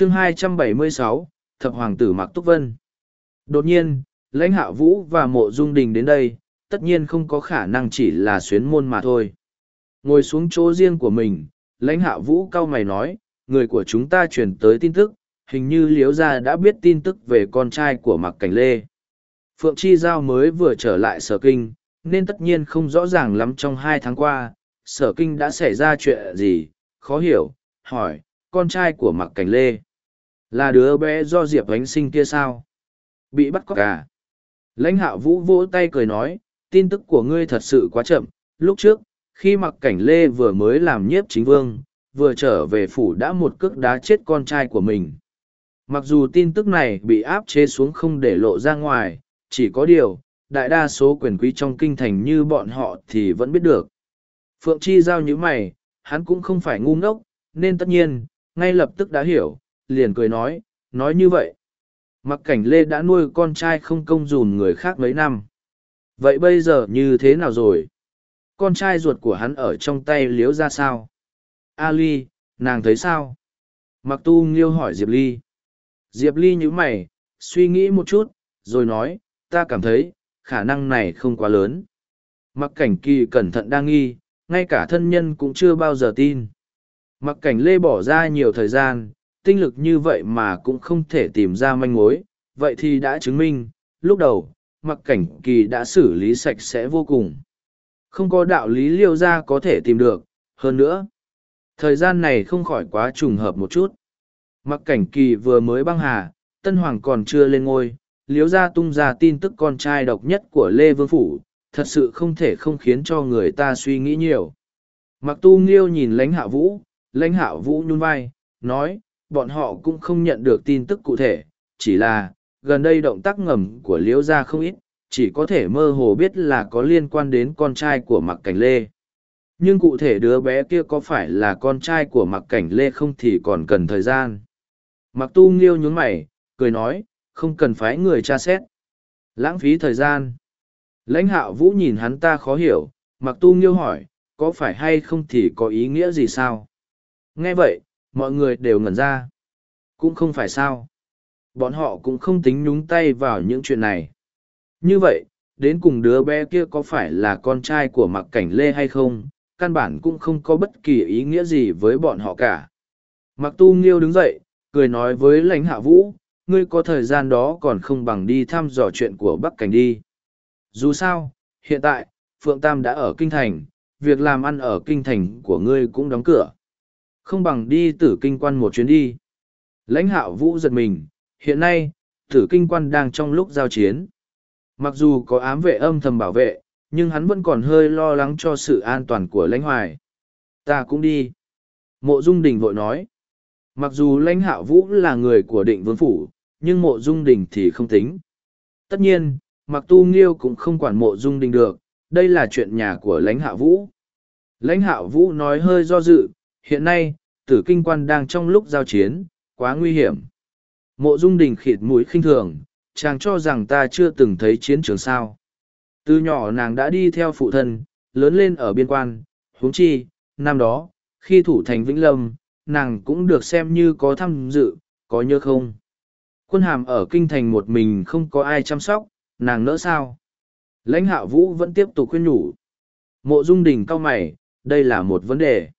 chương 276, Thập Hoàng tử Mạc Túc Vân. Đột nhiên, lãnh hạ vũ và mộ dung đình đến đây, tất nhiên không có khả năng chỉ là xuyến môn mà thôi. Ngồi xuống chỗ riêng của mình, lãnh hạ vũ cao mày nói, người của chúng ta truyền tới tin tức, hình như liếu gia đã biết tin tức về con trai của Mạc Cảnh Lê. Phượng Chi Giao mới vừa trở lại sở kinh, nên tất nhiên không rõ ràng lắm trong hai tháng qua, sở kinh đã xảy ra chuyện gì, khó hiểu, hỏi, con trai của Mạc Cảnh Lê. Là đứa bé do Diệp Ánh sinh kia sao? Bị bắt cóc à? Lãnh Hạo vũ vỗ tay cười nói, tin tức của ngươi thật sự quá chậm, lúc trước, khi mặc Cảnh Lê vừa mới làm nhiếp chính vương, vừa trở về phủ đã một cước đá chết con trai của mình. Mặc dù tin tức này bị áp chế xuống không để lộ ra ngoài, chỉ có điều, đại đa số quyền quý trong kinh thành như bọn họ thì vẫn biết được. Phượng Chi giao như mày, hắn cũng không phải ngu ngốc, nên tất nhiên, ngay lập tức đã hiểu, liền cười nói, nói như vậy. Mặc cảnh Lê đã nuôi con trai không công dùn người khác mấy năm. Vậy bây giờ như thế nào rồi? Con trai ruột của hắn ở trong tay liếu ra sao? Ali, nàng thấy sao? Mặc tu nghiêu hỏi Diệp Ly. Diệp Ly nhíu mày, suy nghĩ một chút, rồi nói, ta cảm thấy, khả năng này không quá lớn. Mặc cảnh kỳ cẩn thận đang nghi, ngay cả thân nhân cũng chưa bao giờ tin. Mặc cảnh lê bỏ ra nhiều thời gian, tinh lực như vậy mà cũng không thể tìm ra manh mối, vậy thì đã chứng minh, lúc đầu, mặc cảnh kỳ đã xử lý sạch sẽ vô cùng. Không có đạo lý liêu ra có thể tìm được, hơn nữa. Thời gian này không khỏi quá trùng hợp một chút. Mặc cảnh kỳ vừa mới băng hà, Tân Hoàng còn chưa lên ngôi, liếu ra tung ra tin tức con trai độc nhất của Lê Vương Phủ, thật sự không thể không khiến cho người ta suy nghĩ nhiều. Mặc tu nghiêu nhìn lãnh hạ vũ, lãnh hạ vũ nhún vai, nói, bọn họ cũng không nhận được tin tức cụ thể, chỉ là, gần đây động tác ngầm của liễu gia không ít, chỉ có thể mơ hồ biết là có liên quan đến con trai của mặc cảnh lê. Nhưng cụ thể đứa bé kia có phải là con trai của mặc cảnh lê không thì còn cần thời gian. Mặc tu nghiêu nhún mày, cười nói, không cần phái người tra xét. Lãng phí thời gian. Lãnh hạo vũ nhìn hắn ta khó hiểu, mặc tu nghiêu hỏi, có phải hay không thì có ý nghĩa gì sao? Nghe vậy, mọi người đều ngẩn ra. Cũng không phải sao. Bọn họ cũng không tính nhúng tay vào những chuyện này. Như vậy, đến cùng đứa bé kia có phải là con trai của mặc cảnh lê hay không, căn bản cũng không có bất kỳ ý nghĩa gì với bọn họ cả. Mặc tu nghiêu đứng dậy, cười nói với lãnh hạ vũ, ngươi có thời gian đó còn không bằng đi thăm dò chuyện của Bắc Cảnh đi. Dù sao, hiện tại, Phượng Tam đã ở Kinh Thành, việc làm ăn ở Kinh Thành của ngươi cũng đóng cửa. Không bằng đi tử kinh quan một chuyến đi. Lãnh hạo vũ giật mình, hiện nay, tử kinh quan đang trong lúc giao chiến. Mặc dù có ám vệ âm thầm bảo vệ, nhưng hắn vẫn còn hơi lo lắng cho sự an toàn của lãnh hoài. Ta cũng đi. Mộ Dung Đình vội nói. Mặc dù lãnh hạo vũ là người của định vương phủ, nhưng mộ dung đình thì không tính. Tất nhiên, mặc tu nghiêu cũng không quản mộ dung đình được, đây là chuyện nhà của lãnh Hạo vũ. Lãnh Hạo vũ nói hơi do dự, hiện nay, tử kinh quan đang trong lúc giao chiến, quá nguy hiểm. Mộ dung đình khịt mũi khinh thường, chàng cho rằng ta chưa từng thấy chiến trường sao. Từ nhỏ nàng đã đi theo phụ thân, lớn lên ở biên quan, huống chi, năm đó, khi thủ thành Vĩnh Lâm, nàng cũng được xem như có tham dự, có nhớ không? Quân hàm ở kinh thành một mình không có ai chăm sóc, nàng nỡ sao? Lãnh hạ vũ vẫn tiếp tục khuyên nhủ. Mộ dung đình cao mày, đây là một vấn đề.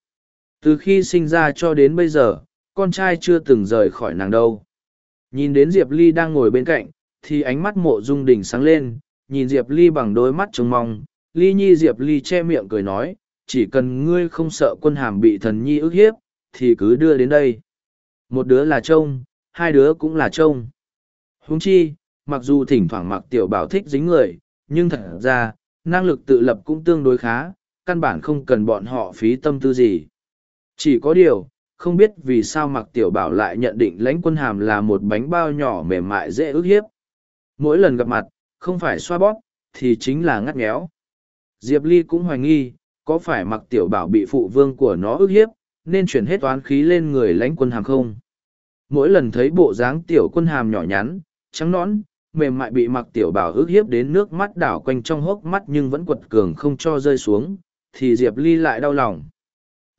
Từ khi sinh ra cho đến bây giờ, con trai chưa từng rời khỏi nàng đâu. Nhìn đến Diệp Ly đang ngồi bên cạnh, thì ánh mắt mộ dung đình sáng lên, nhìn Diệp Ly bằng đôi mắt trông mong. Ly nhi Diệp Ly che miệng cười nói, chỉ cần ngươi không sợ quân hàm bị thần nhi ức hiếp, thì cứ đưa đến đây. Một đứa là trông, hai đứa cũng là trông. Huống chi, mặc dù thỉnh thoảng mặc tiểu bảo thích dính người, nhưng thật ra, năng lực tự lập cũng tương đối khá, căn bản không cần bọn họ phí tâm tư gì. Chỉ có điều, không biết vì sao mặc tiểu bảo lại nhận định lãnh quân hàm là một bánh bao nhỏ mềm mại dễ ức hiếp. Mỗi lần gặp mặt, không phải xoa bóp, thì chính là ngắt nghéo. Diệp Ly cũng hoài nghi, có phải mặc tiểu bảo bị phụ vương của nó ức hiếp, nên chuyển hết toán khí lên người lãnh quân hàm không. Mỗi lần thấy bộ dáng tiểu quân hàm nhỏ nhắn, trắng nõn, mềm mại bị mặc tiểu bảo ức hiếp đến nước mắt đảo quanh trong hốc mắt nhưng vẫn quật cường không cho rơi xuống, thì Diệp Ly lại đau lòng.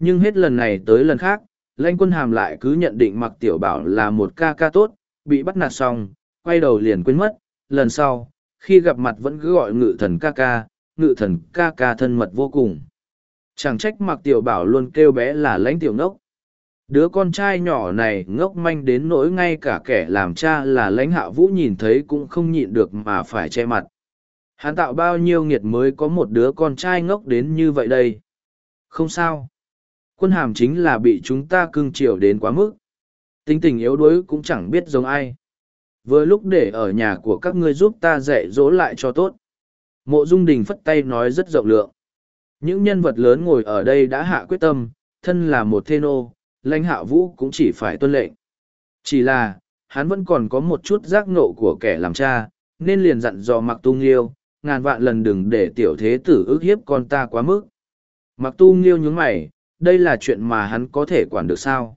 Nhưng hết lần này tới lần khác, lãnh quân hàm lại cứ nhận định mặc tiểu bảo là một ca ca tốt, bị bắt nạt xong, quay đầu liền quên mất, lần sau, khi gặp mặt vẫn cứ gọi ngự thần ca ca, ngự thần ca ca thân mật vô cùng. Chẳng trách mặc tiểu bảo luôn kêu bé là lãnh tiểu ngốc. Đứa con trai nhỏ này ngốc manh đến nỗi ngay cả kẻ làm cha là lãnh hạ vũ nhìn thấy cũng không nhịn được mà phải che mặt. Hắn tạo bao nhiêu nghiệt mới có một đứa con trai ngốc đến như vậy đây. Không sao. Quân hàm chính là bị chúng ta cưng chiều đến quá mức. Tính tình yếu đuối cũng chẳng biết giống ai. Vừa lúc để ở nhà của các ngươi giúp ta dạy dỗ lại cho tốt. Mộ Dung Đình phất tay nói rất rộng lượng. Những nhân vật lớn ngồi ở đây đã hạ quyết tâm, thân là một thê nô, lãnh hạ vũ cũng chỉ phải tuân lệnh. Chỉ là, hắn vẫn còn có một chút giác nộ của kẻ làm cha, nên liền dặn dò mặc tu nghiêu, ngàn vạn lần đừng để tiểu thế tử ức hiếp con ta quá mức. Mặc tu nghiêu nhướng mày, đây là chuyện mà hắn có thể quản được sao?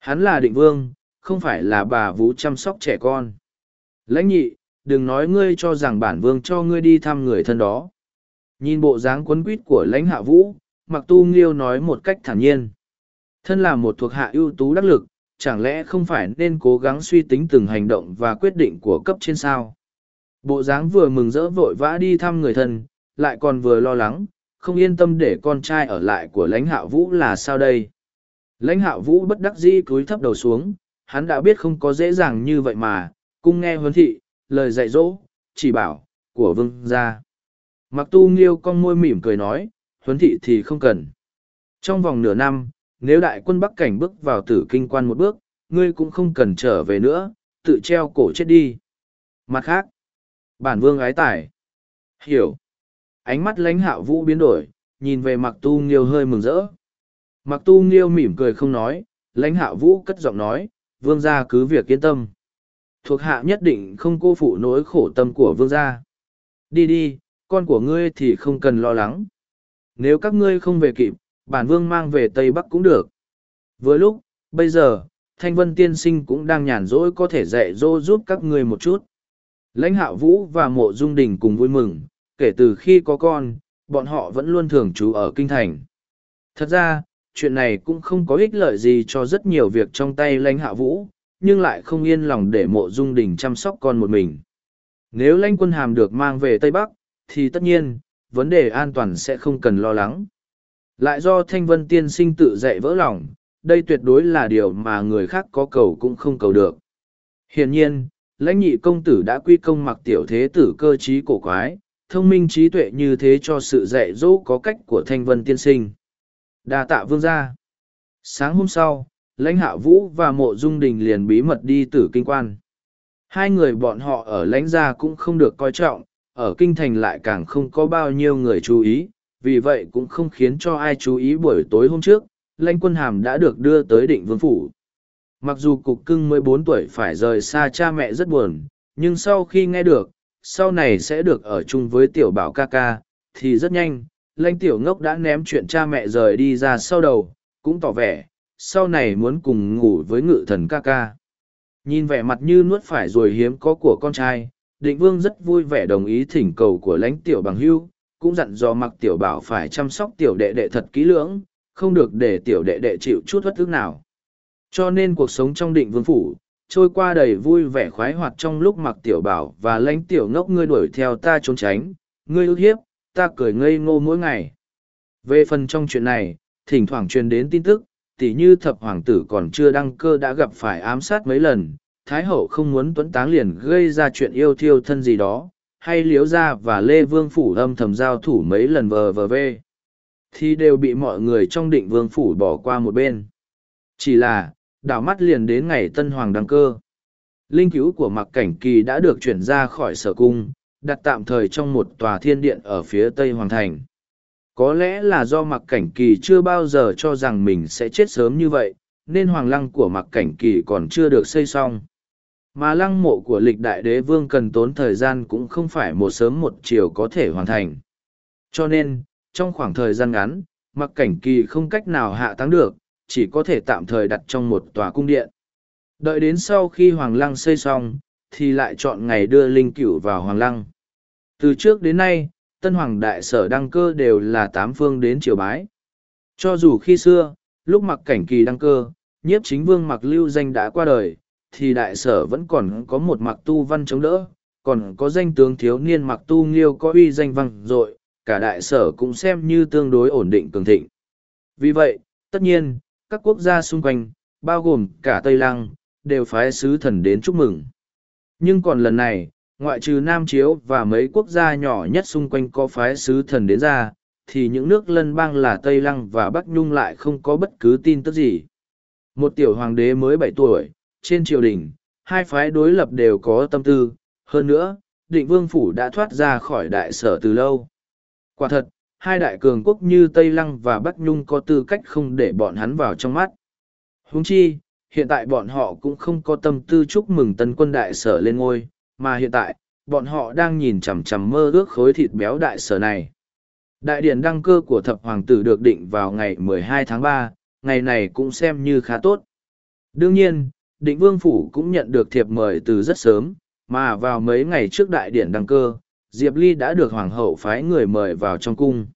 Hắn là định vương, không phải là bà vũ chăm sóc trẻ con. Lãnh nhị, đừng nói ngươi cho rằng bản vương cho ngươi đi thăm người thân đó. Nhìn bộ dáng quấn quýt của lãnh hạ vũ, mặc tu nghiêu nói một cách thản nhiên. Thân là một thuộc hạ ưu tú đắc lực, chẳng lẽ không phải nên cố gắng suy tính từng hành động và quyết định của cấp trên sao? Bộ dáng vừa mừng rỡ vội vã đi thăm người thân, lại còn vừa lo lắng, không yên tâm để con trai ở lại của lãnh hạ vũ là sao đây? Lãnh hạ vũ bất đắc dĩ cúi thấp đầu xuống, hắn đã biết không có dễ dàng như vậy mà, cung nghe huấn thị, lời dạy dỗ, chỉ bảo, của vương gia. Mặc tu nghiêu con môi mỉm cười nói, huấn thị thì không cần. Trong vòng nửa năm, nếu đại quân Bắc Cảnh bước vào tử kinh quan một bước, ngươi cũng không cần trở về nữa, tự treo cổ chết đi. Mặt khác, bản vương ái tải. Hiểu. Ánh mắt lãnh hạo vũ biến đổi, nhìn về mặc tu nghiêu hơi mừng rỡ. Mặc tu nghiêu mỉm cười không nói, lãnh hạo vũ cất giọng nói, vương gia cứ việc yên tâm. Thuộc hạ nhất định không cô phụ nỗi khổ tâm của vương gia. Đi đi, con của ngươi thì không cần lo lắng. Nếu các ngươi không về kịp, bản vương mang về Tây Bắc cũng được. Với lúc, bây giờ, Thanh Vân Tiên Sinh cũng đang nhàn rỗi có thể dạy dỗ giúp các ngươi một chút. Lãnh Hạo Vũ và Mộ Dung Đình cùng vui mừng, kể từ khi có con, bọn họ vẫn luôn thường trú ở Kinh Thành. Thật ra, chuyện này cũng không có ích lợi gì cho rất nhiều việc trong tay Lãnh hạ Vũ, nhưng lại không yên lòng để Mộ Dung Đình chăm sóc con một mình. Nếu Lãnh Quân Hàm được mang về Tây Bắc, thì tất nhiên, vấn đề an toàn sẽ không cần lo lắng. Lại do thanh vân tiên sinh tự dạy vỡ lòng, đây tuyệt đối là điều mà người khác có cầu cũng không cầu được. Hiển nhiên, lãnh nhị công tử đã quy công mặc tiểu thế tử cơ trí cổ quái, thông minh trí tuệ như thế cho sự dạy dỗ có cách của thanh vân tiên sinh. đa tạ vương gia. Sáng hôm sau, lãnh hạ vũ và mộ dung đình liền bí mật đi tử kinh quan. Hai người bọn họ ở lãnh gia cũng không được coi trọng, ở kinh thành lại càng không có bao nhiêu người chú ý, vì vậy cũng không khiến cho ai chú ý buổi tối hôm trước, lãnh quân hàm đã được đưa tới định vương phủ. Mặc dù cục cưng mới bốn tuổi phải rời xa cha mẹ rất buồn, nhưng sau khi nghe được, sau này sẽ được ở chung với tiểu bảo ca ca, thì rất nhanh, lãnh tiểu ngốc đã ném chuyện cha mẹ rời đi ra sau đầu, cũng tỏ vẻ, sau này muốn cùng ngủ với ngự thần ca ca. Nhìn vẻ mặt như nuốt phải rồi hiếm có của con trai, định vương rất vui vẻ đồng ý thỉnh cầu của lãnh tiểu bằng hưu, cũng dặn dò mặc tiểu bảo phải chăm sóc tiểu đệ đệ thật kỹ lưỡng, không được để tiểu đệ đệ chịu chút bất ức nào. Cho nên cuộc sống trong định vương phủ, trôi qua đầy vui vẻ khoái hoạt trong lúc mặc tiểu bảo và lãnh tiểu ngốc ngươi đuổi theo ta trốn tránh, ngươi ức hiếp, ta cười ngây ngô mỗi ngày. Về phần trong chuyện này, thỉnh thoảng truyền đến tin tức, tỉ như thập hoàng tử còn chưa đăng cơ đã gặp phải ám sát mấy lần, Thái hậu không muốn tuấn táng liền gây ra chuyện yêu thiêu thân gì đó, hay liếu gia và lê vương phủ âm thầm giao thủ mấy lần vờ vờ vê thì đều bị mọi người trong định vương phủ bỏ qua một bên chỉ là đảo mắt liền đến ngày tân hoàng đăng cơ. Linh cứu của mặc cảnh kỳ đã được chuyển ra khỏi sở cung đặt tạm thời trong một tòa thiên điện ở phía tây hoàng thành. Có lẽ là do mặc cảnh kỳ chưa bao giờ cho rằng mình sẽ chết sớm như vậy nên hoàng lăng của mặc cảnh kỳ còn chưa được xây xong. Mà lăng mộ của lịch đại đế vương cần tốn thời gian cũng không phải một sớm một chiều có thể hoàn thành. Cho nên, trong khoảng thời gian ngắn, mặc cảnh kỳ không cách nào hạ táng được, chỉ có thể tạm thời đặt trong một tòa cung điện. Đợi đến sau khi Hoàng Lăng xây xong, thì lại chọn ngày đưa Linh Cửu vào Hoàng Lăng. Từ trước đến nay, Tân Hoàng Đại Sở đăng cơ đều là tám phương đến triều bái. Cho dù khi xưa, lúc mặc cảnh kỳ đăng cơ, nhiếp chính vương mặc lưu danh đã qua đời, thì đại sở vẫn còn có một mặc tu văn chống đỡ, còn có danh tướng thiếu niên mặc tu nghiêu có uy danh vang dội cả đại sở cũng xem như tương đối ổn định cường thịnh. Vì vậy, tất nhiên, các quốc gia xung quanh, bao gồm cả Tây Lăng, đều phái sứ thần đến chúc mừng. Nhưng còn lần này, ngoại trừ Nam Chiếu và mấy quốc gia nhỏ nhất xung quanh có phái sứ thần đến ra, thì những nước lân bang là Tây Lăng và Bắc Nhung lại không có bất cứ tin tức gì. Một tiểu hoàng đế mới bảy tuổi, trên triều đình, hai phái đối lập đều có tâm tư, hơn nữa, định vương phủ đã thoát ra khỏi đại sở từ lâu. Quả thật, hai đại cường quốc như Tây Lăng và Bắc Nhung có tư cách không để bọn hắn vào trong mắt. Huống chi, hiện tại bọn họ cũng không có tâm tư chúc mừng tân quân đại sở lên ngôi, mà hiện tại, bọn họ đang nhìn chằm chằm mơ ước khối thịt béo đại sở này. Đại điển đăng cơ của thập hoàng tử được định vào ngày 12 tháng 3, ngày này cũng xem như khá tốt. Đương nhiên, định vương phủ cũng nhận được thiệp mời từ rất sớm, mà vào mấy ngày trước đại điển đăng cơ, Diệp Ly đã được hoàng hậu phái người mời vào trong cung.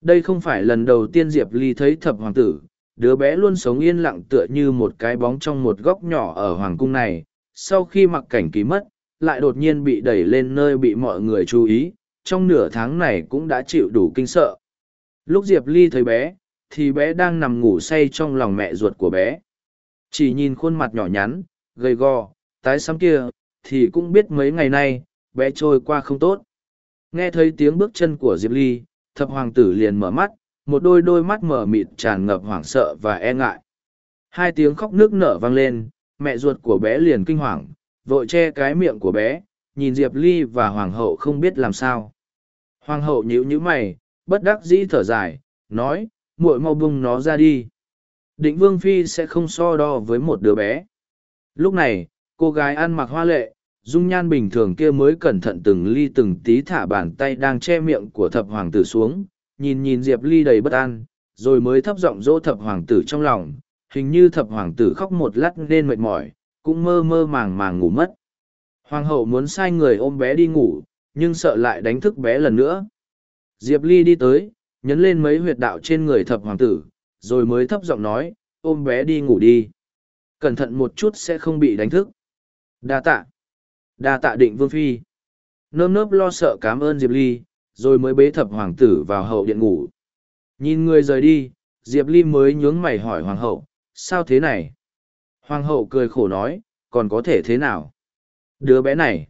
Đây không phải lần đầu tiên Diệp Ly thấy thập hoàng tử, đứa bé luôn sống yên lặng tựa như một cái bóng trong một góc nhỏ ở hoàng cung này. Sau khi mặc cảnh ký mất, lại đột nhiên bị đẩy lên nơi bị mọi người chú ý, trong nửa tháng này cũng đã chịu đủ kinh sợ. Lúc Diệp Ly thấy bé, thì bé đang nằm ngủ say trong lòng mẹ ruột của bé. Chỉ nhìn khuôn mặt nhỏ nhắn, gầy gò, tái xám kia, thì cũng biết mấy ngày nay, bé trôi qua không tốt. Nghe thấy tiếng bước chân của Diệp Ly, thập hoàng tử liền mở mắt, một đôi đôi mắt mở mịt tràn ngập hoảng sợ và e ngại. Hai tiếng khóc nước nở vang lên, mẹ ruột của bé liền kinh hoàng, vội che cái miệng của bé, nhìn Diệp Ly và hoàng hậu không biết làm sao. Hoàng hậu nhíu nhíu mày, bất đắc dĩ thở dài, nói, muội mau bung nó ra đi. Định Vương Phi sẽ không so đo với một đứa bé. Lúc này, cô gái ăn mặc hoa lệ, dung nhan bình thường kia mới cẩn thận từng ly từng tí thả bàn tay đang che miệng của thập hoàng tử xuống, nhìn nhìn Diệp Ly đầy bất an, rồi mới thấp giọng dỗ thập hoàng tử trong lòng, hình như thập hoàng tử khóc một lát nên mệt mỏi, cũng mơ mơ màng màng ngủ mất. Hoàng hậu muốn sai người ôm bé đi ngủ, nhưng sợ lại đánh thức bé lần nữa. Diệp Ly đi tới, nhấn lên mấy huyệt đạo trên người thập hoàng tử, rồi mới thấp giọng nói, ôm bé đi ngủ đi. Cẩn thận một chút sẽ không bị đánh thức. Đa tạ. Đa tạ định vương phi. Nơm nớp lo sợ cảm ơn Diệp Ly, rồi mới bế thập hoàng tử vào hậu điện ngủ. Nhìn người rời đi, Diệp Ly mới nhướng mày hỏi hoàng hậu, sao thế này? Hoàng hậu cười khổ nói, còn có thể thế nào? Đứa bé này.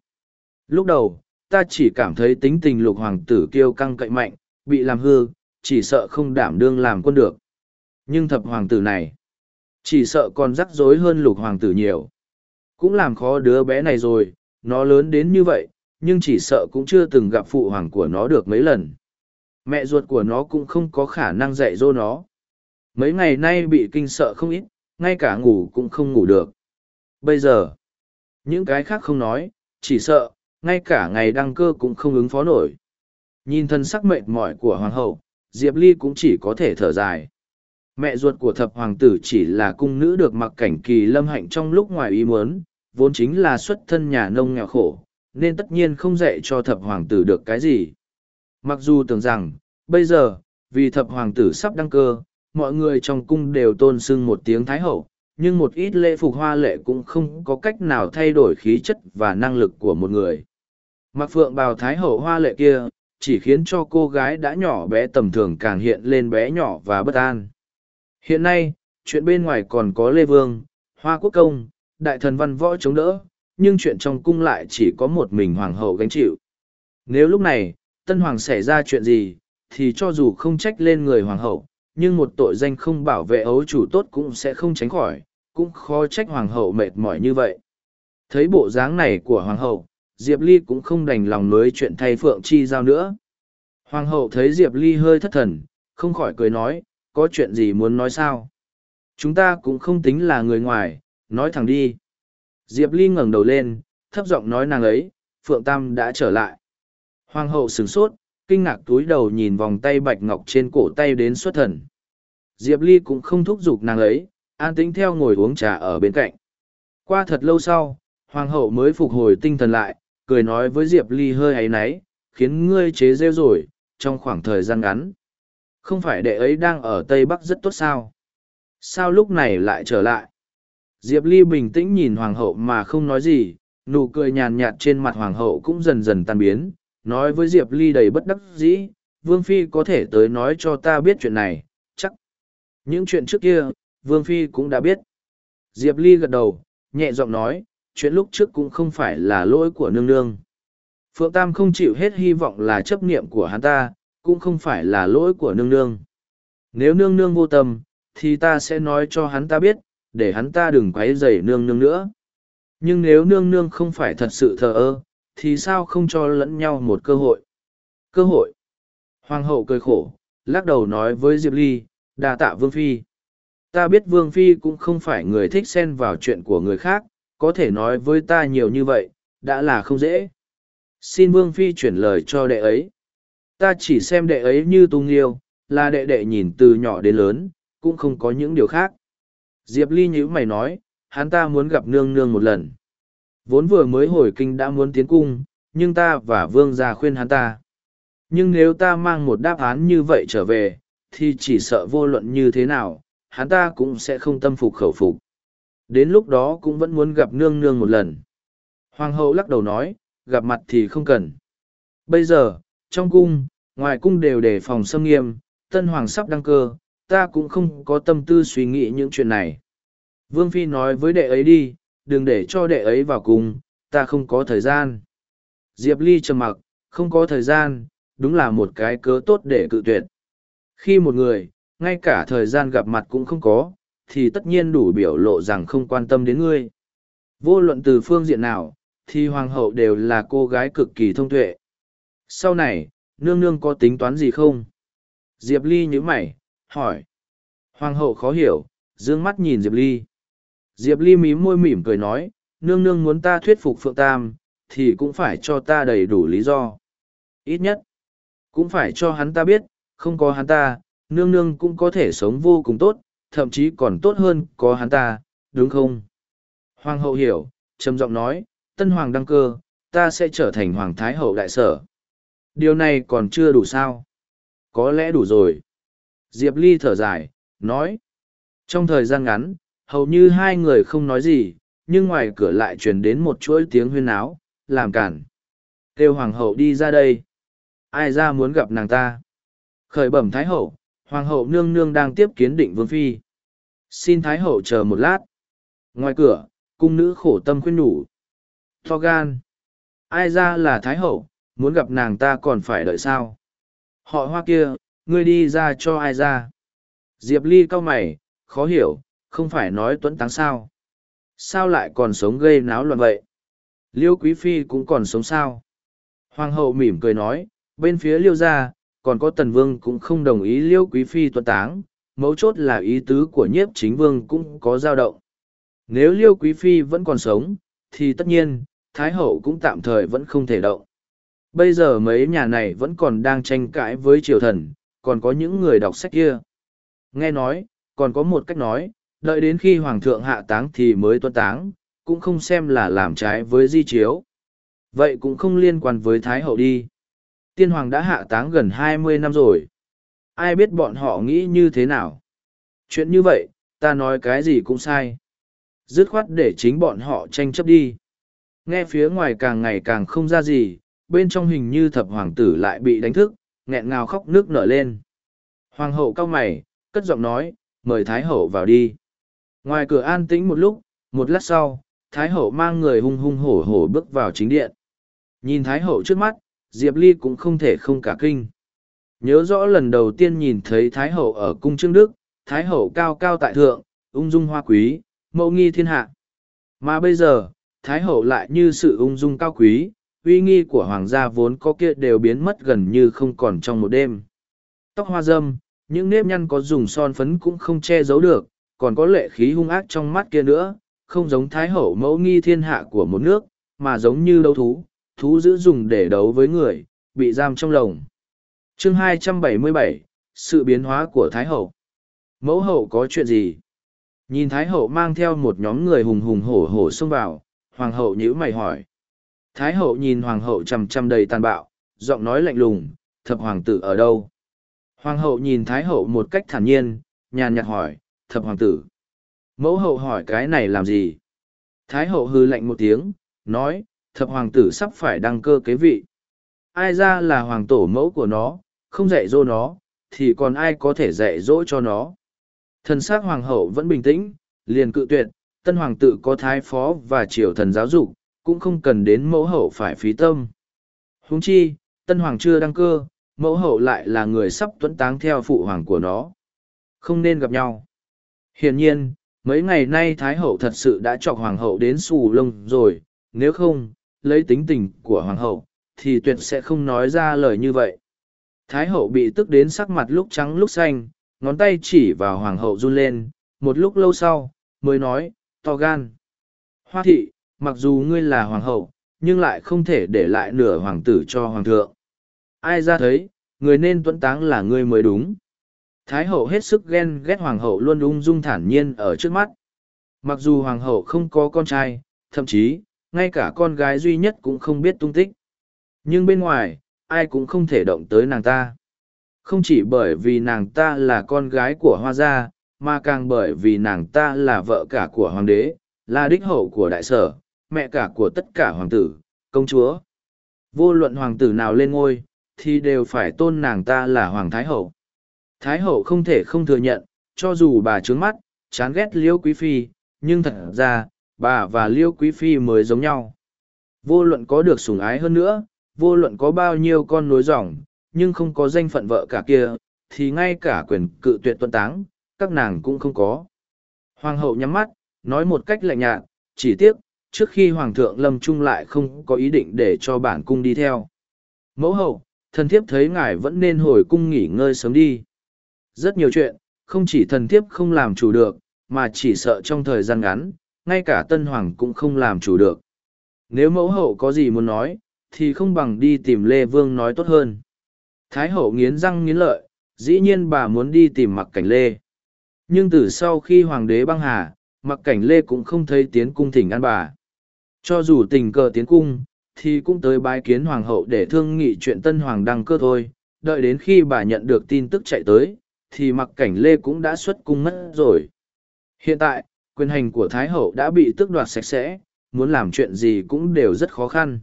Lúc đầu, ta chỉ cảm thấy tính tình lục hoàng tử kiêu căng cậy mạnh, bị làm hư, chỉ sợ không đảm đương làm quân được. Nhưng thập hoàng tử này, chỉ sợ còn rắc rối hơn lục hoàng tử nhiều. Cũng làm khó đứa bé này rồi, nó lớn đến như vậy, nhưng chỉ sợ cũng chưa từng gặp phụ hoàng của nó được mấy lần. Mẹ ruột của nó cũng không có khả năng dạy dỗ nó. Mấy ngày nay bị kinh sợ không ít, ngay cả ngủ cũng không ngủ được. Bây giờ, những cái khác không nói, chỉ sợ, ngay cả ngày đăng cơ cũng không ứng phó nổi. Nhìn thân sắc mệt mỏi của hoàng hậu, Diệp Ly cũng chỉ có thể thở dài. Mẹ ruột của thập hoàng tử chỉ là cung nữ được mặc cảnh kỳ lâm hạnh trong lúc ngoài ý muốn, vốn chính là xuất thân nhà nông nghèo khổ, nên tất nhiên không dạy cho thập hoàng tử được cái gì. Mặc dù tưởng rằng, bây giờ, vì thập hoàng tử sắp đăng cơ, mọi người trong cung đều tôn sưng một tiếng thái hậu, nhưng một ít lễ phục hoa lệ cũng không có cách nào thay đổi khí chất và năng lực của một người. Mặc phượng bào thái hậu hoa lệ kia, chỉ khiến cho cô gái đã nhỏ bé tầm thường càng hiện lên bé nhỏ và bất an. Hiện nay, chuyện bên ngoài còn có Lê Vương, Hoa Quốc Công, Đại thần văn võ chống đỡ, nhưng chuyện trong cung lại chỉ có một mình Hoàng hậu gánh chịu. Nếu lúc này, Tân Hoàng xảy ra chuyện gì, thì cho dù không trách lên người Hoàng hậu, nhưng một tội danh không bảo vệ ấu chủ tốt cũng sẽ không tránh khỏi, cũng khó trách Hoàng hậu mệt mỏi như vậy. Thấy bộ dáng này của Hoàng hậu, Diệp Ly cũng không đành lòng nối chuyện thay Phượng Chi Giao nữa. Hoàng hậu thấy Diệp Ly hơi thất thần, không khỏi cười nói, có chuyện gì muốn nói sao? Chúng ta cũng không tính là người ngoài, nói thẳng đi. Diệp Ly ngẩng đầu lên, thấp giọng nói nàng ấy, Phượng Tam đã trở lại. Hoàng hậu sửng sốt, kinh ngạc túi đầu nhìn vòng tay bạch ngọc trên cổ tay đến xuất thần. Diệp Ly cũng không thúc giục nàng ấy, an tĩnh theo ngồi uống trà ở bên cạnh. Qua thật lâu sau, Hoàng hậu mới phục hồi tinh thần lại, cười nói với Diệp Ly hơi ấy náy, khiến ngươi chế rêu rồi, trong khoảng thời gian ngắn. Không phải đệ ấy đang ở Tây Bắc rất tốt sao? Sao lúc này lại trở lại? Diệp Ly bình tĩnh nhìn hoàng hậu mà không nói gì, nụ cười nhàn nhạt trên mặt hoàng hậu cũng dần dần tan biến, nói với Diệp Ly đầy bất đắc dĩ, Vương Phi có thể tới nói cho ta biết chuyện này, chắc. Những chuyện trước kia, Vương Phi cũng đã biết. Diệp Ly gật đầu, nhẹ giọng nói, chuyện lúc trước cũng không phải là lỗi của nương nương. Phượng Tam không chịu hết hy vọng là chấp niệm của hắn ta, cũng không phải là lỗi của nương nương. Nếu nương nương vô tâm, thì ta sẽ nói cho hắn ta biết, để hắn ta đừng quấy rầy nương nương nữa. Nhưng nếu nương nương không phải thật sự thờ ơ, thì sao không cho lẫn nhau một cơ hội? Cơ hội? Hoàng hậu cười khổ, lắc đầu nói với Diệp Ly, đà tạ Vương Phi. Ta biết Vương Phi cũng không phải người thích xen vào chuyện của người khác, có thể nói với ta nhiều như vậy, đã là không dễ. Xin Vương Phi chuyển lời cho đệ ấy. Ta chỉ xem đệ ấy như tung yêu, là đệ đệ nhìn từ nhỏ đến lớn, cũng không có những điều khác. Diệp Ly nhữ mày nói, hắn ta muốn gặp nương nương một lần. Vốn vừa mới hồi kinh đã muốn tiến cung, nhưng ta và vương gia khuyên hắn ta. Nhưng nếu ta mang một đáp án như vậy trở về, thì chỉ sợ vô luận như thế nào, hắn ta cũng sẽ không tâm phục khẩu phục. Đến lúc đó cũng vẫn muốn gặp nương nương một lần. Hoàng hậu lắc đầu nói, gặp mặt thì không cần. Bây giờ, trong cung, ngoài cung đều đề phòng xâm nghiêm, tân hoàng sắp đăng cơ, ta cũng không có tâm tư suy nghĩ những chuyện này. Vương Phi nói với đệ ấy đi, đừng để cho đệ ấy vào cùng, ta không có thời gian. Diệp Ly trầm mặc, không có thời gian, đúng là một cái cớ tốt để cự tuyệt. Khi một người, ngay cả thời gian gặp mặt cũng không có, thì tất nhiên đủ biểu lộ rằng không quan tâm đến ngươi. Vô luận từ phương diện nào, thì hoàng hậu đều là cô gái cực kỳ thông tuệ. Sau này, nương nương có tính toán gì không? Diệp Ly nhíu mày, hỏi. Hoàng hậu khó hiểu, dương mắt nhìn Diệp Ly. Diệp Ly mím môi mỉm cười nói, nương nương muốn ta thuyết phục Phượng Tam, thì cũng phải cho ta đầy đủ lý do. Ít nhất, cũng phải cho hắn ta biết, không có hắn ta, nương nương cũng có thể sống vô cùng tốt, thậm chí còn tốt hơn có hắn ta, đúng không? Hoàng hậu hiểu, trầm giọng nói, tân hoàng đăng cơ, ta sẽ trở thành hoàng thái hậu đại sở. Điều này còn chưa đủ sao? Có lẽ đủ rồi. Diệp Ly thở dài, nói. Trong thời gian ngắn, hầu như hai người không nói gì, nhưng ngoài cửa lại truyền đến một chuỗi tiếng huyên áo, làm cản. Kêu hoàng hậu đi ra đây. Ai ra muốn gặp nàng ta? Khởi bẩm thái hậu, hoàng hậu nương nương đang tiếp kiến định vương phi. Xin thái hậu chờ một lát. Ngoài cửa, cung nữ khổ tâm khuyên nhủ. Tho gan. Ai ra là thái hậu, muốn gặp nàng ta còn phải đợi sao? Họ hoa kia, ngươi đi ra cho ai ra? Diệp Ly cau mày, khó hiểu, không phải nói tuấn táng sao. Sao lại còn sống gây náo loạn vậy? Liêu Quý Phi cũng còn sống sao? Hoàng hậu mỉm cười nói, bên phía Liêu gia, còn có Tần Vương cũng không đồng ý Liêu Quý Phi tuấn táng, mấu chốt là ý tứ của nhiếp chính vương cũng có dao động. Nếu Liêu Quý Phi vẫn còn sống, thì tất nhiên, Thái Hậu cũng tạm thời vẫn không thể động. Bây giờ mấy nhà này vẫn còn đang tranh cãi với triều thần, còn có những người đọc sách kia. Nghe nói, còn có một cách nói, đợi đến khi hoàng thượng hạ táng thì mới tuân táng, cũng không xem là làm trái với di chiếu. Vậy cũng không liên quan với Thái Hậu đi. Tiên hoàng đã hạ táng gần hai mươi năm rồi. Ai biết bọn họ nghĩ như thế nào? Chuyện như vậy, ta nói cái gì cũng sai. Dứt khoát để chính bọn họ tranh chấp đi. Nghe phía ngoài càng ngày càng không ra gì, bên trong hình như thập hoàng tử lại bị đánh thức, nghẹn ngào khóc nước nở lên. Hoàng hậu cao mày, cất giọng nói, mời Thái hậu vào đi. Ngoài cửa an tĩnh một lúc, một lát sau, Thái hậu mang người hung hung hổ hổ bước vào chính điện. Nhìn Thái hậu trước mắt, Diệp Ly cũng không thể không cả kinh. Nhớ rõ lần đầu tiên nhìn thấy Thái hậu ở cung Trương Đức, Thái hậu cao cao tại thượng, ung dung hoa quý, mẫu nghi thiên hạ. Mà bây giờ, Thái hậu lại như sự ung dung cao quý, uy nghi của hoàng gia vốn có kia đều biến mất gần như không còn trong một đêm. Tóc hoa dâm, những nếp nhăn có dùng son phấn cũng không che giấu được, còn có lệ khí hung ác trong mắt kia nữa, không giống thái hậu mẫu nghi thiên hạ của một nước, mà giống như đấu thú, thú giữ dùng để đấu với người, bị giam trong lồng. chương 277, sự biến hóa của thái hậu. Mẫu hậu có chuyện gì? Nhìn thái hậu mang theo một nhóm người hùng hùng hổ hổ xông vào, hoàng hậu nhíu mày hỏi. Thái hậu nhìn hoàng hậu chằm chằm đầy tàn bạo, giọng nói lạnh lùng, thập hoàng tử ở đâu? Hoàng hậu nhìn thái hậu một cách thản nhiên, nhàn nhạt hỏi, thập hoàng tử. Mẫu hậu hỏi cái này làm gì? Thái hậu hư lạnh một tiếng, nói, thập hoàng tử sắp phải đăng cơ kế vị. Ai ra là hoàng tổ mẫu của nó, không dạy dỗ nó, thì còn ai có thể dạy dỗ cho nó. Thần sắc hoàng hậu vẫn bình tĩnh, liền cự tuyệt, tân hoàng tử có thái phó và triều thần giáo dục, cũng không cần đến mẫu hậu phải phí tâm. Huống chi, tân hoàng chưa đăng cơ, mẫu hậu lại là người sắp tuấn táng theo phụ hoàng của nó. Không nên gặp nhau. Hiển nhiên, mấy ngày nay Thái hậu thật sự đã chọc hoàng hậu đến xù lông rồi, nếu không, lấy tính tình của hoàng hậu, thì tuyệt sẽ không nói ra lời như vậy. Thái hậu bị tức đến sắc mặt lúc trắng lúc xanh, ngón tay chỉ vào hoàng hậu run lên, một lúc lâu sau, mới nói, to gan. Hoa thị, mặc dù ngươi là hoàng hậu, nhưng lại không thể để lại nửa hoàng tử cho hoàng thượng. Ai ra thấy, người nên tuấn táng là ngươi mới đúng. Thái hậu hết sức ghen ghét hoàng hậu luôn ung dung thản nhiên ở trước mắt. Mặc dù hoàng hậu không có con trai, thậm chí, ngay cả con gái duy nhất cũng không biết tung tích. Nhưng bên ngoài, ai cũng không thể động tới nàng ta. Không chỉ bởi vì nàng ta là con gái của hoa gia, mà càng bởi vì nàng ta là vợ cả của hoàng đế, là đích hậu của đại sở, mẹ cả của tất cả hoàng tử, công chúa. Vô luận hoàng tử nào lên ngôi, thì đều phải tôn nàng ta là hoàng thái hậu. Thái hậu không thể không thừa nhận, cho dù bà trướng mắt, chán ghét liêu quý phi, nhưng thật ra, bà và liêu quý phi mới giống nhau. Vô luận có được sủng ái hơn nữa, vô luận có bao nhiêu con nối dòng, nhưng không có danh phận vợ cả kia, thì ngay cả quyền cự tuyệt tuân táng, các nàng cũng không có. Hoàng hậu nhắm mắt, nói một cách lạnh nhạt, chỉ tiếc, trước khi Hoàng thượng lâm trung lại không có ý định để cho bản cung đi theo. Mẫu hậu, thần thiếp thấy ngài vẫn nên hồi cung nghỉ ngơi sớm đi. Rất nhiều chuyện, không chỉ thần thiếp không làm chủ được, mà chỉ sợ trong thời gian ngắn, ngay cả tân hoàng cũng không làm chủ được. Nếu mẫu hậu có gì muốn nói, thì không bằng đi tìm Lê Vương nói tốt hơn. Thái hậu nghiến răng nghiến lợi, dĩ nhiên bà muốn đi tìm mặc cảnh Lê. Nhưng từ sau khi hoàng đế băng hà, mặc cảnh Lê cũng không thấy tiến cung thỉnh ăn bà. Cho dù tình cờ tiến cung, thì cũng tới bái kiến hoàng hậu để thương nghị chuyện tân hoàng đăng cơ thôi. Đợi đến khi bà nhận được tin tức chạy tới, thì mặc cảnh Lê cũng đã xuất cung mất rồi. Hiện tại, quyền hành của Thái hậu đã bị tước đoạt sạch sẽ, muốn làm chuyện gì cũng đều rất khó khăn.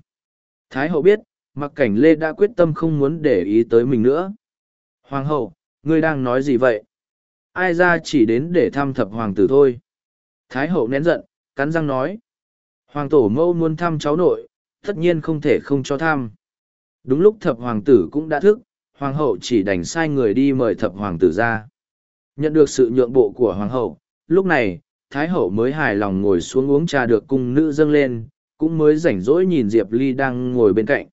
Thái hậu biết, mặc cảnh lê đã quyết tâm không muốn để ý tới mình nữa. Hoàng hậu, ngươi đang nói gì vậy? Ai ra chỉ đến để thăm thập hoàng tử thôi. Thái hậu nén giận, cắn răng nói. Hoàng tổ mẫu muốn thăm cháu nội, tất nhiên không thể không cho thăm. Đúng lúc thập hoàng tử cũng đã thức, hoàng hậu chỉ đành sai người đi mời thập hoàng tử ra. Nhận được sự nhượng bộ của hoàng hậu, lúc này, Thái hậu mới hài lòng ngồi xuống uống trà được cung nữ dâng lên, cũng mới rảnh rỗi nhìn Diệp Ly đang ngồi bên cạnh.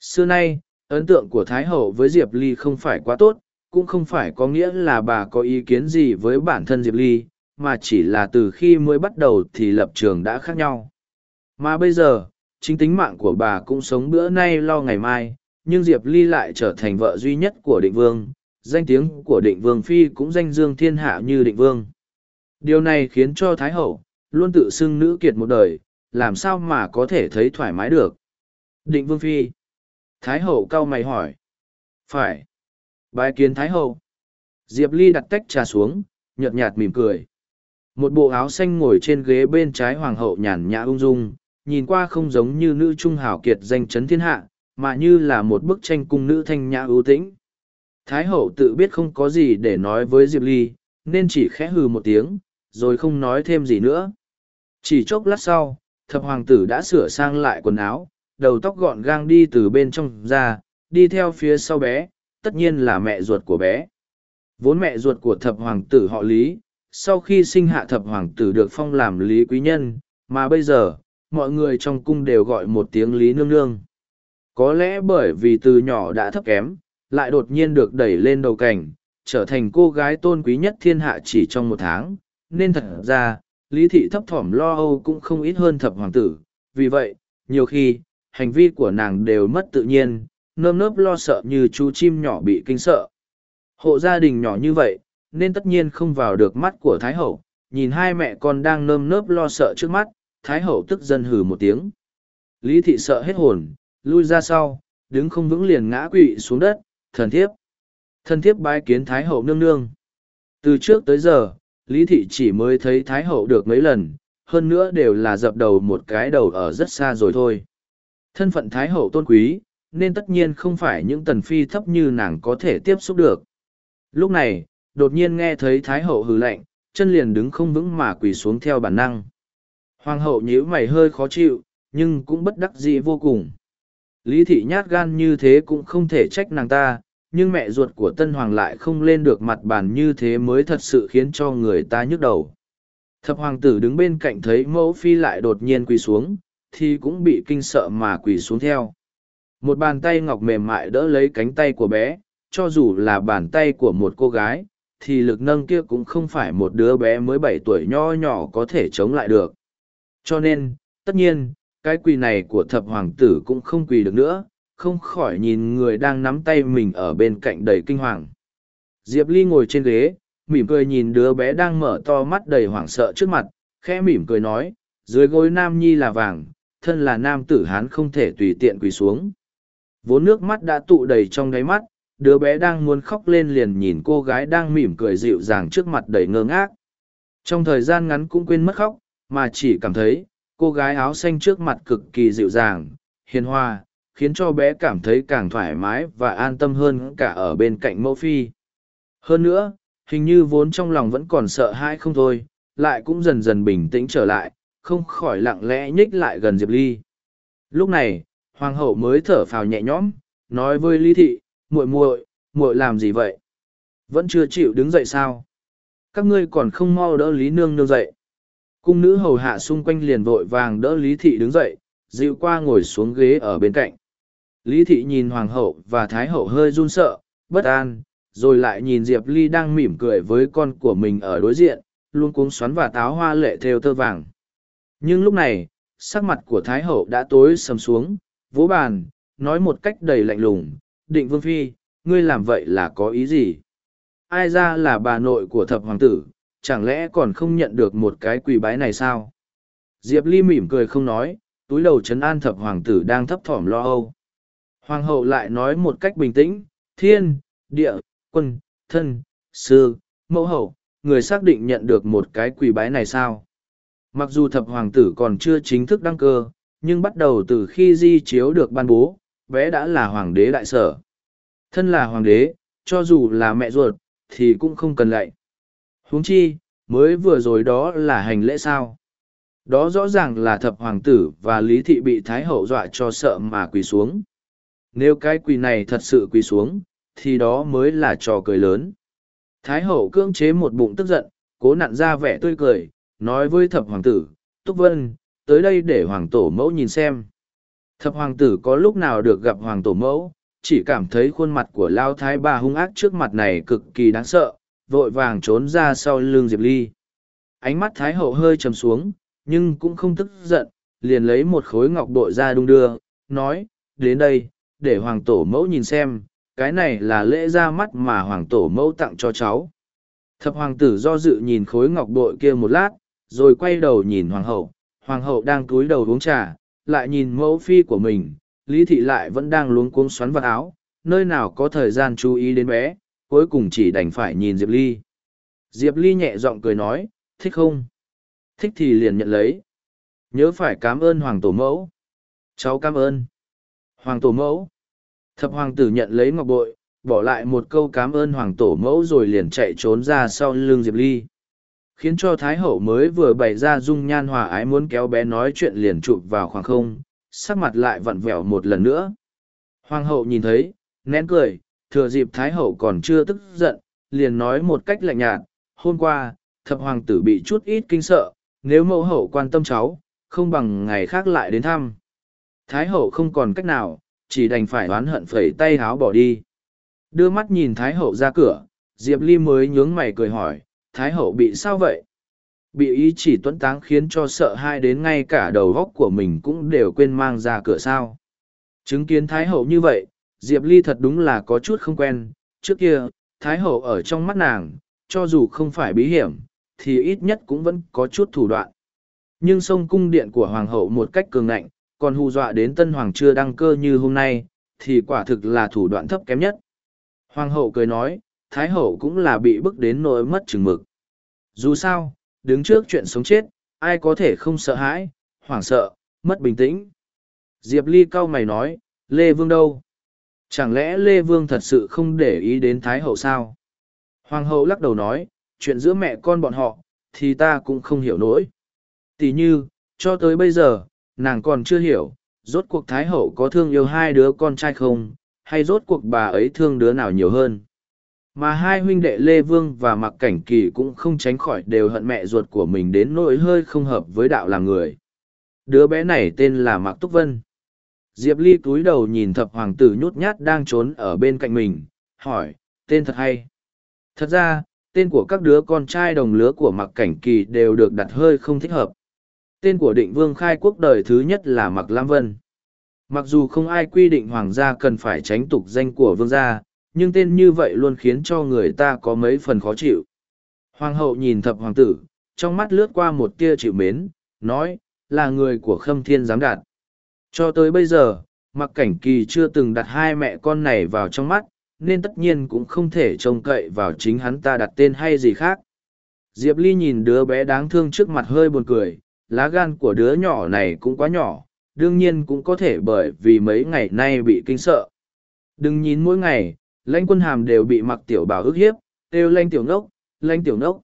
Xưa nay, ấn tượng của Thái Hậu với Diệp Ly không phải quá tốt, cũng không phải có nghĩa là bà có ý kiến gì với bản thân Diệp Ly, mà chỉ là từ khi mới bắt đầu thì lập trường đã khác nhau. Mà bây giờ, chính tính mạng của bà cũng sống bữa nay lo ngày mai, nhưng Diệp Ly lại trở thành vợ duy nhất của định vương, danh tiếng của định vương phi cũng danh dương thiên hạ như định vương. Điều này khiến cho Thái Hậu, luôn tự xưng nữ kiệt một đời, làm sao mà có thể thấy thoải mái được. Định Vương Phi. Thái Hậu cau mày hỏi. Phải. Bái kiến Thái Hậu. Diệp Ly đặt tách trà xuống, nhợt nhạt mỉm cười. Một bộ áo xanh ngồi trên ghế bên trái Hoàng hậu nhàn nhã ung dung, nhìn qua không giống như nữ trung hào kiệt danh chấn thiên hạ, mà như là một bức tranh cung nữ thanh nhã ưu tĩnh. Thái hậu tự biết không có gì để nói với Diệp Ly, nên chỉ khẽ hừ một tiếng, rồi không nói thêm gì nữa. Chỉ chốc lát sau, thập hoàng tử đã sửa sang lại quần áo, đầu tóc gọn gàng đi từ bên trong ra, đi theo phía sau bé, tất nhiên là mẹ ruột của bé. Vốn mẹ ruột của thập hoàng tử họ Lý, sau khi sinh hạ thập hoàng tử được phong làm Lý Quý Nhân, mà bây giờ, mọi người trong cung đều gọi một tiếng Lý Nương Nương. Có lẽ bởi vì từ nhỏ đã thấp kém, lại đột nhiên được đẩy lên đầu cảnh, trở thành cô gái tôn quý nhất thiên hạ chỉ trong một tháng, nên thật ra, lý thị thấp thỏm lo âu cũng không ít hơn thập hoàng tử, vì vậy, nhiều khi, hành vi của nàng đều mất tự nhiên, nơm nớp lo sợ như chú chim nhỏ bị kinh sợ. Hộ gia đình nhỏ như vậy, nên tất nhiên không vào được mắt của Thái Hậu, nhìn hai mẹ con đang nơm nớp lo sợ trước mắt, Thái Hậu tức dân hừ một tiếng. Lý thị sợ hết hồn, lui ra sau, đứng không vững liền ngã quỵ xuống đất, thần thiếp. Thần thiếp bái kiến Thái Hậu nương nương. Từ trước tới giờ, Lý Thị chỉ mới thấy Thái Hậu được mấy lần, hơn nữa đều là dập đầu một cái đầu ở rất xa rồi thôi. Thân phận Thái Hậu tôn quý, nên tất nhiên không phải những tần phi thấp như nàng có thể tiếp xúc được. Lúc này, đột nhiên nghe thấy Thái Hậu hừ lạnh, chân liền đứng không vững mà quỳ xuống theo bản năng. Hoàng hậu nhíu mày hơi khó chịu, nhưng cũng bất đắc dĩ vô cùng. Lý thị nhát gan như thế cũng không thể trách nàng ta, nhưng mẹ ruột của tân hoàng lại không lên được mặt bàn như thế mới thật sự khiến cho người ta nhức đầu. Thập hoàng tử đứng bên cạnh thấy mẫu phi lại đột nhiên quỳ xuống, thì cũng bị kinh sợ mà quỳ xuống theo. Một bàn tay ngọc mềm mại đỡ lấy cánh tay của bé, cho dù là bàn tay của một cô gái, thì lực nâng kia cũng không phải một đứa bé mới bảy tuổi nho nhỏ có thể chống lại được. Cho nên, tất nhiên, cái quỳ này của thập hoàng tử cũng không quỳ được nữa, không khỏi nhìn người đang nắm tay mình ở bên cạnh đầy kinh hoàng. Diệp Ly ngồi trên ghế, mỉm cười nhìn đứa bé đang mở to mắt đầy hoảng sợ trước mặt, khẽ mỉm cười nói, dưới gối nam nhi là vàng, thân là nam tử hán không thể tùy tiện quỳ xuống. Vốn nước mắt đã tụ đầy trong đáy mắt, đứa bé đang muốn khóc lên liền nhìn cô gái đang mỉm cười dịu dàng trước mặt đầy ngơ ngác. Trong thời gian ngắn cũng quên mất khóc, mà chỉ cảm thấy, cô gái áo xanh trước mặt cực kỳ dịu dàng, hiền hòa, khiến cho bé cảm thấy càng thoải mái và an tâm hơn cả ở bên cạnh mẫu phi. Hơn nữa, hình như vốn trong lòng vẫn còn sợ hãi không thôi, lại cũng dần dần bình tĩnh trở lại, không khỏi lặng lẽ nhích lại gần Diệp Ly. Lúc này, hoàng hậu mới thở phào nhẹ nhõm, nói với Lý thị, muội muội, muội làm gì vậy? Vẫn chưa chịu đứng dậy sao? Các ngươi còn không mau đỡ Lý nương nương dậy. Cung nữ hầu hạ xung quanh liền vội vàng đỡ Lý thị đứng dậy, dịu qua ngồi xuống ghế ở bên cạnh. Lý thị nhìn hoàng hậu và thái hậu hơi run sợ, bất an, rồi lại nhìn Diệp Ly đang mỉm cười với con của mình ở đối diện, luôn cuống xoắn và táo hoa lệ theo tơ vàng. Nhưng lúc này, sắc mặt của thái hậu đã tối sầm xuống, vỗ bàn, nói một cách đầy lạnh lùng, định vương phi, ngươi làm vậy là có ý gì? Ai ra là bà nội của thập hoàng tử, chẳng lẽ còn không nhận được một cái quỳ bái này sao? Diệp Ly mỉm cười không nói, túi đầu chấn an thập hoàng tử đang thấp thỏm lo âu. Hoàng hậu lại nói một cách bình tĩnh, thiên, địa, quân, thân, sư, mẫu hậu, người xác định nhận được một cái quỳ bái này sao? Mặc dù thập hoàng tử còn chưa chính thức đăng cơ, nhưng bắt đầu từ khi di chiếu được ban bố, bé đã là hoàng đế đại sở. Thân là hoàng đế, cho dù là mẹ ruột, thì cũng không cần lạy huống chi, mới vừa rồi đó là hành lễ sao. Đó rõ ràng là thập hoàng tử và lý thị bị thái hậu dọa cho sợ mà quỳ xuống. Nếu cái quỳ này thật sự quỳ xuống, thì đó mới là trò cười lớn. Thái hậu cưỡng chế một bụng tức giận, cố nặn ra vẻ tươi cười, nói với thập hoàng tử, Túc Vân, tới đây để hoàng tổ mẫu nhìn xem. Thập hoàng tử có lúc nào được gặp hoàng tổ mẫu, chỉ cảm thấy khuôn mặt của lao thái bà hung ác trước mặt này cực kỳ đáng sợ, vội vàng trốn ra sau lưng Diệp Ly. Ánh mắt thái hậu hơi trầm xuống, nhưng cũng không tức giận, liền lấy một khối ngọc bội ra đung đưa, nói, đến đây, để hoàng tổ mẫu nhìn xem, cái này là lễ ra mắt mà hoàng tổ mẫu tặng cho cháu. Thập hoàng tử do dự nhìn khối ngọc bội kia một lát, rồi quay đầu nhìn hoàng hậu, hoàng hậu đang cúi đầu uống trà, lại nhìn mẫu phi của mình, lý thị lại vẫn đang luống cuống xoắn vào áo, nơi nào có thời gian chú ý đến bé, cuối cùng chỉ đành phải nhìn Diệp Ly. Diệp Ly nhẹ giọng cười nói, thích không? Thích thì liền nhận lấy. Nhớ phải cảm ơn Hoàng Tổ Mẫu. Cháu cảm ơn. Hoàng Tổ Mẫu. Thập Hoàng tử nhận lấy ngọc bội, bỏ lại một câu cảm ơn Hoàng Tổ Mẫu rồi liền chạy trốn ra sau lưng Diệp Ly. Khiến cho Thái Hậu mới vừa bày ra dung nhan hòa ái muốn kéo bé nói chuyện liền chụp vào khoảng không, sắc mặt lại vặn vẹo một lần nữa. Hoàng hậu nhìn thấy, nén cười, thừa dịp Thái hậu còn chưa tức giận, liền nói một cách lạnh nhạt, hôm qua, thập hoàng tử bị chút ít kinh sợ, nếu mẫu hậu quan tâm cháu, không bằng ngày khác lại đến thăm. Thái hậu không còn cách nào, chỉ đành phải oán hận phẩy tay háo bỏ đi. Đưa mắt nhìn Thái hậu ra cửa, Diệp Ly mới nhướng mày cười hỏi, Thái hậu bị sao vậy? bị ý chỉ tuấn táng khiến cho sợ hai đến ngay cả đầu góc của mình cũng đều quên mang ra cửa sao chứng kiến thái hậu như vậy diệp ly thật đúng là có chút không quen trước kia thái hậu ở trong mắt nàng cho dù không phải bí hiểm thì ít nhất cũng vẫn có chút thủ đoạn nhưng sông cung điện của hoàng hậu một cách cường ngạnh còn hù dọa đến tân hoàng chưa đăng cơ như hôm nay thì quả thực là thủ đoạn thấp kém nhất hoàng hậu cười nói thái hậu cũng là bị bức đến nỗi mất chừng mực Dù sao, đứng trước chuyện sống chết, ai có thể không sợ hãi, hoảng sợ, mất bình tĩnh. Diệp Ly cau mày nói, Lê Vương đâu? Chẳng lẽ Lê Vương thật sự không để ý đến Thái Hậu sao? Hoàng hậu lắc đầu nói, chuyện giữa mẹ con bọn họ, thì ta cũng không hiểu nổi. Tỉ như, cho tới bây giờ, nàng còn chưa hiểu, rốt cuộc Thái Hậu có thương yêu hai đứa con trai không, hay rốt cuộc bà ấy thương đứa nào nhiều hơn. Mà hai huynh đệ Lê Vương và Mặc Cảnh Kỳ cũng không tránh khỏi đều hận mẹ ruột của mình đến nỗi hơi không hợp với đạo làm người. Đứa bé này tên là Mạc Túc Vân. Diệp Ly cúi đầu nhìn thập hoàng tử nhút nhát đang trốn ở bên cạnh mình, hỏi, tên thật hay. Thật ra, tên của các đứa con trai đồng lứa của Mạc Cảnh Kỳ đều được đặt hơi không thích hợp. Tên của định vương khai quốc đời thứ nhất là Mạc Lam Vân. Mặc dù không ai quy định hoàng gia cần phải tránh tục danh của vương gia, nhưng tên như vậy luôn khiến cho người ta có mấy phần khó chịu. Hoàng hậu nhìn thập hoàng tử, trong mắt lướt qua một tia chịu mến, nói, là người của khâm thiên giám đạt. Cho tới bây giờ, mặc cảnh kỳ chưa từng đặt hai mẹ con này vào trong mắt, nên tất nhiên cũng không thể trông cậy vào chính hắn ta đặt tên hay gì khác. Diệp Ly nhìn đứa bé đáng thương trước mặt hơi buồn cười, lá gan của đứa nhỏ này cũng quá nhỏ, đương nhiên cũng có thể bởi vì mấy ngày nay bị kinh sợ. Đừng nhìn mỗi ngày, lãnh quân hàm đều bị mặc tiểu bảo ức hiếp, đều lãnh tiểu ngốc, lãnh tiểu ngốc.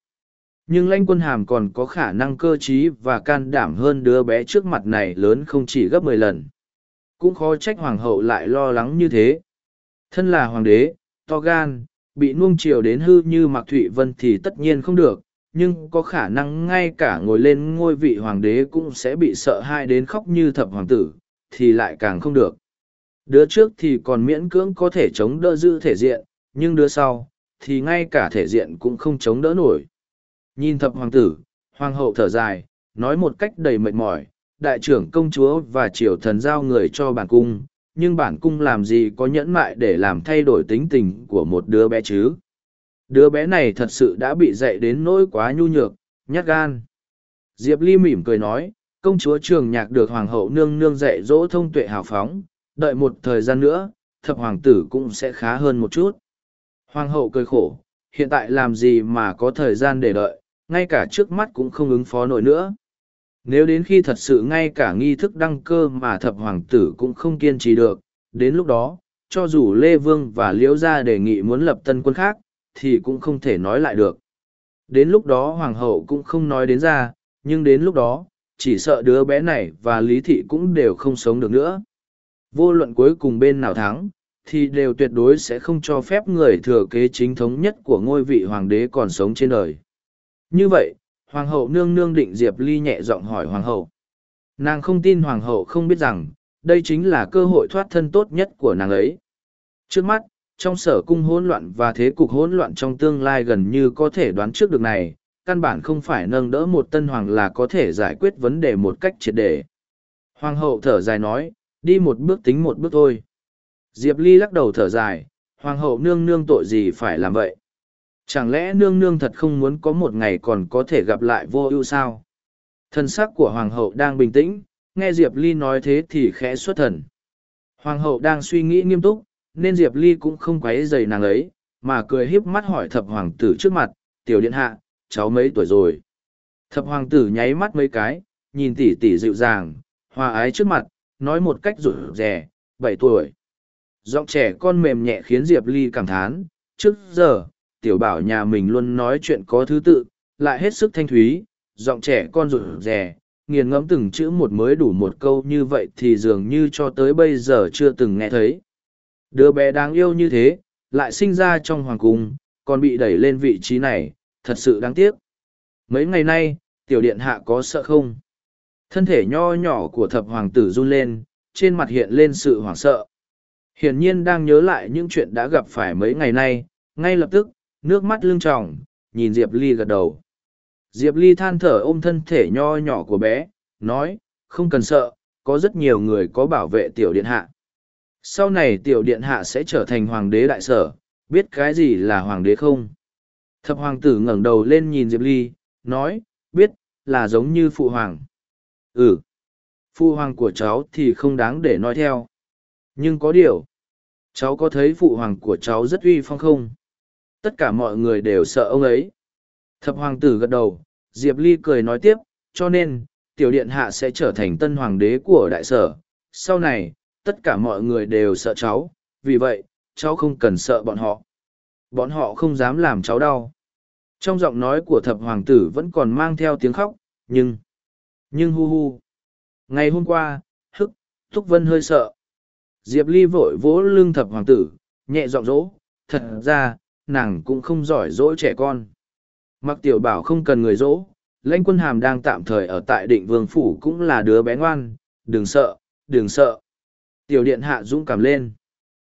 Nhưng lãnh quân hàm còn có khả năng cơ trí và can đảm hơn đứa bé trước mặt này lớn không chỉ gấp mười lần. Cũng khó trách hoàng hậu lại lo lắng như thế. Thân là hoàng đế, to gan, bị nuông chiều đến hư như Mạc Thụy Vân thì tất nhiên không được, nhưng có khả năng ngay cả ngồi lên ngôi vị hoàng đế cũng sẽ bị sợ hãi đến khóc như thập hoàng tử, thì lại càng không được. Đứa trước thì còn miễn cưỡng có thể chống đỡ giữ thể diện, nhưng đứa sau, thì ngay cả thể diện cũng không chống đỡ nổi. Nhìn thập hoàng tử, hoàng hậu thở dài, nói một cách đầy mệt mỏi, đại trưởng công chúa và triều thần giao người cho bản cung, nhưng bản cung làm gì có nhẫn mại để làm thay đổi tính tình của một đứa bé chứ. Đứa bé này thật sự đã bị dạy đến nỗi quá nhu nhược, nhát gan. Diệp Ly mỉm cười nói, công chúa trường nhạc được hoàng hậu nương nương dạy dỗ thông tuệ hào phóng, đợi một thời gian nữa, thập hoàng tử cũng sẽ khá hơn một chút. Hoàng hậu cười khổ, hiện tại làm gì mà có thời gian để đợi, ngay cả trước mắt cũng không ứng phó nổi nữa. Nếu đến khi thật sự ngay cả nghi thức đăng cơ mà thập hoàng tử cũng không kiên trì được, đến lúc đó, cho dù Lê Vương và Liễu Gia đề nghị muốn lập tân quân khác, thì cũng không thể nói lại được. Đến lúc đó hoàng hậu cũng không nói đến ra, nhưng đến lúc đó, chỉ sợ đứa bé này và Lý Thị cũng đều không sống được nữa. Vô luận cuối cùng bên nào thắng, thì đều tuyệt đối sẽ không cho phép người thừa kế chính thống nhất của ngôi vị hoàng đế còn sống trên đời. Như vậy, hoàng hậu nương nương định Diệp Ly nhẹ giọng hỏi hoàng hậu. Nàng không tin hoàng hậu không biết rằng, đây chính là cơ hội thoát thân tốt nhất của nàng ấy. Trước mắt, trong sở cung hỗn loạn và thế cục hỗn loạn trong tương lai gần như có thể đoán trước được này, căn bản không phải nâng đỡ một tân hoàng là có thể giải quyết vấn đề một cách triệt để. Hoàng hậu thở dài nói, đi một bước tính một bước thôi. Diệp Ly lắc đầu thở dài, hoàng hậu nương nương tội gì phải làm vậy? Chẳng lẽ nương nương thật không muốn có một ngày còn có thể gặp lại vô ưu sao? Thần sắc của hoàng hậu đang bình tĩnh, nghe Diệp Ly nói thế thì khẽ xuất thần. Hoàng hậu đang suy nghĩ nghiêm túc, nên Diệp Ly cũng không quấy dày nàng ấy, mà cười híp mắt hỏi thập hoàng tử trước mặt, tiểu điện hạ, cháu mấy tuổi rồi. Thập hoàng tử nháy mắt mấy cái, nhìn tỷ tỷ dịu dàng, hòa ái trước mặt, nói một cách rủ rè, bảy tuổi. Giọng trẻ con mềm nhẹ khiến Diệp Ly cảm thán, trước giờ, tiểu bảo nhà mình luôn nói chuyện có thứ tự, lại hết sức thanh thúy, giọng trẻ con rụt rè, nghiền ngẫm từng chữ một mới đủ một câu như vậy thì dường như cho tới bây giờ chưa từng nghe thấy. Đứa bé đáng yêu như thế, lại sinh ra trong hoàng cung, còn bị đẩy lên vị trí này, thật sự đáng tiếc. Mấy ngày nay, tiểu điện hạ có sợ không? Thân thể nho nhỏ của thập hoàng tử run lên, trên mặt hiện lên sự hoảng sợ. Hiển nhiên đang nhớ lại những chuyện đã gặp phải mấy ngày nay, ngay lập tức, nước mắt lưng tròng, nhìn Diệp Ly gật đầu. Diệp Ly than thở ôm thân thể nho nhỏ của bé, nói, không cần sợ, có rất nhiều người có bảo vệ tiểu điện hạ. Sau này tiểu điện hạ sẽ trở thành hoàng đế đại sở, biết cái gì là hoàng đế không? Thập hoàng tử ngẩng đầu lên nhìn Diệp Ly, nói, biết, là giống như phụ hoàng. Ừ, phụ hoàng của cháu thì không đáng để nói theo. Nhưng có điều, cháu có thấy phụ hoàng của cháu rất uy phong không? Tất cả mọi người đều sợ ông ấy. Thập hoàng tử gật đầu, Diệp Ly cười nói tiếp, cho nên, tiểu điện hạ sẽ trở thành tân hoàng đế của đại sở. Sau này, tất cả mọi người đều sợ cháu, vì vậy, cháu không cần sợ bọn họ. Bọn họ không dám làm cháu đau. Trong giọng nói của thập hoàng tử vẫn còn mang theo tiếng khóc, nhưng... Nhưng hu hu. Ngày hôm qua, hức, Thúc Vân hơi sợ. Diệp Ly vội vỗ lưng thập hoàng tử, nhẹ giọng dỗ, thật ra, nàng cũng không giỏi dỗ trẻ con. Mặc tiểu bảo không cần người dỗ, lãnh quân hàm đang tạm thời ở tại định vương phủ cũng là đứa bé ngoan, đừng sợ, đừng sợ. Tiểu điện hạ dũng cảm lên.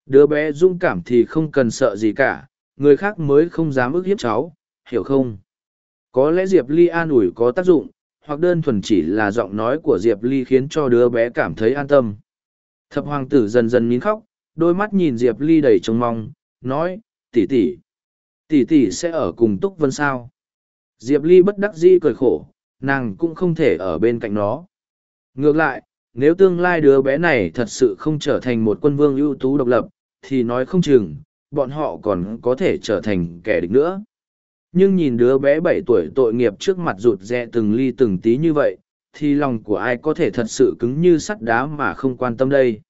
Đứa bé dũng cảm thì không cần sợ gì cả, người khác mới không dám ức hiếp cháu, hiểu không? Có lẽ Diệp Ly an ủi có tác dụng, hoặc đơn thuần chỉ là giọng nói của Diệp Ly khiến cho đứa bé cảm thấy an tâm. Thập hoàng tử dần dần nín khóc, đôi mắt nhìn Diệp Ly đầy trông mong, nói, tỷ tỷ, tỷ tỷ sẽ ở cùng Túc Vân sao? Diệp Ly bất đắc dĩ cười khổ, nàng cũng không thể ở bên cạnh nó. Ngược lại, nếu tương lai đứa bé này thật sự không trở thành một quân vương ưu tú độc lập, thì nói không chừng, bọn họ còn có thể trở thành kẻ địch nữa. Nhưng nhìn đứa bé bảy tuổi tội nghiệp trước mặt rụt rè từng ly từng tí như vậy, thì lòng của ai có thể thật sự cứng như sắt đá mà không quan tâm đây.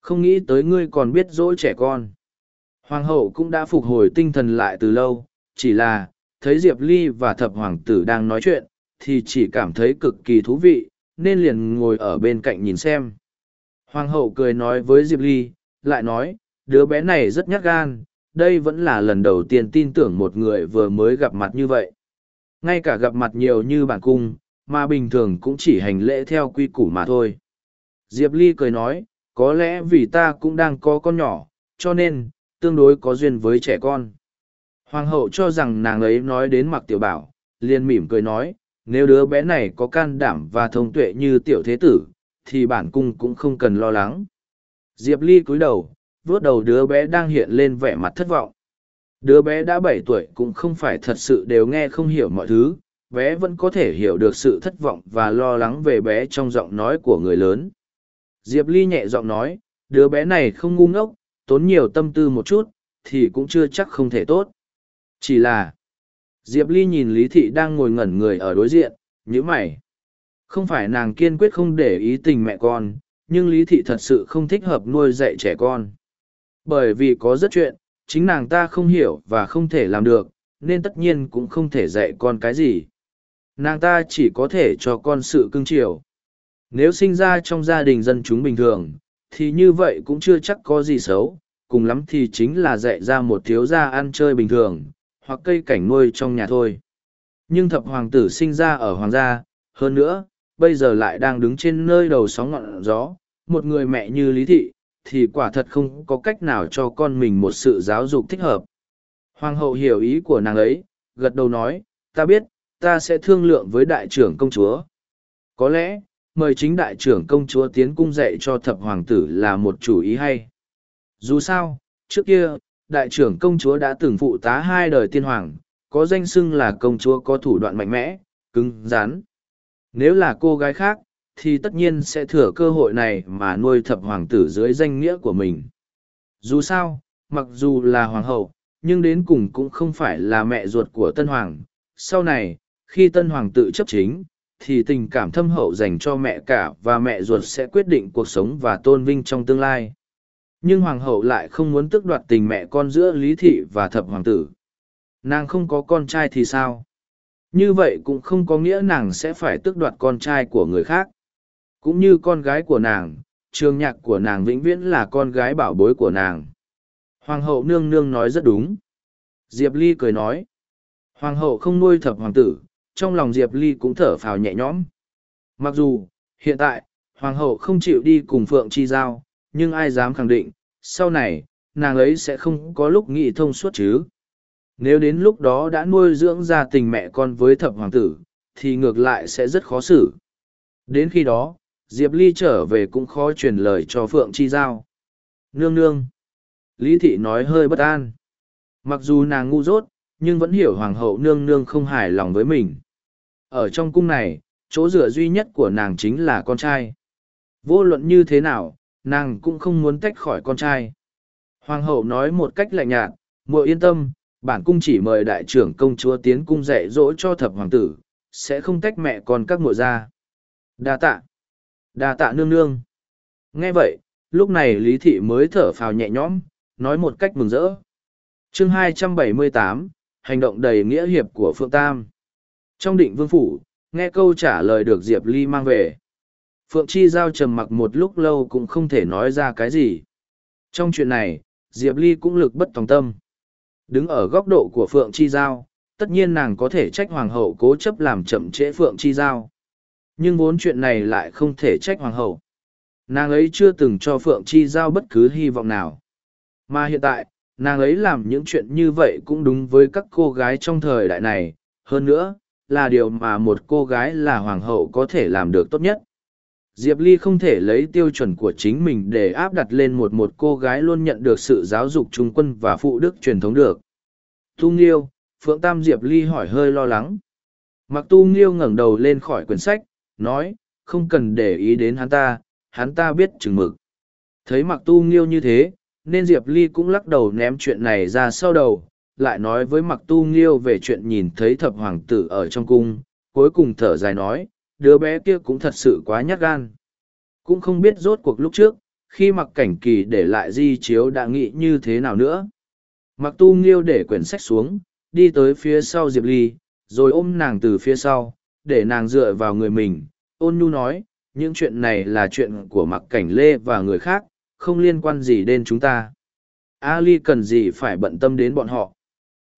Không nghĩ tới ngươi còn biết dỗi trẻ con. Hoàng hậu cũng đã phục hồi tinh thần lại từ lâu, chỉ là, thấy Diệp Ly và thập hoàng tử đang nói chuyện, thì chỉ cảm thấy cực kỳ thú vị, nên liền ngồi ở bên cạnh nhìn xem. Hoàng hậu cười nói với Diệp Ly, lại nói, đứa bé này rất nhát gan, đây vẫn là lần đầu tiên tin tưởng một người vừa mới gặp mặt như vậy. Ngay cả gặp mặt nhiều như bản cung, mà bình thường cũng chỉ hành lễ theo quy củ mà thôi. Diệp Ly cười nói, có lẽ vì ta cũng đang có con nhỏ, cho nên, tương đối có duyên với trẻ con. Hoàng hậu cho rằng nàng ấy nói đến mặc tiểu bảo, liền mỉm cười nói, nếu đứa bé này có can đảm và thông tuệ như tiểu thế tử, thì bản cung cũng không cần lo lắng. Diệp Ly cúi đầu, vuốt đầu đứa bé đang hiện lên vẻ mặt thất vọng. Đứa bé đã bảy tuổi cũng không phải thật sự đều nghe không hiểu mọi thứ, bé vẫn có thể hiểu được sự thất vọng và lo lắng về bé trong giọng nói của người lớn. Diệp Ly nhẹ giọng nói, đứa bé này không ngu ngốc, tốn nhiều tâm tư một chút, thì cũng chưa chắc không thể tốt. Chỉ là, Diệp Ly nhìn Lý Thị đang ngồi ngẩn người ở đối diện, như mày. Không phải nàng kiên quyết không để ý tình mẹ con, nhưng Lý Thị thật sự không thích hợp nuôi dạy trẻ con. Bởi vì có rất chuyện, chính nàng ta không hiểu và không thể làm được, nên tất nhiên cũng không thể dạy con cái gì. Nàng ta chỉ có thể cho con sự cưng chiều. Nếu sinh ra trong gia đình dân chúng bình thường, thì như vậy cũng chưa chắc có gì xấu, cùng lắm thì chính là dạy ra một thiếu gia ăn chơi bình thường, hoặc cây cảnh nuôi trong nhà thôi. Nhưng thập hoàng tử sinh ra ở hoàng gia, hơn nữa, bây giờ lại đang đứng trên nơi đầu sóng ngọn gió, một người mẹ như Lý Thị, thì quả thật không có cách nào cho con mình một sự giáo dục thích hợp. Hoàng hậu hiểu ý của nàng ấy, gật đầu nói, ta biết, ta sẽ thương lượng với đại trưởng công chúa. Có lẽ, mời chính đại trưởng công chúa tiến cung dạy cho thập hoàng tử là một chủ ý hay. Dù sao, trước kia, đại trưởng công chúa đã từng phụ tá hai đời tiên hoàng, có danh xưng là công chúa có thủ đoạn mạnh mẽ, cứng, rắn. Nếu là cô gái khác, thì tất nhiên sẽ thừa cơ hội này mà nuôi thập hoàng tử dưới danh nghĩa của mình. Dù sao, mặc dù là hoàng hậu, nhưng đến cùng cũng không phải là mẹ ruột của tân hoàng. Sau này, khi tân hoàng tự chấp chính, thì tình cảm thâm hậu dành cho mẹ cả và mẹ ruột sẽ quyết định cuộc sống và tôn vinh trong tương lai. Nhưng hoàng hậu lại không muốn tước đoạt tình mẹ con giữa lý thị và thập hoàng tử. Nàng không có con trai thì sao? Như vậy cũng không có nghĩa nàng sẽ phải tước đoạt con trai của người khác cũng như con gái của nàng, trường nhạc của nàng vĩnh viễn là con gái bảo bối của nàng hoàng hậu nương nương nói rất đúng diệp ly cười nói, hoàng hậu không nuôi thập hoàng tử trong lòng diệp ly cũng thở phào nhẹ nhõm mặc dù hiện tại hoàng hậu không chịu đi cùng phượng chi giao nhưng ai dám khẳng định sau này nàng ấy sẽ không có lúc nghị thông suốt chứ nếu đến lúc đó đã nuôi dưỡng ra tình mẹ con với thập hoàng tử thì ngược lại sẽ rất khó xử đến khi đó Diệp Ly trở về cũng khó truyền lời cho Phượng Chi Giao. Nương nương. Lý Thị nói hơi bất an. Mặc dù nàng ngu dốt, nhưng vẫn hiểu Hoàng hậu nương nương không hài lòng với mình. Ở trong cung này, chỗ dựa duy nhất của nàng chính là con trai. Vô luận như thế nào, nàng cũng không muốn tách khỏi con trai. Hoàng hậu nói một cách lạnh nhạt, muội yên tâm, Bản cung chỉ mời đại trưởng công chúa tiến cung dạy dỗ cho thập hoàng tử, sẽ không tách mẹ con các muội ra. Đa tạ. Đa tạ nương nương. Nghe vậy, lúc này Lý Thị mới thở phào nhẹ nhõm, nói một cách mừng rỡ. chương 278, hành động đầy nghĩa hiệp của Phượng Tam. Trong định vương phủ, nghe câu trả lời được Diệp Ly mang về. Phượng Chi Giao trầm mặc một lúc lâu cũng không thể nói ra cái gì. Trong chuyện này, Diệp Ly cũng lực bất tòng tâm. Đứng ở góc độ của Phượng Chi Giao, tất nhiên nàng có thể trách Hoàng hậu cố chấp làm chậm trễ Phượng Chi Giao. Nhưng vốn chuyện này lại không thể trách Hoàng hậu. Nàng ấy chưa từng cho Phượng Chi Giao bất cứ hy vọng nào. Mà hiện tại, nàng ấy làm những chuyện như vậy cũng đúng với các cô gái trong thời đại này. Hơn nữa, là điều mà một cô gái là Hoàng hậu có thể làm được tốt nhất. Diệp Ly không thể lấy tiêu chuẩn của chính mình để áp đặt lên một một cô gái luôn nhận được sự giáo dục trung quân và phụ đức truyền thống được. Tu Nghiêu, Phượng Tam Diệp Ly hỏi hơi lo lắng. Mặc Tu Nghiêu ngẩng đầu lên khỏi quyển sách, nói, không cần để ý đến hắn ta, hắn ta biết chừng mực. Thấy Mặc Tu Nghiêu như thế, nên Diệp Ly cũng lắc đầu ném chuyện này ra sau đầu, lại nói với Mặc Tu Nghiêu về chuyện nhìn thấy thập hoàng tử ở trong cung, cuối cùng thở dài nói, đứa bé kia cũng thật sự quá nhát gan. Cũng không biết rốt cuộc lúc trước, khi mặc cảnh kỳ để lại di chiếu đã nghĩ như thế nào nữa. Mặc tu nghiêu để quyển sách xuống, đi tới phía sau Diệp Ly, rồi ôm nàng từ phía sau, để nàng dựa vào người mình. Ôn nhu nói, những chuyện này là chuyện của mặc cảnh lê và người khác, không liên quan gì đến chúng ta. A Ly cần gì phải bận tâm đến bọn họ.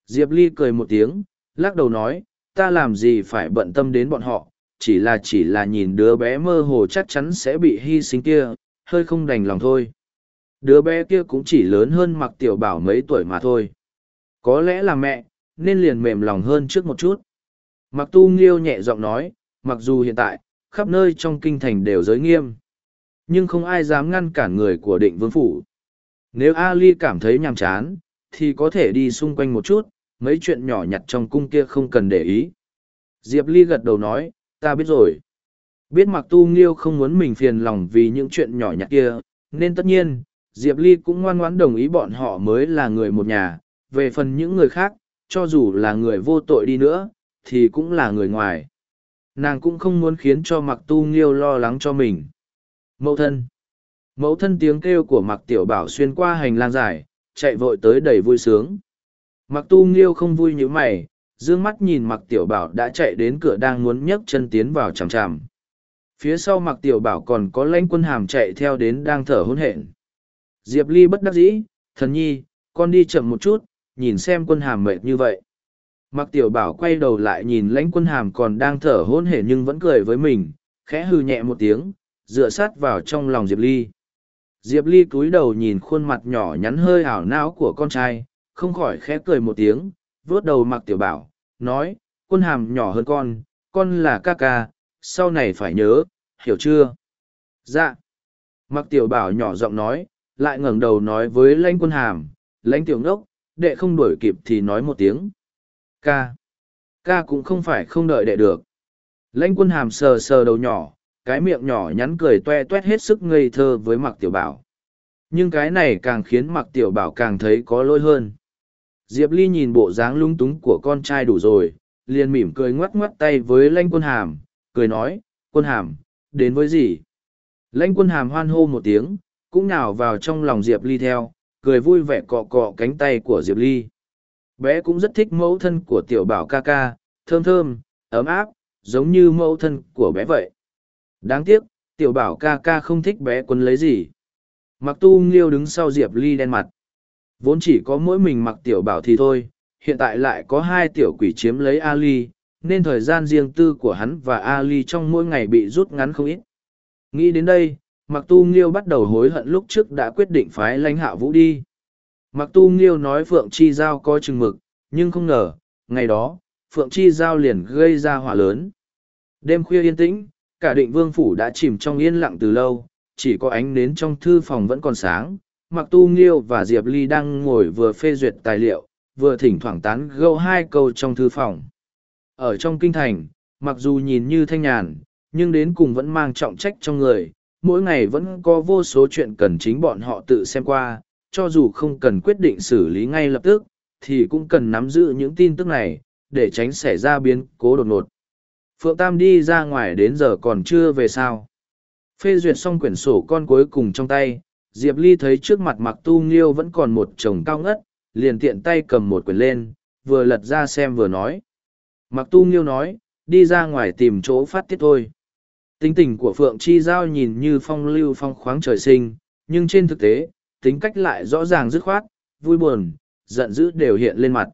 Diệp Ly cười một tiếng, lắc đầu nói, ta làm gì phải bận tâm đến bọn họ, chỉ là chỉ là nhìn đứa bé mơ hồ chắc chắn sẽ bị hy sinh kia, hơi không đành lòng thôi. Đứa bé kia cũng chỉ lớn hơn mặc tiểu bảo mấy tuổi mà thôi. Có lẽ là mẹ, nên liền mềm lòng hơn trước một chút. Mặc tu nghiêu nhẹ giọng nói, mặc dù hiện tại, khắp nơi trong kinh thành đều giới nghiêm. Nhưng không ai dám ngăn cản người của định vương phủ. Nếu Ali cảm thấy nhàm chán, thì có thể đi xung quanh một chút, mấy chuyện nhỏ nhặt trong cung kia không cần để ý. Diệp Ly gật đầu nói, ta biết rồi. Biết mặc tu nghiêu không muốn mình phiền lòng vì những chuyện nhỏ nhặt kia, nên tất nhiên, Diệp Ly cũng ngoan ngoãn đồng ý bọn họ mới là người một nhà, về phần những người khác, cho dù là người vô tội đi nữa, thì cũng là người ngoài. Nàng cũng không muốn khiến cho mặc tu nghiêu lo lắng cho mình. Mẫu thân. Mẫu thân tiếng kêu của mặc tiểu bảo xuyên qua hành lang dài, chạy vội tới đầy vui sướng. Mặc tu nghiêu không vui như mày, dương mắt nhìn mặc tiểu bảo đã chạy đến cửa đang muốn nhấc chân tiến vào chằm chằm. Phía sau mặc tiểu bảo còn có lãnh quân hàm chạy theo đến đang thở hôn hển. Diệp ly bất đắc dĩ thần nhi con đi chậm một chút nhìn xem quân hàm mệt như vậy. Mặc tiểu bảo quay đầu lại nhìn lãnh quân hàm còn đang thở hôn hển nhưng vẫn cười với mình khẽ hư nhẹ một tiếng dựa sát vào trong lòng diệp ly. Diệp ly cúi đầu nhìn khuôn mặt nhỏ nhắn hơi ảo não của con trai không khỏi khẽ cười một tiếng vuốt đầu mặc tiểu bảo, nói, quân hàm nhỏ hơn con, con là ca ca, sau này phải nhớ, hiểu chưa? Dạ. Mặc tiểu bảo nhỏ giọng nói, lại ngẩng đầu nói với lãnh quân hàm, lãnh tiểu ngốc, đệ không đuổi kịp thì nói một tiếng. Ca. Ca cũng không phải không đợi đệ được. Lãnh quân hàm sờ sờ đầu nhỏ, cái miệng nhỏ nhắn cười toe toét hết sức ngây thơ với mặc tiểu bảo. Nhưng cái này càng khiến mặc tiểu bảo càng thấy có lỗi hơn. Diệp Ly nhìn bộ dáng lung túng của con trai đủ rồi, liền mỉm cười ngoắt ngoắt tay với lãnh quân hàm, cười nói, quân hàm, đến với gì? Lãnh quân hàm hoan hô một tiếng, cũng nào vào trong lòng Diệp Ly theo, cười vui vẻ cọ cọ cánh tay của Diệp Ly. Bé cũng rất thích mẫu thân của tiểu bảo ca ca, thơm thơm, ấm áp, giống như mẫu thân của bé vậy. Đáng tiếc, tiểu bảo ca ca không thích bé quân lấy gì. Mặc tu nghiêu đứng sau Diệp Ly đen mặt. Vốn chỉ có mỗi mình mặc tiểu bảo thì thôi, hiện tại lại có hai tiểu quỷ chiếm lấy Ali, nên thời gian riêng tư của hắn và Ali trong mỗi ngày bị rút ngắn không ít. Nghĩ đến đây, Mặc Tu Nghiêu bắt đầu hối hận lúc trước đã quyết định phái lãnh hạ vũ đi. Mặc Tu Nghiêu nói Phượng Chi Giao có chừng mực, nhưng không ngờ, ngày đó, Phượng Chi Giao liền gây ra hỏa lớn. Đêm khuya yên tĩnh, cả định vương phủ đã chìm trong yên lặng từ lâu, chỉ có ánh nến trong thư phòng vẫn còn sáng, Mặc Tu Nghiêu và Diệp Ly đang ngồi vừa phê duyệt tài liệu, vừa thỉnh thoảng tán gẫu hai câu trong thư phòng. Ở trong kinh thành, mặc dù nhìn như thanh nhàn, nhưng đến cùng vẫn mang trọng trách trong người, mỗi ngày vẫn có vô số chuyện cần chính bọn họ tự xem qua, cho dù không cần quyết định xử lý ngay lập tức, thì cũng cần nắm giữ những tin tức này, để tránh xảy ra biến cố đột ngột. Phượng Tam đi ra ngoài đến giờ còn chưa về sao. Phê duyệt xong quyển sổ con cuối cùng trong tay, Diệp Ly thấy trước mặt mặc tu nghiêu vẫn còn một chồng cao ngất, liền tiện tay cầm một quyển lên, vừa lật ra xem vừa nói. Mặc tu nghiêu nói, đi ra ngoài tìm chỗ phát tiết thôi. Tính tình của Phượng Chi Giao nhìn như phong lưu phong khoáng trời sinh, nhưng trên thực tế, tính cách lại rõ ràng dứt khoát, vui buồn, giận dữ đều hiện lên mặt.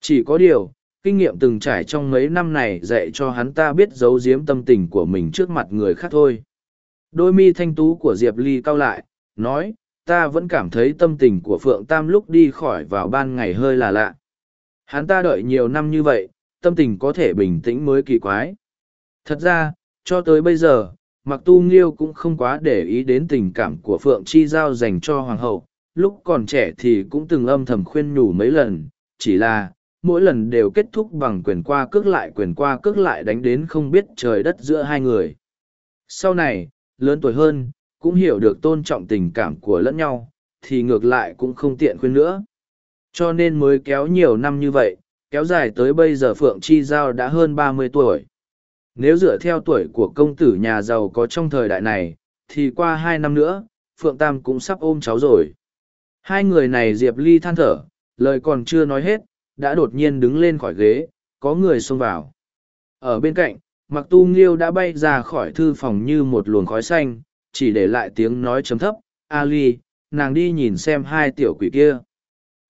Chỉ có điều, kinh nghiệm từng trải trong mấy năm này dạy cho hắn ta biết giấu giếm tâm tình của mình trước mặt người khác thôi. Đôi mi thanh tú của Diệp Ly cao lại, nói, ta vẫn cảm thấy tâm tình của Phượng Tam lúc đi khỏi vào ban ngày hơi là lạ. Hắn ta đợi nhiều năm như vậy, tâm tình có thể bình tĩnh mới kỳ quái. Thật ra, cho tới bây giờ, Mặc Tu Nghiêu cũng không quá để ý đến tình cảm của Phượng Chi Giao dành cho Hoàng hậu, lúc còn trẻ thì cũng từng âm thầm khuyên nhủ mấy lần, chỉ là, mỗi lần đều kết thúc bằng quyền qua cước lại quyền qua cước lại đánh đến không biết trời đất giữa hai người. Sau này, lớn tuổi hơn, cũng hiểu được tôn trọng tình cảm của lẫn nhau, thì ngược lại cũng không tiện khuyên nữa. Cho nên mới kéo nhiều năm như vậy, kéo dài tới bây giờ Phượng Chi Giao đã hơn ba mươi tuổi. Nếu dựa theo tuổi của công tử nhà giàu có trong thời đại này, thì qua hai năm nữa, Phượng Tam cũng sắp ôm cháu rồi. Hai người này Diệp Ly than thở, lời còn chưa nói hết, đã đột nhiên đứng lên khỏi ghế, có người xông vào. Ở bên cạnh, Mặc Tu Nghiêu đã bay ra khỏi thư phòng như một luồng khói xanh, chỉ để lại tiếng nói chấm thấp, Ali, nàng đi nhìn xem hai tiểu quỷ kia.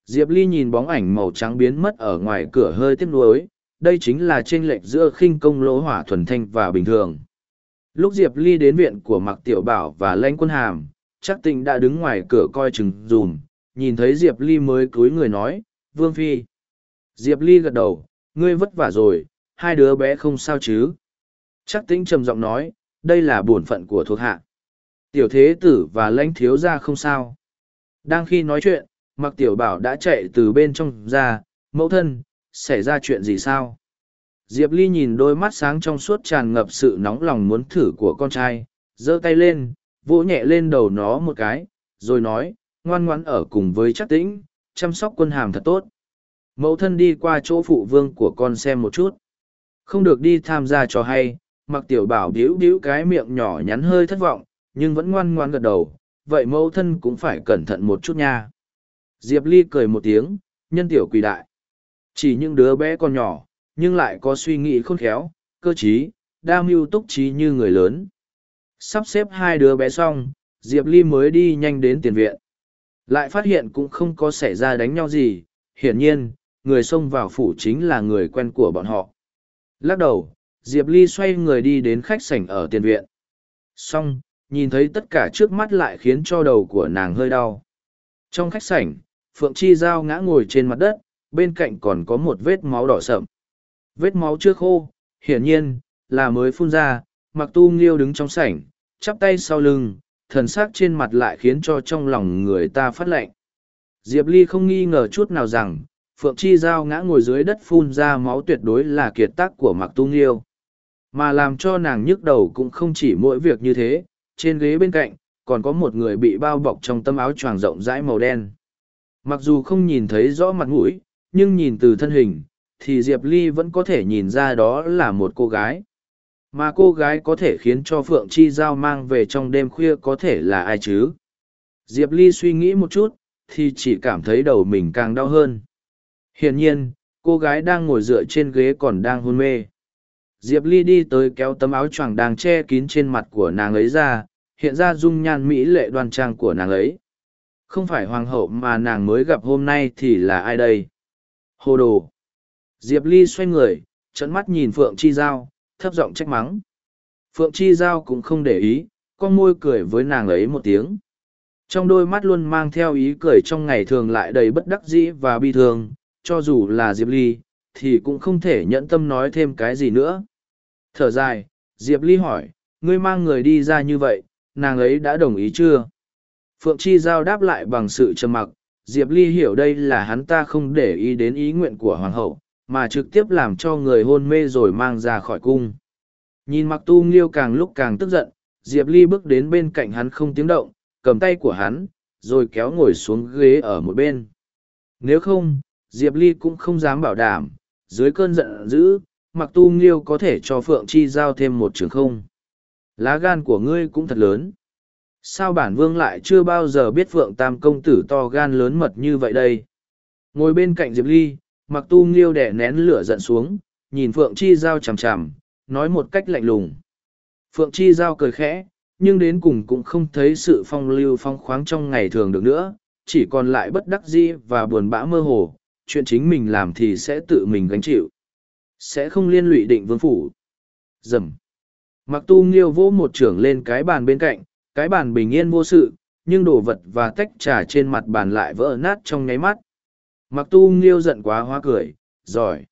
Diệp Ly nhìn bóng ảnh màu trắng biến mất ở ngoài cửa hơi tiếc nuối, đây chính là chênh lệch giữa khinh công lỗ hỏa thuần thanh và bình thường. Lúc Diệp Ly đến viện của Mạc Tiểu Bảo và Lãnh Quân Hàm, chắc tình đã đứng ngoài cửa coi chừng dùm, nhìn thấy Diệp Ly mới cúi người nói, Vương Phi. Diệp Ly gật đầu, ngươi vất vả rồi, hai đứa bé không sao chứ. Chắc tĩnh trầm giọng nói, đây là bổn phận của thuộc hạ. Tiểu thế tử và lãnh thiếu ra không sao. Đang khi nói chuyện, mặc tiểu bảo đã chạy từ bên trong ra, mẫu thân, xảy ra chuyện gì sao? Diệp Ly nhìn đôi mắt sáng trong suốt tràn ngập sự nóng lòng muốn thử của con trai, giơ tay lên, vỗ nhẹ lên đầu nó một cái, rồi nói, ngoan ngoãn ở cùng với chắc tĩnh, chăm sóc quân hàm thật tốt. Mẫu thân đi qua chỗ phụ vương của con xem một chút. Không được đi tham gia cho hay, mặc tiểu bảo điếu điếu cái miệng nhỏ nhắn hơi thất vọng, nhưng vẫn ngoan ngoan gật đầu, vậy mẫu thân cũng phải cẩn thận một chút nha. Diệp Ly cười một tiếng, nhân tiểu quỷ đại. Chỉ những đứa bé còn nhỏ, nhưng lại có suy nghĩ khôn khéo, cơ trí, đa mưu túc trí như người lớn. Sắp xếp hai đứa bé xong, Diệp Ly mới đi nhanh đến tiền viện. Lại phát hiện cũng không có xảy ra đánh nhau gì, hiển nhiên, người xông vào phủ chính là người quen của bọn họ. Lắc đầu, Diệp Ly xoay người đi đến khách sảnh ở tiền viện. Xong, nhìn thấy tất cả trước mắt lại khiến cho đầu của nàng hơi đau. Trong khách sảnh, Phượng Chi Giao ngã ngồi trên mặt đất, bên cạnh còn có một vết máu đỏ sậm. Vết máu chưa khô, hiển nhiên, là mới phun ra, mặc tu nghiêu đứng trong sảnh, chắp tay sau lưng, thần sắc trên mặt lại khiến cho trong lòng người ta phát lạnh. Diệp Ly không nghi ngờ chút nào rằng, Phượng Chi Giao ngã ngồi dưới đất phun ra máu tuyệt đối là kiệt tác của mặc Tu Nghiêu. Mà làm cho nàng nhức đầu cũng không chỉ mỗi việc như thế, trên ghế bên cạnh, còn có một người bị bao bọc trong tấm áo choàng rộng rãi màu đen. Mặc dù không nhìn thấy rõ mặt mũi, nhưng nhìn từ thân hình, thì Diệp Ly vẫn có thể nhìn ra đó là một cô gái. Mà cô gái có thể khiến cho Phượng Chi Giao mang về trong đêm khuya có thể là ai chứ? Diệp Ly suy nghĩ một chút, thì chỉ cảm thấy đầu mình càng đau hơn. Hiển nhiên, cô gái đang ngồi dựa trên ghế còn đang hôn mê. Diệp Ly đi tới kéo tấm áo choàng đang che kín trên mặt của nàng ấy ra, hiện ra dung nhan mỹ lệ đoan trang của nàng ấy. Không phải hoàng hậu mà nàng mới gặp hôm nay thì là ai đây? Hồ đồ! Diệp Ly xoay người, trận mắt nhìn Phượng Chi Giao, thấp giọng trách mắng. Phượng Chi Giao cũng không để ý, con môi cười với nàng ấy một tiếng. Trong đôi mắt luôn mang theo ý cười trong ngày thường lại đầy bất đắc dĩ và bi thương, cho dù là Diệp Ly, thì cũng không thể nhẫn tâm nói thêm cái gì nữa. Thở dài, Diệp Ly hỏi, ngươi mang người đi ra như vậy, nàng ấy đã đồng ý chưa? Phượng Chi Giao đáp lại bằng sự trầm mặc, Diệp Ly hiểu đây là hắn ta không để ý đến ý nguyện của Hoàng hậu, mà trực tiếp làm cho người hôn mê rồi mang ra khỏi cung. Nhìn mặc tu nghiêu càng lúc càng tức giận, Diệp Ly bước đến bên cạnh hắn không tiếng động, cầm tay của hắn, rồi kéo ngồi xuống ghế ở một bên. Nếu không, Diệp Ly cũng không dám bảo đảm, dưới cơn giận dữ, mặc tu nghiêu có thể cho Phượng Chi giao thêm một trường không. Lá gan của ngươi cũng thật lớn. Sao bản vương lại chưa bao giờ biết Phượng Tam công tử to gan lớn mật như vậy đây? Ngồi bên cạnh Diệp Ly, mặc tu nghiêu đẻ nén lửa giận xuống, nhìn Phượng Chi giao chằm chằm, nói một cách lạnh lùng. Phượng Chi giao cười khẽ, nhưng đến cùng cũng không thấy sự phong lưu phong khoáng trong ngày thường được nữa, chỉ còn lại bất đắc dĩ và buồn bã mơ hồ, chuyện chính mình làm thì sẽ tự mình gánh chịu. Sẽ không liên lụy định vương phủ. Dầm. Mặc tu nghiêu vỗ một trưởng lên cái bàn bên cạnh, cái bàn bình yên vô sự, nhưng đồ vật và tách trà trên mặt bàn lại vỡ nát trong nháy mắt. Mặc tu nghiêu giận quá hoa cười, giỏi.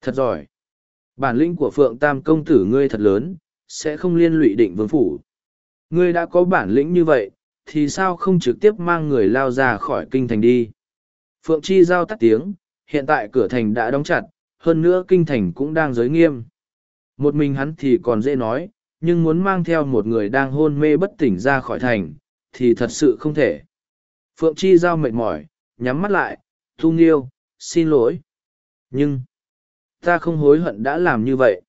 Thật giỏi. Bản lĩnh của Phượng Tam công tử ngươi thật lớn, sẽ không liên lụy định vương phủ. Ngươi đã có bản lĩnh như vậy, thì sao không trực tiếp mang người lao ra khỏi kinh thành đi? Phượng Chi giao tắt tiếng, hiện tại cửa thành đã đóng chặt, hơn nữa kinh thành cũng đang giới nghiêm. Một mình hắn thì còn dễ nói, nhưng muốn mang theo một người đang hôn mê bất tỉnh ra khỏi thành, thì thật sự không thể. Phượng Chi giao mệt mỏi, nhắm mắt lại, thu nghiêu, xin lỗi. Nhưng, ta không hối hận đã làm như vậy.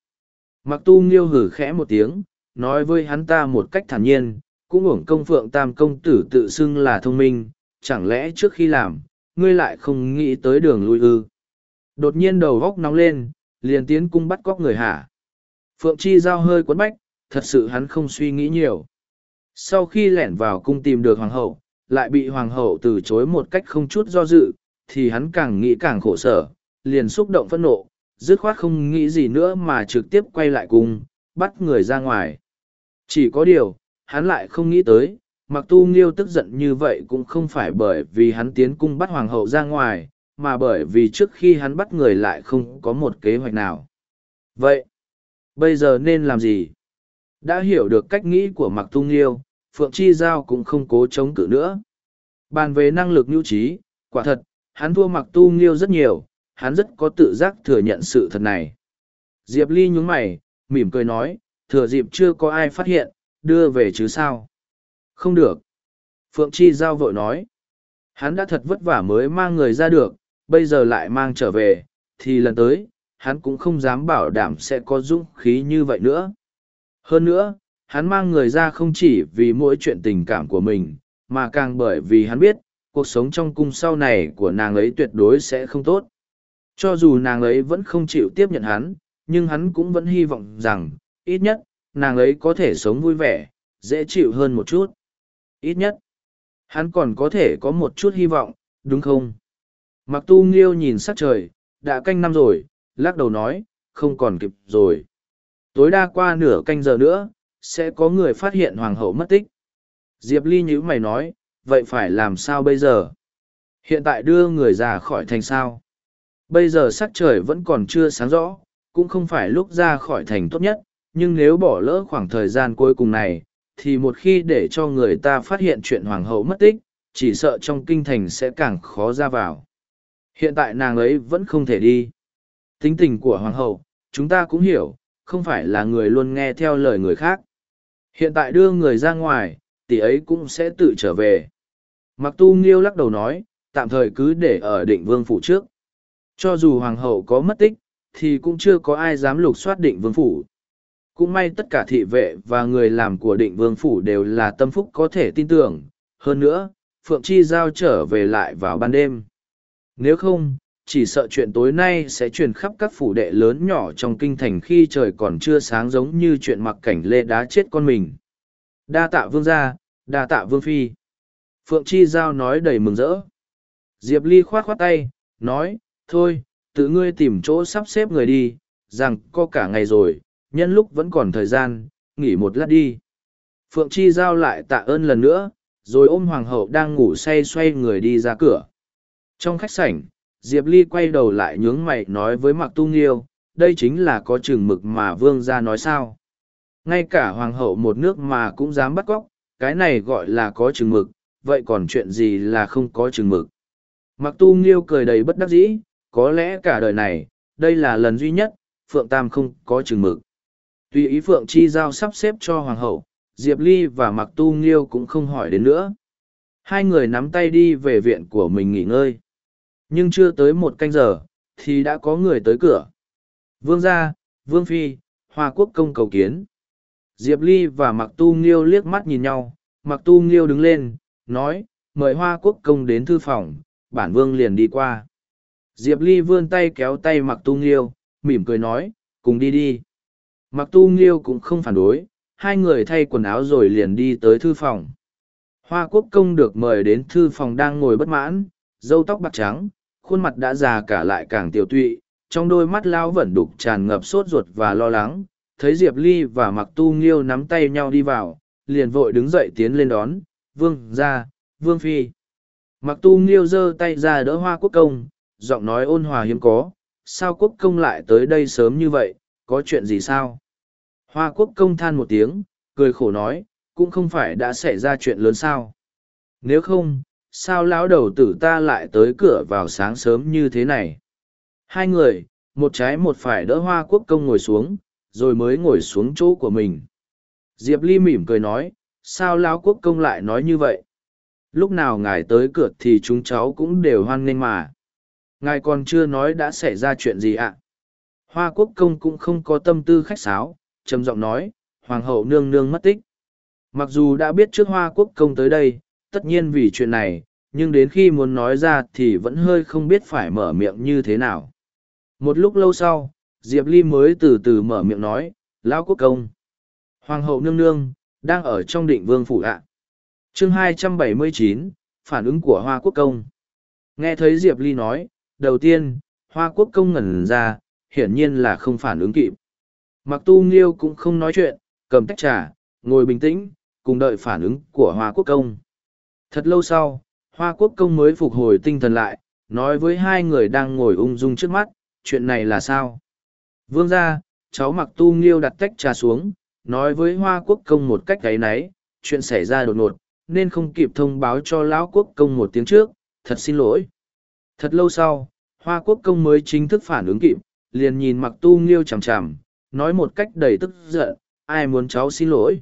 Mặc tu nghiêu hử khẽ một tiếng, nói với hắn ta một cách thản nhiên, cũng ủng công phượng tam công tử tự xưng là thông minh, chẳng lẽ trước khi làm, ngươi lại không nghĩ tới đường lui ư. Đột nhiên đầu góc nóng lên, liền tiến cung bắt cóc người hả. Phượng Chi Giao hơi quấn bách, thật sự hắn không suy nghĩ nhiều. Sau khi lẻn vào cung tìm được hoàng hậu, lại bị hoàng hậu từ chối một cách không chút do dự, thì hắn càng nghĩ càng khổ sở, liền xúc động phẫn nộ, dứt khoát không nghĩ gì nữa mà trực tiếp quay lại cung, bắt người ra ngoài. Chỉ có điều, hắn lại không nghĩ tới, mặc tu nghiêu tức giận như vậy cũng không phải bởi vì hắn tiến cung bắt hoàng hậu ra ngoài, mà bởi vì trước khi hắn bắt người lại không có một kế hoạch nào. Vậy, bây giờ nên làm gì? Đã hiểu được cách nghĩ của mặc tu nghiêu, Phượng Chi Giao cũng không cố chống cự nữa. Bàn về năng lực nhu trí, quả thật, hắn thua mặc tu nghiêu rất nhiều, hắn rất có tự giác thừa nhận sự thật này. Diệp Ly nhún mày, mỉm cười nói, thừa dịp chưa có ai phát hiện, đưa về chứ sao? Không được. Phượng Chi Giao vội nói. Hắn đã thật vất vả mới mang người ra được, bây giờ lại mang trở về, thì lần tới, hắn cũng không dám bảo đảm sẽ có dũng khí như vậy nữa. Hơn nữa, hắn mang người ra không chỉ vì mỗi chuyện tình cảm của mình, mà càng bởi vì hắn biết, cuộc sống trong cung sau này của nàng ấy tuyệt đối sẽ không tốt. Cho dù nàng ấy vẫn không chịu tiếp nhận hắn, nhưng hắn cũng vẫn hy vọng rằng, ít nhất, nàng ấy có thể sống vui vẻ, dễ chịu hơn một chút. Ít nhất, hắn còn có thể có một chút hy vọng, đúng không? Mặc tu nghiêu nhìn sắc trời, đã canh năm rồi, lắc đầu nói, không còn kịp rồi. Tối đa qua nửa canh giờ nữa, sẽ có người phát hiện hoàng hậu mất tích. Diệp Ly nhữ mày nói, vậy phải làm sao bây giờ? Hiện tại đưa người ra khỏi thành sao? Bây giờ sắc trời vẫn còn chưa sáng rõ, cũng không phải lúc ra khỏi thành tốt nhất, nhưng nếu bỏ lỡ khoảng thời gian cuối cùng này, thì một khi để cho người ta phát hiện chuyện hoàng hậu mất tích, chỉ sợ trong kinh thành sẽ càng khó ra vào. Hiện tại nàng ấy vẫn không thể đi. Tính tình của hoàng hậu, chúng ta cũng hiểu, không phải là người luôn nghe theo lời người khác. Hiện tại đưa người ra ngoài, tỷ ấy cũng sẽ tự trở về. Mặc tu nghiêu lắc đầu nói, tạm thời cứ để ở định vương phủ trước. Cho dù hoàng hậu có mất tích, thì cũng chưa có ai dám lục soát định vương phủ. Cũng may tất cả thị vệ và người làm của định vương phủ đều là tâm phúc có thể tin tưởng. Hơn nữa, Phượng Chi giao trở về lại vào ban đêm. Nếu không, chỉ sợ chuyện tối nay sẽ truyền khắp các phủ đệ lớn nhỏ trong kinh thành khi trời còn chưa sáng giống như chuyện mặc cảnh lê đá chết con mình. Đa tạ vương gia, đa tạ vương phi. Phượng Chi Giao nói đầy mừng rỡ. Diệp Ly khoát khoát tay, nói, thôi, tự ngươi tìm chỗ sắp xếp người đi, rằng có cả ngày rồi, nhân lúc vẫn còn thời gian, nghỉ một lát đi. Phượng Chi Giao lại tạ ơn lần nữa, rồi ôm hoàng hậu đang ngủ say xoay người đi ra cửa. Trong khách sảnh, Diệp Ly quay đầu lại nhướng mày nói với Mạc Tu Nghiêu, đây chính là có chừng mực mà vương gia nói sao. Ngay cả hoàng hậu một nước mà cũng dám bắt cóc, cái này gọi là có chừng mực, vậy còn chuyện gì là không có chừng mực. Mạc Tu Nghiêu cười đầy bất đắc dĩ, có lẽ cả đời này, đây là lần duy nhất, Phượng Tam không có chừng mực. Tuy ý Phượng Chi Giao sắp xếp cho hoàng hậu, Diệp Ly và Mạc Tu Nghiêu cũng không hỏi đến nữa. Hai người nắm tay đi về viện của mình nghỉ ngơi. Nhưng chưa tới một canh giờ thì đã có người tới cửa. Vương gia vương phi hoa quốc công cầu kiến. Diệp ly và mặc tu nghiêu liếc mắt nhìn nhau. Mặc tu nghiêu đứng lên nói mời hoa quốc công đến thư phòng bản vương liền đi qua. Diệp ly vươn tay kéo tay mặc tu nghiêu mỉm cười nói cùng đi đi mặc tu nghiêu cũng không phản đối, hai người thay quần áo rồi liền đi tới thư phòng. Hoa quốc công được mời đến thư phòng đang ngồi bất mãn, râu tóc bạc trắng, khuôn mặt đã già cả lại càng tiểu tụy, trong đôi mắt lao vẩn đục tràn ngập sốt ruột và lo lắng. Thấy diệp ly và mặc tu nghiêu nắm tay nhau đi vào, liền vội đứng dậy tiến lên đón. Vương ra vương phi. Mặc tu nghiêu giơ tay ra đỡ hoa quốc công, giọng nói ôn hòa hiếm có. Sao quốc công lại tới đây sớm như vậy? Có chuyện gì sao? Hoa quốc công than một tiếng, cười khổ nói, cũng không phải đã xảy ra chuyện lớn sao. Nếu không, sao lão đầu tử ta lại tới cửa vào sáng sớm như thế này? Hai người, một trái một phải đỡ hoa quốc công ngồi xuống, rồi mới ngồi xuống chỗ của mình. Diệp ly mỉm cười nói, sao lão quốc công lại nói như vậy? Lúc nào ngài tới cửa thì chúng cháu cũng đều hoan nghênh mà. Ngài còn chưa nói đã xảy ra chuyện gì ạ? Hoa quốc công cũng không có tâm tư khách sáo trầm giọng nói hoàng hậu nương nương mất tích. Mặc dù đã biết trước hoa quốc công tới đây tất nhiên vì chuyện này nhưng đến khi muốn nói ra thì vẫn hơi không biết phải mở miệng như thế nào. Một lúc lâu sau diệp ly mới từ từ mở miệng nói lão quốc công hoàng hậu nương nương đang ở trong định vương phủ ạ. Chương 279, phản ứng của hoa quốc công. Nghe thấy diệp ly nói đầu tiên hoa quốc công ngẩn ra hiển nhiên là không phản ứng kịp mặc tu nghiêu cũng không nói chuyện, cầm tách trà, ngồi bình tĩnh, cùng đợi phản ứng của hoa quốc công. Thật lâu sau, hoa quốc công mới phục hồi tinh thần lại, nói với hai người đang ngồi ung dung trước mắt, chuyện này là sao? Vương ra cháu mặc tu nghiêu đặt tách trà xuống, nói với hoa quốc công một cách gáy náy chuyện xảy ra đột ngột, nên không kịp thông báo cho lão quốc công một tiếng trước, thật xin lỗi. Thật lâu sau, hoa quốc công mới chính thức phản ứng kịp, liền nhìn mặc tu nghiêu chằm chằm nói một cách đầy tức giận, ai muốn cháu xin lỗi?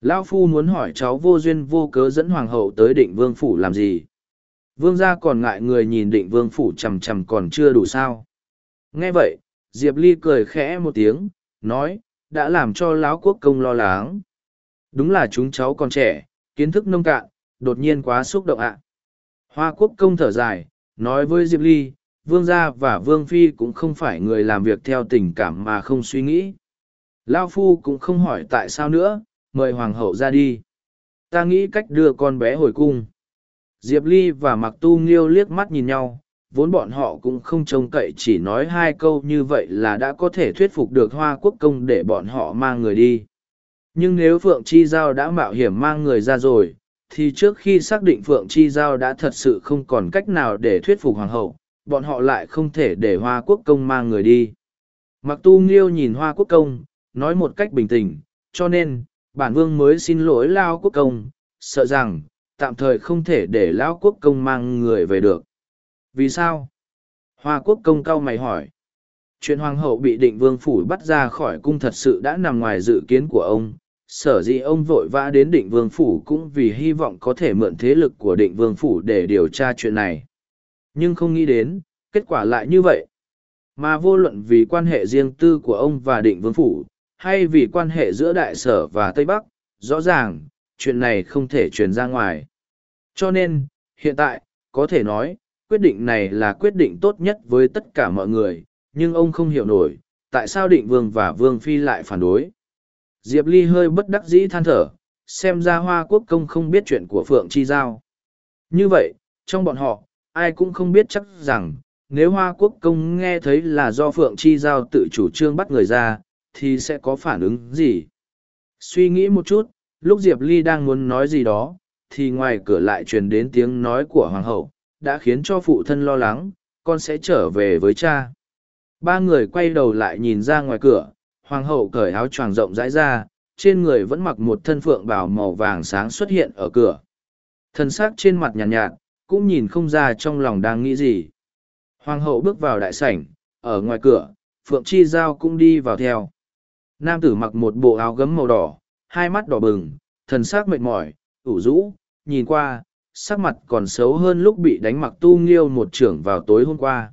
Lão phu muốn hỏi cháu vô duyên vô cớ dẫn hoàng hậu tới định vương phủ làm gì? Vương gia còn ngại người nhìn định vương phủ chầm chầm còn chưa đủ sao? Nghe vậy, diệp ly cười khẽ một tiếng, nói, đã làm cho lão quốc công lo lắng. Đúng là chúng cháu còn trẻ, kiến thức nông cạn, đột nhiên quá xúc động ạ. Hoa quốc công thở dài, nói với diệp ly vương gia và vương phi cũng không phải người làm việc theo tình cảm mà không suy nghĩ. Lao phu cũng không hỏi tại sao nữa, mời hoàng hậu ra đi. Ta nghĩ cách đưa con bé hồi cung. Diệp ly và mặc tu nghiêu liếc mắt nhìn nhau, vốn bọn họ cũng không trông cậy chỉ nói hai câu như vậy là đã có thể thuyết phục được hoa quốc công để bọn họ mang người đi. Nhưng nếu phượng chi giao đã mạo hiểm mang người ra rồi, thì trước khi xác định phượng chi giao đã thật sự không còn cách nào để thuyết phục hoàng hậu bọn họ lại không thể để hoa quốc công mang người đi. Mặc tu nghiêu nhìn hoa quốc công, nói một cách bình tĩnh, cho nên, bản vương mới xin lỗi lao quốc công, sợ rằng, tạm thời không thể để lão quốc công mang người về được. Vì sao? Hoa quốc công cao mày hỏi. Chuyện hoàng hậu bị định vương phủ bắt ra khỏi cung thật sự đã nằm ngoài dự kiến của ông. Sở dĩ ông vội vã đến định vương phủ cũng vì hy vọng có thể mượn thế lực của định vương phủ để điều tra chuyện này nhưng không nghĩ đến, kết quả lại như vậy. Mà vô luận vì quan hệ riêng tư của ông và định vương phủ, hay vì quan hệ giữa đại sở và tây bắc, rõ ràng, chuyện này không thể truyền ra ngoài. Cho nên, hiện tại, có thể nói, quyết định này là quyết định tốt nhất với tất cả mọi người, nhưng ông không hiểu nổi, tại sao định vương và vương phi lại phản đối. Diệp ly hơi bất đắc dĩ than thở, xem ra hoa quốc công không biết chuyện của phượng chi giao. Như vậy, trong bọn họ ai cũng không biết chắc rằng nếu hoa quốc công nghe thấy là do phượng chi giao tự chủ trương bắt người ra thì sẽ có phản ứng gì? Suy nghĩ một chút lúc diệp ly đang muốn nói gì đó thì ngoài cửa lại truyền đến tiếng nói của hoàng hậu đã khiến cho phụ thân lo lắng con sẽ trở về với cha. Ba người quay đầu lại nhìn ra ngoài cửa hoàng hậu cởi áo choàng rộng rãi ra trên người vẫn mặc một thân phượng bào màu vàng sáng xuất hiện ở cửa. Thân xác trên mặt nhàn nhạt, nhạt cũng nhìn không ra trong lòng đang nghĩ gì hoàng hậu bước vào đại sảnh ở ngoài cửa phượng chi giao cũng đi vào theo nam tử mặc một bộ áo gấm màu đỏ hai mắt đỏ bừng thần xác mệt mỏi ủ rũ nhìn qua sắc mặt còn xấu hơn lúc bị đánh mặc tu nghiêu một trưởng vào tối hôm qua.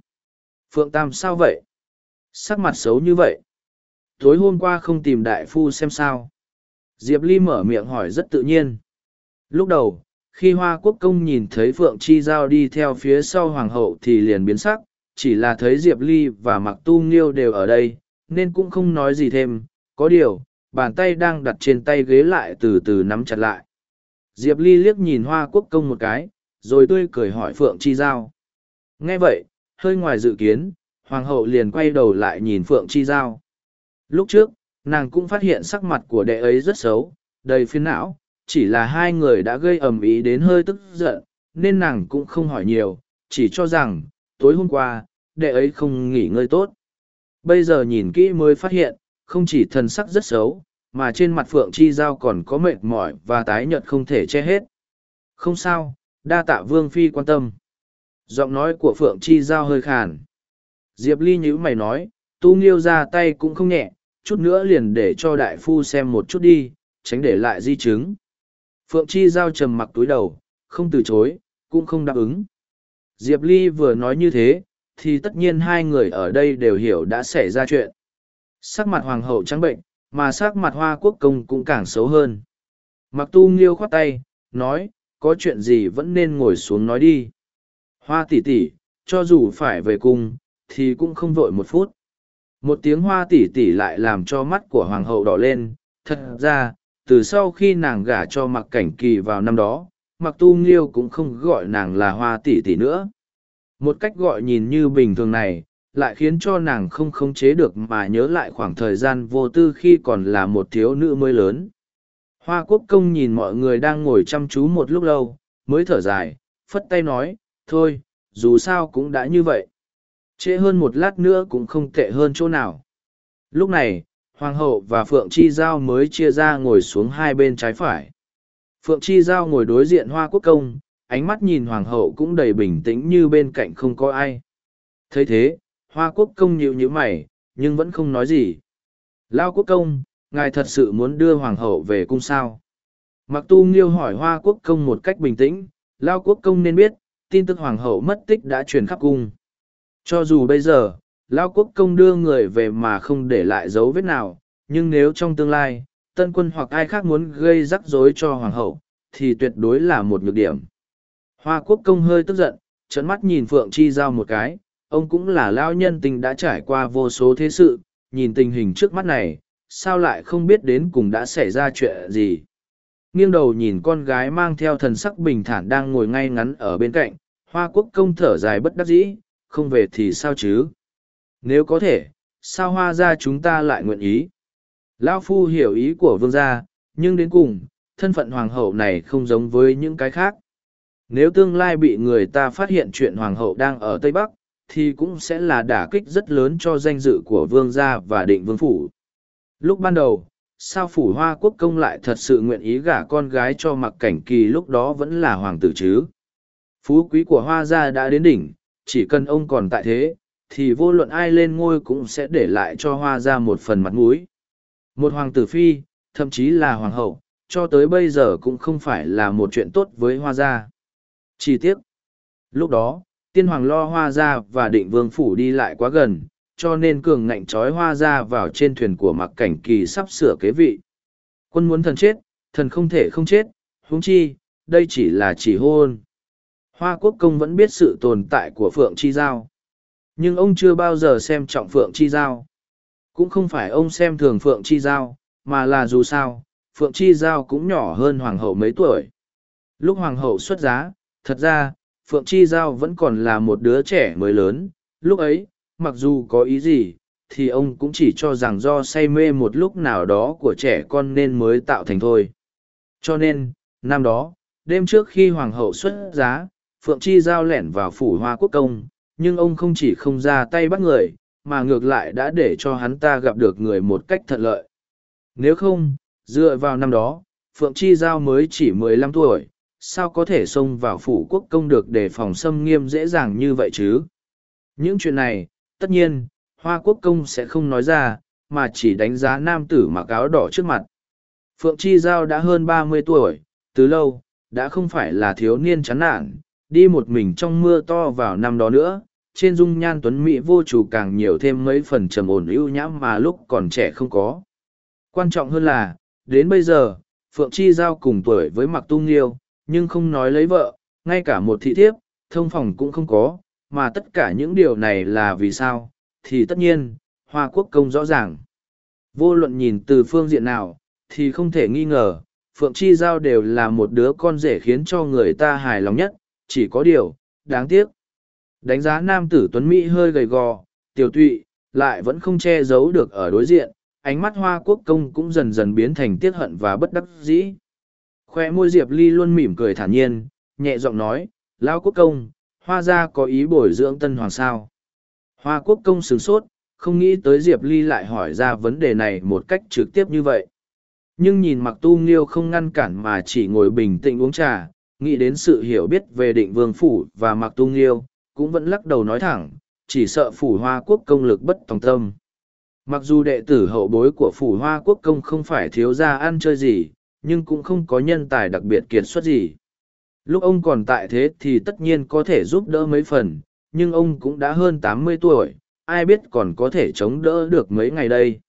Phượng Tam sao vậy? Sắc mặt xấu như vậy. Tối hôm qua không tìm đại phu xem sao. Diệp Ly mở miệng hỏi rất tự nhiên. Lúc đầu, khi Hoa Quốc Công nhìn thấy Phượng Chi Giao đi theo phía sau Hoàng hậu thì liền biến sắc, chỉ là thấy Diệp Ly và Mặc Tu Nghiêu đều ở đây, nên cũng không nói gì thêm. Có điều, bàn tay đang đặt trên tay ghế lại từ từ nắm chặt lại. Diệp Ly liếc nhìn Hoa Quốc Công một cái, rồi tươi cười hỏi Phượng Chi Giao. Nghe vậy, hơi ngoài dự kiến, Hoàng hậu liền quay đầu lại nhìn Phượng Chi Giao. Lúc trước, nàng cũng phát hiện sắc mặt của đệ ấy rất xấu, đầy phiền não, chỉ là hai người đã gây ầm ĩ đến hơi tức giận, nên nàng cũng không hỏi nhiều, chỉ cho rằng, tối hôm qua, đệ ấy không nghỉ ngơi tốt. Bây giờ nhìn kỹ mới phát hiện, không chỉ thần sắc rất xấu, mà trên mặt Phượng Chi Giao còn có mệt mỏi và tái nhợt không thể che hết. Không sao, đa tạ Vương Phi quan tâm. Giọng nói của Phượng Chi Giao hơi khàn. Diệp Ly nhữ mày nói, tu nghiêu ra tay cũng không nhẹ, chút nữa liền để cho đại phu xem một chút đi, tránh để lại di chứng. Phượng Chi Giao trầm mặc túi đầu, không từ chối, cũng không đáp ứng. Diệp Ly vừa nói như thế, thì tất nhiên hai người ở đây đều hiểu đã xảy ra chuyện. Sắc mặt hoàng hậu trắng bệnh, mà sắc mặt hoa quốc công cũng càng xấu hơn. Mặc tu nghiêu khoát tay, nói, có chuyện gì vẫn nên ngồi xuống nói đi. Hoa tỷ tỷ, cho dù phải về cung, thì cũng không vội một phút. Một tiếng hoa tỷ tỷ lại làm cho mắt của hoàng hậu đỏ lên, thật ra, từ sau khi nàng gả cho mặc cảnh kỳ vào năm đó, mặc tu nghiêu cũng không gọi nàng là hoa tỷ tỷ nữa. Một cách gọi nhìn như bình thường này, lại khiến cho nàng không khống chế được mà nhớ lại khoảng thời gian vô tư khi còn là một thiếu nữ mới lớn. Hoa quốc công nhìn mọi người đang ngồi chăm chú một lúc lâu, mới thở dài, phất tay nói, thôi, dù sao cũng đã như vậy. Trễ hơn một lát nữa cũng không tệ hơn chỗ nào. Lúc này, Hoàng hậu và Phượng Chi Giao mới chia ra ngồi xuống hai bên trái phải. Phượng Chi Giao ngồi đối diện Hoa Quốc Công, ánh mắt nhìn Hoàng hậu cũng đầy bình tĩnh như bên cạnh không có ai. thấy thế, Hoa Quốc Công nhịu nhíu mày, nhưng vẫn không nói gì. Lao Quốc Công, ngài thật sự muốn đưa Hoàng hậu về cung sao? Mặc tu nghiêu hỏi Hoa Quốc Công một cách bình tĩnh, Lao Quốc Công nên biết, tin tức Hoàng hậu mất tích đã truyền khắp cung. Cho dù bây giờ, Lao quốc công đưa người về mà không để lại dấu vết nào, nhưng nếu trong tương lai, tân quân hoặc ai khác muốn gây rắc rối cho hoàng hậu, thì tuyệt đối là một nhược điểm. Hoa quốc công hơi tức giận, trận mắt nhìn Phượng Chi Giao một cái, ông cũng là lao nhân tình đã trải qua vô số thế sự, nhìn tình hình trước mắt này, sao lại không biết đến cùng đã xảy ra chuyện gì. Nghiêng đầu nhìn con gái mang theo thần sắc bình thản đang ngồi ngay ngắn ở bên cạnh, hoa quốc công thở dài bất đắc dĩ, không về thì sao chứ? Nếu có thể, sao hoa gia chúng ta lại nguyện ý? Lao Phu hiểu ý của vương gia, nhưng đến cùng, thân phận hoàng hậu này không giống với những cái khác. Nếu tương lai bị người ta phát hiện chuyện hoàng hậu đang ở Tây Bắc, thì cũng sẽ là đả kích rất lớn cho danh dự của vương gia và định vương phủ. Lúc ban đầu, sao phủ hoa quốc công lại thật sự nguyện ý gả con gái cho mặc cảnh kỳ lúc đó vẫn là hoàng tử chứ? Phú quý của hoa gia đã đến đỉnh, chỉ cần ông còn tại thế, thì vô luận ai lên ngôi cũng sẽ để lại cho hoa ra một phần mặt mũi. Một hoàng tử phi, thậm chí là hoàng hậu, cho tới bây giờ cũng không phải là một chuyện tốt với hoa gia. Chi tiết Lúc đó, tiên hoàng lo hoa gia và định vương phủ đi lại quá gần, cho nên cường ngạnh trói hoa gia vào trên thuyền của mặc cảnh kỳ sắp sửa kế vị. Quân muốn thần chết, thần không thể không chết, huống chi, đây chỉ là chỉ hôn. Hoa quốc công vẫn biết sự tồn tại của Phượng Chi Giao. Nhưng ông chưa bao giờ xem trọng Phượng Chi Giao. Cũng không phải ông xem thường Phượng Chi Giao, mà là dù sao, Phượng Chi Giao cũng nhỏ hơn Hoàng hậu mấy tuổi. Lúc Hoàng hậu xuất giá, thật ra, Phượng Chi Giao vẫn còn là một đứa trẻ mới lớn. Lúc ấy, mặc dù có ý gì, thì ông cũng chỉ cho rằng do say mê một lúc nào đó của trẻ con nên mới tạo thành thôi. Cho nên, năm đó, đêm trước khi Hoàng hậu xuất giá, Phượng Chi Giao lẻn vào phủ hoa quốc công, nhưng ông không chỉ không ra tay bắt người, mà ngược lại đã để cho hắn ta gặp được người một cách thuận lợi. Nếu không, dựa vào năm đó, Phượng Chi Giao mới chỉ mười lăm tuổi, sao có thể xông vào phủ quốc công được để phòng xâm nghiêm dễ dàng như vậy chứ? Những chuyện này, tất nhiên, Hoa quốc công sẽ không nói ra, mà chỉ đánh giá nam tử mặc áo đỏ trước mặt. Phượng Chi Giao đã hơn ba mươi tuổi, từ lâu, đã không phải là thiếu niên chán nản, đi một mình trong mưa to vào năm đó nữa, trên dung nhan tuấn mỹ vô chủ càng nhiều thêm mấy phần trầm ổn ưu nhãm mà lúc còn trẻ không có. Quan trọng hơn là, đến bây giờ, Phượng Chi Giao cùng tuổi với Mạc Tu Nghiêu, nhưng không nói lấy vợ, ngay cả một thị thiếp, thông phòng cũng không có, mà tất cả những điều này là vì sao, thì tất nhiên, Hoa Quốc công rõ ràng. Vô luận nhìn từ phương diện nào, thì không thể nghi ngờ, Phượng Chi Giao đều là một đứa con rể khiến cho người ta hài lòng nhất, chỉ có điều, đáng tiếc. Đánh giá nam tử Tuấn Mỹ hơi gầy gò, tiểu tụy, lại vẫn không che giấu được ở đối diện, ánh mắt hoa quốc công cũng dần dần biến thành tiếc hận và bất đắc dĩ. Khoe môi Diệp Ly luôn mỉm cười thản nhiên, nhẹ giọng nói, Lão quốc công, hoa gia có ý bồi dưỡng tân hoàng sao. Hoa quốc công sửng sốt, không nghĩ tới Diệp Ly lại hỏi ra vấn đề này một cách trực tiếp như vậy. Nhưng nhìn mặc tu nghiêu không ngăn cản mà chỉ ngồi bình tĩnh uống trà, nghĩ đến sự hiểu biết về định vương phủ và mặc tu nghiêu, cũng vẫn lắc đầu nói thẳng, chỉ sợ phủ hoa quốc công lực bất tòng tâm. Mặc dù đệ tử hậu bối của phủ hoa quốc công không phải thiếu gia ăn chơi gì, nhưng cũng không có nhân tài đặc biệt kiệt xuất gì. Lúc ông còn tại thế thì tất nhiên có thể giúp đỡ mấy phần, nhưng ông cũng đã hơn tám mươi tuổi, ai biết còn có thể chống đỡ được mấy ngày đây.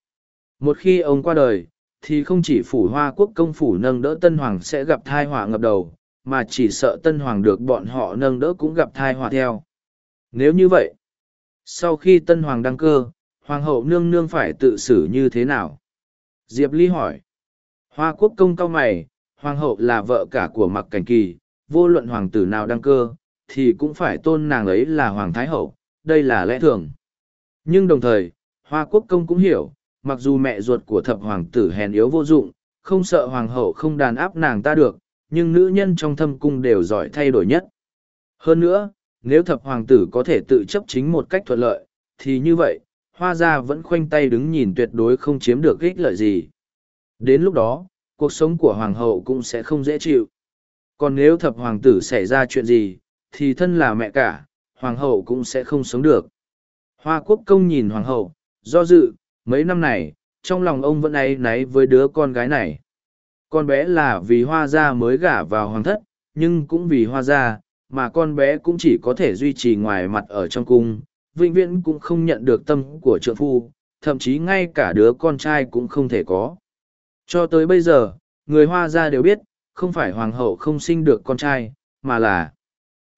Một khi ông qua đời, thì không chỉ phủ hoa quốc công phủ nâng đỡ tân hoàng sẽ gặp thai họa ngập đầu, mà chỉ sợ tân hoàng được bọn họ nâng đỡ cũng gặp thai họa theo. Nếu như vậy, sau khi tân hoàng đăng cơ, hoàng hậu nương nương phải tự xử như thế nào? Diệp Ly hỏi. Hoa quốc công cao mày, hoàng hậu là vợ cả của mặc cảnh kỳ, vô luận hoàng tử nào đăng cơ, thì cũng phải tôn nàng ấy là hoàng thái hậu, đây là lẽ thường. Nhưng đồng thời, hoa quốc công cũng hiểu, mặc dù mẹ ruột của thập hoàng tử hèn yếu vô dụng, không sợ hoàng hậu không đàn áp nàng ta được, nhưng nữ nhân trong thâm cung đều giỏi thay đổi nhất. Hơn nữa, nếu thập hoàng tử có thể tự chấp chính một cách thuận lợi, thì như vậy, hoa gia vẫn khoanh tay đứng nhìn tuyệt đối không chiếm được ích lợi gì. Đến lúc đó, cuộc sống của hoàng hậu cũng sẽ không dễ chịu. Còn nếu thập hoàng tử xảy ra chuyện gì, thì thân là mẹ cả, hoàng hậu cũng sẽ không sống được. Hoa quốc công nhìn hoàng hậu, do dự, mấy năm này, trong lòng ông vẫn áy náy với đứa con gái này. Con bé là vì hoa gia mới gả vào hoàng thất, nhưng cũng vì hoa gia, mà con bé cũng chỉ có thể duy trì ngoài mặt ở trong cung, vĩnh viễn cũng không nhận được tâm của trượng phu, thậm chí ngay cả đứa con trai cũng không thể có. Cho tới bây giờ, người hoa gia đều biết, không phải hoàng hậu không sinh được con trai, mà là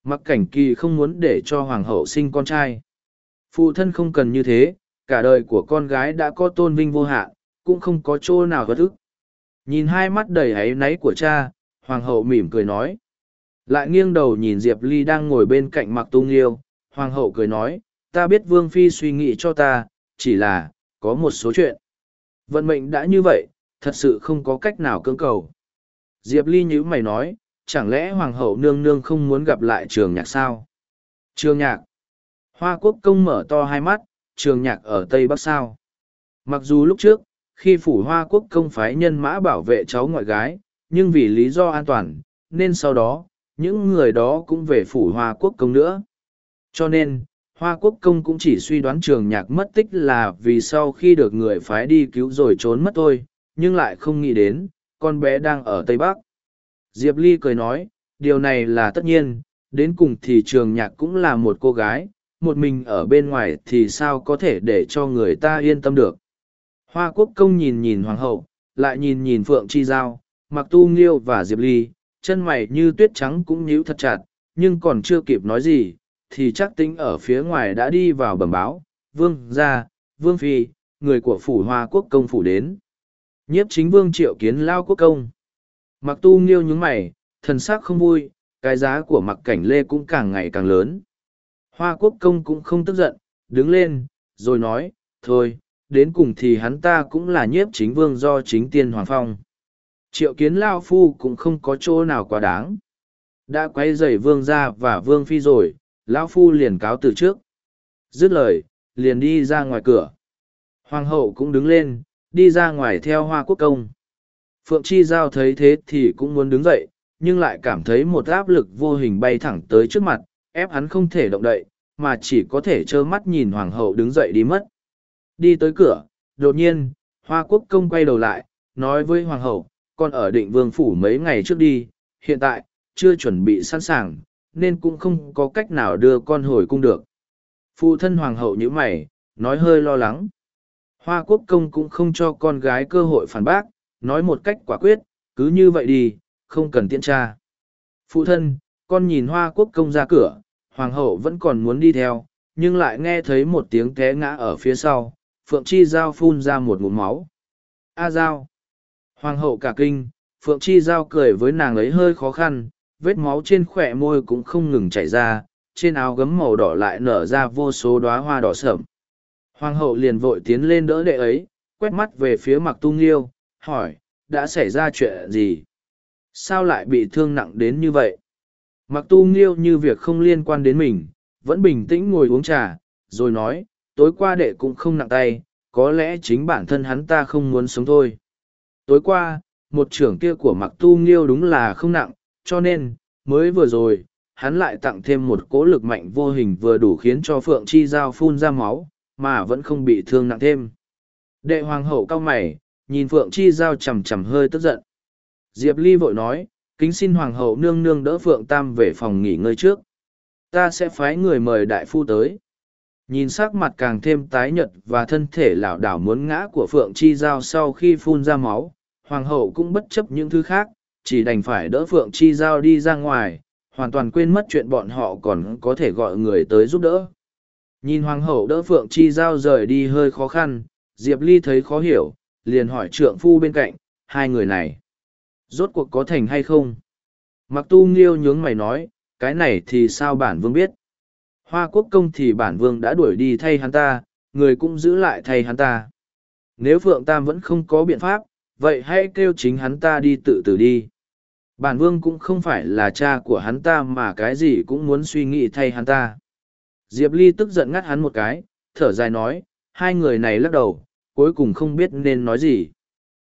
mặc cảnh kỳ không muốn để cho hoàng hậu sinh con trai. Phụ thân không cần như thế, cả đời của con gái đã có tôn vinh vô hạn, cũng không có chỗ nào bất ức. Nhìn hai mắt đầy áy náy của cha, hoàng hậu mỉm cười nói. Lại nghiêng đầu nhìn Diệp Ly đang ngồi bên cạnh mặc tung Nghiêu, hoàng hậu cười nói, ta biết vương phi suy nghĩ cho ta, chỉ là, có một số chuyện. Vận mệnh đã như vậy, thật sự không có cách nào cưỡng cầu. Diệp Ly nhữ mày nói, chẳng lẽ hoàng hậu nương nương không muốn gặp lại trường nhạc sao? Trường nhạc. Hoa quốc công mở to hai mắt, trường nhạc ở Tây Bắc sao? Mặc dù lúc trước, khi phủ hoa quốc công phái nhân mã bảo vệ cháu ngoại gái, nhưng vì lý do an toàn, nên sau đó, những người đó cũng về phủ hoa quốc công nữa. Cho nên, hoa quốc công cũng chỉ suy đoán trường nhạc mất tích là vì sau khi được người phái đi cứu rồi trốn mất thôi, nhưng lại không nghĩ đến, con bé đang ở Tây Bắc. Diệp Ly cười nói, điều này là tất nhiên, đến cùng thì trường nhạc cũng là một cô gái, một mình ở bên ngoài thì sao có thể để cho người ta yên tâm được. Hoa quốc công nhìn nhìn hoàng hậu, lại nhìn nhìn Phượng Chi Giao, mặc tu nghiêu và Diệp Ly, chân mày như tuyết trắng cũng nhíu thật chặt, nhưng còn chưa kịp nói gì, thì chắc tính ở phía ngoài đã đi vào bẩm báo, vương gia, vương phi, người của phủ hoa quốc công phủ đến. Nhiếp chính vương triệu kiến lao quốc công. Mặc tu nghiêu nhúng mày, thần sắc không vui, cái giá của mặc cảnh lê cũng càng ngày càng lớn. Hoa quốc công cũng không tức giận, đứng lên, rồi nói, thôi, đến cùng thì hắn ta cũng là nhiếp chính vương do chính tiên hoàng phong. Triệu kiến Lao Phu cũng không có chỗ nào quá đáng. Đã quay dày vương ra và vương phi rồi, Lao Phu liền cáo từ trước. Dứt lời, liền đi ra ngoài cửa. Hoàng hậu cũng đứng lên, đi ra ngoài theo hoa quốc công. Phượng Chi Giao thấy thế thì cũng muốn đứng dậy, nhưng lại cảm thấy một áp lực vô hình bay thẳng tới trước mặt, ép hắn không thể động đậy, mà chỉ có thể trơ mắt nhìn hoàng hậu đứng dậy đi mất. Đi tới cửa, đột nhiên, Hoa Quốc công quay đầu lại, nói với hoàng hậu, con ở định vương phủ mấy ngày trước đi, hiện tại, chưa chuẩn bị sẵn sàng, nên cũng không có cách nào đưa con hồi cung được. Phụ thân hoàng hậu như mày, nói hơi lo lắng. Hoa quốc công cũng không cho con gái cơ hội phản bác, nói một cách quả quyết, cứ như vậy đi, không cần tiễn tra. Phụ thân, con nhìn hoa quốc công ra cửa, hoàng hậu vẫn còn muốn đi theo, nhưng lại nghe thấy một tiếng té ngã ở phía sau, Phượng Chi Giao phun ra một ngụm máu. A Giao! Hoàng hậu cả kinh, Phượng Chi Giao cười với nàng ấy hơi khó khăn, vết máu trên khỏe môi cũng không ngừng chảy ra, trên áo gấm màu đỏ lại nở ra vô số đóa hoa đỏ sợm. Hoàng hậu liền vội tiến lên đỡ đệ ấy, quét mắt về phía mặc tu nghiêu, hỏi, đã xảy ra chuyện gì? Sao lại bị thương nặng đến như vậy? Mặc tu nghiêu như việc không liên quan đến mình, vẫn bình tĩnh ngồi uống trà, rồi nói, tối qua đệ cũng không nặng tay, có lẽ chính bản thân hắn ta không muốn sống thôi. Tối qua, một trưởng kia của mặc tu nghiêu đúng là không nặng, cho nên, mới vừa rồi, hắn lại tặng thêm một cỗ lực mạnh vô hình vừa đủ khiến cho Phượng Chi Giao phun ra máu, mà vẫn không bị thương nặng thêm. Đệ hoàng hậu cao mày, nhìn Phượng Chi Giao chầm chầm hơi tức giận. Diệp Ly vội nói, kính xin hoàng hậu nương nương đỡ Phượng Tam về phòng nghỉ ngơi trước. Ta sẽ phái người mời đại phu tới. Nhìn sắc mặt càng thêm tái nhợt và thân thể lảo đảo muốn ngã của Phượng Chi Giao sau khi phun ra máu, hoàng hậu cũng bất chấp những thứ khác, chỉ đành phải đỡ Phượng Chi Giao đi ra ngoài, hoàn toàn quên mất chuyện bọn họ còn có thể gọi người tới giúp đỡ. Nhìn hoàng hậu đỡ Phượng Chi Giao rời đi hơi khó khăn, Diệp Ly thấy khó hiểu, liền hỏi trượng phu bên cạnh, hai người này. Rốt cuộc có thành hay không? Mặc tu nghiêu nhướng mày nói, cái này thì sao bản vương biết? Hoa quốc công thì bản vương đã đuổi đi thay hắn ta, người cũng giữ lại thay hắn ta. Nếu Phượng Tam vẫn không có biện pháp, vậy hãy kêu chính hắn ta đi tự tử đi. Bản vương cũng không phải là cha của hắn ta mà cái gì cũng muốn suy nghĩ thay hắn ta. Diệp Ly tức giận ngắt hắn một cái, thở dài nói, hai người này lắc đầu, cuối cùng không biết nên nói gì.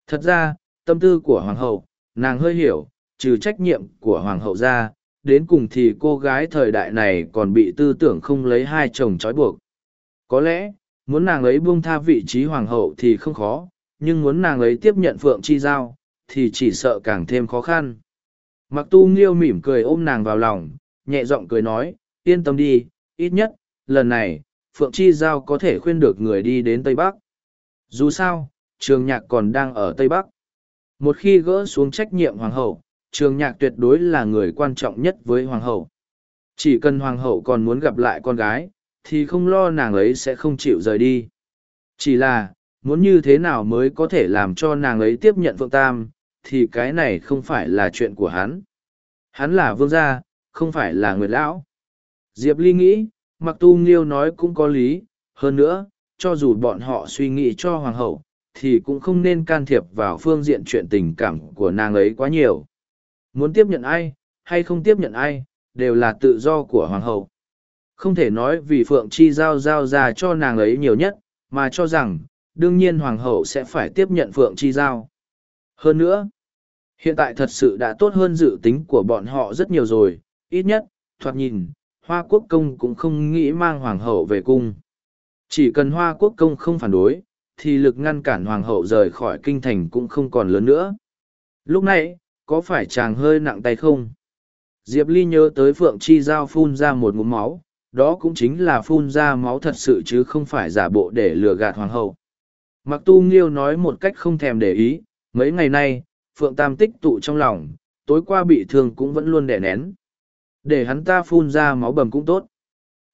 Thật ra, tâm tư của hoàng hậu, nàng hơi hiểu, trừ trách nhiệm của hoàng hậu ra, đến cùng thì cô gái thời đại này còn bị tư tưởng không lấy hai chồng trói buộc. Có lẽ, muốn nàng ấy buông tha vị trí hoàng hậu thì không khó, nhưng muốn nàng ấy tiếp nhận phượng chi giao, thì chỉ sợ càng thêm khó khăn. Mặc tu nghiêu mỉm cười ôm nàng vào lòng, nhẹ giọng cười nói, yên tâm đi, ít nhất, lần này, Phượng Chi Giao có thể khuyên được người đi đến Tây Bắc. Dù sao, trường nhạc còn đang ở Tây Bắc. Một khi gỡ xuống trách nhiệm hoàng hậu, trường nhạc tuyệt đối là người quan trọng nhất với hoàng hậu. Chỉ cần hoàng hậu còn muốn gặp lại con gái, thì không lo nàng ấy sẽ không chịu rời đi. Chỉ là, muốn như thế nào mới có thể làm cho nàng ấy tiếp nhận Phượng Tam, thì cái này không phải là chuyện của hắn. Hắn là vương gia, không phải là nguyệt lão. Diệp Ly nghĩ, mặc tu nghiêu nói cũng có lý, hơn nữa, cho dù bọn họ suy nghĩ cho hoàng hậu, thì cũng không nên can thiệp vào phương diện chuyện tình cảm của nàng ấy quá nhiều. Muốn tiếp nhận ai, hay không tiếp nhận ai, đều là tự do của hoàng hậu. Không thể nói vì Phượng Chi giao giao ra cho nàng ấy nhiều nhất, mà cho rằng, đương nhiên hoàng hậu sẽ phải tiếp nhận Phượng Chi giao. Hơn nữa, hiện tại thật sự đã tốt hơn dự tính của bọn họ rất nhiều rồi, ít nhất, thoạt nhìn, Hoa Quốc Công cũng không nghĩ mang hoàng hậu về cung. Chỉ cần Hoa Quốc Công không phản đối, thì lực ngăn cản hoàng hậu rời khỏi kinh thành cũng không còn lớn nữa. Lúc này, có phải chàng hơi nặng tay không? Diệp Ly nhớ tới Phượng Chi Giao phun ra một ngụm máu, đó cũng chính là phun ra máu thật sự chứ không phải giả bộ để lừa gạt hoàng hậu. Mặc tu nghiêu nói một cách không thèm để ý, mấy ngày nay, Phượng Tam tích tụ trong lòng, tối qua bị thương cũng vẫn luôn đè nén. Để hắn ta phun ra máu bầm cũng tốt.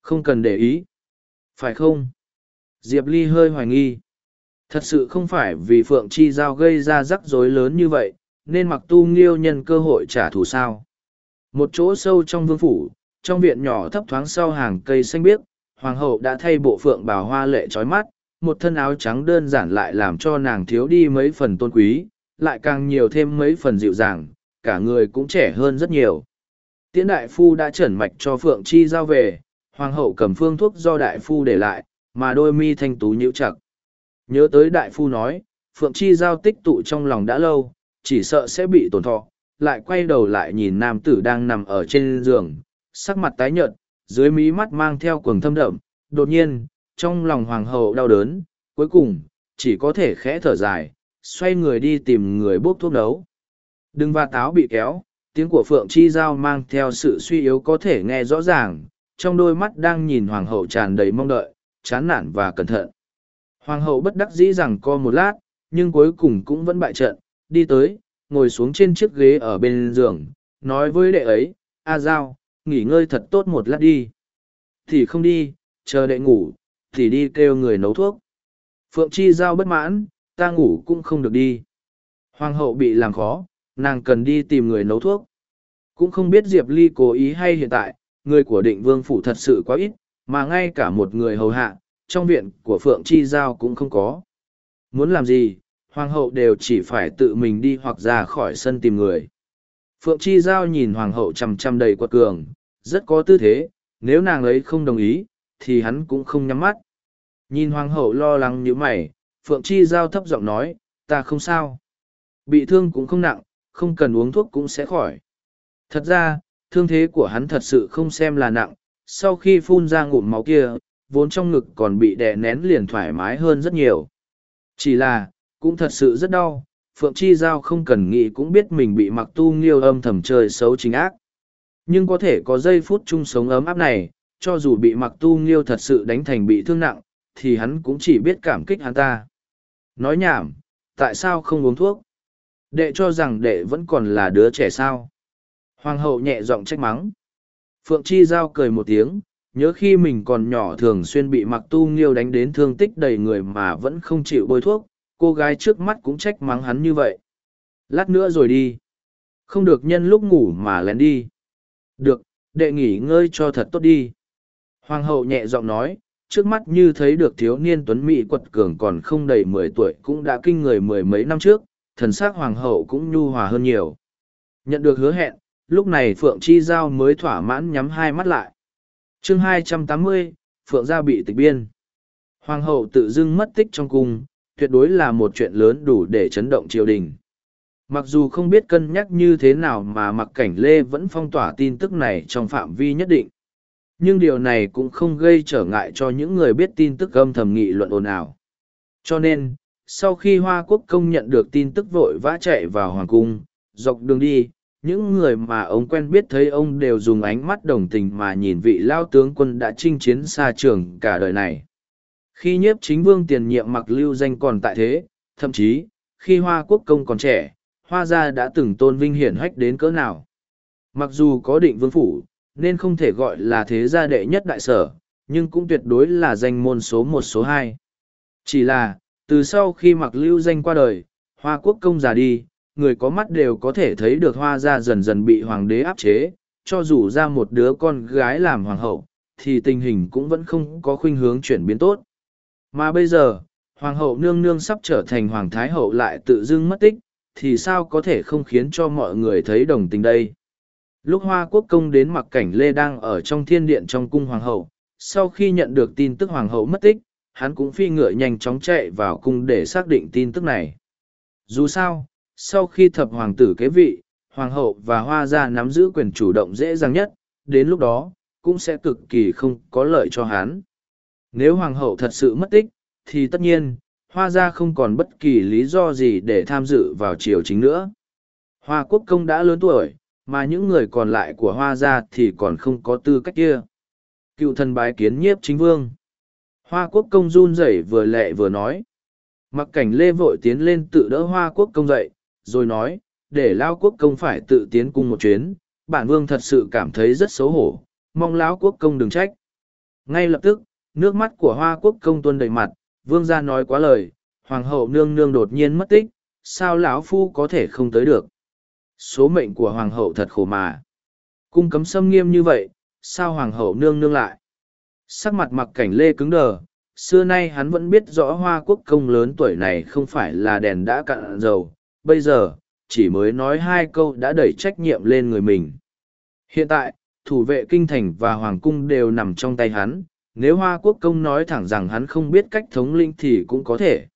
Không cần để ý. Phải không? Diệp Ly hơi hoài nghi. Thật sự không phải vì Phượng Chi Giao gây ra rắc rối lớn như vậy, nên mặc tu nghiêu nhân cơ hội trả thù sao. Một chỗ sâu trong vương phủ, trong viện nhỏ thấp thoáng sau hàng cây xanh biếc, hoàng hậu đã thay bộ phượng bào hoa lệ trói mắt, một thân áo trắng đơn giản lại làm cho nàng thiếu đi mấy phần tôn quý, lại càng nhiều thêm mấy phần dịu dàng, cả người cũng trẻ hơn rất nhiều. Tiễn đại phu đã trẩn mạch cho Phượng Chi giao về, hoàng hậu cầm phương thuốc do đại phu để lại, mà đôi mi thanh tú nhíu chặt. Nhớ tới đại phu nói, Phượng Chi giao tích tụ trong lòng đã lâu, chỉ sợ sẽ bị tổn thọ, lại quay đầu lại nhìn nam tử đang nằm ở trên giường, sắc mặt tái nhợt, dưới mí mắt mang theo quầng thâm đậm, đột nhiên, trong lòng hoàng hậu đau đớn, cuối cùng, chỉ có thể khẽ thở dài, xoay người đi tìm người bốc thuốc nấu. Đừng va táo bị kéo, tiếng của phượng chi giao mang theo sự suy yếu có thể nghe rõ ràng trong đôi mắt đang nhìn hoàng hậu tràn đầy mong đợi chán nản và cẩn thận hoàng hậu bất đắc dĩ rằng co một lát nhưng cuối cùng cũng vẫn bại trận đi tới, ngồi xuống trên chiếc ghế ở bên giường, nói với đệ ấy, a giao, nghỉ ngơi thật tốt một lát đi. Thì không đi, chờ đệ ngủ, thì đi kêu người nấu thuốc. Phượng chi giao bất mãn, ta ngủ cũng không được đi. Hoàng hậu bị làm khó, nàng cần đi tìm người nấu thuốc. Cũng không biết diệp ly cố ý hay hiện tại, người của định vương phủ thật sự quá ít, mà ngay cả một người hầu hạ, trong viện của phượng chi giao cũng không có. Muốn làm gì hoàng hậu đều chỉ phải tự mình đi hoặc ra khỏi sân tìm người. Phượng chi giao nhìn hoàng hậu chằm chằm đầy quật cường, rất có tư thế, nếu nàng ấy không đồng ý, thì hắn cũng không nhắm mắt. Nhìn hoàng hậu lo lắng như mày, phượng chi giao thấp giọng nói, ta không sao. Bị thương cũng không nặng, không cần uống thuốc cũng sẽ khỏi. Thật ra, thương thế của hắn thật sự không xem là nặng, sau khi phun ra ngụm máu kia, vốn trong ngực còn bị đè nén liền thoải mái hơn rất nhiều. Chỉ là cũng thật sự rất đau, phượng chi giao không cần nghĩ cũng biết mình bị mặc tu nghiêu âm thầm chơi xấu chính ác. Nhưng có thể có giây phút chung sống ấm áp này, cho dù bị mặc tu nghiêu thật sự đánh thành bị thương nặng, thì hắn cũng chỉ biết cảm kích hắn ta. Nói nhảm, tại sao không uống thuốc? Đệ cho rằng đệ vẫn còn là đứa trẻ sao? Hoàng hậu nhẹ giọng trách mắng. Phượng chi giao cười một tiếng, nhớ khi mình còn nhỏ thường xuyên bị mặc tu nghiêu đánh đến thương tích đầy người mà vẫn không chịu bôi thuốc cô gái trước mắt cũng trách mắng hắn như vậy. Lát nữa rồi đi. Không được nhân lúc ngủ mà lén đi. Được, đệ nghỉ ngơi cho thật tốt đi. Hoàng hậu nhẹ giọng nói, trước mắt như thấy được thiếu niên tuấn mỹ quật cường còn không đầy mười tuổi cũng đã kinh người mười mấy năm trước, thần sắc hoàng hậu cũng nhu hòa hơn nhiều. Nhận được hứa hẹn, lúc này phượng chi giao mới thỏa mãn nhắm hai mắt lại. Chương hai trăm tám mươi, phượng gia bị tịch biên. Hoàng hậu tự dưng mất tích trong cung tuyệt đối là một chuyện lớn đủ để chấn động triều đình. Mặc dù không biết cân nhắc như thế nào mà mặc cảnh lê vẫn phong tỏa tin tức này trong phạm vi nhất định. Nhưng điều này cũng không gây trở ngại cho những người biết tin tức âm thầm nghị luận ồn ào. Cho nên, sau khi hoa quốc công nhận được tin tức vội vã chạy vào hoàng cung, dọc đường đi, những người mà ông quen biết thấy ông đều dùng ánh mắt đồng tình mà nhìn vị lao tướng quân đã chinh chiến xa trường cả đời này khi nhiếp chính vương tiền nhiệm mặc lưu danh còn tại thế, thậm chí, khi hoa quốc công còn trẻ, hoa gia đã từng tôn vinh hiển hách đến cỡ nào. Mặc dù có định vương phủ, nên không thể gọi là thế gia đệ nhất đại sở, nhưng cũng tuyệt đối là danh môn số một, số hai. Chỉ là, từ sau khi mặc lưu danh qua đời, hoa quốc công già đi, người có mắt đều có thể thấy được hoa gia dần dần bị hoàng đế áp chế, cho dù ra một đứa con gái làm hoàng hậu, thì tình hình cũng vẫn không có khuynh hướng chuyển biến tốt mà bây giờ, hoàng hậu nương nương sắp trở thành hoàng thái hậu lại tự dưng mất tích, thì sao có thể không khiến cho mọi người thấy đồng tình đây? Lúc hoa quốc công đến mặc cảnh lê đang ở trong thiên điện trong cung hoàng hậu, sau khi nhận được tin tức hoàng hậu mất tích, hắn cũng phi ngựa nhanh chóng chạy vào cung để xác định tin tức này. Dù sao, sau khi thập hoàng tử kế vị, hoàng hậu và hoa gia nắm giữ quyền chủ động dễ dàng nhất, đến lúc đó, cũng sẽ cực kỳ không có lợi cho hắn nếu hoàng hậu thật sự mất tích, thì tất nhiên, hoa gia không còn bất kỳ lý do gì để tham dự vào triều chính nữa. Hoa quốc công đã lớn tuổi, mà những người còn lại của hoa gia thì còn không có tư cách kia. Cựu thần bái kiến nhiếp chính vương. Hoa quốc công run rẩy vừa lệ vừa nói. Mặc cảnh lê vội tiến lên tự đỡ hoa quốc công dậy, rồi nói, để lao quốc công phải tự tiến cung một chuyến, bản vương thật sự cảm thấy rất xấu hổ, mong lão quốc công đừng trách. Ngay lập tức nước mắt của hoa quốc công tuân đầy mặt, vương gia nói quá lời, hoàng hậu nương nương đột nhiên mất tích, sao lão phu có thể không tới được? Số mệnh của hoàng hậu thật khổ mà. Cung cấm xâm nghiêm như vậy, sao hoàng hậu nương nương lại? Sắc mặt mặc cảnh lê cứng đờ, xưa nay hắn vẫn biết rõ hoa quốc công lớn tuổi này không phải là đèn đã cạn dầu, bây giờ, chỉ mới nói hai câu đã đẩy trách nhiệm lên người mình. Hiện tại, thủ vệ kinh thành và hoàng cung đều nằm trong tay hắn nếu hoa quốc công nói thẳng rằng hắn không biết cách thống linh thì cũng có thể.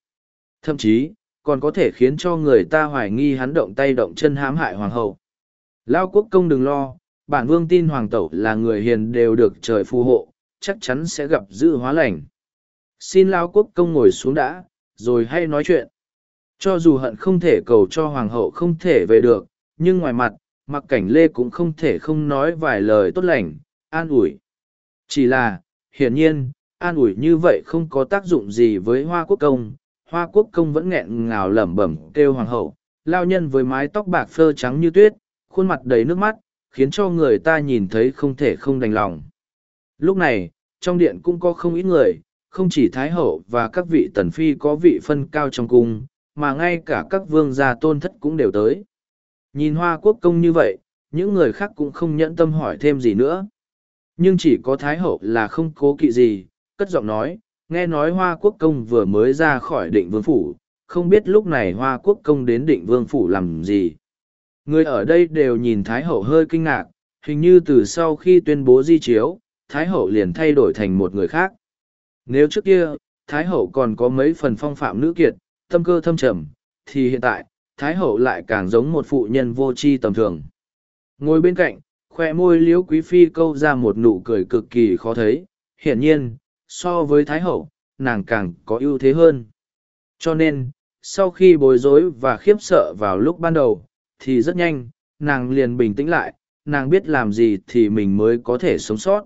Thậm chí, còn có thể khiến cho người ta hoài nghi hắn động tay động chân hãm hại hoàng hậu. Lao quốc công đừng lo, bản vương tin hoàng tẩu là người hiền đều được trời phù hộ, chắc chắn sẽ gặp dự hóa lành. Xin lao quốc công ngồi xuống đã, rồi hay nói chuyện. Cho dù hận không thể cầu cho hoàng hậu không thể về được, nhưng ngoài mặt, mặc cảnh lê cũng không thể không nói vài lời tốt lành, an ủi. Chỉ là hiển nhiên, an ủi như vậy không có tác dụng gì với hoa quốc công. Hoa quốc công vẫn nghẹn ngào lẩm bẩm kêu hoàng hậu, lao nhân với mái tóc bạc phơ trắng như tuyết, khuôn mặt đầy nước mắt, khiến cho người ta nhìn thấy không thể không đành lòng. Lúc này, trong điện cũng có không ít người, không chỉ thái hậu và các vị tần phi có vị phân cao trong cung, mà ngay cả các vương gia tôn thất cũng đều tới. Nhìn hoa quốc công như vậy, những người khác cũng không nhẫn tâm hỏi thêm gì nữa nhưng chỉ có thái hậu là không cố kỵ gì, cất giọng nói, nghe nói hoa quốc công vừa mới ra khỏi định vương phủ, không biết lúc này hoa quốc công đến định vương phủ làm gì. Người ở đây đều nhìn thái hậu hơi kinh ngạc, hình như từ sau khi tuyên bố di chiếu, thái hậu liền thay đổi thành một người khác. Nếu trước kia, thái hậu còn có mấy phần phong phạm nữ kiệt, tâm cơ thâm trầm, thì hiện tại, thái hậu lại càng giống một phụ nhân vô tri tầm thường. Ngồi bên cạnh khoe môi liễu quý phi câu ra một nụ cười cực kỳ khó thấy. Hiển nhiên, so với thái hậu, nàng càng có ưu thế hơn. Cho nên, sau khi bối rối và khiếp sợ vào lúc ban đầu, thì rất nhanh, nàng liền bình tĩnh lại. Nàng biết làm gì thì mình mới có thể sống sót.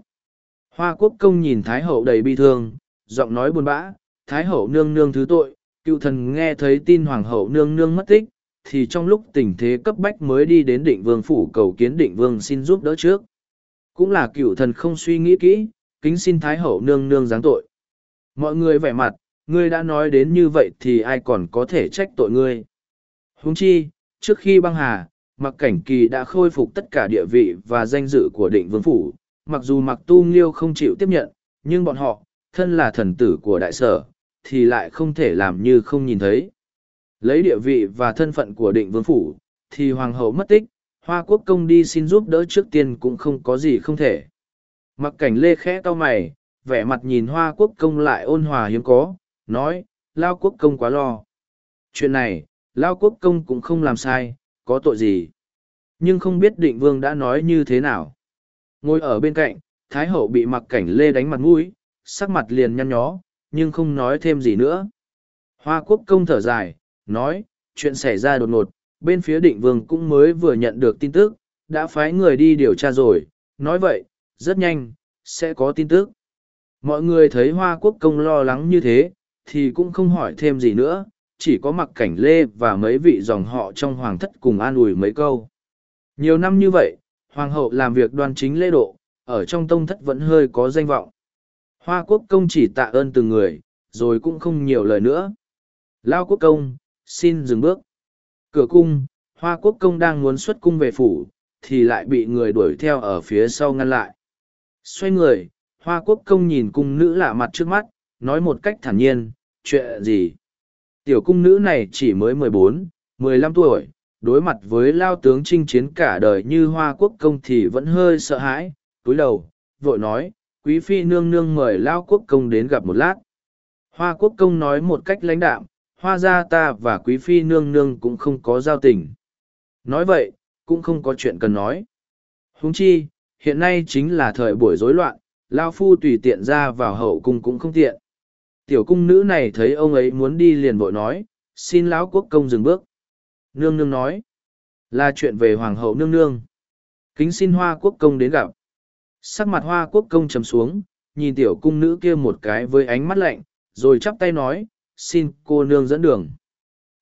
Hoa quốc công nhìn thái hậu đầy bi thương, giọng nói buồn bã. Thái hậu nương nương thứ tội, cựu thần nghe thấy tin hoàng hậu nương nương mất tích thì trong lúc tình thế cấp bách mới đi đến định vương phủ cầu kiến định vương xin giúp đỡ trước. Cũng là cựu thần không suy nghĩ kỹ, kính xin thái hậu nương nương giáng tội. Mọi người vẻ mặt, ngươi đã nói đến như vậy thì ai còn có thể trách tội ngươi? Huống chi, trước khi băng hà mặc cảnh kỳ đã khôi phục tất cả địa vị và danh dự của định vương phủ. Mặc dù mặc tu nghiêu không chịu tiếp nhận, nhưng bọn họ, thân là thần tử của đại sở, thì lại không thể làm như không nhìn thấy lấy địa vị và thân phận của định vương phủ, thì hoàng hậu mất tích, hoa quốc công đi xin giúp đỡ trước tiên cũng không có gì không thể. Mặc cảnh lê khẽ to mày, vẻ mặt nhìn hoa quốc công lại ôn hòa hiếm có, nói, lao quốc công quá lo. Chuyện này, lao quốc công cũng không làm sai, có tội gì? Nhưng không biết định vương đã nói như thế nào. Ngồi ở bên cạnh, thái hậu bị mặc cảnh lê đánh mặt mũi, sắc mặt liền nhăn nhó, nhưng không nói thêm gì nữa. Hoa quốc công thở dài nói, chuyện xảy ra đột ngột, bên phía định vương cũng mới vừa nhận được tin tức, đã phái người đi điều tra rồi, nói vậy, rất nhanh, sẽ có tin tức. Mọi người thấy hoa quốc công lo lắng như thế, thì cũng không hỏi thêm gì nữa, chỉ có mặc cảnh lê và mấy vị dòng họ trong hoàng thất cùng an ủi mấy câu. Nhiều năm như vậy, hoàng hậu làm việc đoan chính lễ độ, ở trong tông thất vẫn hơi có danh vọng. Hoa quốc công chỉ tạ ơn từng người, rồi cũng không nhiều lời nữa. Lao quốc công xin dừng bước. Cửa cung, hoa quốc công đang muốn xuất cung về phủ, thì lại bị người đuổi theo ở phía sau ngăn lại. Xoay người, hoa quốc công nhìn cung nữ lạ mặt trước mắt, nói một cách thản nhiên, chuyện gì? Tiểu cung nữ này chỉ mới mười bốn, mười lăm tuổi, đối mặt với lao tướng chinh chiến cả đời như hoa quốc công thì vẫn hơi sợ hãi, túi đầu, vội nói, quý phi nương nương mời lao quốc công đến gặp một lát. Hoa quốc công nói một cách lãnh đạm hoa gia ta và quý phi nương nương cũng không có giao tình. Nói vậy, cũng không có chuyện cần nói. Huống chi, hiện nay chính là thời buổi rối loạn, lao phu tùy tiện ra vào hậu cung cũng không tiện. Tiểu cung nữ này thấy ông ấy muốn đi liền vội nói, xin lão quốc công dừng bước. Nương nương nói, là chuyện về hoàng hậu nương nương. Kính xin hoa quốc công đến gặp. Sắc mặt hoa quốc công trầm xuống, nhìn tiểu cung nữ kia một cái với ánh mắt lạnh, rồi chắp tay nói xin cô nương dẫn đường.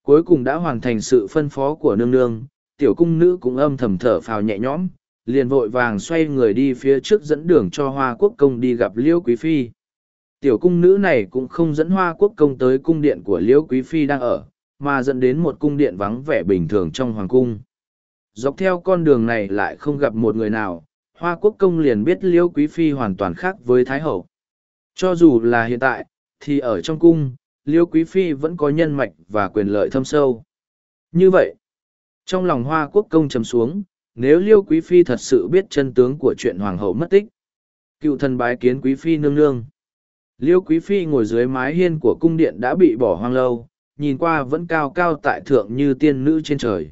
Cuối cùng đã hoàn thành sự phân phó của nương nương, tiểu cung nữ cũng âm thầm thở phào nhẹ nhõm, liền vội vàng xoay người đi phía trước dẫn đường cho hoa quốc công đi gặp liễu quý phi. Tiểu cung nữ này cũng không dẫn hoa quốc công tới cung điện của liễu quý phi đang ở, mà dẫn đến một cung điện vắng vẻ bình thường trong hoàng cung. Dọc theo con đường này lại không gặp một người nào, hoa quốc công liền biết liễu quý phi hoàn toàn khác với thái hậu. Cho dù là hiện tại, thì ở trong cung Liêu quý phi vẫn có nhân mạch và quyền lợi thâm sâu. Như vậy, trong lòng hoa quốc công chấm xuống, nếu liêu quý phi thật sự biết chân tướng của chuyện hoàng hậu mất tích, cựu thần bái kiến quý phi nương nương. Liêu quý phi ngồi dưới mái hiên của cung điện đã bị bỏ hoang lâu, nhìn qua vẫn cao cao tại thượng như tiên nữ trên trời.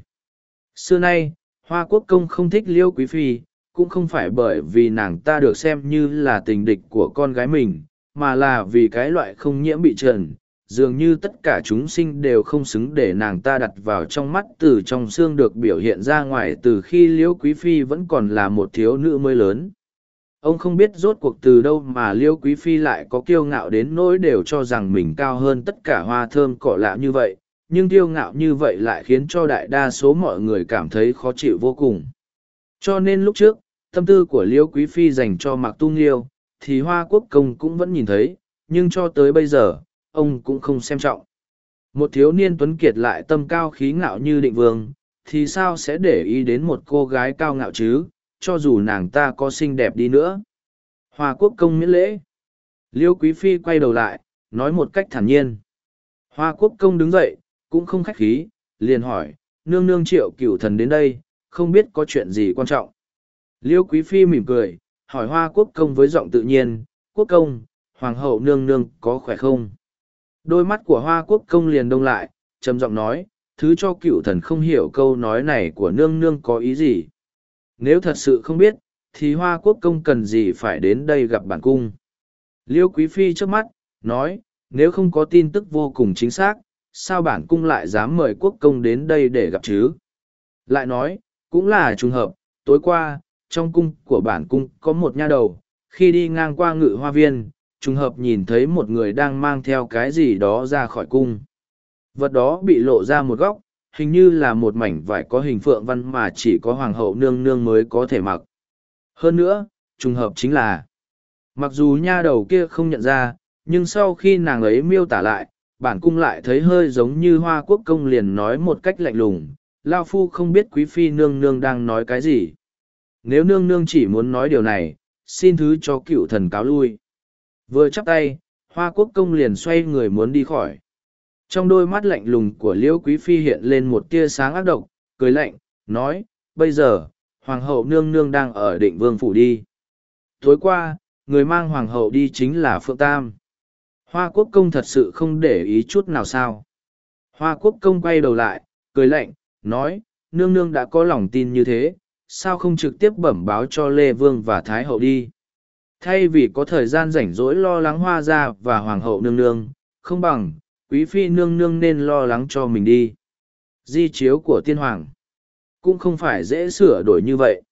Xưa nay, hoa quốc công không thích liêu quý phi, cũng không phải bởi vì nàng ta được xem như là tình địch của con gái mình, mà là vì cái loại không nhiễm bị trần dường như tất cả chúng sinh đều không xứng để nàng ta đặt vào trong mắt từ trong xương được biểu hiện ra ngoài từ khi liễu quý phi vẫn còn là một thiếu nữ mới lớn. Ông không biết rốt cuộc từ đâu mà liễu quý phi lại có kiêu ngạo đến nỗi đều cho rằng mình cao hơn tất cả hoa thơm cỏ lạ như vậy, nhưng kiêu ngạo như vậy lại khiến cho đại đa số mọi người cảm thấy khó chịu vô cùng. Cho nên lúc trước, tâm tư của liễu quý phi dành cho mạc tu nghiêu, thì hoa quốc công cũng vẫn nhìn thấy, nhưng cho tới bây giờ ông cũng không xem trọng. Một thiếu niên tuấn kiệt lại tâm cao khí ngạo như định vương, thì sao sẽ để ý đến một cô gái cao ngạo chứ, cho dù nàng ta có xinh đẹp đi nữa. Hoa quốc công miễn lễ. Liêu Quý Phi quay đầu lại, nói một cách thản nhiên. Hoa quốc công đứng dậy, cũng không khách khí, liền hỏi, nương nương triệu cửu thần đến đây, không biết có chuyện gì quan trọng. Liêu Quý Phi mỉm cười, hỏi Hoa quốc công với giọng tự nhiên, quốc công, hoàng hậu nương nương có khỏe không? Đôi mắt của Hoa Quốc công liền đông lại, trầm giọng nói, thứ cho cựu thần không hiểu câu nói này của nương nương có ý gì. Nếu thật sự không biết, thì Hoa Quốc công cần gì phải đến đây gặp bản cung. Liêu Quý Phi trước mắt, nói, nếu không có tin tức vô cùng chính xác, sao bản cung lại dám mời quốc công đến đây để gặp chứ? Lại nói, cũng là trùng hợp, tối qua, trong cung của bản cung có một nha đầu, khi đi ngang qua ngự hoa viên, trùng hợp nhìn thấy một người đang mang theo cái gì đó ra khỏi cung. Vật đó bị lộ ra một góc, hình như là một mảnh vải có hình phượng văn mà chỉ có hoàng hậu nương nương mới có thể mặc. Hơn nữa, trùng hợp chính là, mặc dù nha đầu kia không nhận ra, nhưng sau khi nàng ấy miêu tả lại, bản cung lại thấy hơi giống như hoa quốc công liền nói một cách lạnh lùng, Lao Phu không biết quý phi nương nương đang nói cái gì. Nếu nương nương chỉ muốn nói điều này, xin thứ cho cựu thần cáo lui. Vừa chắp tay, Hoa Quốc công liền xoay người muốn đi khỏi. Trong đôi mắt lạnh lùng của Liễu Quý Phi hiện lên một tia sáng ác độc, cười lạnh, nói, bây giờ, Hoàng hậu nương nương đang ở định vương phủ đi. Tối qua, người mang Hoàng hậu đi chính là Phượng Tam. Hoa Quốc công thật sự không để ý chút nào sao. Hoa Quốc công quay đầu lại, cười lạnh, nói, nương nương đã có lòng tin như thế, sao không trực tiếp bẩm báo cho Lê Vương và Thái hậu đi thay vì có thời gian rảnh rỗi lo lắng hoa gia và hoàng hậu nương nương, không bằng, quý phi nương nương nên lo lắng cho mình đi. Di chiếu của tiên hoàng cũng không phải dễ sửa đổi như vậy.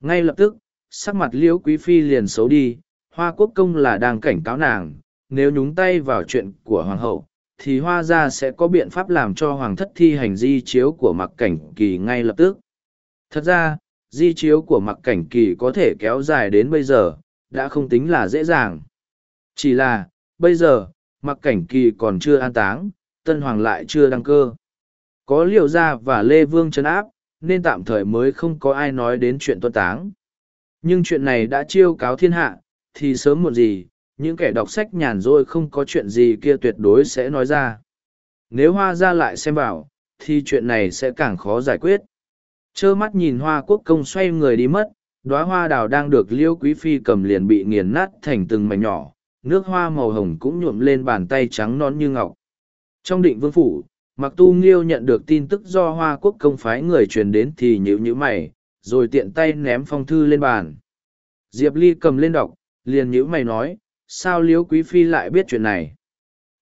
Ngay lập tức, sắc mặt liễu quý phi liền xấu đi, hoa quốc công là đang cảnh cáo nàng, nếu nhúng tay vào chuyện của hoàng hậu, thì hoa gia sẽ có biện pháp làm cho hoàng thất thi hành di chiếu của mặc cảnh kỳ ngay lập tức. Thật ra, di chiếu của mặc cảnh kỳ có thể kéo dài đến bây giờ đã không tính là dễ dàng. Chỉ là, bây giờ, mặc cảnh kỳ còn chưa an táng, tân hoàng lại chưa đăng cơ. Có liều gia và lê vương chấn áp, nên tạm thời mới không có ai nói đến chuyện tuân táng. Nhưng chuyện này đã chiêu cáo thiên hạ, thì sớm một gì, những kẻ đọc sách nhàn rỗi không có chuyện gì kia tuyệt đối sẽ nói ra. Nếu hoa ra lại xem bảo, thì chuyện này sẽ càng khó giải quyết. Chơ mắt nhìn hoa quốc công xoay người đi mất, Đóa hoa đào đang được liêu quý phi cầm liền bị nghiền nát thành từng mảnh nhỏ, nước hoa màu hồng cũng nhuộm lên bàn tay trắng non như ngọc. Trong định vương phủ, mặc tu nghiêu nhận được tin tức do hoa quốc công phái người truyền đến thì nhíu nhíu mày, rồi tiện tay ném phong thư lên bàn. Diệp Ly cầm lên đọc, liền nhíu mày nói, sao liêu quý phi lại biết chuyện này?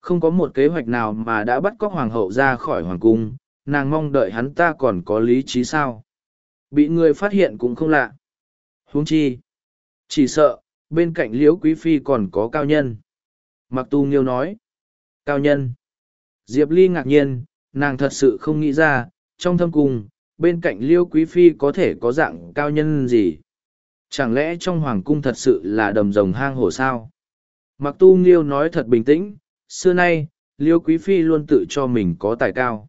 Không có một kế hoạch nào mà đã bắt cóc hoàng hậu ra khỏi hoàng cung, nàng mong đợi hắn ta còn có lý trí sao? Bị người phát hiện cũng không lạ huống chi, chỉ sợ, bên cạnh liễu quý phi còn có cao nhân. Mặc tu nghiêu nói, cao nhân. Diệp ly ngạc nhiên, nàng thật sự không nghĩ ra, trong thâm cung, bên cạnh liêu quý phi có thể có dạng cao nhân gì? Chẳng lẽ trong hoàng cung thật sự là đầm rồng hang hổ sao? Mặc tu nghiêu nói thật bình tĩnh, xưa nay liêu quý phi luôn tự cho mình có tài cao.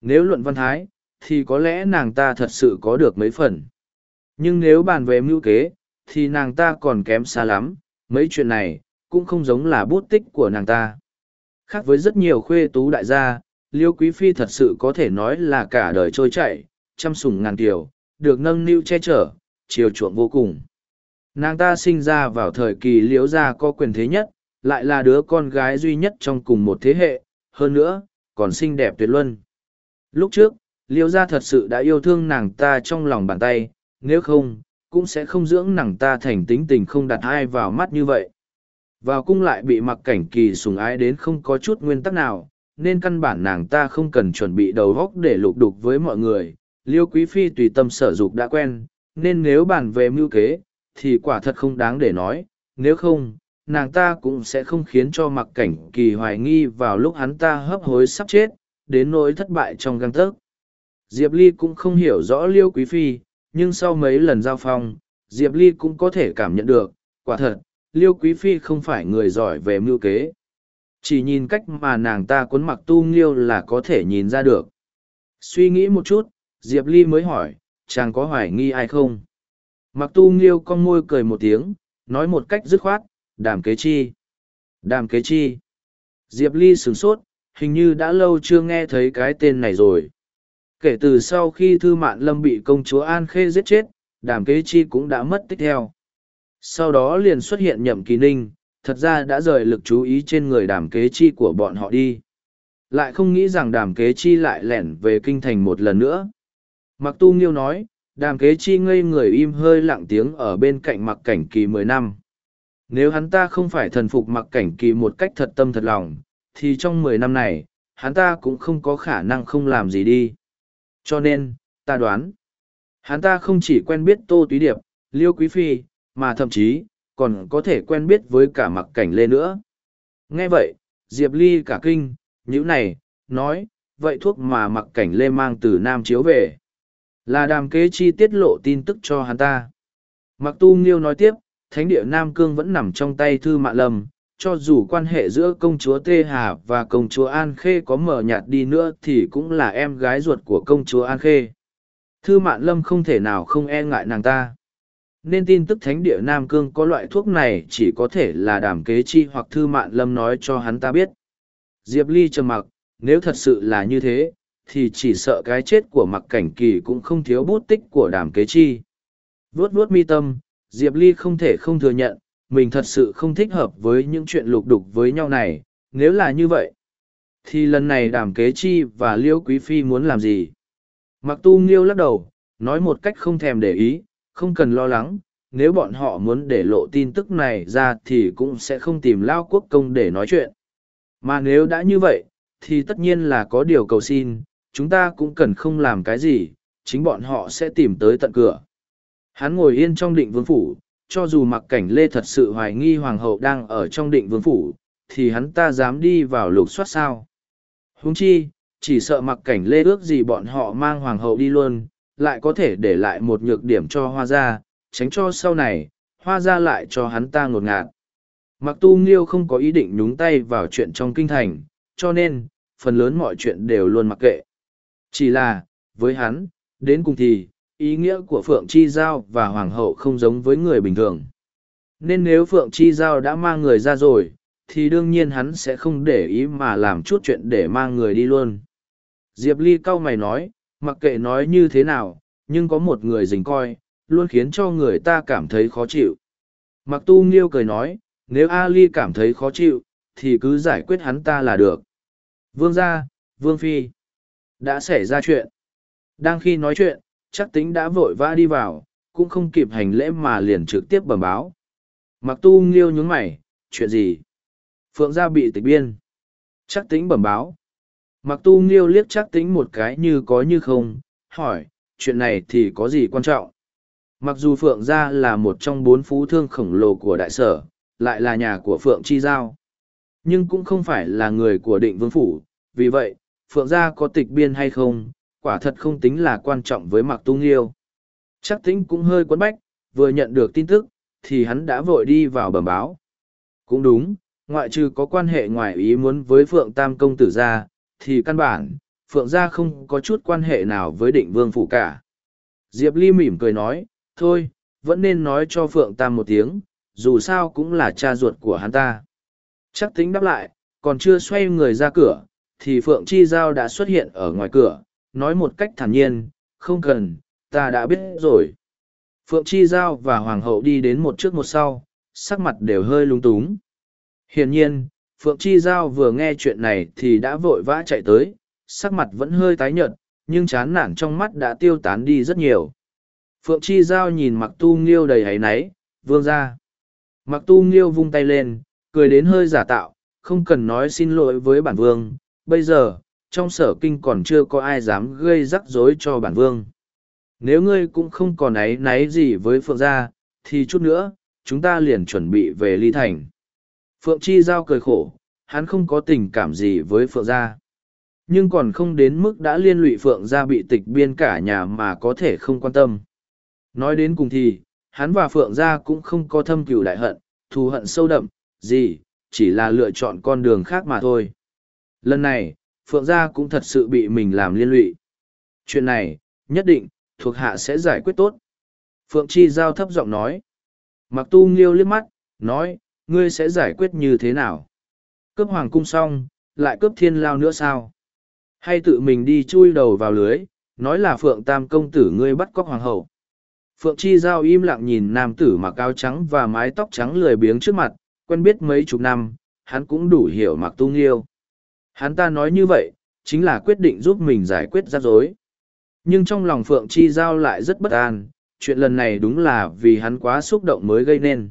Nếu luận văn thái, thì có lẽ nàng ta thật sự có được mấy phần nhưng nếu bàn về mưu kế, thì nàng ta còn kém xa lắm, mấy chuyện này cũng không giống là bút tích của nàng ta. Khác với rất nhiều khuê tú đại gia, liêu quý phi thật sự có thể nói là cả đời trôi chảy chăm sủng ngàn kiều được nâng niu che chở, chiều chuộng vô cùng. Nàng ta sinh ra vào thời kỳ liễu gia có quyền thế nhất, lại là đứa con gái duy nhất trong cùng một thế hệ, hơn nữa, còn xinh đẹp tuyệt luân. Lúc trước, liễu gia thật sự đã yêu thương nàng ta trong lòng bàn tay nếu không, cũng sẽ không dưỡng nàng ta thành tính tình không đặt ai vào mắt như vậy. Vào cung lại bị mặc cảnh kỳ sùng ái đến không có chút nguyên tắc nào, nên căn bản nàng ta không cần chuẩn bị đầu góc để lục đục với mọi người. Liêu Quý Phi tùy tâm sở dục đã quen, nên nếu bàn về mưu kế, thì quả thật không đáng để nói, nếu không, nàng ta cũng sẽ không khiến cho mặc cảnh kỳ hoài nghi vào lúc hắn ta hấp hối sắp chết, đến nỗi thất bại trong găng tấc. Diệp Ly cũng không hiểu rõ Liêu Quý Phi, nhưng sau mấy lần giao phong, Diệp Ly cũng có thể cảm nhận được, quả thật, Liêu Quý Phi không phải người giỏi về mưu kế. Chỉ nhìn cách mà nàng ta cuốn mặc tu nghiêu là có thể nhìn ra được. Suy nghĩ một chút, Diệp Ly mới hỏi, chàng có hoài nghi ai không? Mặc tu nghiêu con môi cười một tiếng, nói một cách dứt khoát, đàm kế chi. Đàm kế chi. Diệp Ly sửng sốt, hình như đã lâu chưa nghe thấy cái tên này rồi. Kể từ sau khi Thư Mạn Lâm bị công chúa An Khê giết chết, đàm kế chi cũng đã mất tích theo. Sau đó liền xuất hiện nhậm kỳ ninh, thật ra đã rời lực chú ý trên người đàm kế chi của bọn họ đi. Lại không nghĩ rằng đàm kế chi lại lẻn về kinh thành một lần nữa. Mặc tu nghiêu nói, đàm kế chi ngây người im hơi lặng tiếng ở bên cạnh mặc cảnh kỳ mười năm. Nếu hắn ta không phải thần phục mặc cảnh kỳ một cách thật tâm thật lòng, thì trong mười năm này, hắn ta cũng không có khả năng không làm gì đi. Cho nên, ta đoán, hắn ta không chỉ quen biết Tô Túy Điệp, Liêu Quý Phi, mà thậm chí, còn có thể quen biết với cả mặc cảnh lê nữa. Nghe vậy, Diệp Ly cả kinh, những này, nói, vậy thuốc mà mặc cảnh lê mang từ Nam Chiếu về. Là đàm kế chi tiết lộ tin tức cho hắn ta. Mặc tu nghiêu nói tiếp, thánh địa Nam Cương vẫn nằm trong tay Thư Mạ Lâm, cho dù quan hệ giữa công chúa Tê Hà và công chúa An Khê có mờ nhạt đi nữa thì cũng là em gái ruột của công chúa An Khê. Thư Mạn Lâm không thể nào không e ngại nàng ta. Nên tin tức thánh địa Nam Cương có loại thuốc này chỉ có thể là đàm kế chi hoặc Thư Mạn Lâm nói cho hắn ta biết. Diệp Ly trầm mặc, nếu thật sự là như thế, thì chỉ sợ cái chết của mặc cảnh kỳ cũng không thiếu bút tích của đàm kế chi. Vuốt vuốt mi tâm, Diệp Ly không thể không thừa nhận, mình thật sự không thích hợp với những chuyện lục đục với nhau này, nếu là như vậy. Thì lần này đàm kế chi và Liêu Quý Phi muốn làm gì? Mặc tu nghiêu lắc đầu, nói một cách không thèm để ý, không cần lo lắng, nếu bọn họ muốn để lộ tin tức này ra thì cũng sẽ không tìm Lao Quốc công để nói chuyện. Mà nếu đã như vậy, thì tất nhiên là có điều cầu xin, chúng ta cũng cần không làm cái gì, chính bọn họ sẽ tìm tới tận cửa. Hắn ngồi yên trong định vương phủ, cho dù mặc cảnh lê thật sự hoài nghi hoàng hậu đang ở trong định vương phủ, thì hắn ta dám đi vào lục soát sao. Huống chi, chỉ sợ mặc cảnh lê ước gì bọn họ mang hoàng hậu đi luôn, lại có thể để lại một nhược điểm cho hoa gia, tránh cho sau này, hoa gia lại cho hắn ta ngột ngạt. Mặc tu nghiêu không có ý định nhúng tay vào chuyện trong kinh thành, cho nên, phần lớn mọi chuyện đều luôn mặc kệ. Chỉ là, với hắn, đến cùng thì, ý nghĩa của Phượng Chi Giao và Hoàng hậu không giống với người bình thường. Nên nếu Phượng Chi Giao đã mang người ra rồi, thì đương nhiên hắn sẽ không để ý mà làm chút chuyện để mang người đi luôn. Diệp Ly cau mày nói, mặc kệ nói như thế nào, nhưng có một người dình coi, luôn khiến cho người ta cảm thấy khó chịu. Mặc tu nghiêu cười nói, nếu A Ly cảm thấy khó chịu, thì cứ giải quyết hắn ta là được. Vương gia, Vương Phi, đã xảy ra chuyện. Đang khi nói chuyện, chắc tính đã vội vã đi vào, cũng không kịp hành lễ mà liền trực tiếp bẩm báo. Mặc tu nghiêu nhướng mày, chuyện gì? Phượng gia bị tịch biên. Chắc tính bẩm báo. Mặc tu nghiêu liếc chắc tính một cái như có như không, hỏi, chuyện này thì có gì quan trọng? Mặc dù Phượng gia là một trong bốn phú thương khổng lồ của đại sở, lại là nhà của Phượng Chi Giao. Nhưng cũng không phải là người của định vương phủ, vì vậy, Phượng gia có tịch biên hay không, quả thật không tính là quan trọng với Mặc Tu Nghiêu. Chắc tính cũng hơi quấn bách, vừa nhận được tin tức, thì hắn đã vội đi vào bẩm báo. Cũng đúng, ngoại trừ có quan hệ ngoài ý muốn với Phượng Tam Công Tử gia, thì căn bản, Phượng gia không có chút quan hệ nào với định vương phủ cả. Diệp Ly mỉm cười nói, thôi, vẫn nên nói cho Phượng Tam một tiếng, dù sao cũng là cha ruột của hắn ta. Chắc tính đáp lại, còn chưa xoay người ra cửa, thì Phượng Chi Giao đã xuất hiện ở ngoài cửa, nói một cách thản nhiên, không cần, ta đã biết rồi. Phượng Chi Giao và Hoàng hậu đi đến một trước một sau, sắc mặt đều hơi lung túng. Hiển nhiên, Phượng Chi Giao vừa nghe chuyện này thì đã vội vã chạy tới, sắc mặt vẫn hơi tái nhợt, nhưng chán nản trong mắt đã tiêu tán đi rất nhiều. Phượng Chi Giao nhìn mặc tu nghiêu đầy hấy náy, vương ra. Mặc tu nghiêu vung tay lên, cười đến hơi giả tạo, không cần nói xin lỗi với bản vương, bây giờ, trong sở kinh còn chưa có ai dám gây rắc rối cho bản vương. Nếu ngươi cũng không còn ấy náy gì với Phượng gia, thì chút nữa, chúng ta liền chuẩn bị về ly thành. Phượng Chi Giao cười khổ, hắn không có tình cảm gì với Phượng gia. Nhưng còn không đến mức đã liên lụy Phượng gia bị tịch biên cả nhà mà có thể không quan tâm. Nói đến cùng thì, hắn và Phượng gia cũng không có thâm cừu đại hận, thù hận sâu đậm, gì, chỉ là lựa chọn con đường khác mà thôi. Lần này, Phượng gia cũng thật sự bị mình làm liên lụy. Chuyện này, nhất định, thuộc hạ sẽ giải quyết tốt. Phượng Chi Giao thấp giọng nói. Mặc tu nghiêu liếc mắt, nói, ngươi sẽ giải quyết như thế nào? Cướp hoàng cung xong, lại cướp thiên lao nữa sao? Hay tự mình đi chui đầu vào lưới, nói là Phượng Tam công tử ngươi bắt cóc hoàng hậu. Phượng Chi Giao im lặng nhìn nam tử mặc áo trắng và mái tóc trắng lười biếng trước mặt, quen biết mấy chục năm, hắn cũng đủ hiểu mặc tu nghiêu. Hắn ta nói như vậy, chính là quyết định giúp mình giải quyết rắc rối. Nhưng trong lòng Phượng Chi Giao lại rất bất an, chuyện lần này đúng là vì hắn quá xúc động mới gây nên.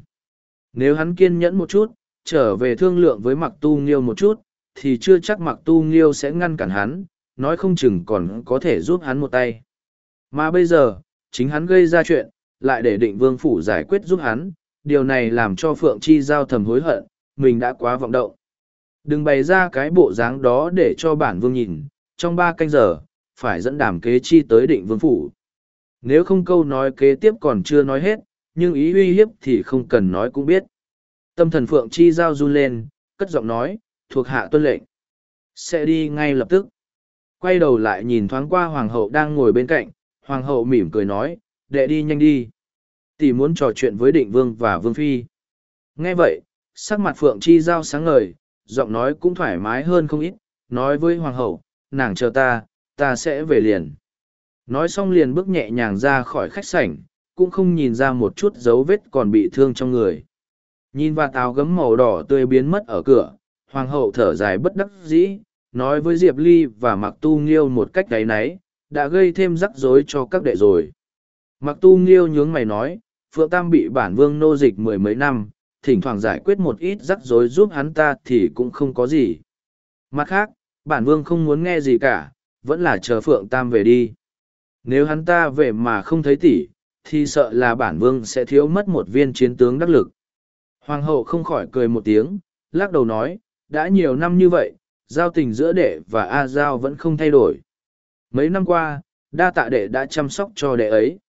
Nếu hắn kiên nhẫn một chút, trở về thương lượng với Mặc Tu Nghiêu một chút, thì chưa chắc Mặc Tu Nghiêu sẽ ngăn cản hắn, nói không chừng còn có thể giúp hắn một tay. Mà bây giờ, chính hắn gây ra chuyện, lại để định vương phủ giải quyết giúp hắn, điều này làm cho Phượng Chi Giao thầm hối hận, mình đã quá vọng động. Đừng bày ra cái bộ dáng đó để cho bản vương nhìn, trong ba canh giờ, phải dẫn đàm kế chi tới định vương phủ. Nếu không câu nói kế tiếp còn chưa nói hết, nhưng ý uy hiếp thì không cần nói cũng biết. Tâm thần Phượng Chi giao run lên, cất giọng nói, thuộc hạ tuân lệnh. Sẽ đi ngay lập tức. Quay đầu lại nhìn thoáng qua hoàng hậu đang ngồi bên cạnh, hoàng hậu mỉm cười nói, đệ đi nhanh đi. Tỷ muốn trò chuyện với định vương và vương phi. Nghe vậy, sắc mặt Phượng Chi giao sáng ngời, giọng nói cũng thoải mái hơn không ít, nói với hoàng hậu, nàng chờ ta, ta sẽ về liền. Nói xong liền bước nhẹ nhàng ra khỏi khách sảnh, cũng không nhìn ra một chút dấu vết còn bị thương trong người. Nhìn và táo gấm màu đỏ tươi biến mất ở cửa, hoàng hậu thở dài bất đắc dĩ, nói với Diệp Ly và Mặc Tu Nghiêu một cách đáy náy, đã gây thêm rắc rối cho các đệ rồi. Mặc Tu Nghiêu nhướng mày nói, Phượng Tam bị bản vương nô dịch mười mấy năm, thỉnh thoảng giải quyết một ít rắc rối giúp hắn ta thì cũng không có gì. Mặt khác, bản vương không muốn nghe gì cả, vẫn là chờ Phượng Tam về đi. Nếu hắn ta về mà không thấy tỷ, thì sợ là bản vương sẽ thiếu mất một viên chiến tướng đắc lực. Hoàng hậu không khỏi cười một tiếng, lắc đầu nói, đã nhiều năm như vậy, giao tình giữa đệ và A Giao vẫn không thay đổi. Mấy năm qua, đa tạ đệ đã chăm sóc cho đệ ấy.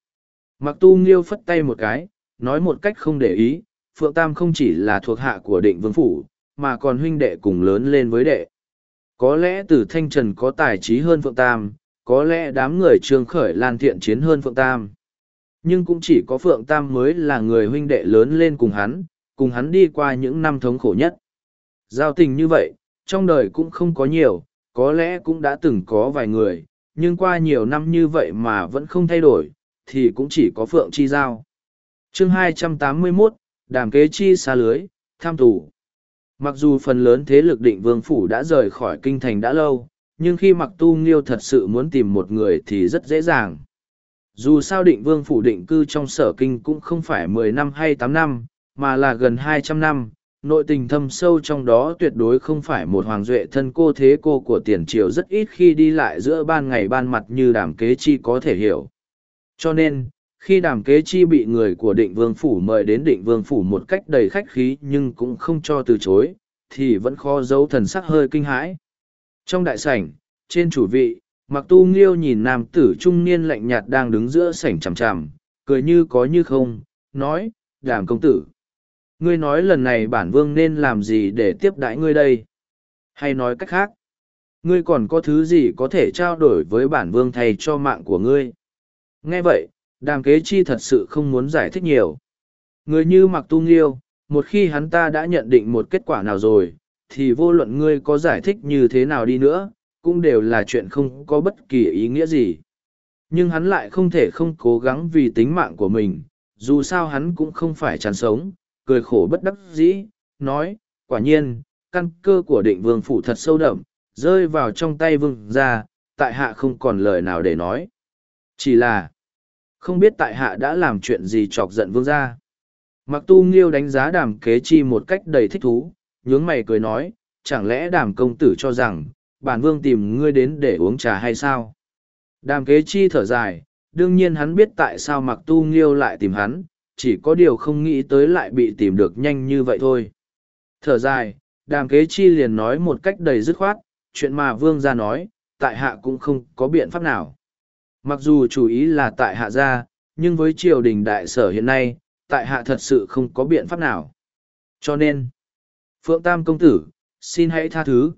Mặc tu nghiêu phất tay một cái, nói một cách không để ý, Phượng Tam không chỉ là thuộc hạ của định vương phủ, mà còn huynh đệ cùng lớn lên với đệ. Có lẽ từ Thanh Trần có tài trí hơn Phượng Tam, có lẽ đám người trương khởi lan thiện chiến hơn Phượng Tam. Nhưng cũng chỉ có Phượng Tam mới là người huynh đệ lớn lên cùng hắn, cùng hắn đi qua những năm thống khổ nhất. Giao tình như vậy, trong đời cũng không có nhiều, có lẽ cũng đã từng có vài người, nhưng qua nhiều năm như vậy mà vẫn không thay đổi, thì cũng chỉ có Phượng Chi Giao. chương 281, Đàm Kế Chi xa lưới, tham tù. Mặc dù phần lớn thế lực định vương phủ đã rời khỏi kinh thành đã lâu, nhưng khi mặc tu nghiêu thật sự muốn tìm một người thì rất dễ dàng. Dù sao định vương phủ định cư trong sở kinh cũng không phải mười năm hay tám năm, mà là gần hai trăm năm, nội tình thâm sâu trong đó tuyệt đối không phải một hoàng duệ thân cô thế cô của tiền triều rất ít khi đi lại giữa ban ngày ban mặt như đàm kế chi có thể hiểu. Cho nên, khi đàm kế chi bị người của định vương phủ mời đến định vương phủ một cách đầy khách khí nhưng cũng không cho từ chối, thì vẫn khó giấu thần sắc hơi kinh hãi. Trong đại sảnh, trên chủ vị, mặc tu nghiêu nhìn nam tử trung niên lạnh nhạt đang đứng giữa sảnh chằm chằm, cười như có như không, nói, đàm công tử. Ngươi nói lần này bản vương nên làm gì để tiếp đãi ngươi đây? Hay nói cách khác, ngươi còn có thứ gì có thể trao đổi với bản vương thay cho mạng của ngươi? Nghe vậy, đàm kế chi thật sự không muốn giải thích nhiều. Người như mặc tu nghiêu, một khi hắn ta đã nhận định một kết quả nào rồi, thì vô luận ngươi có giải thích như thế nào đi nữa, cũng đều là chuyện không có bất kỳ ý nghĩa gì. Nhưng hắn lại không thể không cố gắng vì tính mạng của mình, dù sao hắn cũng không phải chán sống, cười khổ bất đắc dĩ, nói, quả nhiên, căn cơ của định vương phủ thật sâu đậm, rơi vào trong tay vương ra, tại hạ không còn lời nào để nói. Chỉ là, không biết tại hạ đã làm chuyện gì chọc giận vương gia. Mặc tu nghiêu đánh giá đàm kế chi một cách đầy thích thú, nhướng mày cười nói, chẳng lẽ đàm công tử cho rằng, bản vương tìm ngươi đến để uống trà hay sao? Đàm kế chi thở dài, đương nhiên hắn biết tại sao mặc tu nghiêu lại tìm hắn, chỉ có điều không nghĩ tới lại bị tìm được nhanh như vậy thôi. Thở dài, đàm kế chi liền nói một cách đầy dứt khoát, chuyện mà vương gia nói, tại hạ cũng không có biện pháp nào. Mặc dù chủ ý là tại hạ gia, nhưng với triều đình đại sở hiện nay, tại hạ thật sự không có biện pháp nào. Cho nên, Phượng Tam công tử, xin hãy tha thứ.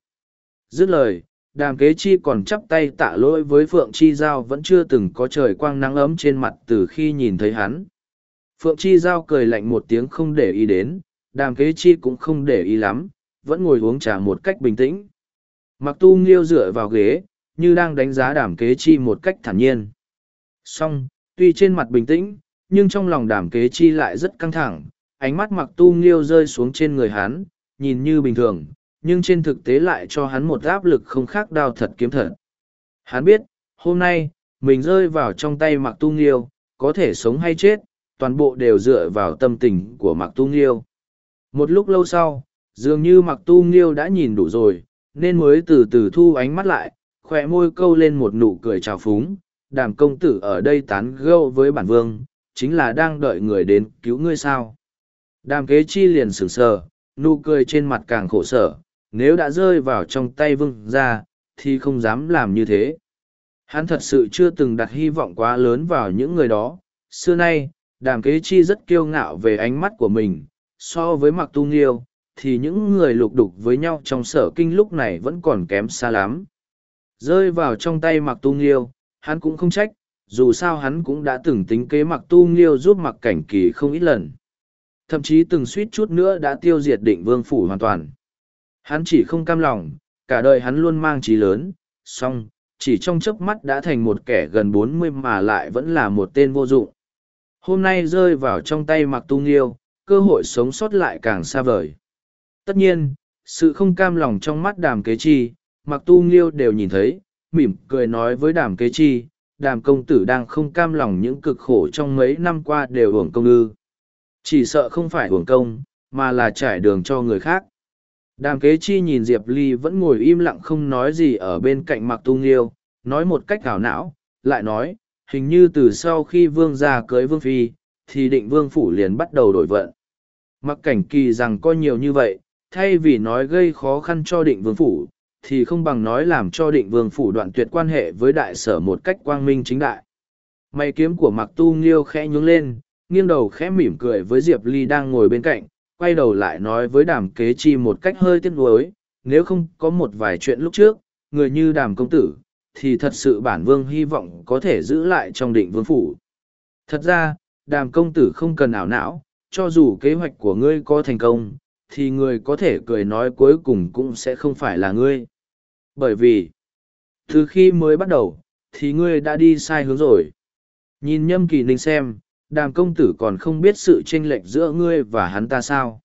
Dứt lời, đàm kế chi còn chắp tay tạ lỗi với Phượng Chi Giao vẫn chưa từng có trời quang nắng ấm trên mặt từ khi nhìn thấy hắn. Phượng Chi Giao cười lạnh một tiếng không để ý đến, đàm kế chi cũng không để ý lắm, vẫn ngồi uống trà một cách bình tĩnh. Mặc tu nghiêu dựa vào ghế, như đang đánh giá đàm kế chi một cách thản nhiên. Song, tuy trên mặt bình tĩnh, nhưng trong lòng đàm kế chi lại rất căng thẳng, ánh mắt mặc tu nghiêu rơi xuống trên người hắn, nhìn như bình thường, nhưng trên thực tế lại cho hắn một áp lực không khác đao thật kiếm thật. Hắn biết, hôm nay, mình rơi vào trong tay mặc tu nghiêu, có thể sống hay chết, toàn bộ đều dựa vào tâm tình của mặc tu nghiêu. Một lúc lâu sau, dường như mặc tu nghiêu đã nhìn đủ rồi, nên mới từ từ thu ánh mắt lại, khỏe môi câu lên một nụ cười trào phúng, đàm công tử ở đây tán gâu với bản vương, chính là đang đợi người đến cứu ngươi sao. Đàm kế chi liền sửng sờ, nụ cười trên mặt càng khổ sở, nếu đã rơi vào trong tay vương ra, thì không dám làm như thế. Hắn thật sự chưa từng đặt hy vọng quá lớn vào những người đó. Xưa nay, đàm kế chi rất kiêu ngạo về ánh mắt của mình. So với mặc tu nghiêu, thì những người lục đục với nhau trong sở kinh lúc này vẫn còn kém xa lắm. Rơi vào trong tay mặc tu nghiêu, hắn cũng không trách, dù sao hắn cũng đã từng tính kế mặc tu nghiêu giúp mặc cảnh kỳ không ít lần. Thậm chí từng suýt chút nữa đã tiêu diệt định vương phủ hoàn toàn. Hắn chỉ không cam lòng, cả đời hắn luôn mang trí lớn, song, chỉ trong chớp mắt đã thành một kẻ gần bốn mươi mà lại vẫn là một tên vô dụng. Hôm nay rơi vào trong tay mặc tu nghiêu, cơ hội sống sót lại càng xa vời. Tất nhiên, sự không cam lòng trong mắt đàm kế chi, mặc tu nghiêu đều nhìn thấy, mỉm cười nói với đàm kế chi, đàm công tử đang không cam lòng những cực khổ trong mấy năm qua đều hưởng công ư. Chỉ sợ không phải hưởng công, mà là trải đường cho người khác. Đàm kế chi nhìn Diệp Ly vẫn ngồi im lặng không nói gì ở bên cạnh mặc tu nghiêu, nói một cách ảo não, lại nói, hình như từ sau khi vương gia cưới vương phi, thì định vương phủ liền bắt đầu đổi vận. Mặc cảnh kỳ rằng có nhiều như vậy, thay vì nói gây khó khăn cho định vương phủ, thì không bằng nói làm cho định vương phủ đoạn tuyệt quan hệ với đại sở một cách quang minh chính đại. Mày kiếm của mặc tu nghiêu khẽ nhướng lên, nghiêng đầu khẽ mỉm cười với Diệp Ly đang ngồi bên cạnh, quay đầu lại nói với đàm kế chi một cách hơi tiếc nuối, nếu không có một vài chuyện lúc trước, người như đàm công tử, thì thật sự bản vương hy vọng có thể giữ lại trong định vương phủ. Thật ra, đàm công tử không cần ảo não, cho dù kế hoạch của ngươi có thành công, thì người có thể cười nói cuối cùng cũng sẽ không phải là ngươi. Bởi vì, từ khi mới bắt đầu, thì ngươi đã đi sai hướng rồi. Nhìn nhâm kỳ ninh xem, đàm công tử còn không biết sự tranh lệch giữa ngươi và hắn ta sao.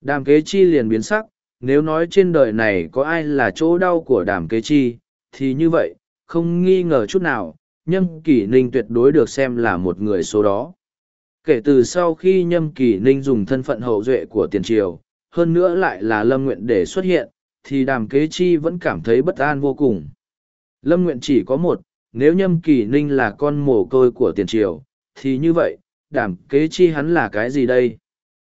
Đàm kế chi liền biến sắc, nếu nói trên đời này có ai là chỗ đau của đàm kế chi, thì như vậy, không nghi ngờ chút nào, nhâm kỳ ninh tuyệt đối được xem là một người số đó. Kể từ sau khi nhâm kỳ ninh dùng thân phận hậu duệ của tiền triều, hơn nữa lại là lâm nguyện để xuất hiện, thì đàm kế chi vẫn cảm thấy bất an vô cùng. Lâm nguyện chỉ có một, nếu nhâm kỳ ninh là con mồ côi của tiền triều, thì như vậy, đàm kế chi hắn là cái gì đây?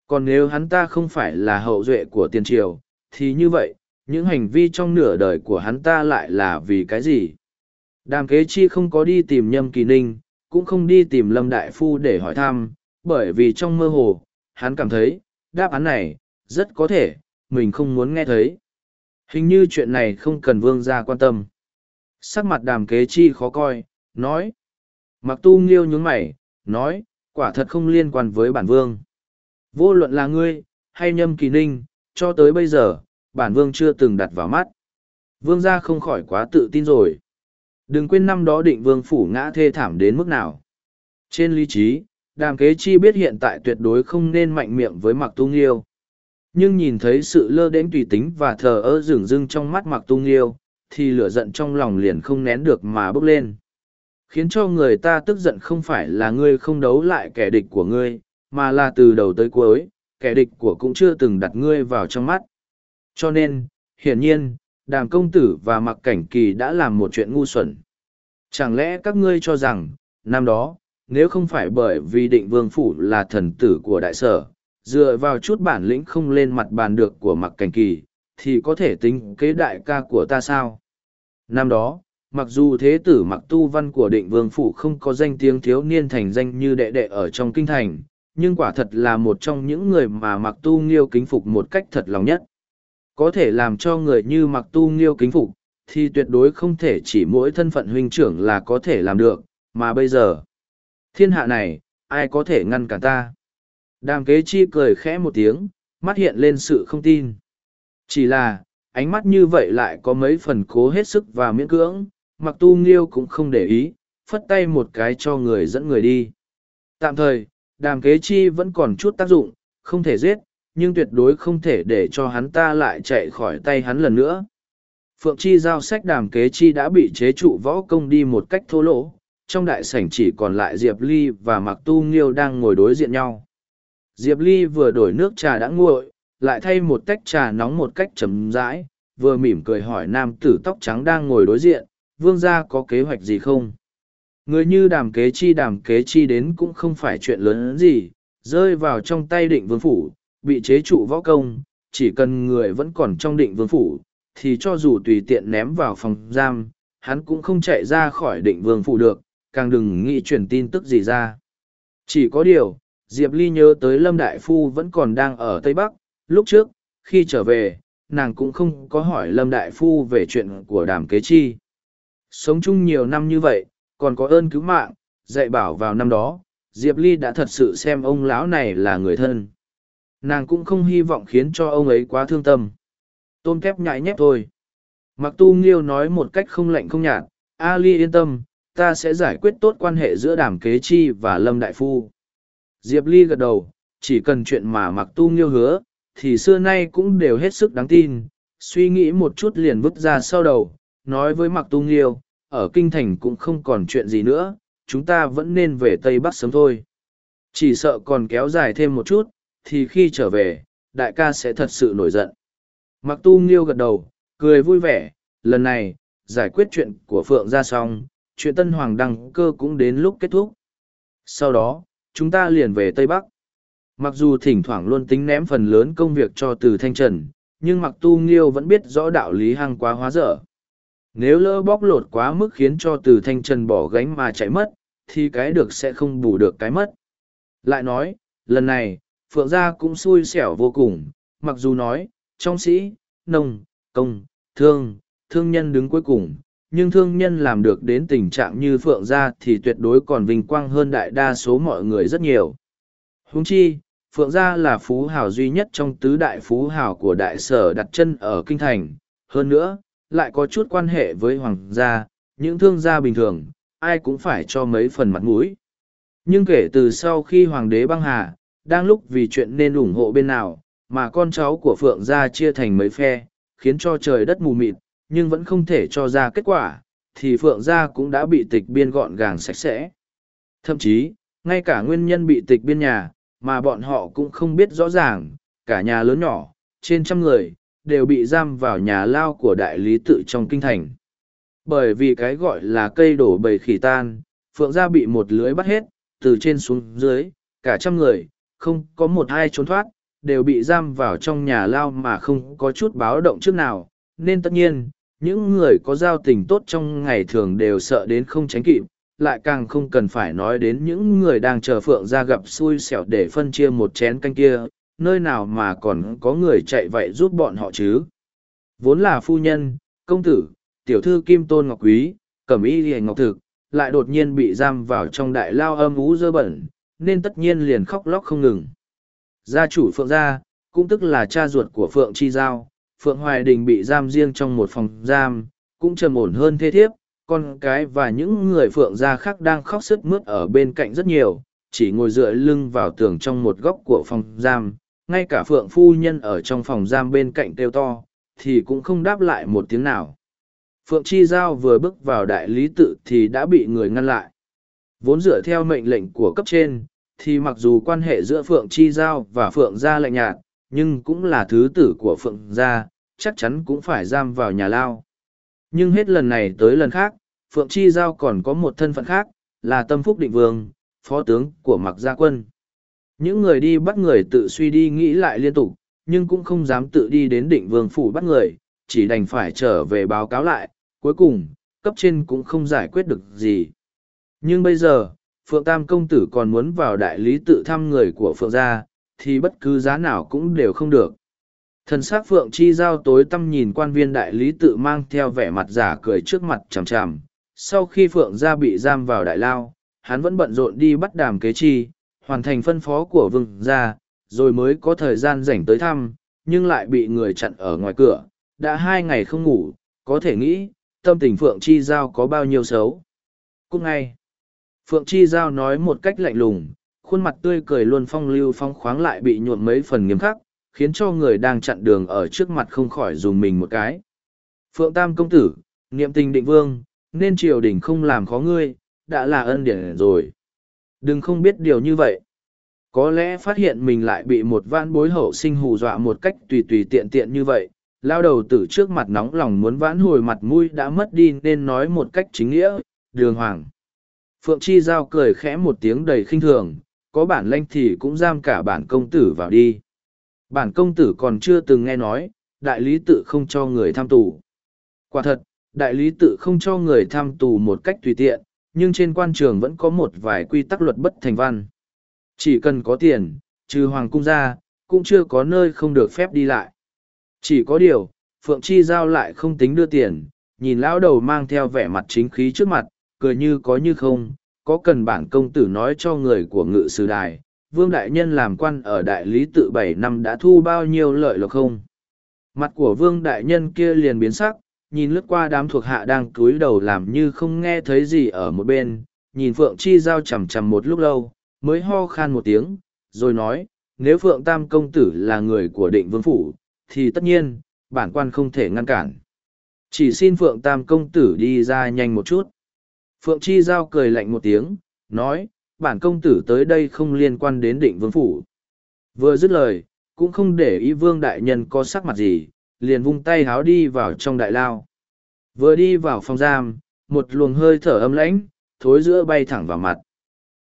Còn nếu hắn ta không phải là hậu duệ của tiền triều, thì như vậy, những hành vi trong nửa đời của hắn ta lại là vì cái gì? Đàm kế chi không có đi tìm nhâm kỳ ninh, cũng không đi tìm lâm đại phu để hỏi thăm, bởi vì trong mơ hồ, hắn cảm thấy, đáp án này, rất có thể, mình không muốn nghe thấy. Hình như chuyện này không cần vương gia quan tâm. Sắc mặt đàm kế chi khó coi, nói. Mặc tu nghiêu nhướng mày, nói, quả thật không liên quan với bản vương. Vô luận là ngươi, hay nhâm kỳ ninh, cho tới bây giờ, bản vương chưa từng đặt vào mắt. Vương gia không khỏi quá tự tin rồi. Đừng quên năm đó định vương phủ ngã thê thảm đến mức nào. Trên lý trí, đàm kế chi biết hiện tại tuyệt đối không nên mạnh miệng với mặc tu nghiêu. Nhưng nhìn thấy sự lơ đễnh tùy tính và thờ ơ dửng dưng trong mắt mặc tu nghiêu, thì lửa giận trong lòng liền không nén được mà bốc lên khiến cho người ta tức giận không phải là ngươi không đấu lại kẻ địch của ngươi mà là từ đầu tới cuối kẻ địch của cũng chưa từng đặt ngươi vào trong mắt Cho nên, hiển nhiên, đàm công tử và mặc cảnh kỳ đã làm một chuyện ngu xuẩn. Chẳng lẽ các ngươi cho rằng, năm đó, nếu không phải bởi vì định vương phủ là thần tử của đại sở, dựa vào chút bản lĩnh không lên mặt bàn được của mặc cảnh kỳ, thì có thể tính kế đại ca của ta sao? Năm đó, mặc dù thế tử mặc tu văn của định vương phủ không có danh tiếng thiếu niên thành danh như đệ đệ ở trong kinh thành, nhưng quả thật là một trong những người mà mặc tu nghiêu kính phục một cách thật lòng nhất. Có thể làm cho người như mặc tu nghiêu kính phục, thì tuyệt đối không thể chỉ mỗi thân phận huynh trưởng là có thể làm được, mà bây giờ, thiên hạ này, ai có thể ngăn cản ta? Đàm kế chi cười khẽ một tiếng, mắt hiện lên sự không tin. Chỉ là, ánh mắt như vậy lại có mấy phần cố hết sức và miễn cưỡng, mặc tu nghiêu cũng không để ý, phất tay một cái cho người dẫn người đi. Tạm thời, đàm kế chi vẫn còn chút tác dụng, không thể giết, nhưng tuyệt đối không thể để cho hắn ta lại chạy khỏi tay hắn lần nữa. Phượng Chi giao sách đàm kế chi đã bị chế trụ võ công đi một cách thô lỗ, trong đại sảnh chỉ còn lại Diệp Ly và Mạc Tu Nghiêu đang ngồi đối diện nhau. Diệp Ly vừa đổi nước trà đã nguội, lại thay một tách trà nóng một cách chấm rãi, vừa mỉm cười hỏi nam tử tóc trắng đang ngồi đối diện, vương gia có kế hoạch gì không? Người như đàm kế chi đàm kế chi đến cũng không phải chuyện lớn gì, rơi vào trong tay định vương phủ, bị chế trụ võ công, chỉ cần người vẫn còn trong định vương phủ, thì cho dù tùy tiện ném vào phòng giam, hắn cũng không chạy ra khỏi định vương phủ được, càng đừng nghĩ truyền tin tức gì ra. Chỉ có điều, Diệp Ly nhớ tới Lâm Đại Phu vẫn còn đang ở Tây Bắc, lúc trước, khi trở về, nàng cũng không có hỏi Lâm Đại Phu về chuyện của đàm kế chi. Sống chung nhiều năm như vậy, còn có ơn cứu mạng, dạy bảo vào năm đó, Diệp Ly đã thật sự xem ông lão này là người thân. Nàng cũng không hy vọng khiến cho ông ấy quá thương tâm. Tôn kép nhại nhép thôi. Mặc tu nghiêu nói một cách không lạnh không nhạt, Ali yên tâm, ta sẽ giải quyết tốt quan hệ giữa đàm kế chi và Lâm Đại Phu. Diệp Ly gật đầu, chỉ cần chuyện mà mặc tu nghiêu hứa, thì xưa nay cũng đều hết sức đáng tin. Suy nghĩ một chút liền vứt ra sau đầu, nói với mặc tu nghiêu, ở kinh thành cũng không còn chuyện gì nữa, chúng ta vẫn nên về Tây Bắc sớm thôi. Chỉ sợ còn kéo dài thêm một chút, thì khi trở về, đại ca sẽ thật sự nổi giận. Mặc tu nghiêu gật đầu, cười vui vẻ, lần này, giải quyết chuyện của Phượng ra xong, chuyện Tân Hoàng đăng cơ cũng đến lúc kết thúc. Sau đó, chúng ta liền về Tây Bắc. Mặc dù thỉnh thoảng luôn tính ném phần lớn công việc cho từ thanh trần, nhưng mặc tu nghiêu vẫn biết rõ đạo lý hăng quá hóa dở. Nếu lỡ bóc lột quá mức khiến cho từ thanh trần bỏ gánh mà chạy mất, thì cái được sẽ không bù được cái mất. Lại nói, lần này, Phượng gia cũng xui xẻo vô cùng, mặc dù nói, trong sĩ, nông, công, thương, thương nhân đứng cuối cùng, nhưng thương nhân làm được đến tình trạng như Phượng gia thì tuyệt đối còn vinh quang hơn đại đa số mọi người rất nhiều. Huống chi, Phượng gia là phú hào duy nhất trong tứ đại phú hào của đại sở đặt chân ở kinh thành. Hơn nữa, lại có chút quan hệ với hoàng gia, những thương gia bình thường, ai cũng phải cho mấy phần mặt mũi. Nhưng kể từ sau khi hoàng đế băng hà, đang lúc vì chuyện nên ủng hộ bên nào, mà con cháu của Phượng gia chia thành mấy phe, khiến cho trời đất mù mịt, nhưng vẫn không thể cho ra kết quả, thì Phượng gia cũng đã bị tịch biên gọn gàng sạch sẽ. Thậm chí, ngay cả nguyên nhân bị tịch biên nhà, mà bọn họ cũng không biết rõ ràng, cả nhà lớn nhỏ, trên trăm người, đều bị giam vào nhà lao của đại lý tự trong kinh thành. Bởi vì cái gọi là cây đổ bầy khỉ tan, Phượng gia bị một lưới bắt hết, từ trên xuống dưới, cả trăm người, không có một ai trốn thoát, đều bị giam vào trong nhà lao mà không có chút báo động trước nào, nên tất nhiên, những người có giao tình tốt trong ngày thường đều sợ đến không tránh kịp, lại càng không cần phải nói đến những người đang chờ phượng ra gặp xui xẻo để phân chia một chén canh kia, nơi nào mà còn có người chạy vậy giúp bọn họ chứ. Vốn là phu nhân, công tử, tiểu thư Kim Tôn Ngọc Quý, cẩm y hề ngọc thực, lại đột nhiên bị giam vào trong đại lao âm ú dơ bẩn, nên tất nhiên liền khóc lóc không ngừng. Gia chủ Phượng Gia, cũng tức là cha ruột của Phượng Chi Giao, Phượng Hoài Đình bị giam riêng trong một phòng giam, cũng trầm ổn hơn thế thiếp, con cái và những người Phượng Gia khác đang khóc sức mướt ở bên cạnh rất nhiều, chỉ ngồi dựa lưng vào tường trong một góc của phòng giam, ngay cả Phượng Phu Nhân ở trong phòng giam bên cạnh kêu to, thì cũng không đáp lại một tiếng nào. Phượng Chi Giao vừa bước vào đại lý tự thì đã bị người ngăn lại. Vốn dựa theo mệnh lệnh của cấp trên, thì mặc dù quan hệ giữa Phượng Chi Giao và Phượng Gia lạnh nhạt, nhưng cũng là thứ tử của Phượng Gia, chắc chắn cũng phải giam vào nhà lao. Nhưng hết lần này tới lần khác, Phượng Chi Giao còn có một thân phận khác, là tâm phúc định vương, phó tướng của mặc gia quân. Những người đi bắt người tự suy đi nghĩ lại liên tục, nhưng cũng không dám tự đi đến định vương phủ bắt người, chỉ đành phải trở về báo cáo lại, cuối cùng, cấp trên cũng không giải quyết được gì. Nhưng bây giờ, Phượng Tam Công Tử còn muốn vào đại lý tự thăm người của Phượng gia, thì bất cứ giá nào cũng đều không được. Thần sắc Phượng Chi Giao tối tâm nhìn quan viên đại lý tự mang theo vẻ mặt giả cười trước mặt chằm chằm. Sau khi Phượng gia bị giam vào đại lao, hắn vẫn bận rộn đi bắt đàm kế chi, hoàn thành phân phó của vương gia, rồi mới có thời gian rảnh tới thăm, nhưng lại bị người chặn ở ngoài cửa. Đã hai ngày không ngủ, có thể nghĩ, tâm tình Phượng Chi Giao có bao nhiêu xấu. Cũng ngay, Phượng Chi Giao nói một cách lạnh lùng, khuôn mặt tươi cười luôn phong lưu phong khoáng lại bị nhuộm mấy phần nghiêm khắc, khiến cho người đang chặn đường ở trước mặt không khỏi dùng mình một cái. Phượng Tam Công Tử, niệm tình định vương, nên triều đình không làm khó ngươi, đã là ân điển rồi. Đừng không biết điều như vậy. Có lẽ phát hiện mình lại bị một vãn bối hậu sinh hù dọa một cách tùy tùy tiện tiện như vậy, lao đầu tử trước mặt nóng lòng muốn vãn hồi mặt mũi đã mất đi nên nói một cách chính nghĩa, đường hoàng. Phượng Chi Giao cười khẽ một tiếng đầy khinh thường, có bản lanh thì cũng giam cả bản công tử vào đi. Bản công tử còn chưa từng nghe nói, đại lý tự không cho người tham tù. Quả thật, đại lý tự không cho người tham tù một cách tùy tiện, nhưng trên quan trường vẫn có một vài quy tắc luật bất thành văn. Chỉ cần có tiền, trừ hoàng cung ra, cũng chưa có nơi không được phép đi lại. Chỉ có điều, Phượng Chi Giao lại không tính đưa tiền, nhìn lão đầu mang theo vẻ mặt chính khí trước mặt, cười như có như không, có cần bản công tử nói cho người của ngự sử đài, Vương Đại Nhân làm quan ở đại lý tự bảy năm đã thu bao nhiêu lợi lộc không? Mặt của Vương Đại Nhân kia liền biến sắc, nhìn lướt qua đám thuộc hạ đang cúi đầu làm như không nghe thấy gì ở một bên, nhìn Phượng Chi Giao chầm chầm một lúc lâu, mới ho khan một tiếng, rồi nói, nếu Phượng Tam Công Tử là người của định vương phủ, thì tất nhiên, bản quan không thể ngăn cản. Chỉ xin Phượng Tam Công Tử đi ra nhanh một chút. Phượng Chi Giao cười lạnh một tiếng, nói, bản công tử tới đây không liên quan đến định vương phủ. Vừa dứt lời, cũng không để ý vương đại nhân có sắc mặt gì, liền vung tay háo đi vào trong đại lao. Vừa đi vào phòng giam, một luồng hơi thở âm lãnh, thối giữa bay thẳng vào mặt.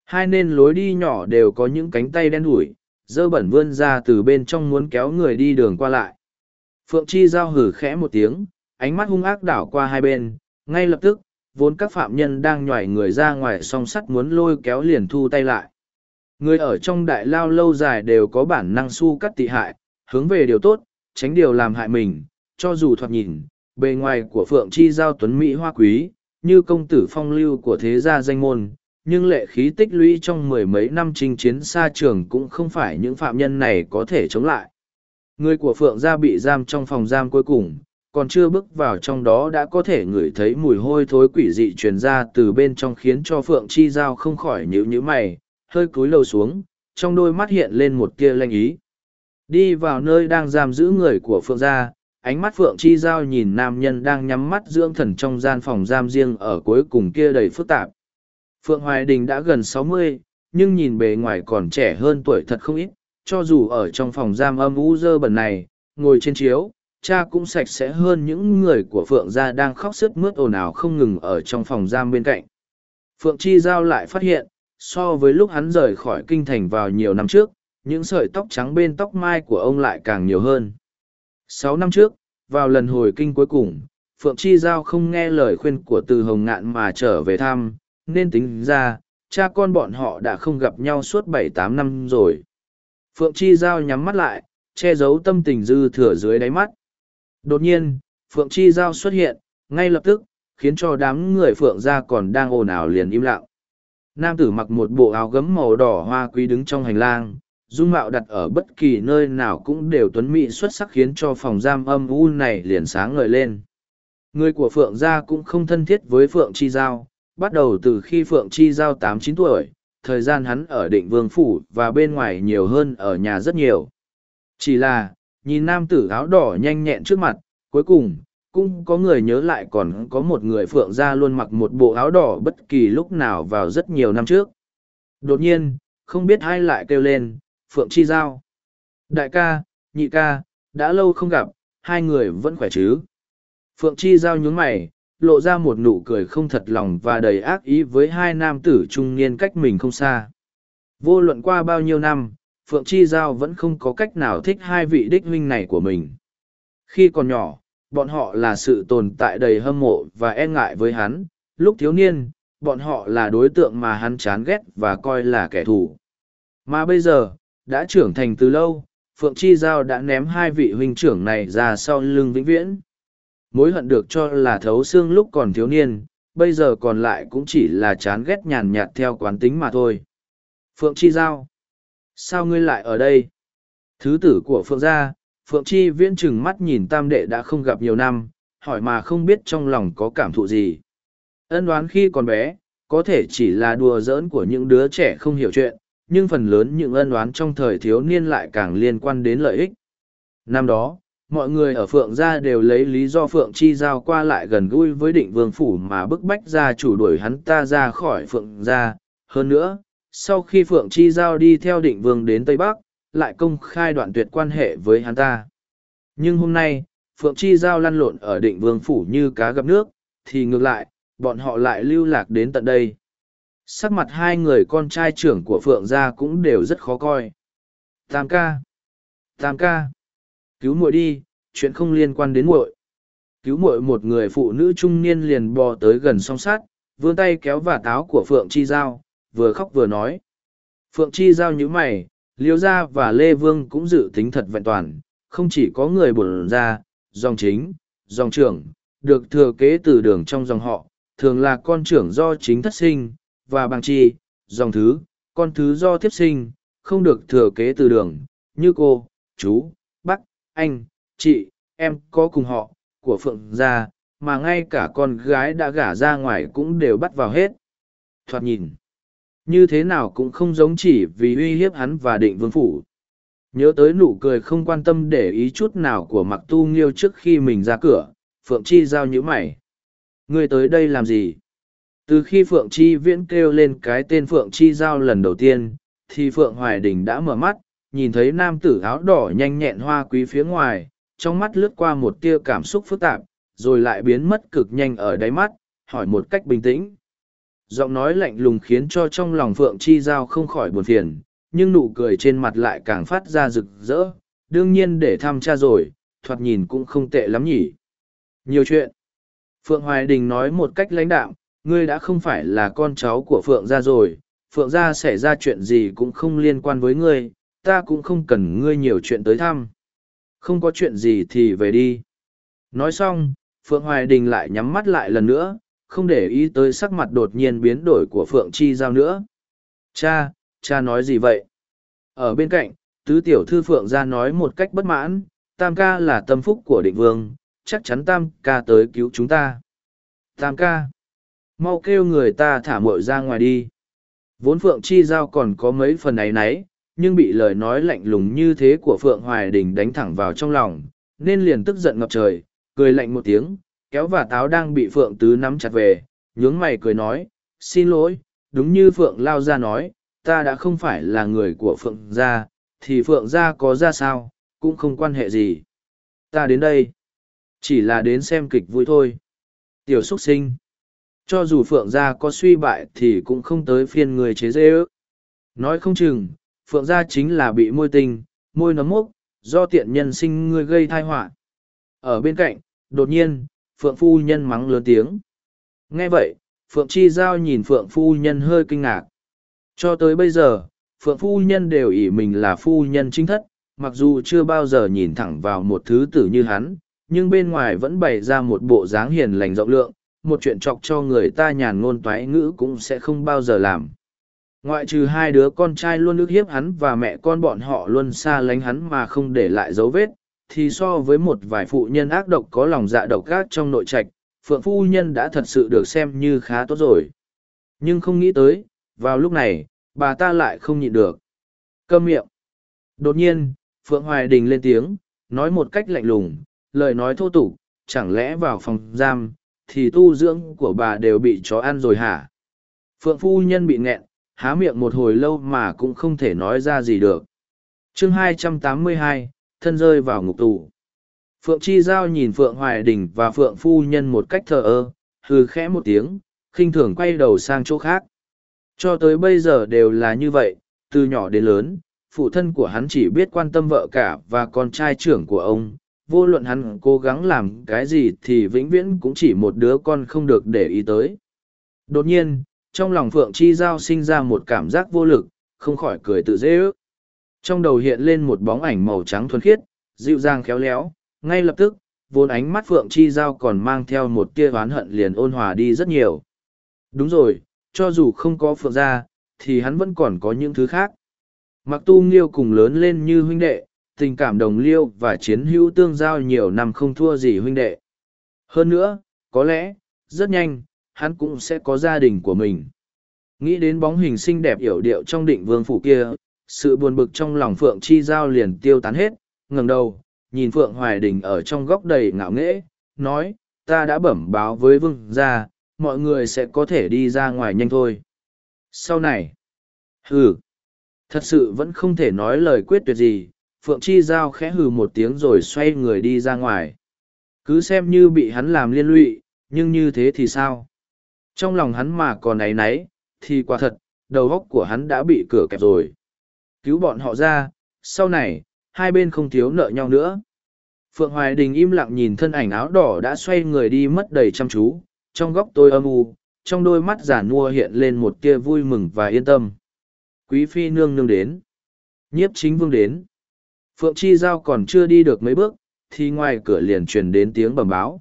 Hai nên lối đi nhỏ đều có những cánh tay đen đủi, dơ bẩn vươn ra từ bên trong muốn kéo người đi đường qua lại. Phượng Chi giao hử khẽ một tiếng, ánh mắt hung ác đảo qua hai bên, ngay lập tức, vốn các phạm nhân đang nhòi người ra ngoài song sắt muốn lôi kéo liền thu tay lại. Người ở trong đại lao lâu dài đều có bản năng su cắt tị hại, hướng về điều tốt, tránh điều làm hại mình, cho dù thoạt nhìn, bề ngoài của Phượng Chi Giao Tuấn Mỹ Hoa Quý, như công tử phong lưu của thế gia danh môn, nhưng lệ khí tích lũy trong mười mấy năm chinh chiến xa trường cũng không phải những phạm nhân này có thể chống lại. Người của Phượng gia bị giam trong phòng giam cuối cùng, còn chưa bước vào trong đó đã có thể ngửi thấy mùi hôi thối quỷ dị truyền ra từ bên trong khiến cho phượng chi giao không khỏi nhữ nhữ mày, hơi cúi đầu xuống, trong đôi mắt hiện lên một tia lanh ý. Đi vào nơi đang giam giữ người của phượng gia, ánh mắt phượng chi giao nhìn nam nhân đang nhắm mắt dưỡng thần trong gian phòng giam riêng ở cuối cùng kia đầy phức tạp. Phượng hoài đình đã gần sáu mươi, nhưng nhìn bề ngoài còn trẻ hơn tuổi thật không ít, cho dù ở trong phòng giam âm u dơ bẩn này, ngồi trên chiếu cha cũng sạch sẽ hơn những người của phượng gia đang khóc sức mướt ồn ào không ngừng ở trong phòng giam bên cạnh. Phượng chi giao lại phát hiện, so với lúc hắn rời khỏi kinh thành vào nhiều năm trước, những sợi tóc trắng bên tóc mai của ông lại càng nhiều hơn. Sáu năm trước, vào lần hồi kinh cuối cùng, phượng chi giao không nghe lời khuyên của từ hồng ngạn mà trở về thăm, nên tính ra, cha con bọn họ đã không gặp nhau suốt bảy tám năm rồi. Phượng chi giao nhắm mắt lại, che giấu tâm tình dư thừa dưới đáy mắt. Đột nhiên, Phượng Chi Giao xuất hiện, ngay lập tức, khiến cho đám người Phượng gia còn đang ồn ào liền im lặng. Nam tử mặc một bộ áo gấm màu đỏ hoa quý đứng trong hành lang, dung mạo đặt ở bất kỳ nơi nào cũng đều tuấn mỹ xuất sắc khiến cho phòng giam âm u này liền sáng ngời lên. Người của Phượng gia cũng không thân thiết với Phượng Chi Giao, bắt đầu từ khi Phượng Chi Giao tám chín tuổi, thời gian hắn ở định vương phủ và bên ngoài nhiều hơn ở nhà rất nhiều. Chỉ là, nhìn nam tử áo đỏ nhanh nhẹn trước mặt, cuối cùng, cũng có người nhớ lại còn có một người phượng gia luôn mặc một bộ áo đỏ bất kỳ lúc nào vào rất nhiều năm trước. Đột nhiên, không biết ai lại kêu lên, Phượng Chi Giao. Đại ca, nhị ca, đã lâu không gặp, hai người vẫn khỏe chứ phượng chi giao nhún mày lộ ra một nụ cười không thật lòng và đầy ác ý với hai nam tử trung niên cách mình không xa vô luận qua bao nhiêu năm phượng chi giao vẫn không có cách nào thích hai vị đích huynh này của mình. Khi còn nhỏ, bọn họ là sự tồn tại đầy hâm mộ và e ngại với hắn. Lúc thiếu niên, bọn họ là đối tượng mà hắn chán ghét và coi là kẻ thù. Mà bây giờ, đã trưởng thành từ lâu, phượng chi giao đã ném hai vị huynh trưởng này ra sau lưng vĩnh viễn. Mối hận được cho là thấu xương lúc còn thiếu niên, bây giờ còn lại cũng chỉ là chán ghét nhàn nhạt theo quán tính mà thôi. Phượng chi giao sao ngươi lại ở đây thứ tử của phượng gia phượng chi viễn chừng mắt nhìn tam đệ đã không gặp nhiều năm hỏi mà không biết trong lòng có cảm thụ gì ân đoán khi còn bé có thể chỉ là đùa giỡn của những đứa trẻ không hiểu chuyện nhưng phần lớn những ân oán trong thời thiếu niên lại càng liên quan đến lợi ích. Năm đó, mọi người ở Phượng Gia đều lấy lý do Phượng Chi Giao qua lại gần gũi với định vương phủ mà bức bách gia chủ đuổi hắn ta ra khỏi Phượng Gia. Hơn nữa, sau khi Phượng Chi Giao đi theo định vương đến Tây Bắc, lại công khai đoạn tuyệt quan hệ với hắn ta. Nhưng hôm nay, Phượng Chi Giao lăn lộn ở định vương phủ như cá gặp nước, thì ngược lại, bọn họ lại lưu lạc đến tận đây. Sắc mặt hai người con trai trưởng của phượng gia cũng đều rất khó coi. Tam ca. Tam ca. Cứu muội đi chuyện không liên quan đến muội. Cứu muội một người phụ nữ trung niên liền bò tới gần song sát vươn tay kéo vả táo của phượng chi giao vừa khóc vừa nói phượng chi giao như mày liêu gia và lê vương cũng dự tính thật vẹn toàn không chỉ có người bổn ra dòng chính dòng trưởng được thừa kế từ đường trong dòng họ thường là con trưởng do chính thất sinh và bằng chi, dòng thứ, con thứ do tiếp sinh, không được thừa kế từ đường, như cô, chú, bác, anh, chị, em có cùng họ, của Phượng gia, mà ngay cả con gái đã gả ra ngoài cũng đều bắt vào hết. Thoạt nhìn, như thế nào cũng không giống chỉ vì uy hiếp hắn và định vương phủ. Nhớ tới nụ cười không quan tâm để ý chút nào của mặc tu nghiêu trước khi mình ra cửa, Phượng Chi giao nhíu mày. Ngươi tới đây làm gì? từ khi phượng chi viễn kêu lên cái tên phượng chi giao lần đầu tiên thì phượng hoài đình đã mở mắt nhìn thấy nam tử áo đỏ nhanh nhẹn hoa quý phía ngoài trong mắt lướt qua một tia cảm xúc phức tạp rồi lại biến mất cực nhanh ở đáy mắt hỏi một cách bình tĩnh giọng nói lạnh lùng khiến cho trong lòng phượng chi giao không khỏi buồn phiền, nhưng nụ cười trên mặt lại càng phát ra rực rỡ, đương nhiên để thăm cha rồi, thoạt nhìn cũng không tệ lắm nhỉ. Nhiều chuyện. Phượng hoài đình nói một cách lãnh đạm, ngươi đã không phải là con cháu của phượng gia rồi, phượng gia xảy ra chuyện gì cũng không liên quan với ngươi, ta cũng không cần ngươi nhiều chuyện tới thăm. Không có chuyện gì thì về đi. Nói xong, phượng hoài đình lại nhắm mắt lại lần nữa không để ý tới sắc mặt đột nhiên biến đổi của phượng chi giao nữa. Cha cha nói gì vậy? Ở bên cạnh, tứ tiểu thư phượng gia nói một cách bất mãn, tam ca là tâm phúc của định vương, chắc chắn tam ca tới cứu chúng ta. Tam ca, mau kêu người ta thả mội ra ngoài đi. Vốn phượng chi giao còn có mấy phần áy náy, nhưng bị lời nói lạnh lùng như thế của phượng hoài đình đánh thẳng vào trong lòng, nên liền tức giận ngập trời, cười lạnh một tiếng kéo và táo đang bị phượng tứ nắm chặt về nhướng mày cười nói xin lỗi đúng như phượng lao ra nói ta đã không phải là người của phượng gia thì phượng gia có ra sao cũng không quan hệ gì. Ta đến đây chỉ là đến xem kịch vui thôi. Tiểu xúc sinh cho dù phượng gia có suy bại thì cũng không tới phiên người chế dễ ước nói không chừng phượng gia chính là bị môi tình, môi nấm mốc do tiện nhân sinh ngươi gây thai họa. Ở bên cạnh đột nhiên phượng phu nhân mắng lớn tiếng nghe vậy phượng chi giao nhìn phượng phu nhân hơi kinh ngạc cho tới bây giờ phượng phu nhân đều ỷ mình là phu nhân chính thất mặc dù chưa bao giờ nhìn thẳng vào một thứ tử như hắn nhưng bên ngoài vẫn bày ra một bộ dáng hiền lành rộng lượng một chuyện chọc cho người ta nhàn ngôn toái ngữ cũng sẽ không bao giờ làm. Ngoại trừ hai đứa con trai luôn ước hiếp hắn và mẹ con bọn họ luôn xa lánh hắn mà không để lại dấu vết, thì so với một vài phụ nhân ác độc có lòng dạ độc ác trong nội trạch, Phượng Phu Nhân đã thật sự được xem như khá tốt rồi. Nhưng không nghĩ tới, vào lúc này, bà ta lại không nhịn được. Câm miệng. Đột nhiên, Phượng Hoài Đình lên tiếng, nói một cách lạnh lùng, lời nói thô tục, chẳng lẽ vào phòng giam, thì tu dưỡng của bà đều bị chó ăn rồi hả? Phượng phu nhân bị nghẹn, há miệng một hồi lâu mà cũng không thể nói ra gì được. chương 282, thân rơi vào ngục tù. Phượng Chi Giao nhìn Phượng Hoài Đình và Phượng Phu Nhân một cách thờ ơ, hừ khẽ một tiếng, khinh thường quay đầu sang chỗ khác. Cho tới bây giờ đều là như vậy, từ nhỏ đến lớn, phụ thân của hắn chỉ biết quan tâm vợ cả và con trai trưởng của ông. Vô luận hắn cố gắng làm cái gì thì vĩnh viễn cũng chỉ một đứa con không được để ý tới. Đột nhiên, trong lòng Phượng Chi Giao sinh ra một cảm giác vô lực, không khỏi cười tự dễ ước. Trong đầu hiện lên một bóng ảnh màu trắng thuần khiết, dịu dàng khéo léo, ngay lập tức, vốn ánh mắt Phượng Chi Giao còn mang theo một tia oán hận liền ôn hòa đi rất nhiều. Đúng rồi, cho dù không có Phượng gia, thì hắn vẫn còn có những thứ khác. Mặc tu nghiêu cùng lớn lên như huynh đệ, tình cảm đồng liêu và chiến hữu tương giao nhiều năm không thua gì huynh đệ. Hơn nữa, có lẽ, rất nhanh, hắn cũng sẽ có gia đình của mình. Nghĩ đến bóng hình xinh đẹp yểu điệu trong định vương phủ kia, sự buồn bực trong lòng Phượng Chi Giao liền tiêu tán hết, ngẩng đầu, nhìn Phượng Hoài Đình ở trong góc đầy ngạo nghễ, nói, ta đã bẩm báo với vương gia, mọi người sẽ có thể đi ra ngoài nhanh thôi. Sau này, hừ, thật sự vẫn không thể nói lời quyết tuyệt gì, Phượng Chi Giao khẽ hừ một tiếng rồi xoay người đi ra ngoài. Cứ xem như bị hắn làm liên lụy, nhưng như thế thì sao? Trong lòng hắn mà còn ấy nấy, thì quả thật, đầu óc của hắn đã bị cửa kẹp rồi. Cứu bọn họ ra, sau này, hai bên không thiếu nợ nhau nữa. Phượng Hoài Đình im lặng nhìn thân ảnh áo đỏ đã xoay người đi mất đầy chăm chú, trong góc tôi âm u, trong đôi mắt giả nua hiện lên một tia vui mừng và yên tâm. Quý phi nương nương đến. Nhiếp chính vương đến. Phượng Chi Giao còn chưa đi được mấy bước, thì ngoài cửa liền truyền đến tiếng bẩm báo.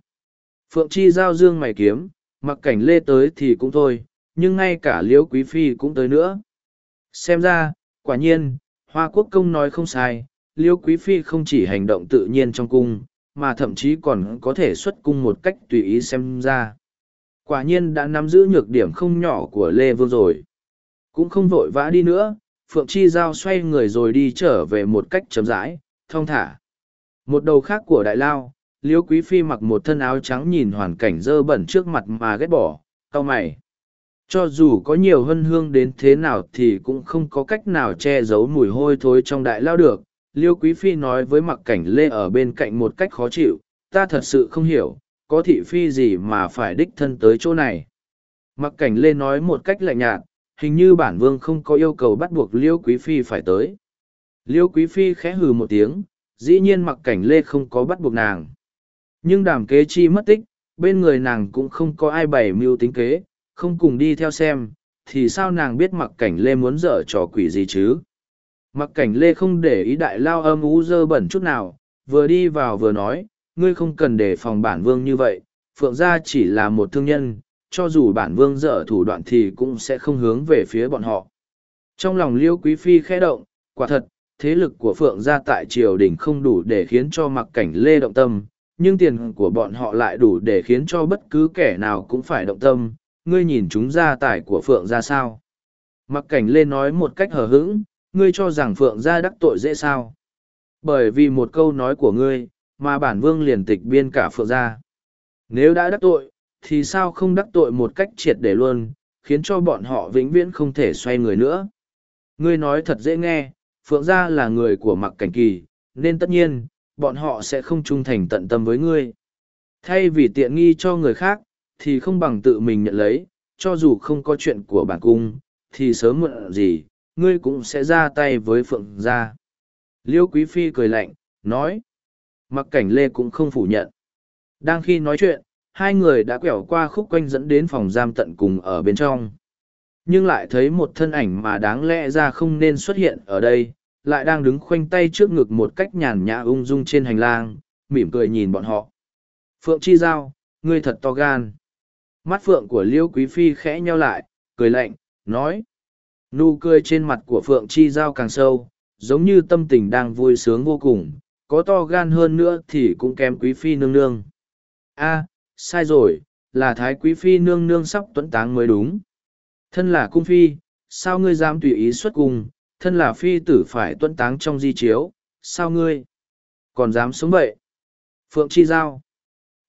Phượng Chi Giao dương mày kiếm, mặc cảnh lê tới thì cũng thôi, nhưng ngay cả liễu quý phi cũng tới nữa. Xem ra, quả nhiên, Hoa Quốc Công nói không sai, liễu quý phi không chỉ hành động tự nhiên trong cung, mà thậm chí còn có thể xuất cung một cách tùy ý xem ra. Quả nhiên đã nắm giữ nhược điểm không nhỏ của Lê Vương rồi. Cũng không vội vã đi nữa, Phượng Chi Giao xoay người rồi đi trở về một cách chấm rãi, thong thả. Một đầu khác của đại lao, Liễu Quý Phi mặc một thân áo trắng nhìn hoàn cảnh dơ bẩn trước mặt mà ghét bỏ, cau mày. Cho dù có nhiều hân hương đến thế nào thì cũng không có cách nào che giấu mùi hôi thối trong đại lao được. Liêu Quý Phi nói với mặc cảnh lê ở bên cạnh một cách khó chịu, ta thật sự không hiểu, có thị phi gì mà phải đích thân tới chỗ này. Mặc cảnh lê nói một cách lạnh nhạt, hình như bản vương không có yêu cầu bắt buộc Liêu Quý Phi phải tới. Liêu Quý Phi khẽ hừ một tiếng, dĩ nhiên mặc cảnh lê không có bắt buộc nàng. Nhưng đàm kế chi mất tích, bên người nàng cũng không có ai bày mưu tính kế, không cùng đi theo xem, thì sao nàng biết mặc cảnh lê muốn dở trò quỷ gì chứ? Mặc cảnh lê không để ý đại lao âm ú dơ bẩn chút nào, vừa đi vào vừa nói, ngươi không cần để phòng bản vương như vậy, phượng gia chỉ là một thương nhân, cho dù bản vương dở thủ đoạn thì cũng sẽ không hướng về phía bọn họ. Trong lòng liêu quý phi khẽ động, quả thật, thế lực của phượng gia tại triều đình không đủ để khiến cho mặc cảnh lê động tâm, nhưng tiền của bọn họ lại đủ để khiến cho bất cứ kẻ nào cũng phải động tâm, ngươi nhìn chúng gia tài của phượng gia sao. Mặc cảnh lê nói một cách hờ hững, ngươi cho rằng phượng gia đắc tội dễ sao. Bởi vì một câu nói của ngươi, mà bản vương liền tịch biên cả phượng gia. Nếu đã đắc tội, thì sao không đắc tội một cách triệt để luôn, khiến cho bọn họ vĩnh viễn không thể xoay người nữa. Ngươi nói thật dễ nghe, phượng gia là người của mặc cảnh kỳ, nên tất nhiên, bọn họ sẽ không trung thành tận tâm với ngươi. Thay vì tiện nghi cho người khác, thì không bằng tự mình nhận lấy, cho dù không có chuyện của bản cung, thì sớm muộn gì, ngươi cũng sẽ ra tay với phượng gia. Liêu Quý Phi cười lạnh, nói. Mặc cảnh Lê cũng không phủ nhận. Đang khi nói chuyện, hai người đã quẹo qua khúc quanh dẫn đến phòng giam tận cùng ở bên trong. Nhưng lại thấy một thân ảnh mà đáng lẽ ra không nên xuất hiện ở đây, lại đang đứng khoanh tay trước ngực một cách nhàn nhã ung dung trên hành lang, mỉm cười nhìn bọn họ. Phượng Chi Giao, ngươi thật to gan. Mắt phượng của Liêu Quý Phi khẽ nheo lại, cười lạnh, nói. Nụ cười trên mặt của Phượng Chi Giao càng sâu, giống như tâm tình đang vui sướng vô cùng, có to gan hơn nữa thì cũng kém Quý Phi nương nương. a sai rồi, là Thái Quý Phi nương nương sắp tuấn táng mới đúng. Thân là cung phi, sao ngươi dám tùy ý xuất cung, thân là phi tử phải tuấn táng trong di chiếu, sao ngươi còn dám sống vậy? Phượng Chi Giao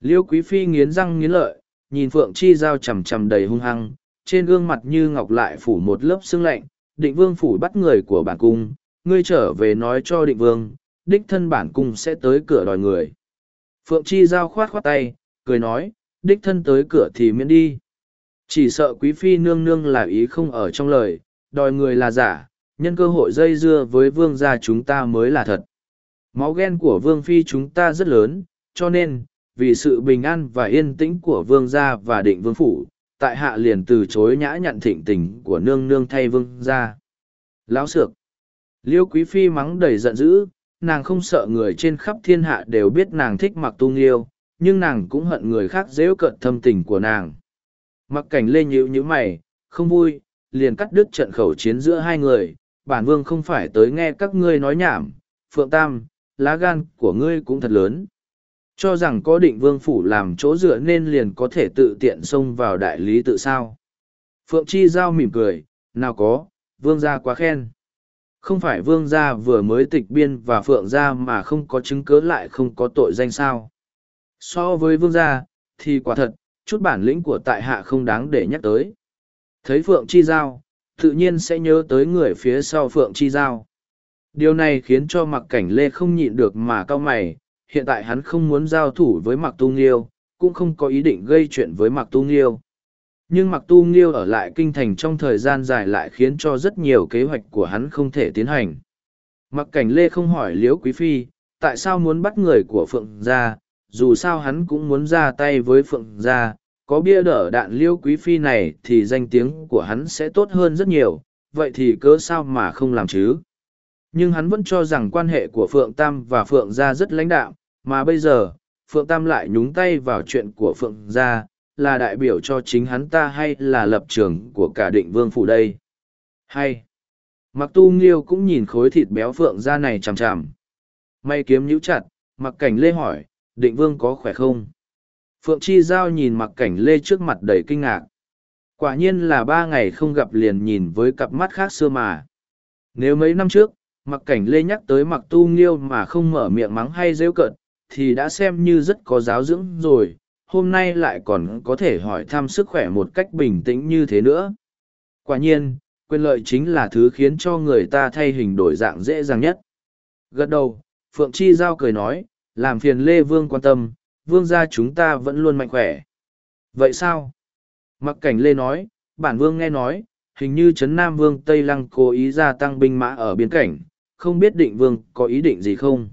Liêu Quý Phi nghiến răng nghiến lợi, nhìn Phượng Chi Giao chằm chằm đầy hung hăng, trên gương mặt như ngọc lại phủ một lớp sương lạnh, định vương phủ bắt người của bản cung, ngươi trở về nói cho định vương, đích thân bản cung sẽ tới cửa đòi người. Phượng Chi Giao khoát khoát tay, cười nói, đích thân tới cửa thì miễn đi. Chỉ sợ quý phi nương nương là ý không ở trong lời, đòi người là giả, nhân cơ hội dây dưa với vương gia chúng ta mới là thật. Máu ghen của vương phi chúng ta rất lớn, cho nên, vì sự bình an và yên tĩnh của vương gia và định vương phủ, tại hạ liền từ chối nhã nhặn thịnh tình của nương nương thay vương gia. Lão sược. Liêu quý phi mắng đầy giận dữ, nàng không sợ người trên khắp thiên hạ đều biết nàng thích mặc tu nghiêu, nhưng nàng cũng hận người khác dễu cận thâm tình của nàng. Mặc cảnh lê nhíu như mày, không vui, liền cắt đứt trận khẩu chiến giữa hai người, bản vương không phải tới nghe các ngươi nói nhảm, phượng tam, lá gan của ngươi cũng thật lớn. Cho rằng có định vương phủ làm chỗ dựa nên liền có thể tự tiện xông vào đại lý tự sao. Phượng Chi Giao mỉm cười, nào có, vương gia quá khen. Không phải vương gia vừa mới tịch biên và phượng gia mà không có chứng cớ lại không có tội danh sao. So với vương gia, thì quả thật, chút bản lĩnh của tại hạ không đáng để nhắc tới. Thấy phượng chi giao, tự nhiên sẽ nhớ tới người phía sau phượng chi giao. Điều này khiến cho mặc cảnh lê không nhịn được mà cau mày, hiện tại hắn không muốn giao thủ với mặc tu nghiêu, cũng không có ý định gây chuyện với mặc tu nghiêu. Nhưng mặc tu nghiêu ở lại kinh thành trong thời gian dài lại khiến cho rất nhiều kế hoạch của hắn không thể tiến hành. Mặc cảnh lê không hỏi liễu quý phi, tại sao muốn bắt người của phượng gia, dù sao hắn cũng muốn ra tay với phượng gia, có bia đỡ đạn liễu quý phi này thì danh tiếng của hắn sẽ tốt hơn rất nhiều, vậy thì cớ sao mà không làm chứ? Nhưng hắn vẫn cho rằng quan hệ của Phượng Tam và Phượng Gia rất lãnh đạm, mà bây giờ, Phượng Tam lại nhúng tay vào chuyện của Phượng Gia, là đại biểu cho chính hắn ta hay là lập trường của cả định vương phủ đây? Hay? Mặc tu nghiêu cũng nhìn khối thịt béo Phượng Gia này chằm chằm. May kiếm nhíu chặt, mặc cảnh lê hỏi, định vương có khỏe không? Phượng Chi Giao nhìn mặc cảnh lê trước mặt đầy kinh ngạc. Quả nhiên là ba ngày không gặp liền nhìn với cặp mắt khác xưa mà. Nếu mấy năm trước, mặc cảnh lê nhắc tới mặc tu nghiêu mà không mở miệng mắng hay rêu cợt, thì đã xem như rất có giáo dưỡng rồi, hôm nay lại còn có thể hỏi thăm sức khỏe một cách bình tĩnh như thế nữa. Quả nhiên, quyền lợi chính là thứ khiến cho người ta thay hình đổi dạng dễ dàng nhất. Gật đầu, Phượng Chi Giao cười nói, làm phiền Lê Vương quan tâm, Vương gia chúng ta vẫn luôn mạnh khỏe. Vậy sao? Mặc cảnh Lê nói, bản Vương nghe nói, hình như Trấn Nam Vương Tây Lăng cố ý gia tăng binh mã ở biên cảnh, không biết định Vương có ý định gì không?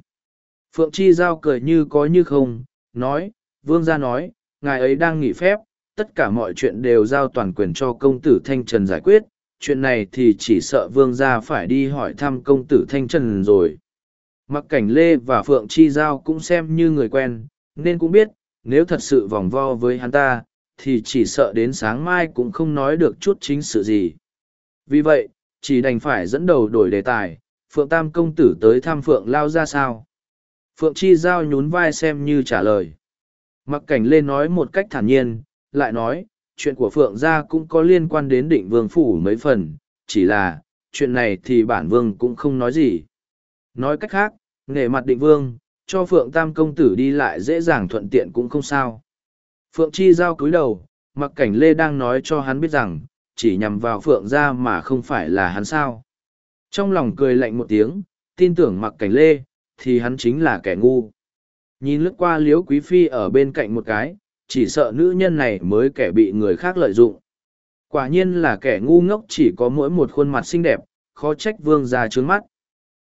Phượng Chi Giao cười như có như không, nói, Vương gia nói, ngài ấy đang nghỉ phép, tất cả mọi chuyện đều giao toàn quyền cho công tử Thanh Trần giải quyết, chuyện này thì chỉ sợ Vương gia phải đi hỏi thăm công tử Thanh Trần rồi. Mặc cảnh Lê và Phượng Chi Giao cũng xem như người quen, nên cũng biết, nếu thật sự vòng vo với hắn ta, thì chỉ sợ đến sáng mai cũng không nói được chút chính sự gì. Vì vậy, chỉ đành phải dẫn đầu đổi đề tài, Phượng Tam công tử tới thăm Phượng Lao ra sao. Phượng Chi Giao nhún vai xem như trả lời. Mặc cảnh lên nói một cách thản nhiên, lại nói, chuyện của Phượng gia cũng có liên quan đến định vương phủ mấy phần, chỉ là, chuyện này thì bản vương cũng không nói gì. Nói cách khác, nghề mặt định vương, cho Phượng Tam công tử đi lại dễ dàng thuận tiện cũng không sao. Phượng Chi giao cúi đầu, mặc cảnh Lê đang nói cho hắn biết rằng, chỉ nhằm vào Phượng gia mà không phải là hắn sao. Trong lòng cười lạnh một tiếng, tin tưởng mặc cảnh Lê, thì hắn chính là kẻ ngu. Nhìn lướt qua liếu quý phi ở bên cạnh một cái, chỉ sợ nữ nhân này mới kẻ bị người khác lợi dụng. Quả nhiên là kẻ ngu ngốc chỉ có mỗi một khuôn mặt xinh đẹp, khó trách vương gia trướng mắt.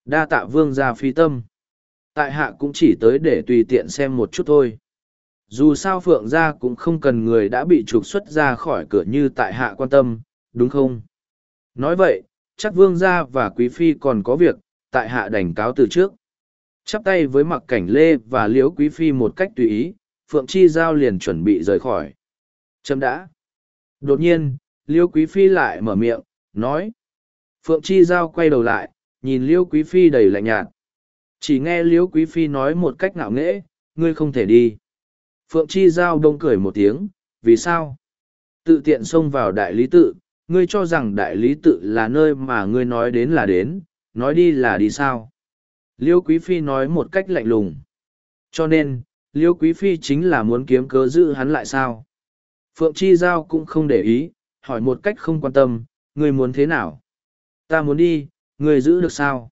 Đa tạ vương gia phi tâm. Tại hạ cũng chỉ tới để tùy tiện xem một chút thôi. Dù sao phượng gia cũng không cần người đã bị trục xuất ra khỏi cửa như tại hạ quan tâm, đúng không? Nói vậy, chắc vương gia và quý phi còn có việc, tại hạ đành cáo từ trước chắp tay với mặc cảnh lê và liễu quý phi một cách tùy ý, phượng chi giao liền chuẩn bị rời khỏi. Trâm đã. Đột nhiên, liễu quý phi lại mở miệng, nói. Phượng chi giao quay đầu lại, nhìn liễu quý phi đầy lạnh nhạt. Chỉ nghe liễu quý phi nói một cách ngạo nghễ, ngươi không thể đi. Phượng chi giao đông cười một tiếng, vì sao? Tự tiện xông vào đại lý tự, ngươi cho rằng đại lý tự là nơi mà ngươi nói đến là đến, nói đi là đi sao? Liêu quý phi nói một cách lạnh lùng. Cho nên, liêu quý phi chính là muốn kiếm cớ giữ hắn lại sao? Phượng chi giao cũng không để ý, hỏi một cách không quan tâm người muốn thế nào? Ta muốn đi người giữ được sao?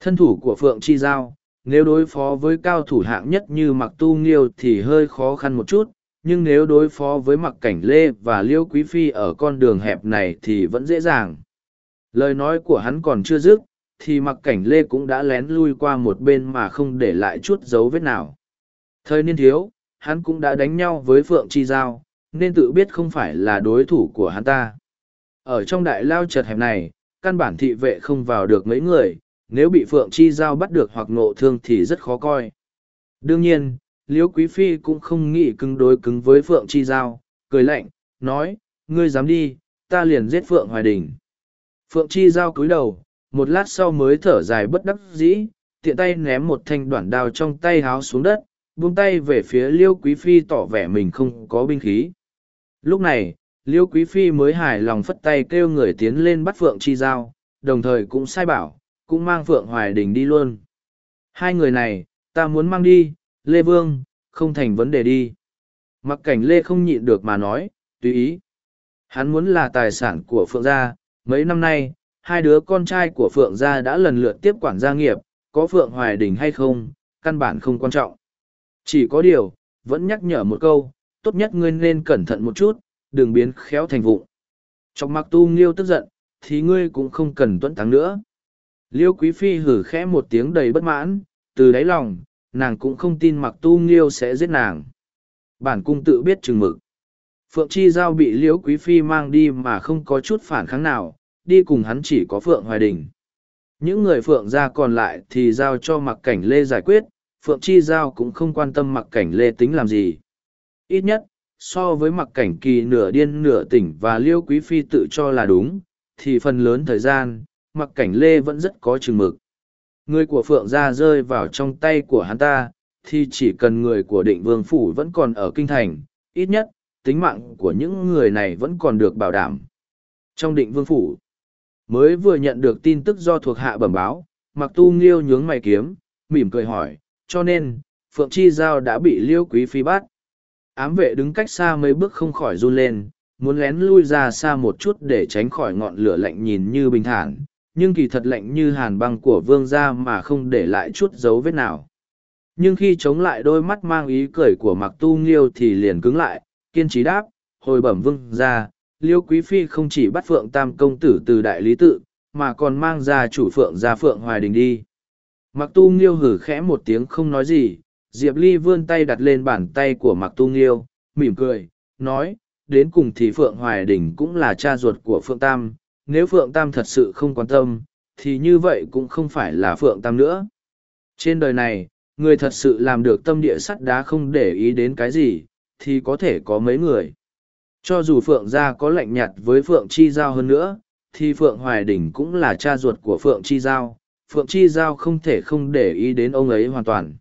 Thân thủ của phượng chi giao, nếu đối phó với cao thủ hạng nhất như mặc tu nghiêu thì hơi khó khăn một chút, nhưng nếu đối phó với mặc cảnh lê và liêu quý phi ở con đường hẹp này thì vẫn dễ dàng. Lời nói của hắn còn chưa dứt thì mặc cảnh lê cũng đã lén lui qua một bên mà không để lại chút dấu vết nào. Thời niên thiếu, hắn cũng đã đánh nhau với phượng chi giao, nên tự biết không phải là đối thủ của hắn ta. Ở trong đại lao chật hẹp này, căn bản thị vệ không vào được mấy người, nếu bị phượng chi giao bắt được hoặc ngộ thương thì rất khó coi. Đương nhiên, liễu quý phi cũng không nghĩ cứng đối cứng với phượng chi giao, cười lạnh, nói, ngươi dám đi, ta liền giết phượng hoài đình. Phượng chi giao cúi đầu một lát sau mới thở dài bất đắc dĩ, tiện tay ném một thanh đoạn đao trong tay háo xuống đất, buông tay về phía liêu quý phi tỏ vẻ mình không có binh khí. Lúc này, liêu quý phi mới hài lòng phất tay kêu người tiến lên bắt phượng chi giao, đồng thời cũng sai bảo, cũng mang phượng hoài đình đi luôn. Hai người này, ta muốn mang đi, lê vương, không thành vấn đề đi. Mặc cảnh lê không nhịn được mà nói, tùy ý. Hắn muốn là tài sản của phượng gia, mấy năm nay hai đứa con trai của phượng gia đã lần lượt tiếp quản gia nghiệp, có phượng hoài đình hay không, căn bản không quan trọng. Chỉ có điều, vẫn nhắc nhở một câu, tốt nhất ngươi nên cẩn thận một chút, đừng biến khéo thành vụng. Trong mặc tu nghiêu tức giận, thì ngươi cũng không cần tuẫn thắng nữa. Liêu quý phi hử khẽ một tiếng đầy bất mãn, từ đáy lòng, nàng cũng không tin mặc tu nghiêu sẽ giết nàng. Bản cung tự biết chừng mực. Phượng chi giao bị liễu quý phi mang đi mà không có chút phản kháng nào đi cùng hắn chỉ có phượng hoài đình. Những người phượng gia còn lại thì giao cho mặc cảnh lê giải quyết, phượng chi giao cũng không quan tâm mặc cảnh lê tính làm gì. Ít nhất, so với mặc cảnh kỳ nửa điên nửa tỉnh và liêu quý phi tự cho là đúng, thì phần lớn thời gian mặc cảnh lê vẫn rất có chừng mực. Người của phượng gia rơi vào trong tay của hắn ta, thì chỉ cần người của định vương phủ vẫn còn ở kinh thành, ít nhất, tính mạng của những người này vẫn còn được bảo đảm. Trong định vương phủ mới vừa nhận được tin tức do thuộc hạ bẩm báo mặc tu nghiêu nhướng mày kiếm, mỉm cười hỏi, cho nên, phượng chi giao đã bị liêu quý phi bắt. Ám vệ đứng cách xa mấy bước không khỏi run lên, muốn lén lui ra xa một chút để tránh khỏi ngọn lửa lạnh nhìn như bình thản, nhưng kỳ thật lạnh như hàn băng của vương gia mà không để lại chút dấu vết nào. Nhưng khi chống lại đôi mắt mang ý cười của mặc tu nghiêu thì liền cứng lại, kiên trí đáp, hồi bẩm vương gia liêu quý phi không chỉ bắt phượng tam công tử từ đại lý tự, mà còn mang ra chủ phượng ra phượng hoài đình đi. Mặc tu nghiêu hử khẽ một tiếng không nói gì, diệp ly vươn tay đặt lên bàn tay của mặc tu nghiêu, mỉm cười, nói, đến cùng thì phượng hoài đình cũng là cha ruột của phượng tam, nếu phượng tam thật sự không quan tâm, thì như vậy cũng không phải là phượng tam nữa. Trên đời này, người thật sự làm được tâm địa sắt đá không để ý đến cái gì, thì có thể có mấy người cho dù phượng gia có lạnh nhạt với phượng chi giao hơn nữa, thì phượng hoài đình cũng là cha ruột của phượng chi giao. Phượng chi giao không thể không để ý đến ông ấy hoàn toàn.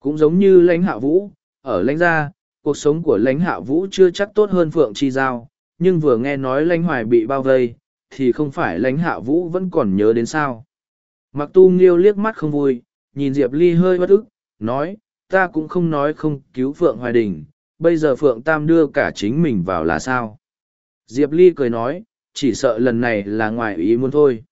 Cũng giống như lãnh hạ vũ, ở lãnh gia, cuộc sống của lãnh hạ vũ chưa chắc tốt hơn phượng chi giao, nhưng vừa nghe nói lãnh hoài bị bao vây, thì không phải lãnh hạ vũ vẫn còn nhớ đến sao. Mặc tu nghiêu liếc mắt không vui, nhìn diệp ly hơi bất ức, nói, ta cũng không nói không cứu phượng hoài đình bây giờ phượng tam đưa cả chính mình vào là sao? Diệp ly cười nói, chỉ sợ lần này là ngoài ý muốn thôi.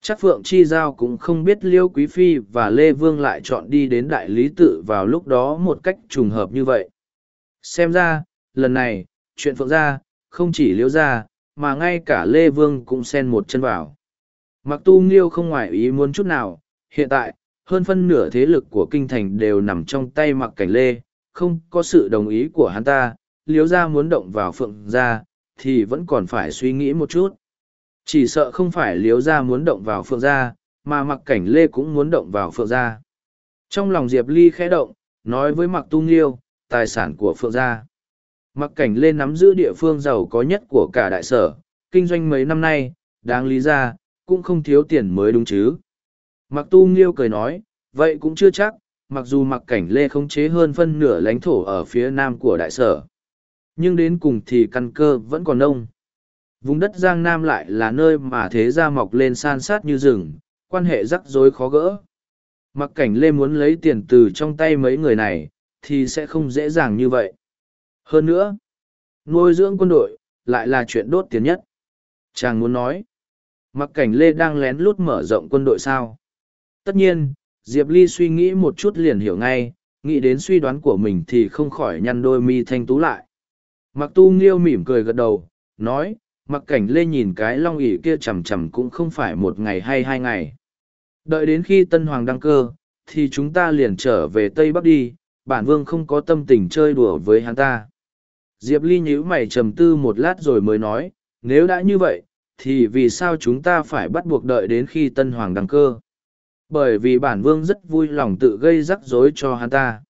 Chắc phượng chi giao cũng không biết liêu quý phi và lê vương lại chọn đi đến đại lý tự vào lúc đó một cách trùng hợp như vậy. Xem ra, lần này, chuyện phượng gia không chỉ liêu gia mà ngay cả lê vương cũng xen một chân vào. Mặc tu nghiêu không ngoài ý muốn chút nào, hiện tại, hơn phân nửa thế lực của kinh thành đều nằm trong tay mặc cảnh lê không có sự đồng ý của hắn ta liếu gia muốn động vào phượng gia, thì vẫn còn phải suy nghĩ một chút. Chỉ sợ không phải liếu gia muốn động vào phượng gia, mà mặc cảnh lê cũng muốn động vào phượng gia. Trong lòng diệp ly khẽ động, nói với mặc tu nghiêu, tài sản của phượng gia. Mặc cảnh lê nắm giữ địa phương giàu có nhất của cả đại sở, kinh doanh mấy năm nay, đáng lý ra, cũng không thiếu tiền mới đúng chứ. Mặc tu nghiêu cười nói, vậy cũng chưa chắc mặc dù mặc cảnh lê khống chế hơn phân nửa lãnh thổ ở phía nam của đại sở, nhưng đến cùng thì căn cơ vẫn còn nông. Vùng đất giang nam lại là nơi mà thế gia mọc lên san sát như rừng, quan hệ rắc rối khó gỡ. Mặc cảnh lê muốn lấy tiền từ trong tay mấy người này, thì sẽ không dễ dàng như vậy. Hơn nữa, nuôi dưỡng quân đội lại là chuyện đốt tiền nhất. Chàng muốn nói, mặc cảnh lê đang lén lút mở rộng quân đội sao? Tất nhiên Diệp Ly suy nghĩ một chút liền hiểu ngay, nghĩ đến suy đoán của mình thì không khỏi nhăn đôi mi thanh tú lại. Mặc tu nghiêu mỉm cười gật đầu, nói, mặc cảnh lê nhìn cái long ỉ kia chầm chầm cũng không phải một ngày hay hai ngày. Đợi đến khi Tân Hoàng đăng cơ, thì chúng ta liền trở về Tây Bắc đi, bản vương không có tâm tình chơi đùa với hắn ta. Diệp Ly nhíu mày trầm tư một lát rồi mới nói, nếu đã như vậy, thì vì sao chúng ta phải bắt buộc đợi đến khi Tân Hoàng đăng cơ? Bởi vì bản vương rất vui lòng tự gây rắc rối cho hắn ta.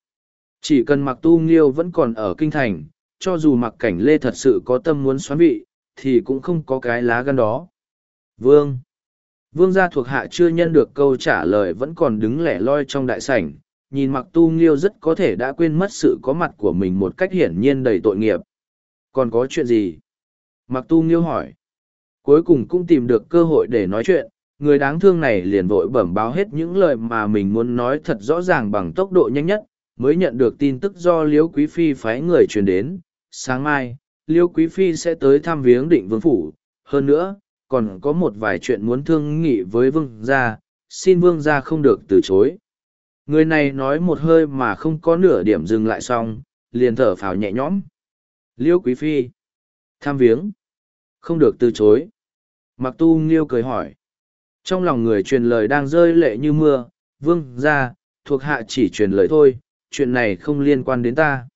Chỉ cần mặc tu nghiêu vẫn còn ở kinh thành, cho dù mặc cảnh lê thật sự có tâm muốn xoán vị, thì cũng không có cái lá gan đó. Vương Vương gia thuộc hạ chưa nhân được câu trả lời vẫn còn đứng lẻ loi trong đại sảnh, nhìn mặc tu nghiêu rất có thể đã quên mất sự có mặt của mình một cách hiển nhiên đầy tội nghiệp. Còn có chuyện gì? Mặc tu nghiêu hỏi. Cuối cùng cũng tìm được cơ hội để nói chuyện, người đáng thương này liền vội bẩm báo hết những lời mà mình muốn nói thật rõ ràng bằng tốc độ nhanh nhất, mới nhận được tin tức do Liễu Quý Phi phái người truyền đến. Sáng mai, Liễu Quý Phi sẽ tới thăm viếng định vương phủ. Hơn nữa, còn có một vài chuyện muốn thương nghị với vương gia, xin vương gia không được từ chối. Người này nói một hơi mà không có nửa điểm dừng lại xong, liền thở phào nhẹ nhõm. Liêu Quý Phi. Tham viếng. Không được từ chối. Mặc tu nghiêu cười hỏi. Trong lòng người truyền lời đang rơi lệ như mưa, vương ra, thuộc hạ chỉ truyền lời thôi, chuyện này không liên quan đến ta.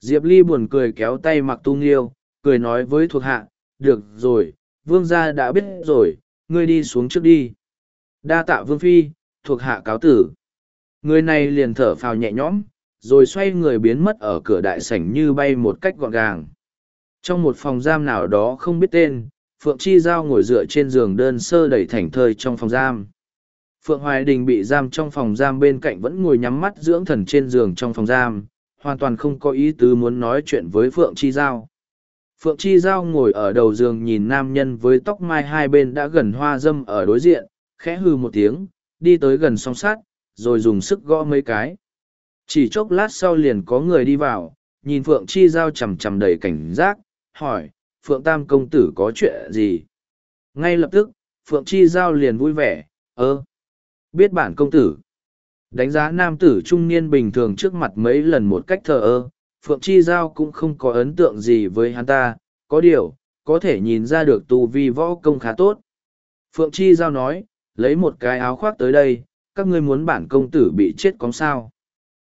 Diệp Ly buồn cười kéo tay mặc tu nghiêu, cười nói với thuộc hạ, được rồi, vương gia đã biết rồi, ngươi đi xuống trước đi. Đa tạ vương phi, thuộc hạ cáo tử. Người này liền thở phào nhẹ nhõm, rồi xoay người biến mất ở cửa đại sảnh như bay một cách gọn gàng. Trong một phòng giam nào đó không biết tên, Phượng Chi Giao ngồi dựa trên giường đơn sơ đầy thảnh thơi trong phòng giam. Phượng Hoài Đình bị giam trong phòng giam bên cạnh vẫn ngồi nhắm mắt dưỡng thần trên giường trong phòng giam, hoàn toàn không có ý tứ muốn nói chuyện với Phượng Chi Giao. Phượng Chi Giao ngồi ở đầu giường nhìn nam nhân với tóc mai hai bên đã gần hoa dâm ở đối diện, khẽ hư một tiếng, đi tới gần song sát, rồi dùng sức gõ mấy cái. Chỉ chốc lát sau liền có người đi vào, nhìn Phượng Chi Giao chầm chầm đầy cảnh giác, hỏi, Phượng Tam công tử có chuyện gì? Ngay lập tức, Phượng Chi Giao liền vui vẻ, ơ, biết bản công tử. Đánh giá nam tử trung niên bình thường trước mặt mấy lần một cách thờ ơ, Phượng Chi Giao cũng không có ấn tượng gì với hắn ta, có điều, có thể nhìn ra được tu vi võ công khá tốt. Phượng Chi Giao nói, lấy một cái áo khoác tới đây, các ngươi muốn bản công tử bị chết có sao.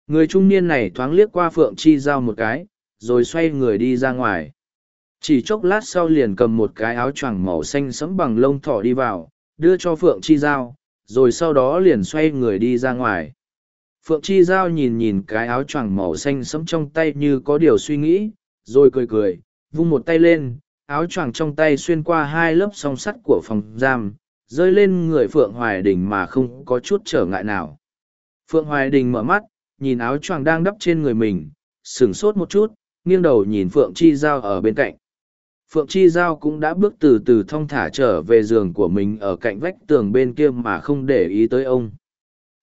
Người trung niên này thoáng liếc qua Phượng Chi Giao một cái, rồi xoay người đi ra ngoài. Chỉ chốc lát sau liền cầm một cái áo choàng màu xanh sẫm bằng lông thỏ đi vào, đưa cho Phượng Chi Giao, rồi sau đó liền xoay người đi ra ngoài. Phượng Chi Giao nhìn nhìn cái áo choàng màu xanh sẫm trong tay như có điều suy nghĩ, rồi cười cười, vung một tay lên, áo choàng trong tay xuyên qua hai lớp song sắt của phòng giam, rơi lên người Phượng Hoài Đình mà không có chút trở ngại nào. Phượng Hoài Đình mở mắt, nhìn áo choàng đang đắp trên người mình, sửng sốt một chút, nghiêng đầu nhìn Phượng Chi Giao ở bên cạnh. Phượng Chi Giao cũng đã bước từ từ thong thả trở về giường của mình ở cạnh vách tường bên kia mà không để ý tới ông.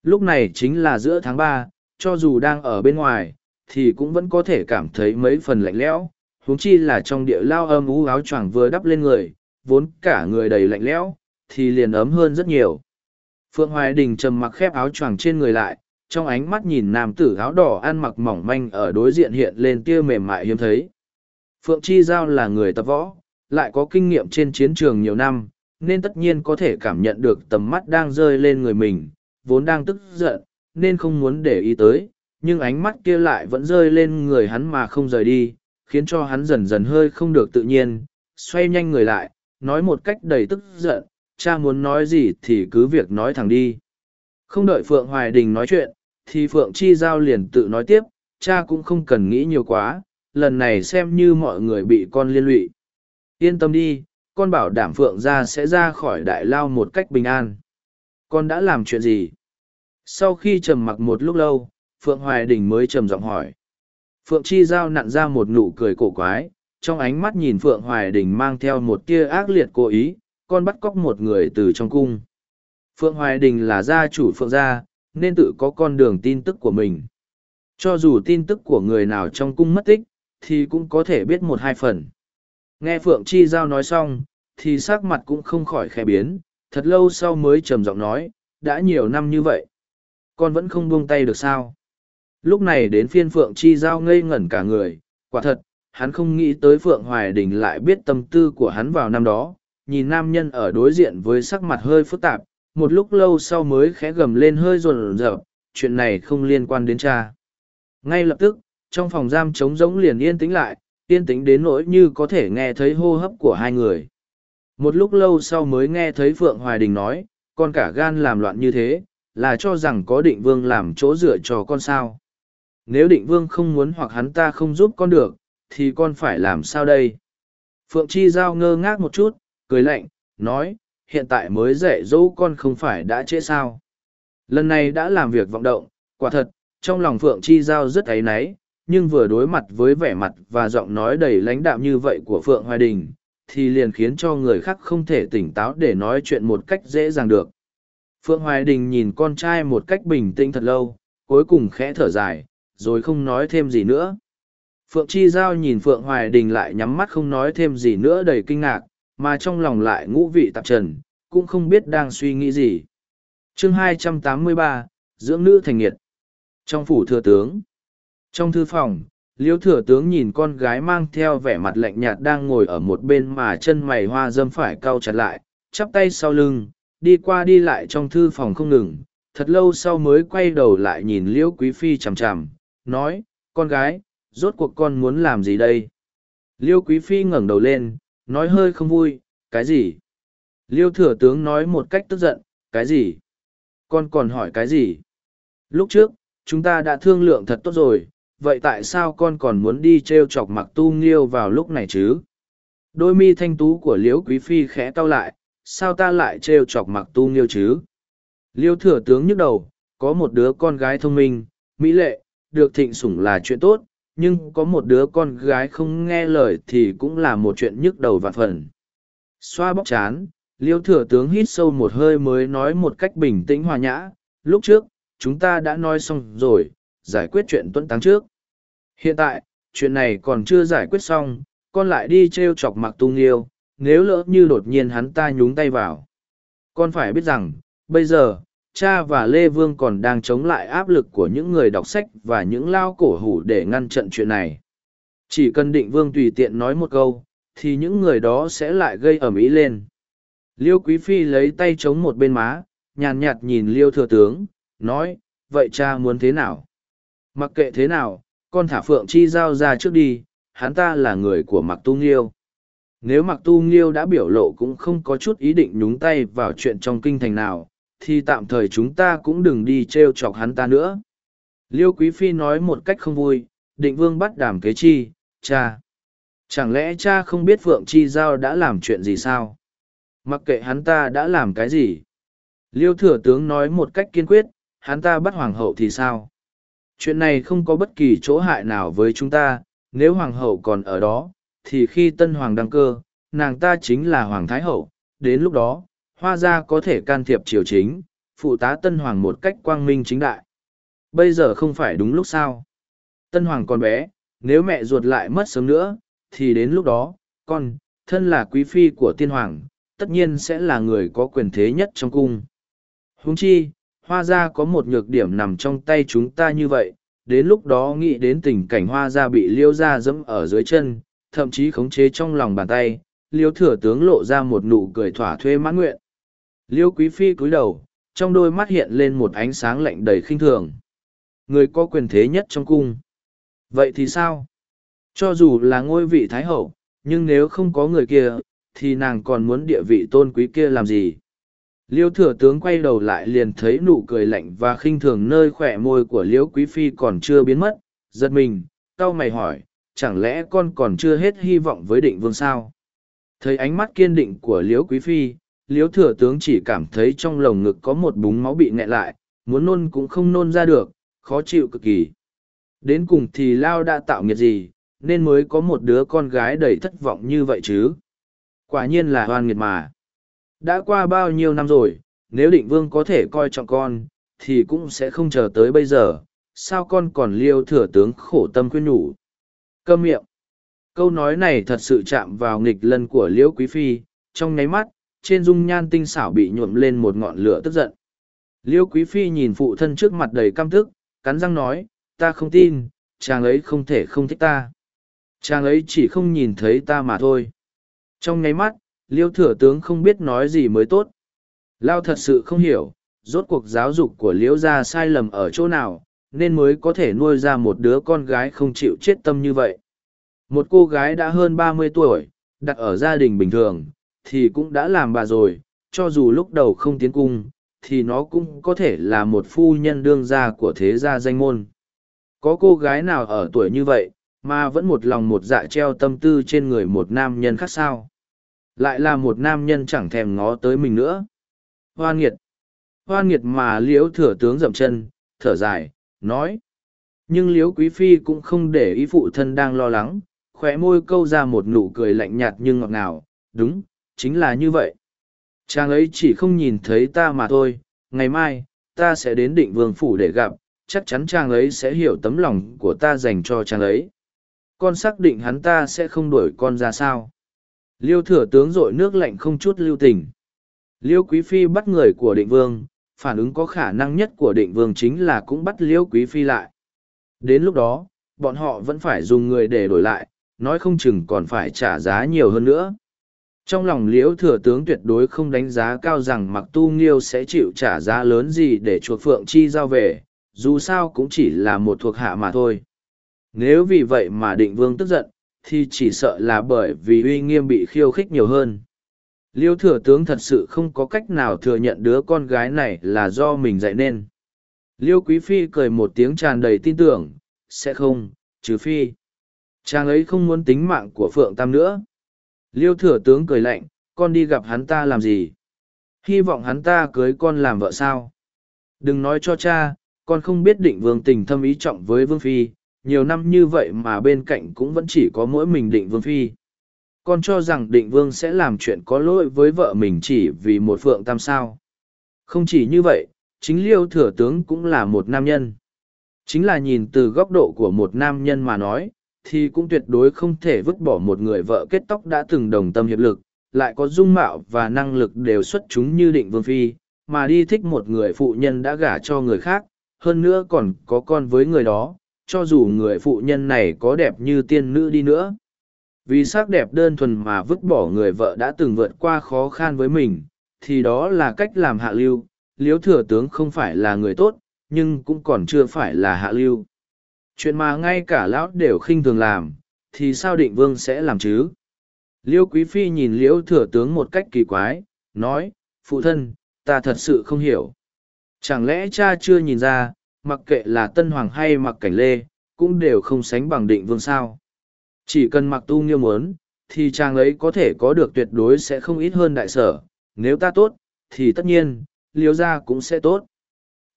Lúc này chính là giữa tháng ba, cho dù đang ở bên ngoài, thì cũng vẫn có thể cảm thấy mấy phần lạnh lẽo, huống chi là trong địa lao âm ú áo choàng vừa đắp lên người, vốn cả người đầy lạnh lẽo, thì liền ấm hơn rất nhiều. Phượng Hoài Đình trầm mặc khép áo choàng trên người lại, trong ánh mắt nhìn nam tử áo đỏ ăn mặc mỏng manh ở đối diện hiện lên tia mềm mại hiếm thấy. Phượng Chi Giao là người tập võ, lại có kinh nghiệm trên chiến trường nhiều năm, nên tất nhiên có thể cảm nhận được tầm mắt đang rơi lên người mình, vốn đang tức giận, nên không muốn để ý tới, nhưng ánh mắt kia lại vẫn rơi lên người hắn mà không rời đi, khiến cho hắn dần dần hơi không được tự nhiên, xoay nhanh người lại, nói một cách đầy tức giận, cha muốn nói gì thì cứ việc nói thẳng đi. Không đợi Phượng Hoài Đình nói chuyện, thì Phượng Chi Giao liền tự nói tiếp, cha cũng không cần nghĩ nhiều quá, lần này xem như mọi người bị con liên lụy. Yên tâm đi, con bảo đảm Phượng ra sẽ ra khỏi đại lao một cách bình an. Con đã làm chuyện gì? Sau khi trầm mặc một lúc lâu, Phượng Hoài Đình mới trầm giọng hỏi. Phượng Chi Giao nặn ra một nụ cười cổ quái, trong ánh mắt nhìn Phượng Hoài Đình mang theo một tia ác liệt cố ý, con bắt cóc một người từ trong cung. Phượng Hoài Đình là gia chủ Phượng gia, nên tự có con đường tin tức của mình. Cho dù tin tức của người nào trong cung mất tích, thì cũng có thể biết một hai phần. Nghe Phượng Chi Giao nói xong, thì sắc mặt cũng không khỏi khẽ biến, thật lâu sau mới trầm giọng nói, đã nhiều năm như vậy. con vẫn không buông tay được sao lúc này đến phiên phượng chi giao ngây ngẩn cả người quả thật hắn không nghĩ tới phượng hoài đình lại biết tâm tư của hắn vào năm đó nhìn nam nhân ở đối diện với sắc mặt hơi phức tạp một lúc lâu sau mới khẽ gầm lên hơi rồn rợp chuyện này không liên quan đến cha ngay lập tức trong phòng giam trống rỗng liền yên tĩnh lại, yên tĩnh đến nỗi như có thể nghe thấy hô hấp của hai người. Một lúc lâu sau mới nghe thấy phượng hoài đình nói, con cả gan làm loạn như thế, là cho rằng có định vương làm chỗ dựa cho con sao. Nếu định vương không muốn hoặc hắn ta không giúp con được, thì con phải làm sao đây? Phượng chi giao ngơ ngác một chút, cười lạnh, nói, hiện tại mới dạy dỗ con không phải đã trễ sao. Lần này đã làm việc vọng động, quả thật, trong lòng phượng chi giao rất ấy náy nhưng vừa đối mặt với vẻ mặt và giọng nói đầy lãnh đạm như vậy của phượng hoài đình thì liền khiến cho người khác không thể tỉnh táo để nói chuyện một cách dễ dàng được. Phượng hoài đình nhìn con trai một cách bình tĩnh thật lâu cuối cùng khẽ thở dài rồi không nói thêm gì nữa. Phượng chi giao nhìn phượng hoài đình lại nhắm mắt không nói thêm gì nữa đầy kinh ngạc mà trong lòng lại ngũ vị tạp trần cũng không biết đang suy nghĩ gì. Chương 283, dưỡng nữ thành nghiệt. Trong phủ thừa tướng trong thư phòng, liêu thừa tướng nhìn con gái mang theo vẻ mặt lạnh nhạt đang ngồi ở một bên mà chân mày hoa dâm phải cau chặt lại, chắp tay sau lưng, đi qua đi lại trong thư phòng không ngừng. Thật lâu sau mới quay đầu lại nhìn liễu quý phi chằm chằm, nói, con gái, rốt cuộc con muốn làm gì đây? Liêu quý phi ngẩng đầu lên, nói hơi không vui, cái gì? Liêu thừa tướng nói một cách tức giận, cái gì? Con còn hỏi cái gì? Lúc trước, chúng ta đã thương lượng thật tốt rồi vậy tại sao con còn muốn đi t r e o chọc mặc tu nghiêu vào lúc này chứ? Đôi mi thanh tú của liễu quý phi khẽ cau lại, sao ta lại t r e o chọc mặc tu nghiêu chứ? Liêu thừa tướng nhức đầu, có một đứa con gái thông minh, mỹ lệ, được thịnh sủng là chuyện tốt, nhưng có một đứa con gái không nghe lời thì cũng là một chuyện nhức đầu vạn phần. Xoa bóc chán, liêu thừa tướng hít sâu một hơi mới nói một cách bình tĩnh hòa nhã, lúc trước, chúng ta đã nói xong rồi giải quyết chuyện tuấn táng trước. Hiện tại, chuyện này còn chưa giải quyết xong, con lại đi treo chọc mặc tung yêu, nếu lỡ như đột nhiên hắn ta nhúng tay vào. Con phải biết rằng, bây giờ, cha và Lê Vương còn đang chống lại áp lực của những người đọc sách và những lao cổ hủ để ngăn chặn chuyện này. Chỉ cần định Vương tùy tiện nói một câu, thì những người đó sẽ lại gây ẩm ý lên. Liêu Quý Phi lấy tay chống một bên má, nhàn nhạt nhìn Liêu Thừa Tướng, nói, vậy cha muốn thế nào? Mặc kệ thế nào, con thả Phượng Chi Giao ra trước đi, hắn ta là người của Mặc Tu Nghiêu. Nếu Mặc Tu Nghiêu đã biểu lộ cũng không có chút ý định nhúng tay vào chuyện trong kinh thành nào, thì tạm thời chúng ta cũng đừng đi treo chọc hắn ta nữa. Liêu Quý Phi nói một cách không vui, định vương bắt đàm kế chi, cha. Chẳng lẽ cha không biết Phượng Chi Giao đã làm chuyện gì sao? Mặc kệ hắn ta đã làm cái gì? Liêu Thừa Tướng nói một cách kiên quyết, hắn ta bắt Hoàng hậu thì sao? Chuyện này không có bất kỳ chỗ hại nào với chúng ta, nếu hoàng hậu còn ở đó, thì khi tân hoàng đăng cơ, nàng ta chính là hoàng thái hậu. Đến lúc đó, hoa gia có thể can thiệp triều chính, phụ tá tân hoàng một cách quang minh chính đại. Bây giờ không phải đúng lúc sao? Tân hoàng còn bé, nếu mẹ ruột lại mất sớm nữa, thì đến lúc đó, con, thân là quý phi của tiên hoàng, tất nhiên sẽ là người có quyền thế nhất trong cung. Huống chi hoa gia có một nhược điểm nằm trong tay chúng ta như vậy, đến lúc đó nghĩ đến tình cảnh hoa gia bị liêu gia dẫm ở dưới chân, thậm chí khống chế trong lòng bàn tay, liêu thừa tướng lộ ra một nụ cười thỏa thuê mãn nguyện. Liêu quý phi cúi đầu, trong đôi mắt hiện lên một ánh sáng lạnh đầy khinh thường. Người có quyền thế nhất trong cung. Vậy thì sao? Cho dù là ngôi vị thái hậu, nhưng nếu không có người kia, thì nàng còn muốn địa vị tôn quý kia làm gì? Liêu thừa tướng quay đầu lại liền thấy nụ cười lạnh và khinh thường nơi khỏe môi của liễu quý phi còn chưa biến mất, giật mình, cau mày hỏi, chẳng lẽ con còn chưa hết hy vọng với định vương sao? Thấy ánh mắt kiên định của liễu quý phi liễu thừa tướng chỉ cảm thấy trong lồng ngực có một búng máu bị nghẹn lại, muốn nôn cũng không nôn ra được, khó chịu cực kỳ. Đến cùng thì lao đã tạo nghiệt gì, nên mới có một đứa con gái đầy thất vọng như vậy chứ? Quả nhiên là hoan nghiệt mà đã qua bao nhiêu năm rồi, nếu định vương có thể coi trọng con, thì cũng sẽ không chờ tới bây giờ, sao con còn liêu thừa tướng khổ tâm khuyên nhủ. Câm miệng. Câu nói này thật sự chạm vào nghịch lân của liễu quý phi, trong nháy mắt, trên dung nhan tinh xảo bị nhuộm lên một ngọn lửa tức giận. liêu quý phi nhìn phụ thân trước mặt đầy căm thức cắn răng nói ta không tin chàng ấy không thể không thích ta chàng ấy chỉ không nhìn thấy ta mà thôi trong nháy mắt liêu thừa tướng không biết nói gì mới tốt. Lao thật sự không hiểu, rốt cuộc giáo dục của liễu gia sai lầm ở chỗ nào, nên mới có thể nuôi ra một đứa con gái không chịu chết tâm như vậy. Một cô gái đã hơn ba mươi tuổi, đặt ở gia đình bình thường, thì cũng đã làm bà rồi, cho dù lúc đầu không tiến cung, thì nó cũng có thể là một phu nhân đương gia của thế gia danh môn. Có cô gái nào ở tuổi như vậy, mà vẫn một lòng một dạ treo tâm tư trên người một nam nhân khác sao? Lại là một nam nhân chẳng thèm ngó tới mình nữa. Hoan nghiệt. Hoan nghiệt mà liễu thừa tướng dậm chân, thở dài, nói. Nhưng liễu quý phi cũng không để ý phụ thân đang lo lắng, khóe môi câu ra một nụ cười lạnh nhạt nhưng ngọt ngào. Đúng, chính là như vậy. Chàng ấy chỉ không nhìn thấy ta mà thôi, ngày mai, ta sẽ đến định vương phủ để gặp, chắc chắn chàng ấy sẽ hiểu tấm lòng của ta dành cho chàng ấy. Con xác định hắn ta sẽ không đuổi con ra sao liêu thừa tướng dội nước lạnh không chút lưu tình. Liêu quý phi bắt người của định vương, phản ứng có khả năng nhất của định vương chính là cũng bắt liêu quý phi lại. Đến lúc đó, bọn họ vẫn phải dùng người để đổi lại, nói không chừng còn phải trả giá nhiều hơn nữa. Trong lòng liễu thừa tướng tuyệt đối không đánh giá cao rằng mặc tu nghiêu sẽ chịu trả giá lớn gì để chuộc phượng chi giao về, dù sao cũng chỉ là một thuộc hạ mà thôi. Nếu vì vậy mà định vương tức giận thì chỉ sợ là bởi vì uy nghiêm bị khiêu khích nhiều hơn. Liêu thừa tướng thật sự không có cách nào thừa nhận đứa con gái này là do mình dạy nên. Liêu quý phi cười một tiếng tràn đầy tin tưởng, sẽ không, trừ phi. Chàng ấy không muốn tính mạng của phượng tam nữa. Liêu thừa tướng cười lạnh, con đi gặp hắn ta làm gì? Hy vọng hắn ta cưới con làm vợ sao? Đừng nói cho cha, con không biết định vương tình thâm ý trọng với vương phi nhiều năm như vậy mà bên cạnh cũng vẫn chỉ có mỗi mình định vương phi. Con cho rằng định vương sẽ làm chuyện có lỗi với vợ mình chỉ vì một phượng tam sao. Không chỉ như vậy, chính liêu thừa tướng cũng là một nam nhân. Chính là nhìn từ góc độ của một nam nhân mà nói, thì cũng tuyệt đối không thể vứt bỏ một người vợ kết tóc đã từng đồng tâm hiệp lực, lại có dung mạo và năng lực đều xuất chúng như định vương phi, mà đi thích một người phụ nhân đã gả cho người khác, hơn nữa còn có con với người đó cho dù người phụ nhân này có đẹp như tiên nữ đi nữa. Vì sắc đẹp đơn thuần mà vứt bỏ người vợ đã từng vượt qua khó khăn với mình, thì đó là cách làm hạ lưu. Liếu thừa tướng không phải là người tốt, nhưng cũng còn chưa phải là hạ lưu. Chuyện mà ngay cả lão đều khinh thường làm, thì sao định vương sẽ làm chứ? Liêu quý phi nhìn liễu thừa tướng một cách kỳ quái, nói, phụ thân, ta thật sự không hiểu. Chẳng lẽ cha chưa nhìn ra mặc kệ là tân hoàng hay mặc cảnh lê, cũng đều không sánh bằng định vương sao. Chỉ cần mặc tu nghiêu muốn, thì chàng ấy có thể có được tuyệt đối sẽ không ít hơn đại sở. Nếu ta tốt, thì tất nhiên, liêu gia cũng sẽ tốt.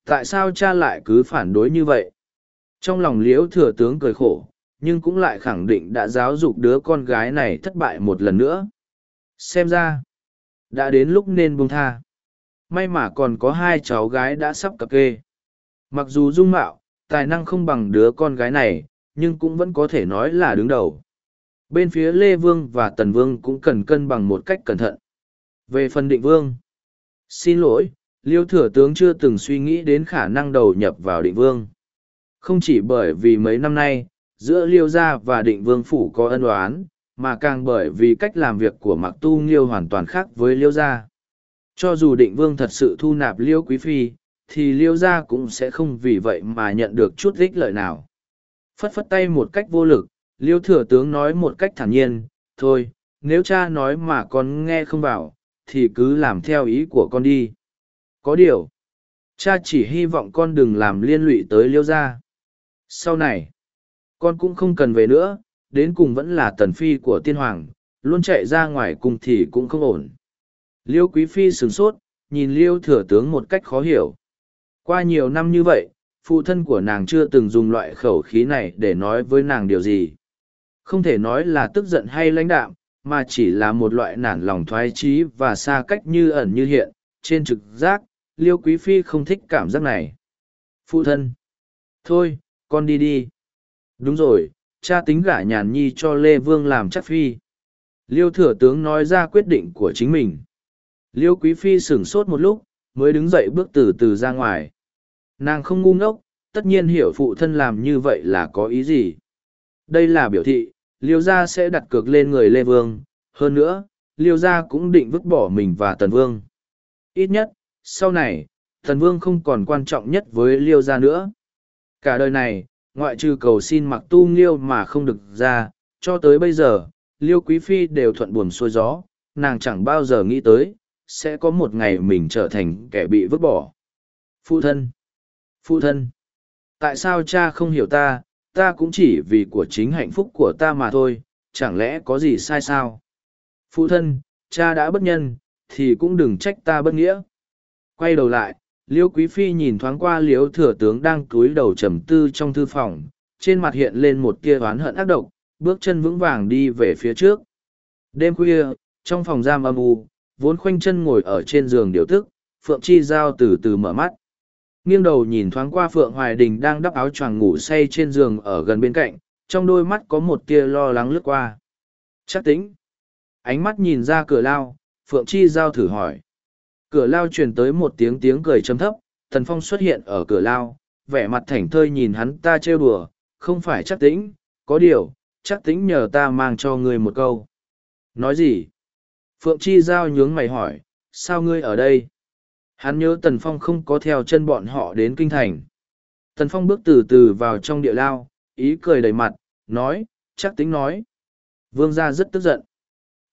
Tại sao cha lại cứ phản đối như vậy? Trong lòng liễu thừa tướng cười khổ, nhưng cũng lại khẳng định đã giáo dục đứa con gái này thất bại một lần nữa. Xem ra, đã đến lúc nên buông tha. May mà còn có hai cháu gái đã sắp cập kê mặc dù dung mạo tài năng không bằng đứa con gái này nhưng cũng vẫn có thể nói là đứng đầu. Bên phía lê vương và tần vương cũng cần cân bằng một cách cẩn thận. Về phần định vương xin lỗi liêu thừa tướng chưa từng suy nghĩ đến khả năng đầu nhập vào định vương. Không chỉ bởi vì mấy năm nay, giữa Liêu Gia và Định Vương Phủ có ân oán, mà càng bởi vì cách làm việc của Mạc Tu Nghiêu hoàn toàn khác với Liêu Gia. Cho dù Định Vương thật sự thu nạp Liêu Quý Phi, thì Liêu Gia cũng sẽ không vì vậy mà nhận được chút ích lợi nào. Phất phất tay một cách vô lực, Liêu Thừa Tướng nói một cách thản nhiên, thôi, nếu cha nói mà con nghe không vào, thì cứ làm theo ý của con đi. Có điều, cha chỉ hy vọng con đừng làm liên lụy tới Liêu Gia sau này con cũng không cần về nữa đến cùng vẫn là tần phi của tiên hoàng luôn chạy ra ngoài cùng thì cũng không ổn liêu quý phi sửng sốt nhìn liêu thừa tướng một cách khó hiểu qua nhiều năm như vậy, phụ thân của nàng chưa từng dùng loại khẩu khí này để nói với nàng điều gì. Không thể nói là tức giận hay lãnh đạm, mà chỉ là một loại nản lòng thoái trí và xa cách như ẩn như hiện, trên trực giác, liêu quý phi không thích cảm giác này. Phụ thân, thôi, con đi đi. Đúng rồi, cha tính gả nhàn nhi cho lê vương làm chắc phi. Liêu thừa tướng nói ra quyết định của chính mình. Liêu quý phi sửng sốt một lúc mới đứng dậy bước từ từ ra ngoài. Nàng không ngu ngốc, tất nhiên hiểu phụ thân làm như vậy là có ý gì. Đây là biểu thị, liêu gia sẽ đặt cược lên người Lê Vương, hơn nữa, liêu gia cũng định vứt bỏ mình và Tần Vương. Ít nhất, sau này, Tần Vương không còn quan trọng nhất với liêu gia nữa. Cả đời này, ngoại trừ cầu xin mặc tu nghiêu mà không được ra, cho tới bây giờ, liêu quý phi đều thuận buồm xuôi gió, nàng chẳng bao giờ nghĩ tới, sẽ có một ngày mình trở thành kẻ bị vứt bỏ. Phụ thân! Phụ thân! Tại sao cha không hiểu ta, ta cũng chỉ vì của chính hạnh phúc của ta mà thôi, chẳng lẽ có gì sai sao? Phụ thân, cha đã bất nhân, thì cũng đừng trách ta bất nghĩa. Quay đầu lại, Liêu Quý Phi nhìn thoáng qua Liêu Thừa Tướng đang cúi đầu trầm tư trong thư phòng, trên mặt hiện lên một tia oán hận ác độc, bước chân vững vàng đi về phía trước. Đêm khuya, trong phòng giam âm u, vốn khoanh chân ngồi ở trên giường điều tức, Phượng Chi Giao từ từ mở mắt. Nghiêng đầu nhìn thoáng qua Phượng Hoài Đình đang đắp áo choàng ngủ say trên giường ở gần bên cạnh, trong đôi mắt có một tia lo lắng lướt qua. Chắc tính. Ánh mắt nhìn ra cửa lao, Phượng Chi Giao thử hỏi. Cửa lao truyền tới một tiếng tiếng cười châm thấp, Thần Phong xuất hiện ở cửa lao, vẻ mặt thảnh thơi nhìn hắn ta trêu đùa, không phải chắc tính, có điều, chắc tính nhờ ta mang cho người một câu. Nói gì? Phượng Chi Giao nhướng mày hỏi, sao ngươi ở đây? Hắn nhớ Tần Phong không có theo chân bọn họ đến kinh thành. Tần Phong bước từ từ vào trong địa lao, ý cười đầy mặt, nói, chắc tính nói. Vương gia rất tức giận.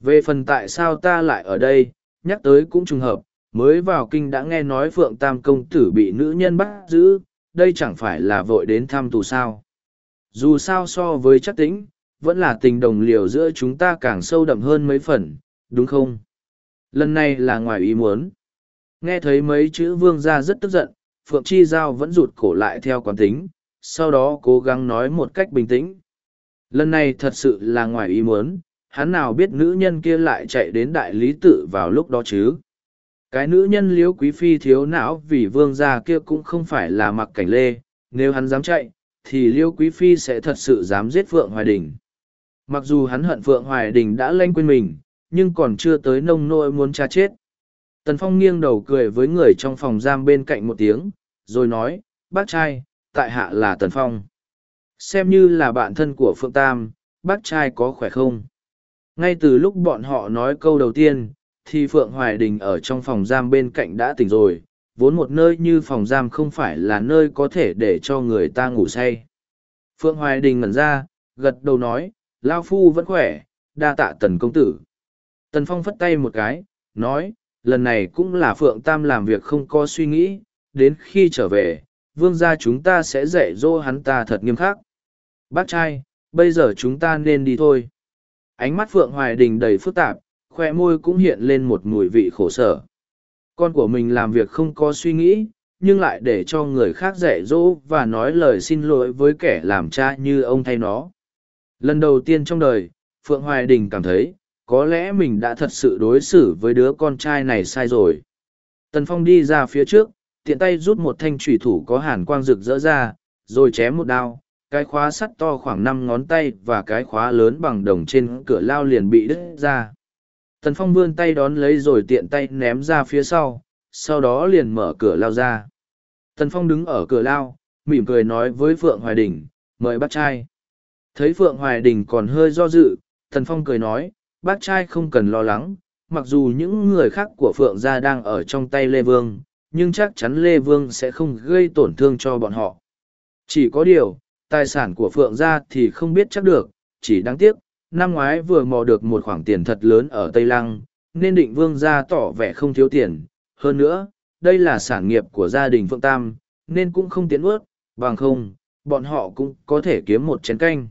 Về phần tại sao ta lại ở đây, nhắc tới cũng trùng hợp, mới vào kinh đã nghe nói Phượng Tam Công Tử bị nữ nhân bắt giữ, đây chẳng phải là vội đến thăm tù sao. Dù sao so với chắc tính, vẫn là tình đồng liều giữa chúng ta càng sâu đậm hơn mấy phần, đúng không? Lần này là ngoài ý muốn. Nghe thấy mấy chữ vương gia rất tức giận, Phượng Chi Giao vẫn rụt cổ lại theo quán tính, sau đó cố gắng nói một cách bình tĩnh. Lần này thật sự là ngoài ý muốn, hắn nào biết nữ nhân kia lại chạy đến đại lý tự vào lúc đó chứ. Cái nữ nhân liếu quý phi thiếu não vì vương gia kia cũng không phải là mặc cảnh lê, nếu hắn dám chạy, thì liêu quý phi sẽ thật sự dám giết Phượng Hoài Đình. Mặc dù hắn hận Phượng Hoài Đình đã lanh quên mình, nhưng còn chưa tới nông nỗi muốn cha chết. Tần Phong nghiêng đầu cười với người trong phòng giam bên cạnh một tiếng, rồi nói, bác trai, tại hạ là Tần Phong. Xem như là bạn thân của Phượng Tam, bác trai có khỏe không? Ngay từ lúc bọn họ nói câu đầu tiên, thì Phượng Hoài Đình ở trong phòng giam bên cạnh đã tỉnh rồi, vốn một nơi như phòng giam không phải là nơi có thể để cho người ta ngủ say. Phượng Hoài Đình ngẩn ra, gật đầu nói, Lao Phu vẫn khỏe, đa tạ Tần Công Tử. Tần Phong phất tay một cái, nói, lần này cũng là Phượng Tam làm việc không có suy nghĩ, đến khi trở về, vương gia chúng ta sẽ dạy dỗ hắn ta thật nghiêm khắc. Bác trai, bây giờ chúng ta nên đi thôi. Ánh mắt Phượng Hoài Đình đầy phức tạp, khoe môi cũng hiện lên một mùi vị khổ sở. Con của mình làm việc không có suy nghĩ, nhưng lại để cho người khác dạy dỗ và nói lời xin lỗi với kẻ làm cha như ông thay nó. Lần đầu tiên trong đời, Phượng Hoài Đình cảm thấy, có lẽ mình đã thật sự đối xử với đứa con trai này sai rồi. Tần Phong đi ra phía trước, tiện tay rút một thanh thủy thủ có hàn quang rực rỡ ra, rồi chém một đao, cái khóa sắt to khoảng năm ngón tay và cái khóa lớn bằng đồng trên cửa lao liền bị đứt ra. Tần Phong vươn tay đón lấy rồi tiện tay ném ra phía sau, sau đó liền mở cửa lao ra. Tần Phong đứng ở cửa lao, mỉm cười nói với Phượng Hoài Đình, mời bắt trai. Thấy Phượng Hoài Đình còn hơi do dự, Tần Phong cười nói, bác trai không cần lo lắng, mặc dù những người khác của Phượng gia đang ở trong tay Lê Vương, nhưng chắc chắn Lê Vương sẽ không gây tổn thương cho bọn họ. Chỉ có điều, tài sản của Phượng gia thì không biết chắc được, chỉ đáng tiếc, năm ngoái vừa mò được một khoản tiền thật lớn ở Tây Lăng, nên định Vương gia tỏ vẻ không thiếu tiền. Hơn nữa, đây là sản nghiệp của gia đình Phượng Tam, nên cũng không tiến ướt, bằng không, bọn họ cũng có thể kiếm một chén canh.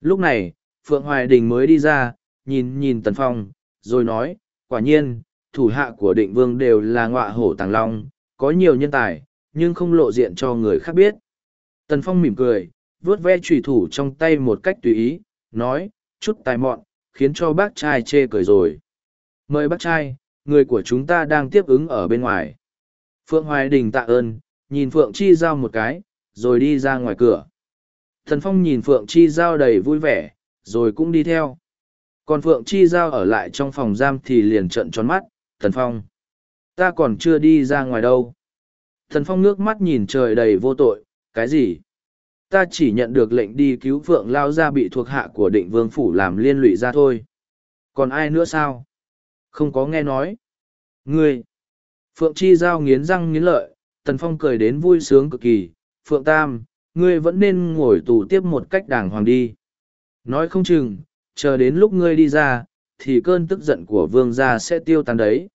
Lúc này, Phượng Hoài Đình mới đi ra, nhìn nhìn Tần Phong, rồi nói, quả nhiên, thủ hạ của định vương đều là ngọa hổ tàng long, có nhiều nhân tài, nhưng không lộ diện cho người khác biết. Tần Phong mỉm cười, vuốt ve trùy thủ trong tay một cách tùy ý, nói, chút tài mọn, khiến cho bác trai chê cười rồi. Mời bác trai, người của chúng ta đang tiếp ứng ở bên ngoài. Phượng Hoài Đình tạ ơn, nhìn Phượng Chi Giao một cái, rồi đi ra ngoài cửa. Thần Phong nhìn Phượng Chi Giao đầy vui vẻ, rồi cũng đi theo. Còn Phượng Chi Giao ở lại trong phòng giam thì liền trợn tròn mắt, Thần Phong. Ta còn chưa đi ra ngoài đâu. Thần Phong nước mắt nhìn trời đầy vô tội, cái gì? Ta chỉ nhận được lệnh đi cứu Phượng Lao ra bị thuộc hạ của định vương phủ làm liên lụy ra thôi. Còn ai nữa sao? Không có nghe nói. Ngươi! Phượng Chi Giao nghiến răng nghiến lợi, Tần Phong cười đến vui sướng cực kỳ. Phượng Tam, ngươi vẫn nên ngồi tù tiếp một cách đàng hoàng đi. Nói không chừng, chờ đến lúc ngươi đi ra, thì cơn tức giận của vương gia sẽ tiêu tan đấy.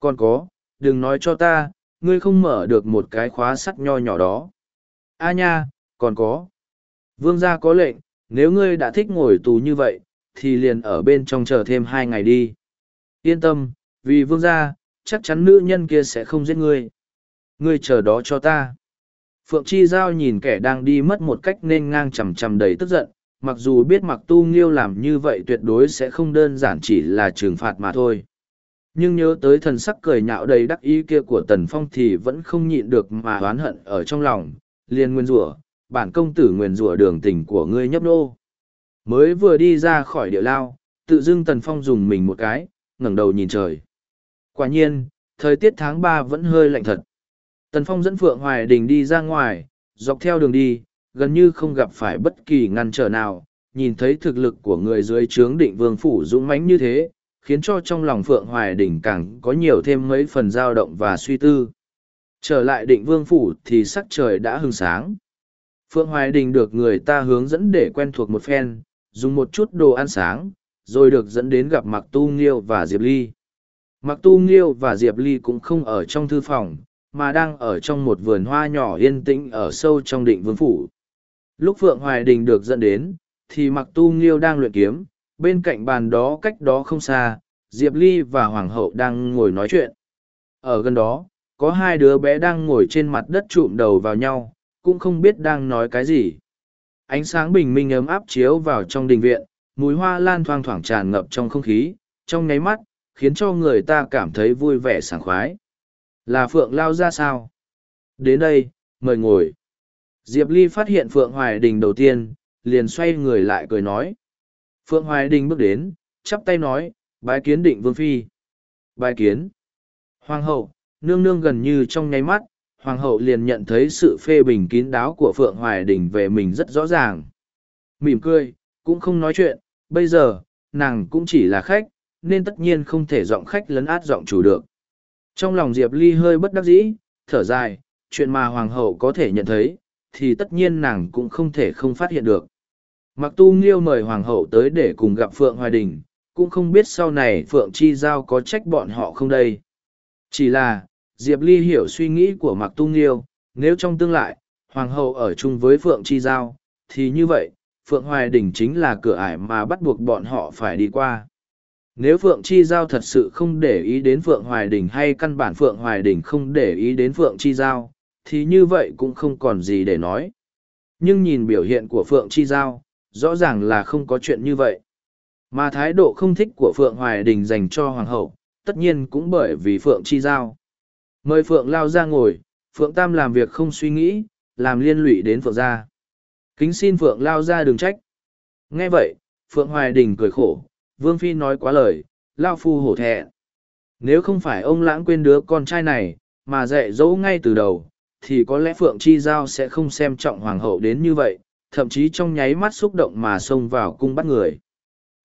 Còn có, đừng nói cho ta, ngươi không mở được một cái khóa sắt nho nhỏ đó. A à nha, còn có. Vương gia có lệnh, nếu ngươi đã thích ngồi tù như vậy, thì liền ở bên trong chờ thêm hai ngày đi. Yên tâm, vì vương gia, chắc chắn nữ nhân kia sẽ không giết ngươi. Ngươi chờ đó cho ta. Phượng Chi Giao nhìn kẻ đang đi mất một cách nên ngang chầm chầm đầy tức giận, mặc dù biết mặc tu nghiêu làm như vậy tuyệt đối sẽ không đơn giản chỉ là trừng phạt mà thôi. Nhưng nhớ tới thần sắc cười nhạo đầy đắc ý kia của tần phong thì vẫn không nhịn được mà oán hận ở trong lòng, liền nguyên rủa, bản công tử nguyền rủa đường tình của ngươi nhấp nô. Mới vừa đi ra khỏi địa lao, tự dưng tần phong dùng mình một cái, ngẩng đầu nhìn trời. Quả nhiên, thời tiết tháng ba vẫn hơi lạnh thật. Tần phong dẫn phượng hoài đình đi ra ngoài, dọc theo đường đi gần như không gặp phải bất kỳ ngăn trở nào. Nhìn thấy thực lực của người dưới trướng định vương phủ dũng mãnh như thế, khiến cho trong lòng phượng hoài đỉnh càng có nhiều thêm mấy phần dao động và suy tư. Trở lại định vương phủ thì sắc trời đã hừng sáng. Phượng hoài đình được người ta hướng dẫn để quen thuộc một phen, dùng một chút đồ ăn sáng, rồi được dẫn đến gặp mặc tu nghiêu và diệp ly. Mặc tu nghiêu và diệp ly cũng không ở trong thư phòng, mà đang ở trong một vườn hoa nhỏ yên tĩnh ở sâu trong định vương phủ lúc phượng hoài đình được dẫn đến, thì mặc tu nghiêu đang luyện kiếm, bên cạnh bàn đó cách đó không xa, diệp ly và hoàng hậu đang ngồi nói chuyện. Ở gần đó, có hai đứa bé đang ngồi trên mặt đất trụm đầu vào nhau, cũng không biết đang nói cái gì. Ánh sáng bình minh ấm áp chiếu vào trong đình viện, mùi hoa lan thoang thoảng tràn ngập trong không khí, trong nháy mắt, khiến cho người ta cảm thấy vui vẻ sảng khoái. Là phượng lao ra sao? Đến đây, mời ngồi diệp ly phát hiện phượng hoài đình đầu tiên liền xoay người lại cười nói Phượng Hoài Đình bước đến, chắp tay nói, bái kiến định vương phi. Bái kiến. Hoàng hậu, nương nương gần như trong nháy mắt, hoàng hậu liền nhận thấy sự phê bình kín đáo của Phượng Hoài Đình về mình rất rõ ràng. Mỉm cười, cũng không nói chuyện, bây giờ, nàng cũng chỉ là khách, nên tất nhiên không thể giọng khách lấn át giọng chủ được. Trong lòng Diệp Ly hơi bất đắc dĩ, thở dài, chuyện mà hoàng hậu có thể nhận thấy, thì tất nhiên nàng cũng không thể không phát hiện được. Mặc tu nghiêu mời hoàng hậu tới để cùng gặp Phượng Hoài Đình, cũng không biết sau này Phượng Chi Giao có trách bọn họ không đây. Chỉ là, Diệp Ly hiểu suy nghĩ của Mặc tu nghiêu, nếu trong tương lai, hoàng hậu ở chung với Phượng Chi Giao, thì như vậy, Phượng Hoài Đình chính là cửa ải mà bắt buộc bọn họ phải đi qua. Nếu Phượng Chi Giao thật sự không để ý đến Phượng Hoài Đình hay căn bản Phượng Hoài Đình không để ý đến Phượng Chi Giao, thì như vậy cũng không còn gì để nói. Nhưng nhìn biểu hiện của Phượng Chi Giao, rõ ràng là không có chuyện như vậy. Mà thái độ không thích của Phượng Hoài Đình dành cho Hoàng hậu, tất nhiên cũng bởi vì Phượng chi giao. Mời Phượng lao ra ngồi, Phượng Tam làm việc không suy nghĩ, làm liên lụy đến Phượng gia. Kính xin Phượng lao ra đừng trách. Nghe vậy, Phượng Hoài Đình cười khổ, Vương Phi nói quá lời, lao phu hổ thẹn. Nếu không phải ông lãng quên đứa con trai này, mà dạy dỗ ngay từ đầu, thì có lẽ Phượng Chi Giao sẽ không xem trọng Hoàng hậu đến như vậy, thậm chí trong nháy mắt xúc động mà xông vào cung bắt người.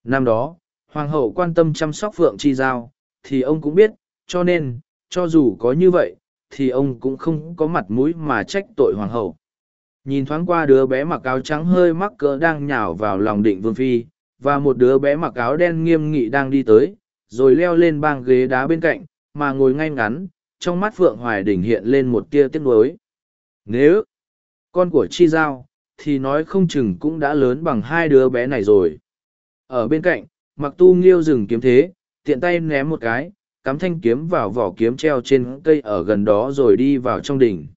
Năm đó, Hoàng hậu quan tâm chăm sóc Phượng Chi Giao, thì ông cũng biết, cho nên, cho dù có như vậy, thì ông cũng không có mặt mũi mà trách tội Hoàng hậu. Nhìn thoáng qua đứa bé mặc áo trắng hơi mắc cỡ đang nhào vào lòng định vương phi, và một đứa bé mặc áo đen nghiêm nghị đang đi tới, rồi leo lên bang ghế đá bên cạnh, mà ngồi ngay ngắn, trong mắt Phượng Hoài Đình hiện lên một tia tiếc nuối. Nếu con của Chi Giao, thì nói không chừng cũng đã lớn bằng hai đứa bé này rồi. Ở bên cạnh, mặc tu nghiêu dừng kiếm thế, tiện tay ném một cái, cắm thanh kiếm vào vỏ kiếm treo trên cây ở gần đó rồi đi vào trong đỉnh.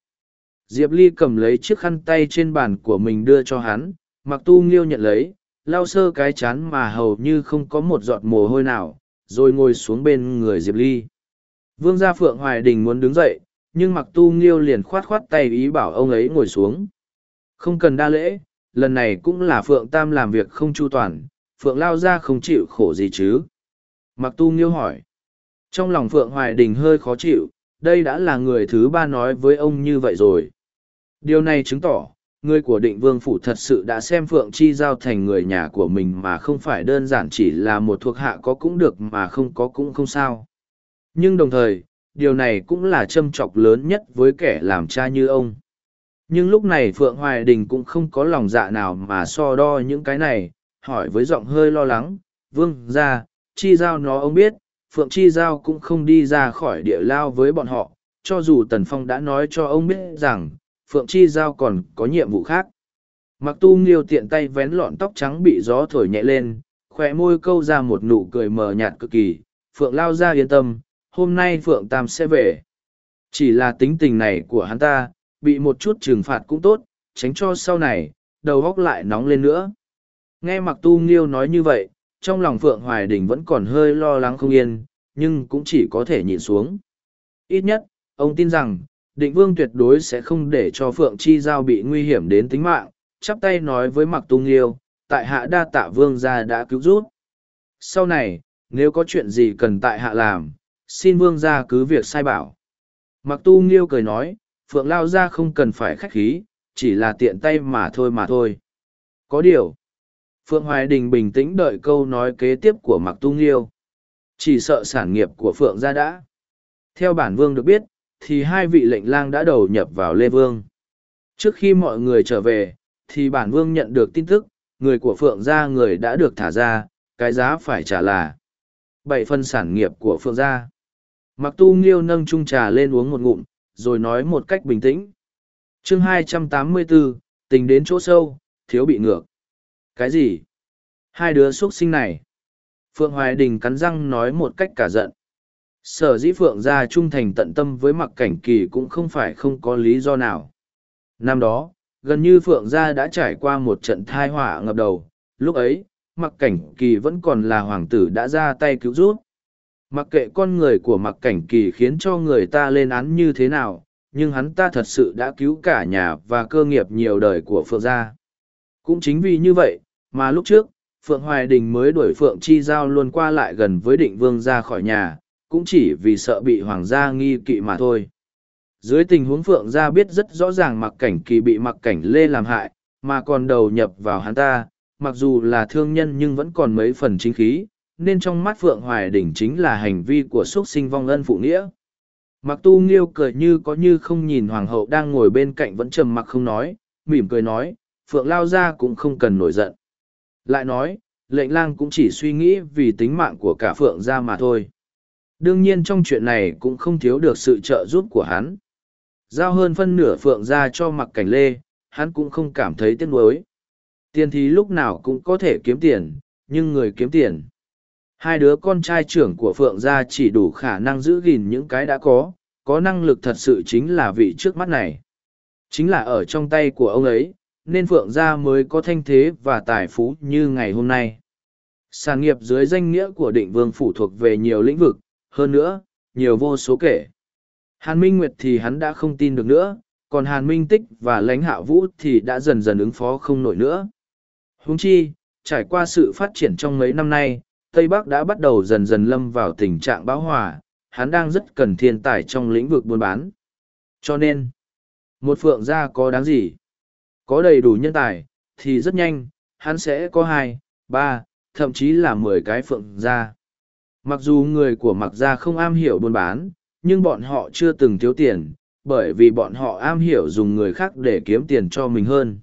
Diệp Ly cầm lấy chiếc khăn tay trên bàn của mình đưa cho hắn, mặc tu nghiêu nhận lấy, lau sơ cái chán mà hầu như không có một giọt mồ hôi nào, rồi ngồi xuống bên người Diệp Ly. Vương gia Phượng Hoài Đình muốn đứng dậy, nhưng mặc tu nghiêu liền khoát khoát tay ý bảo ông ấy ngồi xuống. Không cần đa lễ, lần này cũng là Phượng Tam làm việc không chu toàn, Phượng lao ra không chịu khổ gì chứ. Mặc tu nghiêu hỏi. Trong lòng Phượng Hoài Đình hơi khó chịu, đây đã là người thứ ba nói với ông như vậy rồi. Điều này chứng tỏ, người của định vương phủ thật sự đã xem Phượng Chi Giao thành người nhà của mình mà không phải đơn giản chỉ là một thuộc hạ có cũng được mà không có cũng không sao. Nhưng đồng thời, điều này cũng là châm chọc lớn nhất với kẻ làm cha như ông. Nhưng lúc này Phượng Hoài Đình cũng không có lòng dạ nào mà so đo những cái này, hỏi với giọng hơi lo lắng, vương ra, chi giao nó ông biết, Phượng chi giao cũng không đi ra khỏi địa lao với bọn họ, cho dù Tần Phong đã nói cho ông biết rằng, Phượng chi giao còn có nhiệm vụ khác. Mặc tu nghiêu tiện tay vén lọn tóc trắng bị gió thổi nhẹ lên, khoe môi câu ra một nụ cười mờ nhạt cực kỳ, Phượng lao ra yên tâm, hôm nay Phượng Tam sẽ về. Chỉ là tính tình này của hắn ta, bị một chút trừng phạt cũng tốt, tránh cho sau này, đầu góc lại nóng lên nữa. Nghe mặc tu nghiêu nói như vậy, trong lòng Phượng Hoài Đình vẫn còn hơi lo lắng không yên, nhưng cũng chỉ có thể nhìn xuống. Ít nhất, ông tin rằng, định vương tuyệt đối sẽ không để cho Phượng Chi Giao bị nguy hiểm đến tính mạng, chắp tay nói với mặc tu nghiêu, tại hạ đa tạ vương gia đã cứu rút. Sau này, nếu có chuyện gì cần tại hạ làm, xin vương gia cứ việc sai bảo. Mặc tu nghiêu cười nói, phượng lao ra không cần phải khách khí, chỉ là tiện tay mà thôi mà thôi. Có điều, Phượng Hoài Đình bình tĩnh đợi câu nói kế tiếp của Mặc Tu Nghiêu. Chỉ sợ sản nghiệp của Phượng gia đã. Theo bản vương được biết, thì hai vị lệnh lang đã đầu nhập vào Lê Vương. Trước khi mọi người trở về, thì bản vương nhận được tin tức, người của Phượng gia người đã được thả ra, cái giá phải trả là bảy phần sản nghiệp của Phượng gia. Mặc tu nghiêu nâng chung trà lên uống một ngụm, rồi nói một cách bình tĩnh. chương 284, tình đến chỗ sâu, thiếu bị ngược. Cái gì? Hai đứa xuất sinh này. Phượng Hoài Đình cắn răng nói một cách cả giận. Sở dĩ Phượng gia trung thành tận tâm với mặc cảnh kỳ cũng không phải không có lý do nào. Năm đó, gần như Phượng gia đã trải qua một trận thai họa ngập đầu. Lúc ấy, mặc cảnh kỳ vẫn còn là hoàng tử đã ra tay cứu giúp. Mặc kệ con người của mặc cảnh kỳ khiến cho người ta lên án như thế nào, nhưng hắn ta thật sự đã cứu cả nhà và cơ nghiệp nhiều đời của Phượng gia. Cũng chính vì như vậy, mà lúc trước, Phượng Hoài Đình mới đuổi Phượng Chi Giao luôn qua lại gần với định vương ra khỏi nhà, cũng chỉ vì sợ bị hoàng gia nghi kỵ mà thôi. Dưới tình huống Phượng gia biết rất rõ ràng mặc cảnh kỳ bị mặc cảnh lê làm hại, mà còn đầu nhập vào hắn ta, mặc dù là thương nhân nhưng vẫn còn mấy phần chính khí, nên trong mắt Phượng Hoài đỉnh chính là hành vi của xuất sinh vong ân phụ nghĩa. Mặc tu nghiêu cười như có như không nhìn hoàng hậu đang ngồi bên cạnh vẫn trầm mặc không nói, mỉm cười nói, Phượng lao ra cũng không cần nổi giận. Lại nói, lệnh lang cũng chỉ suy nghĩ vì tính mạng của cả Phượng gia mà thôi. Đương nhiên trong chuyện này cũng không thiếu được sự trợ giúp của hắn. Giao hơn phân nửa Phượng gia cho mặc cảnh lê, hắn cũng không cảm thấy tiếc nuối. Tiền thì lúc nào cũng có thể kiếm tiền, nhưng người kiếm tiền Hai đứa con trai trưởng của Phượng gia chỉ đủ khả năng giữ gìn những cái đã có, có năng lực thật sự chính là vị trước mắt này. Chính là ở trong tay của ông ấy, nên Phượng gia mới có thanh thế và tài phú như ngày hôm nay. Sản nghiệp dưới danh nghĩa của định vương phụ thuộc về nhiều lĩnh vực, hơn nữa, nhiều vô số kể. Hàn Minh Nguyệt thì hắn đã không tin được nữa, còn Hàn Minh Tích và lãnh hạ vũ thì đã dần dần ứng phó không nổi nữa. Huống chi, trải qua sự phát triển trong mấy năm nay, Tây Bắc đã bắt đầu dần dần lâm vào tình trạng bão hòa, hắn đang rất cần thiên tài trong lĩnh vực buôn bán. Cho nên, một phượng gia có đáng gì? Có đầy đủ nhân tài, thì rất nhanh, hắn sẽ có hai, ba, thậm chí là mười cái phượng gia. Mặc dù người của mặc gia không am hiểu buôn bán, nhưng bọn họ chưa từng thiếu tiền, bởi vì bọn họ am hiểu dùng người khác để kiếm tiền cho mình hơn.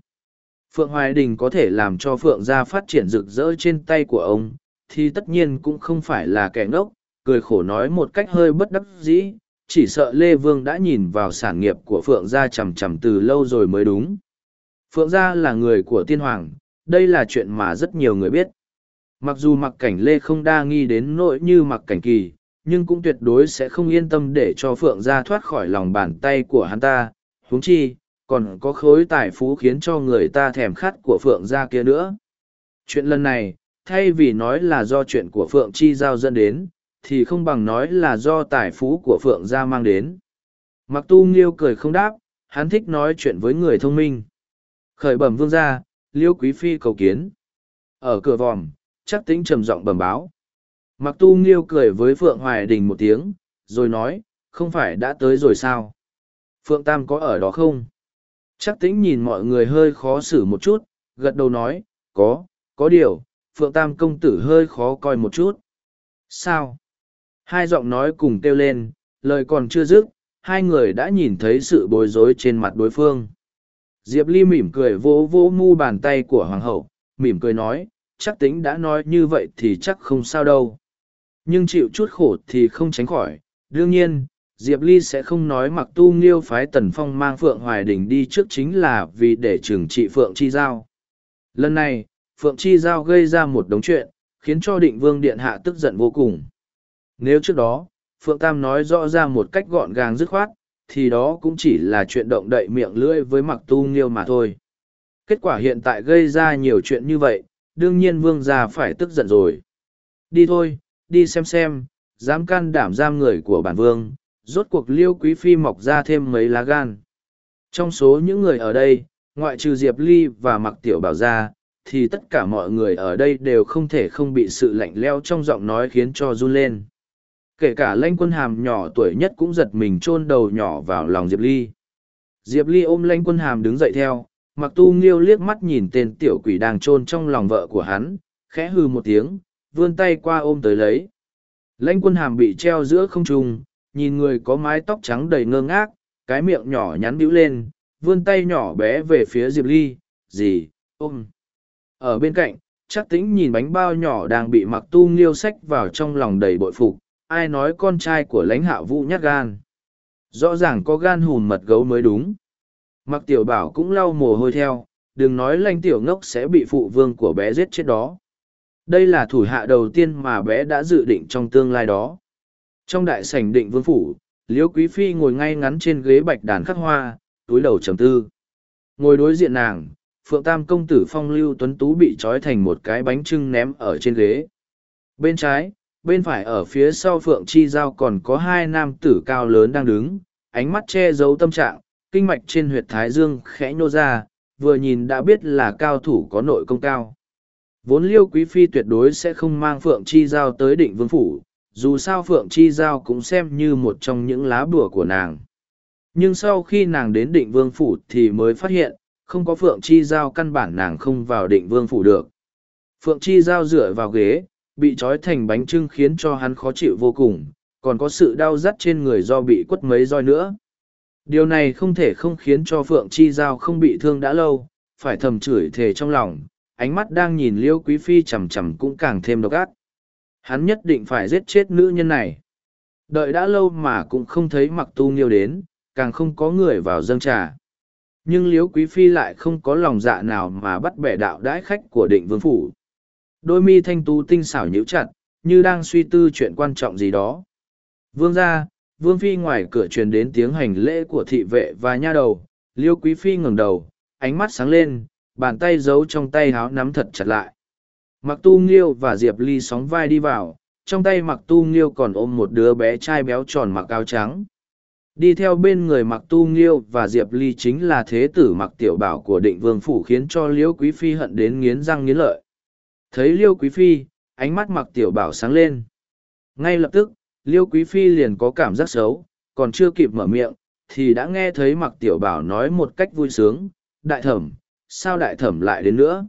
Phượng Hoài Đình có thể làm cho Phượng gia phát triển rực rỡ trên tay của ông, thì tất nhiên cũng không phải là kẻ ngốc, cười khổ nói một cách hơi bất đắc dĩ, chỉ sợ Lê Vương đã nhìn vào sản nghiệp của Phượng gia chầm chầm từ lâu rồi mới đúng. Phượng gia là người của tiên hoàng, đây là chuyện mà rất nhiều người biết. Mặc dù mặc cảnh Lê không đa nghi đến nỗi như mặc cảnh kỳ, nhưng cũng tuyệt đối sẽ không yên tâm để cho Phượng gia thoát khỏi lòng bàn tay của hắn ta, huống chi, còn có khối tài phú khiến cho người ta thèm khát của Phượng gia kia nữa. Chuyện lần này, thay vì nói là do chuyện của Phượng Chi Giao dẫn đến, thì không bằng nói là do tài phú của Phượng Gia mang đến. Mặc tu nghiêu cười không đáp, hắn thích nói chuyện với người thông minh. Khởi bẩm vương gia, liêu quý phi cầu kiến. Ở cửa vòm, chắc tính trầm giọng bẩm báo. mặc tu nghiêu cười với phượng hoài đình một tiếng rồi nói không phải đã tới rồi sao phượng tam có ở đó không chắc tĩnh nhìn mọi người hơi khó xử một chút gật đầu nói có có điều phượng tam công tử hơi khó coi một chút. Sao? Hai giọng nói cùng kêu lên, lời còn chưa dứt, hai người đã nhìn thấy sự bối rối trên mặt đối phương. Diệp ly mỉm cười vỗ vỗ mu bàn tay của hoàng hậu, mỉm cười nói, chắc tính đã nói như vậy thì chắc không sao đâu. Nhưng chịu chút khổ thì không tránh khỏi. Đương nhiên, diệp ly sẽ không nói mặc tu nghiêu phái tần phong mang phượng hoài đình đi trước chính là vì để trừng trị phượng chi giao. Lần này phượng chi giao gây ra một đống chuyện, khiến cho định vương điện hạ tức giận vô cùng. Nếu trước đó, phượng tam nói rõ ra một cách gọn gàng dứt khoát, thì đó cũng chỉ là chuyện động đậy miệng lưỡi với mặc tu nghiêu mà thôi. Kết quả hiện tại gây ra nhiều chuyện như vậy, đương nhiên vương gia phải tức giận rồi. Đi thôi, đi xem xem, dám can đảm giam người của bản vương, rốt cuộc liêu quý phi mọc ra thêm mấy lá gan. Trong số những người ở đây, ngoại trừ diệp ly và mặc tiểu bảo ra thì tất cả mọi người ở đây đều không thể không bị sự lạnh leo trong giọng nói khiến cho run lên. Kể cả lanh quân hàm nhỏ tuổi nhất cũng giật mình chôn đầu nhỏ vào lòng diệp ly. Diệp ly ôm lanh quân hàm đứng dậy theo, mặc tu nghiêu liếc mắt nhìn tên tiểu quỷ đang chôn trong lòng vợ của hắn, khẽ hư một tiếng, vươn tay qua ôm tới lấy. Lanh quân hàm bị treo giữa không trung, nhìn người có mái tóc trắng đầy ngơ ngác, cái miệng nhỏ nhắn bĩu lên, vươn tay nhỏ bé về phía diệp ly gì ôm ở bên cạnh, chắc Tĩnh nhìn bánh bao nhỏ đang bị mặc tu nghiêu xách vào trong lòng đầy bội phục, ai nói con trai của lãnh hạ vũ nhát gan. Rõ ràng có gan hùn mật gấu mới đúng. Mặc tiểu bảo cũng lau mồ hôi theo, đừng nói lãnh tiểu ngốc sẽ bị phụ vương của bé giết chết đó. Đây là thủ hạ đầu tiên mà bé đã dự định trong tương lai đó. Trong đại sảnh định vương phủ, liễu quý phi ngồi ngay ngắn trên ghế bạch đàn khắc hoa, túi đầu trầm tư. Ngồi đối diện nàng phượng tam công tử phong lưu tuấn tú bị trói thành một cái bánh trưng ném ở trên ghế. Bên trái, bên phải ở phía sau phượng chi giao còn có hai nam tử cao lớn đang đứng, ánh mắt che giấu tâm trạng, kinh mạch trên huyệt thái dương khẽ nhô ra, vừa nhìn đã biết là cao thủ có nội công cao. Vốn liêu quý phi tuyệt đối sẽ không mang phượng chi giao tới định vương phủ, dù sao phượng chi giao cũng xem như một trong những lá bùa của nàng. Nhưng sau khi nàng đến định vương phủ thì mới phát hiện không có phượng chi giao căn bản nàng không vào định vương phủ được. Phượng chi giao dựa vào ghế, bị trói thành bánh trưng khiến cho hắn khó chịu vô cùng, còn có sự đau rắt trên người do bị quất mấy roi nữa. Điều này không thể không khiến cho phượng chi giao không bị thương đã lâu, phải thầm chửi thề trong lòng, ánh mắt đang nhìn liêu quý phi chằm chằm cũng càng thêm độc ác. Hắn nhất định phải giết chết nữ nhân này. Đợi đã lâu mà cũng không thấy mặc tu nghiêu đến, càng không có người vào dâng trà nhưng liếu quý phi lại không có lòng dạ nào mà bắt bẻ đạo đãi khách của định vương phủ. Đôi mi thanh tú tinh xảo nhíu chặt, như đang suy tư chuyện quan trọng gì đó. Vương ra vương phi ngoài cửa truyền đến tiếng hành lễ của thị vệ và nha đầu. Liêu quý phi ngẩng đầu, ánh mắt sáng lên, bàn tay giấu trong tay háo nắm thật chặt lại. Mặc tu nghiêu và diệp ly sóng vai đi vào, trong tay mặc tu nghiêu còn ôm một đứa bé trai béo tròn mặc áo trắng đi theo bên người mặc tu nghiêu và diệp ly chính là thế tử mặc tiểu bảo của định vương phủ khiến cho liễu quý phi hận đến nghiến răng nghiến lợi. Thấy liêu quý phi, ánh mắt mặc tiểu bảo sáng lên. Ngay lập tức, liêu quý phi liền có cảm giác xấu, còn chưa kịp mở miệng, thì đã nghe thấy mặc tiểu bảo nói một cách vui sướng, đại thẩm, sao đại thẩm lại đến nữa?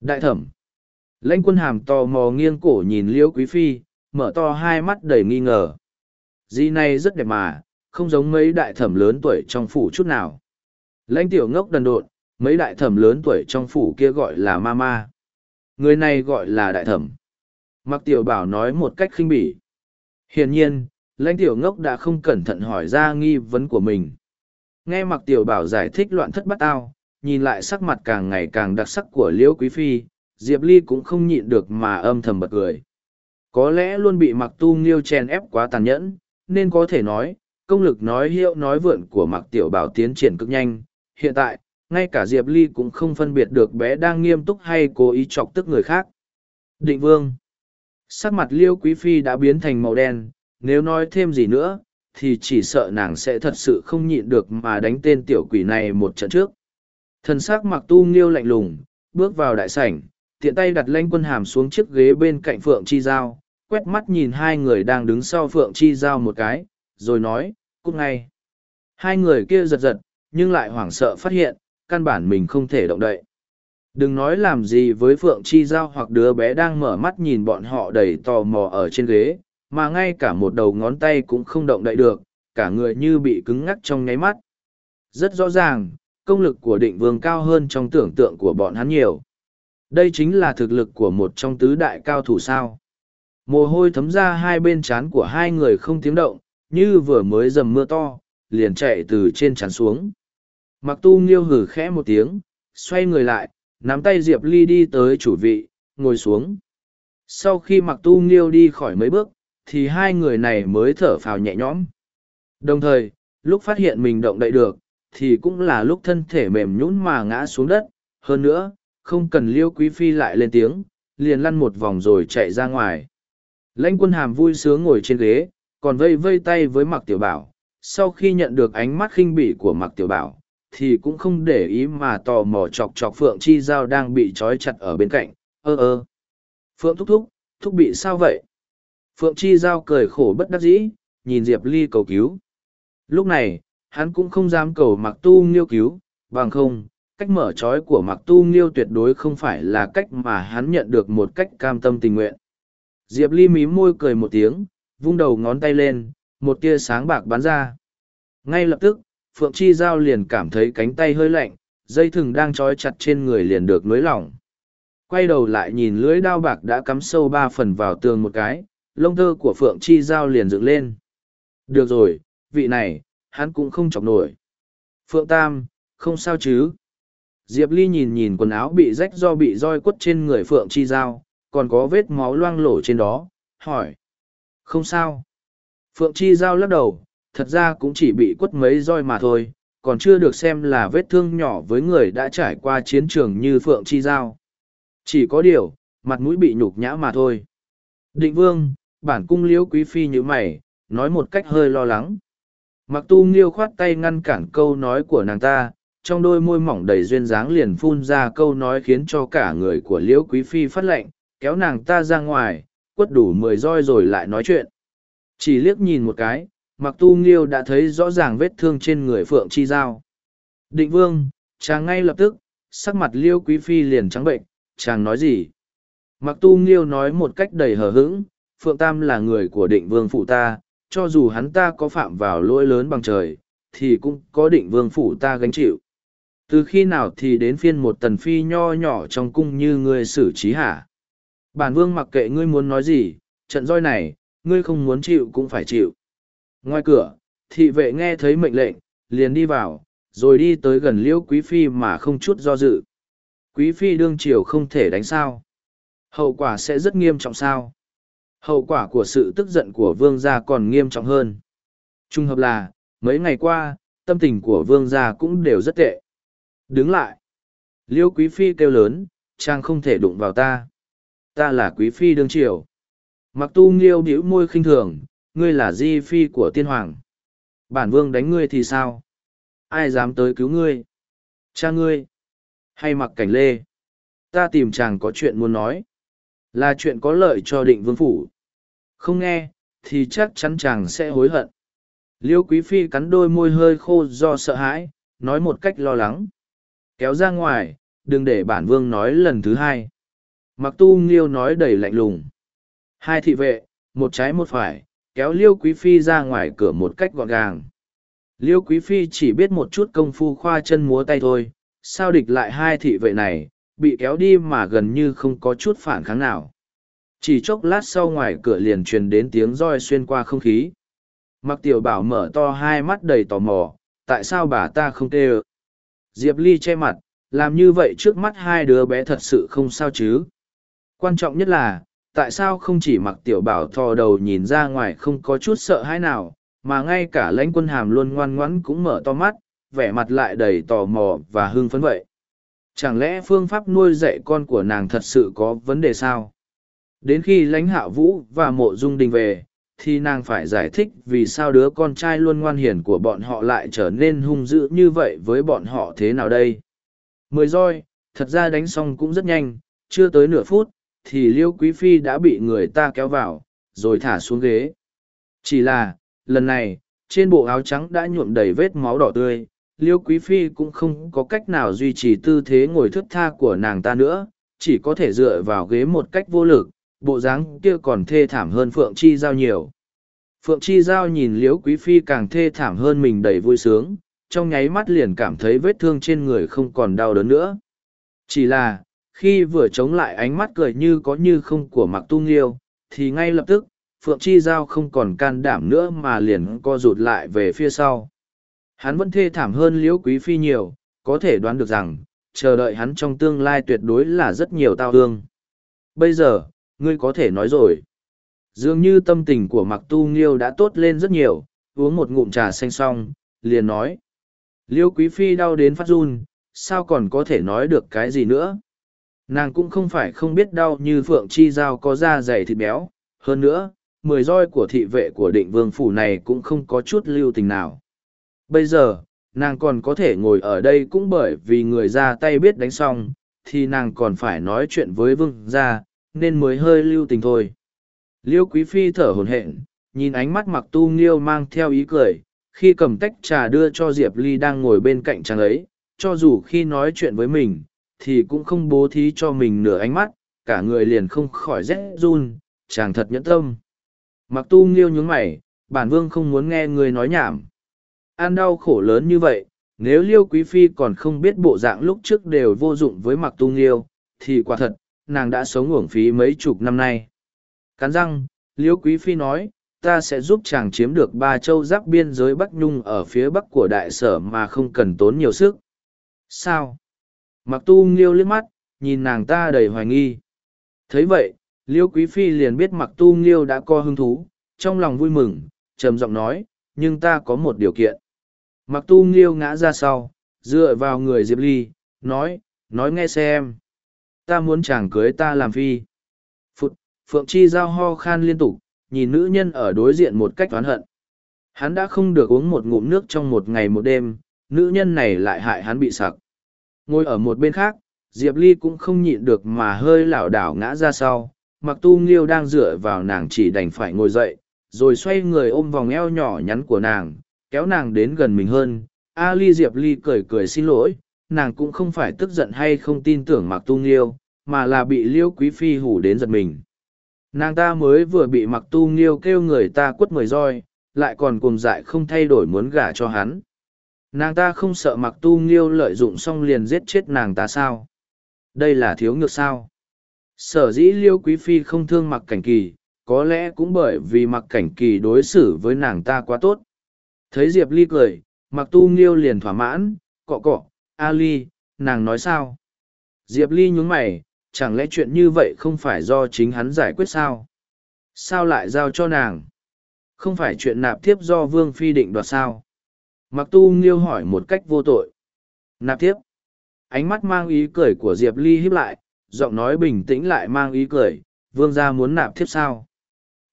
Đại thẩm. Lãnh quân hàm tò mò nghiêng cổ nhìn liêu quý phi, mở to hai mắt đầy nghi ngờ. Di này rất đẹp mà không giống mấy đại thẩm lớn tuổi trong phủ chút nào. Lãnh tiểu ngốc đần độn, mấy đại thẩm lớn tuổi trong phủ kia gọi là ma ma. Người này gọi là đại thẩm. Mặc tiểu bảo nói một cách khinh bỉ. Hiển nhiên, lãnh tiểu ngốc đã không cẩn thận hỏi ra nghi vấn của mình. Nghe mặc tiểu bảo giải thích loạn thất bắt ao, nhìn lại sắc mặt càng ngày càng đặc sắc của liễu quý phi, diệp ly cũng không nhịn được mà âm thầm bật cười. Có lẽ luôn bị mặc tu nghiêu chen ép quá tàn nhẫn, nên có thể nói công lực nói hiệu nói vượn của mặc tiểu bảo tiến triển cực nhanh. Hiện tại, ngay cả diệp ly cũng không phân biệt được bé đang nghiêm túc hay cố ý chọc tức người khác. Định vương. Sắc mặt liêu quý phi đã biến thành màu đen, nếu nói thêm gì nữa, thì chỉ sợ nàng sẽ thật sự không nhịn được mà đánh tên tiểu quỷ này một trận trước. Thần sắc mặc tu nghiêu lạnh lùng, bước vào đại sảnh, tiện tay đặt lanh quân hàm xuống chiếc ghế bên cạnh phượng chi giao, quét mắt nhìn hai người đang đứng sau phượng chi giao một cái, rồi nói cút ngay. Hai người kia giật giật, nhưng lại hoảng sợ phát hiện, căn bản mình không thể động đậy. Đừng nói làm gì với phượng chi giao hoặc đứa bé đang mở mắt nhìn bọn họ đầy tò mò ở trên ghế, mà ngay cả một đầu ngón tay cũng không động đậy được, cả người như bị cứng ngắc trong nháy mắt. Rất rõ ràng, công lực của định vương cao hơn trong tưởng tượng của bọn hắn nhiều. Đây chính là thực lực của một trong tứ đại cao thủ sao? Mồ hôi thấm ra hai bên trán của hai người không tiếng động như vừa mới dầm mưa to, liền chạy từ trên trán xuống. Mặc tu nghiêu hử khẽ một tiếng, xoay người lại, nắm tay diệp ly đi tới chủ vị, ngồi xuống. Sau khi mặc tu nghiêu đi khỏi mấy bước, thì hai người này mới thở phào nhẹ nhõm. Đồng thời, lúc phát hiện mình động đậy được, thì cũng là lúc thân thể mềm nhũn mà ngã xuống đất. Hơn nữa, không cần liêu quý phi lại lên tiếng, liền lăn một vòng rồi chạy ra ngoài. Lãnh quân hàm vui sướng ngồi trên ghế còn vây vây tay với mặc tiểu bảo. Sau khi nhận được ánh mắt khinh bỉ của mặc tiểu bảo, thì cũng không để ý mà tò mò chọc chọc phượng chi giao đang bị trói chặt ở bên cạnh. Ơ ơ. Phượng thúc thúc thúc bị sao vậy? Phượng chi giao cười khổ bất đắc dĩ, nhìn diệp ly cầu cứu. Lúc này, hắn cũng không dám cầu mặc tu nghiêu cứu, bằng không, cách mở trói của mặc tu nghiêu tuyệt đối không phải là cách mà hắn nhận được một cách cam tâm tình nguyện. Diệp ly mí môi cười một tiếng vung đầu ngón tay lên, một tia sáng bạc bắn ra. Ngay lập tức, phượng chi giao liền cảm thấy cánh tay hơi lạnh, dây thừng đang trói chặt trên người liền được nới lỏng. Quay đầu lại nhìn lưới đao bạc đã cắm sâu ba phần vào tường một cái, lông thơ của phượng chi giao liền dựng lên. Được rồi, vị này, hắn cũng không chọc nổi. Phượng tam, không sao chứ? Diệp ly nhìn nhìn quần áo bị rách do bị roi quất trên người phượng chi giao, còn có vết máu loang lổ trên đó, hỏi không sao. Phượng chi giao lắc đầu, thật ra cũng chỉ bị quất mấy roi mà thôi, còn chưa được xem là vết thương nhỏ với người đã trải qua chiến trường như phượng chi giao. Chỉ có điều, mặt mũi bị nhục nhã mà thôi. Định vương, bản cung liễu quý phi như mày, nói một cách hơi lo lắng. Mặc tu nghiêu khoát tay ngăn cản câu nói của nàng ta, trong đôi môi mỏng đầy duyên dáng liền phun ra câu nói khiến cho cả người của liễu quý phi phát lệnh, kéo nàng ta ra ngoài quất đủ mười roi rồi lại nói chuyện. Chỉ liếc nhìn một cái mặc tu nghiêu đã thấy rõ ràng vết thương trên người phượng chi giao. Định vương, chàng ngay lập tức, sắc mặt liêu quý phi liền trắng bệnh, chàng nói gì? Mặc tu nghiêu nói một cách đầy hờ hững, phượng tam là người của định vương phụ ta, cho dù hắn ta có phạm vào lỗi lớn bằng trời, thì cũng có định vương phủ ta gánh chịu. Từ khi nào thì đến phiên một tần phi nho nhỏ trong cung như người xử trí hả? Bản vương mặc kệ ngươi muốn nói gì, trận roi này, ngươi không muốn chịu cũng phải chịu. Ngoài cửa, thị vệ nghe thấy mệnh lệnh, liền đi vào, rồi đi tới gần liễu quý phi mà không chút do dự. Quý phi đương triều không thể đánh sao. Hậu quả sẽ rất nghiêm trọng sao? Hậu quả của sự tức giận của vương gia còn nghiêm trọng hơn. Trung hợp là, mấy ngày qua, tâm tình của vương gia cũng đều rất tệ. Đứng lại. Liêu quý phi kêu lớn trang không thể đụng vào ta ta là quý phi đương triều. Mặc tu nghiêu đĩu môi khinh thường, ngươi là di phi của tiên hoàng. Bản vương đánh ngươi thì sao? Ai dám tới cứu ngươi? Cha ngươi. Hay mặc cảnh lê? Ta tìm chàng có chuyện muốn nói. Là chuyện có lợi cho định vương phủ. Không nghe, thì chắc chắn chàng sẽ hối hận. Liêu quý phi cắn đôi môi hơi khô do sợ hãi, nói một cách lo lắng. Kéo ra ngoài, đừng để bản vương nói lần thứ hai mặc tu nghiêu nói đầy lạnh lùng. Hai thị vệ, một trái một phải, kéo liêu quý phi ra ngoài cửa một cách gọn gàng. Liêu quý phi chỉ biết một chút công phu khoa chân múa tay thôi, sao địch lại hai thị vệ này, bị kéo đi mà gần như không có chút phản kháng nào. Chỉ chốc lát sau ngoài cửa liền truyền đến tiếng roi xuyên qua không khí. Mặc tiểu bảo mở to hai mắt đầy tò mò, tại sao bà ta không tê ơ? Diệp ly che mặt, làm như vậy trước mắt hai đứa bé thật sự không sao chứ? Quan trọng nhất là, tại sao không chỉ mặc tiểu bảo thò đầu nhìn ra ngoài không có chút sợ hãi nào, mà ngay cả lãnh quân hàm luôn ngoan ngoãn cũng mở to mắt, vẻ mặt lại đầy tò mò và hưng phấn vậy. Chẳng lẽ phương pháp nuôi dạy con của nàng thật sự có vấn đề sao? Đến khi lãnh hạ vũ và mộ dung đình về, thì nàng phải giải thích vì sao đứa con trai luôn ngoan hiền của bọn họ lại trở nên hung dữ như vậy với bọn họ thế nào đây? Mười roi, thật ra đánh xong cũng rất nhanh, chưa tới nửa phút thì liêu quý phi đã bị người ta kéo vào rồi thả xuống ghế. Chỉ là, lần này, trên bộ áo trắng đã nhuộm đầy vết máu đỏ tươi, liêu quý phi cũng không có cách nào duy trì tư thế ngồi thướt tha của nàng ta nữa chỉ có thể dựa vào ghế một cách vô lực bộ dáng kia còn thê thảm hơn phượng chi giao nhiều phượng chi giao nhìn liễu quý phi càng thê thảm hơn mình đầy vui sướng trong nháy mắt liền cảm thấy vết thương trên người không còn đau đớn nữa chỉ là khi vừa chống lại ánh mắt cười như có như không của mặc tu nghiêu thì ngay lập tức phượng chi giao không còn can đảm nữa mà liền co rụt lại về phía sau Hắn vẫn thê thảm hơn liễu quý phi nhiều, có thể đoán được rằng, chờ đợi hắn trong tương lai tuyệt đối là rất nhiều tao thương Bây giờ, ngươi có thể nói rồi. Dường như tâm tình của mặc tu nghiêu đã tốt lên rất nhiều, uống một ngụm trà xanh xong, liền nói. Liêu quý phi đau đến phát run, sao còn có thể nói được cái gì nữa? Nàng cũng không phải không biết đau như phượng chi giao có da dày thịt béo, hơn nữa, mười roi của thị vệ của định vương phủ này cũng không có chút lưu tình nào. Bây giờ, nàng còn có thể ngồi ở đây cũng bởi vì người ra tay biết đánh xong, thì nàng còn phải nói chuyện với vương gia, nên mới hơi lưu tình thôi. Liêu Quý Phi thở hồn hện, nhìn ánh mắt mặc tu nghiêu mang theo ý cười, khi cầm tách trà đưa cho Diệp Ly đang ngồi bên cạnh chàng ấy, cho dù khi nói chuyện với mình, thì cũng không bố thí cho mình nửa ánh mắt, cả người liền không khỏi rét run, chàng thật nhẫn tâm. Mặc tu nghiêu nhướng mày, bản vương không muốn nghe người nói nhảm An đau khổ lớn như vậy, nếu Liêu Quý Phi còn không biết bộ dạng lúc trước đều vô dụng với mặc tu liêu, thì quả thật, nàng đã sống uổng phí mấy chục năm nay. Cắn răng, Liêu Quý Phi nói, ta sẽ giúp chàng chiếm được ba châu giáp biên giới Bắc Nhung ở phía bắc của đại sở mà không cần tốn nhiều sức. Sao? Mặc tu nghiêu liếc mắt, nhìn nàng ta đầy hoài nghi. thấy vậy, Liêu Quý Phi liền biết mặc tu nghiêu đã co hứng thú, trong lòng vui mừng, trầm giọng nói, nhưng ta có một điều kiện. Mặc tu nghiêu ngã ra sau, dựa vào người Diệp Ly, nói, nói nghe xem. Ta muốn chàng cưới ta làm phi. Phụt, Phượng Chi giao ho khan liên tục, nhìn nữ nhân ở đối diện một cách oán hận. Hắn đã không được uống một ngụm nước trong một ngày một đêm, nữ nhân này lại hại hắn bị sặc. Ngồi ở một bên khác, Diệp Ly cũng không nhịn được mà hơi lảo đảo ngã ra sau. Mặc tu nghiêu đang dựa vào nàng chỉ đành phải ngồi dậy, rồi xoay người ôm vòng eo nhỏ nhắn của nàng, kéo nàng đến gần mình hơn. A Ly Diệp Ly cười cười xin lỗi, nàng cũng không phải tức giận hay không tin tưởng Mặc Tu Nghiêu, mà là bị Liêu Quý Phi hủ đến giật mình. Nàng ta mới vừa bị Mặc Tu Nghiêu kêu người ta quất mười roi, lại còn cùng dại không thay đổi muốn gả cho hắn. Nàng ta không sợ Mặc Tu Nghiêu lợi dụng xong liền giết chết nàng ta sao? Đây là thiếu ngược sao? Sở dĩ Liêu Quý Phi không thương Mặc Cảnh Kỳ, có lẽ cũng bởi vì Mặc Cảnh Kỳ đối xử với nàng ta quá tốt. Thấy Diệp Ly cười, mặc tu nghiêu liền thỏa mãn, cọ cọ, A Ly, nàng nói sao? Diệp Ly nhún mày, chẳng lẽ chuyện như vậy không phải do chính hắn giải quyết sao? Sao lại giao cho nàng? Không phải chuyện nạp thiếp do Vương Phi định đoạt sao? Mặc tu nghiêu hỏi một cách vô tội. Nạp thiếp. Ánh mắt mang ý cười của Diệp Ly híp lại, giọng nói bình tĩnh lại mang ý cười, Vương gia muốn nạp thiếp sao?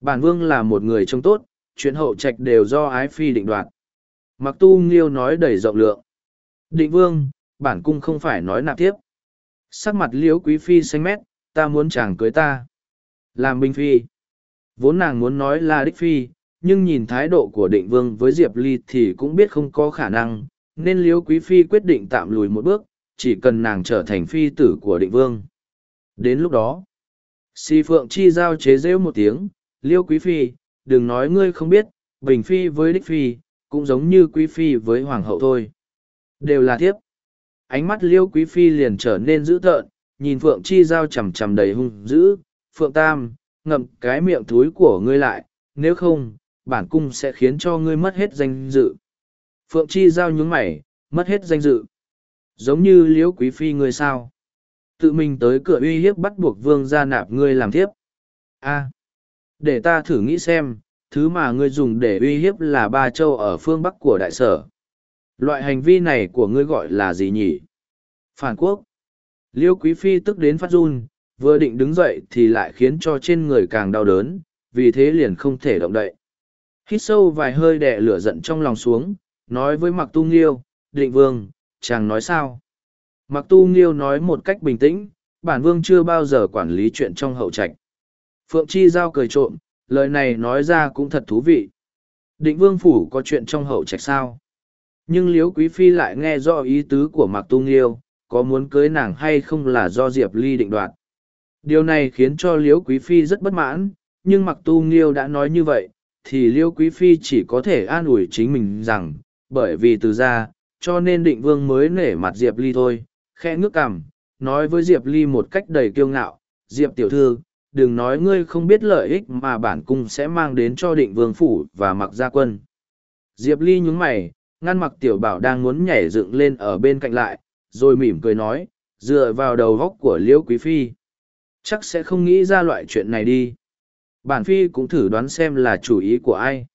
Bản Vương là một người trông tốt, chuyện hậu trạch đều do ái phi định đoạt mặc tu nghiêu nói đầy rộng lượng định vương bản cung không phải nói nạp tiếp sắc mặt liễu quý phi xanh mét ta muốn chàng cưới ta làm binh phi vốn nàng muốn nói là đích phi nhưng nhìn thái độ của định vương với diệp ly thì cũng biết không có khả năng nên liêu quý phi quyết định tạm lùi một bước chỉ cần nàng trở thành phi tử của định vương đến lúc đó si phượng chi giao chế rễu một tiếng liêu quý phi đừng nói ngươi không biết, Bình Phi với Đích Phi, cũng giống như Quý Phi với Hoàng hậu thôi. Đều là thiếp. Ánh mắt liêu Quý Phi liền trở nên dữ tợn, nhìn Phượng Chi Giao chầm chầm đầy hung dữ. Phượng Tam, ngậm cái miệng thúi của ngươi lại, nếu không, bản cung sẽ khiến cho ngươi mất hết danh dự. Phượng Chi Giao nhướng mày, mất hết danh dự. Giống như liễu quý phi ngươi sao. Tự mình tới cửa uy hiếp bắt buộc vương gia nạp ngươi làm thiếp. a để ta thử nghĩ xem, thứ mà ngươi dùng để uy hiếp là ba châu ở phương Bắc của đại sở. Loại hành vi này của ngươi gọi là gì nhỉ? Phản quốc. Liêu Quý Phi tức đến phát run, vừa định đứng dậy thì lại khiến cho trên người càng đau đớn, vì thế liền không thể động đậy. Hít sâu vài hơi đẻ lửa giận trong lòng xuống, nói với Mặc Tu Nghiêu, định vương, chàng nói sao? Mặc Tu Nghiêu nói một cách bình tĩnh, bản vương chưa bao giờ quản lý chuyện trong hậu trạch. Phượng Chi Giao cười trộm, lời này nói ra cũng thật thú vị. Định vương phủ có chuyện trong hậu trạch sao? Nhưng Liễu quý phi lại nghe rõ ý tứ của Mạc Tu Nghiêu, có muốn cưới nàng hay không là do Diệp Ly định đoạt. Điều này khiến cho Liễu quý phi rất bất mãn, nhưng Mạc Tu Nghiêu đã nói như vậy, thì liêu quý phi chỉ có thể an ủi chính mình rằng, bởi vì từ ra, cho nên định vương mới nể mặt Diệp Ly thôi, khẽ ngước cằm, nói với Diệp Ly một cách đầy kiêu ngạo, Diệp tiểu thư, đừng nói ngươi không biết lợi ích mà bản cung sẽ mang đến cho định vương phủ và mặc gia quân. Diệp Ly nhúng mày, ngăn mặc tiểu bảo đang muốn nhảy dựng lên ở bên cạnh lại, rồi mỉm cười nói, dựa vào đầu góc của liễu quý phi. Chắc sẽ không nghĩ ra loại chuyện này đi. Bản phi cũng thử đoán xem là chủ ý của ai.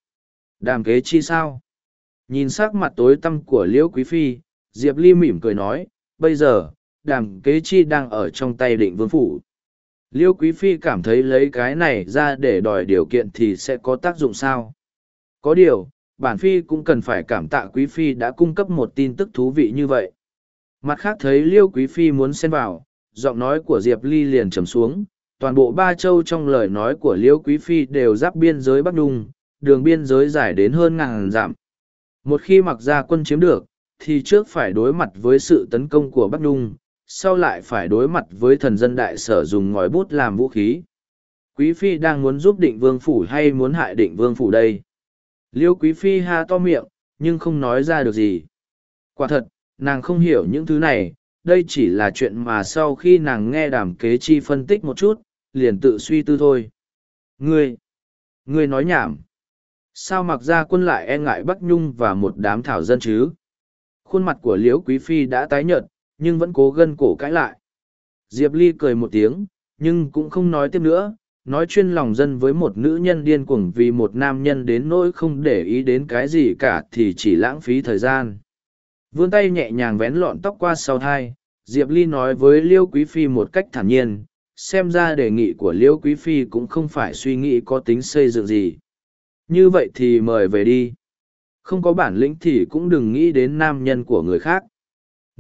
Đàm kế chi sao? Nhìn sắc mặt tối tăm của liễu quý phi, Diệp Ly mỉm cười nói, bây giờ, đàm kế chi đang ở trong tay định vương phủ. Liêu Quý Phi cảm thấy lấy cái này ra để đòi điều kiện thì sẽ có tác dụng sao? Có điều, bản Phi cũng cần phải cảm tạ Quý Phi đã cung cấp một tin tức thú vị như vậy. Mặt khác thấy Liêu Quý Phi muốn xen vào, giọng nói của Diệp Ly liền trầm xuống, toàn bộ ba châu trong lời nói của Liêu Quý Phi đều giáp biên giới Bắc Nung, đường biên giới dài đến hơn ngàn dặm. Một khi mặc ra quân chiếm được, thì trước phải đối mặt với sự tấn công của Bắc Nung, sau lại phải đối mặt với thần dân đại sở dùng ngòi bút làm vũ khí. Quý phi đang muốn giúp định vương phủ hay muốn hại định vương phủ đây? Liêu quý phi ha to miệng, nhưng không nói ra được gì. Quả thật, nàng không hiểu những thứ này, đây chỉ là chuyện mà sau khi nàng nghe đàm kế chi phân tích một chút, liền tự suy tư thôi. Ngươi, ngươi nói nhảm. Sao mặc ra quân lại e ngại Bắc Nhung và một đám thảo dân chứ? Khuôn mặt của Liễu Quý Phi đã tái nhợt, nhưng vẫn cố gân cổ cãi lại. Diệp Ly cười một tiếng, nhưng cũng không nói tiếp nữa, nói chuyên lòng dân với một nữ nhân điên cuồng vì một nam nhân đến nỗi không để ý đến cái gì cả thì chỉ lãng phí thời gian. Vươn tay nhẹ nhàng vén lọn tóc qua sau thai, Diệp Ly nói với Liêu Quý Phi một cách thản nhiên, xem ra đề nghị của liễu Quý Phi cũng không phải suy nghĩ có tính xây dựng gì. Như vậy thì mời về đi. Không có bản lĩnh thì cũng đừng nghĩ đến nam nhân của người khác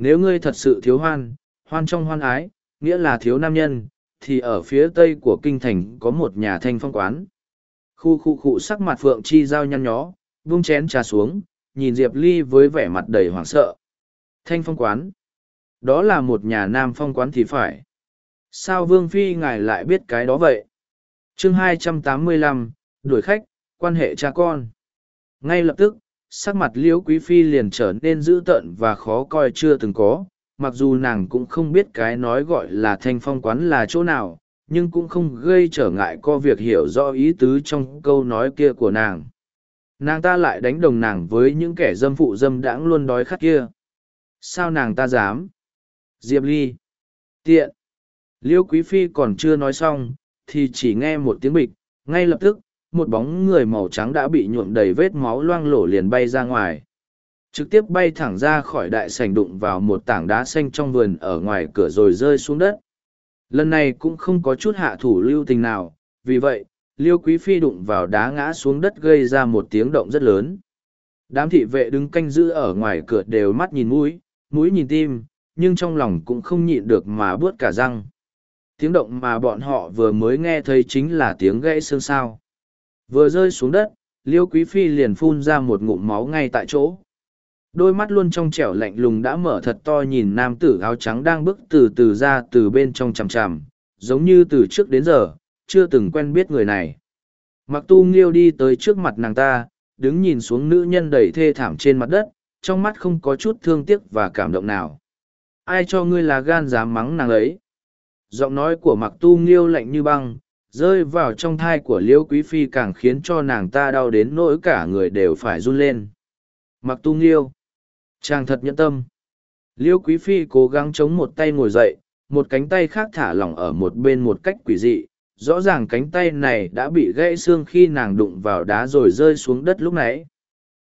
nếu ngươi thật sự thiếu hoan, hoan trong hoan ái, nghĩa là thiếu nam nhân, thì ở phía tây của kinh thành có một nhà thanh phong quán. Khu khu khu sắc mặt Phượng Chi giao nhăn nhó, vung chén trà xuống, nhìn Diệp Ly với vẻ mặt đầy hoảng sợ. Thanh phong quán. Đó là một nhà nam phong quán thì phải. Sao Vương Phi ngài lại biết cái đó vậy? chương 285, đuổi khách, quan hệ cha con. Ngay lập tức, sắc mặt liễu quý phi liền trở nên dữ tợn và khó coi chưa từng có mặc dù nàng cũng không biết cái nói gọi là thanh phong quán là chỗ nào nhưng cũng không gây trở ngại co việc hiểu rõ ý tứ trong câu nói kia của nàng. Nàng ta lại đánh đồng nàng với những kẻ dâm phụ dâm đãng luôn đói khát kia. Sao nàng ta dám? Diệp ly. Tiện liêu quý phi còn chưa nói xong, thì chỉ nghe một tiếng bịch, ngay lập tức, một bóng người màu trắng đã bị nhuộm đầy vết máu loang lổ liền bay ra ngoài. Trực tiếp bay thẳng ra khỏi đại sảnh đụng vào một tảng đá xanh trong vườn ở ngoài cửa rồi rơi xuống đất. Lần này cũng không có chút hạ thủ lưu tình nào, vì vậy, liêu quý phi đụng vào đá ngã xuống đất gây ra một tiếng động rất lớn. Đám thị vệ đứng canh giữ ở ngoài cửa đều mắt nhìn mũi mũi nhìn tim, nhưng trong lòng cũng không nhịn được mà buốt cả răng tiếng động mà bọn họ vừa mới nghe thấy chính là tiếng gãy xương sao Vừa rơi xuống đất, Liêu Quý Phi liền phun ra một ngụm máu ngay tại chỗ. Đôi mắt luôn trong trẻo lạnh lùng đã mở thật to nhìn nam tử áo trắng đang bước từ từ ra từ bên trong chằm chằm, giống như từ trước đến giờ, chưa từng quen biết người này. Mặc tu nghiêu đi tới trước mặt nàng ta, đứng nhìn xuống nữ nhân đầy thê thảm trên mặt đất, trong mắt không có chút thương tiếc và cảm động nào. Ai cho ngươi là gan dám mắng nàng ấy? Giọng nói của mặc tu nghiêu lạnh như băng, rơi vào trong thai của liễu quý phi càng khiến cho nàng ta đau đến nỗi cả người đều phải run lên. Mặc tu nghiêu chàng thật nhẫn tâm. Liễu quý phi cố gắng chống một tay ngồi dậy một cánh tay khác thả lỏng ở một bên một cách quỷ dị. Rõ ràng cánh tay này đã bị gãy xương khi nàng đụng vào đá rồi rơi xuống đất lúc nãy.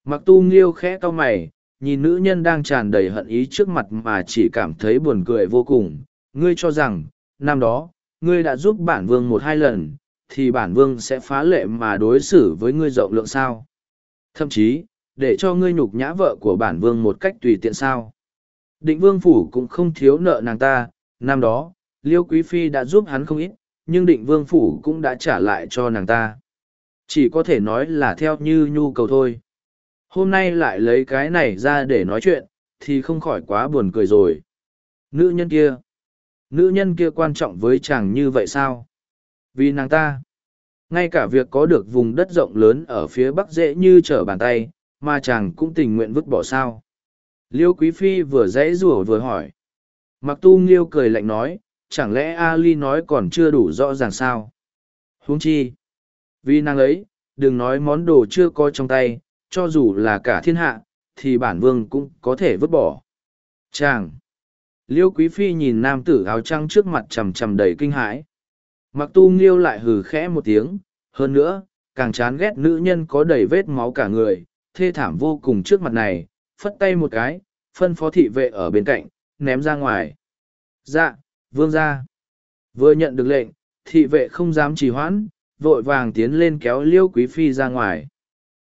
Mặc tu nghiêu khẽ cau mày nhìn nữ nhân đang tràn đầy hận ý trước mặt mà chỉ cảm thấy buồn cười vô cùng. Ngươi cho rằng năm đó ngươi đã giúp bản vương một hai lần, thì bản vương sẽ phá lệ mà đối xử với ngươi rộng lượng sao. Thậm chí, để cho ngươi nhục nhã vợ của bản vương một cách tùy tiện sao. Định vương phủ cũng không thiếu nợ nàng ta, năm đó, liêu quý phi đã giúp hắn không ít, nhưng định vương phủ cũng đã trả lại cho nàng ta. Chỉ có thể nói là theo như nhu cầu thôi. Hôm nay lại lấy cái này ra để nói chuyện, thì không khỏi quá buồn cười rồi. Nữ nhân kia. Nữ nhân kia quan trọng với chàng như vậy sao? Vì nàng ta. Ngay cả việc có được vùng đất rộng lớn ở phía bắc dễ như trở bàn tay, mà chàng cũng tình nguyện vứt bỏ sao. Liêu Quý Phi vừa dãy rủa vừa hỏi. Mặc tu nghiêu cười lạnh nói, chẳng lẽ Ali nói còn chưa đủ rõ ràng sao? huống chi. Vì nàng ấy, đừng nói món đồ chưa có trong tay, cho dù là cả thiên hạ, thì bản vương cũng có thể vứt bỏ. Chàng! Liêu Quý Phi nhìn nam tử áo trăng trước mặt trầm trầm đầy kinh hãi. Mặc tu nghiêu lại hừ khẽ một tiếng, hơn nữa, càng chán ghét nữ nhân có đầy vết máu cả người, thê thảm vô cùng trước mặt này, phất tay một cái, phân phó thị vệ ở bên cạnh, ném ra ngoài. Dạ, vương ra. Vừa nhận được lệnh, thị vệ không dám trì hoãn, vội vàng tiến lên kéo liêu quý phi ra ngoài.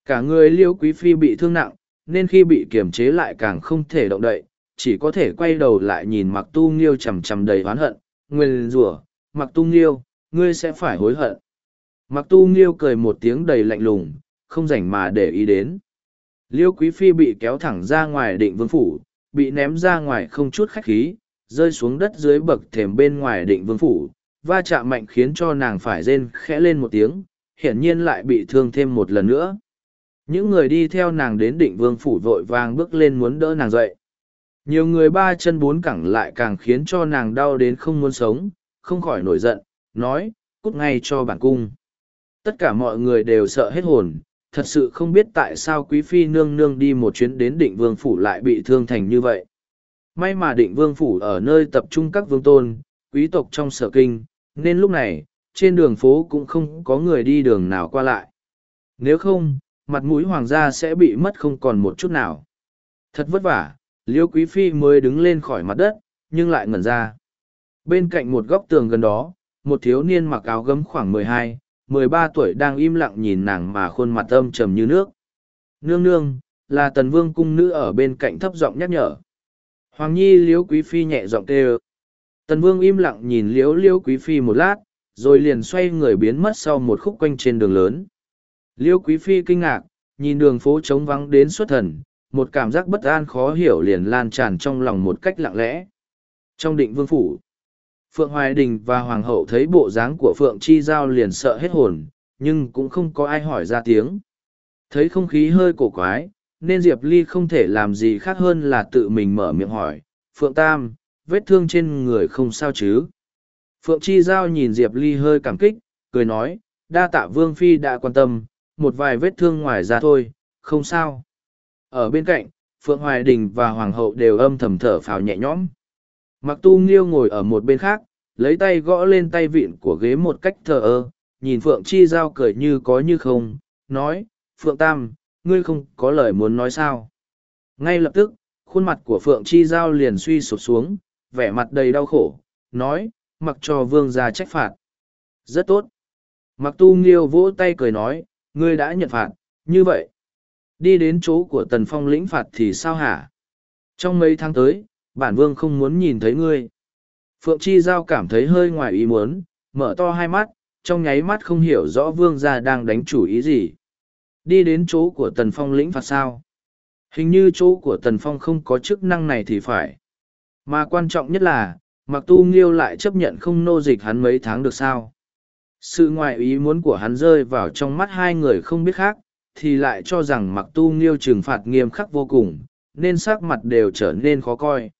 Cả người liêu quý phi bị thương nặng, nên khi bị kiềm chế lại càng không thể động đậy, chỉ có thể quay đầu lại nhìn mặc tu nghiêu chằm chằm đầy oán hận, nguyên rủa mặc tu nghiêu, ngươi sẽ phải hối hận. Mặc tu nghiêu cười một tiếng đầy lạnh lùng, không rảnh mà để ý đến. Liêu quý phi bị kéo thẳng ra ngoài định vương phủ, bị ném ra ngoài không chút khách khí, rơi xuống đất dưới bậc thềm bên ngoài định vương phủ, va chạm mạnh khiến cho nàng phải rên khẽ lên một tiếng, hiển nhiên lại bị thương thêm một lần nữa. Những người đi theo nàng đến định vương phủ vội vàng bước lên muốn đỡ nàng dậy. Nhiều người ba chân bốn cẳng lại càng khiến cho nàng đau đến không muốn sống, không khỏi nổi giận, nói, cút ngay cho bản cung. Tất cả mọi người đều sợ hết hồn, thật sự không biết tại sao quý phi nương nương đi một chuyến đến định vương phủ lại bị thương thành như vậy. May mà định vương phủ ở nơi tập trung các vương tôn, quý tộc trong sở kinh, nên lúc này, trên đường phố cũng không có người đi đường nào qua lại. Nếu không, mặt mũi hoàng gia sẽ bị mất không còn một chút nào. Thật vất vả, liêu quý phi mới đứng lên khỏi mặt đất, nhưng lại ngẩn ra. Bên cạnh một góc tường gần đó, một thiếu niên mặc áo gấm khoảng mười hai, mười ba tuổi đang im lặng nhìn nàng mà khuôn mặt âm trầm như nước. Nương nương, là tần vương cung nữ ở bên cạnh thấp giọng nhắc nhở. Hoàng nhi Liễu quý phi nhẹ giọng kêu. Tần vương im lặng nhìn liếu Liễu quý phi một lát, rồi liền xoay người biến mất sau một khúc quanh trên đường lớn. Liêu quý phi kinh ngạc, nhìn đường phố trống vắng đến xuất thần, một cảm giác bất an khó hiểu liền lan tràn trong lòng một cách lặng lẽ. Trong định vương phủ, Phượng Hoài Đình và Hoàng hậu thấy bộ dáng của Phượng Chi Giao liền sợ hết hồn, nhưng cũng không có ai hỏi ra tiếng. Thấy không khí hơi cổ quái, nên Diệp Ly không thể làm gì khác hơn là tự mình mở miệng hỏi, Phượng Tam, vết thương trên người không sao chứ? Phượng Chi Giao nhìn Diệp Ly hơi cảm kích, cười nói, đa tạ Vương Phi đã quan tâm, một vài vết thương ngoài ra thôi, không sao. Ở bên cạnh, Phượng Hoài Đình và Hoàng hậu đều âm thầm thở phào nhẹ nhõm. Mặc tu nghiêu ngồi ở một bên khác, lấy tay gõ lên tay vịn của ghế một cách thờ ơ, nhìn Phượng Chi Giao cười như có như không, nói, Phượng Tam, ngươi không có lời muốn nói sao. Ngay lập tức, khuôn mặt của Phượng Chi Giao liền suy sụp xuống, vẻ mặt đầy đau khổ, nói, mặc cho vương gia trách phạt. Rất tốt. Mặc tu nghiêu vỗ tay cười nói, ngươi đã nhận phạt, như vậy. Đi đến chỗ của tần phong lĩnh phạt thì sao hả? Trong mấy tháng tới, bản vương không muốn nhìn thấy ngươi. Phượng Chi Giao cảm thấy hơi ngoài ý muốn, mở to hai mắt, trong nháy mắt không hiểu rõ vương gia đang đánh chủ ý gì. Đi đến chỗ của tần phong lĩnh phạt sao? Hình như chỗ của tần phong không có chức năng này thì phải. Mà quan trọng nhất là, mặc tu nghiêu lại chấp nhận không nô dịch hắn mấy tháng được sao. Sự ngoại ý muốn của hắn rơi vào trong mắt hai người không biết khác, thì lại cho rằng mặc tu nghiêu trừng phạt nghiêm khắc vô cùng, nên sắc mặt đều trở nên khó coi.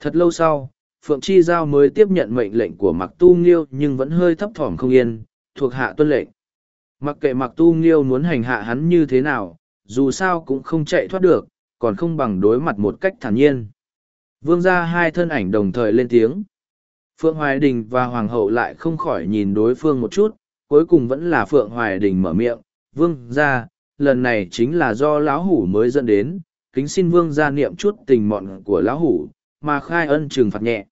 Thật lâu sau, Phượng Chi Giao mới tiếp nhận mệnh lệnh của mặc tu nghiêu nhưng vẫn hơi thấp thỏm không yên, thuộc hạ tuân lệnh. Mặc kệ mặc tu nghiêu muốn hành hạ hắn như thế nào, dù sao cũng không chạy thoát được, còn không bằng đối mặt một cách thản nhiên. Vương ra hai thân ảnh đồng thời lên tiếng. Phượng Hoài Đình và Hoàng hậu lại không khỏi nhìn đối phương một chút, cuối cùng vẫn là Phượng Hoài Đình mở miệng, Vương ra, lần này chính là do lão hủ mới dẫn đến, kính xin Vương ra niệm chút tình mọn của lão hủ, mà khai ân trừng phạt nhẹ.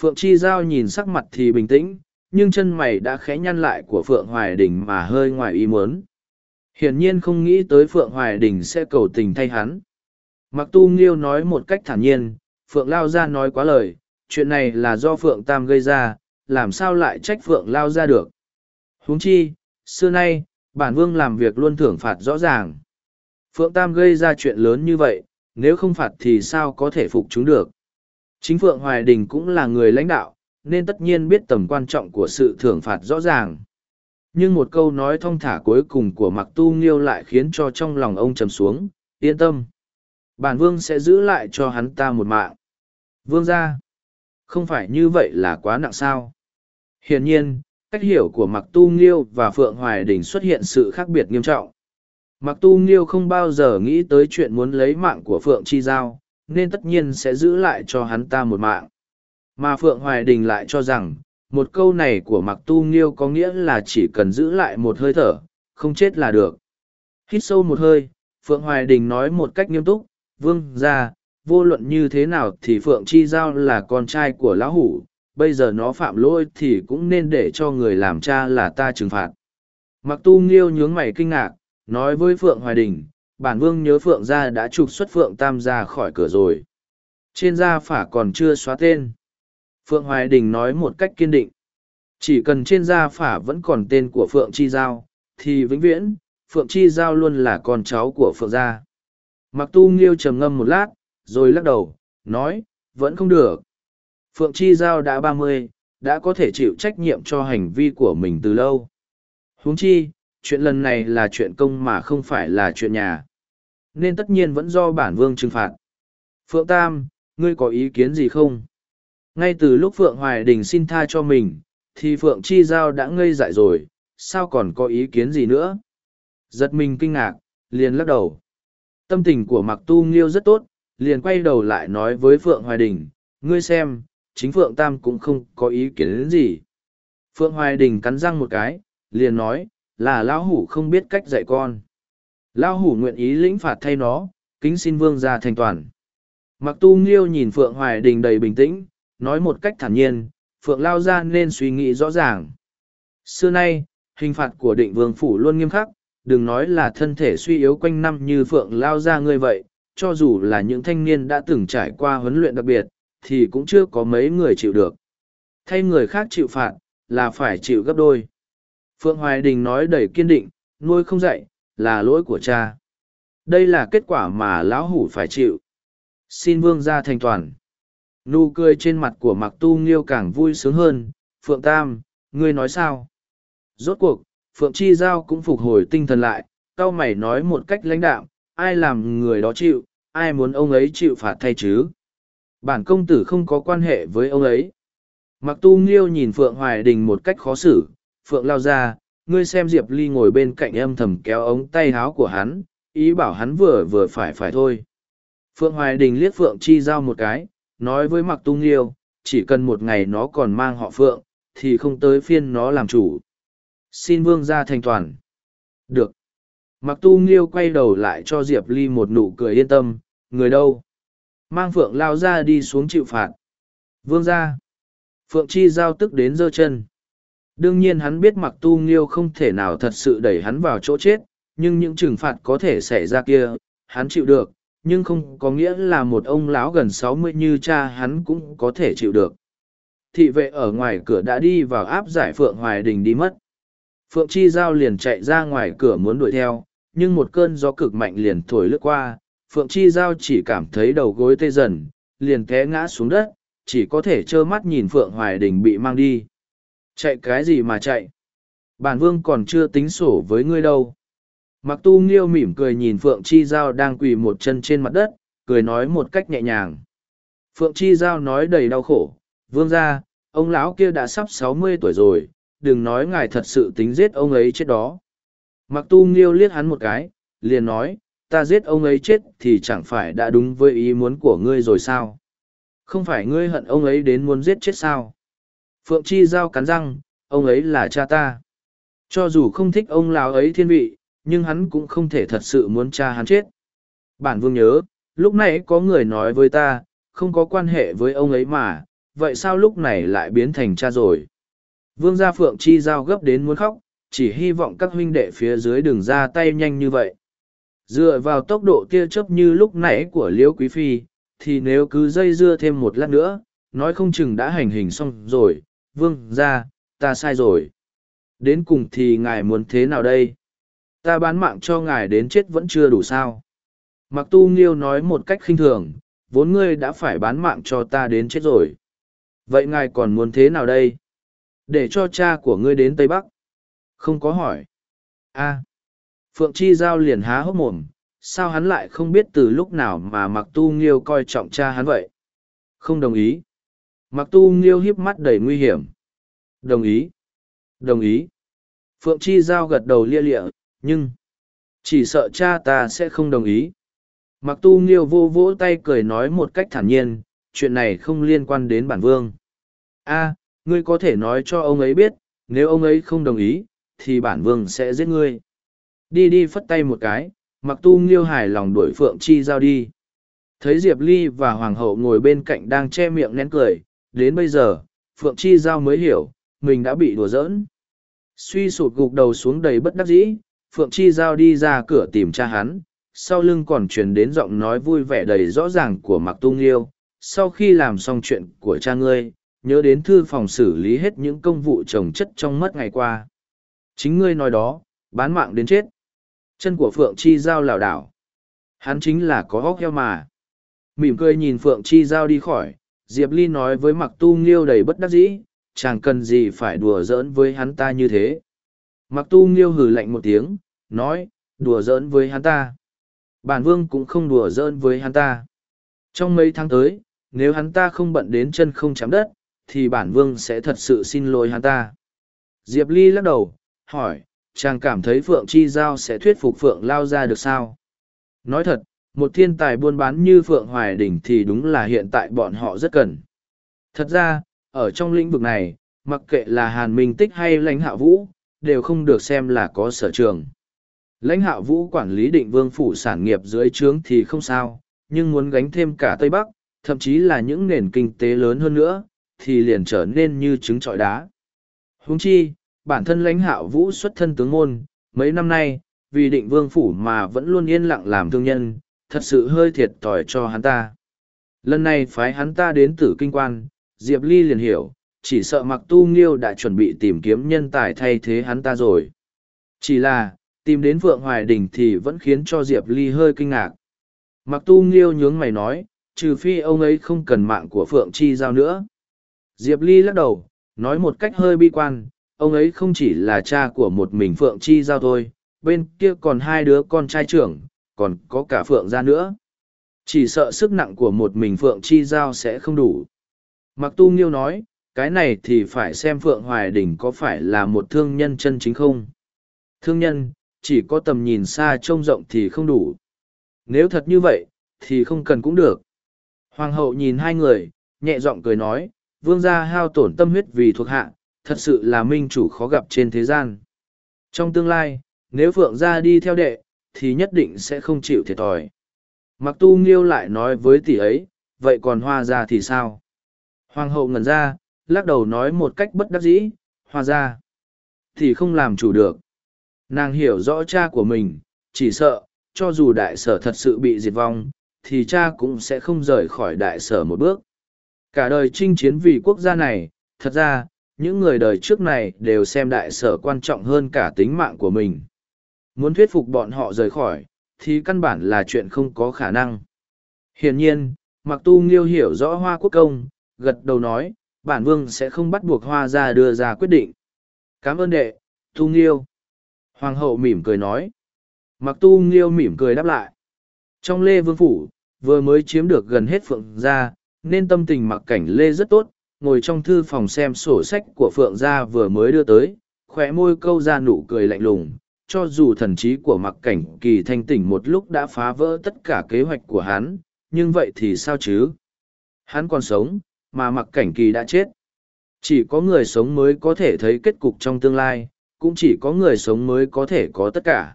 Phượng Chi Giao nhìn sắc mặt thì bình tĩnh, nhưng chân mày đã khẽ nhăn lại của Phượng Hoài Đình mà hơi ngoài ý muốn. Hiển nhiên không nghĩ tới Phượng Hoài Đình sẽ cầu tình thay hắn. Mặc tu nghiêu nói một cách thản nhiên, Phượng Lao Gia nói quá lời, chuyện này là do Phượng Tam gây ra, làm sao lại trách Phượng Lao Gia được. huống chi, xưa nay, Bản vương làm việc luôn thưởng phạt rõ ràng. Phượng Tam gây ra chuyện lớn như vậy, nếu không phạt thì sao có thể phục chúng được. Chính Phượng Hoài Đình cũng là người lãnh đạo, nên tất nhiên biết tầm quan trọng của sự thưởng phạt rõ ràng. Nhưng một câu nói thong thả cuối cùng của Mặc Tu Nghiêu lại khiến cho trong lòng ông trầm xuống, yên tâm. Bản vương sẽ giữ lại cho hắn ta một mạng. Vương ra. Không phải như vậy là quá nặng sao. Hiển nhiên, cách hiểu của Mặc Tu Nghiêu và Phượng Hoài Đình xuất hiện sự khác biệt nghiêm trọng. Mặc Tu Nghiêu không bao giờ nghĩ tới chuyện muốn lấy mạng của Phượng Chi Giao, nên tất nhiên sẽ giữ lại cho hắn ta một mạng. Mà Phượng Hoài Đình lại cho rằng, một câu này của Mặc Tu Nghiêu có nghĩa là chỉ cần giữ lại một hơi thở, không chết là được. Hít sâu một hơi, Phượng Hoài Đình nói một cách nghiêm túc, vương ra, vô luận như thế nào thì Phượng Chi Giao là con trai của Lão Hủ, bây giờ nó phạm lỗi thì cũng nên để cho người làm cha là ta trừng phạt. Mặc tu nghiêu nhướng mày kinh ngạc, nói với Phượng Hoài Đình, bản vương nhớ Phượng gia đã trục xuất Phượng Tam ra khỏi cửa rồi. Trên gia phả còn chưa xóa tên. Phượng Hoài Đình nói một cách kiên định. Chỉ cần trên gia phả vẫn còn tên của Phượng Chi Giao, thì vĩnh viễn, Phượng Chi Giao luôn là con cháu của Phượng gia. Mặc tu nghiêu trầm ngâm một lát, rồi lắc đầu, nói, vẫn không được. Phượng Chi Giao đã ba mươi, đã có thể chịu trách nhiệm cho hành vi của mình từ lâu. huống chi, chuyện lần này là chuyện công mà không phải là chuyện nhà. Nên tất nhiên vẫn do bản vương trừng phạt. Phượng Tam, ngươi có ý kiến gì không? Ngay từ lúc Phượng Hoài Đình xin tha cho mình, thì Phượng Chi Giao đã ngây dại rồi, sao còn có ý kiến gì nữa? Giật mình kinh ngạc, liền lắc đầu. Tâm tình của Mặc Tu Nghiêu rất tốt, liền quay đầu lại nói với Phượng Hoài Đình, ngươi xem, chính Phượng Tam cũng không có ý kiến đến gì. Phượng Hoài Đình cắn răng một cái, liền nói, là Lão Hủ không biết cách dạy con. Lão Hủ nguyện ý lĩnh phạt thay nó, kính xin vương ra thành toàn. Mặc tu nghiêu nhìn Phượng Hoài Đình đầy bình tĩnh, nói một cách thản nhiên, Phượng Lao ra nên suy nghĩ rõ ràng. Xưa nay, hình phạt của định vương phủ luôn nghiêm khắc, đừng nói là thân thể suy yếu quanh năm như Phượng Lao ra ngươi vậy, cho dù là những thanh niên đã từng trải qua huấn luyện đặc biệt, thì cũng chưa có mấy người chịu được. Thay người khác chịu phạt, là phải chịu gấp đôi. Phượng Hoài Đình nói đầy kiên định, nuôi không dạy, là lỗi của cha. Đây là kết quả mà lão hủ phải chịu. Xin vương ra thành toàn. Nụ cười trên mặt của Mặc Tu Nghiêu càng vui sướng hơn. Phượng Tam, ngươi nói sao? Rốt cuộc, Phượng Chi Giao cũng phục hồi tinh thần lại, cao mày nói một cách lãnh đạm, ai làm người đó chịu, ai muốn ông ấy chịu phạt thay chứ? Bản công tử không có quan hệ với ông ấy. Mặc tu nghiêu nhìn Phượng Hoài Đình một cách khó xử, Phượng lao ra, ngươi xem Diệp Ly ngồi bên cạnh âm thầm kéo ống tay háo của hắn, ý bảo hắn vừa vừa phải phải thôi. Phượng Hoài Đình liếc Phượng Chi Giao một cái, nói với Mặc tu nghiêu, chỉ cần một ngày nó còn mang họ Phượng, thì không tới phiên nó làm chủ. Xin vương ra thành toàn. Được. Mặc tu nghiêu quay đầu lại cho Diệp Ly một nụ cười yên tâm, người đâu? Mang phượng lao ra đi xuống chịu phạt. Vương ra phượng chi giao tức đến giơ chân. Đương nhiên hắn biết mặc tu nghiêu không thể nào thật sự đẩy hắn vào chỗ chết, nhưng những trừng phạt có thể xảy ra kia, hắn chịu được, nhưng không có nghĩa là một ông lão gần sáu mươi như cha hắn cũng có thể chịu được. Thị vệ ở ngoài cửa đã đi vào áp giải phượng hoài đình đi mất. Phượng chi giao liền chạy ra ngoài cửa muốn đuổi theo, nhưng một cơn gió cực mạnh liền thổi lướt qua Phượng Chi Giao chỉ cảm thấy đầu gối tê dần, liền té ngã xuống đất, chỉ có thể trơ mắt nhìn Phượng Hoài Đình bị mang đi. Chạy cái gì mà chạy? Bản vương còn chưa tính sổ với ngươi đâu. Mặc tu nghiêu mỉm cười nhìn Phượng Chi Giao đang quỳ một chân trên mặt đất, cười nói một cách nhẹ nhàng. Phượng Chi Giao nói đầy đau khổ, vương ra, ông lão kia đã sắp sáu mươi tuổi rồi, đừng nói ngài thật sự tính giết ông ấy chết đó. Mặc tu nghiêu liếc hắn một cái, liền nói, ta giết ông ấy chết thì chẳng phải đã đúng với ý muốn của ngươi rồi sao? Không phải ngươi hận ông ấy đến muốn giết chết sao? Phượng chi giao cắn răng, ông ấy là cha ta. Cho dù không thích ông lão ấy thiên vị, nhưng hắn cũng không thể thật sự muốn cha hắn chết. Bản vương nhớ, lúc này có người nói với ta, không có quan hệ với ông ấy mà, vậy sao lúc này lại biến thành cha rồi? Vương gia phượng chi giao gấp đến muốn khóc, chỉ hy vọng các huynh đệ phía dưới đừng ra tay nhanh như vậy dựa vào tốc độ tia chớp như lúc nãy của liễu quý phi, thì nếu cứ dây dưa thêm một lát nữa, nói không chừng đã hành hình xong rồi. Vương ra, ta sai rồi. Đến cùng thì ngài muốn thế nào đây? Ta bán mạng cho ngài đến chết vẫn chưa đủ sao? Mặc tu nghiêu nói một cách khinh thường, vốn ngươi đã phải bán mạng cho ta đến chết rồi. Vậy ngài còn muốn thế nào đây? Để cho cha của ngươi đến tây bắc. Không có hỏi. A phượng chi giao liền há hốc mồm, sao hắn lại không biết từ lúc nào mà mặc tu nghiêu coi trọng cha hắn vậy? Không đồng ý. Mặc tu nghiêu hiếp mắt đầy nguy hiểm. Đồng ý. Đồng ý. Phượng chi giao gật đầu lia lịa, nhưng chỉ sợ cha ta sẽ không đồng ý. Mặc tu nghiêu vô vỗ tay cười nói một cách thản nhiên, chuyện này không liên quan đến bản vương. A, ngươi có thể nói cho ông ấy biết, nếu ông ấy không đồng ý, thì bản vương sẽ giết ngươi đi đi phất tay một cái, mặc tu nghiêu hài lòng đuổi phượng chi giao đi. Thấy diệp ly và hoàng hậu ngồi bên cạnh đang che miệng nén cười, đến bây giờ, phượng chi giao mới hiểu, mình đã bị đùa giỡn. Suy sụt gục đầu xuống đầy bất đắc dĩ, phượng chi giao đi ra cửa tìm cha hắn, sau lưng còn truyền đến giọng nói vui vẻ đầy rõ ràng của mặc tu nghiêu. Sau khi làm xong chuyện của cha ngươi, nhớ đến thư phòng xử lý hết những công vụ trồng chất trong mất ngày qua. Chính ngươi nói đó, bán mạng đến chết chân của phượng chi giao lảo đảo. Hắn chính là có hóc heo mà. Mỉm cười nhìn phượng chi giao đi khỏi, diệp ly nói với mặc tu nghiêu đầy bất đắc dĩ chàng cần gì phải đùa giỡn với hắn ta như thế. Mặc tu nghiêu hừ lạnh một tiếng, nói, đùa giỡn với hắn ta. Bản vương cũng không đùa giỡn với hắn ta. Trong mấy tháng tới, nếu hắn ta không bận đến chân không chạm đất, thì bản vương sẽ thật sự xin lỗi hắn ta. Diệp ly lắc đầu, hỏi chàng cảm thấy phượng chi giao sẽ thuyết phục phượng lao ra được sao? Nói thật, một thiên tài buôn bán như phượng hoài đỉnh thì đúng là hiện tại bọn họ rất cần. Thật ra, ở trong lĩnh vực này, mặc kệ là hàn minh tích hay lãnh hạ vũ, đều không được xem là có sở trường. Lãnh hạ vũ quản lý định vương phủ sản nghiệp dưới trướng thì không sao, nhưng muốn gánh thêm cả tây bắc, thậm chí là những nền kinh tế lớn hơn nữa, thì liền trở nên như trứng trọi đá. Huống chi bản thân lãnh hạo vũ xuất thân tướng môn mấy năm nay vì định vương phủ mà vẫn luôn yên lặng làm thương nhân thật sự hơi thiệt thòi cho hắn ta lần này phái hắn ta đến tử kinh quan diệp ly liền hiểu chỉ sợ mặc tu nghiêu đã chuẩn bị tìm kiếm nhân tài thay thế hắn ta rồi chỉ là tìm đến Phượng Hoài Đình thì vẫn khiến cho Diệp Ly hơi kinh ngạc. Mặc tu nghiêu nhướng mày nói, trừ phi ông ấy không cần mạng của Phượng Chi Giao nữa. Diệp Ly lắc đầu, nói một cách hơi bi quan, ông ấy không chỉ là cha của một mình Phượng Chi Giao thôi, bên kia còn hai đứa con trai trưởng, còn có cả Phượng gia nữa. Chỉ sợ sức nặng của một mình Phượng Chi Giao sẽ không đủ. Mặc tu nghiêu nói, cái này thì phải xem Phượng Hoài Đình có phải là một thương nhân chân chính không. Thương nhân, chỉ có tầm nhìn xa trông rộng thì không đủ. Nếu thật như vậy, thì không cần cũng được. Hoàng hậu nhìn hai người, nhẹ giọng cười nói, vương gia hao tổn tâm huyết vì thuộc hạ, thật sự là minh chủ khó gặp trên thế gian. Trong tương lai, nếu phượng gia đi theo đệ, thì nhất định sẽ không chịu thiệt thòi. Mặc tu nghiêu lại nói với tỷ ấy, vậy còn hoa gia thì sao? Hoàng hậu ngẩn ra, lắc đầu nói một cách bất đắc dĩ, hoa gia thì không làm chủ được. Nàng hiểu rõ cha của mình, chỉ sợ, cho dù đại sở thật sự bị diệt vong, thì cha cũng sẽ không rời khỏi đại sở một bước. Cả đời chinh chiến vì quốc gia này, thật ra, những người đời trước này đều xem đại sở quan trọng hơn cả tính mạng của mình. Muốn thuyết phục bọn họ rời khỏi, thì căn bản là chuyện không có khả năng. Hiển nhiên, Mặc Tu Nghiêu hiểu rõ Hoa Quốc Công, gật đầu nói, bản vương sẽ không bắt buộc Hoa ra đưa ra quyết định. Cảm ơn đệ, Tu Nghiêu. Hoàng hậu mỉm cười nói. Mặc tu nghiêu mỉm cười đáp lại. Trong lê vương phủ, vừa mới chiếm được gần hết phượng gia, nên tâm tình mặc cảnh lê rất tốt, ngồi trong thư phòng xem sổ sách của phượng gia vừa mới đưa tới, khóe môi câu ra nụ cười lạnh lùng. Cho dù thần trí của mặc cảnh kỳ thanh tỉnh một lúc đã phá vỡ tất cả kế hoạch của hắn, nhưng vậy thì sao chứ? Hắn còn sống, mà mặc cảnh kỳ đã chết. Chỉ có người sống mới có thể thấy kết cục trong tương lai, cũng chỉ có người sống mới có thể có tất cả.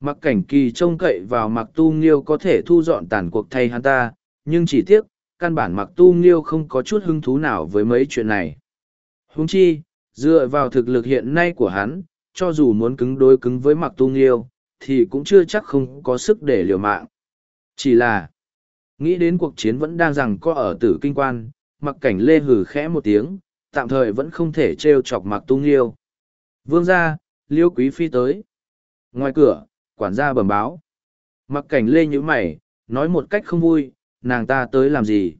Mặc cảnh kỳ trông cậy vào mặc tu nghiêu có thể thu dọn tàn cuộc thay hắn ta, nhưng chỉ tiếc, căn bản mặc tu nghiêu không có chút hứng thú nào với mấy chuyện này. Húng chi, dựa vào thực lực hiện nay của hắn, cho dù muốn cứng đối cứng với mặc tu nghiêu, thì cũng chưa chắc không có sức để liều mạng. Chỉ là, nghĩ đến cuộc chiến vẫn đang rằng có ở tử kinh quan, mặc cảnh lê hử khẽ một tiếng, tạm thời vẫn không thể trêu chọc mặc tu nghiêu. Vương gia, liêu quý phi tới. Ngoài cửa, quản gia bẩm báo. Mặc cảnh lê như mày, nói một cách không vui, nàng ta tới làm gì.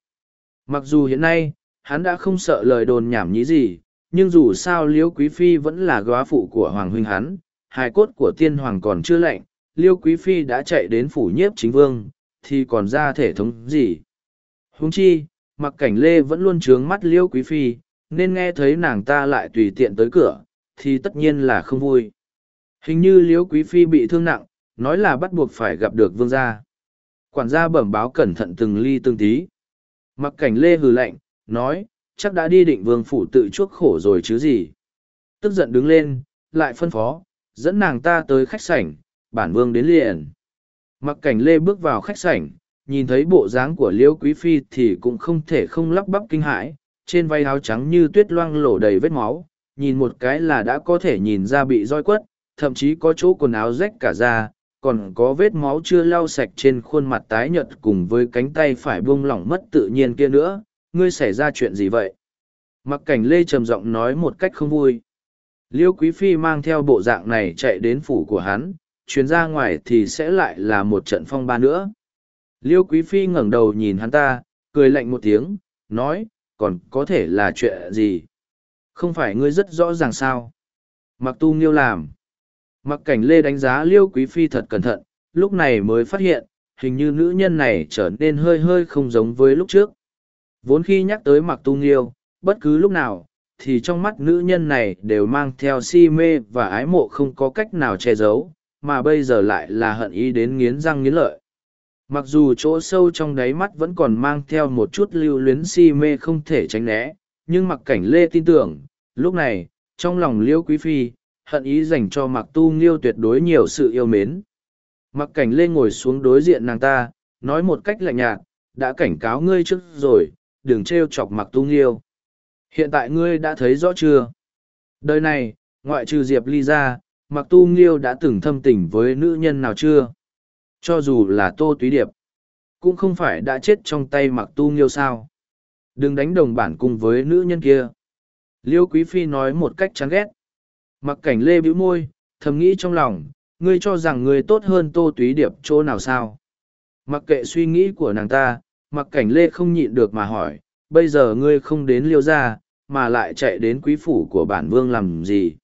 Mặc dù hiện nay, hắn đã không sợ lời đồn nhảm nhí gì, nhưng dù sao liễu quý phi vẫn là góa phụ của hoàng huynh hắn, hài cốt của tiên hoàng còn chưa lạnh, liêu quý phi đã chạy đến phủ nhiếp chính vương, thì còn ra thể thống gì. Huống chi, mặc cảnh lê vẫn luôn trướng mắt liêu quý phi, nên nghe thấy nàng ta lại tùy tiện tới cửa, thì tất nhiên là không vui. Hình như liêu quý phi bị thương nặng, nói là bắt buộc phải gặp được vương gia. Quản gia bẩm báo cẩn thận từng ly từng tí. Mặc cảnh lê hừ lạnh, nói, chắc đã đi định vương phủ tự chuốc khổ rồi chứ gì. Tức giận đứng lên, lại phân phó, dẫn nàng ta tới khách sảnh, bản vương đến liền. Mặc cảnh lê bước vào khách sảnh, nhìn thấy bộ dáng của liễu quý phi thì cũng không thể không lắp bắp kinh hãi, trên vai áo trắng như tuyết loang lổ đầy vết máu, nhìn một cái là đã có thể nhìn ra bị roi quất, thậm chí có chỗ quần áo rách cả ra còn có vết máu chưa lau sạch trên khuôn mặt tái nhợt cùng với cánh tay phải buông lỏng mất tự nhiên kia nữa, ngươi xảy ra chuyện gì vậy? Mặc cảnh lê trầm giọng nói một cách không vui. Liêu Quý Phi mang theo bộ dạng này chạy đến phủ của hắn, chuyến ra ngoài thì sẽ lại là một trận phong ba nữa. Liêu Quý Phi ngẩng đầu nhìn hắn ta, cười lạnh một tiếng, nói, còn có thể là chuyện gì? Không phải ngươi rất rõ ràng sao? Mặc tu nghiêu làm. Mặc cảnh lê đánh giá Liêu Quý Phi thật cẩn thận, lúc này mới phát hiện, hình như nữ nhân này trở nên hơi hơi không giống với lúc trước. Vốn khi nhắc tới mặc tu nghiêu, bất cứ lúc nào, thì trong mắt nữ nhân này đều mang theo si mê và ái mộ không có cách nào che giấu, mà bây giờ lại là hận ý đến nghiến răng nghiến lợi. Mặc dù chỗ sâu trong đáy mắt vẫn còn mang theo một chút lưu luyến si mê không thể tránh né, nhưng mặc cảnh lê tin tưởng, lúc này, trong lòng liêu quý phi, hận ý dành cho mặc tu nghiêu tuyệt đối nhiều sự yêu mến. Mặc cảnh lê ngồi xuống đối diện nàng ta, nói một cách lạnh nhạt, đã cảnh cáo ngươi trước rồi, đừng trêu chọc mặc tu nghiêu. Hiện tại ngươi đã thấy rõ chưa? Đời này, ngoại trừ Diệp Ly ra, Mặc Tu Nghiêu đã từng thâm tình với nữ nhân nào chưa? Cho dù là Tô Túy Điệp, cũng không phải đã chết trong tay Mặc Tu Nghiêu sao? Đừng đánh đồng bản cùng với nữ nhân kia. Liêu Quý Phi nói một cách chán ghét. Mặc cảnh lê bĩu môi, thầm nghĩ trong lòng, ngươi cho rằng ngươi tốt hơn Tô Túy Điệp chỗ nào sao? Mặc kệ suy nghĩ của nàng ta, mặc cảnh lê không nhịn được mà hỏi, bây giờ ngươi không đến liêu gia, mà lại chạy đến quý phủ của bản vương làm gì.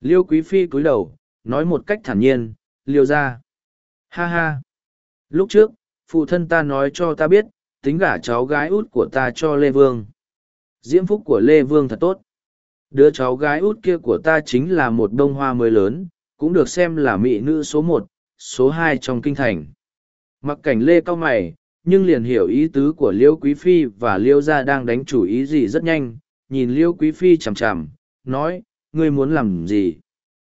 Liêu quý phi cúi đầu, nói một cách thản nhiên, liêu gia. Ha ha. Lúc trước, phụ thân ta nói cho ta biết, tính gả cháu gái út của ta cho Lê Vương. Diễm phúc của Lê Vương thật tốt. Đứa cháu gái út kia của ta chính là một bông hoa mới lớn, cũng được xem là mỹ nữ số một, số hai trong kinh thành. Mặc cảnh Lê cao mày, nhưng liền hiểu ý tứ của liêu quý phi và liêu gia đang đánh chủ ý gì rất nhanh. Nhìn liêu quý phi chằm chằm nói ngươi muốn làm gì?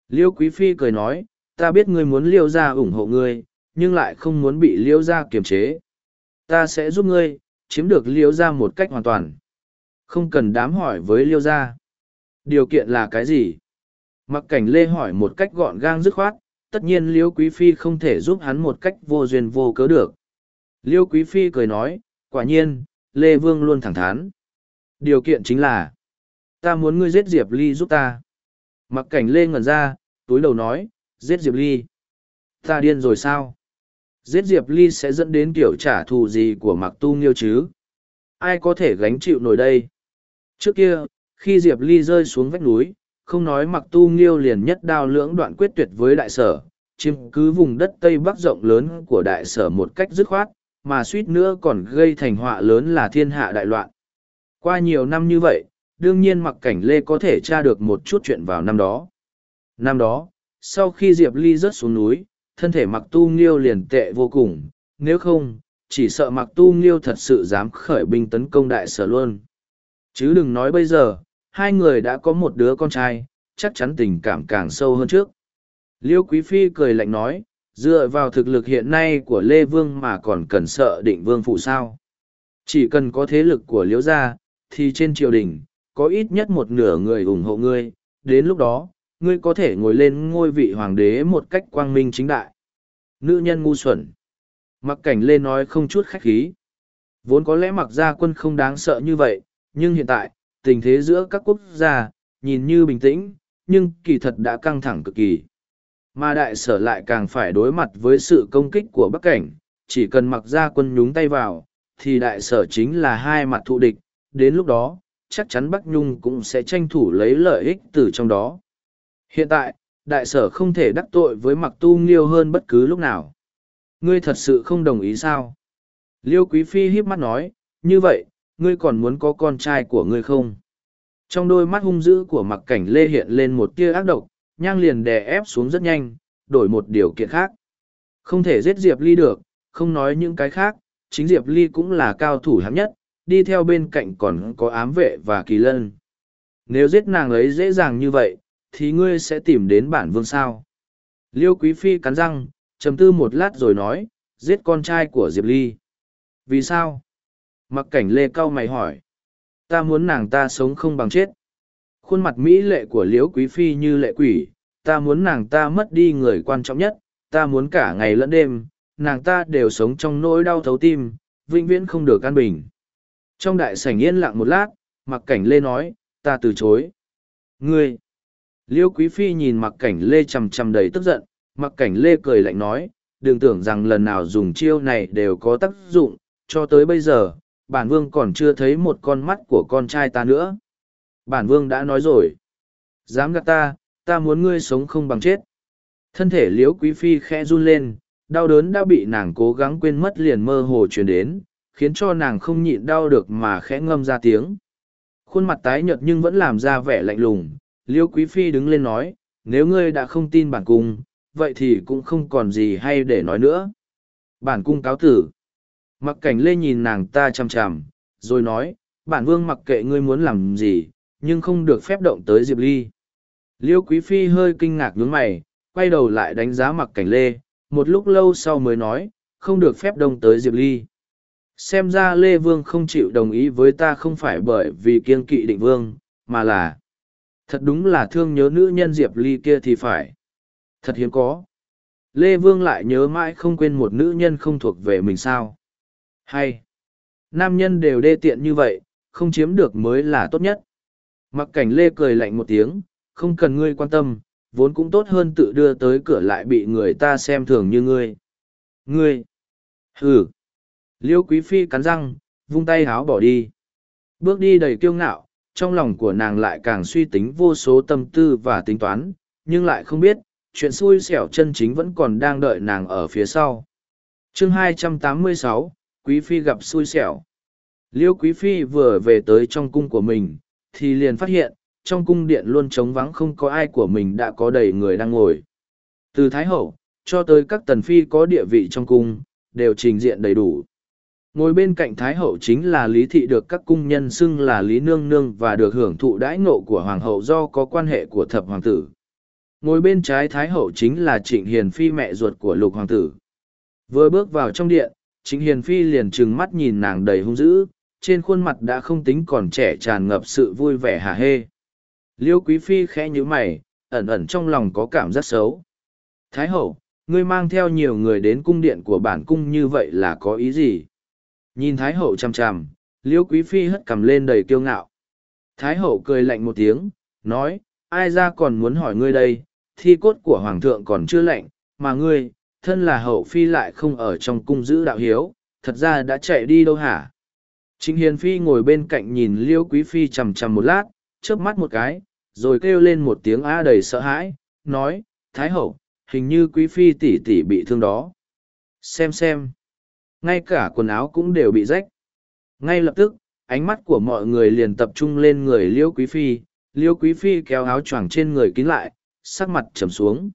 Liêu quý phi cười nói ta biết ngươi muốn liêu gia ủng hộ ngươi nhưng lại không muốn bị liêu gia kiềm chế. Ta sẽ giúp ngươi chiếm được liêu gia một cách hoàn toàn. Không cần đám hỏi với liêu gia điều kiện là cái gì mặc cảnh lê hỏi một cách gọn gàng dứt khoát tất nhiên liêu quý phi không thể giúp hắn một cách vô duyên vô cớ được Liêu Quý Phi cười nói, quả nhiên, Lê Vương luôn thẳng thắn. Điều kiện chính là, ta muốn ngươi giết Diệp Ly giúp ta. Mặc cảnh Lê ngẩn ra, túi đầu nói, giết Diệp Ly. Ta điên rồi sao? Giết Diệp Ly sẽ dẫn đến kiểu trả thù gì của Mặc Tu Nghiêu chứ? Ai có thể gánh chịu nổi đây? Trước kia, khi Diệp Ly rơi xuống vách núi, không nói Mặc Tu Nghiêu liền nhất đao lưỡng đoạn quyết tuyệt với đại sở, chiếm cứ vùng đất Tây Bắc rộng lớn của đại sở một cách dứt khoát, mà suýt nữa còn gây thành họa lớn là thiên hạ đại loạn. Qua nhiều năm như vậy, đương nhiên mặc cảnh lê có thể tra được một chút chuyện vào năm đó. Năm đó, sau khi Diệp Ly rớt xuống núi, thân thể mặc tu nghiêu liền tệ vô cùng, nếu không, chỉ sợ mặc tu nghiêu thật sự dám khởi binh tấn công đại sở luôn. Chứ đừng nói bây giờ, hai người đã có một đứa con trai, chắc chắn tình cảm càng sâu hơn trước. Liêu Quý Phi cười lạnh nói, dựa vào thực lực hiện nay của Lê Vương mà còn cần sợ định vương phụ sao. Chỉ cần có thế lực của Liễu Gia, thì trên triều đình, có ít nhất một nửa người ủng hộ ngươi, đến lúc đó, ngươi có thể ngồi lên ngôi vị hoàng đế một cách quang minh chính đại. Nữ nhân ngu xuẩn. Mặc cảnh lên nói không chút khách khí. Vốn có lẽ mặc gia quân không đáng sợ như vậy, nhưng hiện tại, tình thế giữa các quốc gia, nhìn như bình tĩnh, nhưng kỳ thật đã căng thẳng cực kỳ. Mà đại sở lại càng phải đối mặt với sự công kích của Bắc Cảnh, chỉ cần mặc ra quân nhúng tay vào, thì đại sở chính là hai mặt thù địch, đến lúc đó, chắc chắn Bắc Nhung cũng sẽ tranh thủ lấy lợi ích từ trong đó. Hiện tại, đại sở không thể đắc tội với mặc tu nghiêu hơn bất cứ lúc nào. Ngươi thật sự không đồng ý sao? Liêu Quý Phi hiếp mắt nói, như vậy, ngươi còn muốn có con trai của ngươi không? Trong đôi mắt hung dữ của mặc cảnh lê hiện lên một tia ác độc, nhang liền đè ép xuống rất nhanh, đổi một điều kiện khác. Không thể giết Diệp Ly được, không nói những cái khác, chính Diệp Ly cũng là cao thủ hám nhất, đi theo bên cạnh còn có ám vệ và kỳ lân. Nếu giết nàng ấy dễ dàng như vậy, thì ngươi sẽ tìm đến bản vương sao. Liêu Quý Phi cắn răng, trầm tư một lát rồi nói, giết con trai của Diệp Ly. Vì sao? Mặc cảnh lê cao mày hỏi. Ta muốn nàng ta sống không bằng chết. Khuôn mặt mỹ lệ của Liễu Quý Phi như lệ quỷ, ta muốn nàng ta mất đi người quan trọng nhất, ta muốn cả ngày lẫn đêm, nàng ta đều sống trong nỗi đau thấu tim, vĩnh viễn không được an bình. Trong đại sảnh yên lặng một lát, mặc cảnh lê nói, ta từ chối. Ngươi! Liêu Quý Phi nhìn mặc cảnh lê chầm chầm đầy tức giận, mặc cảnh lê cười lạnh nói, đừng tưởng rằng lần nào dùng chiêu này đều có tác dụng, cho tới bây giờ, bản vương còn chưa thấy một con mắt của con trai ta nữa. Bản vương đã nói rồi. Dám gạt ta, ta muốn ngươi sống không bằng chết. Thân thể liễu quý phi khẽ run lên, đau đớn đã bị nàng cố gắng quên mất liền mơ hồ truyền đến, khiến cho nàng không nhịn đau được mà khẽ ngâm ra tiếng. Khuôn mặt tái nhợt nhưng vẫn làm ra vẻ lạnh lùng, liễu quý phi đứng lên nói, nếu ngươi đã không tin bản cung, vậy thì cũng không còn gì hay để nói nữa. Bản cung cáo tử. Mặc cảnh lê nhìn nàng ta chằm chằm, rồi nói, bản vương mặc kệ ngươi muốn làm gì, nhưng không được phép động tới Diệp Ly. Liêu Quý Phi hơi kinh ngạc nhướng mày, quay đầu lại đánh giá mặc cảnh lê, một lúc lâu sau mới nói, không được phép động tới Diệp Ly. Xem ra Lê Vương không chịu đồng ý với ta không phải bởi vì kiên kỵ định vương, mà là thật đúng là thương nhớ nữ nhân Diệp Ly kia thì phải. Thật hiếm có. Lê Vương lại nhớ mãi không quên một nữ nhân không thuộc về mình sao. Hay, nam nhân đều đê tiện như vậy, không chiếm được mới là tốt nhất. Mặc cảnh lê cười lạnh một tiếng, không cần ngươi quan tâm, vốn cũng tốt hơn tự đưa tới cửa lại bị người ta xem thường như ngươi. Ngươi! Hừ! Liêu quý phi cắn răng, vung tay háo bỏ đi. Bước đi đầy kiêu ngạo, trong lòng của nàng lại càng suy tính vô số tâm tư và tính toán, nhưng lại không biết, chuyện xui xẻo chân chính vẫn còn đang đợi nàng ở phía sau. chương 286, Quý Phi gặp xui xẻo. Liêu Quý Phi vừa về tới trong cung của mình, thì liền phát hiện, trong cung điện luôn trống vắng không có ai của mình đã có đầy người đang ngồi. Từ Thái Hậu, cho tới các tần phi có địa vị trong cung, đều trình diện đầy đủ. Ngồi bên cạnh Thái Hậu chính là Lý Thị được các cung nhân xưng là Lý Nương Nương và được hưởng thụ đãi ngộ của Hoàng hậu do có quan hệ của thập hoàng tử. Ngồi bên trái Thái Hậu chính là Trịnh Hiền Phi mẹ ruột của lục hoàng tử. Vừa bước vào trong điện, Trịnh Hiền Phi liền trừng mắt nhìn nàng đầy hung dữ, trên khuôn mặt đã không tính còn trẻ tràn ngập sự vui vẻ hả hê. Liêu Quý Phi khẽ nhíu mày, ẩn ẩn trong lòng có cảm giác xấu. Thái hậu, ngươi mang theo nhiều người đến cung điện của bản cung như vậy là có ý gì? Nhìn Thái hậu chằm chằm, Liêu Quý Phi hất cầm lên đầy kiêu ngạo. Thái hậu cười lạnh một tiếng, nói, ai ra còn muốn hỏi ngươi đây, thi cốt của Hoàng thượng còn chưa lạnh, mà ngươi, thân là hậu phi lại không ở trong cung giữ đạo hiếu, thật ra đã chạy đi đâu hả? Trịnh Hiền Phi ngồi bên cạnh nhìn Liêu Quý Phi chầm chầm một lát, chớp mắt một cái, rồi kêu lên một tiếng a đầy sợ hãi, nói, Thái Hậu, hình như Quý Phi tỷ tỷ bị thương đó. Xem xem. Ngay cả quần áo cũng đều bị rách. Ngay lập tức, ánh mắt của mọi người liền tập trung lên người Liêu Quý Phi, Liêu Quý Phi kéo áo choàng trên người kín lại, sắc mặt trầm xuống.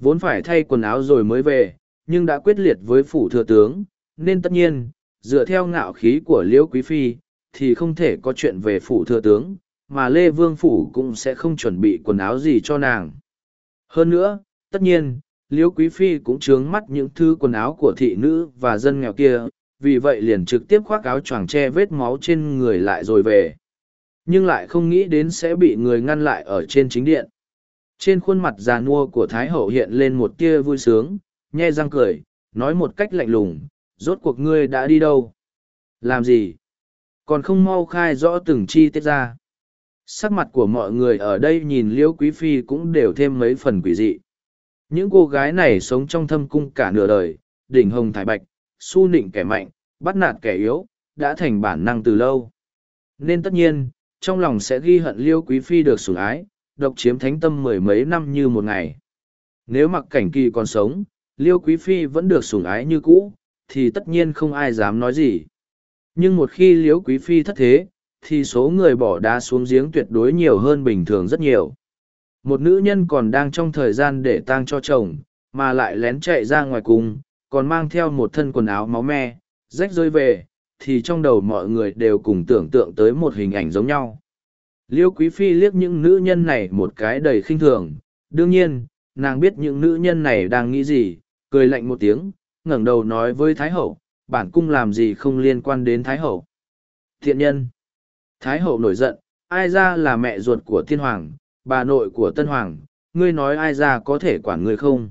Vốn phải thay quần áo rồi mới về, nhưng đã quyết liệt với phủ thừa tướng, nên tất nhiên, dựa theo ngạo khí của Liễu Quý Phi, thì không thể có chuyện về phủ thừa tướng, mà Lê Vương Phủ cũng sẽ không chuẩn bị quần áo gì cho nàng. Hơn nữa, tất nhiên, Liễu Quý Phi cũng chướng mắt những thứ quần áo của thị nữ và dân nghèo kia, vì vậy liền trực tiếp khoác áo choàng che vết máu trên người lại rồi về. Nhưng lại không nghĩ đến sẽ bị người ngăn lại ở trên chính điện. Trên khuôn mặt già nua của Thái Hậu hiện lên một tia vui sướng, nhe răng cười, nói một cách lạnh lùng, rốt cuộc ngươi đã đi đâu? Làm gì? Còn không mau khai rõ từng chi tiết ra. Sắc mặt của mọi người ở đây nhìn Liễu Quý Phi cũng đều thêm mấy phần quỷ dị. những cô gái này sống trong thâm cung cả nửa đời đỉnh hồng thải bạch su nịnh kẻ mạnh bắt nạt kẻ yếu đã thành bản năng từ lâu nên tất nhiên trong lòng sẽ ghi hận liêu quý phi được sủng ái độc chiếm thánh tâm mười mấy năm như một ngày. Nếu mặc cảnh kỳ còn sống liêu quý phi vẫn được sủng ái như cũ thì tất nhiên không ai dám nói gì. Nhưng một khi Liêu quý phi thất thế thì số người bỏ đá xuống giếng tuyệt đối nhiều hơn bình thường rất nhiều. Một nữ nhân còn đang trong thời gian để tang cho chồng mà lại lén chạy ra ngoài cùng, còn mang theo một thân quần áo máu me rách rơi về thì trong đầu mọi người đều cùng tưởng tượng tới một hình ảnh giống nhau liêu quý phi liếc những nữ nhân này một cái đầy khinh thường. Đương nhiên, nàng biết những nữ nhân này đang nghĩ gì, cười lạnh một tiếng, ngẩng đầu nói với thái hậu, bản cung làm gì không liên quan đến thái hậu? Thiện nhân. Thái hậu nổi giận, ai ra là mẹ ruột của thiên hoàng, bà nội của tân hoàng, ngươi nói ai ra có thể quản ngươi không?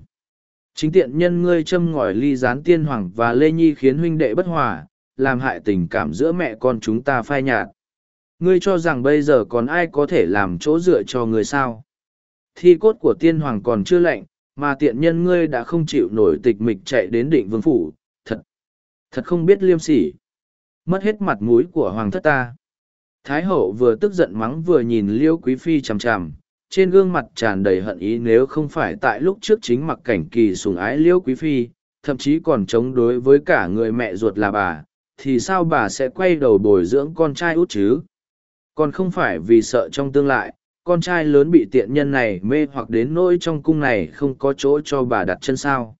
Chính tiện nhân ngươi châm ngòi ly gián tiên hoàng và lê nhi khiến huynh đệ bất hòa, làm hại tình cảm giữa mẹ con chúng ta phai nhạt ngươi cho rằng bây giờ còn ai có thể làm chỗ dựa cho ngươi sao? Thi cốt của tiên hoàng còn chưa lạnh, mà tiện nhân ngươi đã không chịu nổi tịch mịch chạy đến định vương phủ. Thật thật không biết liêm sỉ. Mất hết mặt mũi của hoàng thất ta. Thái hậu vừa tức giận mắng vừa nhìn liêu quý phi chằm chằm. Trên gương mặt tràn đầy hận ý nếu không phải tại lúc trước chính mặc cảnh kỳ sùng ái liêu quý phi, thậm chí còn chống đối với cả người mẹ ruột là bà, thì sao bà sẽ quay đầu bồi dưỡng con trai út chứ? Còn không phải vì sợ trong tương lai con trai lớn bị tiện nhân này mê hoặc đến nỗi trong cung này không có chỗ cho bà đặt chân sao.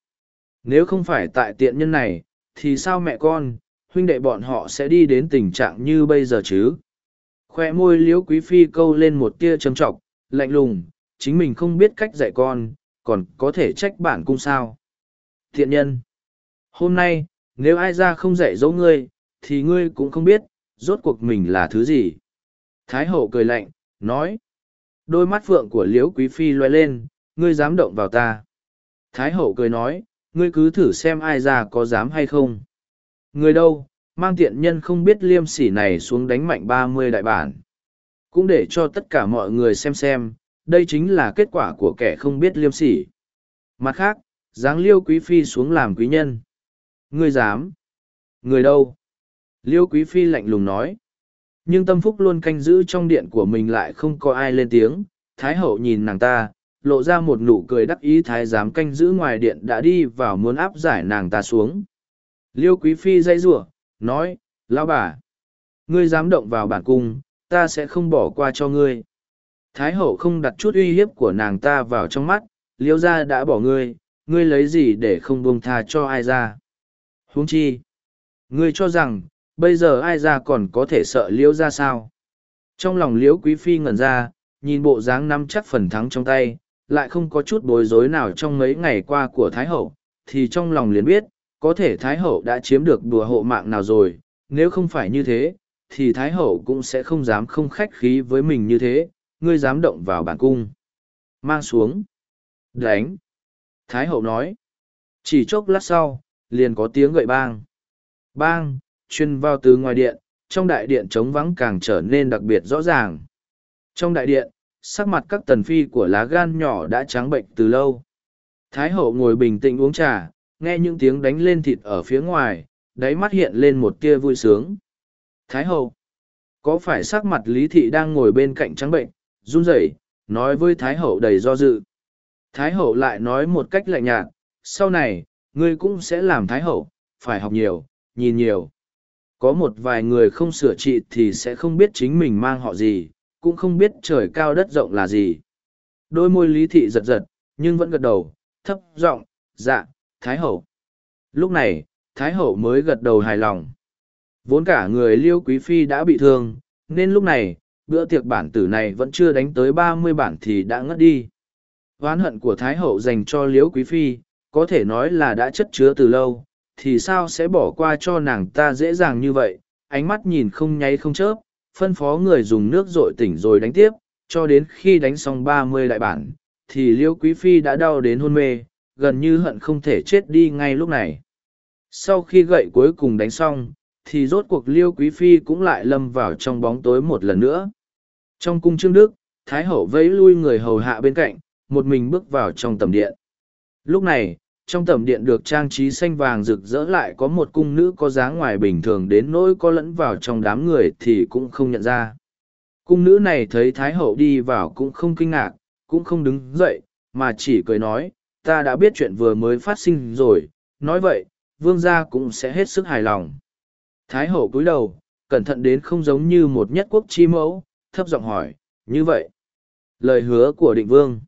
Nếu không phải tại tiện nhân này, thì sao mẹ con, huynh đệ bọn họ sẽ đi đến tình trạng như bây giờ chứ? Khoe môi liễu quý phi câu lên một tia trầm trọc lạnh lùng, chính mình không biết cách dạy con, còn có thể trách bản cung sao? Thiện nhân, hôm nay, nếu ai ra không dạy dỗ ngươi, thì ngươi cũng không biết, rốt cuộc mình là thứ gì? Thái hậu cười lạnh, nói, đôi mắt phượng của liễu quý phi loe lên, ngươi dám động vào ta. Thái hậu cười nói, ngươi cứ thử xem ai ra có dám hay không. Người đâu, mang tiện nhân không biết liêm sỉ này xuống đánh mạnh ba mươi đại bản. Cũng để cho tất cả mọi người xem xem, đây chính là kết quả của kẻ không biết liêm sỉ. Mặt khác giáng liêu quý phi xuống làm quý nhân. Ngươi dám? Người đâu? Liêu quý phi lạnh lùng nói nhưng tâm phúc luôn canh giữ trong điện của mình lại không có ai lên tiếng. Thái hậu nhìn nàng ta, lộ ra một nụ cười đắc ý, thái giám canh giữ ngoài điện đã đi vào muốn áp giải nàng ta xuống. Liêu quý phi dây giụa nói, lão bà, ngươi dám động vào bản cung, ta sẽ không bỏ qua cho ngươi. Thái hậu không đặt chút uy hiếp của nàng ta vào trong mắt, liêu gia đã bỏ ngươi ngươi lấy gì để không buông tha cho ai ra? Huống chi, ngươi cho rằng bây giờ ai ra còn có thể sợ liễu ra sao? Trong lòng liễu quý phi ngẩn ra, nhìn bộ dáng nắm chắc phần thắng trong tay, lại không có chút bối rối nào trong mấy ngày qua của thái hậu, thì trong lòng liền biết, có thể thái hậu đã chiếm được đùa hộ mạng nào rồi, nếu không phải như thế, thì thái hậu cũng sẽ không dám không khách khí với mình như thế, ngươi dám động vào bản cung. Mang xuống. Đánh. Thái hậu nói. Chỉ chốc lát sau, liền có tiếng gậy bang. Bang chuyên vào từ ngoài điện, trong đại điện trống vắng càng trở nên đặc biệt rõ ràng. Trong đại điện, sắc mặt các tần phi của lá gan nhỏ đã trắng bệnh từ lâu. Thái hậu ngồi bình tĩnh uống trà, nghe những tiếng đánh lên thịt ở phía ngoài, đáy mắt hiện lên một tia vui sướng. Thái hậu, có phải sắc mặt lý thị đang ngồi bên cạnh trắng bệnh, run rẩy, nói với Thái hậu đầy do dự. Thái hậu lại nói một cách lạnh nhạt, sau này, ngươi cũng sẽ làm Thái hậu, phải học nhiều, nhìn nhiều. Có một vài người không sửa trị thì sẽ không biết chính mình mang họ gì, cũng không biết trời cao đất rộng là gì. Đôi môi lý thị giật giật, nhưng vẫn gật đầu, thấp giọng dạ, Thái Hậu. Lúc này, Thái Hậu mới gật đầu hài lòng. Vốn cả người liêu quý phi đã bị thương, nên lúc này, bữa tiệc bản tử này vẫn chưa đánh tới ba mươi bản thì đã ngất đi. oán hận của Thái Hậu dành cho liêu quý phi, có thể nói là đã chất chứa từ lâu, thì sao sẽ bỏ qua cho nàng ta dễ dàng như vậy? Ánh mắt nhìn không nháy không chớp, phân phó người dùng nước r ộ i tỉnh rồi đánh tiếp, cho đến khi đánh xong ba mươi đại bản, thì liêu quý phi đã đau đến hôn mê, gần như hận không thể chết đi ngay lúc này. Sau khi gậy cuối cùng đánh xong, thì rốt cuộc liêu quý phi cũng lại lâm vào trong bóng tối một lần nữa. Trong cung trương đức, thái hậu vẫy lui người hầu hạ bên cạnh, một mình bước vào trong tầm điện. Lúc này trong tầm điện được trang trí xanh vàng rực rỡ lại có một cung nữ có dáng ngoài bình thường đến nỗi có lẫn vào trong đám người thì cũng không nhận ra. Cung nữ này thấy thái hậu đi vào cũng không kinh ngạc, cũng không đứng dậy, mà chỉ cười nói, ta đã biết chuyện vừa mới phát sinh rồi, nói vậy, vương gia cũng sẽ hết sức hài lòng. Thái hậu cúi đầu, cẩn thận đến không giống như một nhất quốc chi mẫu, thấp giọng hỏi, như vậy, lời hứa của định vương?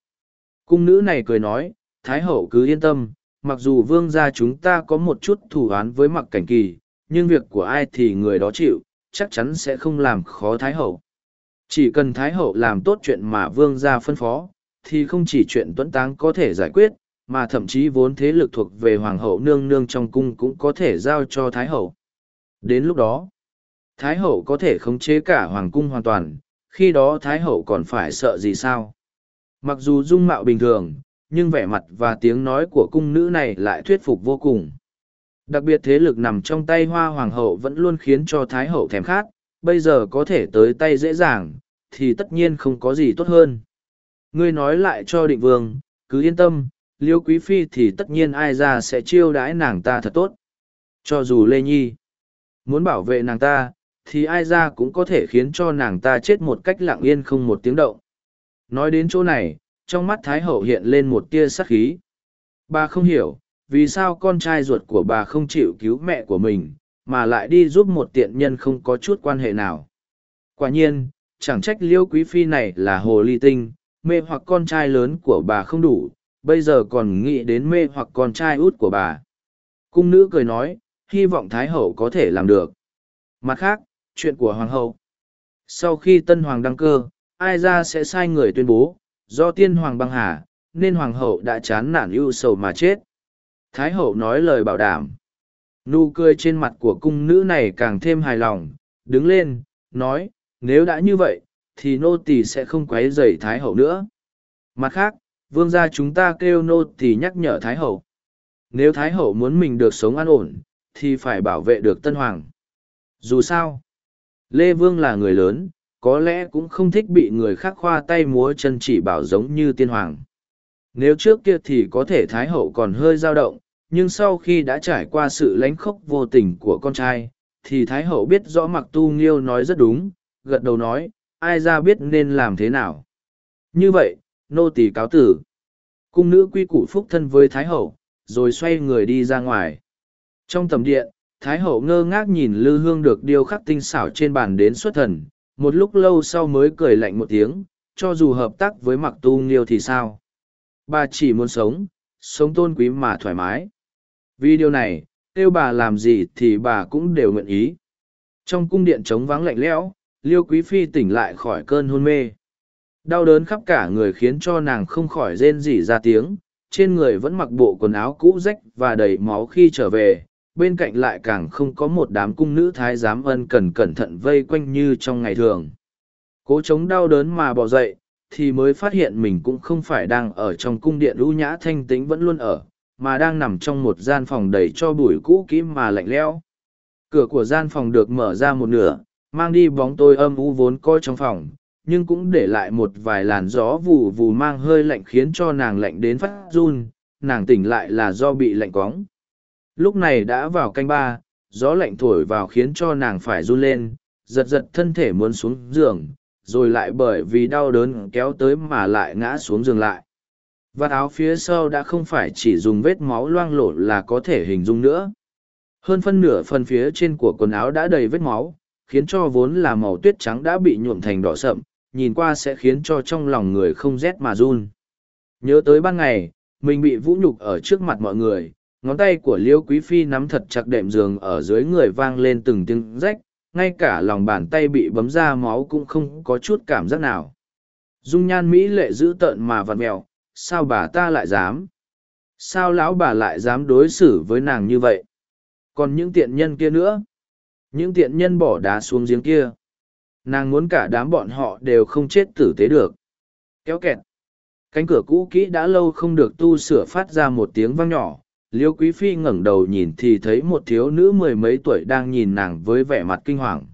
Cung nữ này cười nói, thái hậu cứ yên tâm mặc dù vương gia chúng ta có một chút thủ án với mặc cảnh kỳ, nhưng việc của ai thì người đó chịu, chắc chắn sẽ không làm khó thái hậu. Chỉ cần thái hậu làm tốt chuyện mà vương gia phân phó, thì không chỉ chuyện tuấn táng có thể giải quyết, mà thậm chí vốn thế lực thuộc về hoàng hậu nương nương trong cung cũng có thể giao cho thái hậu. Đến lúc đó, thái hậu có thể khống chế cả hoàng cung hoàn toàn, khi đó thái hậu còn phải sợ gì sao? Mặc dù dung mạo bình thường nhưng vẻ mặt và tiếng nói của cung nữ này lại thuyết phục vô cùng. Đặc biệt thế lực nằm trong tay hoa hoàng hậu vẫn luôn khiến cho thái hậu thèm khát, bây giờ có thể tới tay dễ dàng, thì tất nhiên không có gì tốt hơn. Ngươi nói lại cho định vương, cứ yên tâm, liêu quý phi thì tất nhiên ai ra sẽ chiêu đãi nàng ta thật tốt. Cho dù lê nhi muốn bảo vệ nàng ta, thì ai ra cũng có thể khiến cho nàng ta chết một cách lặng yên không một tiếng động. Nói đến chỗ này trong mắt thái hậu hiện lên một tia sắc khí. Bà không hiểu, vì sao con trai ruột của bà không chịu cứu mẹ của mình, mà lại đi giúp một tiện nhân không có chút quan hệ nào. Quả nhiên, chẳng trách liêu quý phi này là hồ ly tinh, mê hoặc con trai lớn của bà không đủ, bây giờ còn nghĩ đến mê hoặc con trai út của bà. Cung nữ cười nói, hy vọng thái hậu có thể làm được. Mặt khác, chuyện của hoàng hậu. Sau khi tân hoàng đăng cơ, ai ra sẽ sai người tuyên bố do tiên hoàng băng hà, nên hoàng hậu đã chán nản ưu sầu mà chết. Thái hậu nói lời bảo đảm. Nụ cười trên mặt của cung nữ này càng thêm hài lòng, đứng lên, nói, nếu đã như vậy, thì nô tỳ sẽ không q u ấ y dày thái hậu nữa. Mặt khác, vương gia chúng ta kêu nô tỳ nhắc nhở thái hậu. Nếu thái hậu muốn mình được sống an ổn, thì phải bảo vệ được tân hoàng. Dù sao, lê vương là người lớn có lẽ cũng không thích bị người khác khoa tay múa chân chỉ bảo giống như tiên hoàng. Nếu trước kia thì có thể thái hậu còn hơi dao động, nhưng sau khi đã trải qua sự lánh khóc vô tình của con trai, thì thái hậu biết rõ mặc tu nghiêu nói rất đúng, gật đầu nói, ai ra biết nên làm thế nào? Như vậy, nô tỳ cáo tử. Cung nữ quy củ phúc thân với thái hậu, rồi xoay người đi ra ngoài. Trong tầm điện, thái hậu ngơ ngác nhìn lư hương được điêu khắc tinh xảo trên bàn đến xuất thần một lúc lâu sau mới cười lạnh một tiếng, cho dù hợp tác với mặc tu nghiêu thì sao? Bà chỉ muốn sống sống tôn quý mà thoải mái. Vì điều này, kêu bà làm gì thì bà cũng đều nguyện ý. Trong cung điện trống vắng lạnh lẽo, liêu quý phi tỉnh lại khỏi cơn hôn mê. Đau đớn khắp cả người khiến cho nàng không khỏi rên rỉ ra tiếng, trên người vẫn mặc bộ quần áo cũ rách và đầy máu khi trở về bên cạnh lại càng không có một đám cung nữ thái giám ân cần cẩn thận vây quanh như trong ngày thường. Cố chống đau đớn mà bỏ dậy, thì mới phát hiện mình cũng không phải đang ở trong cung điện lũ nhã thanh tĩnh vẫn luôn ở, mà đang nằm trong một gian phòng đầy cho bụi cũ kỹ mà lạnh lẽo. Cửa của gian phòng được mở ra một nửa, mang đi bóng tôi âm u vốn coi trong phòng, nhưng cũng để lại một vài làn gió vù vù mang hơi lạnh khiến cho nàng lạnh đến phát run, nàng tỉnh lại là do bị lạnh cóng lúc này đã vào canh ba, gió lạnh thổi vào khiến cho nàng phải run lên, giật giật thân thể muốn xuống giường, rồi lại bởi vì đau đớn kéo tới mà lại ngã xuống giường lại. Vạt áo phía sau đã không phải chỉ dùng vết máu loang lổ là có thể hình dung nữa. Hơn phân nửa phần phía trên của quần áo đã đầy vết máu, khiến cho vốn là màu tuyết trắng đã bị nhuộm thành đỏ sậm, nhìn qua sẽ khiến cho trong lòng người không rét mà run. Nhớ tới ban ngày, mình bị vũ nhục ở trước mặt mọi người ngón tay của liêu quý phi nắm thật chặt đệm giường ở dưới người vang lên từng tiếng rách, ngay cả lòng bàn tay bị bấm ra máu cũng không có chút cảm giác nào. Dung nhan mỹ lệ dữ tợn mà vặt mẹo sao bà ta lại dám? Sao lão bà lại dám đối xử với nàng như vậy? Còn những tiện nhân kia nữa? Những tiện nhân bỏ đá xuống giếng kia? Nàng muốn cả đám bọn họ đều không chết tử tế được. Kéo kẹt. Cánh cửa cũ kỹ đã lâu không được tu sửa phát ra một tiếng vang nhỏ liêu quý phi ngẩng đầu nhìn thì thấy một thiếu nữ mười mấy tuổi đang nhìn nàng với vẻ mặt kinh hoàng.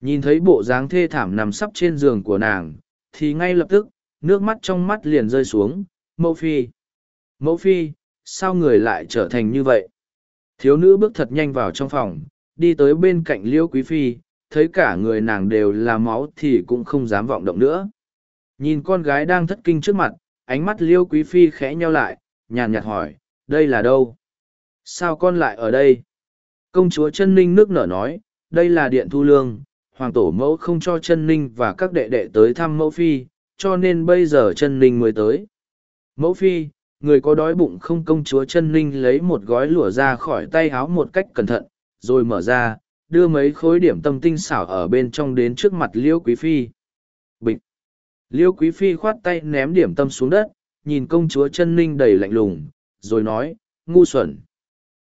Nhìn thấy bộ dáng thê thảm nằm sắp trên giường của nàng, thì ngay lập tức, nước mắt trong mắt liền rơi xuống. Mẫu phi! Mẫu phi, sao người lại trở thành như vậy? Thiếu nữ bước thật nhanh vào trong phòng, đi tới bên cạnh liêu quý phi, thấy cả người nàng đều là máu thì cũng không dám vọng động nữa. Nhìn con gái đang thất kinh trước mặt, ánh mắt liêu quý phi khẽ nheo lại, nhàn nhạt hỏi đây là đâu? Sao con lại ở đây? Công chúa chân ninh nước nở nói, đây là điện thu lương, hoàng tổ mẫu không cho chân ninh và các đệ đệ tới thăm mẫu phi, cho nên bây giờ chân ninh mới tới. Mẫu phi, người có đói bụng không? Công chúa chân ninh lấy một gói lụa ra khỏi tay háo một cách cẩn thận, rồi mở ra, đưa mấy khối điểm tâm tinh xảo ở bên trong đến trước mặt liêu quý phi. Bịch! Liêu quý phi khoát tay ném điểm tâm xuống đất, nhìn công chúa chân ninh đầy lạnh lùng rồi nói, ngu xuẩn.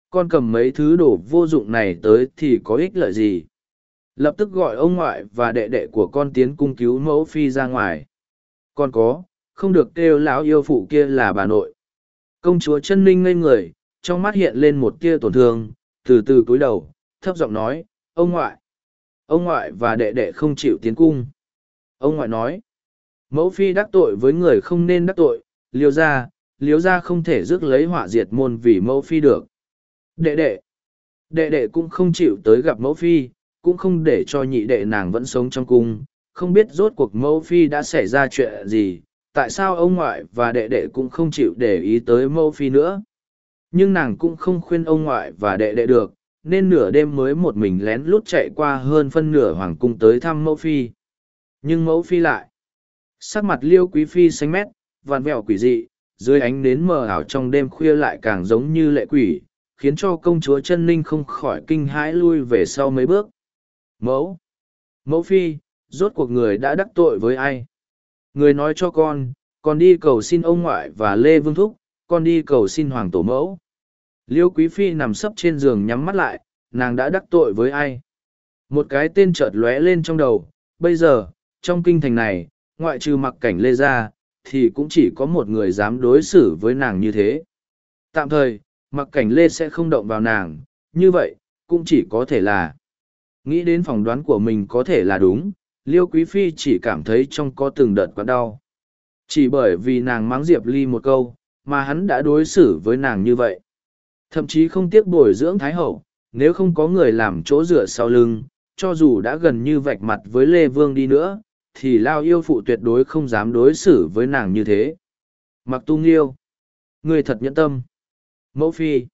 Con cầm mấy thứ đồ vô dụng này tới thì có ích lợi gì? Lập tức gọi ông ngoại và đệ đệ của con tiến cung cứu mẫu phi ra ngoài. Còn có, không được kêu lão yêu phụ kia là bà nội. Công chúa chân ninh ngây người, trong mắt hiện lên một tia tổn thương, từ từ cúi đầu, thấp giọng nói, ông ngoại. Ông ngoại và đệ đệ không chịu tiến cung. Ông ngoại nói, mẫu phi đắc tội với người không nên đắc tội liêu ra liêu ra không thể rước lấy họa diệt môn vì mẫu phi được. Đệ đệ. Đệ đệ cũng không chịu tới gặp mẫu phi, cũng không để cho nhị đệ nàng vẫn sống trong cung. Không biết rốt cuộc mẫu phi đã xảy ra chuyện gì, tại sao ông ngoại và đệ đệ cũng không chịu để ý tới mẫu phi nữa. Nhưng nàng cũng không khuyên ông ngoại và đệ đệ được, nên nửa đêm mới một mình lén lút chạy qua hơn phân nửa hoàng cung tới thăm mẫu phi. Nhưng mẫu phi lại. Sắc mặt liêu quý phi xanh mét vằn vẹo quỷ dị dưới ánh nến mờ ảo trong đêm khuya lại càng giống như lệ quỷ, khiến cho công chúa chân ninh không khỏi kinh hãi lui về sau mấy bước. Mẫu mẫu phi, rốt cuộc người đã đắc tội với ai? Người nói cho con con đi cầu xin ông ngoại và lê vương thúc, con đi cầu xin hoàng tổ mẫu. Liêu quý phi nằm sấp trên giường nhắm mắt lại, nàng đã đắc tội với ai? Một cái tên chợt lóe lên trong đầu, bây giờ, trong kinh thành này, ngoại trừ mặc cảnh lê ra thì cũng chỉ có một người dám đối xử với nàng như thế. Tạm thời, mặc cảnh lê sẽ không động vào nàng, như vậy, cũng chỉ có thể là nghĩ đến phỏng đoán của mình có thể là đúng, liêu quý phi chỉ cảm thấy trong có từng đợt quặn đau. Chỉ bởi vì nàng mắng diệp ly một câu, mà hắn đã đối xử với nàng như vậy. Thậm chí không tiếc bồi dưỡng thái hậu, nếu không có người làm chỗ dựa sau lưng, cho dù đã gần như vạch mặt với lê vương đi nữa thì lao yêu phụ tuyệt đối không dám đối xử với nàng như thế. Mặc tu nghiêu, người thật nhẫn tâm. Mẫu phi,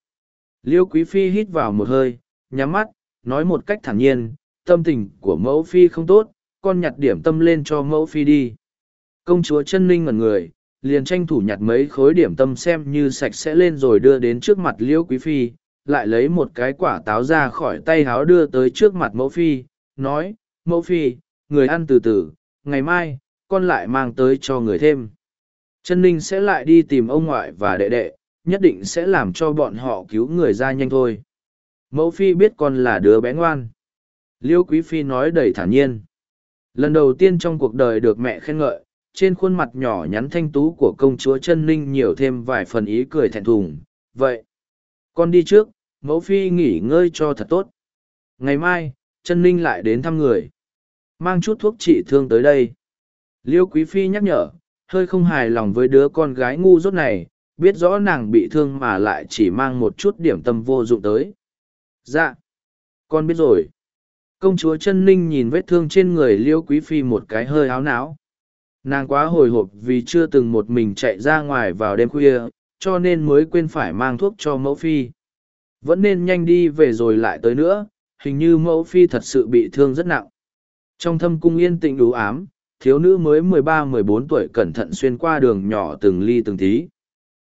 liêu quý phi hít vào một hơi, nhắm mắt, nói một cách thản nhiên, tâm tình của mẫu phi không tốt, con nhặt điểm tâm lên cho mẫu phi đi. Công chúa chân ninh ngẩn người, liền tranh thủ nhặt mấy khối điểm tâm xem như sạch sẽ lên rồi đưa đến trước mặt liễu quý phi, lại lấy một cái quả táo ra khỏi tay háo đưa tới trước mặt mẫu phi, nói, mẫu phi, người ăn từ từ ngày mai, con lại mang tới cho người thêm. Chân ninh sẽ lại đi tìm ông ngoại và đệ đệ, nhất định sẽ làm cho bọn họ cứu người ra nhanh thôi. Mẫu phi biết con là đứa bé ngoan. Liêu quý phi nói đầy thản nhiên. Lần đầu tiên trong cuộc đời được mẹ khen ngợi, trên khuôn mặt nhỏ nhắn thanh tú của công chúa chân ninh nhiều thêm vài phần ý cười thẹn thùng. Vậy, con đi trước, mẫu phi nghỉ ngơi cho thật tốt. Ngày mai chân ninh lại đến thăm người mang chút thuốc trị thương tới đây. Liêu quý phi nhắc nhở, hơi không hài lòng với đứa con gái ngu dốt này, biết rõ nàng bị thương mà lại chỉ mang một chút điểm tâm vô dụng tới. Dạ con biết rồi. Công chúa chân ninh nhìn vết thương trên người liêu quý phi một cái hơi áo não. Nàng quá hồi hộp vì chưa từng một mình chạy ra ngoài vào đêm khuya, cho nên mới quên phải mang thuốc cho mẫu phi. Vẫn nên nhanh đi về rồi lại tới nữa, hình như mẫu phi thật sự bị thương rất nặng trong thâm cung yên tĩnh đủ ám, thiếu nữ mới mười ba, mười bốn tuổi cẩn thận xuyên qua đường nhỏ từng ly từng tí.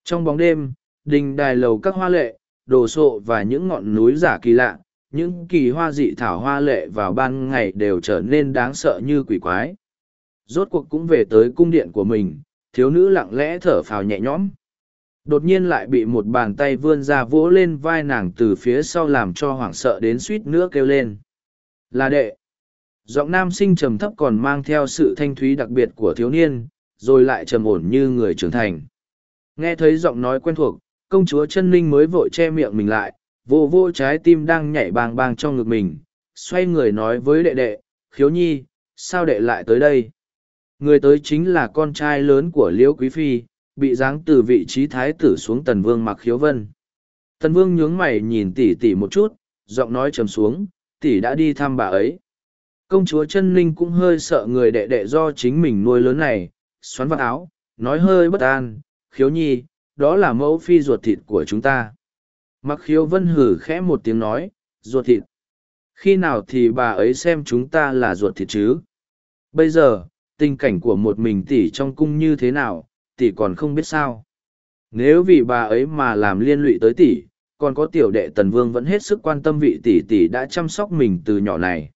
Trong bóng đêm, đình đài lầu các hoa lệ, đồ sộ và những ngọn núi giả kỳ lạ, những kỳ hoa dị thảo hoa lệ vào ban ngày đều trở nên đáng sợ như quỷ quái. Rốt cuộc cũng về tới cung điện của mình, thiếu nữ lặng lẽ thở phào nhẹ nhõm. Đột nhiên lại bị một bàn tay vươn ra vỗ lên vai nàng từ phía sau làm cho hoảng sợ đến suýt nữa kêu lên. Là đệ giọng nam sinh trầm thấp còn mang theo sự thanh thúy đặc biệt của thiếu niên, rồi lại trầm ổn như người trưởng thành. Nghe thấy giọng nói quen thuộc, công chúa chân ninh mới vội che miệng mình lại, vô vô trái tim đang nhảy bàng bàng trong ngực mình, xoay người nói với đệ đệ, khiếu nhi, sao đệ lại tới đây? Người tới chính là con trai lớn của liễu quý phi, bị giáng từ vị trí thái tử xuống tần vương mặc khiếu vân. Tần vương nhướng mày nhìn tỉ tỉ một chút, giọng nói trầm xuống, tỷ đã đi thăm bà ấy công chúa chân ninh cũng hơi sợ người đệ đệ do chính mình nuôi lớn này, xoắn vào áo, nói hơi bất an, khiếu nhi, đó là mẫu phi ruột thịt của chúng ta. Mặc khiếu vân hử khẽ một tiếng nói, ruột thịt? Khi nào thì bà ấy xem chúng ta là ruột thịt chứ? Bây giờ, tình cảnh của một mình tỷ trong cung như thế nào, tỷ còn không biết sao. Nếu vì bà ấy mà làm liên lụy tới tỷ, còn có tiểu đệ tần vương vẫn hết sức quan tâm vị tỷ tỷ đã chăm sóc mình từ nhỏ này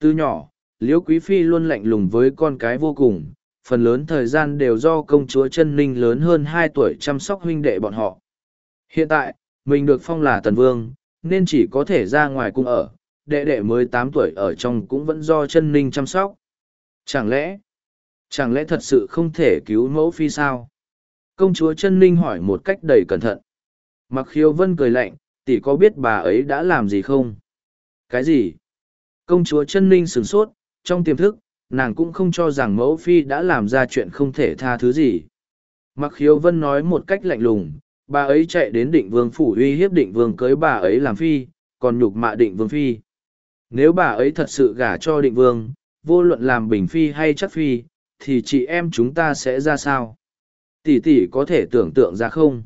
từ nhỏ, liễu quý phi luôn lạnh lùng với con cái vô cùng, phần lớn thời gian đều do công chúa chân ninh lớn hơn hai tuổi chăm sóc huynh đệ bọn họ. Hiện tại, mình được phong là tần vương, nên chỉ có thể ra ngoài cung ở, đệ đệ mới tám tuổi ở trong cũng vẫn do chân ninh chăm sóc. Chẳng lẽ chẳng lẽ thật sự không thể cứu mẫu phi sao? Công chúa chân ninh hỏi một cách đầy cẩn thận. Mặc khiêu vân cười lạnh, tỷ có biết bà ấy đã làm gì không? Cái gì? Công chúa chân ninh sửng sốt, trong tiềm thức, nàng cũng không cho rằng mẫu phi đã làm ra chuyện không thể tha thứ gì. Mặc khiếu vân nói một cách lạnh lùng, bà ấy chạy đến định vương phủ uy hiếp định vương cưới bà ấy làm phi, còn nhục mạ định vương phi. Nếu bà ấy thật sự gả cho định vương, vô luận làm bình phi hay chắc phi, thì chị em chúng ta sẽ ra sao? Tỷ tỷ có thể tưởng tượng ra không?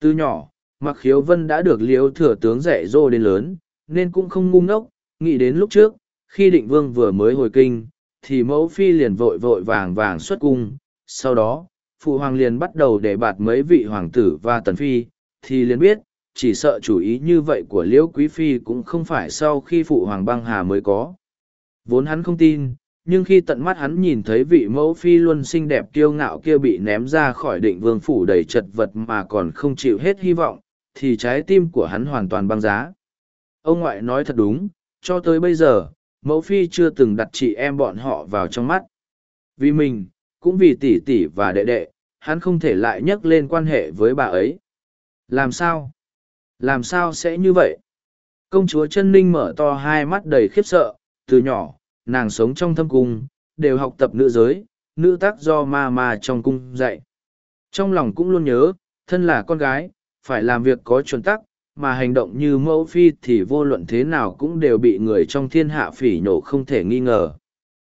Từ nhỏ mặc khiếu vân đã được liếu thừa tướng dạy dỗ đến lớn, nên cũng không ngu ngốc nghĩ đến lúc trước, khi định vương vừa mới hồi kinh, thì mẫu phi liền vội vội vàng vàng xuất cung. Sau đó, phụ hoàng liền bắt đầu để bạt mấy vị hoàng tử và tần phi, thì liền biết, chỉ sợ chủ ý như vậy của liễu quý phi cũng không phải sau khi phụ hoàng băng hà mới có. Vốn hắn không tin, nhưng khi tận mắt hắn nhìn thấy vị mẫu phi luôn xinh đẹp kiêu ngạo kia bị ném ra khỏi định vương phủ đầy chật vật mà còn không chịu hết hy vọng, thì trái tim của hắn hoàn toàn băng giá. Ông ngoại nói thật đúng cho tới bây giờ, mẫu phi chưa từng đặt chị em bọn họ vào trong mắt. Vì mình, cũng vì tỷ tỷ và đệ đệ, hắn không thể lại nhắc lên quan hệ với bà ấy. Làm sao? Làm sao sẽ như vậy? Công chúa chân ninh mở to hai mắt đầy khiếp sợ, từ nhỏ, nàng sống trong thâm cung, đều học tập nữ giới, nữ tác do ma ma trong cung dạy. Trong lòng cũng luôn nhớ, thân là con gái, phải làm việc có chuẩn tắc mà hành động như mẫu phi thì vô luận thế nào cũng đều bị người trong thiên hạ phỉ nhổ không thể nghi ngờ.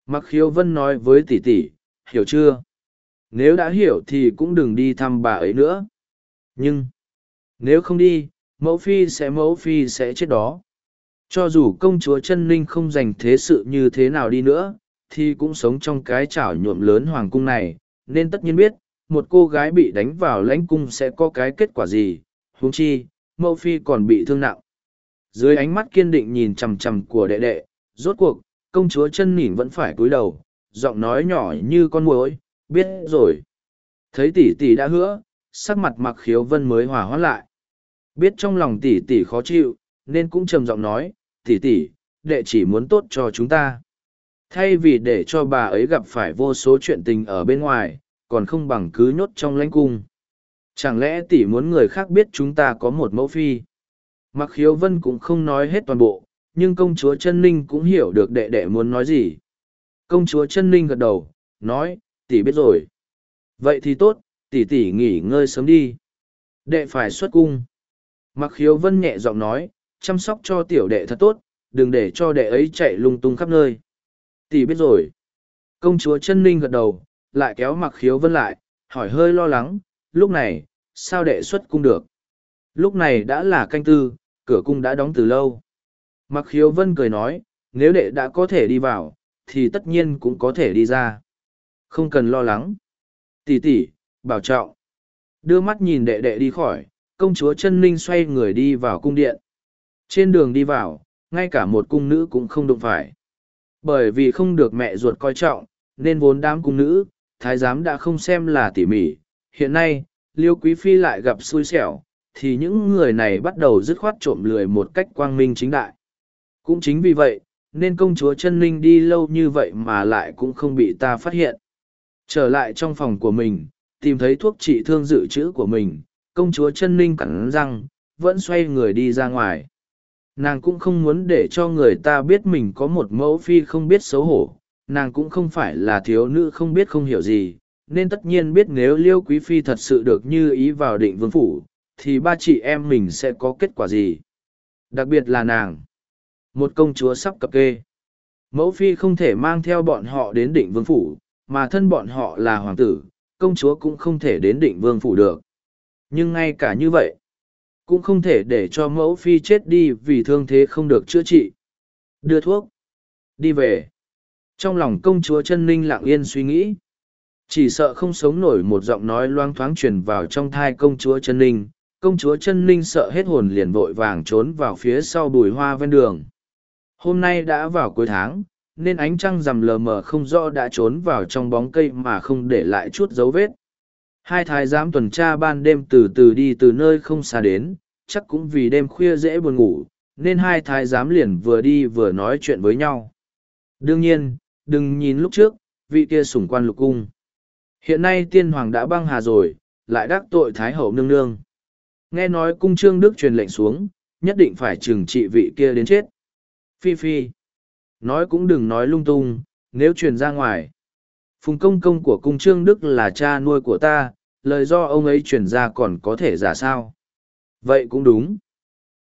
Mặc khiếu vân nói với tỷ tỷ, hiểu chưa? Nếu đã hiểu thì cũng đừng đi thăm bà ấy nữa. Nhưng, nếu không đi, mẫu phi sẽ, mẫu phi sẽ chết đó. Cho dù công chúa chân ninh không dành thế sự như thế nào đi nữa, thì cũng sống trong cái chảo nhuộm lớn hoàng cung này. Nên tất nhiên biết, một cô gái bị đánh vào lãnh cung sẽ có cái kết quả gì. Huống chi mẫu phi còn bị thương nặng. Dưới ánh mắt kiên định nhìn chằm chằm của đệ đệ, rốt cuộc, công chúa chân nỉn vẫn phải cúi đầu, giọng nói nhỏ như con muỗi, biết rồi. Thấy tỷ tỷ đã hứa, sắc mặt mặc khiếu vân mới hòa hoãn lại. Biết trong lòng tỷ tỷ khó chịu, nên cũng trầm giọng nói, tỷ tỷ, đệ chỉ muốn tốt cho chúng ta. Thay vì để cho bà ấy gặp phải vô số chuyện tình ở bên ngoài, còn không bằng cứ nhốt trong lãnh cung chẳng lẽ tỷ muốn người khác biết chúng ta có một mẫu phi? Mặc khiếu vân cũng không nói hết toàn bộ, nhưng công chúa chân ninh cũng hiểu được đệ đệ muốn nói gì. Công chúa chân ninh gật đầu, nói, tỷ biết rồi. Vậy thì tốt, tỷ tỷ nghỉ ngơi sớm đi. Đệ phải xuất cung. Mặc khiếu vân nhẹ giọng nói, chăm sóc cho tiểu đệ thật tốt, đừng để cho đệ ấy chạy lung tung khắp nơi. Tỷ biết rồi. Công chúa chân ninh gật đầu, lại kéo mặc khiếu vân lại, hỏi hơi lo lắng lúc này, sao đệ xuất cung được? Lúc này đã là canh tư, cửa cung đã đóng từ lâu. Mặc khiếu vân cười nói, nếu đệ đã có thể đi vào, thì tất nhiên cũng có thể đi ra. Không cần lo lắng. Tỷ tỷ, bảo trọng. Đưa mắt nhìn đệ đệ đi khỏi, công chúa chân ninh xoay người đi vào cung điện. Trên đường đi vào, ngay cả một cung nữ cũng không đụng phải. Bởi vì không được mẹ ruột coi trọng, nên vốn đám cung nữ, thái giám đã không xem là tỉ mỉ hiện nay, liêu quý phi lại gặp xui xẻo, thì những người này bắt đầu dứt khoát trộm lười một cách quang minh chính đại. Cũng chính vì vậy, nên công chúa chân Linh đi lâu như vậy mà lại cũng không bị ta phát hiện. Trở lại trong phòng của mình, tìm thấy thuốc trị thương dự trữ của mình, công chúa chân linh cẳng răng, vẫn xoay người đi ra ngoài. Nàng cũng không muốn để cho người ta biết mình có một mẫu phi không biết xấu hổ, nàng cũng không phải là thiếu nữ không biết không hiểu gì nên tất nhiên biết nếu liêu quý phi thật sự được như ý vào định vương phủ, thì ba chị em mình sẽ có kết quả gì? Đặc biệt là nàng. Một công chúa sắp cập kê. Mẫu phi không thể mang theo bọn họ đến định vương phủ, mà thân bọn họ là hoàng tử, công chúa cũng không thể đến định vương phủ được. Nhưng ngay cả như vậy, cũng không thể để cho mẫu phi chết đi vì thương thế không được chữa trị. Đưa thuốc. Đi về. Trong lòng công chúa chân ninh lặng yên suy nghĩ chỉ sợ không sống nổi một giọng nói loang thoáng truyền vào trong thai công chúa chân ninh công chúa chân ninh sợ hết hồn liền vội vàng trốn vào phía sau bùi hoa ven đường. Hôm nay đã vào cuối tháng, nên ánh trăng rằm lờ mờ không rõ đã trốn vào trong bóng cây mà không để lại chút dấu vết. Hai thái giám tuần tra ban đêm từ từ đi từ nơi không xa đến, chắc cũng vì đêm khuya dễ buồn ngủ, nên hai thái giám liền vừa đi vừa nói chuyện với nhau. Đương nhiên, đừng nhìn lúc trước, vị kia sủng quan lục cung hiện nay tiên hoàng đã băng hà rồi, lại đắc tội thái hậu nương nương. Nghe nói cung trương đức truyền lệnh xuống, nhất định phải trừng trị vị kia đến chết. Phi phi. Nói cũng đừng nói lung tung, nếu truyền ra ngoài. Phùng công công của cung trương đức là cha nuôi của ta, lời do ông ấy truyền ra còn có thể giả sao? Vậy cũng đúng.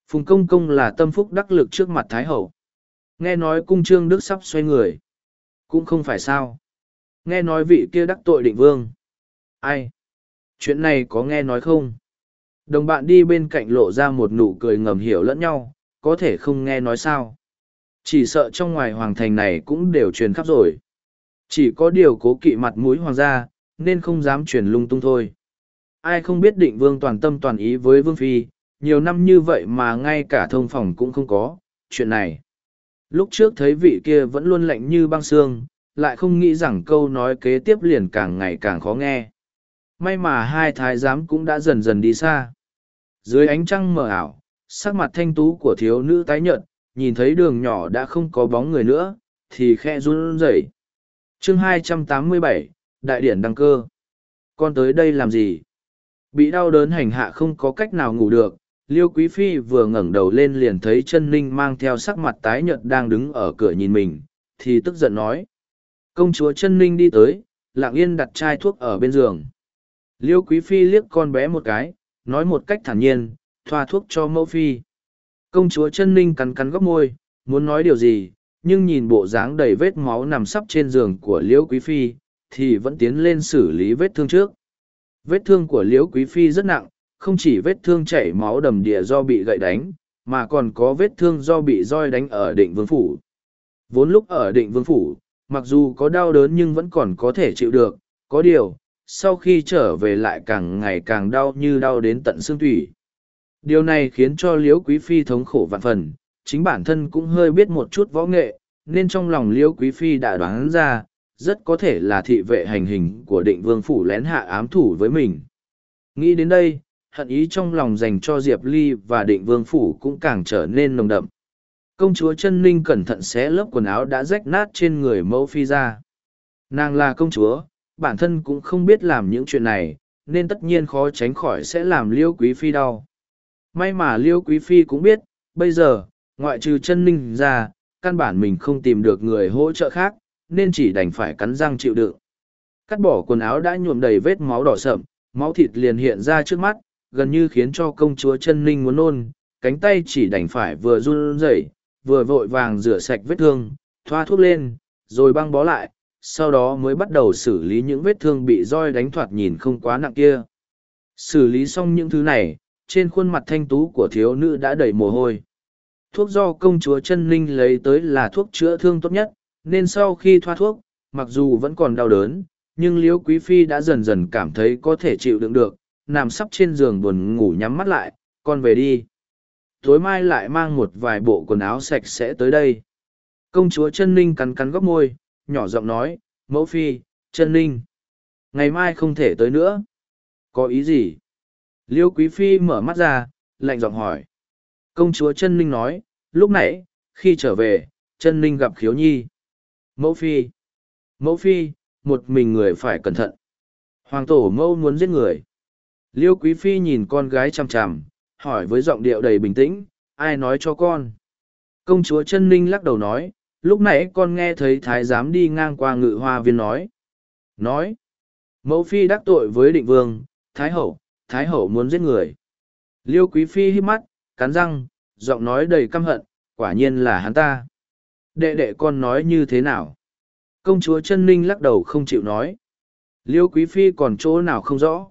Phùng công công là tâm phúc đắc lực trước mặt thái hậu. Nghe nói cung trương đức sắp xoay người. Cũng không phải sao nghe nói vị kia đắc tội định vương. Ai? Chuyện này có nghe nói không? Đồng bạn đi bên cạnh lộ ra một nụ cười ngầm hiểu lẫn nhau, có thể không nghe nói sao? Chỉ sợ trong ngoài hoàng thành này cũng đều truyền khắp rồi. Chỉ có điều cố kỵ mặt mũi hoàng gia, nên không dám truyền lung tung thôi. Ai không biết định vương toàn tâm toàn ý với vương phi, nhiều năm như vậy mà ngay cả thông phòng cũng không có, chuyện này. Lúc trước thấy vị kia vẫn luôn lạnh như băng xương lại không nghĩ rằng câu nói kế tiếp liền càng ngày càng khó nghe. May mà hai thái giám cũng đã dần dần đi xa. Dưới ánh trăng mờ ảo sắc mặt thanh tú của thiếu nữ tái nhợt nhìn thấy đường nhỏ đã không có bóng người nữa thì khe run rẩy. Chương 287, đại điển đăng cơ. Con tới đây làm gì? Bị đau đớn hành hạ không có cách nào ngủ được liêu quý phi vừa ngẩng đầu lên liền thấy chân ninh mang theo sắc mặt tái nhợt đang đứng ở cửa nhìn mình thì tức giận nói công chúa chân ninh đi tới lạng yên đặt chai thuốc ở bên giường. Liêu quý phi liếc con bé một cái, nói một cách thản nhiên, thoa thuốc cho mẫu phi. Công chúa chân ninh cắn cắn góc môi, muốn nói điều gì, nhưng nhìn bộ dáng đầy vết máu nằm sắp trên giường của liễu quý phi, thì vẫn tiến lên xử lý vết thương trước. Vết thương của liễu quý phi rất nặng, không chỉ vết thương chảy máu đầm địa do bị gậy đánh, mà còn có vết thương do bị roi đánh ở định vương phủ. Vốn lúc ở định vương phủ mặc dù có đau đớn nhưng vẫn còn có thể chịu được, có điều, sau khi trở về lại càng ngày càng đau như đau đến tận xương thủy điều này khiến cho liễu quý phi thống khổ vạn phần, chính bản thân cũng hơi biết một chút võ nghệ, nên trong lòng liễu quý phi đã đoán ra, rất có thể là thị vệ hành hình của định vương phủ lén hạ ám thủ với mình. Nghĩ đến đây, hận ý trong lòng dành cho diệp ly và định vương phủ cũng càng trở nên nồng đậm công chúa chân ninh cẩn thận xé lớp quần áo đã rách nát trên người mẫu phi ra. Nàng là công chúa, bản thân cũng không biết làm những chuyện này, nên tất nhiên khó tránh khỏi sẽ làm liêu quý phi đau. May mà liêu quý phi cũng biết, bây giờ, ngoại trừ chân ninh ra, căn bản mình không tìm được người hỗ trợ khác, nên chỉ đành phải cắn răng chịu đựng. Cắt bỏ quần áo đã nhuộm đầy vết máu đỏ sậm, máu thịt liền hiện ra trước mắt, gần như khiến cho công chúa chân ninh muốn nôn, cánh tay chỉ đành phải vừa run rẩy vừa vội vàng rửa sạch vết thương, thoa thuốc lên, rồi băng bó lại, sau đó mới bắt đầu xử lý những vết thương bị roi đánh thoạt nhìn không quá nặng kia. Xử lý xong những thứ này, trên khuôn mặt thanh tú của thiếu nữ đã đầy mồ hôi. Thuốc do công chúa chân linh lấy tới là thuốc chữa thương tốt nhất, nên sau khi thoa thuốc, mặc dù vẫn còn đau đớn, nhưng liễu quý phi đã dần dần cảm thấy có thể chịu đựng được, nằm sắp trên giường buồn ngủ nhắm mắt lại, con về đi tối mai lại mang một vài bộ quần áo sạch sẽ tới đây. Công chúa chân ninh cắn cắn góc môi, nhỏ giọng nói, mẫu phi chân ninh, ngày mai không thể tới nữa. Có ý gì? Liêu quý phi mở mắt ra, lạnh giọng hỏi. Công chúa chân ninh nói, lúc nãy, khi trở về chân ninh gặp khiếu nhi. Mẫu phi mẫu phi, một mình người phải cẩn thận. Hoàng tổ mẫu muốn giết người. Liêu quý phi nhìn con gái chằm chằm hỏi với giọng điệu đầy bình tĩnh ai nói cho con công chúa chân ninh lắc đầu nói lúc nãy con nghe thấy thái giám đi ngang qua ngự hoa viên nói nói Mẫu phi đắc tội với định vương, thái hậu, thái hậu muốn giết người. Liêu quý phi hít mắt, cắn răng, giọng nói đầy căm hận, quả nhiên là hắn ta. Đệ đệ con nói như thế nào? Công chúa chân ninh lắc đầu không chịu nói. Liêu quý phi còn chỗ nào không rõ.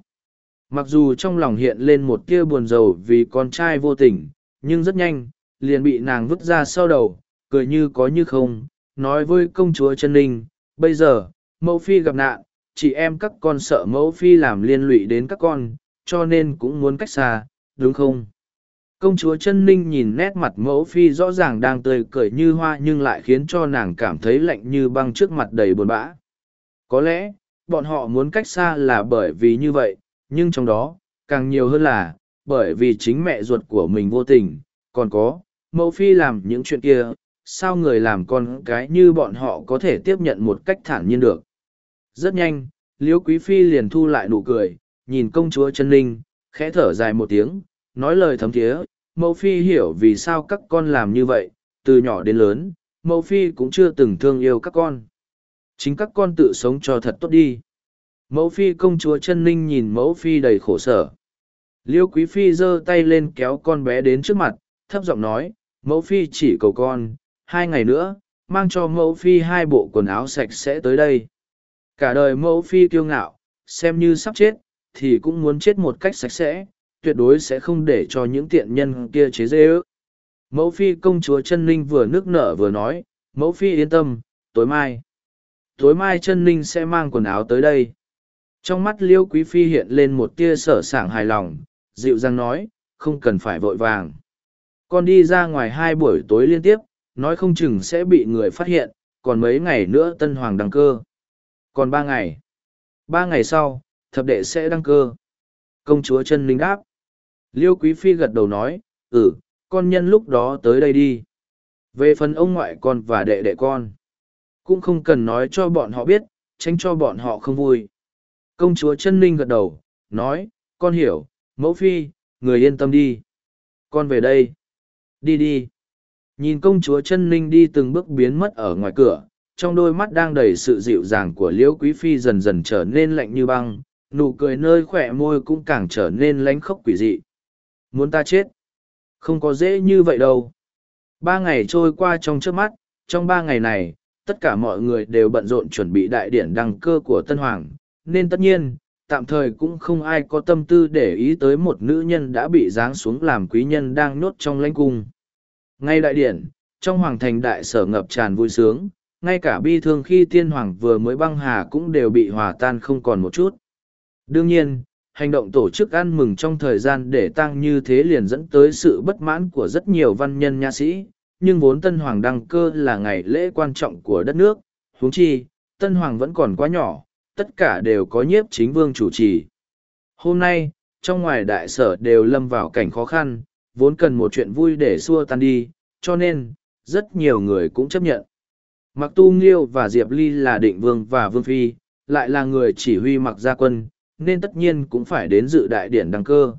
Mặc dù trong lòng hiện lên một tia buồn rầu vì con trai vô tình, nhưng rất nhanh, liền bị nàng vứt ra sau đầu, cười như có như không, nói với công chúa chân ninh, bây giờ, mẫu phi gặp nạn, chị em các con sợ mẫu phi làm liên lụy đến các con, cho nên cũng muốn cách xa, đúng không? Công chúa chân ninh nhìn nét mặt mẫu phi rõ ràng đang tươi cười như hoa nhưng lại khiến cho nàng cảm thấy lạnh như băng trước mặt đầy buồn bã. Có lẽ, bọn họ muốn cách xa là bởi vì như vậy, nhưng trong đó, càng nhiều hơn là, bởi vì chính mẹ ruột của mình vô tình, còn có, mẫu phi làm những chuyện kia, sao người làm con cái như bọn họ có thể tiếp nhận một cách thản nhiên được. Rất nhanh, liễu quý phi liền thu lại nụ cười, nhìn công chúa chân linh, khẽ thở dài một tiếng, nói lời thấm thiế, mẫu phi hiểu vì sao các con làm như vậy, từ nhỏ đến lớn, mẫu phi cũng chưa từng thương yêu các con. Chính các con tự sống cho thật tốt đi. Mẫu phi công chúa chân ninh nhìn mẫu phi đầy khổ sở. Liêu quý phi giơ tay lên kéo con bé đến trước mặt, thấp giọng nói, mẫu phi chỉ cầu con, hai ngày nữa, mang cho mẫu phi hai bộ quần áo sạch sẽ tới đây. Cả đời mẫu phi kiêu ngạo, xem như sắp chết, thì cũng muốn chết một cách sạch sẽ, tuyệt đối sẽ không để cho những tiện nhân kia chế dê ước. Mẫu phi công chúa chân ninh vừa nước nở vừa nói, mẫu phi yên tâm, tối mai. Tối mai chân ninh sẽ mang quần áo tới đây. Trong mắt liêu quý phi hiện lên một tia sở sảng hài lòng, dịu dàng nói, không cần phải vội vàng. Con đi ra ngoài hai buổi tối liên tiếp, nói không chừng sẽ bị người phát hiện, còn mấy ngày nữa tân hoàng đăng cơ. Còn ba ngày. Ba ngày sau, thập đệ sẽ đăng cơ. Công chúa chân linh đáp. Liêu Quý Phi gật đầu nói, ừ, con nhân lúc đó tới đây đi. Về phần ông ngoại con và đệ đệ con, cũng không cần nói cho bọn họ biết, tránh cho bọn họ không vui. Công chúa chân ninh gật đầu, nói, con hiểu, mẫu phi, người yên tâm đi. Con về đây. Đi đi. Nhìn công chúa chân ninh đi từng bước biến mất ở ngoài cửa, trong đôi mắt đang đầy sự dịu dàng của liễu quý phi dần dần trở nên lạnh như băng, nụ cười nơi khỏe môi cũng càng trở nên lánh khóc quỷ dị. Muốn ta chết? Không có dễ như vậy đâu. Ba ngày trôi qua trong trước mắt, trong ba ngày này, tất cả mọi người đều bận rộn chuẩn bị đại điển đăng cơ của Tân Hoàng, nên tất nhiên, tạm thời cũng không ai có tâm tư để ý tới một nữ nhân đã bị giáng xuống làm quý nhân đang nhốt trong lãnh cung. Ngay đại điển, trong hoàng thành đại sở ngập tràn vui sướng, ngay cả bi thương khi tiên hoàng vừa mới băng hà cũng đều bị hòa tan không còn một chút. Đương nhiên, hành động tổ chức ăn mừng trong thời gian để tăng như thế liền dẫn tới sự bất mãn của rất nhiều văn nhân nha sĩ, nhưng vốn Tân Hoàng đăng cơ là ngày lễ quan trọng của đất nước, huống chi, Tân Hoàng vẫn còn quá nhỏ, tất cả đều có nhiếp chính vương chủ trì. Hôm nay, trong ngoài đại sở đều lâm vào cảnh khó khăn, vốn cần một chuyện vui để xua tan đi, cho nên, rất nhiều người cũng chấp nhận. Mặc Tu Nghiêu và Diệp Ly là định vương và vương phi, lại là người chỉ huy mặc gia quân, nên tất nhiên cũng phải đến dự đại điển đăng cơ.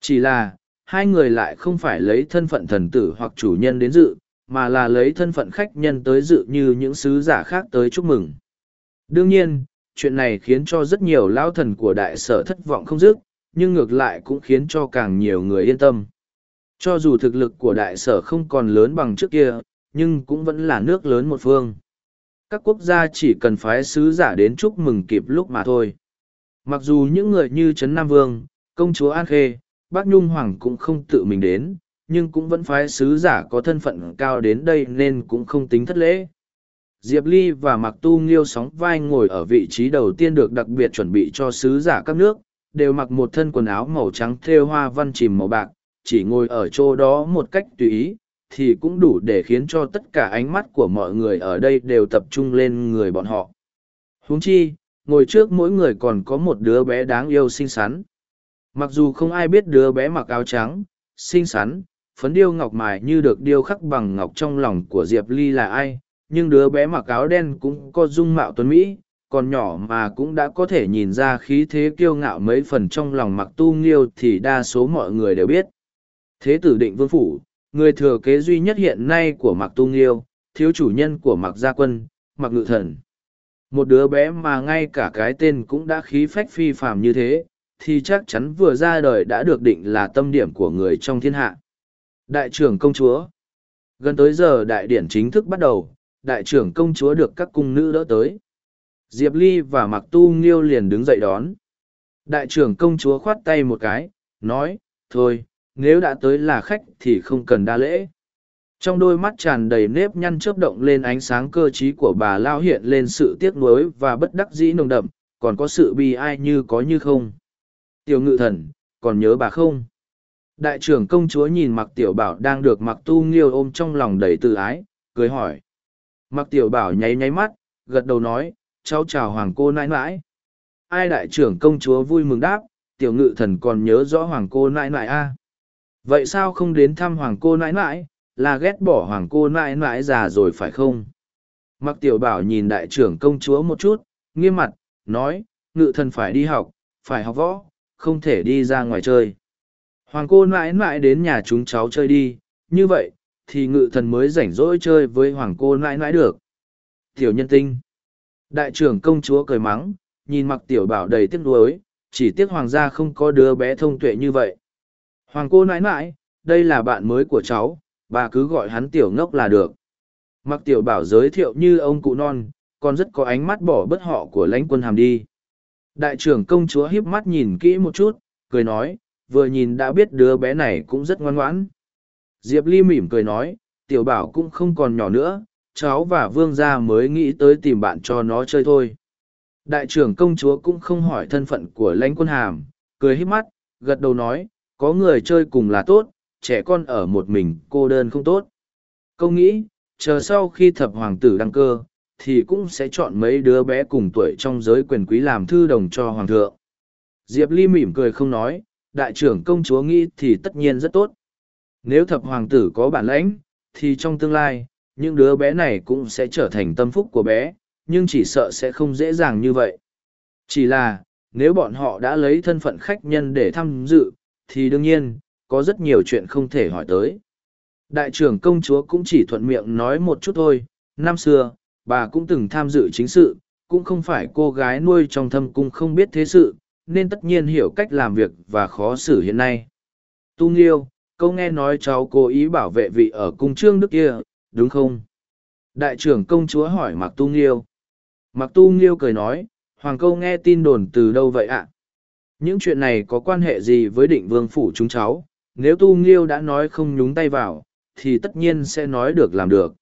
Chỉ là, hai người lại không phải lấy thân phận thần tử hoặc chủ nhân đến dự, mà là lấy thân phận khách nhân tới dự như những sứ giả khác tới chúc mừng. Đương nhiên, chuyện này khiến cho rất nhiều lao thần của đại sở thất vọng không dứt, nhưng ngược lại cũng khiến cho càng nhiều người yên tâm. Cho dù thực lực của đại sở không còn lớn bằng trước kia, nhưng cũng vẫn là nước lớn một phương. Các quốc gia chỉ cần phái sứ giả đến chúc mừng kịp lúc mà thôi. Mặc dù những người như Trấn Nam Vương, công chúa An Khê, Bác Nhung Hoàng cũng không tự mình đến, nhưng cũng vẫn phái sứ giả có thân phận cao đến đây nên cũng không tính thất lễ. Diệp Ly và Mặc Tu Nghiêu sóng vai ngồi ở vị trí đầu tiên được đặc biệt chuẩn bị cho sứ giả các nước, đều mặc một thân quần áo màu trắng thêu hoa văn chìm màu bạc, chỉ ngồi ở chỗ đó một cách tùy ý, thì cũng đủ để khiến cho tất cả ánh mắt của mọi người ở đây đều tập trung lên người bọn họ. Huống chi, ngồi trước mỗi người còn có một đứa bé đáng yêu xinh xắn. Mặc dù không ai biết đứa bé mặc áo trắng, xinh xắn, phấn điêu ngọc mài như được điêu khắc bằng ngọc trong lòng của Diệp Ly là ai, nhưng đứa bé mặc áo đen cũng có dung mạo tuấn Mỹ, còn nhỏ mà cũng đã có thể nhìn ra khí thế kiêu ngạo mấy phần trong lòng mặc tu nghiêu thì đa số mọi người đều biết. Thế tử định vương phủ, người thừa kế duy nhất hiện nay của mặc tu nghiêu, thiếu chủ nhân của mặc gia quân, mặc ngự thần. một đứa bé mà ngay cả cái tên cũng đã khí phách phi phàm như thế thì chắc chắn vừa ra đời đã được định là tâm điểm của người trong thiên hạ đại trưởng công chúa gần tới giờ đại điển chính thức bắt đầu đại trưởng công chúa được các cung nữ đỡ tới. Diệp ly và mặc tu nghiêu liền đứng dậy đón. Đại trưởng công chúa khoát tay một cái, nói, thôi, nếu đã tới là khách thì không cần đa lễ. Trong đôi mắt tràn đầy nếp nhăn chớp động lên ánh sáng cơ trí của bà lao hiện lên sự tiếc nuối và bất đắc dĩ nồng đậm, còn có sự bi ai như có như không? Tiểu ngự thần, còn nhớ bà không? Đại trưởng công chúa nhìn mặc tiểu bảo đang được mặc tu nghiêu ôm trong lòng đầy tự ái, cười hỏi mặc tiểu bảo nháy nháy mắt gật đầu nói cháu chào hoàng cô nãi nãi ai đại trưởng công chúa vui mừng đáp tiểu ngự thần còn nhớ rõ hoàng cô nãi nãi a vậy sao không đến thăm hoàng cô nãi nãi là ghét bỏ hoàng cô nãi nãi già rồi phải không? Mặc tiểu bảo nhìn đại trưởng công chúa một chút, nghiêm mặt, nói, ngự thần phải đi học, phải học võ, không thể đi ra ngoài chơi. Hoàng cô nãi nãi đến nhà chúng cháu chơi đi, như vậy, thì ngự thần mới rảnh rỗi chơi với hoàng cô nãi nãi được. Tiểu nhân tinh. Đại trưởng công chúa cười mắng, nhìn mặc tiểu bảo đầy tiếc nuối, chỉ tiếc hoàng gia không có đứa bé thông tuệ như vậy. Hoàng cô nãi nãi, đây là bạn mới của cháu, bà cứ gọi hắn tiểu ngốc là được. Mặc tiểu bảo giới thiệu như ông cụ non, còn rất có ánh mắt bỏ bất họ của lãnh quân hàm đi. Đại trưởng công chúa hiếp mắt nhìn kỹ một chút, cười nói, vừa nhìn đã biết đứa bé này cũng rất ngoan ngoãn. Diệp Ly mỉm cười nói, tiểu bảo cũng không còn nhỏ nữa, cháu và vương gia mới nghĩ tới tìm bạn cho nó chơi thôi. Đại trưởng công chúa cũng không hỏi thân phận của lãnh quân hàm, cười hít mắt, gật đầu nói, có người chơi cùng là tốt, trẻ con ở một mình cô đơn không tốt. Câu nghĩ, chờ sau khi thập hoàng tử đăng cơ, thì cũng sẽ chọn mấy đứa bé cùng tuổi trong giới quyền quý làm thư đồng cho hoàng thượng. Diệp Ly mỉm cười không nói, đại trưởng công chúa nghĩ thì tất nhiên rất tốt. Nếu thập hoàng tử có bản lãnh, thì trong tương lai, những đứa bé này cũng sẽ trở thành tâm phúc của bé, nhưng chỉ sợ sẽ không dễ dàng như vậy. Chỉ là, nếu bọn họ đã lấy thân phận khách nhân để tham dự, thì đương nhiên, có rất nhiều chuyện không thể hỏi tới. Đại trưởng công chúa cũng chỉ thuận miệng nói một chút thôi, năm xưa, bà cũng từng tham dự chính sự, cũng không phải cô gái nuôi trong thâm cung không biết thế sự, nên tất nhiên hiểu cách làm việc và khó xử hiện nay. Tu Nghiêu, câu nghe nói cháu cố ý bảo vệ vị ở cung trương đức kia, đúng không? Đại trưởng công chúa hỏi Mặc Tu Nghiêu. Mặc Tu Nghiêu cười nói, Hoàng câu nghe tin đồn từ đâu vậy ạ? Những chuyện này có quan hệ gì với định vương phủ chúng cháu? nếu tu nghiêu đã nói không nhúng tay vào thì tất nhiên sẽ nói được làm được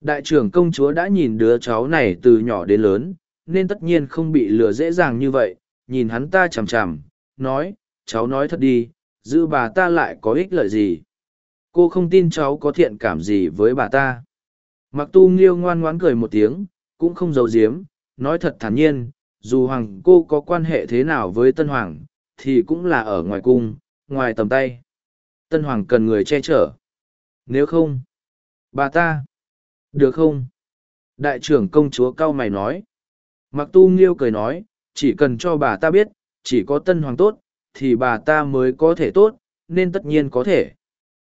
đại trưởng công chúa đã nhìn đứa cháu này từ nhỏ đến lớn nên tất nhiên không bị lừa dễ dàng như vậy nhìn hắn ta chằm chằm nói cháu nói thật đi giữ bà ta lại có ích lợi gì cô không tin cháu có thiện cảm gì với bà ta mặc tu nghiêu ngoan ngoãn cười một tiếng cũng không giấu giếm nói thật thản nhiên dù hoàng cô có quan hệ thế nào với tân hoàng thì cũng là ở ngoài cung ngoài tầm tay Tân Hoàng cần người che chở. Nếu không, bà ta, được không? Đại trưởng công chúa cao mày nói. Mặc tu nghiêu cười nói, chỉ cần cho bà ta biết, chỉ có Tân Hoàng tốt, thì bà ta mới có thể tốt, nên tất nhiên có thể.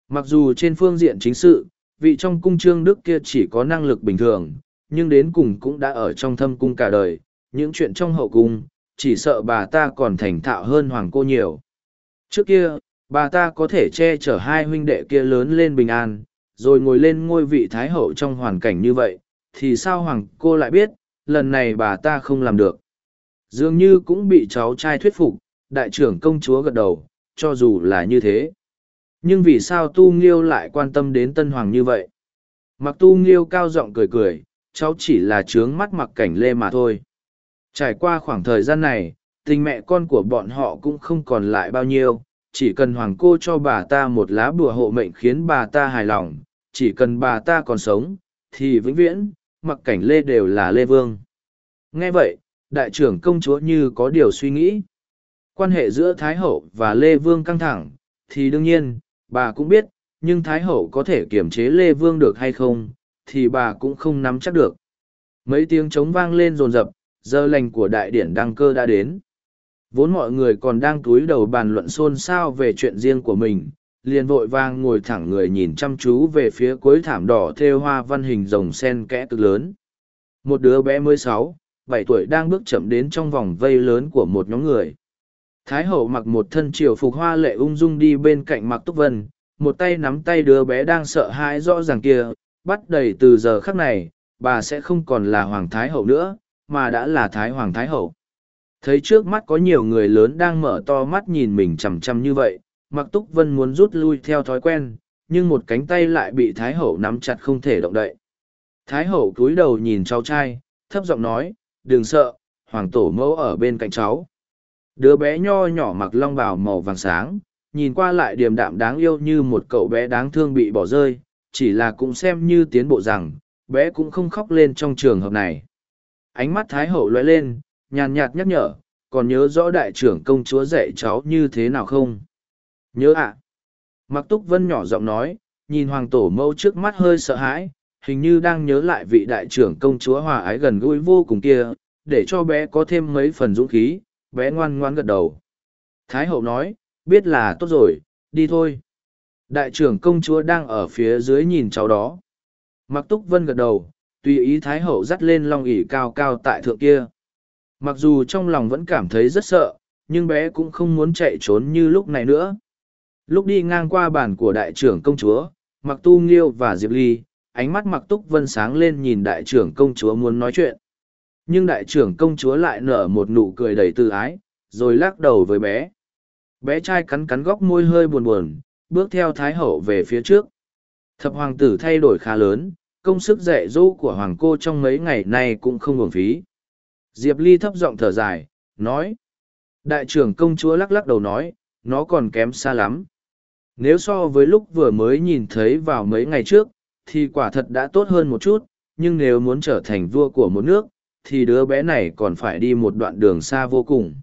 Mặc dù trên phương diện chính sự, vị trong cung trương đức kia chỉ có năng lực bình thường, nhưng đến cùng cũng đã ở trong thâm cung cả đời, những chuyện trong hậu cung, chỉ sợ bà ta còn thành thạo hơn hoàng cô nhiều. Trước kia, bà ta có thể che chở hai huynh đệ kia lớn lên bình an rồi ngồi lên ngôi vị thái hậu trong hoàn cảnh như vậy thì sao hoàng cô lại biết lần này bà ta không làm được dường như cũng bị cháu trai thuyết phục đại trưởng công chúa gật đầu cho dù là như thế nhưng vì sao tu nghiêu lại quan tâm đến tân hoàng như vậy mặc tu nghiêu cao giọng cười cười cháu chỉ là trướng mắt mặc cảnh lê mà thôi trải qua khoảng thời gian này tình mẹ con của bọn họ cũng không còn lại bao nhiêu chỉ cần hoàng cô cho bà ta một lá bùa hộ mệnh khiến bà ta hài lòng, chỉ cần bà ta còn sống, thì vĩnh viễn, mặc cảnh Lê đều là Lê Vương. Nghe vậy, đại trưởng công chúa như có điều suy nghĩ. Quan hệ giữa Thái Hậu và Lê Vương căng thẳng, thì đương nhiên, bà cũng biết, nhưng Thái Hậu có thể kiểm chế Lê Vương được hay không, thì bà cũng không nắm chắc được. Mấy tiếng trống vang lên rồn rập, giờ lành của đại điển đăng cơ đã đến. Vốn mọi người còn đang túi đầu bàn luận xôn xao về chuyện riêng của mình, liền vội vang ngồi thẳng người nhìn chăm chú về phía cuối thảm đỏ thêu hoa văn hình rồng sen kẽ cực lớn. Một đứa bé mới sáu, bảy tuổi đang bước chậm đến trong vòng vây lớn của một nhóm người. Thái hậu mặc một thân triều phục hoa lệ ung dung đi bên cạnh Mạc Túc Vân, một tay nắm tay đứa bé đang sợ hãi rõ ràng kia, bắt đầy từ giờ khắc này, bà sẽ không còn là Hoàng Thái hậu nữa, mà đã là Thái Hoàng Thái hậu. Thấy trước mắt có nhiều người lớn đang mở to mắt nhìn mình chằm chằm như vậy, Mạc Túc Vân muốn rút lui theo thói quen, nhưng một cánh tay lại bị Thái hậu nắm chặt không thể động đậy. Thái hậu cúi đầu nhìn cháu trai, thấp giọng nói, đừng sợ, hoàng tổ mẫu ở bên cạnh cháu. Đứa bé nho nhỏ mặc long bào màu vàng sáng, nhìn qua lại điềm đạm đáng yêu như một cậu bé đáng thương bị bỏ rơi, chỉ là cũng xem như tiến bộ rằng, bé cũng không khóc lên trong trường hợp này. Ánh mắt Thái hậu lóe lên, nhàn nhạt nhắc nhở, còn nhớ rõ đại trưởng công chúa dạy cháu như thế nào không? Nhớ ạ. À. Mặc túc vân nhỏ giọng nói, nhìn hoàng tổ mẫu trước mắt hơi sợ hãi, hình như đang nhớ lại vị đại trưởng công chúa hòa ái gần gũi vô cùng kia, để cho bé có thêm mấy phần dũng khí, bé ngoan ngoan gật đầu. Thái hậu nói, biết là tốt rồi, đi thôi. Đại trưởng công chúa đang ở phía dưới nhìn cháu đó. Mặc túc vân gật đầu, tùy ý Thái hậu dắt lên long ỉ cao cao tại thượng kia. Mặc dù trong lòng vẫn cảm thấy rất sợ, nhưng bé cũng không muốn chạy trốn như lúc này nữa. Lúc đi ngang qua bàn của đại trưởng công chúa, Mặc Tu Nghiêu và Diệp Ly, ánh mắt Mặc Túc Vân sáng lên nhìn đại trưởng công chúa muốn nói chuyện. Nhưng đại trưởng công chúa lại nở một nụ cười đầy tự ái, rồi lắc đầu với bé. Bé trai cắn cắn góc môi hơi buồn buồn, bước theo Thái Hậu về phía trước. Thập hoàng tử thay đổi khá lớn, công sức dạy dỗ của hoàng cô trong mấy ngày nay cũng không uổng phí. Diệp Ly thấp giọng thở dài, nói. Đại trưởng công chúa lắc lắc đầu nói, nó còn kém xa lắm. Nếu so với lúc vừa mới nhìn thấy vào mấy ngày trước, thì quả thật đã tốt hơn một chút, nhưng nếu muốn trở thành vua của một nước, thì đứa bé này còn phải đi một đoạn đường xa vô cùng.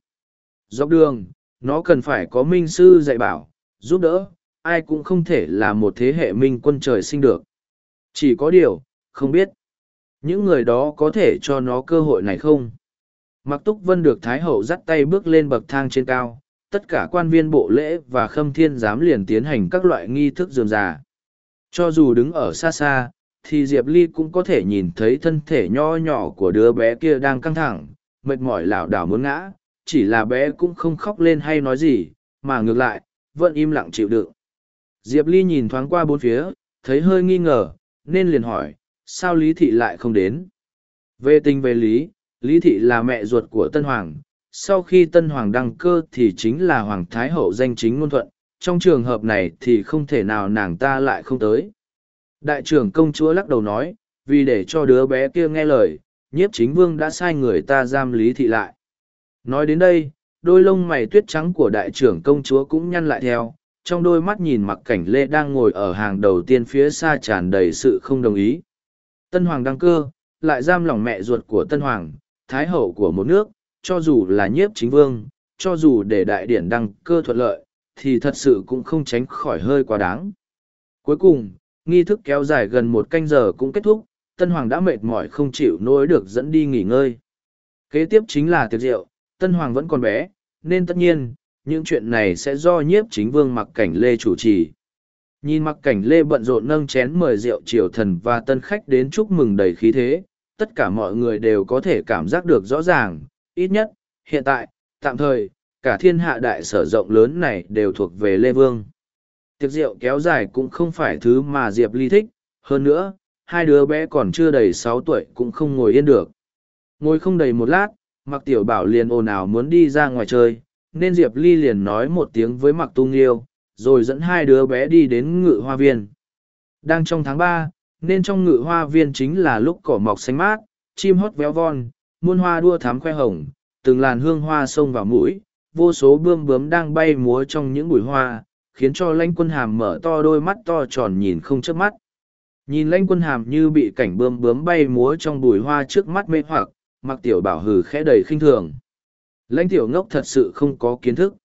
Dọc đường, nó cần phải có minh sư dạy bảo, giúp đỡ, ai cũng không thể là một thế hệ minh quân trời sinh được. Chỉ có điều, không biết, những người đó có thể cho nó cơ hội này không? Mặc Túc Vân được Thái Hậu dắt tay bước lên bậc thang trên cao, tất cả quan viên bộ lễ và khâm thiên giám liền tiến hành các loại nghi thức dườm già. Cho dù đứng ở xa xa, thì Diệp Ly cũng có thể nhìn thấy thân thể nho nhỏ của đứa bé kia đang căng thẳng, mệt mỏi lảo đảo muốn ngã, chỉ là bé cũng không khóc lên hay nói gì, mà ngược lại, vẫn im lặng chịu đựng. Diệp Ly nhìn thoáng qua bốn phía, thấy hơi nghi ngờ, nên liền hỏi, sao Lý Thị lại không đến? Về tình về Lý, Lý Thị là mẹ ruột của Tân Hoàng, sau khi Tân Hoàng đăng cơ thì chính là Hoàng Thái Hậu danh chính ngôn thuận, trong trường hợp này thì không thể nào nàng ta lại không tới. Đại trưởng công chúa lắc đầu nói, vì để cho đứa bé kia nghe lời, nhiếp chính vương đã sai người ta giam Lý Thị lại. Nói đến đây, đôi lông mày tuyết trắng của đại trưởng công chúa cũng nhăn lại theo, trong đôi mắt nhìn mặc cảnh lê đang ngồi ở hàng đầu tiên phía xa tràn đầy sự không đồng ý. Tân Hoàng đăng cơ, lại giam lòng mẹ ruột của Tân Hoàng, Thái hậu của một nước, cho dù là nhiếp chính vương, cho dù để đại điển đăng cơ thuận lợi, thì thật sự cũng không tránh khỏi hơi quá đáng. Cuối cùng, nghi thức kéo dài gần một canh giờ cũng kết thúc, Tân Hoàng đã mệt mỏi không chịu nối được dẫn đi nghỉ ngơi. Kế tiếp chính là tiệc rượu, Tân Hoàng vẫn còn bé, nên tất nhiên, những chuyện này sẽ do nhiếp chính vương mặc cảnh lê chủ trì. Nhìn mặc cảnh lê bận rộn nâng chén mời rượu triều thần và tân khách đến chúc mừng đầy khí thế, tất cả mọi người đều có thể cảm giác được rõ ràng, ít nhất, hiện tại, tạm thời, cả thiên hạ đại sở rộng lớn này đều thuộc về Lê Vương. Tiệc rượu kéo dài cũng không phải thứ mà Diệp Ly thích, hơn nữa, hai đứa bé còn chưa đầy sáu tuổi cũng không ngồi yên được. Ngồi không đầy một lát, Mặc Tiểu Bảo liền ồn ào muốn đi ra ngoài chơi, nên Diệp Ly liền nói một tiếng với Mặc Tu Nghiêu, rồi dẫn hai đứa bé đi đến ngự hoa viên. Đang trong tháng ba, nên trong ngự hoa viên chính là lúc cỏ mọc xanh mát, chim hót véo von, muôn hoa đua thám khoe hồng, từng làn hương hoa xông vào mũi, vô số bươm bướm đang bay múa trong những bụi hoa, khiến cho lãnh quân hàm mở to đôi mắt to tròn nhìn không chớp mắt. Nhìn lãnh quân hàm như bị cảnh bươm bướm bay múa trong bùi hoa trước mắt mê hoặc, mặc tiểu bảo hừ khẽ đầy khinh thường. Lãnh tiểu ngốc thật sự không có kiến thức.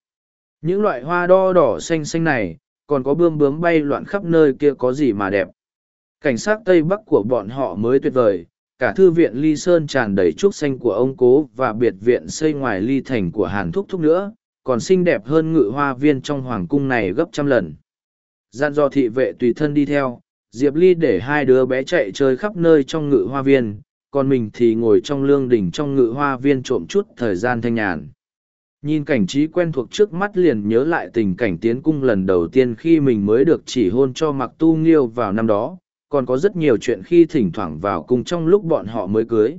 Những loại hoa đo đỏ xanh xanh này, còn có bươm bướm bay loạn khắp nơi kia có gì mà đẹp. Cảnh sát Tây Bắc của bọn họ mới tuyệt vời, cả thư viện ly sơn tràn đầy trúc xanh của ông cố và biệt viện xây ngoài ly thành của hàn thúc thúc nữa còn xinh đẹp hơn ngự hoa viên trong hoàng cung này gấp trăm lần gian do thị vệ tùy thân đi theo diệp ly để hai đứa bé chạy chơi khắp nơi trong ngự hoa viên còn mình thì ngồi trong lương đỉnh trong ngự hoa viên trộm chút thời gian thanh nhàn. Nhìn cảnh trí quen thuộc trước mắt liền nhớ lại tình cảnh tiến cung lần đầu tiên khi mình mới được chỉ hôn cho mặc tu nghiêu vào năm đó, còn có rất nhiều chuyện khi thỉnh thoảng vào cung trong lúc bọn họ mới cưới.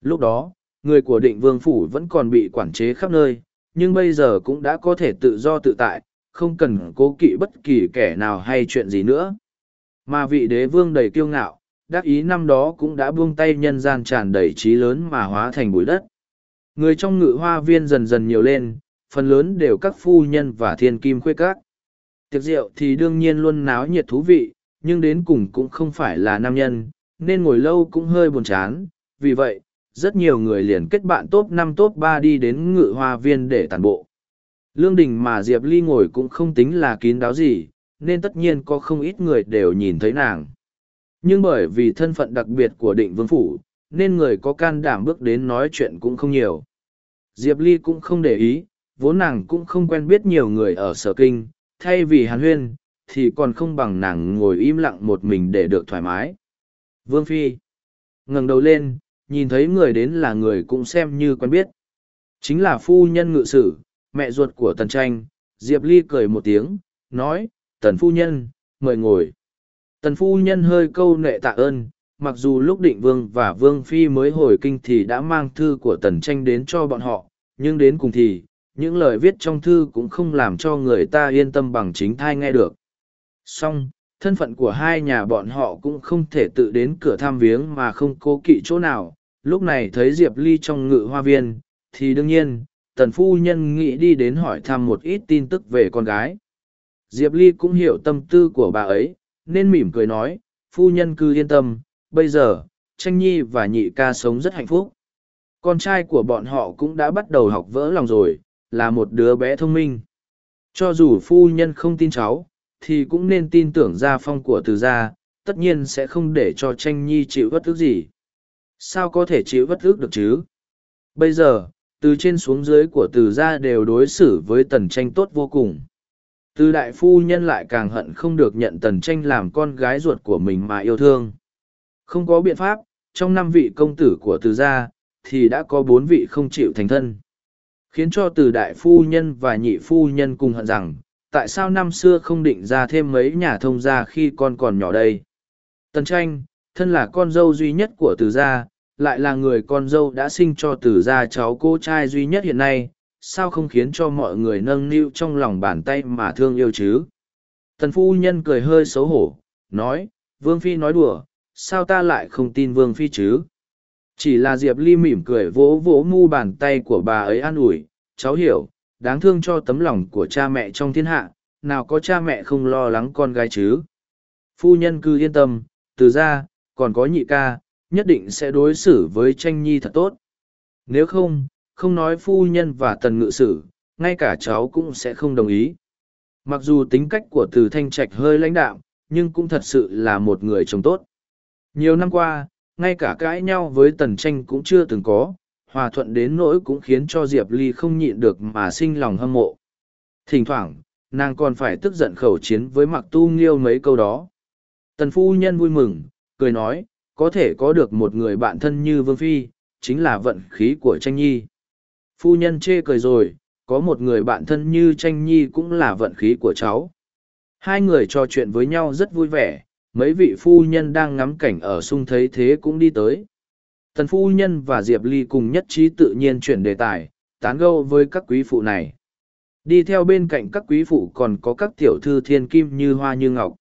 Lúc đó, người của định vương phủ vẫn còn bị quản chế khắp nơi, nhưng bây giờ cũng đã có thể tự do tự tại, không cần cố kỵ bất kỳ kẻ nào hay chuyện gì nữa. Mà vị đế vương đầy kiêu ngạo, đắc ý năm đó cũng đã buông tay nhân gian tràn đầy trí lớn mà hóa thành bụi đất. Người trong ngự hoa viên dần dần nhiều lên, phần lớn đều các phu nhân và thiên kim khuê các. Tiệc rượu thì đương nhiên luôn náo nhiệt thú vị, nhưng đến cùng cũng không phải là nam nhân, nên ngồi lâu cũng hơi buồn chán. Vì vậy, rất nhiều người liền kết bạn top năm top ba đi đến ngự hoa viên để tàn bộ. Lương đình mà Diệp Ly ngồi cũng không tính là kín đáo gì, nên tất nhiên có không ít người đều nhìn thấy nàng. Nhưng bởi vì thân phận đặc biệt của định vương phủ, nên người có can đảm bước đến nói chuyện cũng không nhiều. Diệp Ly cũng không để ý, vốn nàng cũng không quen biết nhiều người ở sở kinh, thay vì hàn huyên, thì còn không bằng nàng ngồi im lặng một mình để được thoải mái. Vương Phi ngẩng đầu lên, nhìn thấy người đến là người cũng xem như quen biết. Chính là phu nhân ngự sử, mẹ ruột của Tần Tranh, Diệp Ly cười một tiếng, nói, Tần phu nhân, mời ngồi. Tần phu nhân hơi câu nệ tạ ơn, mặc dù lúc định vương và vương phi mới hồi kinh thì đã mang thư của tần tranh đến cho bọn họ nhưng đến cùng thì những lời viết trong thư cũng không làm cho người ta yên tâm bằng chính thai nghe được song thân phận của hai nhà bọn họ cũng không thể tự đến cửa tham viếng mà không cố kỵ chỗ nào lúc này thấy diệp ly trong ngự hoa viên thì đương nhiên tần phu nhân nghĩ đi đến hỏi thăm một ít tin tức về con gái diệp ly cũng hiểu tâm tư của bà ấy nên mỉm cười nói phu nhân cứ yên tâm bây giờ, tranh nhi và nhị ca sống rất hạnh phúc. Con trai của bọn họ cũng đã bắt đầu học vỡ lòng rồi, là một đứa bé thông minh. Cho dù phu nhân không tin cháu, thì cũng nên tin tưởng gia phong của từ gia, tất nhiên sẽ không để cho tranh nhi chịu bất thức gì. Sao có thể chịu bất ước được chứ? Bây giờ, từ trên xuống dưới của từ gia đều đối xử với tần tranh tốt vô cùng. Từ đại phu nhân lại càng hận không được nhận tần tranh làm con gái ruột của mình mà yêu thương. Không có biện pháp, trong năm vị công tử của từ gia, thì đã có bốn vị không chịu thành thân. Khiến cho từ đại phu nhân và nhị phu nhân cùng hận rằng, tại sao năm xưa không định ra thêm mấy nhà thông gia khi con còn nhỏ đây. Tần tranh, thân là con dâu duy nhất của từ gia, lại là người con dâu đã sinh cho từ gia cháu cô trai duy nhất hiện nay, sao không khiến cho mọi người nâng niu trong lòng bàn tay mà thương yêu chứ. Tần phu nhân cười hơi xấu hổ, nói, Vương Phi nói đùa, sao ta lại không tin vương phi chứ chỉ là diệp ly mỉm cười vỗ vỗ mu bàn tay của bà ấy an ủi cháu hiểu đáng thương cho tấm lòng của cha mẹ trong thiên hạ nào có cha mẹ không lo lắng con gái chứ phu nhân cứ yên tâm từ ra còn có nhị ca nhất định sẽ đối xử với tranh nhi thật tốt nếu không không nói phu nhân và tần ngự sử ngay cả cháu cũng sẽ không đồng ý mặc dù tính cách của từ thanh trạch hơi lãnh đạm nhưng cũng thật sự là một người chồng tốt nhiều năm qua, ngay cả cãi nhau với tần tranh cũng chưa từng có, hòa thuận đến nỗi cũng khiến cho Diệp Ly không nhịn được mà sinh lòng hâm mộ. Thỉnh thoảng, nàng còn phải tức giận khẩu chiến với mặc tu nghiêu mấy câu đó. Tần phu nhân vui mừng, cười nói, có thể có được một người bạn thân như Vương Phi, chính là vận khí của tranh nhi. Phu nhân chê cười rồi, có một người bạn thân như tranh nhi cũng là vận khí của cháu. Hai người trò chuyện với nhau rất vui vẻ, mấy vị phu nhân đang ngắm cảnh ở sung thấy thế cũng đi tới tần phu nhân và diệp ly cùng nhất trí tự nhiên chuyển đề tài tán gâu với các quý phụ này đi theo bên cạnh các quý phụ còn có các tiểu thư thiên kim như hoa như ngọc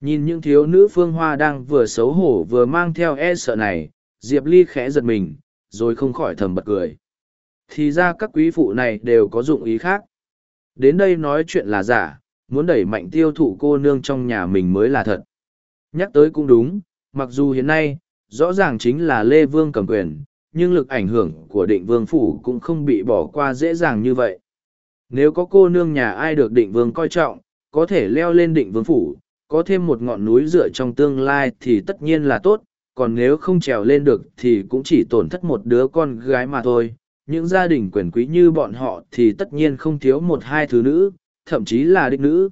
nhìn những thiếu nữ phương hoa đang vừa xấu hổ vừa mang theo e sợ này diệp ly khẽ giật mình rồi không khỏi thầm bật cười. Thì ra các quý phụ này đều có dụng ý khác. Đến đây nói chuyện là giả muốn đẩy mạnh tiêu thụ cô nương trong nhà mình mới là thật. Nhắc tới cũng đúng, mặc dù hiện nay, rõ ràng chính là Lê Vương cầm quyền, nhưng lực ảnh hưởng của định vương phủ cũng không bị bỏ qua dễ dàng như vậy. Nếu có cô nương nhà ai được định vương coi trọng, có thể leo lên định vương phủ, có thêm một ngọn núi dựa trong tương lai thì tất nhiên là tốt, còn nếu không trèo lên được thì cũng chỉ tổn thất một đứa con gái mà thôi. Những gia đình quyền quý như bọn họ thì tất nhiên không thiếu một hai thứ nữ, thậm chí là đích nữ.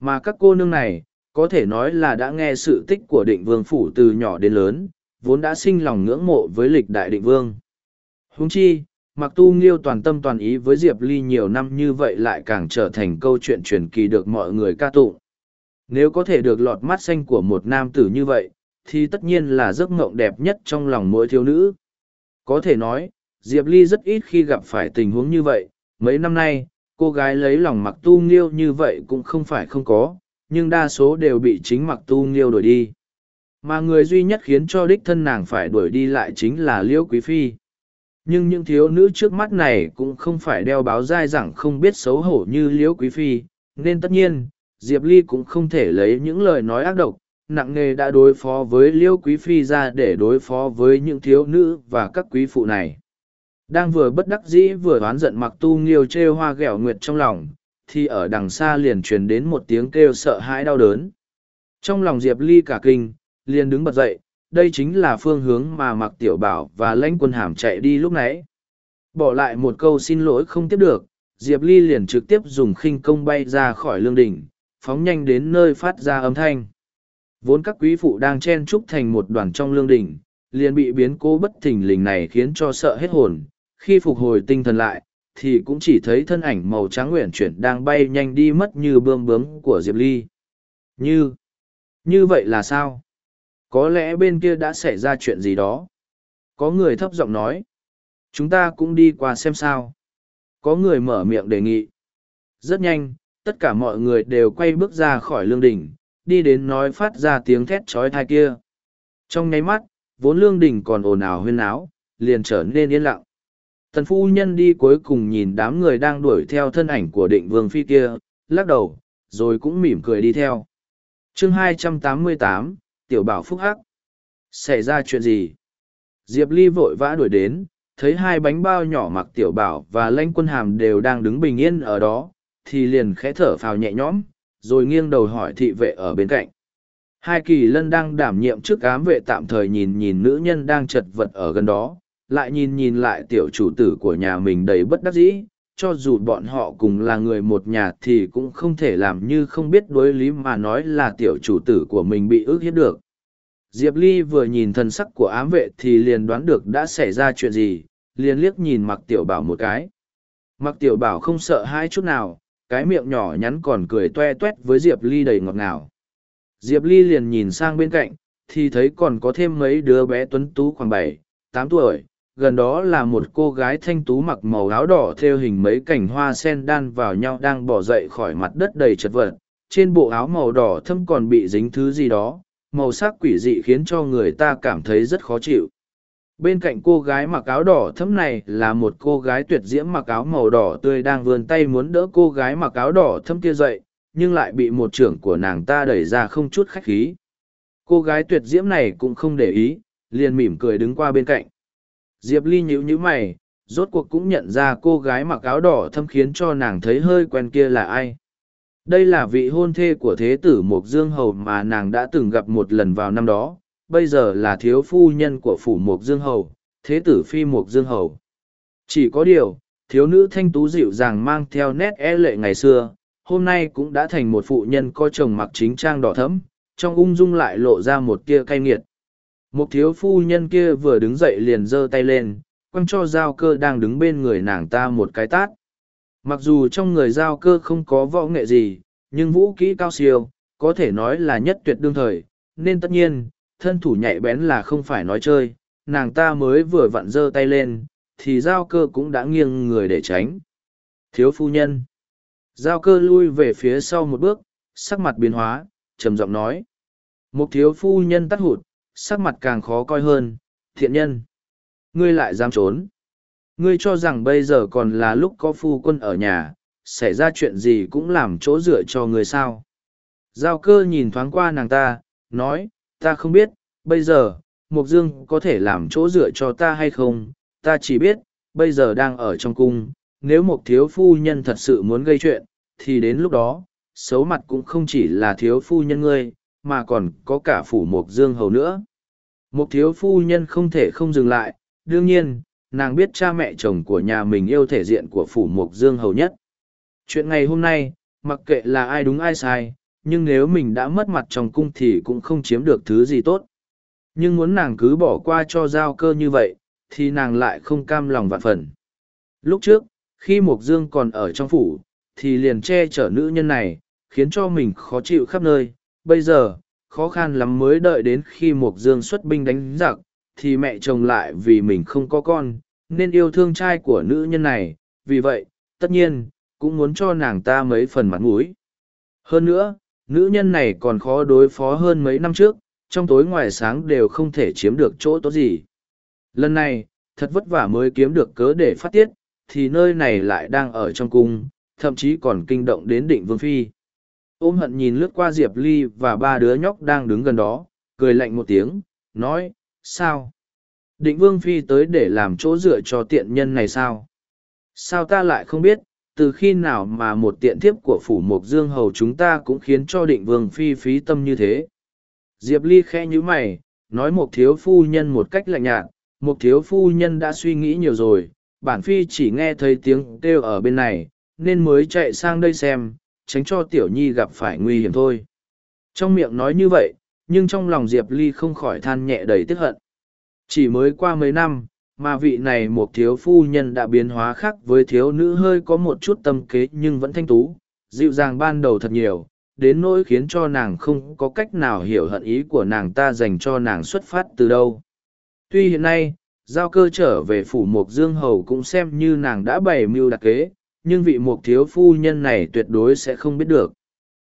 Mà các cô nương này, có thể nói là đã nghe sự tích của định vương phủ từ nhỏ đến lớn, vốn đã sinh lòng ngưỡng mộ với lịch đại định vương. Húng chi, mặc tu nghiêu toàn tâm toàn ý với Diệp Ly nhiều năm như vậy lại càng trở thành câu chuyện truyền kỳ được mọi người ca tụng. Nếu có thể được lọt mắt xanh của một nam tử như vậy, thì tất nhiên là giấc mộng đẹp nhất trong lòng mỗi thiếu nữ. Có thể nói, Diệp Ly rất ít khi gặp phải tình huống như vậy, mấy năm nay, cô gái lấy lòng mặc tu nghiêu như vậy cũng không phải không có, nhưng đa số đều bị chính mặc tu nghiêu đuổi đi. Mà người duy nhất khiến cho đích thân nàng phải đuổi đi lại chính là Liễu Quý Phi. Nhưng những thiếu nữ trước mắt này cũng không phải đeo báo dai rằng không biết xấu hổ như Liễu Quý Phi, nên tất nhiên, Diệp Ly cũng không thể lấy những lời nói ác độc, nặng nề đã đối phó với Liêu Quý Phi ra để đối phó với những thiếu nữ và các quý phụ này. Đang vừa bất đắc dĩ vừa oán giận mặc tu nghiêu trêu hoa ghẹo nguyệt trong lòng, thì ở đằng xa liền truyền đến một tiếng kêu sợ hãi đau đớn. Trong lòng Diệp Ly cả kinh, liền đứng bật dậy, đây chính là phương hướng mà mặc tiểu bảo và lãnh quân hàm chạy đi lúc nãy. Bỏ lại một câu xin lỗi không tiếp được, Diệp Ly liền trực tiếp dùng khinh công bay ra khỏi lương đỉnh, phóng nhanh đến nơi phát ra âm thanh. Vốn các quý phụ đang chen trúc thành một đoàn trong lương đỉnh, liền bị biến cố bất thình lình này khiến cho sợ hết hồn. Khi phục hồi tinh thần lại, thì cũng chỉ thấy thân ảnh màu trắng nguyện chuyển đang bay nhanh đi mất như bươm bướm của Diệp Ly. Như, như vậy là sao? Có lẽ bên kia đã xảy ra chuyện gì đó. Có người thấp giọng nói. Chúng ta cũng đi qua xem sao. Có người mở miệng đề nghị. Rất nhanh, tất cả mọi người đều quay bước ra khỏi lương đỉnh, đi đến nói phát ra tiếng thét trói thai kia. Trong nháy mắt, vốn lương đỉnh còn ồn ào huyên áo, liền trở nên yên lặng. Tần phu nhân đi cuối cùng nhìn đám người đang đuổi theo thân ảnh của định vương phi kia, lắc đầu, rồi cũng mỉm cười đi theo. chương 288, Tiểu Bảo Phúc Hắc. Xảy ra chuyện gì? Diệp Ly vội vã đuổi đến, thấy hai bánh bao nhỏ mặc Tiểu Bảo và Lanh Quân Hàm đều đang đứng bình yên ở đó, thì liền khẽ thở phào nhẹ nhõm, rồi nghiêng đầu hỏi thị vệ ở bên cạnh. Hai kỳ lân đang đảm nhiệm trước ám vệ tạm thời nhìn nhìn nữ nhân đang chật vật ở gần đó, lại nhìn nhìn lại tiểu chủ tử của nhà mình đầy bất đắc dĩ, cho dù bọn họ cùng là người một nhà thì cũng không thể làm như không biết đối lý mà nói là tiểu chủ tử của mình bị ước hiếp được. Diệp Ly vừa nhìn thân sắc của ám vệ thì liền đoán được đã xảy ra chuyện gì, liền liếc nhìn mặc tiểu bảo một cái. Mặc tiểu bảo không sợ hai chút nào, cái miệng nhỏ nhắn còn cười toe toét với Diệp Ly đầy ngọt ngào. Diệp Ly liền nhìn sang bên cạnh, thì thấy còn có thêm mấy đứa bé tuấn tú khoảng bảy, tám tuổi, gần đó là một cô gái thanh tú mặc màu áo đỏ theo hình mấy cành hoa sen đan vào nhau đang bỏ dậy khỏi mặt đất đầy chật vật trên bộ áo màu đỏ thâm còn bị dính thứ gì đó màu sắc quỷ dị khiến cho người ta cảm thấy rất khó chịu bên cạnh cô gái mặc áo đỏ thấm này là một cô gái tuyệt diễm mặc áo màu đỏ tươi đang vươn tay muốn đỡ cô gái mặc áo đỏ thấm kia dậy nhưng lại bị một trưởng của nàng ta đẩy ra không chút khách khí. Cô gái tuyệt diễm này cũng không để ý liền mỉm cười đứng qua bên cạnh. Diệp Ly nhíu nhíu mày, rốt cuộc cũng nhận ra cô gái mặc áo đỏ thâm khiến cho nàng thấy hơi quen kia là ai. Đây là vị hôn thê của thế tử Mộc Dương Hầu mà nàng đã từng gặp một lần vào năm đó, bây giờ là thiếu phu nhân của phủ mục Dương Hầu, thế tử phi mục Dương Hầu. Chỉ có điều, thiếu nữ thanh tú dịu dàng mang theo nét e lệ ngày xưa, hôm nay cũng đã thành một phụ nhân có chồng mặc chính trang đỏ thẫm, trong ung dung lại lộ ra một tia cay nghiệt. Một thiếu phu nhân kia vừa đứng dậy liền giơ tay lên, quăng cho giao cơ đang đứng bên người nàng ta một cái tát. Mặc dù trong người giao cơ không có võ nghệ gì, nhưng vũ kỹ cao siêu, có thể nói là nhất tuyệt đương thời, nên tất nhiên, thân thủ nhạy bén là không phải nói chơi, nàng ta mới vừa vặn giơ tay lên, thì giao cơ cũng đã nghiêng người để tránh. Thiếu phu nhân. Giao cơ lui về phía sau một bước, sắc mặt biến hóa, trầm giọng nói. Một thiếu phu nhân tắt hụt, sắc mặt càng khó coi hơn, thiện nhân. Ngươi lại dám trốn. Ngươi cho rằng bây giờ còn là lúc có phu quân ở nhà, xảy ra chuyện gì cũng làm chỗ dựa cho ngươi sao. Giao cơ nhìn thoáng qua nàng ta, nói, ta không biết, bây giờ, Mộc Dương có thể làm chỗ dựa cho ta hay không, ta chỉ biết, bây giờ đang ở trong cung, nếu một thiếu phu nhân thật sự muốn gây chuyện, thì đến lúc đó, xấu mặt cũng không chỉ là thiếu phu nhân ngươi, mà còn có cả phủ mộc dương hầu nữa. Một thiếu phu nhân không thể không dừng lại, đương nhiên, nàng biết cha mẹ chồng của nhà mình yêu thể diện của phủ mộc dương hầu nhất. Chuyện ngày hôm nay, mặc kệ là ai đúng ai sai, nhưng nếu mình đã mất mặt trong cung thì cũng không chiếm được thứ gì tốt. nhưng muốn nàng cứ bỏ qua cho giao cơ như vậy, thì nàng lại không cam lòng vạn phần. Lúc trước, khi mộc dương còn ở trong phủ, thì liền che chở nữ nhân này, khiến cho mình khó chịu khắp nơi. Bây giờ, khó khăn lắm mới đợi đến khi mộc dương xuất binh đánh giặc, thì mẹ chồng lại vì mình không có con, nên yêu thương trai của nữ nhân này. Vì vậy, tất nhiên, cũng muốn cho nàng ta mấy phần mặt mũi. Hơn nữa nữ nhân này còn khó đối phó hơn mấy năm trước, trong tối ngoài sáng đều không thể chiếm được chỗ tốt gì. Lần này, thật vất vả mới kiếm được cớ để phát tiết, thì nơi này lại đang ở trong cung, thậm chí còn kinh động đến định vương phi. Ôm hận nhìn lướt qua diệp ly và ba đứa nhóc đang đứng gần đó, cười lạnh một tiếng, nói, sao? Định vương phi tới để làm chỗ dựa cho tiện nhân này sao? Sao ta lại không biết từ khi nào mà một tiện thiếp của phủ mộc dương hầu chúng ta cũng khiến cho định vương phi phí tâm như thế? Diệp ly khe nhíu mày, nói một thiếu phu nhân một cách lạnh nhạt một thiếu phu nhân đã suy nghĩ nhiều rồi, bản phi chỉ nghe thấy tiếng kêu ở bên này, nên mới chạy sang đây xem, tránh cho tiểu nhi gặp phải nguy hiểm thôi. Trong miệng nói như vậy, nhưng trong lòng diệp ly không khỏi than nhẹ đầy tiếc hận. Chỉ mới qua mấy năm mà vị này một thiếu phu nhân đã biến hóa khác với thiếu nữ hơi có một chút tâm kế nhưng vẫn thanh tú, dịu dàng ban đầu thật nhiều, đến nỗi khiến cho nàng không có cách nào hiểu hận ý của nàng ta dành cho nàng xuất phát từ đâu. Tuy hiện nay, giao cơ trở về phủ mục dương hầu cũng xem như nàng đã bày mưu đặc kế, nhưng vị mục thiếu phu nhân này tuyệt đối sẽ không biết được.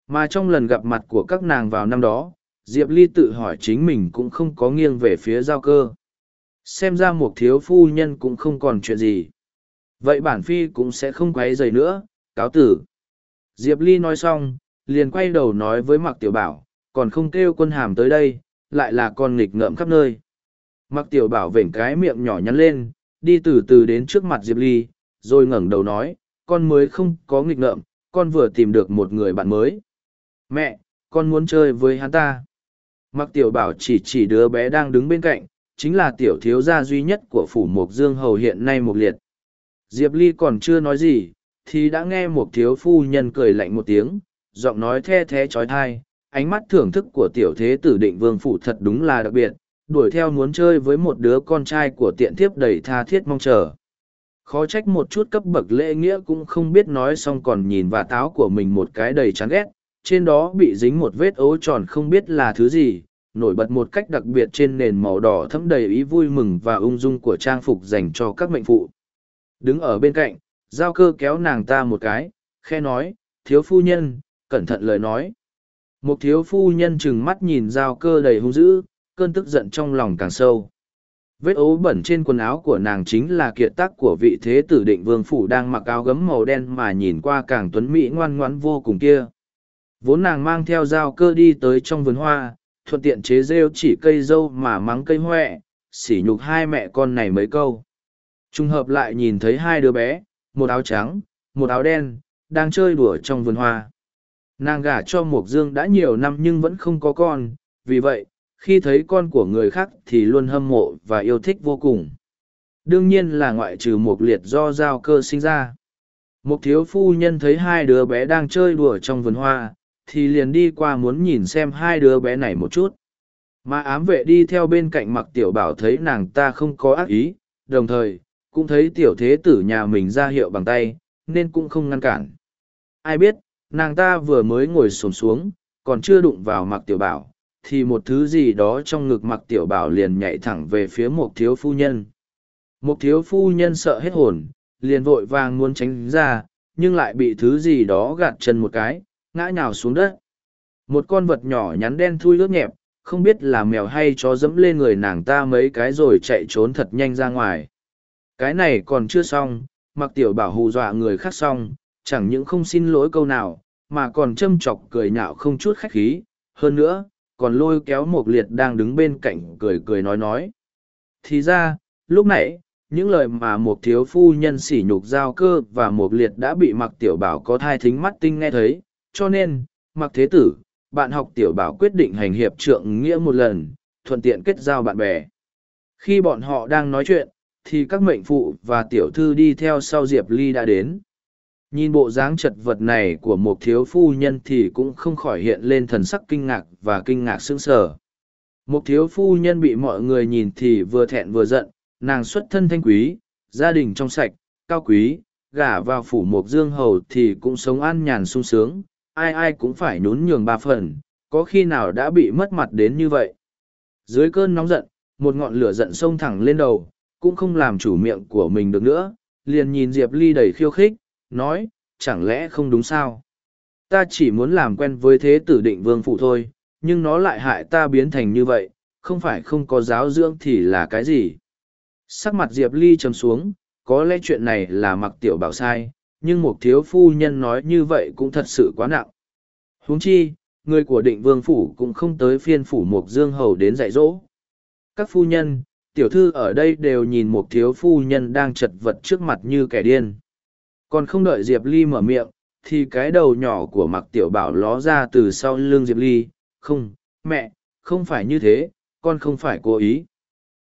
Mà trong lần gặp mặt của các nàng vào năm đó, diệp ly tự hỏi chính mình cũng không có nghiêng về phía giao cơ xem ra một thiếu phu nhân cũng không còn chuyện gì. Vậy bản phi cũng sẽ không quấy dày nữa, cáo tử. Diệp ly nói xong, liền quay đầu nói với mặc tiểu bảo, còn không kêu quân hàm tới đây, lại là con nghịch ngợm khắp nơi. Mặc tiểu bảo vểnh cái miệng nhỏ nhắn lên, đi từ từ đến trước mặt diệp ly, rồi ngẩng đầu nói, con mới không có nghịch ngợm, con vừa tìm được một người bạn mới. Mẹ, con muốn chơi với hắn ta. Mặc tiểu bảo chỉ chỉ đứa bé đang đứng bên cạnh chính là tiểu thiếu gia duy nhất của phủ mục dương hầu hiện nay một liệt. Diệp ly còn chưa nói gì, thì đã nghe một thiếu phu nhân cười lạnh một tiếng, giọng nói the thé trói thai ánh mắt thưởng thức của tiểu thế tử định vương phủ thật đúng là đặc biệt, đuổi theo muốn chơi với một đứa con trai của tiện thiếp đầy tha thiết mong chờ. Khó trách một chút cấp bậc lễ nghĩa cũng không biết nói xong còn nhìn và táo của mình một cái đầy chán ghét, trên đó bị dính một vết ố tròn không biết là thứ gì nổi bật một cách đặc biệt trên nền màu đỏ thấm đầy ý vui mừng và ung dung của trang phục dành cho các mệnh phụ. Đứng ở bên cạnh, giao cơ kéo nàng ta một cái khe nói, thiếu phu nhân, cẩn thận lời nói. Một thiếu phu nhân chừng mắt nhìn giao cơ đầy hung dữ, cơn tức giận trong lòng càng sâu. Vết ố bẩn trên quần áo của nàng chính là kiệt tác của vị thế tử định vương phủ đang mặc áo gấm màu đen mà nhìn qua càng tuấn mỹ ngoan ngoãn vô cùng kia. Vốn nàng mang theo dao cơ đi tới trong vườn hoa thuận tiện chế rêu chỉ cây dâu mà mắng cây huệ sỉ nhục hai mẹ con này mấy câu. Trùng hợp lại nhìn thấy hai đứa bé, một áo trắng, một áo đen, đang chơi đùa trong vườn hoa. Nàng gả cho mộc dương đã nhiều năm nhưng vẫn không có con, vì vậy, khi thấy con của người khác thì luôn hâm mộ và yêu thích vô cùng. Đương nhiên là ngoại trừ một liệt do giao cơ sinh ra. Một thiếu phu nhân thấy hai đứa bé đang chơi đùa trong vườn hoa thì liền đi qua muốn nhìn xem hai đứa bé này một chút. Mà ám vệ đi theo bên cạnh mặc tiểu bảo thấy nàng ta không có ác ý, đồng thời, cũng thấy tiểu thế tử nhà mình ra hiệu bằng tay, nên cũng không ngăn cản. Ai biết, nàng ta vừa mới ngồi xổm xuống, còn chưa đụng vào mặc tiểu bảo, thì một thứ gì đó trong ngực mặc tiểu bảo liền nhảy thẳng về phía một thiếu phu nhân. Một thiếu phu nhân sợ hết hồn, liền vội vàng muốn tránh ra, nhưng lại bị thứ gì đó gạt chân một cái ngã nhào xuống đất. Một con vật nhỏ nhắn đen thui lướt nhẹp, không biết là mèo hay chó dẫm lên người nàng ta mấy cái rồi chạy trốn thật nhanh ra ngoài. Cái này còn chưa xong, mặc tiểu bảo hù dọa người khác xong, chẳng những không xin lỗi câu nào, mà còn châm chọc cười nhạo không chút khách khí. Hơn nữa, còn lôi kéo một liệt đang đứng bên cạnh cười cười nói nói. Thì ra, lúc nãy, những lời mà một thiếu phu nhân sỉ nhục giao cơ và một liệt đã bị mặc tiểu bảo có thai thính mắt tinh nghe thấy cho nên mặc thế tử bạn học tiểu bảo quyết định hành hiệp trượng nghĩa một lần thuận tiện kết giao bạn bè. Khi bọn họ đang nói chuyện thì các mệnh phụ và tiểu thư đi theo sau diệp ly đã đến. Nhìn bộ dáng chật vật này của một thiếu phu nhân thì cũng không khỏi hiện lên thần sắc kinh ngạc và kinh ngạc sững sờ. Một thiếu phu nhân bị mọi người nhìn thì vừa thẹn vừa giận, nàng xuất thân thanh quý, gia đình trong sạch, cao quý, gả vào phủ mục dương hầu thì cũng sống an nhàn sung sướng, ai ai cũng phải nhún nhường ba phần, có khi nào đã bị mất mặt đến như vậy. Dưới cơn nóng giận, một ngọn lửa giận sông thẳng lên đầu, cũng không làm chủ miệng của mình được nữa, liền nhìn Diệp Ly đầy khiêu khích, nói, chẳng lẽ không đúng sao? Ta chỉ muốn làm quen với thế tử định vương phụ thôi, nhưng nó lại hại ta biến thành như vậy, không phải không có giáo dưỡng thì là cái gì? Sắc mặt Diệp Ly trầm xuống, có lẽ chuyện này là mặc tiểu bảo sai, nhưng một thiếu phu nhân nói như vậy cũng thật sự quá nặng. huống chi, người của định vương phủ cũng không tới phiên phủ mục dương hầu đến dạy dỗ. Các phu nhân, tiểu thư ở đây đều nhìn một thiếu phu nhân đang chật vật trước mặt như kẻ điên. Còn không đợi Diệp Ly mở miệng, thì cái đầu nhỏ của mặc tiểu bảo ló ra từ sau lưng Diệp Ly. Không, mẹ, không phải như thế, con không phải cố ý.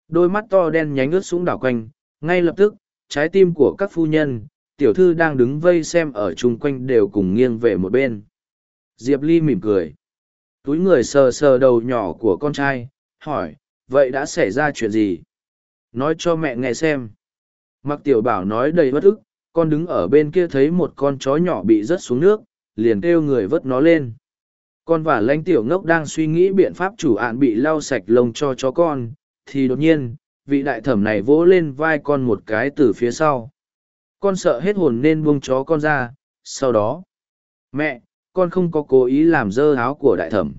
Đôi mắt to đen nhánh ướt súng đảo quanh, ngay lập tức, trái tim của các phu nhân, tiểu thư đang đứng vây xem ở chung quanh đều cùng nghiêng về một bên. Diệp Ly mỉm cười. Túi người sờ sờ đầu nhỏ của con trai, hỏi, vậy đã xảy ra chuyện gì? Nói cho mẹ nghe xem. Mặc tiểu bảo nói đầy bất ức, con đứng ở bên kia thấy một con chó nhỏ bị rớt xuống nước, liền kêu người vớt nó lên. Con và lãnh tiểu ngốc đang suy nghĩ biện pháp chủ án bị lau sạch lông cho chó con, thì đột nhiên, vị đại thẩm này vỗ lên vai con một cái từ phía sau. Con sợ hết hồn nên buông chó con ra, sau đó. Mẹ, con không có cố ý làm dơ áo của đại thẩm.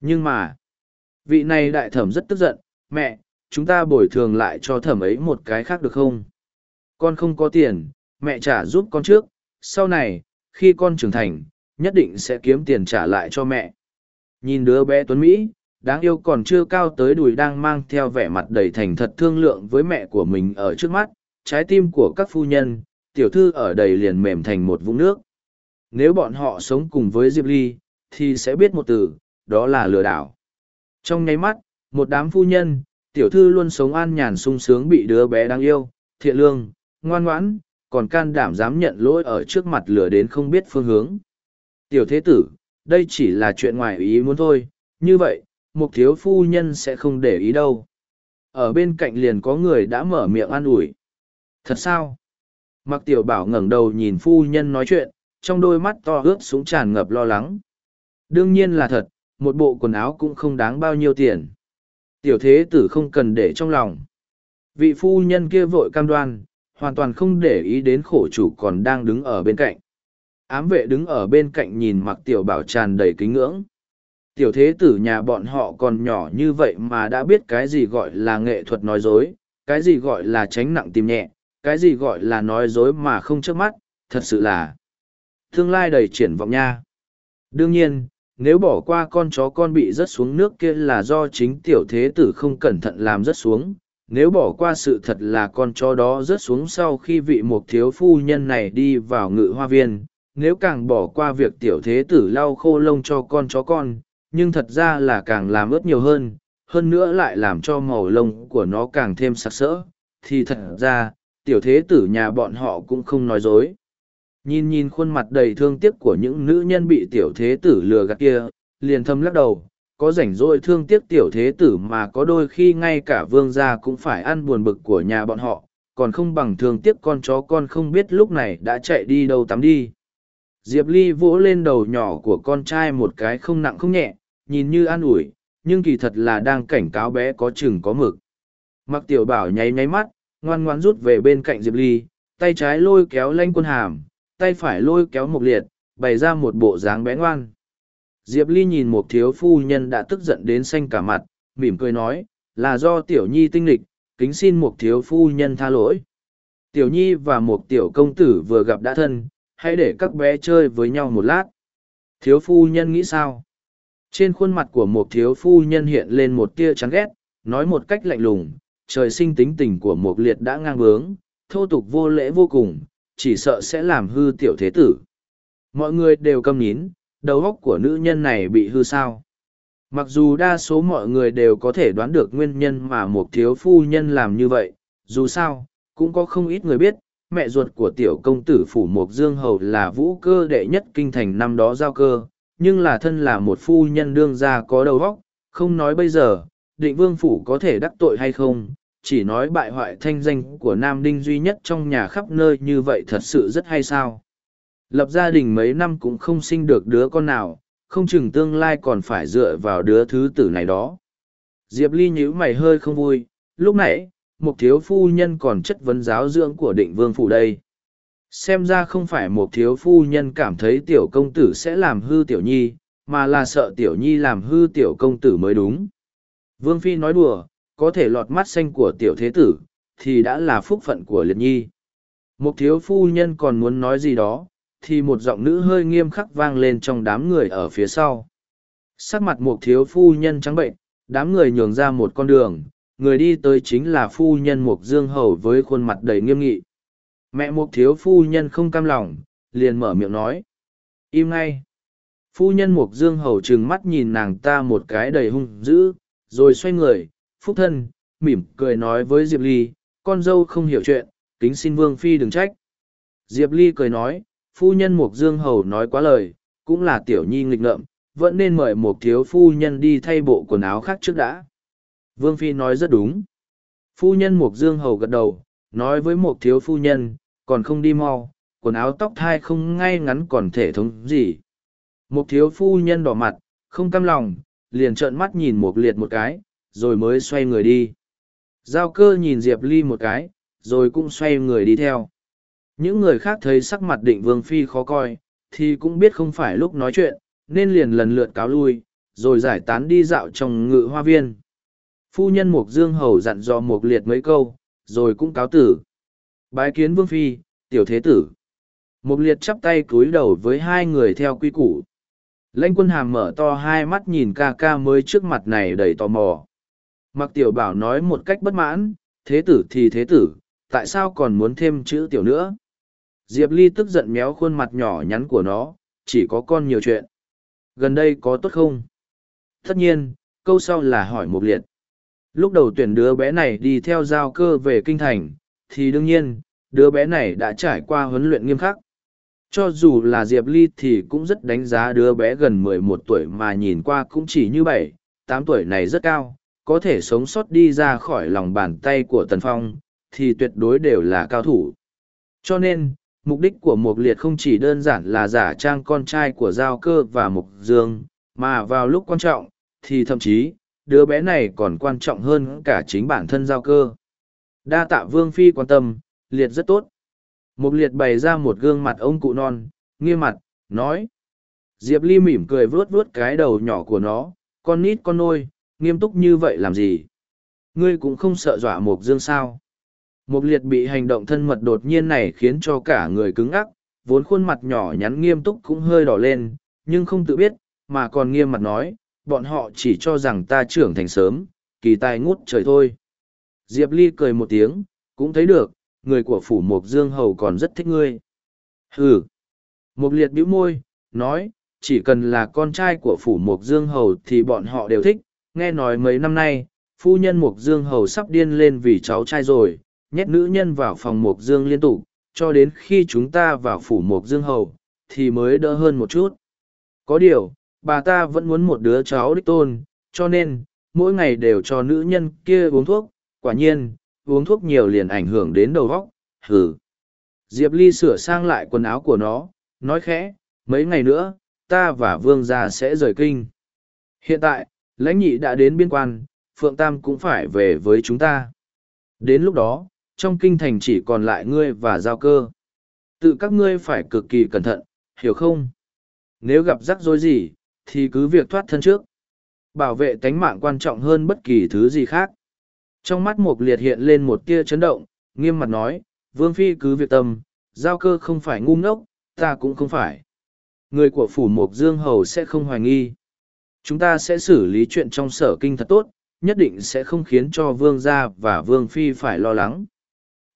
Nhưng mà, vị này đại thẩm rất tức giận, mẹ, chúng ta bồi thường lại cho thẩm ấy một cái khác được không? Con không có tiền, mẹ trả giúp con trước, sau này, khi con trưởng thành, nhất định sẽ kiếm tiền trả lại cho mẹ. Nhìn đứa bé Tuấn Mỹ, đáng yêu còn chưa cao tới đùi đang mang theo vẻ mặt đầy thành thật thương lượng với mẹ của mình ở trước mắt, trái tim của các phu nhân, tiểu thư ở đầy liền mềm thành một vũng nước. Nếu bọn họ sống cùng với Diệp Ly, thì sẽ biết một từ, đó là lừa đảo. Trong nháy mắt, một đám phu nhân, tiểu thư luôn sống an nhàn sung sướng bị đứa bé đáng yêu, thiện lương, ngoan ngoãn, còn can đảm dám nhận lỗi ở trước mặt lừa đến không biết phương hướng. Tiểu thế tử, đây chỉ là chuyện ngoài ý muốn thôi, như vậy, một thiếu phu nhân sẽ không để ý đâu. Ở bên cạnh liền có người đã mở miệng an ủi. Thật sao? Mặc tiểu bảo ngẩng đầu nhìn phu nhân nói chuyện, trong đôi mắt to ướt súng tràn ngập lo lắng. Đương nhiên là thật, một bộ quần áo cũng không đáng bao nhiêu tiền. Tiểu thế tử không cần để trong lòng. Vị phu nhân kia vội cam đoan, hoàn toàn không để ý đến khổ chủ còn đang đứng ở bên cạnh. Ám vệ đứng ở bên cạnh nhìn mặc tiểu bảo tràn đầy kính ngưỡng. Tiểu thế tử nhà bọn họ còn nhỏ như vậy mà đã biết cái gì gọi là nghệ thuật nói dối, cái gì gọi là tránh nặng tìm nhẹ, cái gì gọi là nói dối mà không trước mắt, thật sự là tương lai đầy triển vọng nha. Đương nhiên, nếu bỏ qua con chó con bị rớt xuống nước kia là do chính tiểu thế tử không cẩn thận làm rớt xuống, nếu bỏ qua sự thật là con chó đó rớt xuống sau khi vị mục thiếu phu nhân này đi vào ngự hoa viên, nếu càng bỏ qua việc tiểu thế tử lau khô lông cho con chó con, nhưng thật ra là càng làm ướt nhiều hơn, hơn nữa lại làm cho màu lông của nó càng thêm sặc sỡ, thì thật ra, tiểu thế tử nhà bọn họ cũng không nói dối. Nhìn nhìn khuôn mặt đầy thương tiếc của những nữ nhân bị tiểu thế tử lừa gạt kia, liền thâm lắc đầu, có rảnh rỗi thương tiếc tiểu thế tử mà có đôi khi ngay cả vương gia cũng phải ăn buồn bực của nhà bọn họ, còn không bằng thương tiếc con chó con không biết lúc này đã chạy đi đâu tắm đi. Diệp Ly vỗ lên đầu nhỏ của con trai một cái không nặng không nhẹ, nhìn như an ủi, nhưng kỳ thật là đang cảnh cáo bé có chừng có mực. Mặc tiểu bảo nháy nháy mắt, ngoan ngoan rút về bên cạnh Diệp Ly, tay trái lôi kéo lanh quân hàm, tay phải lôi kéo mộc liệt, bày ra một bộ dáng bé ngoan. Diệp Ly nhìn một thiếu phu nhân đã tức giận đến xanh cả mặt, mỉm cười nói, là do tiểu nhi tinh lịch, kính xin một thiếu phu nhân tha lỗi. Tiểu nhi và một tiểu công tử vừa gặp đã thân, hãy để các bé chơi với nhau một lát. Thiếu phu nhân nghĩ sao? Trên khuôn mặt của một thiếu phu nhân hiện lên một tia chán ghét, nói một cách lạnh lùng, trời sinh tính tình của mục liệt đã ngang bướng, thô tục vô lễ vô cùng, chỉ sợ sẽ làm hư tiểu thế tử. Mọi người đều câm nín, đầu óc của nữ nhân này bị hư sao. Mặc dù đa số mọi người đều có thể đoán được nguyên nhân mà một thiếu phu nhân làm như vậy, dù sao, cũng có không ít người biết, mẹ ruột của tiểu công tử phủ mộc dương hầu là vũ cơ đệ nhất kinh thành năm đó giao cơ nhưng là thân là một phu nhân đương gia có đầu óc không nói bây giờ định vương phủ có thể đắc tội hay không, chỉ nói bại hoại thanh danh của Nam Đinh duy nhất trong nhà khắp nơi như vậy thật sự rất hay sao. Lập gia đình mấy năm cũng không sinh được đứa con nào, không chừng tương lai còn phải dựa vào đứa thứ tử này đó. Diệp Ly nhíu mày hơi không vui, lúc nãy, một thiếu phu nhân còn chất vấn giáo dưỡng của định vương phủ đây. Xem ra không phải một thiếu phu nhân cảm thấy tiểu công tử sẽ làm hư tiểu nhi, mà là sợ tiểu nhi làm hư tiểu công tử mới đúng. Vương Phi nói đùa, có thể lọt mắt xanh của tiểu thế tử, thì đã là phúc phận của liệt nhi. Một thiếu phu nhân còn muốn nói gì đó, thì một giọng nữ hơi nghiêm khắc vang lên trong đám người ở phía sau. Sắc mặt một thiếu phu nhân trắng bệnh, đám người nhường ra một con đường, người đi tới chính là phu nhân Mục Dương Hầu với khuôn mặt đầy nghiêm nghị. Mẹ Mục thiếu phu nhân không cam lòng, liền mở miệng nói. Im ngay. Phu nhân Mục Dương Hầu trừng mắt nhìn nàng ta một cái đầy hung dữ, rồi xoay người, phúc thân, mỉm cười nói với Diệp Ly, con dâu không hiểu chuyện, kính xin Vương Phi đừng trách. Diệp Ly cười nói, phu nhân Mục Dương Hầu nói quá lời, cũng là tiểu nhi nghịch ngợm, vẫn nên mời một thiếu phu nhân đi thay bộ quần áo khác trước đã. Vương Phi nói rất đúng. Phu nhân Mục Dương Hầu gật đầu, nói với một thiếu phu nhân, còn không đi mau, quần áo tóc thai không ngay ngắn còn thể thống gì. Một thiếu phu nhân đỏ mặt, không cam lòng, liền trợn mắt nhìn Mục liệt một cái, rồi mới xoay người đi. Giao cơ nhìn Diệp Ly một cái, rồi cũng xoay người đi theo. Những người khác thấy sắc mặt định vương phi khó coi, thì cũng biết không phải lúc nói chuyện, nên liền lần lượt cáo lui, rồi giải tán đi dạo trong ngự hoa viên. Phu nhân Mục Dương Hầu dặn dò Mục Liệt mấy câu, rồi cũng cáo tử. Bái kiến Vương Phi, tiểu thế tử. Mục Liệt chắp tay cúi đầu với hai người theo quy củ. Lãnh quân hàm mở to hai mắt nhìn ca ca mới trước mặt này đầy tò mò. Mặc tiểu bảo nói một cách bất mãn, thế tử thì thế tử, tại sao còn muốn thêm chữ tiểu nữa? Diệp Ly tức giận méo khuôn mặt nhỏ nhắn của nó, chỉ có con nhiều chuyện. Gần đây có tốt không? Tất nhiên, câu sau là hỏi một liệt. Lúc đầu tuyển đứa bé này đi theo giao cơ về kinh thành, thì đương nhiên, đứa bé này đã trải qua huấn luyện nghiêm khắc. Cho dù là Diệp Ly thì cũng rất đánh giá đứa bé gần mười một tuổi mà nhìn qua cũng chỉ như bảy, tám tuổi này rất cao, có thể sống sót đi ra khỏi lòng bàn tay của Tần Phong, thì tuyệt đối đều là cao thủ. Cho nên, mục đích của Mục Liệt không chỉ đơn giản là giả trang con trai của Giao Cơ và Mục Dương, mà vào lúc quan trọng, thì thậm chí, đứa bé này còn quan trọng hơn cả chính bản thân Giao Cơ. Đa tạ Vương Phi quan tâm, Liệt rất tốt. Mục Liệt bày ra một gương mặt ông cụ non, nghiêm mặt, nói. Diệp Ly mỉm cười vướt vướt cái đầu nhỏ của nó, con nít con nôi, nghiêm túc như vậy làm gì? Ngươi cũng không sợ dọa Mục Dương sao? Mục liệt bị hành động thân mật đột nhiên này khiến cho cả người cứng ắc, vốn khuôn mặt nhỏ nhắn nghiêm túc cũng hơi đỏ lên, nhưng không tự biết, mà còn nghiêm mặt nói, bọn họ chỉ cho rằng ta trưởng thành sớm, kỳ tài ngút trời thôi. Diệp Ly cười một tiếng, cũng thấy được, người của phủ Mục Dương Hầu còn rất thích ngươi. Hừ. Mục liệt bĩu môi, nói, chỉ cần là con trai của phủ Mục Dương Hầu thì bọn họ đều thích, nghe nói mấy năm nay, phu nhân Mục Dương Hầu sắp điên lên vì cháu trai rồi, nhét nữ nhân vào phòng Mộc Dương liên tục, cho đến khi chúng ta vào phủ Mộc Dương hầu, thì mới đỡ hơn một chút. Có điều, bà ta vẫn muốn một đứa cháu đích tôn, cho nên, mỗi ngày đều cho nữ nhân kia uống thuốc, quả nhiên, uống thuốc nhiều liền ảnh hưởng đến đầu góc, hừ. Diệp Ly sửa sang lại quần áo của nó, nói khẽ, mấy ngày nữa, ta và vương gia sẽ rời kinh. Hiện tại, lãnh nhị đã đến biên quan, Phượng Tam cũng phải về với chúng ta. Đến lúc đó, trong kinh thành chỉ còn lại ngươi và giao cơ. Tự các ngươi phải cực kỳ cẩn thận, hiểu không? Nếu gặp rắc rối gì, thì cứ việc thoát thân trước. Bảo vệ tánh mạng quan trọng hơn bất kỳ thứ gì khác. Trong mắt Mục Liệt hiện lên một tia chấn động, nghiêm mặt nói, Vương Phi cứ việc tâm, giao cơ không phải ngu ngốc, ta cũng không phải. Người của phủ Mục Dương Hầu sẽ không hoài nghi. Chúng ta sẽ xử lý chuyện trong sở kinh thật tốt, nhất định sẽ không khiến cho Vương gia và Vương Phi phải lo lắng.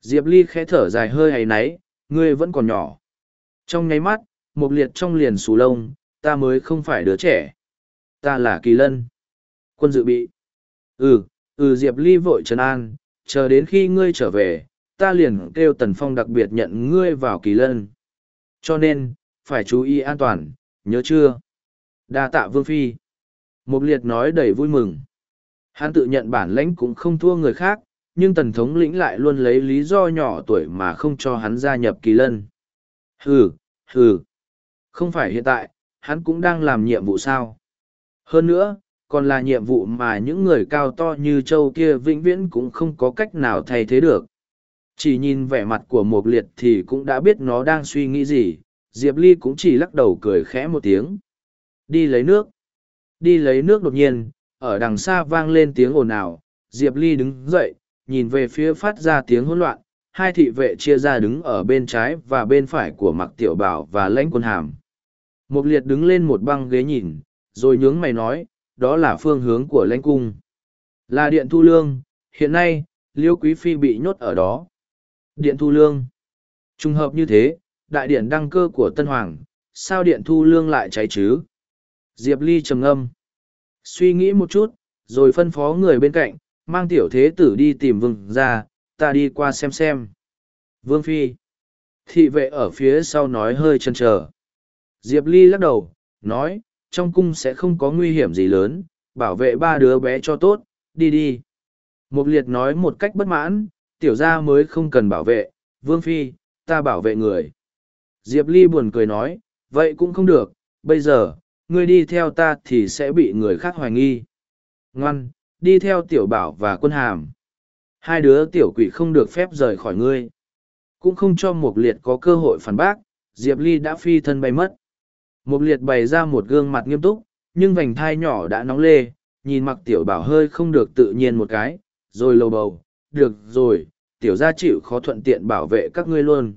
Diệp Ly khẽ thở dài hơi hay náy, ngươi vẫn còn nhỏ. Trong nháy mắt, Mục liệt trong liền xù lông, ta mới không phải đứa trẻ. Ta là kỳ lân. Quân dự bị. Ừ, ừ Diệp Ly vội trấn an, chờ đến khi ngươi trở về, ta liền kêu Tần Phong đặc biệt nhận ngươi vào kỳ lân. Cho nên, phải chú ý an toàn, nhớ chưa? Đa tạ Vương Phi. mục liệt nói đầy vui mừng. Hắn tự nhận bản lãnh cũng không thua người khác, nhưng tần thống lĩnh lại luôn lấy lý do nhỏ tuổi mà không cho hắn gia nhập kỳ lân. Hừ, hừ. Không phải hiện tại, hắn cũng đang làm nhiệm vụ sao. Hơn nữa, còn là nhiệm vụ mà những người cao to như châu kia vĩnh viễn cũng không có cách nào thay thế được. Chỉ nhìn vẻ mặt của mộc liệt thì cũng đã biết nó đang suy nghĩ gì, Diệp Ly cũng chỉ lắc đầu cười khẽ một tiếng. Đi lấy nước. Đi lấy nước đột nhiên, ở đằng xa vang lên tiếng ồn ào, Diệp Ly đứng dậy, nhìn về phía phát ra tiếng hỗn loạn, hai thị vệ chia ra đứng ở bên trái và bên phải của mặc tiểu bảo và lãnh quân hàm. mục liệt đứng lên một băng ghế nhìn, rồi nhướng mày nói, đó là phương hướng của lãnh cung. Là điện thu lương, hiện nay, liêu quý phi bị nhốt ở đó. Điện thu lương. Trùng hợp như thế, đại điện đăng cơ của Tân Hoàng, sao điện thu lương lại cháy chứ? Diệp Ly trầm ngâm. Suy nghĩ một chút, rồi phân phó người bên cạnh, mang tiểu thế tử đi tìm vương ra, ta đi qua xem xem. Vương Phi. Thị vệ ở phía sau nói hơi chần chờ. Diệp Ly lắc đầu, nói, trong cung sẽ không có nguy hiểm gì lớn, bảo vệ ba đứa bé cho tốt, đi đi. Mục liệt nói một cách bất mãn, tiểu gia mới không cần bảo vệ, Vương Phi, ta bảo vệ người. Diệp Ly buồn cười nói, vậy cũng không được, bây giờ, ngươi đi theo ta thì sẽ bị người khác hoài nghi. Ngoan, đi theo tiểu bảo và quân hàm. Hai đứa tiểu quỷ không được phép rời khỏi ngươi. Cũng không cho Mục Liệt có cơ hội phản bác, Diệp Ly đã phi thân bay mất. Mục Liệt bày ra một gương mặt nghiêm túc, nhưng vành thai nhỏ đã nóng lê, nhìn mặc tiểu bảo hơi không được tự nhiên một cái, rồi lầu bầu, được rồi, tiểu gia chịu khó thuận tiện bảo vệ các ngươi luôn.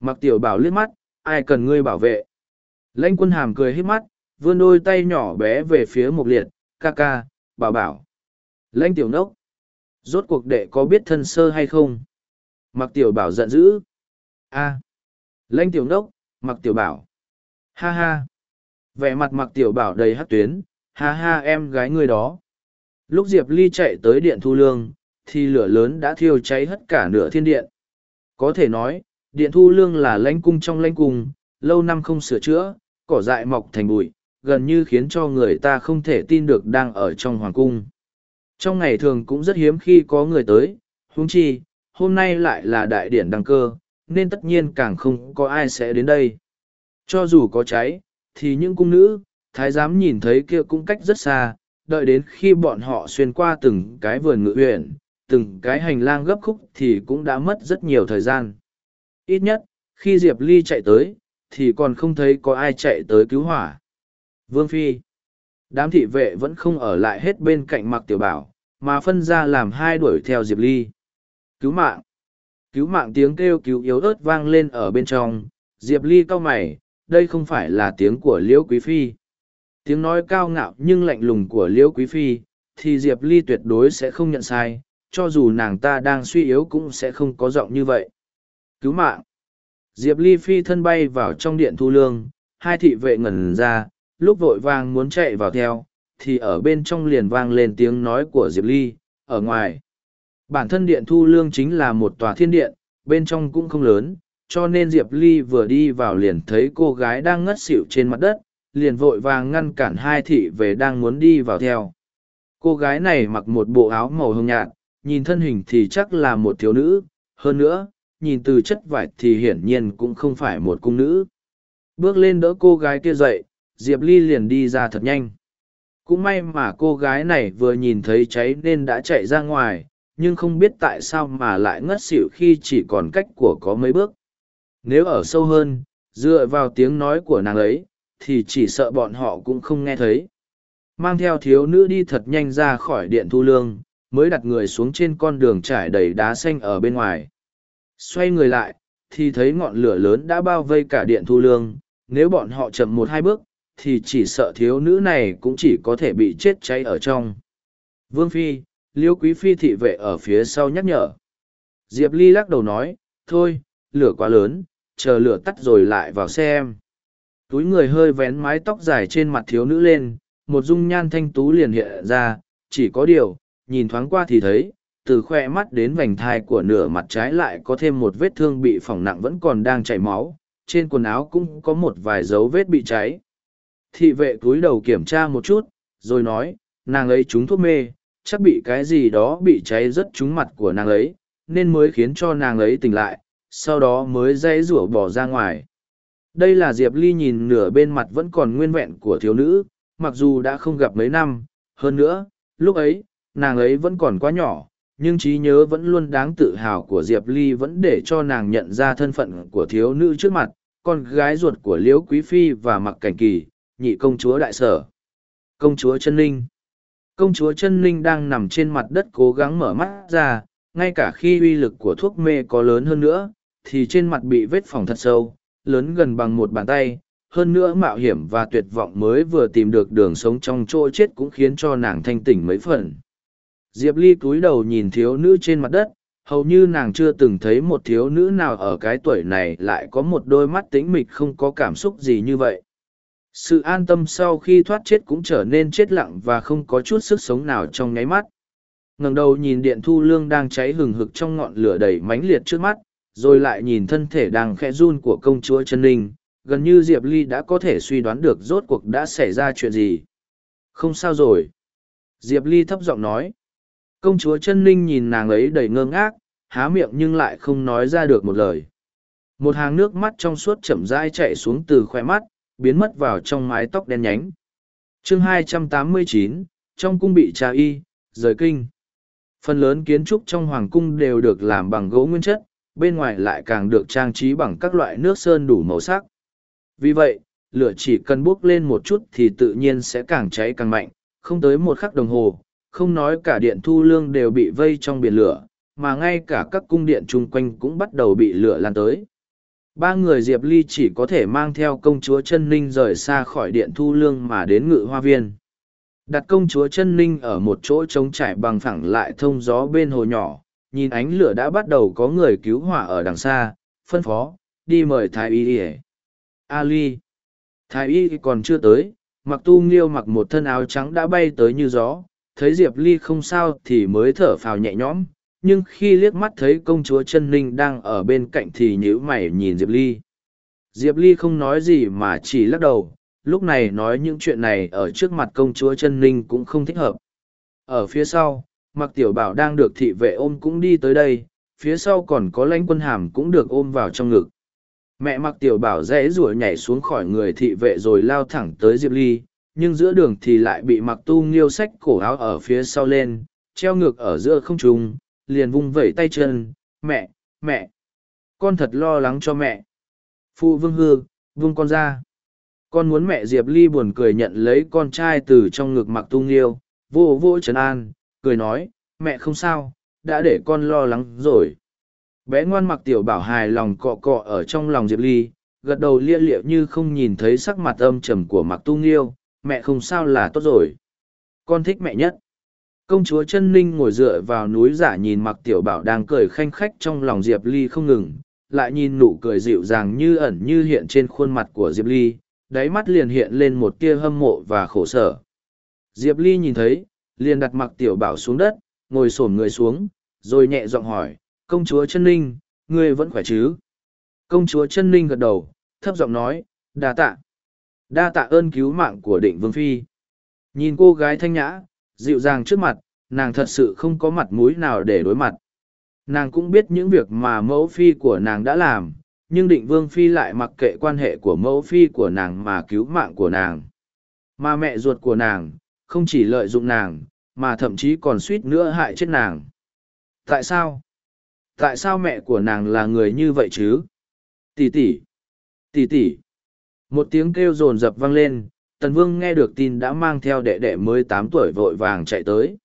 Mặc tiểu bảo liếc mắt, ai cần ngươi bảo vệ. Lãnh quân hàm cười hít mắt, vươn đôi tay nhỏ bé về phía Mục Liệt, ca ca, bảo bảo. Lãnh tiểu nốc. Rốt cuộc đệ có biết thân sơ hay không? Mặc tiểu bảo giận dữ. a à. Lãnh tiểu nốc, mặc tiểu bảo. Ha ha. Vẻ mặt mặc tiểu bảo đầy hát tuyến, ha ha em gái người đó. Lúc Diệp Ly chạy tới điện thu lương, thì lửa lớn đã thiêu cháy hết cả nửa thiên điện. Có thể nói, điện thu lương là lãnh cung trong lãnh cung, lâu năm không sửa chữa, cỏ dại mọc thành bụi, gần như khiến cho người ta không thể tin được đang ở trong hoàng cung. Trong ngày thường cũng rất hiếm khi có người tới, huống chi, hôm nay lại là đại điển đăng cơ, nên tất nhiên càng không có ai sẽ đến đây. Cho dù có cháy, thì những cung nữ, thái giám nhìn thấy kia cũng cách rất xa, đợi đến khi bọn họ xuyên qua từng cái vườn ngự huyện, từng cái hành lang gấp khúc thì cũng đã mất rất nhiều thời gian. Ít nhất, khi Diệp Ly chạy tới, thì còn không thấy có ai chạy tới cứu hỏa. Vương Phi Đám thị vệ vẫn không ở lại hết bên cạnh mặc tiểu bảo, mà phân ra làm hai đuổi theo Diệp Ly. Cứu mạng! Cứu mạng tiếng kêu cứu yếu ớt vang lên ở bên trong, Diệp Ly cau mày, đây không phải là tiếng của Liễu Quý Phi. Tiếng nói cao ngạo nhưng lạnh lùng của Liễu Quý Phi, thì Diệp Ly tuyệt đối sẽ không nhận sai, cho dù nàng ta đang suy yếu cũng sẽ không có giọng như vậy. Cứu mạng! Diệp Ly phi thân bay vào trong điện thu lương, hai thị vệ ngẩn ra, lúc vội vàng muốn chạy vào theo, thì ở bên trong liền vang lên tiếng nói của Diệp Ly, ở ngoài. Bản thân điện thu lương chính là một tòa thiên điện, bên trong cũng không lớn, cho nên Diệp Ly vừa đi vào liền thấy cô gái đang ngất xỉu trên mặt đất, liền vội vàng ngăn cản hai thị về đang muốn đi vào theo. Cô gái này mặc một bộ áo màu hồng nhạt, nhìn thân hình thì chắc là một thiếu nữ, hơn nữa, nhìn từ chất vải thì hiển nhiên cũng không phải một cung nữ. Bước lên đỡ cô gái kia dậy, Diệp Ly liền đi ra thật nhanh. Cũng may mà cô gái này vừa nhìn thấy cháy nên đã chạy ra ngoài, nhưng không biết tại sao mà lại ngất xỉu khi chỉ còn cách của có mấy bước. Nếu ở sâu hơn, dựa vào tiếng nói của nàng ấy, thì chỉ sợ bọn họ cũng không nghe thấy. Mang theo thiếu nữ đi thật nhanh ra khỏi điện thu lương, mới đặt người xuống trên con đường trải đầy đá xanh ở bên ngoài. Xoay người lại, thì thấy ngọn lửa lớn đã bao vây cả điện thu lương, nếu bọn họ chậm một hai bước, thì chỉ sợ thiếu nữ này cũng chỉ có thể bị chết cháy ở trong. Vương Phi, Liêu Quý Phi thị vệ ở phía sau nhắc nhở. Diệp Ly lắc đầu nói, thôi, lửa quá lớn, chờ lửa tắt rồi lại vào xe em. Túi người hơi vén mái tóc dài trên mặt thiếu nữ lên, một dung nhan thanh tú liền hiện ra, chỉ có điều, nhìn thoáng qua thì thấy, từ khoe mắt đến vành thai của nửa mặt trái lại có thêm một vết thương bị phỏng nặng vẫn còn đang chảy máu, trên quần áo cũng có một vài dấu vết bị cháy. Thị vệ cúi đầu kiểm tra một chút, rồi nói, nàng ấy trúng thuốc mê, chắc bị cái gì đó bị cháy rất trúng mặt của nàng ấy, nên mới khiến cho nàng ấy tỉnh lại, sau đó mới dãy rủa bỏ ra ngoài. Đây là Diệp Ly nhìn nửa bên mặt vẫn còn nguyên vẹn của thiếu nữ, mặc dù đã không gặp mấy năm, hơn nữa, lúc ấy, nàng ấy vẫn còn quá nhỏ, nhưng trí nhớ vẫn luôn đáng tự hào của Diệp Ly vẫn để cho nàng nhận ra thân phận của thiếu nữ trước mặt, con gái ruột của Liễu Quý Phi và Mặc Cảnh Kỳ, nhị công chúa đại sở. Công chúa chân Linh, Công chúa chân Linh đang nằm trên mặt đất cố gắng mở mắt ra, ngay cả khi uy lực của thuốc mê có lớn hơn nữa, thì trên mặt bị vết phỏng thật sâu, lớn gần bằng một bàn tay. Hơn nữa mạo hiểm và tuyệt vọng mới vừa tìm được đường sống trong chỗ chết cũng khiến cho nàng thanh tỉnh mấy phần. Diệp Ly cúi đầu nhìn thiếu nữ trên mặt đất, hầu như nàng chưa từng thấy một thiếu nữ nào ở cái tuổi này lại có một đôi mắt tĩnh mịch không có cảm xúc gì như vậy. Sự an tâm sau khi thoát chết cũng trở nên chết lặng và không có chút sức sống nào trong nháy mắt. ngẩng đầu nhìn điện thu lương đang cháy hừng hực trong ngọn lửa đầy mãnh liệt trước mắt, rồi lại nhìn thân thể đang khẽ run của công chúa chân linh, gần như Diệp Ly đã có thể suy đoán được rốt cuộc đã xảy ra chuyện gì. Không sao rồi. Diệp Ly thấp giọng nói. Công chúa chân linh nhìn nàng ấy đầy ngơ ngác, há miệng nhưng lại không nói ra được một lời. Một hàng nước mắt trong suốt chậm rãi chạy xuống từ khoe mắt, biến mất vào trong mái tóc đen nhánh. chương 289, trong cung bị trà y, rời kinh. Phần lớn kiến trúc trong hoàng cung đều được làm bằng gỗ nguyên chất, bên ngoài lại càng được trang trí bằng các loại nước sơn đủ màu sắc. Vì vậy, lửa chỉ cần bốc lên một chút thì tự nhiên sẽ càng cháy càng mạnh, không tới một khắc đồng hồ, không nói cả điện thu lương đều bị vây trong biển lửa, mà ngay cả các cung điện chung quanh cũng bắt đầu bị lửa lan tới. Ba người Diệp Ly chỉ có thể mang theo công chúa chân ninh rời xa khỏi điện thu lương mà đến ngự hoa viên. Đặt công chúa chân ninh ở một chỗ trống trải bằng phẳng lại thông gió bên hồ nhỏ, nhìn ánh lửa đã bắt đầu có người cứu hỏa ở đằng xa, phân phó, đi mời Thái Y đi Ali. Thái Y còn chưa tới, mặc tu nghiêu mặc một thân áo trắng đã bay tới như gió, thấy Diệp Ly không sao thì mới thở phào nhẹ nhõm, nhưng khi liếc mắt thấy công chúa chân ninh đang ở bên cạnh thì nhíu mày nhìn diệp ly. Diệp ly không nói gì mà chỉ lắc đầu lúc này nói những chuyện này ở trước mặt công chúa chân ninh cũng không thích hợp. Ở phía sau mặc tiểu bảo đang được thị vệ ôm cũng đi tới đây phía sau còn có lãnh quân hàm cũng được ôm vào trong ngực mẹ mặc tiểu bảo rẽ rủa nhảy xuống khỏi người thị vệ rồi lao thẳng tới diệp ly nhưng giữa đường thì lại bị mặc tu nghiêu sách cổ áo ở phía sau lên treo ngược ở giữa không trung liền vung vẩy tay chân, mẹ, mẹ, con thật lo lắng cho mẹ. Phụ vương hư, vung con ra. Con muốn mẹ Diệp Ly buồn cười nhận lấy con trai từ trong ngực mặc Tu Nghiêu, vô vô trấn an, cười nói, mẹ không sao, đã để con lo lắng rồi. Bé ngoan mặc tiểu bảo hài lòng cọ cọ ở trong lòng Diệp Ly, gật đầu lia liệu như không nhìn thấy sắc mặt âm trầm của mặc tung yêu, mẹ không sao là tốt rồi. Con thích mẹ nhất công chúa chân ninh ngồi dựa vào núi giả nhìn mặc tiểu bảo đang cười khanh khách trong lòng diệp ly không ngừng lại nhìn nụ cười dịu dàng như ẩn như hiện trên khuôn mặt của diệp ly đáy mắt liền hiện lên một tia hâm mộ và khổ sở diệp ly nhìn thấy liền đặt mặc tiểu bảo xuống đất ngồi s ổ m người xuống rồi nhẹ giọng hỏi công chúa chân ninh ngươi vẫn khỏe chứ công chúa chân ninh gật đầu thấp giọng nói đa tạ đa tạ ơn cứu mạng của định vương phi nhìn cô gái thanh nhã dịu dàng trước mặt, nàng thật sự không có mặt mũi nào để đối mặt. Nàng cũng biết những việc mà mẫu phi của nàng đã làm, nhưng định vương phi lại mặc kệ quan hệ của mẫu phi của nàng mà cứu mạng của nàng. Mà mẹ ruột của nàng, không chỉ lợi dụng nàng, mà thậm chí còn suýt nữa hại chết nàng. Tại sao? Tại sao mẹ của nàng là người như vậy chứ? Tỷ tỷ! Tỷ tỷ! Một tiếng kêu rồn rập vang lên, Tần Vương nghe được tin đã mang theo đệ đệ mới tám tuổi vội vàng chạy tới.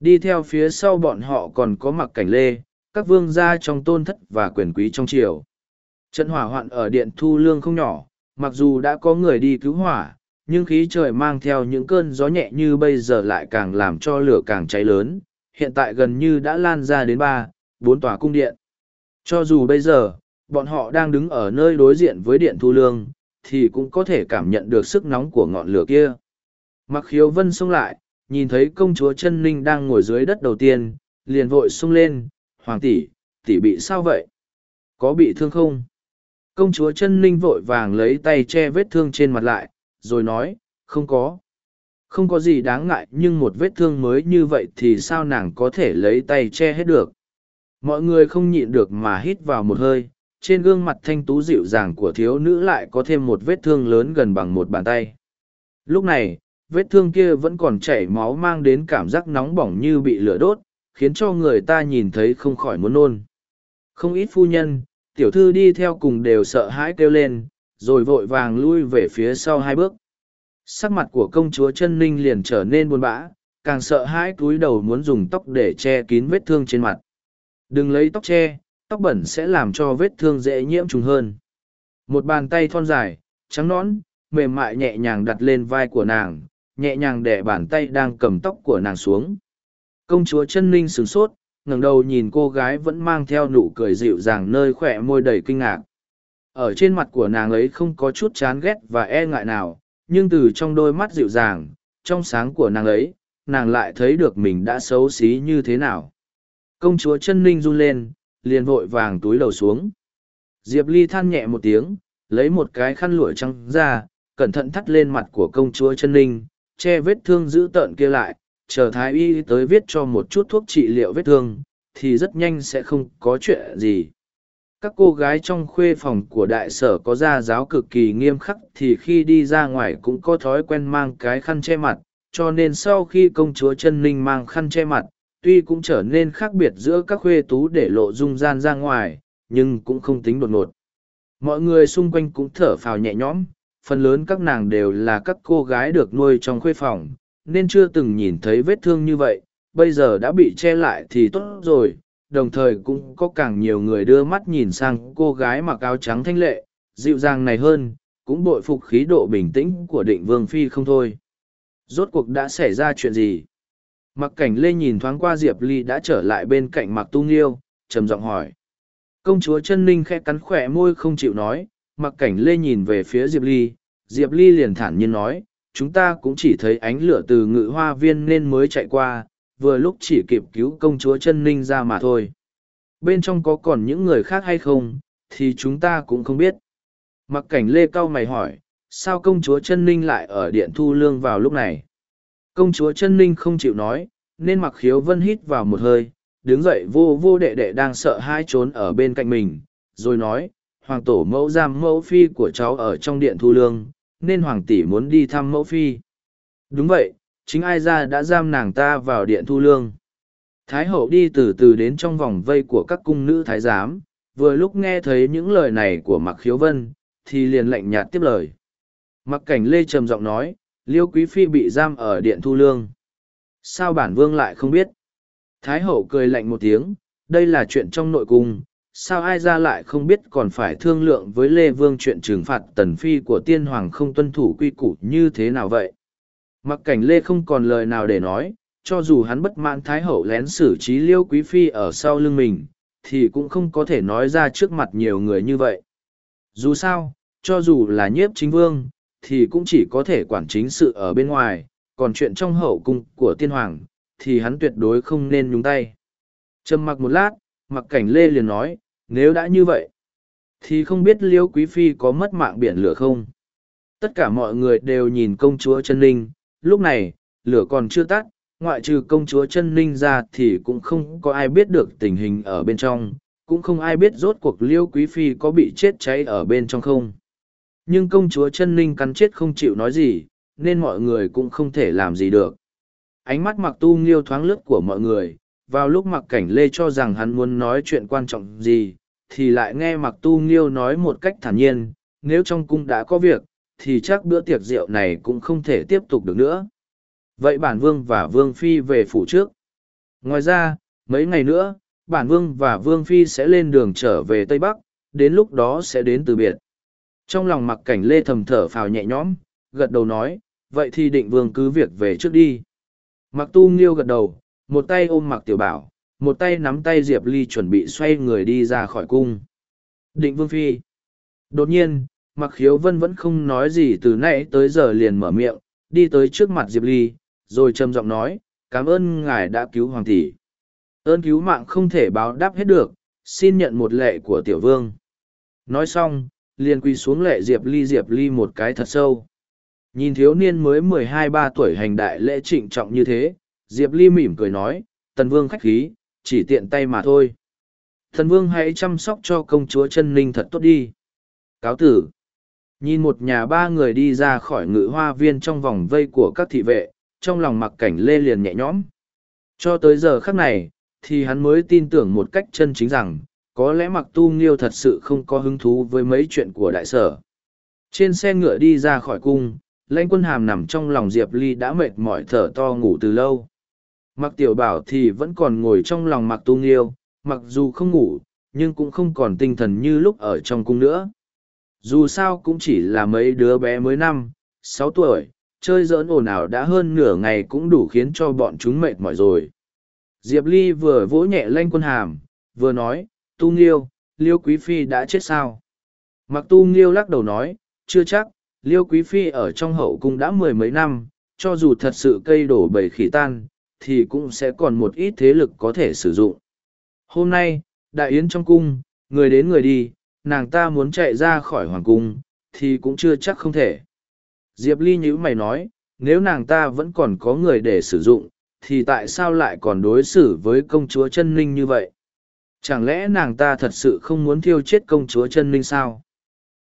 Đi theo phía sau bọn họ còn có mặc cảnh lê, các vương gia trong tôn thất và quyền quý trong triều. Trận hỏa hoạn ở điện thu lương không nhỏ, mặc dù đã có người đi cứu hỏa, nhưng khí trời mang theo những cơn gió nhẹ như bây giờ lại càng làm cho lửa càng cháy lớn, hiện tại gần như đã lan ra đến ba, bốn tòa cung điện. Cho dù bây giờ, bọn họ đang đứng ở nơi đối diện với điện thu lương, thì cũng có thể cảm nhận được sức nóng của ngọn lửa kia. Mặc khiếu vân xông lại, nhìn thấy công chúa chân ninh đang ngồi dưới đất đầu tiên, liền vội xông lên, hoàng tỷ, tỷ bị sao vậy? Có bị thương không? Công chúa chân ninh vội vàng lấy tay che vết thương trên mặt lại, rồi nói, không có. không có gì đáng ngại nhưng một vết thương mới như vậy thì sao nàng có thể lấy tay che hết được? Mọi người không nhịn được mà hít vào một hơi trên gương mặt thanh tú dịu dàng của thiếu nữ lại có thêm một vết thương lớn gần bằng một bàn tay. Lúc này vết thương kia vẫn còn chảy máu mang đến cảm giác nóng bỏng như bị lửa đốt khiến cho người ta nhìn thấy không khỏi muốn nôn. Không ít phu nhân tiểu thư đi theo cùng đều sợ hãi kêu lên rồi vội vàng lui về phía sau hai bước. Sắc mặt của công chúa chân ninh liền trở nên buồn bã, càng sợ hãi cúi đầu muốn dùng tóc để che kín vết thương trên mặt. Đừng lấy tóc che, tóc bẩn sẽ làm cho vết thương dễ nhiễm trùng hơn. Một bàn tay thon dài, trắng nõn, mềm mại nhẹ nhàng đặt lên vai của nàng, nhẹ nhàng để bàn tay đang cầm tóc của nàng xuống. Công chúa chân ninh sửng sốt, ngẩng đầu nhìn cô gái vẫn mang theo nụ cười dịu dàng nơi khỏe môi đầy kinh ngạc ở trên mặt của nàng ấy không có chút chán ghét và e ngại nào, nhưng từ trong đôi mắt dịu dàng, trong sáng của nàng ấy, nàng lại thấy được mình đã xấu xí như thế nào. Công chúa chân ninh run lên, liền vội vàng túi đầu xuống. Diệp ly than nhẹ một tiếng, lấy một cái khăn lụa trắng ra, cẩn thận thắt lên mặt của công chúa chân ninh che vết thương dữ tợn kia lại, chờ thái y tới viết cho một chút thuốc trị liệu vết thương, thì rất nhanh sẽ không có chuyện gì các cô gái trong khuê phòng của đại sở có gia giáo cực kỳ nghiêm khắc thì khi đi ra ngoài cũng có thói quen mang cái khăn che mặt, cho nên sau khi công chúa chân ninh mang khăn che mặt, tuy cũng trở nên khác biệt giữa các khuê tú để lộ dung gian ra ngoài, nhưng cũng không tính đột ngột. Mọi người xung quanh cũng thở phào nhẹ nhõm, phần lớn các nàng đều là các cô gái được nuôi trong khuê phòng, nên chưa từng nhìn thấy vết thương như vậy, bây giờ đã bị che lại thì tốt rồi đồng thời cũng có càng nhiều người đưa mắt nhìn sang cô gái mặc áo trắng thanh lệ, dịu dàng này hơn, cũng bội phục khí độ bình tĩnh của định vương phi không thôi. Rốt cuộc đã xảy ra chuyện gì? Mặc cảnh lê nhìn thoáng qua diệp ly đã trở lại bên cạnh mặc tu nghiêu, trầm giọng hỏi. Công chúa chân ninh khẽ cắn khỏe môi không chịu nói mặc cảnh lê nhìn về phía diệp ly diệp ly liền thản nhiên nói, chúng ta cũng chỉ thấy ánh lửa từ ngự hoa viên nên mới chạy qua vừa lúc chỉ kịp cứu công chúa chân ninh ra mà thôi. Bên trong có còn những người khác hay không, thì chúng ta cũng không biết. Mặc cảnh lê cau mày hỏi, sao công chúa chân ninh lại ở điện thu lương vào lúc này? Công chúa chân ninh không chịu nói, nên mặc khiếu vân hít vào một hơi, đứng dậy vô vô đệ đệ đang sợ hai trốn ở bên cạnh mình, rồi nói, hoàng tổ mẫu giam mẫu phi của cháu ở trong điện thu lương, nên hoàng tỷ muốn đi thăm mẫu phi. Đúng vậy chính ai ra đã giam nàng ta vào điện thu lương. Thái hậu đi từ từ đến trong vòng vây của các cung nữ thái giám, vừa lúc nghe thấy những lời này của mặc khiếu vân, thì liền lạnh nhạt tiếp lời. Mặc cảnh lê trầm giọng nói, liêu quý phi bị giam ở điện thu lương. Sao bản vương lại không biết? Thái hậu cười lạnh một tiếng, đây là chuyện trong nội cung, sao ai ra lại không biết còn phải thương lượng với lê vương chuyện trừng phạt tần phi của tiên hoàng không tuân thủ quy củ như thế nào vậy? Mặc cảnh lê không còn lời nào để nói, cho dù hắn bất mãn thái hậu lén xử trí liêu quý phi ở sau lưng mình, thì cũng không có thể nói ra trước mặt nhiều người như vậy. Dù sao, cho dù là nhiếp chính vương, thì cũng chỉ có thể quản chính sự ở bên ngoài, còn chuyện trong hậu cung của tiên hoàng, thì hắn tuyệt đối không nên nhúng tay. Trầm mặc một lát, mặc cảnh lê liền nói, nếu đã như vậy, thì không biết liêu quý phi có mất mạng biển lửa không? Tất cả mọi người đều nhìn công chúa chân ninh lúc này, lửa còn chưa tắt, ngoại trừ công chúa chân ninh ra thì cũng không có ai biết được tình hình ở bên trong, cũng không ai biết rốt cuộc liêu quý phi có bị chết cháy ở bên trong không. Nhưng công chúa chân ninh cắn chết không chịu nói gì, nên mọi người cũng không thể làm gì được. Ánh mắt mặc tu nghiêu thoáng lướt của mọi người, vào lúc mặc cảnh lê cho rằng hắn muốn nói chuyện quan trọng gì, thì lại nghe mặc tu nghiêu nói một cách thản nhiên, nếu trong cung đã có việc thì chắc bữa tiệc rượu này cũng không thể tiếp tục được nữa. Vậy bản vương và vương phi về phủ trước. Ngoài ra, mấy ngày nữa, bản vương và vương phi sẽ lên đường trở về tây bắc, đến lúc đó sẽ đến từ biệt. Trong lòng mặc cảnh lê thầm thở phào nhẹ nhõm, gật đầu nói, vậy thì định vương cứ việc về trước đi. Mặc tu nghiêu gật đầu, một tay ôm mặc tiểu bảo, một tay nắm tay diệp ly chuẩn bị xoay người đi ra khỏi cung. Định vương phi. Đột nhiên mặc khiếu vân vẫn không nói gì từ nãy tới giờ liền mở miệng đi tới trước mặt diệp ly rồi trầm giọng nói cảm ơn ngài đã cứu hoàng tỷ ơn cứu mạng không thể báo đáp hết được xin nhận một lệ của tiểu vương nói xong liền quỳ xuống lệ diệp ly diệp ly một cái thật sâu Nhìn thiếu niên mới mười hai ba tuổi hành đại lễ trịnh trọng như thế, Diệp Ly mỉm cười nói, Tần Vương khách khí, chỉ tiện tay mà thôi. Thần Vương hãy chăm sóc cho công chúa chân ninh thật tốt đi. Cáo tử. Nhìn một nhà ba người đi ra khỏi ngự hoa viên trong vòng vây của các thị vệ, trong lòng mặc cảnh lê liền nhẹ nhõm. Cho tới giờ khắc này, thì hắn mới tin tưởng một cách chân chính rằng, có lẽ mặc tu nghiêu thật sự không có hứng thú với mấy chuyện của đại sở. Trên xe ngựa đi ra khỏi cung, lãnh quân hàm nằm trong lòng diệp ly đã mệt mỏi thở to ngủ từ lâu mặc tiểu bảo thì vẫn còn ngồi trong lòng mặc tu nghiêu mặc dù không ngủ nhưng cũng không còn tinh thần như lúc ở trong cung nữa dù sao cũng chỉ là mấy đứa bé mới năm, sáu tuổi, chơi giỡn ồn ào đã hơn nửa ngày cũng đủ khiến cho bọn chúng mệt mỏi rồi. Diệp ly vừa vỗ nhẹ lanh quân hàm, vừa nói, tu nghiêu, liêu quý phi đã chết sao? Mặc tu nghiêu lắc đầu nói, chưa chắc, liêu quý phi ở trong hậu cung đã mười mấy năm, cho dù thật sự cây đổ bầy khỉ tan, thì cũng sẽ còn một ít thế lực có thể sử dụng. Hôm nay, đại yến trong cung, người đến người đi nàng ta muốn chạy ra khỏi hoàng cung, thì cũng chưa chắc không thể. Diệp ly nhữ mày nói, nếu nàng ta vẫn còn có người để sử dụng, thì tại sao lại còn đối xử với công chúa chân ninh như vậy? Chẳng lẽ nàng ta thật sự không muốn thiêu chết công chúa chân ninh sao?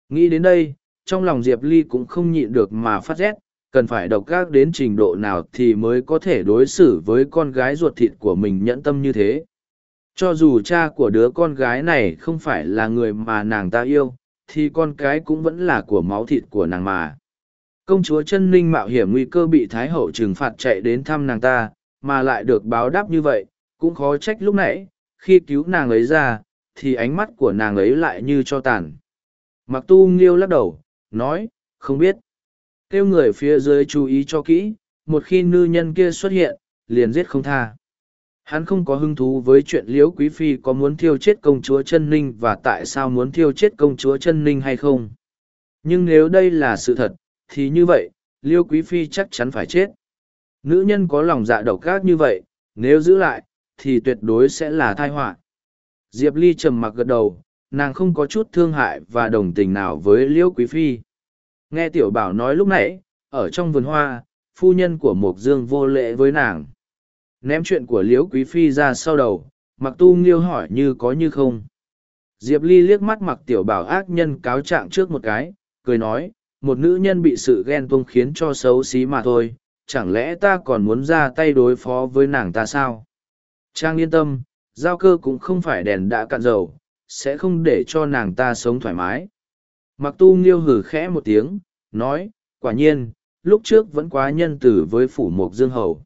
Nghĩ đến đây, trong lòng diệp ly cũng không nhịn được mà phát rét, cần phải độc ác đến trình độ nào thì mới có thể đối xử với con gái ruột thịt của mình nhẫn tâm như thế? Cho dù cha của đứa con gái này không phải là người mà nàng ta yêu, thì con cái cũng vẫn là của máu thịt của nàng mà. Công chúa chân ninh mạo hiểm nguy cơ bị thái hậu trừng phạt chạy đến thăm nàng ta, mà lại được báo đáp như vậy, cũng khó trách lúc nãy, khi cứu nàng ấy ra, thì ánh mắt của nàng ấy lại như cho tàn. Mặc tu nghiêu lắc đầu, nói, không biết. Kêu người phía dưới chú ý cho kỹ, một khi nư nhân kia xuất hiện, liền giết không tha hắn không có hứng thú với chuyện liễu quý phi có muốn thiêu chết công chúa chân ninh và tại sao muốn thiêu chết công chúa chân ninh hay không. Nhưng nếu đây là sự thật, thì như vậy, Liễu quý phi chắc chắn phải chết. Nữ nhân có lòng dạ độc ác như vậy, nếu giữ lại, thì tuyệt đối sẽ là thai họa. Diệp ly trầm mặc gật đầu, nàng không có chút thương hại và đồng tình nào với liễu quý phi. Nghe tiểu bảo nói lúc nãy, ở trong vườn hoa, phu nhân của mộc dương vô lễ với nàng ném chuyện của liễu quý phi ra sau đầu mặc tu nghiêu hỏi như có như không. Diệp ly liếc mắt mặc tiểu bảo ác nhân cáo trạng trước một cái, cười nói, một nữ nhân bị sự ghen tuông khiến cho xấu xí mà thôi, chẳng lẽ ta còn muốn ra tay đối phó với nàng ta sao? Trang yên tâm, giao cơ cũng không phải đèn đã cạn dầu, sẽ không để cho nàng ta sống thoải mái. Mặc tu nghiêu hử khẽ một tiếng, nói, quả nhiên, lúc trước vẫn quá nhân tử với phủ mộc dương hầu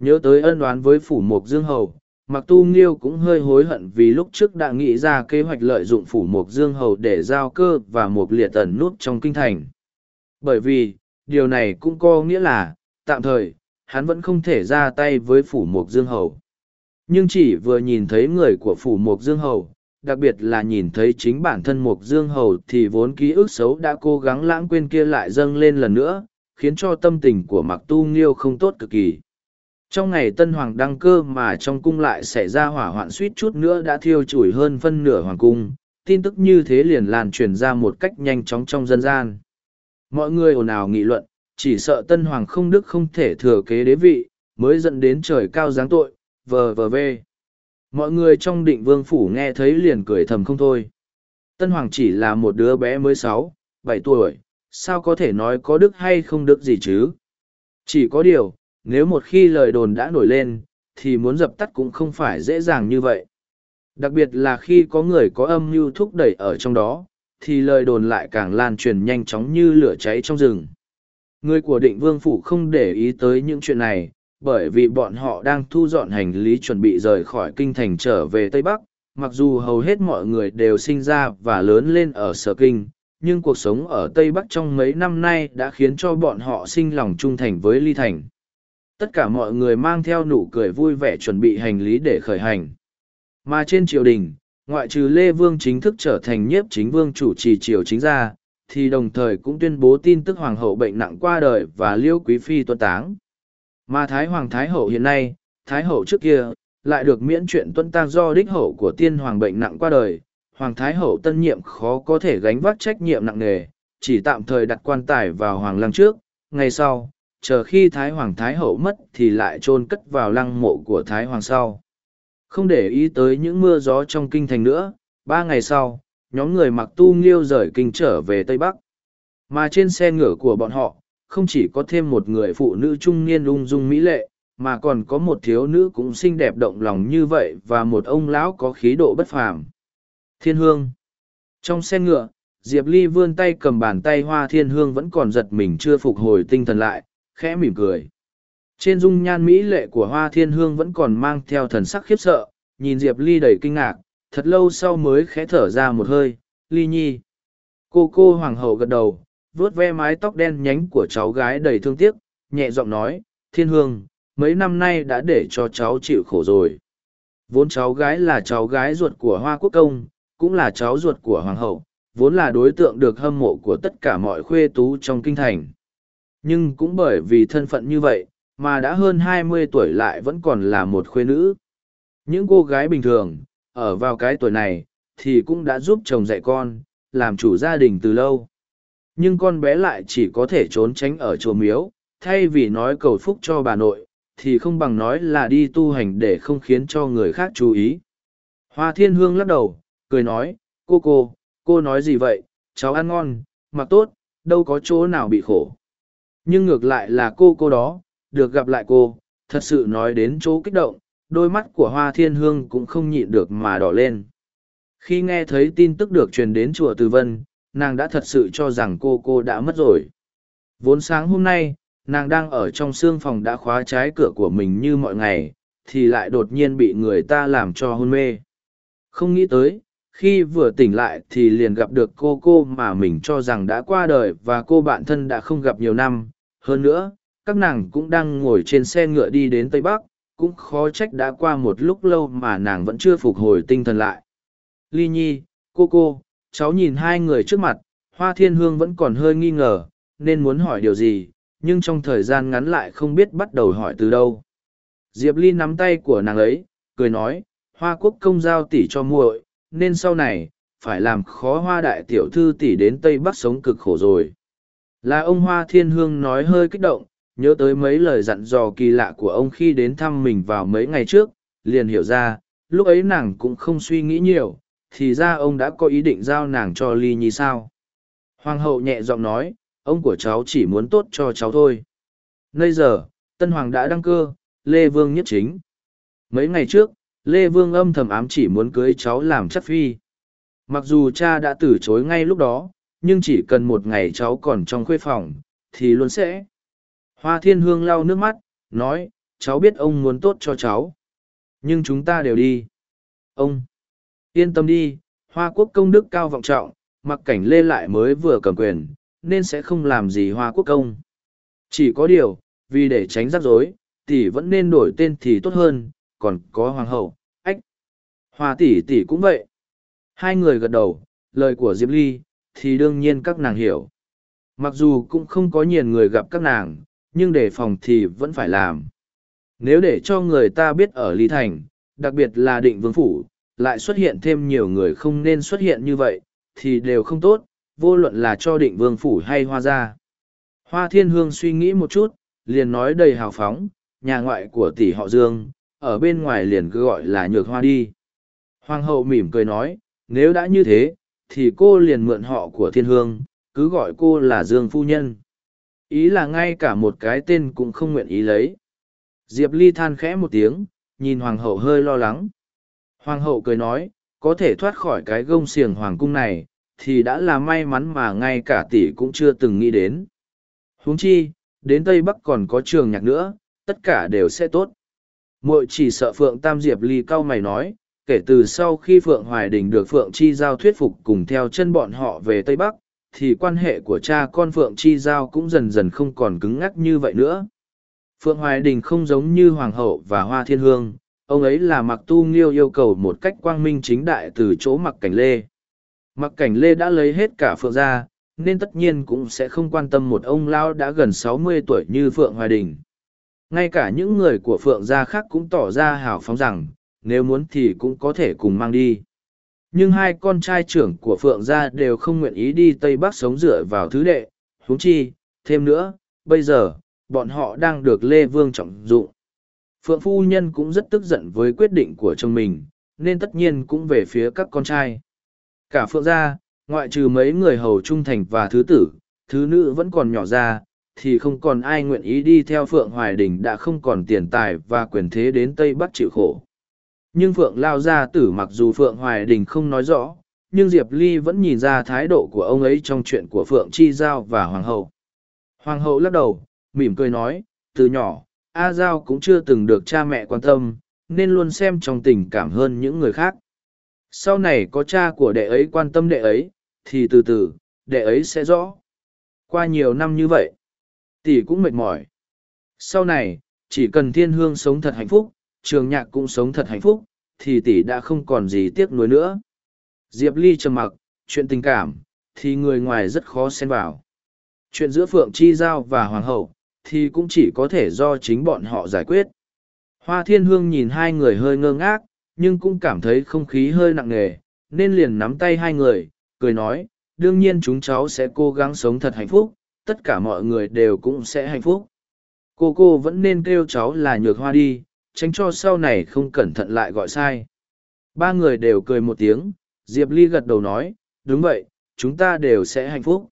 nhớ tới ân oán với phủ mục dương hầu, mặc tu nghiêu cũng hơi hối hận vì lúc trước đã nghĩ ra kế hoạch lợi dụng phủ mục dương hầu để giao cơ và mục liệt tần nút trong kinh thành. Bởi vì, điều này cũng có nghĩa là, tạm thời, hắn vẫn không thể ra tay với phủ mục dương hầu. Nhưng chỉ vừa nhìn thấy người của phủ mục dương hầu, đặc biệt là nhìn thấy chính bản thân mục dương hầu thì vốn ký ức xấu đã cố gắng lãng quên kia lại dâng lên lần nữa, khiến cho tâm tình của mặc tu nghiêu không tốt cực kỳ trong ngày tân hoàng đăng cơ mà trong cung lại xảy ra hỏa hoạn suýt chút nữa đã thiêu chùi hơn phân nửa hoàng cung, tin tức như thế liền lan truyền ra một cách nhanh chóng trong dân gian. Mọi người ồn ào nghị luận, chỉ sợ tân hoàng không đức không thể thừa kế đế vị, mới dẫn đến trời cao giáng tội vờ vờ vê mọi người trong định vương phủ nghe thấy liền cười thầm không thôi. Tân hoàng chỉ là một đứa bé mới sáu, bảy tuổi, sao có thể nói có đức hay không đức gì chứ? Chỉ có điều nếu một khi lời đồn đã nổi lên thì muốn dập tắt cũng không phải dễ dàng như vậy. Đặc biệt là khi có người có âm mưu thúc đẩy ở trong đó thì lời đồn lại càng lan truyền nhanh chóng như lửa cháy trong rừng. Người của định vương phủ không để ý tới những chuyện này bởi vì bọn họ đang thu dọn hành lý chuẩn bị rời khỏi kinh thành trở về Tây Bắc, mặc dù hầu hết mọi người đều sinh ra và lớn lên ở sở kinh, nhưng cuộc sống ở Tây Bắc trong mấy năm nay đã khiến cho bọn họ sinh lòng trung thành với Ly Thành. Tất cả mọi người mang theo nụ cười vui vẻ chuẩn bị hành lý để khởi hành. Mà trên triều đình, ngoại trừ Lê Vương chính thức trở thành nhiếp chính vương chủ trì triều chính ra, thì đồng thời cũng tuyên bố tin tức hoàng hậu bệnh nặng qua đời và liêu quý phi tuân táng. Mà Thái Hoàng Thái Hậu hiện nay, Thái Hậu trước kia, lại được miễn chuyện tuân tang do đích hậu của tiên hoàng bệnh nặng qua đời. Hoàng Thái Hậu tân nhiệm khó có thể gánh vác trách nhiệm nặng nề, chỉ tạm thời đặt quan tài vào Hoàng Lăng trước, ngày sau, chờ khi Thái Hoàng Thái Hậu mất thì lại chôn cất vào lăng mộ của Thái Hoàng sau. Không để ý tới những mưa gió trong kinh thành nữa, ba ngày sau, nhóm người mặc tu nghiêu rời kinh trở về Tây Bắc. Mà trên xe ngựa của bọn họ, không chỉ có thêm một người phụ nữ trung niên ung dung mỹ lệ, mà còn có một thiếu nữ cũng xinh đẹp động lòng như vậy và một ông lão có khí độ bất phàm. Thiên Hương Trong xe ngựa, Diệp Ly vươn tay cầm bàn tay hoa thiên hương vẫn còn giật mình chưa phục hồi tinh thần lại, khẽ mỉm cười. Trên dung nhan mỹ lệ của hoa thiên hương vẫn còn mang theo thần sắc khiếp sợ, nhìn Diệp Ly đầy kinh ngạc, thật lâu sau mới khẽ thở ra một hơi, Ly nhi. Cô cô hoàng hậu gật đầu, vuốt ve mái tóc đen nhánh của cháu gái đầy thương tiếc, nhẹ giọng nói, thiên hương, mấy năm nay đã để cho cháu chịu khổ rồi. Vốn cháu gái là cháu gái ruột của Hoa Quốc Công, cũng là cháu ruột của Hoàng hậu, vốn là đối tượng được hâm mộ của tất cả mọi khuê tú trong kinh thành. Nhưng cũng bởi vì thân phận như vậy, mà đã hơn hai mươi tuổi lại vẫn còn là một khuê nữ. Những cô gái bình thường, ở vào cái tuổi này, thì cũng đã giúp chồng dạy con, làm chủ gia đình từ lâu. Nhưng con bé lại chỉ có thể trốn tránh ở chùa miếu, thay vì nói cầu phúc cho bà nội, thì không bằng nói là đi tu hành để không khiến cho người khác chú ý. Hoa thiên hương lắc đầu, cười nói, cô cô, cô nói gì vậy, cháu ăn ngon, mặc tốt, đâu có chỗ nào bị khổ. Nhưng ngược lại là cô cô đó, được gặp lại cô, thật sự nói đến chỗ kích động, đôi mắt của Hoa Thiên Hương cũng không nhịn được mà đỏ lên. Khi nghe thấy tin tức được truyền đến chùa Từ Vân, nàng đã thật sự cho rằng cô cô đã mất rồi. Vốn sáng hôm nay, nàng đang ở trong xương phòng đã khóa trái cửa của mình như mọi ngày, thì lại đột nhiên bị người ta làm cho hôn mê. Không nghĩ tới, khi vừa tỉnh lại thì liền gặp được cô cô mà mình cho rằng đã qua đời và cô bạn thân đã không gặp nhiều năm. Hơn nữa, các nàng cũng đang ngồi trên xe ngựa đi đến tây bắc, cũng khó trách đã qua một lúc lâu mà nàng vẫn chưa phục hồi tinh thần lại. Ly nhi, cô cô, cháu nhìn hai người trước mặt, hoa thiên hương vẫn còn hơi nghi ngờ, nên muốn hỏi điều gì, nhưng trong thời gian ngắn lại không biết bắt đầu hỏi từ đâu. Diệp ly nắm tay của nàng ấy, cười nói, hoa quốc công giao tỷ cho muội nên sau này, phải làm khó hoa đại tiểu thư tỷ đến Tây Bắc sống cực khổ rồi. Là ông Hoa Thiên Hương nói hơi kích động, nhớ tới mấy lời dặn dò kỳ lạ của ông khi đến thăm mình vào mấy ngày trước, liền hiểu ra, lúc ấy nàng cũng không suy nghĩ nhiều, thì ra ông đã có ý định giao nàng cho Ly Nhi sao. Hoàng hậu nhẹ giọng nói, ông của cháu chỉ muốn tốt cho cháu thôi. Bây giờ, Tân Hoàng đã đăng cơ, Lê Vương nhất chính. Mấy ngày trước, Lê Vương âm thầm ám chỉ muốn cưới cháu làm chất phi. Mặc dù cha đã từ chối ngay lúc đó, nhưng chỉ cần một ngày cháu còn trong khuê phòng, thì luôn sẽ. Hoa Thiên Hương lau nước mắt, nói, cháu biết ông muốn tốt cho cháu. Nhưng chúng ta đều đi. Ông, yên tâm đi, Hoa Quốc công đức cao vọng trọng, mặc cảnh Lê lại mới vừa cầm quyền, nên sẽ không làm gì Hoa Quốc công. Chỉ có điều, vì để tránh rắc rối, thì vẫn nên đổi tên thì tốt hơn, còn có hoàng hậu, ách. Hoa tỷ tỷ cũng vậy. Hai người gật đầu, lời của Diệp Ly, thì đương nhiên các nàng hiểu. Mặc dù cũng không có nhiều người gặp các nàng, nhưng để phòng thì vẫn phải làm. Nếu để cho người ta biết ở lý Thành, đặc biệt là định vương phủ, lại xuất hiện thêm nhiều người không nên xuất hiện như vậy, thì đều không tốt, vô luận là cho định vương phủ hay hoa gia. Hoa thiên hương suy nghĩ một chút, liền nói đầy hào phóng, nhà ngoại của tỷ họ Dương, ở bên ngoài liền cứ gọi là nhược hoa đi. Hoàng hậu mỉm cười nói, nếu đã như thế, thì cô liền mượn họ của thiên hương, cứ gọi cô là Dương Phu Nhân. Ý là ngay cả một cái tên cũng không nguyện ý lấy. Diệp Ly than khẽ một tiếng, nhìn Hoàng hậu hơi lo lắng. Hoàng hậu cười nói, có thể thoát khỏi cái gông xiềng Hoàng cung này, thì đã là may mắn mà ngay cả tỷ cũng chưa từng nghĩ đến. huống chi, đến Tây Bắc còn có trường nhạc nữa, tất cả đều sẽ tốt muội chỉ sợ phượng tam diệp ly cau mày nói, kể từ sau khi phượng hoài đình được phượng chi giao thuyết phục cùng theo chân bọn họ về tây bắc, thì quan hệ của cha con phượng chi giao cũng dần dần không còn cứng ngắc như vậy nữa. Phượng hoài đình không giống như hoàng hậu và hoa thiên hương, ông ấy là mặc tu nghiêu yêu cầu một cách quang minh chính đại từ chỗ mặc cảnh lê. Mặc cảnh lê đã lấy hết cả phượng ra nên tất nhiên cũng sẽ không quan tâm một ông lao đã gần sáu mươi tuổi như phượng hoài đình ngay cả những người của phượng gia khác cũng tỏ ra hào phóng rằng nếu muốn thì cũng có thể cùng mang đi nhưng hai con trai trưởng của phượng gia đều không nguyện ý đi tây bắc sống dựa vào thứ đệ huống chi thêm nữa bây giờ, bọn họ đang được Lê Vương trọng dụng. Phượng Phu Nhân cũng rất tức giận với quyết định của chồng mình, nên tất nhiên cũng về phía các con trai. Cả Phượng gia, ngoại trừ mấy người hầu trung thành và thứ tử, thứ nữ vẫn còn nhỏ ra, thì không còn ai nguyện ý đi theo Phượng Hoài Đình đã không còn tiền tài và quyền thế đến Tây Bắc chịu khổ. Nhưng Phượng Lao Gia Tử mặc dù Phượng Hoài Đình không nói rõ, nhưng Diệp Ly vẫn nhìn ra thái độ của ông ấy trong chuyện của Phượng Chi Giao và Hoàng hậu. Hoàng hậu lắc đầu, mỉm cười nói, từ nhỏ, A Giao cũng chưa từng được cha mẹ quan tâm, nên luôn xem trong tình cảm hơn những người khác. Sau này có cha của đệ ấy quan tâm đệ ấy, thì từ từ, đệ ấy sẽ rõ. Qua nhiều năm như vậy, tỷ cũng mệt mỏi. Sau này, chỉ cần thiên hương sống thật hạnh phúc, trường nhạc cũng sống thật hạnh phúc, thì tỷ đã không còn gì tiếc nuối nữa. Diệp Ly trầm mặc, chuyện tình cảm, thì người ngoài rất khó xen vào. Chuyện giữa Phượng Chi Giao và Hoàng hậu, thì cũng chỉ có thể do chính bọn họ giải quyết. Hoa Thiên Hương nhìn hai người hơi ngơ ngác, nhưng cũng cảm thấy không khí hơi nặng nề, nên liền nắm tay hai người, cười nói, đương nhiên chúng cháu sẽ cố gắng sống thật hạnh phúc, tất cả mọi người đều cũng sẽ hạnh phúc. Cô cô vẫn nên kêu cháu là nhược hoa đi, tránh cho sau này không cẩn thận lại gọi sai. Ba người đều cười một tiếng, Diệp Ly gật đầu nói, đúng vậy, chúng ta đều sẽ hạnh phúc.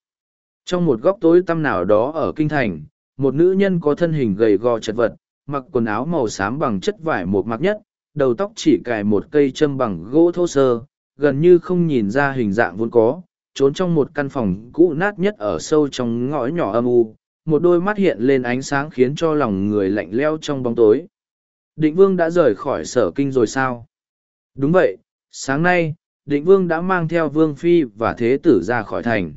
Trong một góc tối tăm nào đó ở Kinh Thành, một nữ nhân có thân hình gầy gò chật vật, mặc quần áo màu xám bằng chất vải một mặc nhất, đầu tóc chỉ cài một cây châm bằng gỗ thô sơ, gần như không nhìn ra hình dạng vốn có, trốn trong một căn phòng cũ nát nhất ở sâu trong ngõ nhỏ âm u, một đôi mắt hiện lên ánh sáng khiến cho lòng người lạnh leo trong bóng tối. Định Vương đã rời khỏi sở kinh rồi sao? Đúng vậy, sáng nay, Định Vương đã mang theo Vương Phi và Thế Tử ra khỏi thành.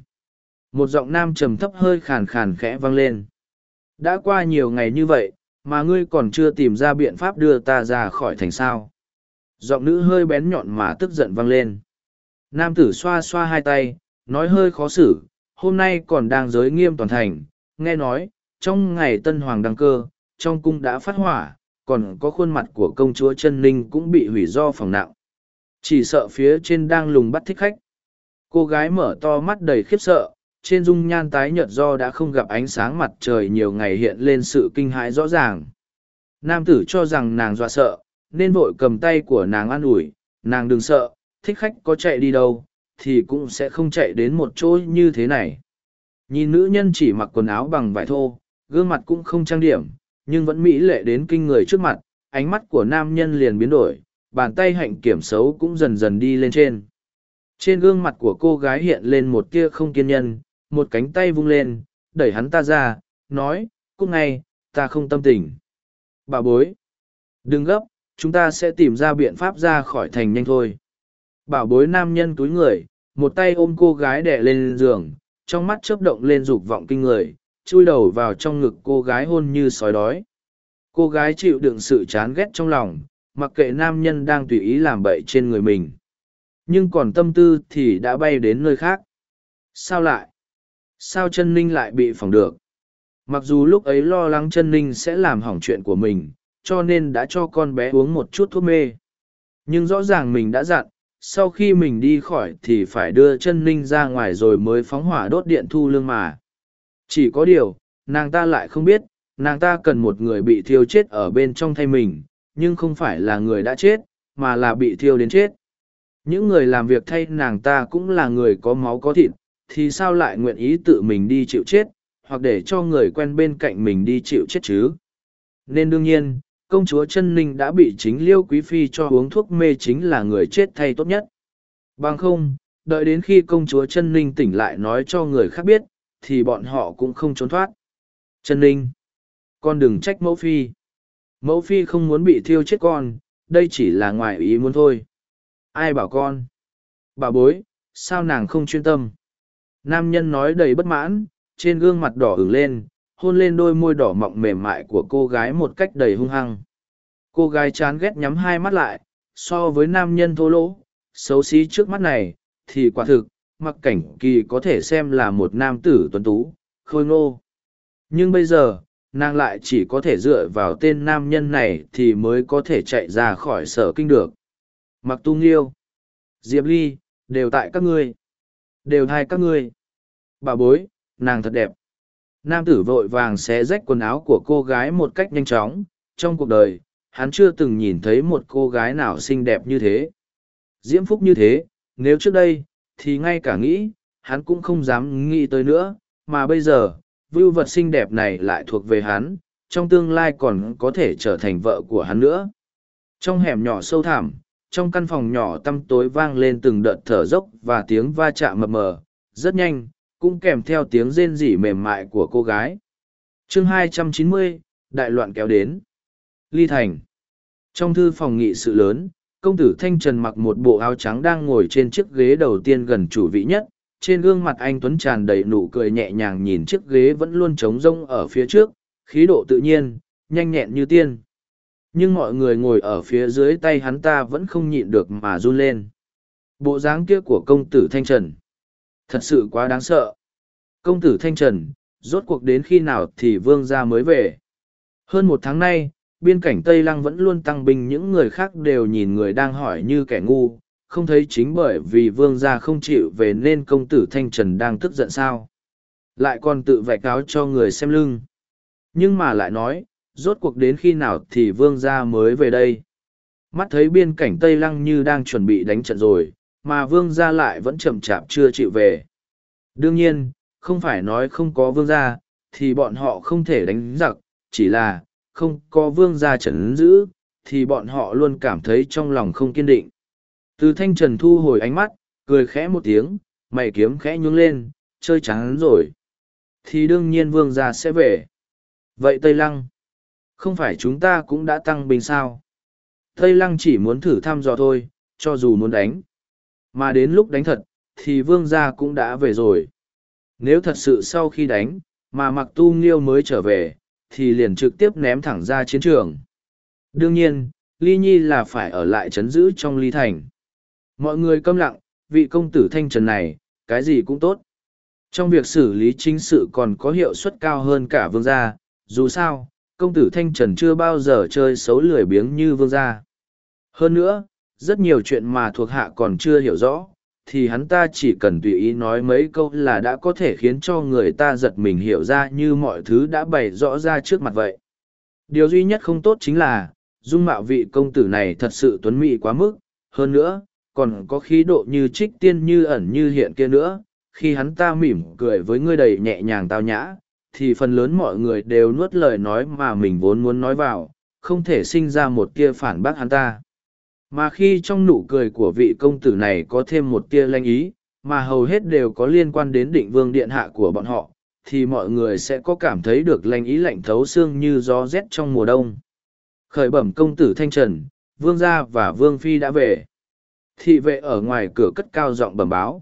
Một giọng nam trầm thấp hơi khàn khàn khẽ vang lên. Đã qua nhiều ngày như vậy, mà ngươi còn chưa tìm ra biện pháp đưa ta ra khỏi thành sao. Giọng nữ hơi bén nhọn mà tức giận vang lên. Nam tử xoa xoa hai tay, nói hơi khó xử, hôm nay còn đang giới nghiêm toàn thành, nghe nói, trong ngày tân hoàng đăng cơ, trong cung đã phát hỏa, còn có khuôn mặt của công chúa chân ninh cũng bị hủy do phòng nặng. Chỉ sợ phía trên đang lùng bắt thích khách. Cô gái mở to mắt đầy khiếp sợ, trên dung nhan tái nhợt do đã không gặp ánh sáng mặt trời nhiều ngày hiện lên sự kinh hãi rõ ràng. Nam tử cho rằng nàng dọa sợ, nên vội cầm tay của nàng an ủi, nàng đừng sợ, thích khách có chạy đi đâu, thì cũng sẽ không chạy đến một chỗ như thế này. Nhìn nữ nhân chỉ mặc quần áo bằng vải thô, gương mặt cũng không trang điểm, nhưng vẫn mỹ lệ đến kinh người trước mặt, ánh mắt của nam nhân liền biến đổi, bàn tay hạnh kiểm xấu cũng dần dần đi lên trên. Trên gương mặt của cô gái hiện lên một tia không kiên nhân, một cánh tay vung lên, đẩy hắn ta ra, nói, cúc ngay, ta không tâm tình. Bà bối, đừng gấp, chúng ta sẽ tìm ra biện pháp ra khỏi thành nhanh thôi. Bảo bối nam nhân túi người, một tay ôm cô gái đẻ lên giường, trong mắt chớp động lên dục vọng kinh người, chui đầu vào trong ngực cô gái hôn như sói đói. Cô gái chịu đựng sự chán ghét trong lòng, mặc kệ nam nhân đang tùy ý làm bậy trên người mình. Nhưng còn tâm tư thì đã bay đến nơi khác. Sao lại? Sao chân ninh lại bị phỏng được? Mặc dù lúc ấy lo lắng chân ninh sẽ làm hỏng chuyện của mình, cho nên đã cho con bé uống một chút thuốc mê. Nhưng rõ ràng mình đã dặn, sau khi mình đi khỏi thì phải đưa chân ninh ra ngoài rồi mới phóng hỏa đốt điện thu lương mà. Chỉ có điều, nàng ta lại không biết, nàng ta cần một người bị thiêu chết ở bên trong thay mình, nhưng không phải là người đã chết, mà là bị thiêu đến chết. Những người làm việc thay nàng ta cũng là người có máu có thịt, thì sao lại nguyện ý tự mình đi chịu chết, hoặc để cho người quen bên cạnh mình đi chịu chết chứ? Nên đương nhiên, công chúa chân ninh đã bị chính liêu quý phi cho uống thuốc mê chính là người chết thay tốt nhất. Bằng không, đợi đến khi công chúa chân ninh tỉnh lại nói cho người khác biết, thì bọn họ cũng không trốn thoát. Chân ninh, con đừng trách mẫu phi. Mẫu phi không muốn bị thiêu chết con, đây chỉ là ngoài ý muốn thôi. Ai bảo con? Bà bối, sao nàng không chuyên tâm? Nam nhân nói đầy bất mãn, trên gương mặt đỏ ửng lên, hôn lên đôi môi đỏ mọng mềm mại của cô gái một cách đầy hung hăng. Cô gái chán ghét nhắm hai mắt lại, so với nam nhân thô lỗ, xấu xí trước mắt này, thì quả thực, mặc cảnh kỳ có thể xem là một nam tử tuấn tú, khôi ngô. Nhưng bây giờ, nàng lại chỉ có thể dựa vào tên nam nhân này thì mới có thể chạy ra khỏi sở kinh được. Mặc tu nghiêu, diệp ly, đều tại các ngươi, đều hai các ngươi. Bà bối, nàng thật đẹp. Nam tử vội vàng xé rách quần áo của cô gái một cách nhanh chóng, trong cuộc đời, hắn chưa từng nhìn thấy một cô gái nào xinh đẹp như thế. Diễm phúc như thế, nếu trước đây, thì ngay cả nghĩ, hắn cũng không dám nghĩ tới nữa, mà bây giờ, vưu vật xinh đẹp này lại thuộc về hắn, trong tương lai còn có thể trở thành vợ của hắn nữa. Trong hẻm nhỏ sâu thẳm, trong căn phòng nhỏ tăm tối vang lên từng đợt thở dốc và tiếng va chạm mập mờ, rất nhanh, cũng kèm theo tiếng rên rỉ mềm mại của cô gái. chương 290, đại loạn kéo đến. Ly Thành. Trong thư phòng nghị sự lớn, công tử Thanh Trần mặc một bộ áo trắng đang ngồi trên chiếc ghế đầu tiên gần chủ vị nhất. Trên gương mặt anh Tuấn tràn đầy nụ cười nhẹ nhàng nhìn chiếc ghế vẫn luôn trống rông ở phía trước, khí độ tự nhiên, nhanh nhẹn như tiên. Nhưng mọi người ngồi ở phía dưới tay hắn ta vẫn không nhịn được mà run lên. Bộ dáng kia của công tử Thanh Trần. Thật sự quá đáng sợ. Công tử Thanh Trần, rốt cuộc đến khi nào thì vương gia mới về. Hơn một tháng nay, biên cảnh Tây Lăng vẫn luôn tăng binh những người khác đều nhìn người đang hỏi như kẻ ngu, không thấy chính bởi vì vương gia không chịu về nên công tử Thanh Trần đang tức giận sao. Lại còn tự vạch cáo cho người xem lưng. Nhưng mà lại nói, rốt cuộc đến khi nào thì vương gia mới về đây. Mắt thấy biên cảnh Tây Lăng như đang chuẩn bị đánh trận rồi, mà vương gia lại vẫn chậm chạp chưa chịu về. Đương nhiên, không phải nói không có vương gia, thì bọn họ không thể đánh giặc, chỉ là, không có vương gia trấn giữ, thì bọn họ luôn cảm thấy trong lòng không kiên định. Từ thanh trần thu hồi ánh mắt, cười khẽ một tiếng, mày kiếm khẽ nhướng lên, chơi trắng rồi. Thì đương nhiên vương gia sẽ về. Vậy Tây Lăng, không phải chúng ta cũng đã tăng binh sao? Tây Lăng chỉ muốn thử thăm dò thôi, cho dù muốn đánh. Mà đến lúc đánh thật, thì vương gia cũng đã về rồi. Nếu thật sự sau khi đánh, mà mặc tu nghiêu mới trở về, thì liền trực tiếp ném thẳng ra chiến trường. Đương nhiên, Ly Nhi là phải ở lại chấn giữ trong Ly Thành. Mọi người câm lặng, vị công tử thanh trần này, cái gì cũng tốt. Trong việc xử lý chính sự còn có hiệu suất cao hơn cả vương gia, dù sao, công tử thanh trần chưa bao giờ chơi xấu lười biếng như vương gia. Hơn nữa, rất nhiều chuyện mà thuộc hạ còn chưa hiểu rõ, thì hắn ta chỉ cần tùy ý nói mấy câu là đã có thể khiến cho người ta giật mình hiểu ra như mọi thứ đã bày rõ ra trước mặt vậy. Điều duy nhất không tốt chính là, dung mạo vị công tử này thật sự tuấn mỹ quá mức, hơn nữa, còn có khí độ như trích tiên như ẩn như hiện kia nữa, khi hắn ta mỉm cười với ngươi đầy nhẹ nhàng tao nhã, thì phần lớn mọi người đều nuốt lời nói mà mình vốn muốn nói vào, không thể sinh ra một tia phản bác hắn ta. Mà khi trong nụ cười của vị công tử này có thêm một tia lanh ý, mà hầu hết đều có liên quan đến định vương điện hạ của bọn họ, thì mọi người sẽ có cảm thấy được lanh ý lạnh thấu xương như gió rét trong mùa đông. Khởi bẩm công tử Thanh Trần, vương gia và vương phi đã về. Thị vệ ở ngoài cửa cất cao giọng bẩm báo.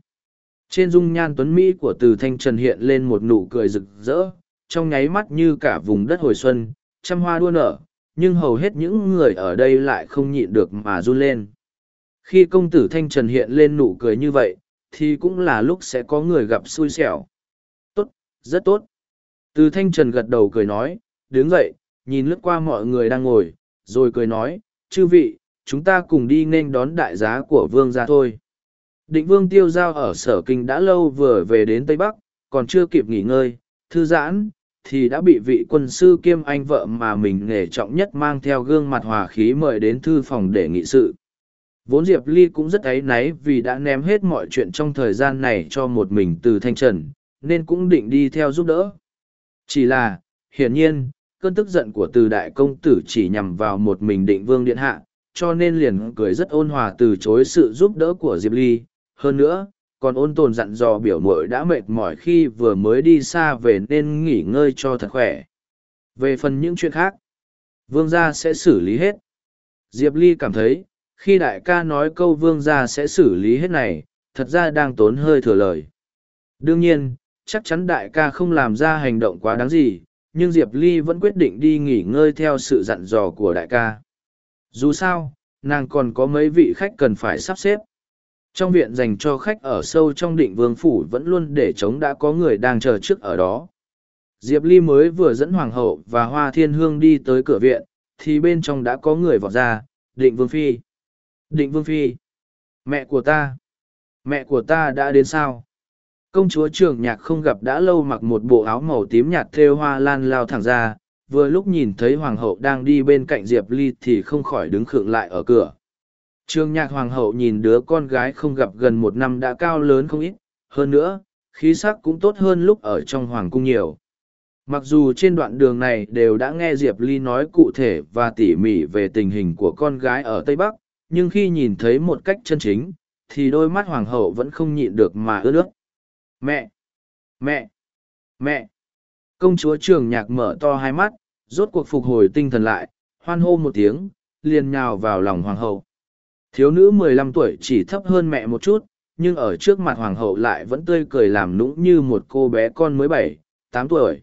Trên dung nhan tuấn Mỹ của từ Thanh Trần hiện lên một nụ cười rực rỡ, trong nháy mắt như cả vùng đất hồi xuân, trăm hoa đua nở, nhưng hầu hết những người ở đây lại không nhịn được mà run lên. Khi công tử Thanh Trần hiện lên nụ cười như vậy, thì cũng là lúc sẽ có người gặp xui xẻo. Tốt, rất tốt. Từ Thanh Trần gật đầu cười nói, đứng dậy, nhìn lướt qua mọi người đang ngồi, rồi cười nói, chư vị, chúng ta cùng đi nên đón đại giá của vương gia thôi. Định vương tiêu giao ở sở kinh đã lâu vừa về đến Tây Bắc, còn chưa kịp nghỉ ngơi, thư giãn, thì đã bị vị quân sư kiêm anh vợ mà mình nghề trọng nhất mang theo gương mặt hòa khí mời đến thư phòng để nghị sự. Vốn Diệp Ly cũng rất áy náy vì đã ném hết mọi chuyện trong thời gian này cho một mình từ thanh trần, nên cũng định đi theo giúp đỡ. Chỉ là, hiển nhiên, cơn tức giận của từ đại công tử chỉ nhằm vào một mình định vương điện hạ, cho nên liền cười rất ôn hòa từ chối sự giúp đỡ của Diệp Ly. Hơn nữa, còn ôn tồn dặn dò biểu mội đã mệt mỏi khi vừa mới đi xa về nên nghỉ ngơi cho thật khỏe. Về phần những chuyện khác, vương gia sẽ xử lý hết. Diệp Ly cảm thấy, khi đại ca nói câu vương gia sẽ xử lý hết này, thật ra đang tốn hơi thừa lời. Đương nhiên, chắc chắn đại ca không làm ra hành động quá đáng gì, nhưng Diệp Ly vẫn quyết định đi nghỉ ngơi theo sự dặn dò của đại ca. Dù sao, nàng còn có mấy vị khách cần phải sắp xếp. Trong viện dành cho khách ở sâu trong định vương phủ vẫn luôn để chống đã có người đang chờ trước ở đó. Diệp Ly mới vừa dẫn Hoàng hậu và Hoa Thiên Hương đi tới cửa viện, thì bên trong đã có người vọt ra, định vương phi. Định vương phi. Mẹ của ta. Mẹ của ta đã đến sao? Công chúa trường nhạc không gặp đã lâu mặc một bộ áo màu tím nhạt thêu hoa lan lao thẳng ra, vừa lúc nhìn thấy hoàng hậu đang đi bên cạnh Diệp Ly thì không khỏi đứng khựng lại ở cửa. Trường nhạc hoàng hậu nhìn đứa con gái không gặp gần một năm đã cao lớn không ít, hơn nữa, khí sắc cũng tốt hơn lúc ở trong hoàng cung nhiều. Mặc dù trên đoạn đường này đều đã nghe Diệp Ly nói cụ thể và tỉ mỉ về tình hình của con gái ở Tây Bắc, nhưng khi nhìn thấy một cách chân chính, thì đôi mắt hoàng hậu vẫn không nhịn được mà ướt nước. Mẹ! Mẹ! Mẹ! Công chúa trường nhạc mở to hai mắt, rốt cuộc phục hồi tinh thần lại, hoan hô một tiếng, liền nhào vào lòng hoàng hậu. Thiếu nữ mười lăm tuổi chỉ thấp hơn mẹ một chút, nhưng ở trước mặt hoàng hậu lại vẫn tươi cười làm nũng như một cô bé con mới bảy, tám tuổi.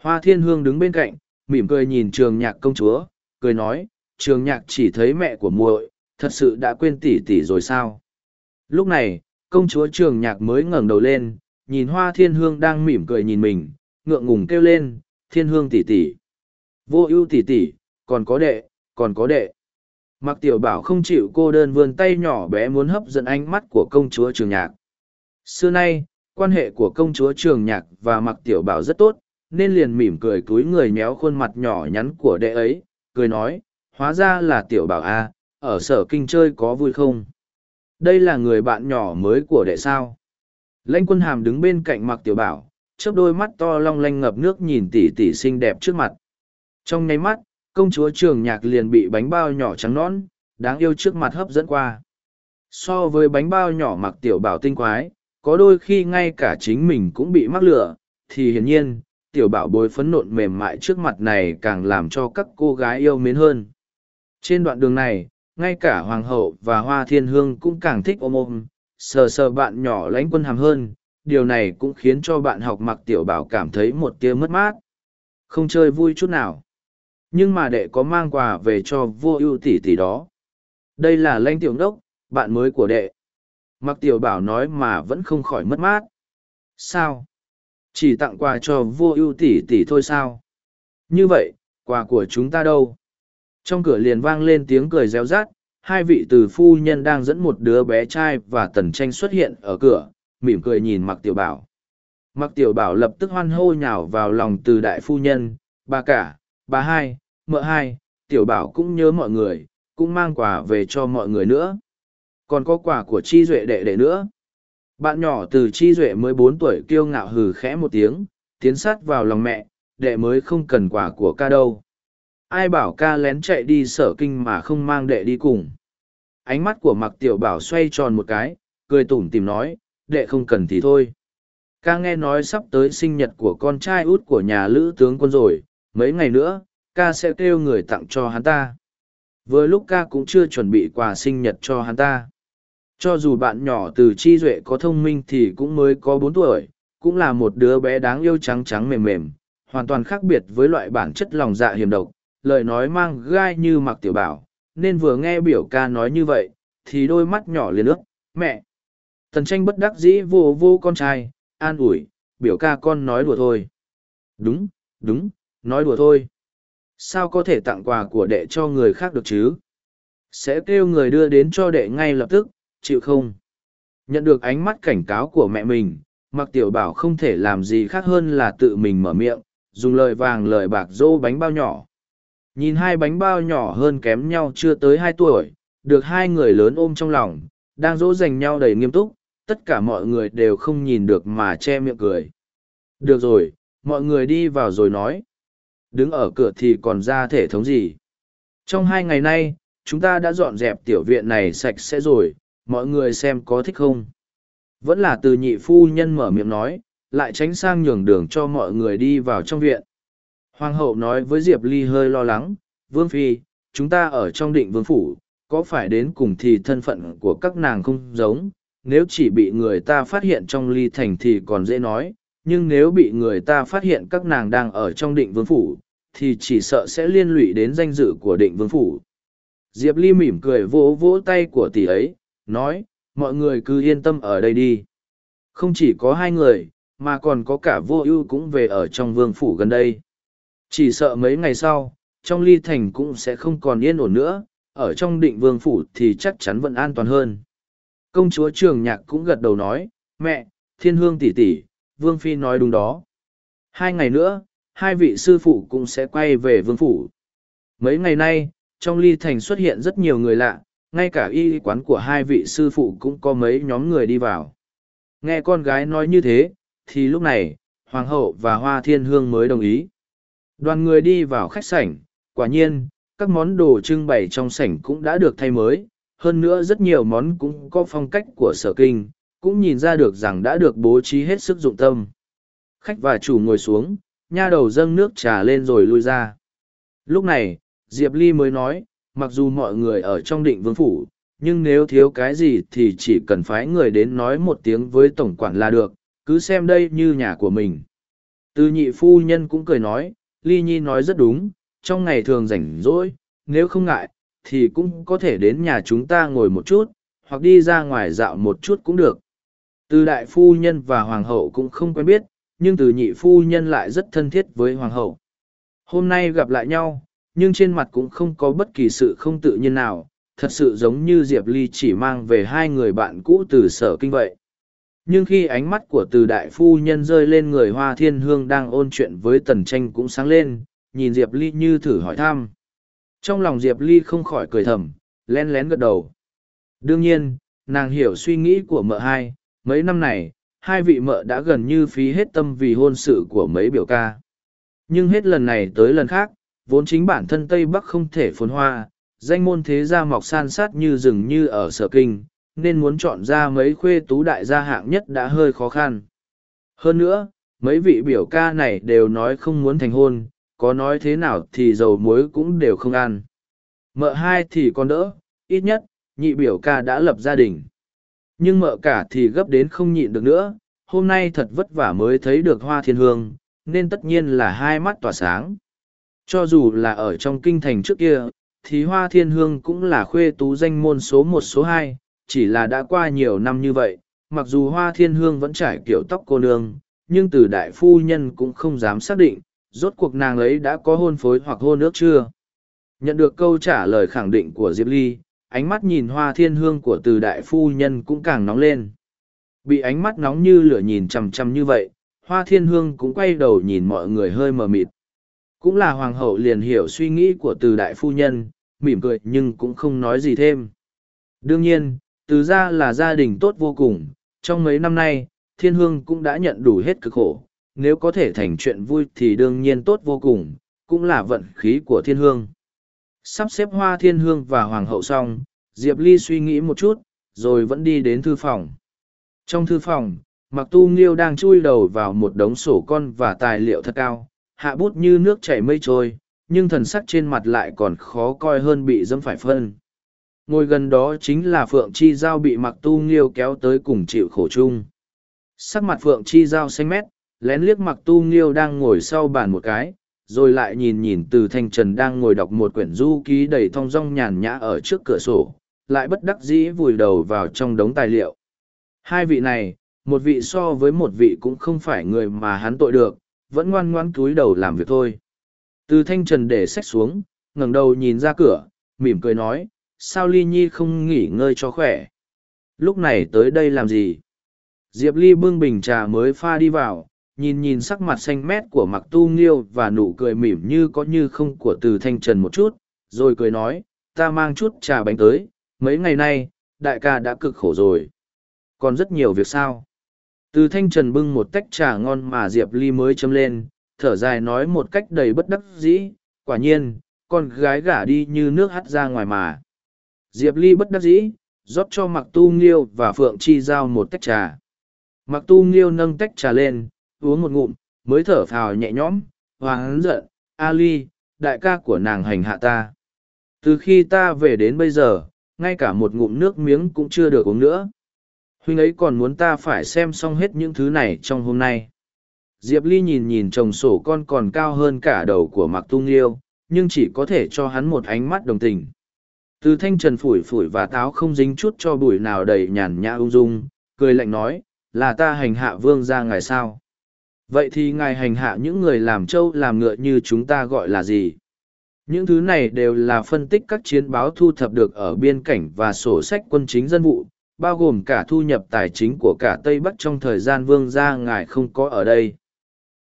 Hoa thiên hương đứng bên cạnh, mỉm cười nhìn trường nhạc công chúa, cười nói, trường nhạc chỉ thấy mẹ của muội, thật sự đã quên tỷ tỷ rồi sao? Lúc này, công chúa trường nhạc mới ngẩng đầu lên, nhìn hoa thiên hương đang mỉm cười nhìn mình, ngượng ngùng kêu lên, thiên hương tỷ tỷ. Vô ưu tỷ tỷ, còn có đệ, còn có đệ. Mặc tiểu bảo không chịu cô đơn vươn tay nhỏ bé muốn hấp dẫn ánh mắt của công chúa trường nhạc. Xưa nay, quan hệ của công chúa trường nhạc và mặc tiểu bảo rất tốt, nên liền mỉm cười cúi người méo khuôn mặt nhỏ nhắn của đệ ấy, cười nói, hóa ra là tiểu bảo a ở sở kinh chơi có vui không? Đây là người bạn nhỏ mới của đệ sao. Lãnh quân hàm đứng bên cạnh mặc tiểu bảo, chớp đôi mắt to long lanh ngập nước nhìn tỷ tỷ xinh đẹp trước mặt. Trong nháy mắt, công chúa trường nhạc liền bị bánh bao nhỏ trắng nón đáng yêu trước mặt hấp dẫn qua. So với bánh bao nhỏ mặc tiểu bảo tinh quái, có đôi khi ngay cả chính mình cũng bị mắc lửa, thì hiển nhiên, tiểu bảo bối phấn nộn mềm mại trước mặt này càng làm cho các cô gái yêu mến hơn. Trên đoạn đường này, ngay cả hoàng hậu và hoa thiên hương cũng càng thích ôm ôm sờ sờ bạn nhỏ lãnh quân hàm hơn điều này cũng khiến cho bạn học mặc tiểu bảo cảm thấy một tia mất mát không chơi vui chút nào nhưng mà đệ có mang quà về cho vô ưu tỷ tỷ đó. Đây là lanh tiểu đốc bạn mới của đệ. Mặc tiểu bảo nói mà vẫn không khỏi mất mát. Sao? Chỉ tặng quà cho vô ưu tỷ tỷ thôi sao? Như vậy quà của chúng ta đâu? Trong cửa liền vang lên tiếng cười réo rát, hai vị từ phu nhân đang dẫn một đứa bé trai và tần tranh xuất hiện ở cửa, mỉm cười nhìn mặc tiểu bảo. Mặc tiểu bảo lập tức hoan hô nhào vào lòng từ đại phu nhân, bà cả, bà hai, mợ hai, tiểu bảo cũng nhớ mọi người, cũng mang quà về cho mọi người nữa. Còn có quà của chi duệ đệ đệ nữa. Bạn nhỏ từ chi duệ mới bốn tuổi kiêu ngạo hừ khẽ một tiếng, tiến sát vào lòng mẹ, đệ mới không cần quà của ca đâu ai bảo ca lén chạy đi sở kinh mà không mang đệ đi cùng ánh mắt của mặc tiểu bảo xoay tròn một cái cười tủm tìm nói đệ không cần thì thôi ca nghe nói sắp tới sinh nhật của con trai út của nhà lữ tướng quân rồi mấy ngày nữa ca sẽ kêu người tặng cho hắn ta vừa lúc ca cũng chưa chuẩn bị quà sinh nhật cho hắn ta cho dù bạn nhỏ từ chi duệ có thông minh thì cũng mới có bốn tuổi cũng là một đứa bé đáng yêu trắng trắng mềm mềm hoàn toàn khác biệt với loại bản chất lòng dạ hiểm độc lời nói mang gai như mặc tiểu bảo, nên vừa nghe biểu ca nói như vậy, thì đôi mắt nhỏ liền ướt mẹ. Tần tranh bất đắc dĩ vô vô con trai, an ủi, biểu ca con nói đùa thôi. Đúng, đúng, nói đùa thôi. Sao có thể tặng quà của đệ cho người khác được chứ? Sẽ kêu người đưa đến cho đệ ngay lập tức, chịu không? Nhận được ánh mắt cảnh cáo của mẹ mình, mặc tiểu bảo không thể làm gì khác hơn là tự mình mở miệng, dùng lời vàng lời bạc dỗ bánh bao nhỏ. Nhìn hai bánh bao nhỏ hơn kém nhau chưa tới hai tuổi, được hai người lớn ôm trong lòng, đang dỗ dành nhau đầy nghiêm túc, tất cả mọi người đều không nhìn được mà che miệng cười. Được rồi, mọi người đi vào rồi nói. Đứng ở cửa thì còn ra thể thống gì. Trong hai ngày nay, chúng ta đã dọn dẹp tiểu viện này sạch sẽ rồi, mọi người xem có thích không. Vẫn là từ nhị phu nhân mở miệng nói, lại tránh sang nhường đường cho mọi người đi vào trong viện. Hoàng hậu nói với Diệp Ly hơi lo lắng, Vương Phi, chúng ta ở trong định vương phủ, có phải đến cùng thì thân phận của các nàng không giống, nếu chỉ bị người ta phát hiện trong ly thành thì còn dễ nói, nhưng nếu bị người ta phát hiện các nàng đang ở trong định vương phủ, thì chỉ sợ sẽ liên lụy đến danh dự của định vương phủ. Diệp Ly mỉm cười vỗ vỗ tay của tỷ ấy, nói, mọi người cứ yên tâm ở đây đi. Không chỉ có hai người, mà còn có cả vô ưu cũng về ở trong vương phủ gần đây. Chỉ sợ mấy ngày sau, trong ly thành cũng sẽ không còn yên ổn nữa, ở trong định vương phủ thì chắc chắn vẫn an toàn hơn. Công chúa trường nhạc cũng gật đầu nói, mẹ, thiên hương tỷ tỷ, Vương Phi nói đúng đó. Hai ngày nữa, hai vị sư phụ cũng sẽ quay về Vương Phủ. Mấy ngày nay, trong ly thành xuất hiện rất nhiều người lạ, ngay cả y quán của hai vị sư phụ cũng có mấy nhóm người đi vào. Nghe con gái nói như thế, thì lúc này, Hoàng hậu và Hoa Thiên Hương mới đồng ý. Đoàn người đi vào khách sảnh, quả nhiên, các món đồ trưng bày trong sảnh cũng đã được thay mới, hơn nữa rất nhiều món cũng có phong cách của sở kinh, cũng nhìn ra được rằng đã được bố trí hết sức dụng tâm. Khách và chủ ngồi xuống, nha đầu dâng nước trà lên rồi lui ra. Lúc này, Diệp Ly mới nói, mặc dù mọi người ở trong định vương phủ, nhưng nếu thiếu cái gì thì chỉ cần phái người đến nói một tiếng với tổng quản là được, cứ xem đây như nhà của mình. Từ nhị phu nhân cũng cười nói, Ly Nhi nói rất đúng, trong ngày thường rảnh rỗi, nếu không ngại, thì cũng có thể đến nhà chúng ta ngồi một chút, hoặc đi ra ngoài dạo một chút cũng được. Từ đại phu nhân và hoàng hậu cũng không quen biết, nhưng từ nhị phu nhân lại rất thân thiết với hoàng hậu. Hôm nay gặp lại nhau, nhưng trên mặt cũng không có bất kỳ sự không tự nhiên nào, thật sự giống như Diệp Ly chỉ mang về hai người bạn cũ từ sở kinh vậy. Nhưng khi ánh mắt của từ đại phu nhân rơi lên người Hoa Thiên Hương đang ôn chuyện với Tần Tranh cũng sáng lên, nhìn Diệp Ly như thử hỏi thăm. Trong lòng Diệp Ly không khỏi cười thầm, len lén gật đầu. Đương nhiên, nàng hiểu suy nghĩ của mợ hai, mấy năm này, hai vị mợ đã gần như phí hết tâm vì hôn sự của mấy biểu ca. Nhưng hết lần này tới lần khác, vốn chính bản thân Tây Bắc không thể phồn hoa, danh môn thế gia mọc san sát như rừng như ở sở kinh, nên muốn chọn ra mấy khuê tú đại gia hạng nhất đã hơi khó khăn. Hơn nữa, mấy vị biểu ca này đều nói không muốn thành hôn, có nói thế nào thì dầu muối cũng đều không ăn. Mợ hai thì còn đỡ, ít nhất, nhị biểu ca đã lập gia đình. Nhưng mợ cả thì gấp đến không nhịn được nữa, hôm nay thật vất vả mới thấy được hoa thiên hương, nên tất nhiên là hai mắt tỏa sáng. Cho dù là ở trong kinh thành trước kia, thì hoa thiên hương cũng là khuê tú danh môn số một số hai, chỉ là đã qua nhiều năm như vậy, mặc dù hoa thiên hương vẫn trải kiểu tóc cô nương, nhưng từ đại phu nhân cũng không dám xác định, rốt cuộc nàng ấy đã có hôn phối hoặc hôn ước chưa. Nhận được câu trả lời khẳng định của Diệp Ly, ánh mắt nhìn hoa thiên hương của từ đại phu nhân cũng càng nóng lên. Bị ánh mắt nóng như lửa nhìn chằm chằm như vậy, hoa thiên hương cũng quay đầu nhìn mọi người hơi mờ mịt. Cũng là hoàng hậu liền hiểu suy nghĩ của từ đại phu nhân, mỉm cười nhưng cũng không nói gì thêm. Đương nhiên, từ ra là gia đình tốt vô cùng, trong mấy năm nay, thiên hương cũng đã nhận đủ hết cực khổ, nếu có thể thành chuyện vui thì đương nhiên tốt vô cùng, cũng là vận khí của thiên hương. Sắp xếp hoa thiên hương và hoàng hậu xong, Diệp Ly suy nghĩ một chút, rồi vẫn đi đến thư phòng. Trong thư phòng, Mặc Tu Nghiêu đang chui đầu vào một đống sổ con và tài liệu thật cao, hạ bút như nước chảy mây trôi, nhưng thần sắc trên mặt lại còn khó coi hơn bị dâm phải phân. Ngồi gần đó chính là Phượng Chi Giao bị Mặc Tu Nghiêu kéo tới cùng chịu khổ chung. Sắc mặt Phượng Chi Giao xanh mét, lén liếc Mặc Tu Nghiêu đang ngồi sau bàn một cái, rồi lại nhìn nhìn từ thanh trần đang ngồi đọc một quyển du ký đầy thong dong nhàn nhã ở trước cửa sổ, lại bất đắc dĩ vùi đầu vào trong đống tài liệu. Hai vị này, một vị so với một vị cũng không phải người mà hắn tội được, vẫn ngoan ngoan cúi đầu làm việc thôi. Từ thanh trần để sách xuống, ngẩng đầu nhìn ra cửa, mỉm cười nói, sao ly nhi không nghỉ ngơi cho khỏe? Lúc này tới đây làm gì? Diệp ly bưng bình trà mới pha đi vào nhìn nhìn sắc mặt xanh mét của mặc tu nghiêu và nụ cười mỉm như có như không của từ thanh trần một chút, rồi cười nói, ta mang chút trà bánh tới, mấy ngày nay, đại ca đã cực khổ rồi. Còn rất nhiều việc sao? Từ thanh trần bưng một tách trà ngon mà diệp ly mới châm lên, thở dài nói một cách đầy bất đắc dĩ, quả nhiên, con gái gả đi như nước hắt ra ngoài mà. Diệp ly bất đắc dĩ, rót cho mặc tu nghiêu và phượng chi giao một tách trà. Mặc tu nghiêu nâng tách trà lên uống một ngụm, mới thở phào nhẹ nhõm, hoàng giận, Ali, đại ca của nàng hành hạ ta. Từ khi ta về đến bây giờ, ngay cả một ngụm nước miếng cũng chưa được uống nữa. Huynh ấy còn muốn ta phải xem xong hết những thứ này trong hôm nay. Diệp Ly nhìn nhìn chồng sổ con còn cao hơn cả đầu của Mạc Tung Liêu, nhưng chỉ có thể cho hắn một ánh mắt đồng tình. Từ thanh trần phủi phủi và táo không dính chút cho bụi nào đầy nhàn nhã ung dung, cười lạnh nói, là ta hành hạ vương ra ngài sao. Vậy thì ngài hành hạ những người làm trâu làm ngựa như chúng ta gọi là gì? Những thứ này đều là phân tích các chiến báo thu thập được ở biên cảnh và sổ sách quân chính dân vụ, bao gồm cả thu nhập tài chính của cả Tây Bắc trong thời gian vương gia ngài không có ở đây.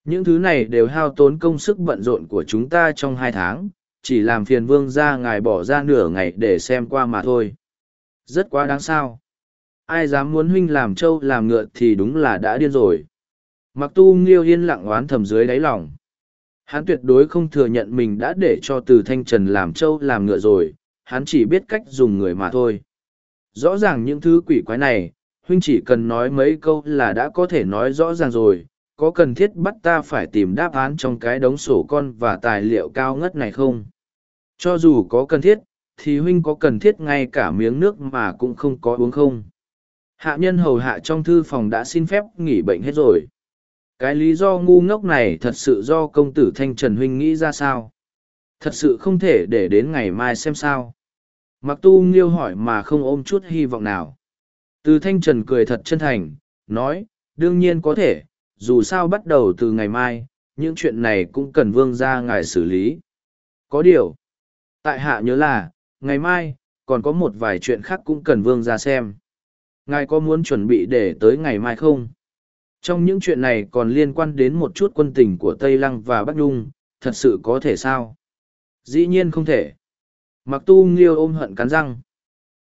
Những thứ này đều hao tốn công sức bận rộn của chúng ta trong hai tháng, chỉ làm phiền vương gia ngài bỏ ra nửa ngày để xem qua mà thôi. Rất quá đáng sao. Ai dám muốn huynh làm trâu làm ngựa thì đúng là đã điên rồi. Mặc tu nghiêu yên lặng oán thầm dưới đáy lòng. Hắn tuyệt đối không thừa nhận mình đã để cho từ thanh trần làm trâu làm ngựa rồi, hắn chỉ biết cách dùng người mà thôi. Rõ ràng những thứ quỷ quái này, huynh chỉ cần nói mấy câu là đã có thể nói rõ ràng rồi, có cần thiết bắt ta phải tìm đáp án trong cái đống sổ con và tài liệu cao ngất này không? Cho dù có cần thiết, thì huynh có cần thiết ngay cả miếng nước mà cũng không có uống không? Hạ nhân hầu hạ trong thư phòng đã xin phép nghỉ bệnh hết rồi. Cái lý do ngu ngốc này thật sự do công tử Thanh Trần Huynh nghĩ ra sao? Thật sự không thể để đến ngày mai xem sao. Mặc tu nghiêu hỏi mà không ôm chút hy vọng nào. Từ Thanh Trần cười thật chân thành, nói, đương nhiên có thể, dù sao bắt đầu từ ngày mai, những chuyện này cũng cần vương ra ngài xử lý. Có điều, tại hạ nhớ là, ngày mai, còn có một vài chuyện khác cũng cần vương ra xem. Ngài có muốn chuẩn bị để tới ngày mai không? Trong những chuyện này còn liên quan đến một chút quân tình của Tây Lăng và Bắc Nhung, thật sự có thể sao? Dĩ nhiên không thể. Mặc tu nghiêu ôm hận cắn răng.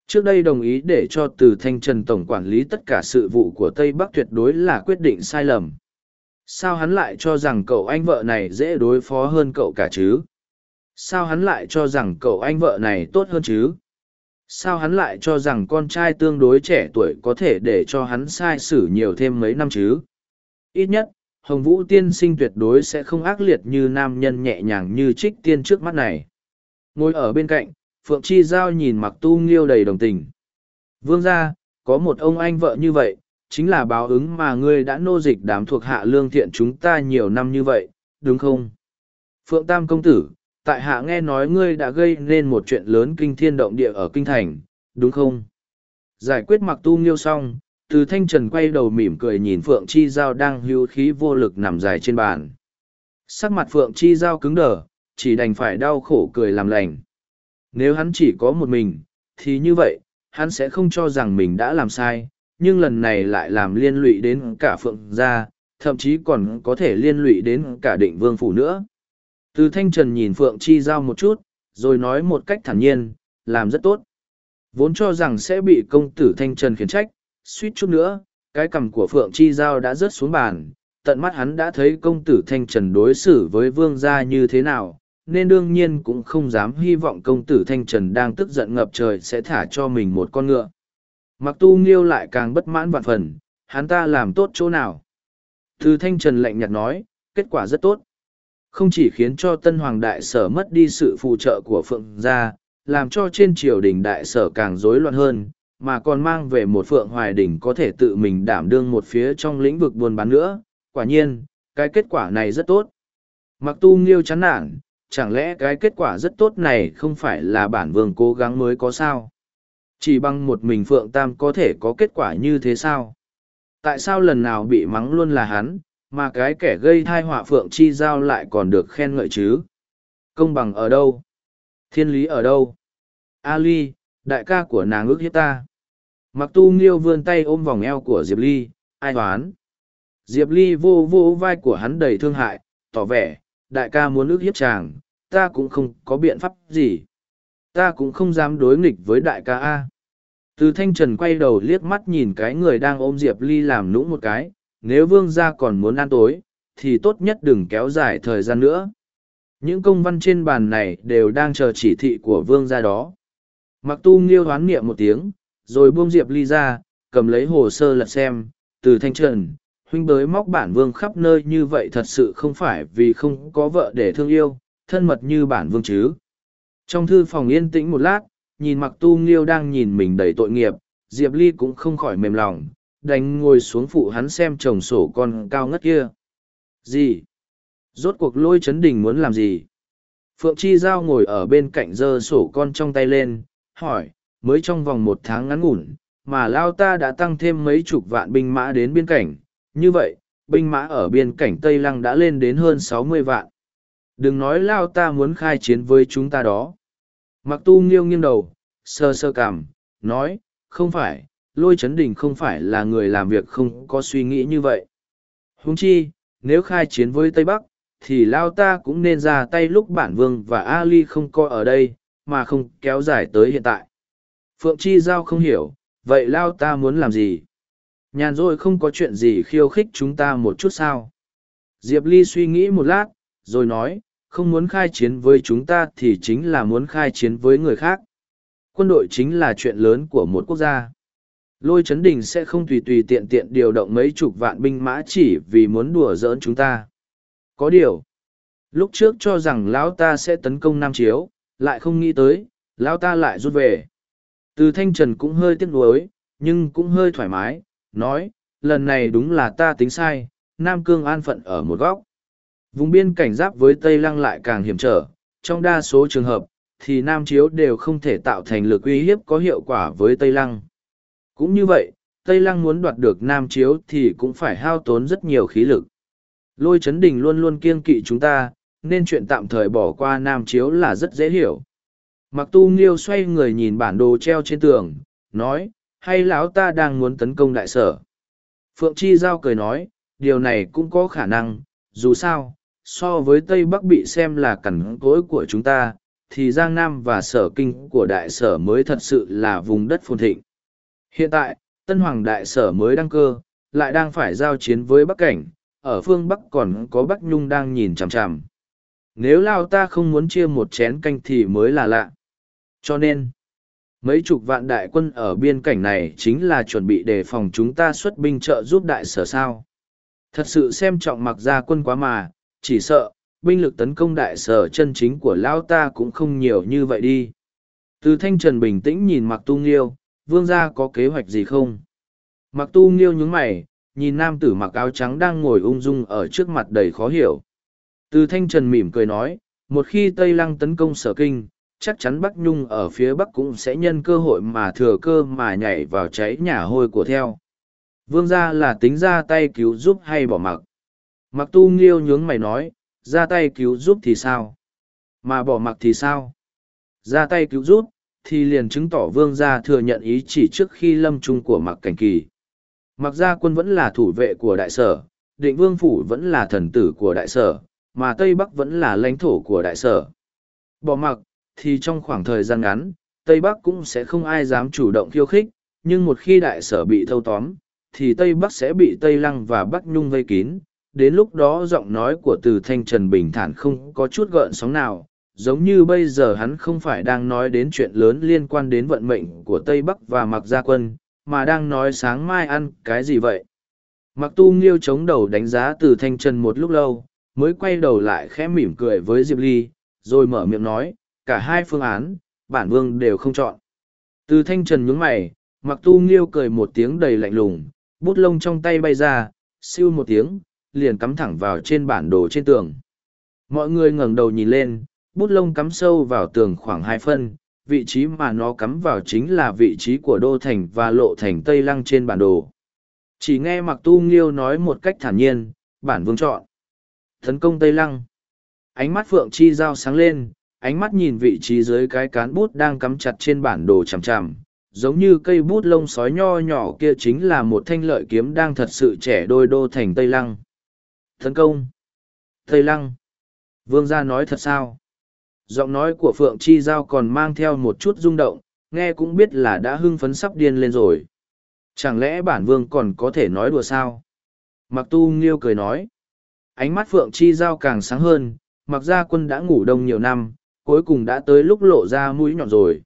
Trước đây đồng ý để cho từ thanh trần tổng quản lý tất cả sự vụ của Tây Bắc tuyệt đối là quyết định sai lầm. Sao hắn lại cho rằng cậu anh vợ này dễ đối phó hơn cậu cả chứ? Sao hắn lại cho rằng cậu anh vợ này tốt hơn chứ? Sao hắn lại cho rằng con trai tương đối trẻ tuổi có thể để cho hắn sai sử nhiều thêm mấy năm chứ? Ít nhất, Hồng Vũ tiên sinh tuyệt đối sẽ không ác liệt như nam nhân nhẹ nhàng như trích tiên trước mắt này. Ngồi ở bên cạnh, Phượng Chi Giao nhìn mặc tu nghiêu đầy đồng tình. Vương gia, có một ông anh vợ như vậy, chính là báo ứng mà ngươi đã nô dịch đám thuộc hạ lương thiện chúng ta nhiều năm như vậy, đúng không? Phượng Tam Công Tử, tại hạ nghe nói ngươi đã gây nên một chuyện lớn kinh thiên động địa ở kinh thành, đúng không? Giải quyết mặc tu nghiêu xong, từ thanh trần quay đầu mỉm cười nhìn Phượng Chi Giao đang hưu khí vô lực nằm dài trên bàn. Sắc mặt Phượng Chi Giao cứng đờ, chỉ đành phải đau khổ cười làm lành. Nếu hắn chỉ có một mình, thì như vậy, hắn sẽ không cho rằng mình đã làm sai, nhưng lần này lại làm liên lụy đến cả Phượng gia, thậm chí còn có thể liên lụy đến cả định vương phủ nữa. Từ thanh trần nhìn Phượng Chi Giao một chút, rồi nói một cách thản nhiên, làm rất tốt. Vốn cho rằng sẽ bị công tử thanh trần khiển trách, suýt chút nữa, cái cằm của Phượng Chi Giao đã rớt xuống bàn, tận mắt hắn đã thấy công tử thanh trần đối xử với vương gia như thế nào, nên đương nhiên cũng không dám hy vọng công tử thanh trần đang tức giận ngập trời sẽ thả cho mình một con ngựa. Mặc tu nghiêu lại càng bất mãn vạn phần, hắn ta làm tốt chỗ nào. Từ thanh trần lạnh nhạt nói, kết quả rất tốt. Không chỉ khiến cho tân hoàng đại sở mất đi sự phụ trợ của phượng gia, làm cho trên triều đình đại sở càng rối loạn hơn, mà còn mang về một phượng hoài đình có thể tự mình đảm đương một phía trong lĩnh vực buôn bán nữa. Quả nhiên, cái kết quả này rất tốt. Mặc tu nghiêu chán nản, chẳng lẽ cái kết quả rất tốt này không phải là bản vương cố gắng mới có sao? Chỉ bằng một mình Phượng Tam có thể có kết quả như thế sao? Tại sao lần nào bị mắng luôn là hắn, mà cái kẻ gây thai họa Phượng Chi Giao lại còn được khen ngợi chứ? Công bằng ở đâu? Thiên lý ở đâu? Ali, đại ca của nàng ước hiếp ta. Mặc tu nghiêu vươn tay ôm vòng eo của Diệp Ly, ai toán Diệp Ly vô vô vai của hắn đầy thương hại, tỏ vẻ, đại ca muốn ước hiếp chàng, ta cũng không có biện pháp gì. Ta cũng không dám đối nghịch với đại ca A. Từ thanh trần quay đầu liếc mắt nhìn cái người đang ôm Diệp Ly làm nũng một cái, nếu vương gia còn muốn ăn tối, thì tốt nhất đừng kéo dài thời gian nữa. Những công văn trên bàn này đều đang chờ chỉ thị của vương gia đó. Mặc tu nghiêu hoán niệm một tiếng, rồi buông Diệp Ly ra, cầm lấy hồ sơ lật xem, từ thanh trần, huynh bới móc bản vương khắp nơi như vậy thật sự không phải vì không có vợ để thương yêu, thân mật như bản vương chứ. Trong thư phòng yên tĩnh một lát, nhìn mặc tu nghiêu đang nhìn mình đầy tội nghiệp, Diệp Ly cũng không khỏi mềm lòng, đành ngồi xuống phụ hắn xem chồng sổ con cao ngất kia. Gì? Rốt cuộc lôi chấn đình muốn làm gì? Phượng Chi Giao ngồi ở bên cạnh giơ sổ con trong tay lên, hỏi, mới trong vòng một tháng ngắn ngủn, mà Lao ta đã tăng thêm mấy chục vạn binh mã đến biên cảnh, như vậy, binh mã ở biên cảnh Tây Lăng đã lên đến hơn sáu mươi vạn. Đừng nói Lao ta muốn khai chiến với chúng ta đó. Mặc tu nghiêu nghiêng đầu, sơ sơ cảm, nói, không phải, lôi chấn đình không phải là người làm việc không có suy nghĩ như vậy. Huống chi, nếu khai chiến với Tây Bắc, thì Lao ta cũng nên ra tay lúc bản vương và Ali không coi ở đây, mà không kéo dài tới hiện tại. Phượng Chi Giao không hiểu, vậy Lao ta muốn làm gì? Nhàn rồi không có chuyện gì khiêu khích chúng ta một chút sao? Diệp Ly suy nghĩ một lát, rồi nói, không muốn khai chiến với chúng ta thì chính là muốn khai chiến với người khác. Quân đội chính là chuyện lớn của một quốc gia. Lôi chấn đình sẽ không tùy tùy tiện tiện điều động mấy chục vạn binh mã chỉ vì muốn đùa giỡn chúng ta. Có điều, lúc trước cho rằng lão ta sẽ tấn công Nam Chiếu, lại không nghĩ tới, lão ta lại rút về. Từ thanh trần cũng hơi tiếc nuối, nhưng cũng hơi thoải mái, nói, lần này đúng là ta tính sai, Nam Cương an phận ở một góc. Vùng biên cảnh giáp với Tây Lăng lại càng hiểm trở, trong đa số trường hợp, thì Nam Chiếu đều không thể tạo thành lực uy hiếp có hiệu quả với Tây Lăng. Cũng như vậy, Tây Lăng muốn đoạt được Nam Chiếu thì cũng phải hao tốn rất nhiều khí lực. Lôi chấn đình luôn luôn kiêng kỵ chúng ta, nên chuyện tạm thời bỏ qua Nam Chiếu là rất dễ hiểu. Mặc tu nghiêu xoay người nhìn bản đồ treo trên tường, nói, hay lão ta đang muốn tấn công đại sở. Phượng Chi Giao cười nói, điều này cũng có khả năng, dù sao, so với Tây Bắc bị xem là cẩn cối của chúng ta, thì Giang Nam và sở kinh của đại sở mới thật sự là vùng đất phồn thịnh. Hiện tại, Tân Hoàng đại sở mới đăng cơ, lại đang phải giao chiến với Bắc Cảnh, ở phương Bắc còn có Bắc Nhung đang nhìn chằm chằm. Nếu Lao ta không muốn chia một chén canh thì mới là lạ. Cho nên, mấy chục vạn đại quân ở biên cảnh này chính là chuẩn bị đề phòng chúng ta xuất binh trợ giúp đại sở sao. Thật sự xem trọng mặc ra quân quá mà, chỉ sợ, binh lực tấn công đại sở chân chính của Lao ta cũng không nhiều như vậy đi. Từ thanh trần bình tĩnh nhìn mặc tu nghiêu, vương gia có kế hoạch gì không? Mặc tu nghiêu nhướng mày, nhìn nam tử mặc áo trắng đang ngồi ung dung ở trước mặt đầy khó hiểu. Từ thanh trần mỉm cười nói, một khi Tây Lăng tấn công sở kinh, chắc chắn Bắc Nhung ở phía Bắc cũng sẽ nhân cơ hội mà thừa cơ mà nhảy vào cháy nhà hôi của theo. Vương gia là tính ra tay cứu giúp hay bỏ mặc. Mặc tu nghiêu nhướng mày nói, ra tay cứu giúp thì sao? Mà bỏ mặc thì sao? Ra tay cứu giúp, thì liền chứng tỏ vương gia thừa nhận ý chỉ trước khi lâm trung của mặc cảnh kỳ. Mặc gia quân vẫn là thủ vệ của đại sở, định vương phủ vẫn là thần tử của đại sở, mà Tây Bắc vẫn là lãnh thổ của đại sở. Bỏ mặc, thì trong khoảng thời gian ngắn, Tây Bắc cũng sẽ không ai dám chủ động khiêu khích, nhưng một khi đại sở bị thâu tóm, thì Tây Bắc sẽ bị Tây Lăng và Bắc Nhung vây kín. Đến lúc đó giọng nói của từ Thanh Trần bình thản không có chút gợn sóng nào, giống như bây giờ hắn không phải đang nói đến chuyện lớn liên quan đến vận mệnh của Tây Bắc và Mặc Gia Quân, mà đang nói sáng mai ăn cái gì vậy. Mặc tu nghiêu chống đầu đánh giá từ Thanh Trần một lúc lâu, mới quay đầu lại khẽ mỉm cười với Diệp Ly, rồi mở miệng nói, cả hai phương án, bản vương đều không chọn. Từ Thanh Trần nhướng mày, Mặc tu nghiêu cười một tiếng đầy lạnh lùng, bút lông trong tay bay ra, siêu một tiếng, liền cắm thẳng vào trên bản đồ trên tường. Mọi người ngẩng đầu nhìn lên, bút lông cắm sâu vào tường khoảng hai phân, vị trí mà nó cắm vào chính là vị trí của đô thành và lộ thành Tây Lăng trên bản đồ. Chỉ nghe Mặc Tu Nghiêu nói một cách thản nhiên, bản vương chọn. Tấn công Tây Lăng. Ánh mắt Phượng Chi Giao sáng lên, ánh mắt nhìn vị trí dưới cái cán bút đang cắm chặt trên bản đồ chằm chằm. Giống như cây bút lông sói nho nhỏ kia chính là một thanh lợi kiếm đang thật sự trẻ đôi đô thành Tây Lăng. Tấn công. Tây Lăng. Vương gia nói thật sao? Giọng nói của phượng chi giao còn mang theo một chút rung động, nghe cũng biết là đã hưng phấn sắp điên lên rồi. Chẳng lẽ bản vương còn có thể nói đùa sao? Mặc tu nghiêu cười nói. Ánh mắt phượng chi giao càng sáng hơn, mặc ra quân đã ngủ đông nhiều năm, cuối cùng đã tới lúc lộ ra mũi nhọn rồi.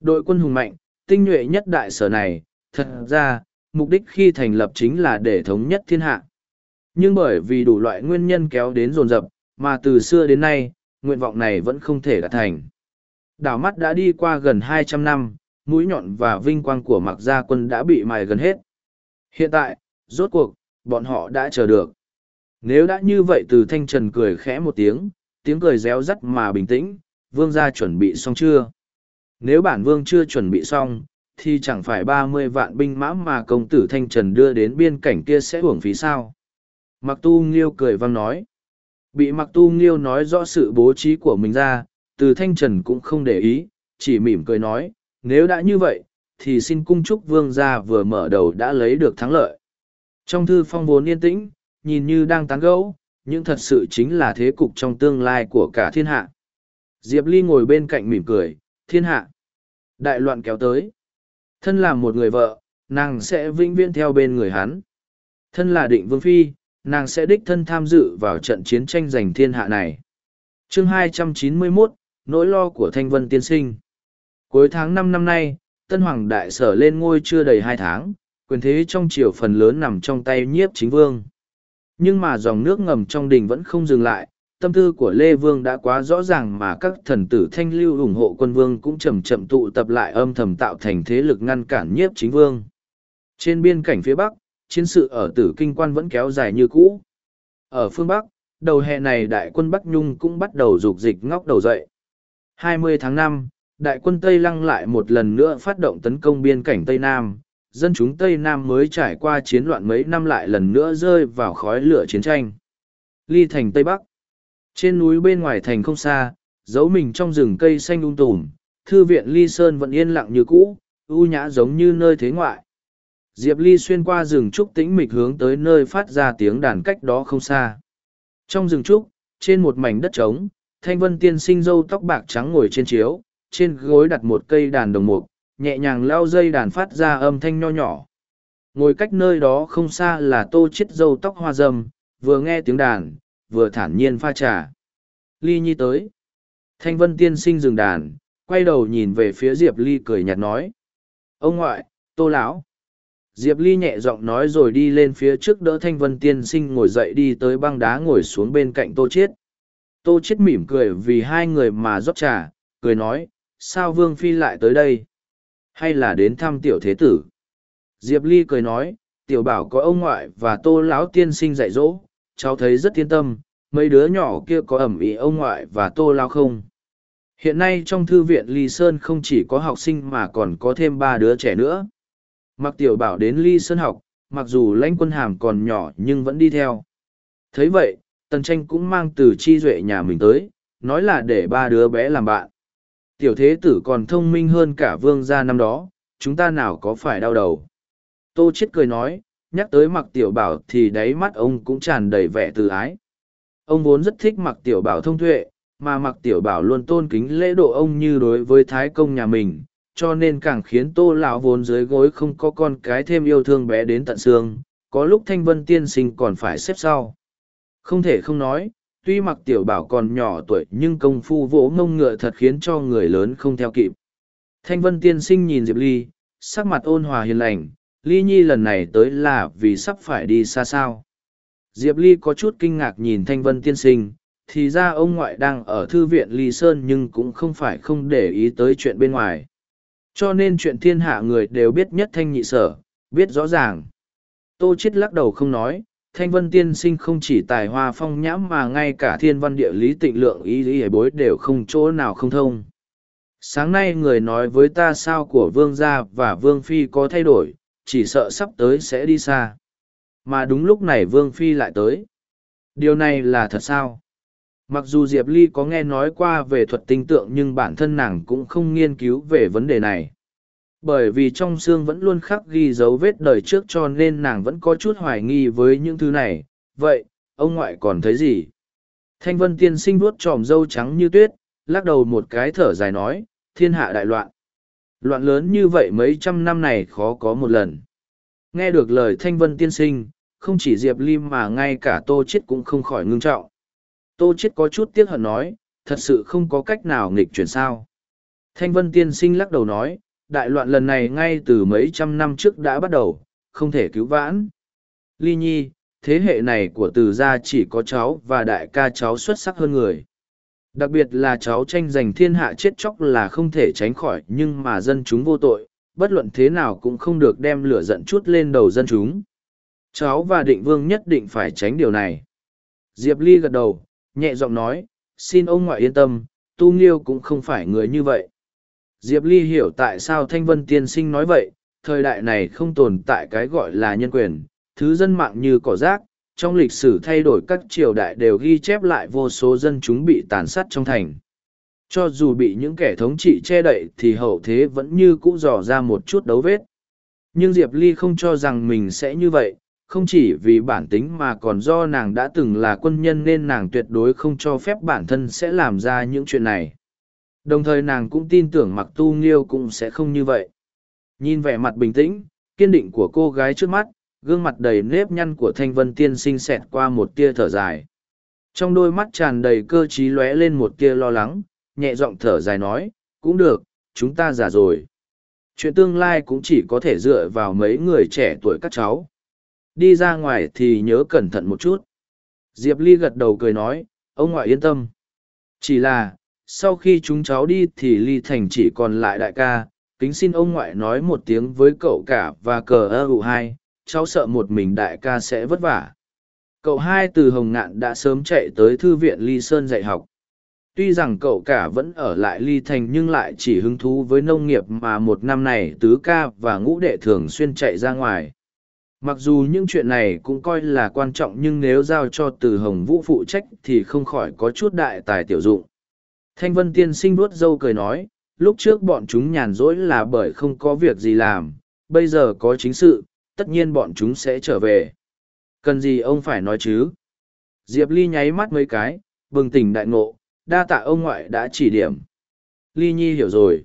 Đội quân hùng mạnh, tinh nhuệ nhất đại sở này, thật ra, mục đích khi thành lập chính là để thống nhất thiên hạ. Nhưng bởi vì đủ loại nguyên nhân kéo đến dồn dập, mà từ xưa đến nay nguyện vọng này vẫn không thể đạt thành. Đảo mắt đã đi qua gần hai trăm năm, mũi nhọn và vinh quang của mặc gia quân đã bị mài gần hết. Hiện tại, rốt cuộc, bọn họ đã chờ được. Nếu đã như vậy từ thanh trần cười khẽ một tiếng, tiếng cười réo rắt mà bình tĩnh, vương gia chuẩn bị xong chưa? Nếu bản vương chưa chuẩn bị xong, thì chẳng phải ba mươi vạn binh mã mà công tử thanh trần đưa đến biên cảnh kia sẽ hưởng phí sao? Mặc tu nghiêu cười vang nói bị mặc tu nghiêu nói rõ sự bố trí của mình ra từ thanh trần cũng không để ý chỉ mỉm cười nói nếu đã như vậy thì xin cung chúc vương gia vừa mở đầu đã lấy được thắng lợi. Trong thư phong vốn yên tĩnh, nhìn như đang tán gẫu, nhưng thật sự chính là thế cục trong tương lai của cả thiên hạ. Diệp Ly ngồi bên cạnh mỉm cười, thiên hạ. Đại loạn kéo tới. Thân là một người vợ, nàng sẽ vĩnh viễn theo bên người hắn. Thân là định vương phi, nàng sẽ đích thân tham dự vào trận chiến tranh giành thiên hạ này. chương 291, nỗi lo của Thanh Vân Tiên Sinh. Cuối tháng năm năm nay, Tân Hoàng Đại Sở lên ngôi chưa đầy hai tháng, quyền thế trong triều phần lớn nằm trong tay nhiếp chính vương. Nhưng mà dòng nước ngầm trong đình vẫn không dừng lại, tâm tư của Lê Vương đã quá rõ ràng mà các thần tử thanh lưu ủng hộ quân vương cũng chậm chậm tụ tập lại âm thầm tạo thành thế lực ngăn cản nhiếp chính vương. Trên biên cảnh phía Bắc, chiến sự ở tử kinh quan vẫn kéo dài như cũ. Ở phương Bắc, đầu hè này đại quân Bắc Nhung cũng bắt đầu rục dịch ngóc đầu dậy. 20 tháng 5, đại quân Tây Lăng lại một lần nữa phát động tấn công biên cảnh Tây Nam. Dân chúng Tây Nam mới trải qua chiến loạn mấy năm lại lần nữa rơi vào khói lửa chiến tranh. Ly thành Tây Bắc. Trên núi bên ngoài thành không xa, giấu mình trong rừng cây xanh um tùm, thư viện Ly Sơn vẫn yên lặng như cũ, u nhã giống như nơi thế ngoại. Diệp Ly xuyên qua rừng trúc tĩnh mịch hướng tới nơi phát ra tiếng đàn cách đó không xa. Trong rừng trúc, trên một mảnh đất trống, Thanh Vân tiên sinh râu tóc bạc trắng ngồi trên chiếu, trên gối đặt một cây đàn đồng mục, nhẹ nhàng lao dây đàn phát ra âm thanh nho nhỏ. Ngồi cách nơi đó không xa là tô chiết râu tóc hoa râm, vừa nghe tiếng đàn, vừa thản nhiên pha trà. Ly Nhi tới. Thanh Vân tiên sinh dừng đàn, quay đầu nhìn về phía Diệp Ly cười nhạt nói. Ông ngoại, tô lão. Diệp Ly nhẹ giọng nói rồi đi lên phía trước đỡ Thanh Vân tiên sinh ngồi dậy đi tới băng đá ngồi xuống bên cạnh Tô Chiết. Tô Chiết mỉm cười vì hai người mà rót trà, cười nói, sao Vương Phi lại tới đây? Hay là đến thăm tiểu thế tử? Diệp Ly cười nói, tiểu bảo có ông ngoại và tô lão tiên sinh dạy dỗ, cháu thấy rất yên tâm, mấy đứa nhỏ kia có ẩm ý ông ngoại và tô lão không? Hiện nay trong thư viện Ly Sơn không chỉ có học sinh mà còn có thêm ba đứa trẻ nữa. Mặc tiểu bảo đến Ly Sơn học, mặc dù lãnh quân hàm còn nhỏ nhưng vẫn đi theo. thấy vậy, tần tranh cũng mang từ chi duệ nhà mình tới, nói là để ba đứa bé làm bạn. Tiểu thế tử còn thông minh hơn cả vương gia năm đó, chúng ta nào có phải đau đầu. Tô chết cười nói, nhắc tới mặc tiểu bảo thì đáy mắt ông cũng tràn đầy vẻ từ ái. Ông vốn rất thích mặc tiểu bảo thông tuệ, mà mặc tiểu bảo luôn tôn kính lễ độ ông như đối với thái công nhà mình, cho nên càng khiến tô lão vốn dưới gối không có con cái thêm yêu thương bé đến tận xương, có lúc thanh vân tiên sinh còn phải xếp sau. Không thể không nói, tuy mặc tiểu bảo còn nhỏ tuổi nhưng công phu vỗ ngông ngựa thật khiến cho người lớn không theo kịp. Thanh vân tiên sinh nhìn Diệp Ly, sắc mặt ôn hòa hiền lành, Ly Nhi lần này tới là vì sắp phải đi xa sao. Diệp Ly có chút kinh ngạc nhìn Thanh vân tiên sinh, thì ra ông ngoại đang ở thư viện Ly Sơn nhưng cũng không phải không để ý tới chuyện bên ngoài. Cho nên chuyện thiên hạ người đều biết nhất thanh nhị sở, biết rõ ràng. Tô chết lắc đầu không nói, thanh vân tiên sinh không chỉ tài hoa phong nhãm mà ngay cả thiên văn địa lý tịnh lượng ý lý hề bối đều không chỗ nào không thông. Sáng nay người nói với ta sao của vương gia và vương phi có thay đổi, chỉ sợ sắp tới sẽ đi xa. Mà đúng lúc này vương phi lại tới. Điều này là thật sao? Mặc dù Diệp Ly có nghe nói qua về thuật tinh tượng nhưng bản thân nàng cũng không nghiên cứu về vấn đề này. Bởi vì trong xương vẫn luôn khắc ghi dấu vết đời trước cho nên nàng vẫn có chút hoài nghi với những thứ này. Vậy, ông ngoại còn thấy gì? Thanh vân tiên sinh vuốt tròm dâu trắng như tuyết, lắc đầu một cái thở dài nói, thiên hạ đại loạn. Loạn lớn như vậy mấy trăm năm này khó có một lần. Nghe được lời thanh vân tiên sinh, không chỉ Diệp Lim mà ngay cả Tô Chết cũng không khỏi ngưng trọng. Tô Chết có chút tiếc hận nói, thật sự không có cách nào nghịch chuyển sao. Thanh Vân Tiên Sinh lắc đầu nói, đại loạn lần này ngay từ mấy trăm năm trước đã bắt đầu, không thể cứu vãn. Ly Nhi, thế hệ này của từ gia chỉ có cháu và đại ca cháu xuất sắc hơn người. Đặc biệt là cháu tranh giành thiên hạ chết chóc là không thể tránh khỏi nhưng mà dân chúng vô tội, bất luận thế nào cũng không được đem lửa giận chút lên đầu dân chúng. Cháu và định vương nhất định phải tránh điều này. Diệp Ly gật đầu, nhẹ giọng nói, xin ông ngoại yên tâm, tu nghiêu cũng không phải người như vậy. Diệp Ly hiểu tại sao Thanh Vân Tiên Sinh nói vậy, thời đại này không tồn tại cái gọi là nhân quyền, thứ dân mạng như cỏ rác, trong lịch sử thay đổi các triều đại đều ghi chép lại vô số dân chúng bị tàn sát trong thành. Cho dù bị những kẻ thống trị che đậy thì hậu thế vẫn như cũ dò ra một chút dấu vết. Nhưng Diệp Ly không cho rằng mình sẽ như vậy, không chỉ vì bản tính mà còn do nàng đã từng là quân nhân nên nàng tuyệt đối không cho phép bản thân sẽ làm ra những chuyện này. Đồng thời nàng cũng tin tưởng mặc tu nghiêu cũng sẽ không như vậy. Nhìn vẻ mặt bình tĩnh, kiên định của cô gái trước mắt, gương mặt đầy nếp nhăn của thanh vân tiên sinh xẹt qua một tia thở dài. Trong đôi mắt tràn đầy cơ trí lóe lên một tia lo lắng, nhẹ giọng thở dài nói, cũng được, chúng ta già rồi. Chuyện tương lai cũng chỉ có thể dựa vào mấy người trẻ tuổi các cháu. Đi ra ngoài thì nhớ cẩn thận một chút. Diệp Ly gật đầu cười nói, ông ngoại yên tâm. Chỉ là, sau khi chúng cháu đi thì Ly Thành chỉ còn lại đại ca, kính xin ông ngoại nói một tiếng với cậu cả và cờ ơ hụ hai, cháu sợ một mình đại ca sẽ vất vả. Cậu hai từ Hồng Ngạn đã sớm chạy tới thư viện Ly Sơn dạy học tuy rằng cậu cả vẫn ở lại ly thành nhưng lại chỉ hứng thú với nông nghiệp mà một năm này tứ ca và ngũ đệ thường xuyên chạy ra ngoài mặc dù những chuyện này cũng coi là quan trọng nhưng nếu giao cho từ hồng vũ phụ trách thì không khỏi có chút đại tài tiểu dụng thanh vân tiên sinh vuốt râu cười nói lúc trước bọn chúng nhàn rỗi là bởi không có việc gì làm bây giờ có chính sự tất nhiên bọn chúng sẽ trở về cần gì ông phải nói chứ diệp ly nháy mắt mấy cái bừng tỉnh đại ngộ đa tạ ông ngoại đã chỉ điểm. Ly Nhi hiểu rồi.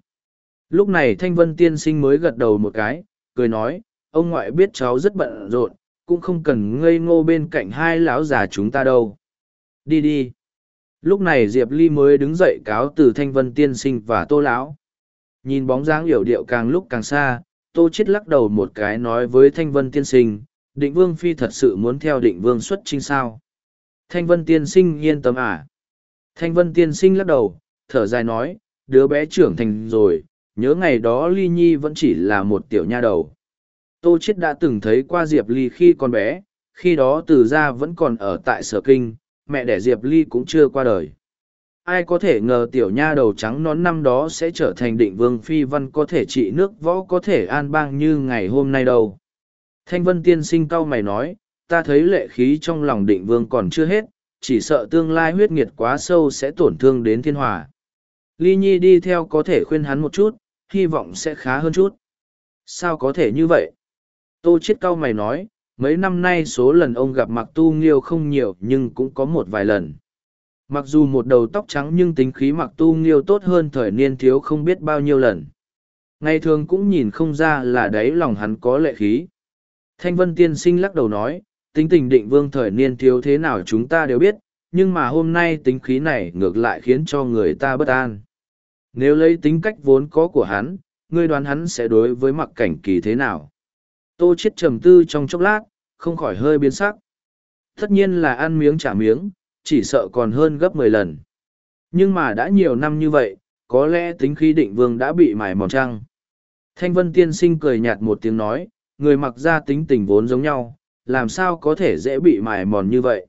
Lúc này Thanh Vân tiên sinh mới gật đầu một cái, cười nói, ông ngoại biết cháu rất bận rộn, cũng không cần ngây ngô bên cạnh hai lão già chúng ta đâu. Đi đi. Lúc này Diệp Ly mới đứng dậy cáo từ Thanh Vân tiên sinh và Tô lão. Nhìn bóng dáng yểu điệu càng lúc càng xa, Tô chết lắc đầu một cái nói với Thanh Vân tiên sinh, định vương phi thật sự muốn theo định vương xuất trinh sao. Thanh Vân tiên sinh yên tâm à. Thanh vân tiên sinh lắc đầu, thở dài nói, đứa bé trưởng thành rồi, nhớ ngày đó ly nhi vẫn chỉ là một tiểu nha đầu. Tô chết đã từng thấy qua Diệp Ly khi còn bé, khi đó từ gia vẫn còn ở tại sở kinh, mẹ đẻ Diệp Ly cũng chưa qua đời. Ai có thể ngờ tiểu nha đầu trắng nón năm đó sẽ trở thành định vương phi văn có thể trị nước võ có thể an bang như ngày hôm nay đâu. Thanh vân tiên sinh cau mày nói, ta thấy lệ khí trong lòng định vương còn chưa hết, chỉ sợ tương lai huyết nghiệt quá sâu sẽ tổn thương đến thiên hòa. Ly Nhi đi theo có thể khuyên hắn một chút, hy vọng sẽ khá hơn chút. Sao có thể như vậy? Tô chết cao mày nói, mấy năm nay số lần ông gặp mặc tu nghiêu không nhiều nhưng cũng có một vài lần. Mặc dù một đầu tóc trắng nhưng tính khí mặc tu nghiêu tốt hơn thời niên thiếu không biết bao nhiêu lần. Ngày thường cũng nhìn không ra là đấy lòng hắn có lệ khí. Thanh Vân Tiên Sinh lắc đầu nói, tính tình định vương thời niên thiếu thế nào chúng ta đều biết, nhưng mà hôm nay tính khí này ngược lại khiến cho người ta bất an. Nếu lấy tính cách vốn có của hắn, ngươi đoán hắn sẽ đối với mặc cảnh kỳ thế nào? Tô chết trầm tư trong chốc lát, không khỏi hơi biến sắc. Tất nhiên là ăn miếng trả miếng, chỉ sợ còn hơn gấp mười lần. Nhưng mà đã nhiều năm như vậy, có lẽ tính khí định vương đã bị mài mòn trăng. Thanh vân tiên sinh cười nhạt một tiếng nói, người mặc ra tính tình vốn giống nhau, làm sao có thể dễ bị mài mòn như vậy.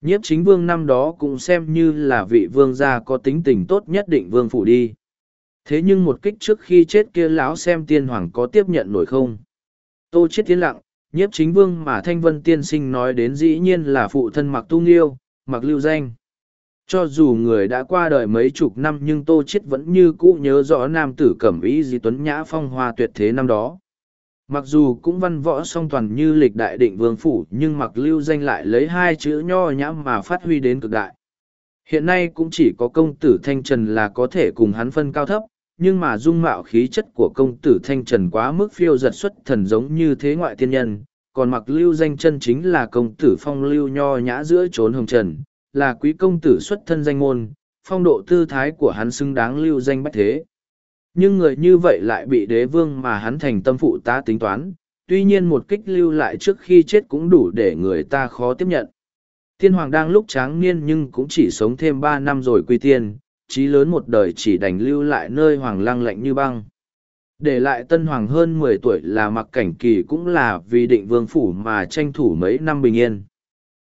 Nhiếp chính vương năm đó cũng xem như là vị vương gia có tính tình tốt nhất định vương phủ đi. Thế nhưng một kích trước khi chết kia lão xem tiên hoàng có tiếp nhận nổi không? Tô chết tiến lặng, nhiếp chính vương mà thanh vân tiên sinh nói đến dĩ nhiên là phụ thân mặc tu nghiêu, mặc lưu danh. Cho dù người đã qua đời mấy chục năm nhưng tô chết vẫn như cũ nhớ rõ nam tử cẩm ý di tuấn nhã phong hoa tuyệt thế năm đó. Mặc dù cũng văn võ song toàn như lịch đại định vương phủ nhưng mặc lưu danh lại lấy hai chữ nho nhã mà phát huy đến cực đại. Hiện nay cũng chỉ có công tử Thanh Trần là có thể cùng hắn phân cao thấp, nhưng mà dung mạo khí chất của công tử Thanh Trần quá mức phiêu giật xuất thần giống như thế ngoại tiên nhân, còn mặc lưu danh chân chính là công tử phong lưu nho nhã giữa trốn hồng trần, là quý công tử xuất thân danh môn, phong độ tư thái của hắn xứng đáng lưu danh bách thế. Nhưng người như vậy lại bị đế vương mà hắn thành tâm phụ ta tính toán tuy nhiên một kích lưu lại trước khi chết cũng đủ để người ta khó tiếp nhận. Thiên hoàng đang lúc tráng niên nhưng cũng chỉ sống thêm ba năm rồi quy tiên trí lớn một đời chỉ đành lưu lại nơi hoàng lăng lạnh như băng. Để lại tân hoàng hơn mười tuổi là mặc cảnh kỳ cũng là vì định vương phủ mà tranh thủ mấy năm bình yên.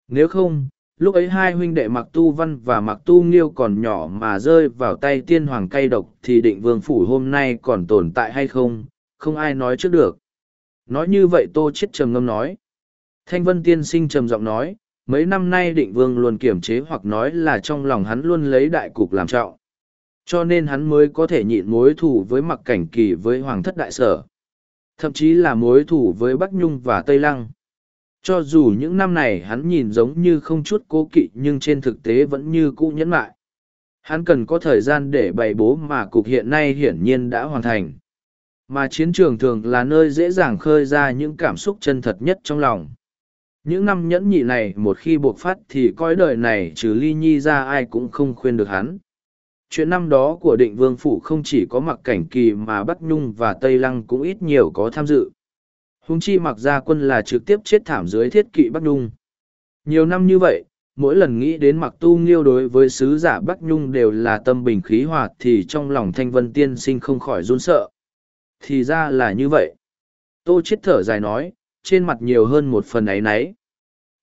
Nếu không, lúc ấy hai huynh đệ mặc tu văn và mặc tu nghiêu còn nhỏ mà rơi vào tay tiên hoàng cay độc thì định vương phủ hôm nay còn tồn tại hay không không ai nói trước được. Nói như vậy tô chết trầm ngâm nói. Thanh vân tiên sinh trầm giọng nói mấy năm nay định vương luôn kiềm chế hoặc nói là trong lòng hắn luôn lấy đại cục làm trọng Cho nên hắn mới có thể nhịn mối thù với mặc cảnh kỳ với Hoàng thất đại sở. Thậm chí là mối thù với Bắc Nhung và Tây Lăng. Cho dù những năm này hắn nhìn giống như không chút cố kỵ nhưng trên thực tế vẫn như cũ nhẫn lại Hắn cần có thời gian để bày bố mà cục hiện nay hiển nhiên đã hoàn thành. Mà chiến trường thường là nơi dễ dàng khơi ra những cảm xúc chân thật nhất trong lòng. Những năm nhẫn nhị này một khi buộc phát thì coi đời này trừ ly nhi ra ai cũng không khuyên được hắn. Chuyện năm đó của định vương phủ không chỉ có mặc cảnh kỳ mà Bắc Nhung và Tây Lăng cũng ít nhiều có tham dự. Hùng chi mặc gia quân là trực tiếp chết thảm dưới thiết kỵ Bắc Nhung. Nhiều năm như vậy, mỗi lần nghĩ đến mặc tu nghiêu đối với sứ giả Bắc Nhung đều là tâm bình khí hòa thì trong lòng thanh vân tiên sinh không khỏi run sợ. Thì ra là như vậy. Tô chết thở dài nói, trên mặt nhiều hơn một phần ấy nấy.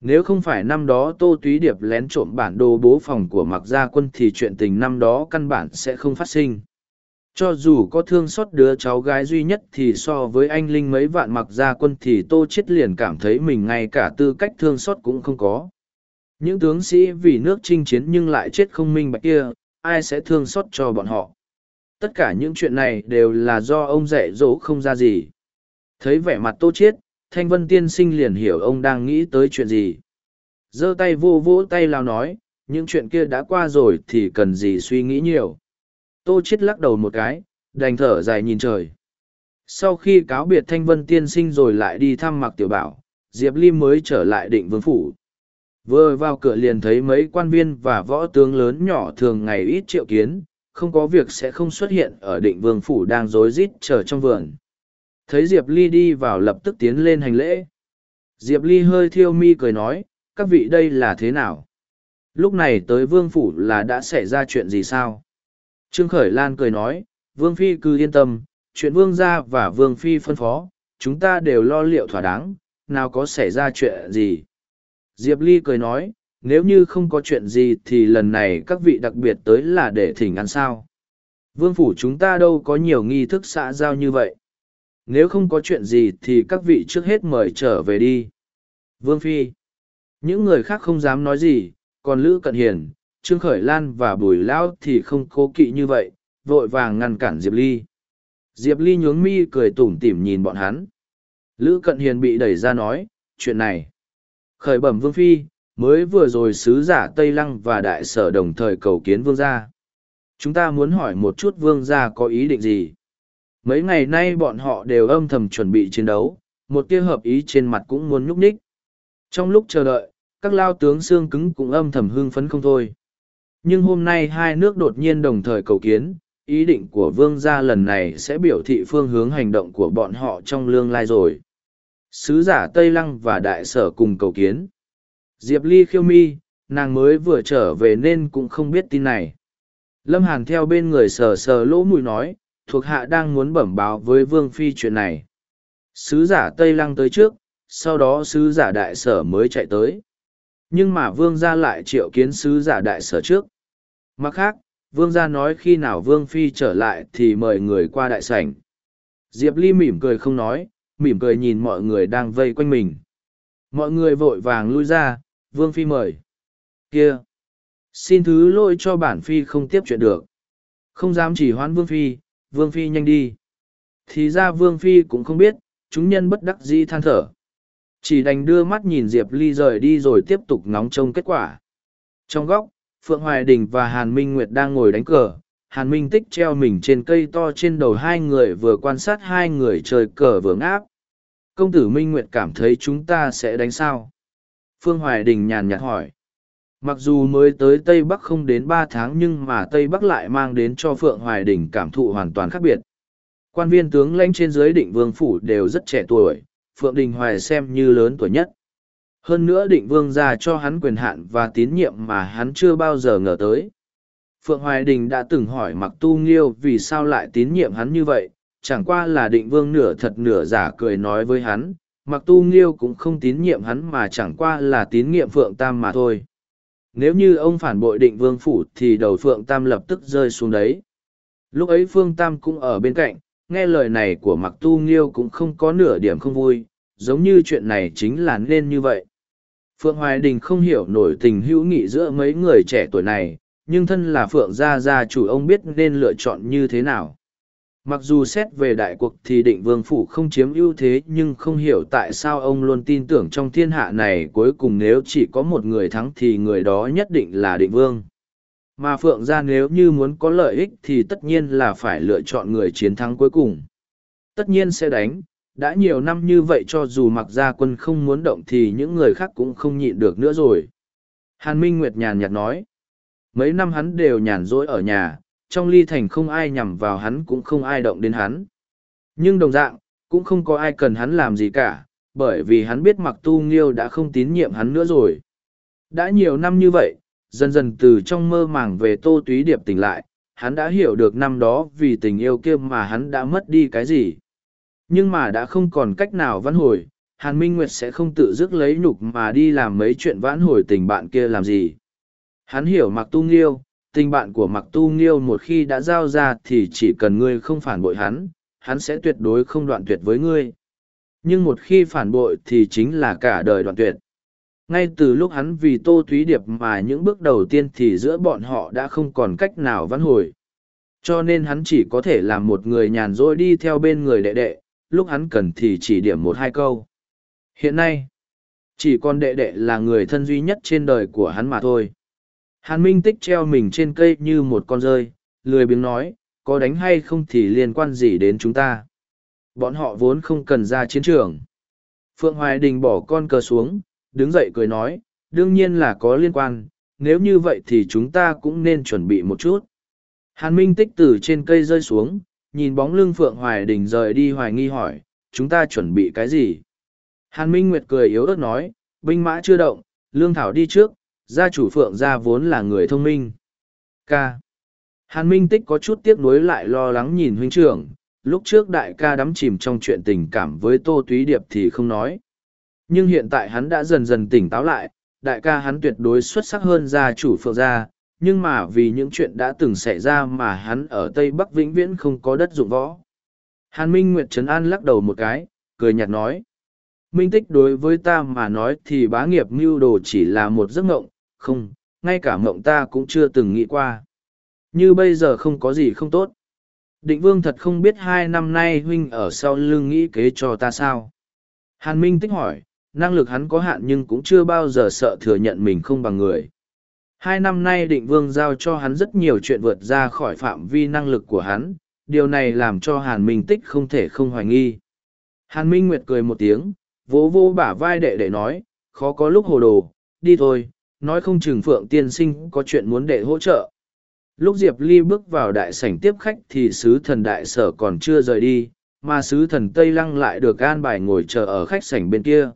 Nếu không phải năm đó Tô Túy Điệp lén trộm bản đồ bố phòng của mặc gia quân thì chuyện tình năm đó căn bản sẽ không phát sinh. Cho dù có thương xót đứa cháu gái duy nhất thì so với anh Linh mấy vạn mặc gia quân thì Tô Chết liền cảm thấy mình ngay cả tư cách thương xót cũng không có. Những tướng sĩ vì nước chinh chiến nhưng lại chết không minh bạch kia, ai sẽ thương xót cho bọn họ. Tất cả những chuyện này đều là do ông dạy dỗ không ra gì. Thấy vẻ mặt Tô Chết, Thanh Vân Tiên Sinh liền hiểu ông đang nghĩ tới chuyện gì. giơ tay vô vỗ tay lao nói, những chuyện kia đã qua rồi thì cần gì suy nghĩ nhiều. Tô chết lắc đầu một cái, đành thở dài nhìn trời. Sau khi cáo biệt Thanh Vân tiên sinh rồi lại đi thăm mặc tiểu bảo, Diệp Ly mới trở lại định vương phủ. Vừa vào cửa liền thấy mấy quan viên và võ tướng lớn nhỏ thường ngày ít triệu kiến, không có việc sẽ không xuất hiện ở định vương phủ đang rối rít chờ trong vườn. Thấy Diệp Ly đi vào lập tức tiến lên hành lễ. Diệp Ly hơi thiêu mi cười nói, các vị đây là thế nào? Lúc này tới vương phủ là đã xảy ra chuyện gì sao? Trương Khởi Lan cười nói, Vương Phi cứ yên tâm, chuyện Vương gia và Vương Phi phân phó, chúng ta đều lo liệu thỏa đáng, nào có xảy ra chuyện gì. Diệp Ly cười nói, nếu như không có chuyện gì thì lần này các vị đặc biệt tới là để thỉnh ăn sao. Vương phủ chúng ta đâu có nhiều nghi thức xã giao như vậy. Nếu không có chuyện gì thì các vị trước hết mời trở về đi. Vương Phi. Những người khác không dám nói gì, còn Lữ Cận Hiền, Trương Khởi Lan và Bùi Lão thì không cố kỵ như vậy, vội vàng ngăn cản Diệp Ly. Diệp Ly nhướng mi cười tủm tỉm nhìn bọn hắn. Lữ Cận Hiền bị đẩy ra nói, chuyện này. Khởi bẩm Vương Phi, mới vừa rồi sứ giả Tây Lăng và đại sở đồng thời cầu kiến Vương gia. Chúng ta muốn hỏi một chút Vương gia có ý định gì? Mấy ngày nay bọn họ đều âm thầm chuẩn bị chiến đấu, một tia hợp ý trên mặt cũng muốn nhúc nhích. Trong lúc chờ đợi, các lao tướng xương cứng cũng âm thầm hưng phấn không thôi. Nhưng hôm nay hai nước đột nhiên đồng thời cầu kiến ý định của vương gia lần này sẽ biểu thị phương hướng hành động của bọn họ trong lương lai rồi. Sứ giả tây lăng và đại sở cùng cầu kiến. Diệp ly khiêu mi nàng mới vừa trở về nên cũng không biết tin này. Lâm hàn theo bên người sờ sờ lỗ mùi nói thuộc hạ đang muốn bẩm báo với vương phi chuyện này sứ giả tây lăng tới trước sau đó sứ giả đại sở mới chạy tới nhưng mà vương gia lại triệu kiến sứ giả đại sở trước Mặt khác, vương gia nói khi nào vương phi trở lại thì mời người qua đại sảnh. Diệp Ly mỉm cười không nói, mỉm cười nhìn mọi người đang vây quanh mình. Mọi người vội vàng lui ra, vương phi mời. Kia! Xin thứ lỗi cho bản phi không tiếp chuyện được. Không dám chỉ hoãn vương phi, vương phi nhanh đi. Thì ra vương phi cũng không biết, chúng nhân bất đắc dĩ than thở. Chỉ đành đưa mắt nhìn Diệp Ly rời đi rồi tiếp tục ngóng trông kết quả. Trong góc, Phượng Hoài Đình và Hàn Minh Nguyệt đang ngồi đánh cờ. Hàn Minh Tích treo mình trên cây to trên đầu hai người vừa quan sát hai người chơi cờ vừa ngáp. Công tử Minh Nguyệt cảm thấy chúng ta sẽ đánh sao? Phương Hoài Đình nhàn nhạt hỏi. Mặc dù mới tới Tây Bắc không đến ba tháng nhưng mà Tây Bắc lại mang đến cho Phượng Hoài Đình cảm thụ hoàn toàn khác biệt. Quan viên tướng lãnh trên dưới định vương phủ đều rất trẻ tuổi, Phượng Đình Hoài xem như lớn tuổi nhất. Hơn nữa định vương ra cho hắn quyền hạn và tín nhiệm mà hắn chưa bao giờ ngờ tới. Phượng Hoài Đình đã từng hỏi Mặc Tu Nghiêu vì sao lại tín nhiệm hắn như vậy, chẳng qua là định vương nửa thật nửa giả cười nói với hắn, Mặc Tu Nghiêu cũng không tín nhiệm hắn mà chẳng qua là tín nhiệm Phượng Tam mà thôi. Nếu như ông phản bội định vương phủ thì đầu Phượng Tam lập tức rơi xuống đấy. Lúc ấy Phương Tam cũng ở bên cạnh, nghe lời này của Mặc Tu Nghiêu cũng không có nửa điểm không vui, giống như chuyện này chính là nên như vậy. Phượng Hoài Đình không hiểu nổi tình hữu nghị giữa mấy người trẻ tuổi này, nhưng thân là phượng gia gia chủ ông biết nên lựa chọn như thế nào mặc dù xét về đại cuộc thì định vương phủ không chiếm ưu thế, nhưng không hiểu tại sao ông luôn tin tưởng trong thiên hạ này cuối cùng nếu chỉ có một người thắng thì người đó nhất định là định vương. Mà phượng gia nếu như muốn có lợi ích thì tất nhiên là phải lựa chọn người chiến thắng cuối cùng. Tất nhiên sẽ đánh. Đã nhiều năm như vậy cho dù mặc gia quân không muốn động thì những người khác cũng không nhịn được nữa rồi. Hàn minh nguyệt nhàn nhạt nói. Mấy năm hắn đều nhàn rỗi ở nhà trong ly thành không ai nhằm vào hắn cũng không ai động đến hắn. Nhưng đồng dạng, cũng không có ai cần hắn làm gì cả, bởi vì hắn biết mặc tu nghiêu đã không tín nhiệm hắn nữa rồi. Đã nhiều năm như vậy, dần dần từ trong mơ màng về tô túy điệp tỉnh lại, hắn đã hiểu được năm đó vì tình yêu kia mà hắn đã mất đi cái gì. Nhưng mà đã không còn cách nào vãn hồi, Hàn Minh Nguyệt sẽ không tự dứt lấy nhục mà đi làm mấy chuyện vãn hồi tình bạn kia làm gì. Hắn hiểu mặc tu nghiêu, tình bạn của mặc tu nghiêu một khi đã giao ra thì chỉ cần ngươi không phản bội hắn hắn sẽ tuyệt đối không đoạn tuyệt với ngươi. Nhưng một khi phản bội thì chính là cả đời đoạn tuyệt. Ngay từ lúc hắn vì tô thúy điệp mà những bước đầu tiên thì giữa bọn họ đã không còn cách nào vãn hồi. Cho nên hắn chỉ có thể làm một người nhàn rỗi đi theo bên người đệ đệ, lúc hắn cần thì chỉ điểm một hai câu. Hiện nay, chỉ còn đệ đệ là người thân duy nhất trên đời của hắn mà thôi. Hàn Minh Tích treo mình trên cây như một con rơi, lười biếng nói, có đánh hay không thì liên quan gì đến chúng ta. Bọn họ vốn không cần ra chiến trường. Phượng Hoài Đình bỏ con cờ xuống, đứng dậy cười nói, đương nhiên là có liên quan, nếu như vậy thì chúng ta cũng nên chuẩn bị một chút. Hàn Minh Tích từ trên cây rơi xuống, nhìn bóng lưng Phượng Hoài Đình rời đi hoài nghi hỏi, chúng ta chuẩn bị cái gì? Hàn Minh Nguyệt cười yếu ớt nói, binh mã chưa động, lương thảo đi trước, gia chủ phượng gia vốn là người thông minh. K. Hàn Minh Tích có chút tiếc nuối lại lo lắng nhìn huynh trưởng, lúc trước đại ca đắm chìm trong chuyện tình cảm với Tô Túy Điệp thì không nói. Nhưng hiện tại hắn đã dần dần tỉnh táo lại, đại ca hắn tuyệt đối xuất sắc hơn gia chủ phượng gia, nhưng mà vì những chuyện đã từng xảy ra mà hắn ở Tây Bắc vĩnh viễn không có đất dụng võ. Hàn Minh Nguyệt Trấn An lắc đầu một cái, cười nhạt nói. Minh tích đối với ta mà nói thì bá nghiệp mưu đồ chỉ là một giấc ngộng, không, ngay cả mộng ta cũng chưa từng nghĩ qua. Như bây giờ không có gì không tốt. Định vương thật không biết hai năm nay huynh ở sau lưng nghĩ kế cho ta sao. Hàn Minh tích hỏi, năng lực hắn có hạn nhưng cũng chưa bao giờ sợ thừa nhận mình không bằng người. Hai năm nay định vương giao cho hắn rất nhiều chuyện vượt ra khỏi phạm vi năng lực của hắn, điều này làm cho Hàn Minh tích không thể không hoài nghi. Hàn Minh Nguyệt cười một tiếng, vỗ vô bả vai đệ đệ nói, khó có lúc hồ đồ, đi thôi, nói không chừng phượng tiên sinh có chuyện muốn đệ hỗ trợ. Lúc diệp ly bước vào đại sảnh tiếp khách thì sứ thần đại sở còn chưa rời đi, mà sứ thần tây lăng lại được an bài ngồi chờ ở khách sảnh bên kia.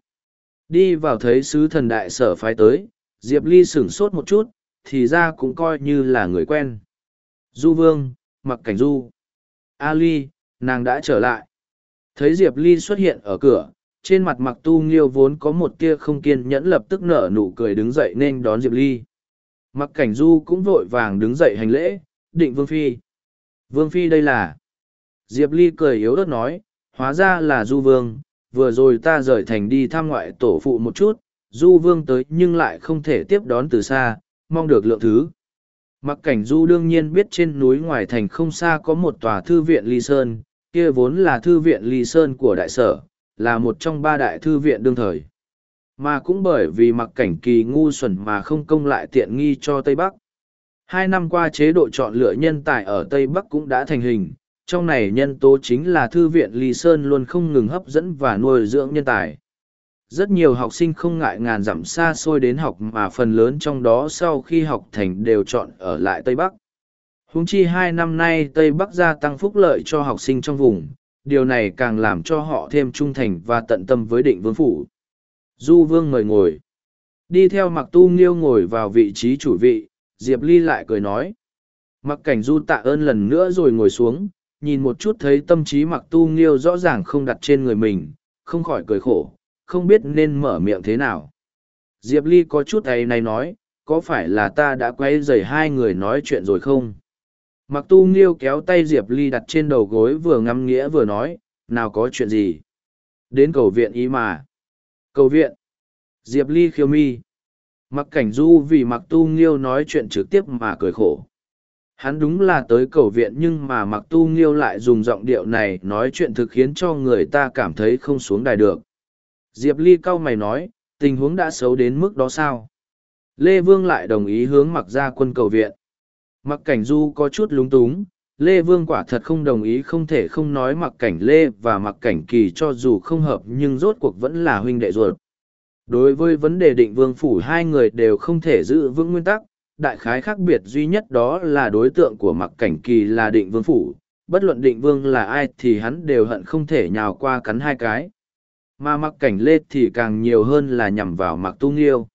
Đi vào thấy sứ thần đại sở phái tới, diệp ly sửng sốt một chút, thì ra cũng coi như là người quen. Du vương, mặc cảnh du. A ly, nàng đã trở lại. Thấy diệp ly xuất hiện ở cửa trên mặt mặc tu nghiêu vốn có một tia không kiên nhẫn lập tức nở nụ cười đứng dậy nên đón diệp ly. Mặc cảnh du cũng vội vàng đứng dậy hành lễ, định vương phi. Vương phi đây là? Diệp ly cười yếu ớt nói, hóa ra là du vương, vừa rồi ta rời thành đi thăm ngoại tổ phụ một chút, du vương tới nhưng lại không thể tiếp đón từ xa, mong được lượng thứ. Mặc cảnh du đương nhiên biết trên núi ngoài thành không xa có một tòa thư viện ly sơn, kia vốn là thư viện ly sơn của đại sở là một trong ba đại thư viện đương thời. Mà cũng bởi vì mặc cảnh kỳ ngu xuẩn mà không công lại tiện nghi cho Tây Bắc. Hai năm qua chế độ chọn lựa nhân tài ở Tây Bắc cũng đã thành hình, trong này nhân tố chính là thư viện Lý Sơn luôn không ngừng hấp dẫn và nuôi dưỡng nhân tài. Rất nhiều học sinh không ngại ngàn dặm xa xôi đến học mà phần lớn trong đó sau khi học thành đều chọn ở lại Tây Bắc. Húng chi hai năm nay Tây Bắc gia tăng phúc lợi cho học sinh trong vùng, điều này càng làm cho họ thêm trung thành và tận tâm với định vương phủ. Du vương mời ngồi. Đi theo mặc tu nghiêu ngồi vào vị trí chủ vị, Diệp Ly lại cười nói. Mặc cảnh du tạ ơn lần nữa rồi ngồi xuống, nhìn một chút thấy tâm trí mặc tu nghiêu rõ ràng không đặt trên người mình, không khỏi cười khổ, không biết nên mở miệng thế nào. Diệp Ly có chút ấy này nói, có phải là ta đã quay rầy hai người nói chuyện rồi không? Mặc tu nghiêu kéo tay diệp ly đặt trên đầu gối vừa ngắm nghĩa vừa nói, nào có chuyện gì? Đến cầu viện ý mà. Cầu viện? Diệp ly khiêu mi. Mặc cảnh du vì mặc tu nghiêu nói chuyện trực tiếp mà cười khổ. Hắn đúng là tới cầu viện nhưng mà mặc tu nghiêu lại dùng giọng điệu này nói chuyện thực khiến cho người ta cảm thấy không xuống đài được. Diệp ly cau mày nói, tình huống đã xấu đến mức đó sao? Lê vương lại đồng ý hướng mặc ra quân cầu viện mặc cảnh du có chút lúng túng, lê vương quả thật không đồng ý không thể không nói mặc cảnh lê và mặc cảnh kỳ cho dù không hợp nhưng rốt cuộc vẫn là huynh đệ ruột. Đối với vấn đề định vương phủ hai người đều không thể giữ vững nguyên tắc, đại khái khác biệt duy nhất đó là đối tượng của mặc cảnh kỳ là định vương phủ, bất luận định vương là ai thì hắn đều hận không thể nhào qua cắn hai cái. Mà mặc cảnh lê thì càng nhiều hơn là nhằm vào mặc tu nghiêu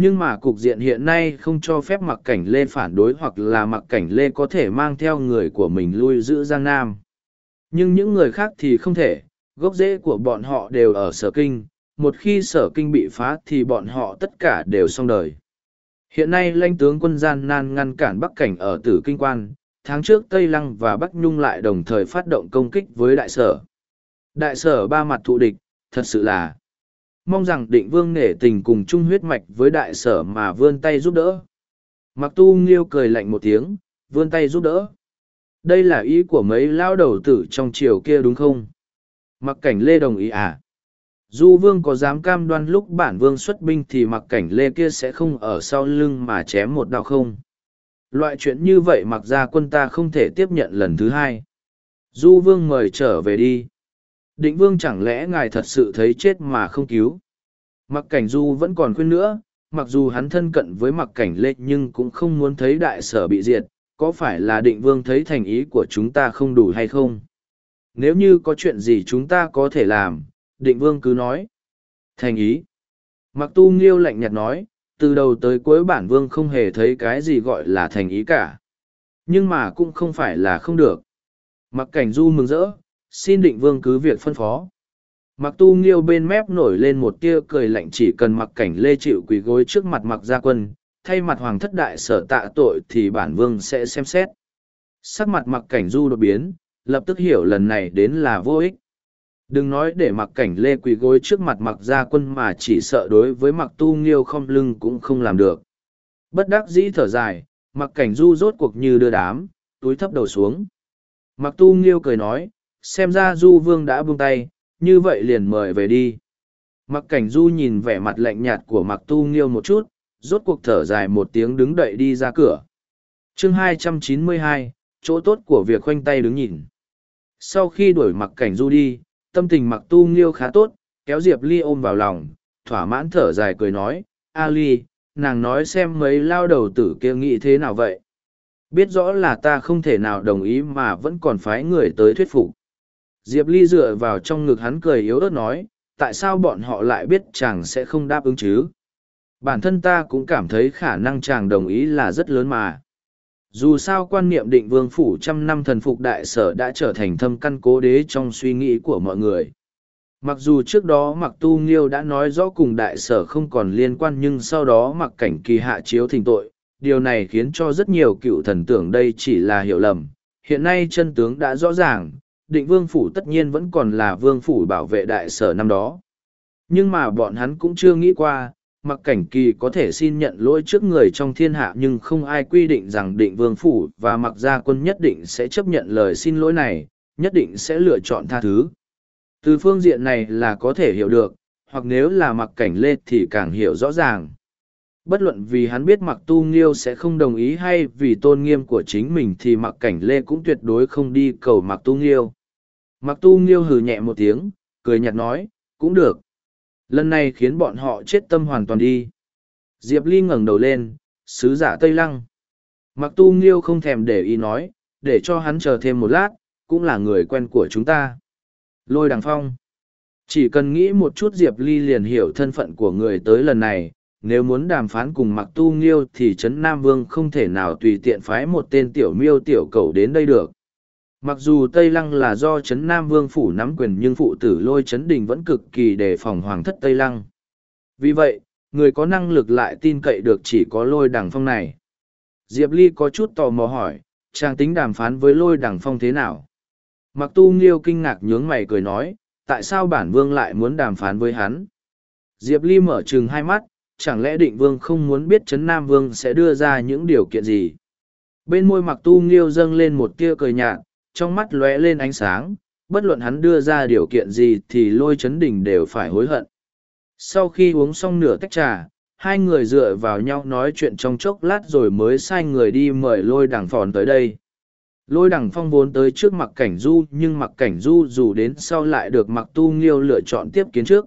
nhưng mà cục diện hiện nay không cho phép mặc cảnh lê phản đối hoặc là mặc cảnh lê có thể mang theo người của mình lui giữ giang nam. Nhưng những người khác thì không thể, gốc rễ của bọn họ đều ở sở kinh, một khi sở kinh bị phá thì bọn họ tất cả đều xong đời. Hiện nay lãnh tướng quân gian nan ngăn cản bắc cảnh ở tử kinh quan, tháng trước tây lăng và bắc nhung lại đồng thời phát động công kích với đại sở. Đại sở ba mặt thụ địch, thật sự là mong rằng định vương nể tình cùng chung huyết mạch với đại sở mà vươn tay giúp đỡ. Mặc tu nghiêu cười lạnh một tiếng, vươn tay giúp đỡ. Đây là ý của mấy lao đầu tử trong triều kia đúng không? Mặc cảnh lê đồng ý à? Du vương có dám cam đoan lúc bản vương xuất binh thì mặc cảnh lê kia sẽ không ở sau lưng mà chém một đạo không? Loại chuyện như vậy mặc ra quân ta không thể tiếp nhận lần thứ hai. Du vương mời trở về đi định vương chẳng lẽ ngài thật sự thấy chết mà không cứu? Mặc cảnh du vẫn còn khuyên nữa, mặc dù hắn thân cận với mặc cảnh lệ nhưng cũng không muốn thấy đại sở bị diệt, có phải là định vương thấy thành ý của chúng ta không đủ hay không? Nếu như có chuyện gì chúng ta có thể làm, định vương cứ nói. Thành ý. Mặc tu nghiêu lạnh nhạt nói, từ đầu tới cuối bản vương không hề thấy cái gì gọi là thành ý cả. Nhưng mà cũng không phải là không được. Mặc cảnh du mừng rỡ xin định vương cứ việc phân phó. Mặc tu nghiêu bên mép nổi lên một tia cười lạnh chỉ cần mặc cảnh lê chịu quỳ gối trước mặt mặc gia quân, thay mặt hoàng thất đại sở tạ tội thì bản vương sẽ xem xét. Sắc mặt mặc cảnh du đột biến, lập tức hiểu lần này đến là vô ích. Đừng nói để mặc cảnh lê quỳ gối trước mặt mặc gia quân mà chỉ sợ đối với mặc tu nghiêu không lưng cũng không làm được. Bất đắc dĩ thở dài, mặc cảnh du rốt cuộc như đưa đám, túi thấp đầu xuống. Mặc tu nghiêu cười nói xem ra du vương đã buông tay như vậy liền mời về đi. Mặc cảnh du nhìn vẻ mặt lạnh nhạt của mặc tu nghiêu một chút rốt cuộc thở dài một tiếng đứng đậy đi ra cửa. Chương 292, chỗ tốt của việc khoanh tay đứng nhìn. Sau khi đuổi mặc cảnh du đi tâm tình mặc tu nghiêu khá tốt kéo diệp ly ôm vào lòng thỏa mãn thở dài cười nói a ly nàng nói xem mấy lao đầu tử kia nghĩ thế nào vậy? Biết rõ là ta không thể nào đồng ý mà vẫn còn phái người tới thuyết phục diệp ly dựa vào trong ngực hắn cười yếu ớt nói, tại sao bọn họ lại biết chàng sẽ không đáp ứng chứ? Bản thân ta cũng cảm thấy khả năng chàng đồng ý là rất lớn mà. Dù sao quan niệm định vương phủ trăm năm thần phục đại sở đã trở thành thâm căn cố đế trong suy nghĩ của mọi người. Mặc dù trước đó mặc tu nghiêu đã nói rõ cùng đại sở không còn liên quan nhưng sau đó mặc cảnh kỳ hạ chiếu thỉnh tội, điều này khiến cho rất nhiều cựu thần tưởng đây chỉ là hiểu lầm. Hiện nay chân tướng đã rõ ràng định vương phủ tất nhiên vẫn còn là vương phủ bảo vệ đại sở năm đó. Nhưng mà bọn hắn cũng chưa nghĩ qua, mặc cảnh kỳ có thể xin nhận lỗi trước người trong thiên hạ nhưng không ai quy định rằng định vương phủ và mặc gia quân nhất định sẽ chấp nhận lời xin lỗi này, nhất định sẽ lựa chọn tha thứ. Từ phương diện này là có thể hiểu được, hoặc nếu là mặc cảnh lê thì càng hiểu rõ ràng. Bất luận vì hắn biết mặc tu nghiêu sẽ không đồng ý hay vì tôn nghiêm của chính mình thì mặc cảnh lê cũng tuyệt đối không đi cầu mặc tu nghiêu mặc tu nghiêu hừ nhẹ một tiếng, cười nhạt nói, cũng được. Lần này khiến bọn họ chết tâm hoàn toàn đi. Diệp ly ngẩng đầu lên, sứ giả tây lăng. Mặc tu nghiêu không thèm để ý nói, để cho hắn chờ thêm một lát, cũng là người quen của chúng ta. Lôi đằng phong. Chỉ cần nghĩ một chút diệp ly liền hiểu thân phận của người tới lần này, nếu muốn đàm phán cùng mặc tu nghiêu thì trấn nam vương không thể nào tùy tiện phái một tên tiểu miêu tiểu cầu đến đây được mặc dù tây lăng là do trấn nam vương phủ nắm quyền nhưng phụ tử lôi trấn đình vẫn cực kỳ đề phòng hoàng thất tây lăng. Vì vậy người có năng lực lại tin cậy được chỉ có lôi đằng phong này. Diệp ly có chút tò mò hỏi chàng tính đàm phán với lôi đằng phong thế nào? Mặc tu nghiêu kinh ngạc nhướng mày cười nói tại sao bản vương lại muốn đàm phán với hắn? Diệp ly mở chừng hai mắt chẳng lẽ định vương không muốn biết Trấn Nam Vương sẽ đưa ra những điều kiện gì? Bên môi mặc tu nghiêu dâng lên một tia cười nhạt, trong mắt lóe lên ánh sáng, bất luận hắn đưa ra điều kiện gì thì lôi chấn đỉnh đều phải hối hận. Sau khi uống xong nửa tách trà, hai người dựa vào nhau nói chuyện trong chốc lát rồi mới sai người đi mời lôi đằng phòn tới đây. Lôi đằng phong vốn tới trước mặc cảnh du nhưng mặc cảnh du dù đến sau lại được mặc tu nghiêu lựa chọn tiếp kiến trước.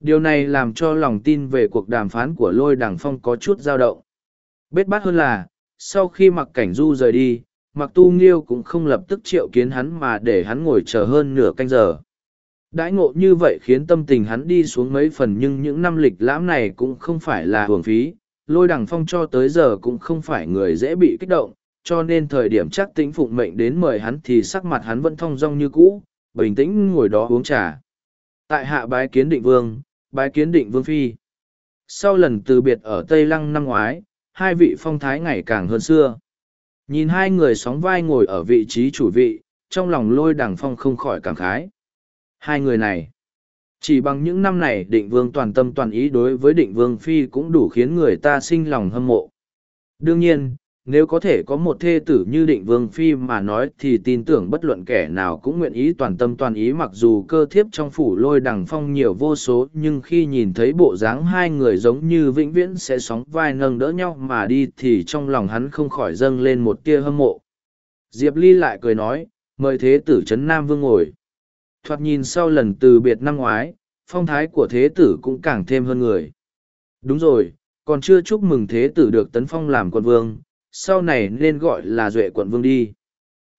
Điều này làm cho lòng tin về cuộc đàm phán của lôi đằng phong có chút dao động. Bết bát hơn là, sau khi mặc cảnh du rời đi, mặc tu nghiêu cũng không lập tức triệu kiến hắn mà để hắn ngồi chờ hơn nửa canh giờ. Đãi ngộ như vậy khiến tâm tình hắn đi xuống mấy phần nhưng những năm lịch lãm này cũng không phải là hưởng phí, lôi đằng phong cho tới giờ cũng không phải người dễ bị kích động, cho nên thời điểm chắc tĩnh phụng mệnh đến mời hắn thì sắc mặt hắn vẫn thong dong như cũ, bình tĩnh ngồi đó uống trà. Tại hạ bái kiến định vương, bái kiến định vương phi. Sau lần từ biệt ở Tây Lăng năm ngoái, hai vị phong thái ngày càng hơn xưa. Nhìn hai người sóng vai ngồi ở vị trí chủ vị, trong lòng lôi đằng phong không khỏi cảm khái. Hai người này, chỉ bằng những năm này định vương toàn tâm toàn ý đối với định vương phi cũng đủ khiến người ta sinh lòng hâm mộ. Đương nhiên, nếu có thể có một thê tử như định vương phi mà nói thì tin tưởng bất luận kẻ nào cũng nguyện ý toàn tâm toàn ý mặc dù cơ thiếp trong phủ lôi đằng phong nhiều vô số, nhưng khi nhìn thấy bộ dáng hai người giống như vĩnh viễn sẽ sóng vai nâng đỡ nhau mà đi thì trong lòng hắn không khỏi dâng lên một tia hâm mộ. Diệp ly lại cười nói, mời thế tử trấn nam vương ngồi. Thoạt nhìn sau lần từ biệt năm ngoái, phong thái của thế tử cũng càng thêm hơn người. Đúng rồi, còn chưa chúc mừng thế tử được tấn phong làm quân vương sau này nên gọi là duệ quận vương đi.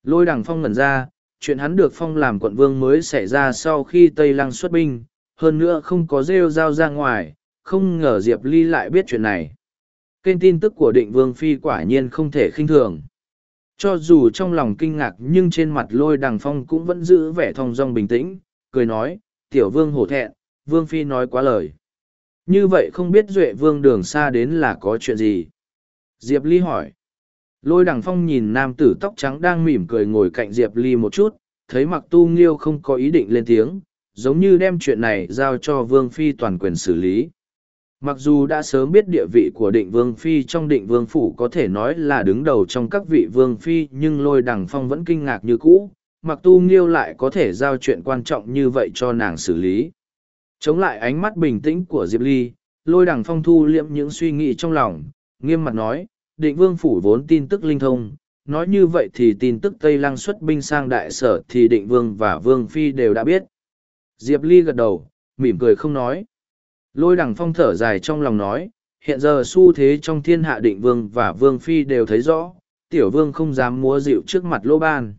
Lôi đằng phong ngẩn ra, chuyện hắn được phong làm quận vương mới xảy ra sau khi Tây Lăng xuất binh, hơn nữa không có rêu rao ra ngoài, không ngờ Diệp Ly lại biết chuyện này. Kênh tin tức của định vương phi quả nhiên không thể khinh thường. Cho dù trong lòng kinh ngạc nhưng trên mặt lôi đằng phong cũng vẫn giữ vẻ thong dong bình tĩnh, cười nói, tiểu vương hổ thẹn, vương phi nói quá lời. Như vậy không biết duệ vương đường xa đến là có chuyện gì? Diệp Ly hỏi. Lôi đằng phong nhìn nam tử tóc trắng đang mỉm cười ngồi cạnh Diệp Ly một chút, thấy mặc tu nghiêu không có ý định lên tiếng, giống như đem chuyện này giao cho Vương Phi toàn quyền xử lý. Mặc dù đã sớm biết địa vị của định Vương Phi trong định Vương Phủ có thể nói là đứng đầu trong các vị Vương Phi nhưng lôi đằng phong vẫn kinh ngạc như cũ, mặc tu nghiêu lại có thể giao chuyện quan trọng như vậy cho nàng xử lý. Chống lại ánh mắt bình tĩnh của Diệp Ly, lôi đằng phong thu liệm những suy nghĩ trong lòng, nghiêm mặt nói, định vương phủ vốn tin tức linh thông, nói như vậy thì tin tức Tây Lăng xuất binh sang đại sở thì định vương và vương phi đều đã biết. Diệp Ly gật đầu, mỉm cười không nói. Lôi đằng phong thở dài trong lòng nói, hiện giờ xu thế trong thiên hạ định vương và vương phi đều thấy rõ, tiểu vương không dám múa dịu trước mặt lô ban.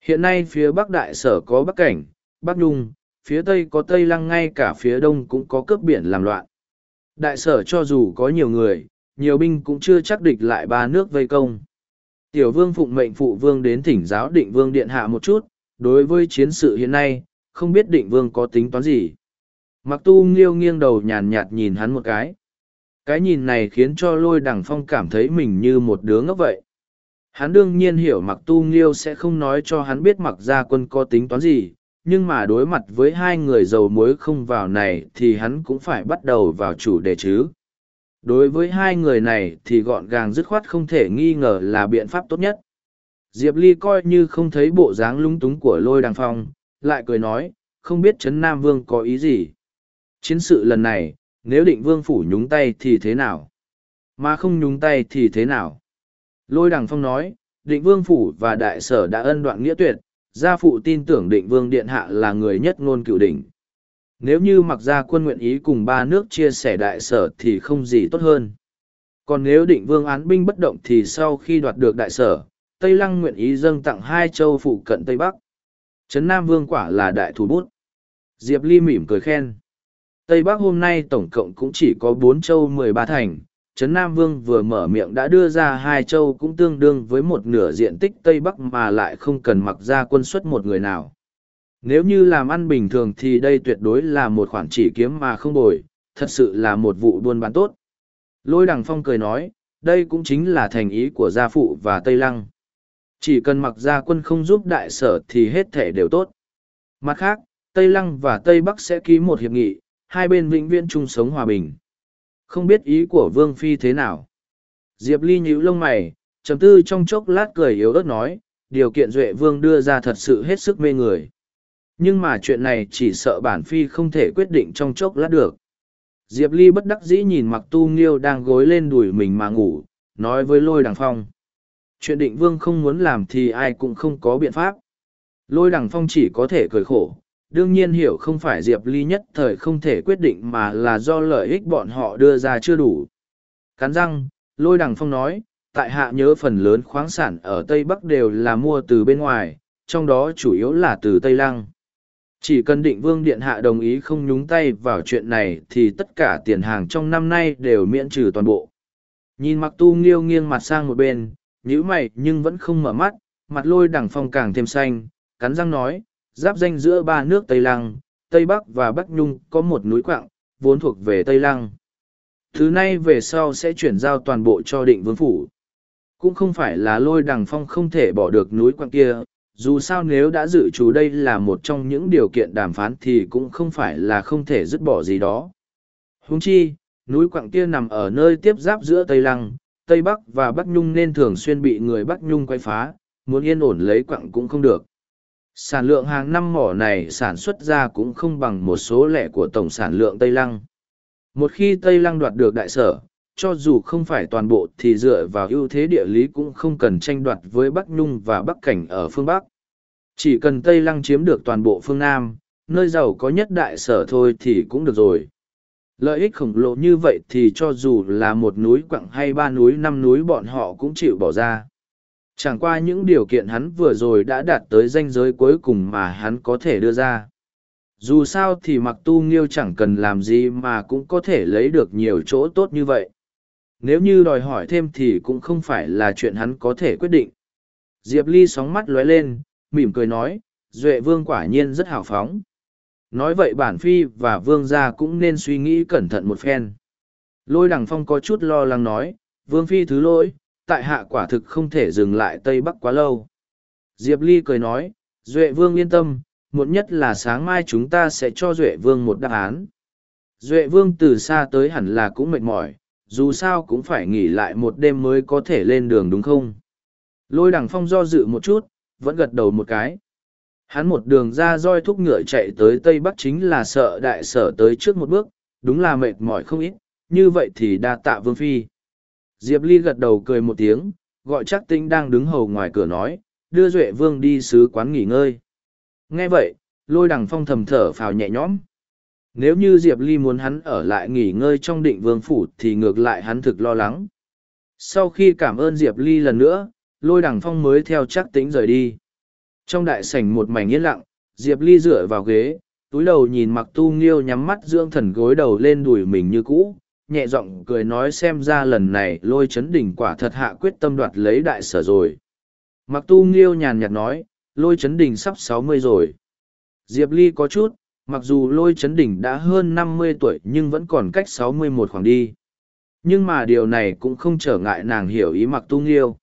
Hiện nay phía bắc đại sở có bắc cảnh, bắc nhung, phía tây có tây lăng ngay cả phía đông cũng có cướp biển làm loạn. Đại sở cho dù có nhiều người, nhiều binh cũng chưa chắc địch lại ba nước vây công. Tiểu vương phụng mệnh phụ vương đến thỉnh giáo định vương điện hạ một chút, đối với chiến sự hiện nay, không biết định vương có tính toán gì. Mặc tu nghiêu nghiêng đầu nhàn nhạt nhìn hắn một cái. Cái nhìn này khiến cho lôi đằng phong cảm thấy mình như một đứa ngốc vậy. Hắn đương nhiên hiểu mặc tu nghiêu sẽ không nói cho hắn biết mặc gia quân có tính toán gì, nhưng mà đối mặt với hai người giàu muối không vào này thì hắn cũng phải bắt đầu vào chủ đề chứ đối với hai người này thì gọn gàng dứt khoát không thể nghi ngờ là biện pháp tốt nhất. Diệp ly coi như không thấy bộ dáng lung túng của lôi đằng phong, lại cười nói, không biết trấn nam vương có ý gì. Chiến sự lần này, nếu định vương phủ nhúng tay thì thế nào? Mà không nhúng tay thì thế nào? Lôi đằng phong nói, định vương phủ và đại sở đã ân đoạn nghĩa tuyệt, gia phụ tin tưởng định vương điện hạ là người nhất ngôn cựu đỉnh nếu như mặc ra quân nguyện ý cùng ba nước chia sẻ đại sở thì không gì tốt hơn. Còn nếu định vương án binh bất động thì sau khi đoạt được đại sở, Tây Lăng nguyện ý dâng tặng hai châu phụ cận Tây Bắc. Trấn Nam Vương quả là đại thủ bút. Diệp Ly mỉm cười khen. Tây Bắc hôm nay tổng cộng cũng chỉ có bốn châu mười ba thành. Trấn Nam Vương vừa mở miệng đã đưa ra hai châu cũng tương đương với một nửa diện tích Tây Bắc mà lại không cần mặc ra quân xuất một người nào. Nếu như làm ăn bình thường thì đây tuyệt đối là một khoản chỉ kiếm mà không bồi, thật sự là một vụ buôn bán tốt. Lôi đằng phong cười nói, đây cũng chính là thành ý của gia phụ và Tây Lăng. Chỉ cần mặc gia quân không giúp đại sở thì hết thể đều tốt. Mặt khác, Tây Lăng và Tây Bắc sẽ ký một hiệp nghị, hai bên vĩnh viễn chung sống hòa bình. Không biết ý của Vương Phi thế nào. Diệp Ly nhíu lông mày, trầm tư trong chốc lát cười yếu ớt nói, điều kiện Duệ Vương đưa ra thật sự hết sức mê người. Nhưng mà chuyện này chỉ sợ bản Phi không thể quyết định trong chốc lát được. Diệp Ly bất đắc dĩ nhìn mặc tu nghiêu đang gối lên đùi mình mà ngủ, nói với lôi đằng phong. Chuyện định vương không muốn làm thì ai cũng không có biện pháp. Lôi đằng phong chỉ có thể cười khổ, đương nhiên hiểu không phải Diệp Ly nhất thời không thể quyết định mà là do lợi ích bọn họ đưa ra chưa đủ. Cắn răng, lôi đằng phong nói, tại hạ nhớ phần lớn khoáng sản ở Tây Bắc đều là mua từ bên ngoài, trong đó chủ yếu là từ Tây Lăng. Chỉ cần định vương điện hạ đồng ý không nhúng tay vào chuyện này thì tất cả tiền hàng trong năm nay đều miễn trừ toàn bộ. Nhìn mặc tu nghiêu nghiêng mặt sang một bên, nhíu mày nhưng vẫn không mở mắt, mặt lôi đằng phong càng thêm xanh, cắn răng nói, giáp danh giữa ba nước Tây Lăng, Tây Bắc và Bắc Nhung có một núi quạng, vốn thuộc về Tây Lăng. Thứ nay về sau sẽ chuyển giao toàn bộ cho định vương phủ. Cũng không phải là lôi đằng phong không thể bỏ được núi quạng kia, dù sao nếu đã dự trù đây là một trong những điều kiện đàm phán thì cũng không phải là không thể dứt bỏ gì đó. Húng chi, núi quặng kia nằm ở nơi tiếp giáp giữa Tây Lăng, Tây Bắc và Bắc Nhung nên thường xuyên bị người Bắc Nhung quay phá, muốn yên ổn lấy quặng cũng không được. Sản lượng hàng năm mỏ này sản xuất ra cũng không bằng một số lẻ của tổng sản lượng Tây Lăng. Một khi Tây Lăng đoạt được đại sở, cho dù không phải toàn bộ thì dựa vào ưu thế địa lý cũng không cần tranh đoạt với Bắc Nhung và Bắc Cảnh ở phương Bắc. Chỉ cần Tây Lăng chiếm được toàn bộ phương Nam, nơi giàu có nhất đại sở thôi thì cũng được rồi. Lợi ích khổng lồ như vậy thì cho dù là một núi quặng hay ba núi năm núi bọn họ cũng chịu bỏ ra. Chẳng qua những điều kiện hắn vừa rồi đã đạt tới danh giới cuối cùng mà hắn có thể đưa ra. Dù sao thì mặc tu nghiêu chẳng cần làm gì mà cũng có thể lấy được nhiều chỗ tốt như vậy. Nếu như đòi hỏi thêm thì cũng không phải là chuyện hắn có thể quyết định. Diệp Ly sóng mắt lóe lên, mỉm cười nói, Duệ Vương quả nhiên rất hào phóng. Nói vậy bản phi và vương gia cũng nên suy nghĩ cẩn thận một phen. Lôi đằng phong có chút lo lắng nói, vương phi thứ lỗi, tại hạ quả thực không thể dừng lại Tây Bắc quá lâu. Diệp Ly cười nói, Duệ vương yên tâm, muộn nhất là sáng mai chúng ta sẽ cho Duệ vương một đáp án. Duệ vương từ xa tới hẳn là cũng mệt mỏi, dù sao cũng phải nghỉ lại một đêm mới có thể lên đường đúng không? Lôi đằng phong do dự một chút, vẫn gật đầu một cái. Hắn một đường ra roi thúc ngựa chạy tới Tây Bắc chính là sợ đại sở tới trước một bước, đúng là mệt mỏi không ít, như vậy thì đa tạ Vương Phi. Diệp Ly gật đầu cười một tiếng, gọi chắc tinh đang đứng hầu ngoài cửa nói, đưa Duệ Vương đi sứ quán nghỉ ngơi. Nghe vậy, lôi đằng phong thầm thở phào nhẹ nhõm. Nếu như Diệp Ly muốn hắn ở lại nghỉ ngơi trong định vương phủ thì ngược lại hắn thực lo lắng. Sau khi cảm ơn Diệp Ly lần nữa, lôi đằng phong mới theo chắc tính rời đi. Trong đại sảnh một mảnh yên lặng, Diệp Ly dựa vào ghế, túi đầu nhìn mặc tu nghiêu nhắm mắt dưỡng thần gối đầu lên đùi mình như cũ, nhẹ giọng cười nói xem ra lần này lôi chấn đỉnh quả thật hạ quyết tâm đoạt lấy đại sở rồi. Mặc tu nghiêu nhàn nhạt nói, lôi chấn đỉnh sắp sáu mươi rồi. Diệp Ly có chút, mặc dù lôi chấn đỉnh đã hơn năm mươi tuổi nhưng vẫn còn cách sáu mươi một khoảng đi. Nhưng mà điều này cũng không trở ngại nàng hiểu ý mặc tu nghiêu.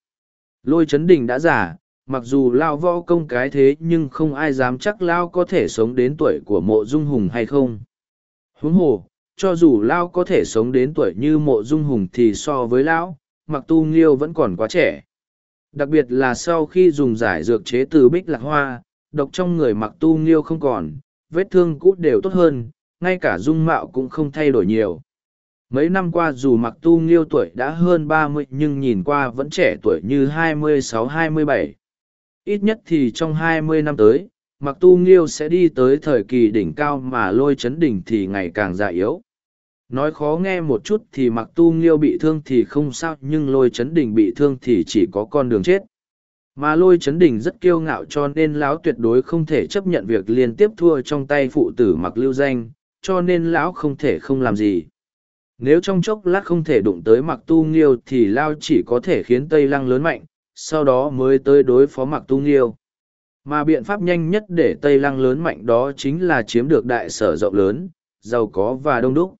Lôi chấn đỉnh đã già, mặc dù lao võ công cái thế nhưng không ai dám chắc lao có thể sống đến tuổi của mộ dung hùng hay không huống hồ cho dù lao có thể sống đến tuổi như mộ dung hùng thì so với lão mặc tu nghiêu vẫn còn quá trẻ đặc biệt là sau khi dùng giải dược chế từ bích lạc hoa độc trong người mặc tu nghiêu không còn vết thương cũ đều tốt hơn ngay cả dung mạo cũng không thay đổi nhiều mấy năm qua dù mặc tu nghiêu tuổi đã hơn ba mươi nhưng nhìn qua vẫn trẻ tuổi như hai mươi sáu hai mươi bảy Ít nhất thì trong 20 năm tới, mặc tu nghiêu sẽ đi tới thời kỳ đỉnh cao mà lôi chấn đỉnh thì ngày càng già yếu. Nói khó nghe một chút thì mặc tu nghiêu bị thương thì không sao nhưng lôi chấn đỉnh bị thương thì chỉ có con đường chết. Mà lôi chấn đỉnh rất kiêu ngạo cho nên lão tuyệt đối không thể chấp nhận việc liên tiếp thua trong tay phụ tử mặc lưu danh, cho nên lão không thể không làm gì. Nếu trong chốc lát không thể đụng tới mặc tu nghiêu thì lao chỉ có thể khiến Tây Lăng lớn mạnh, sau đó mới tới đối phó mặc tu nghiêu. Mà biện pháp nhanh nhất để Tây Lăng lớn mạnh đó chính là chiếm được đại sở rộng lớn, giàu có và đông đúc.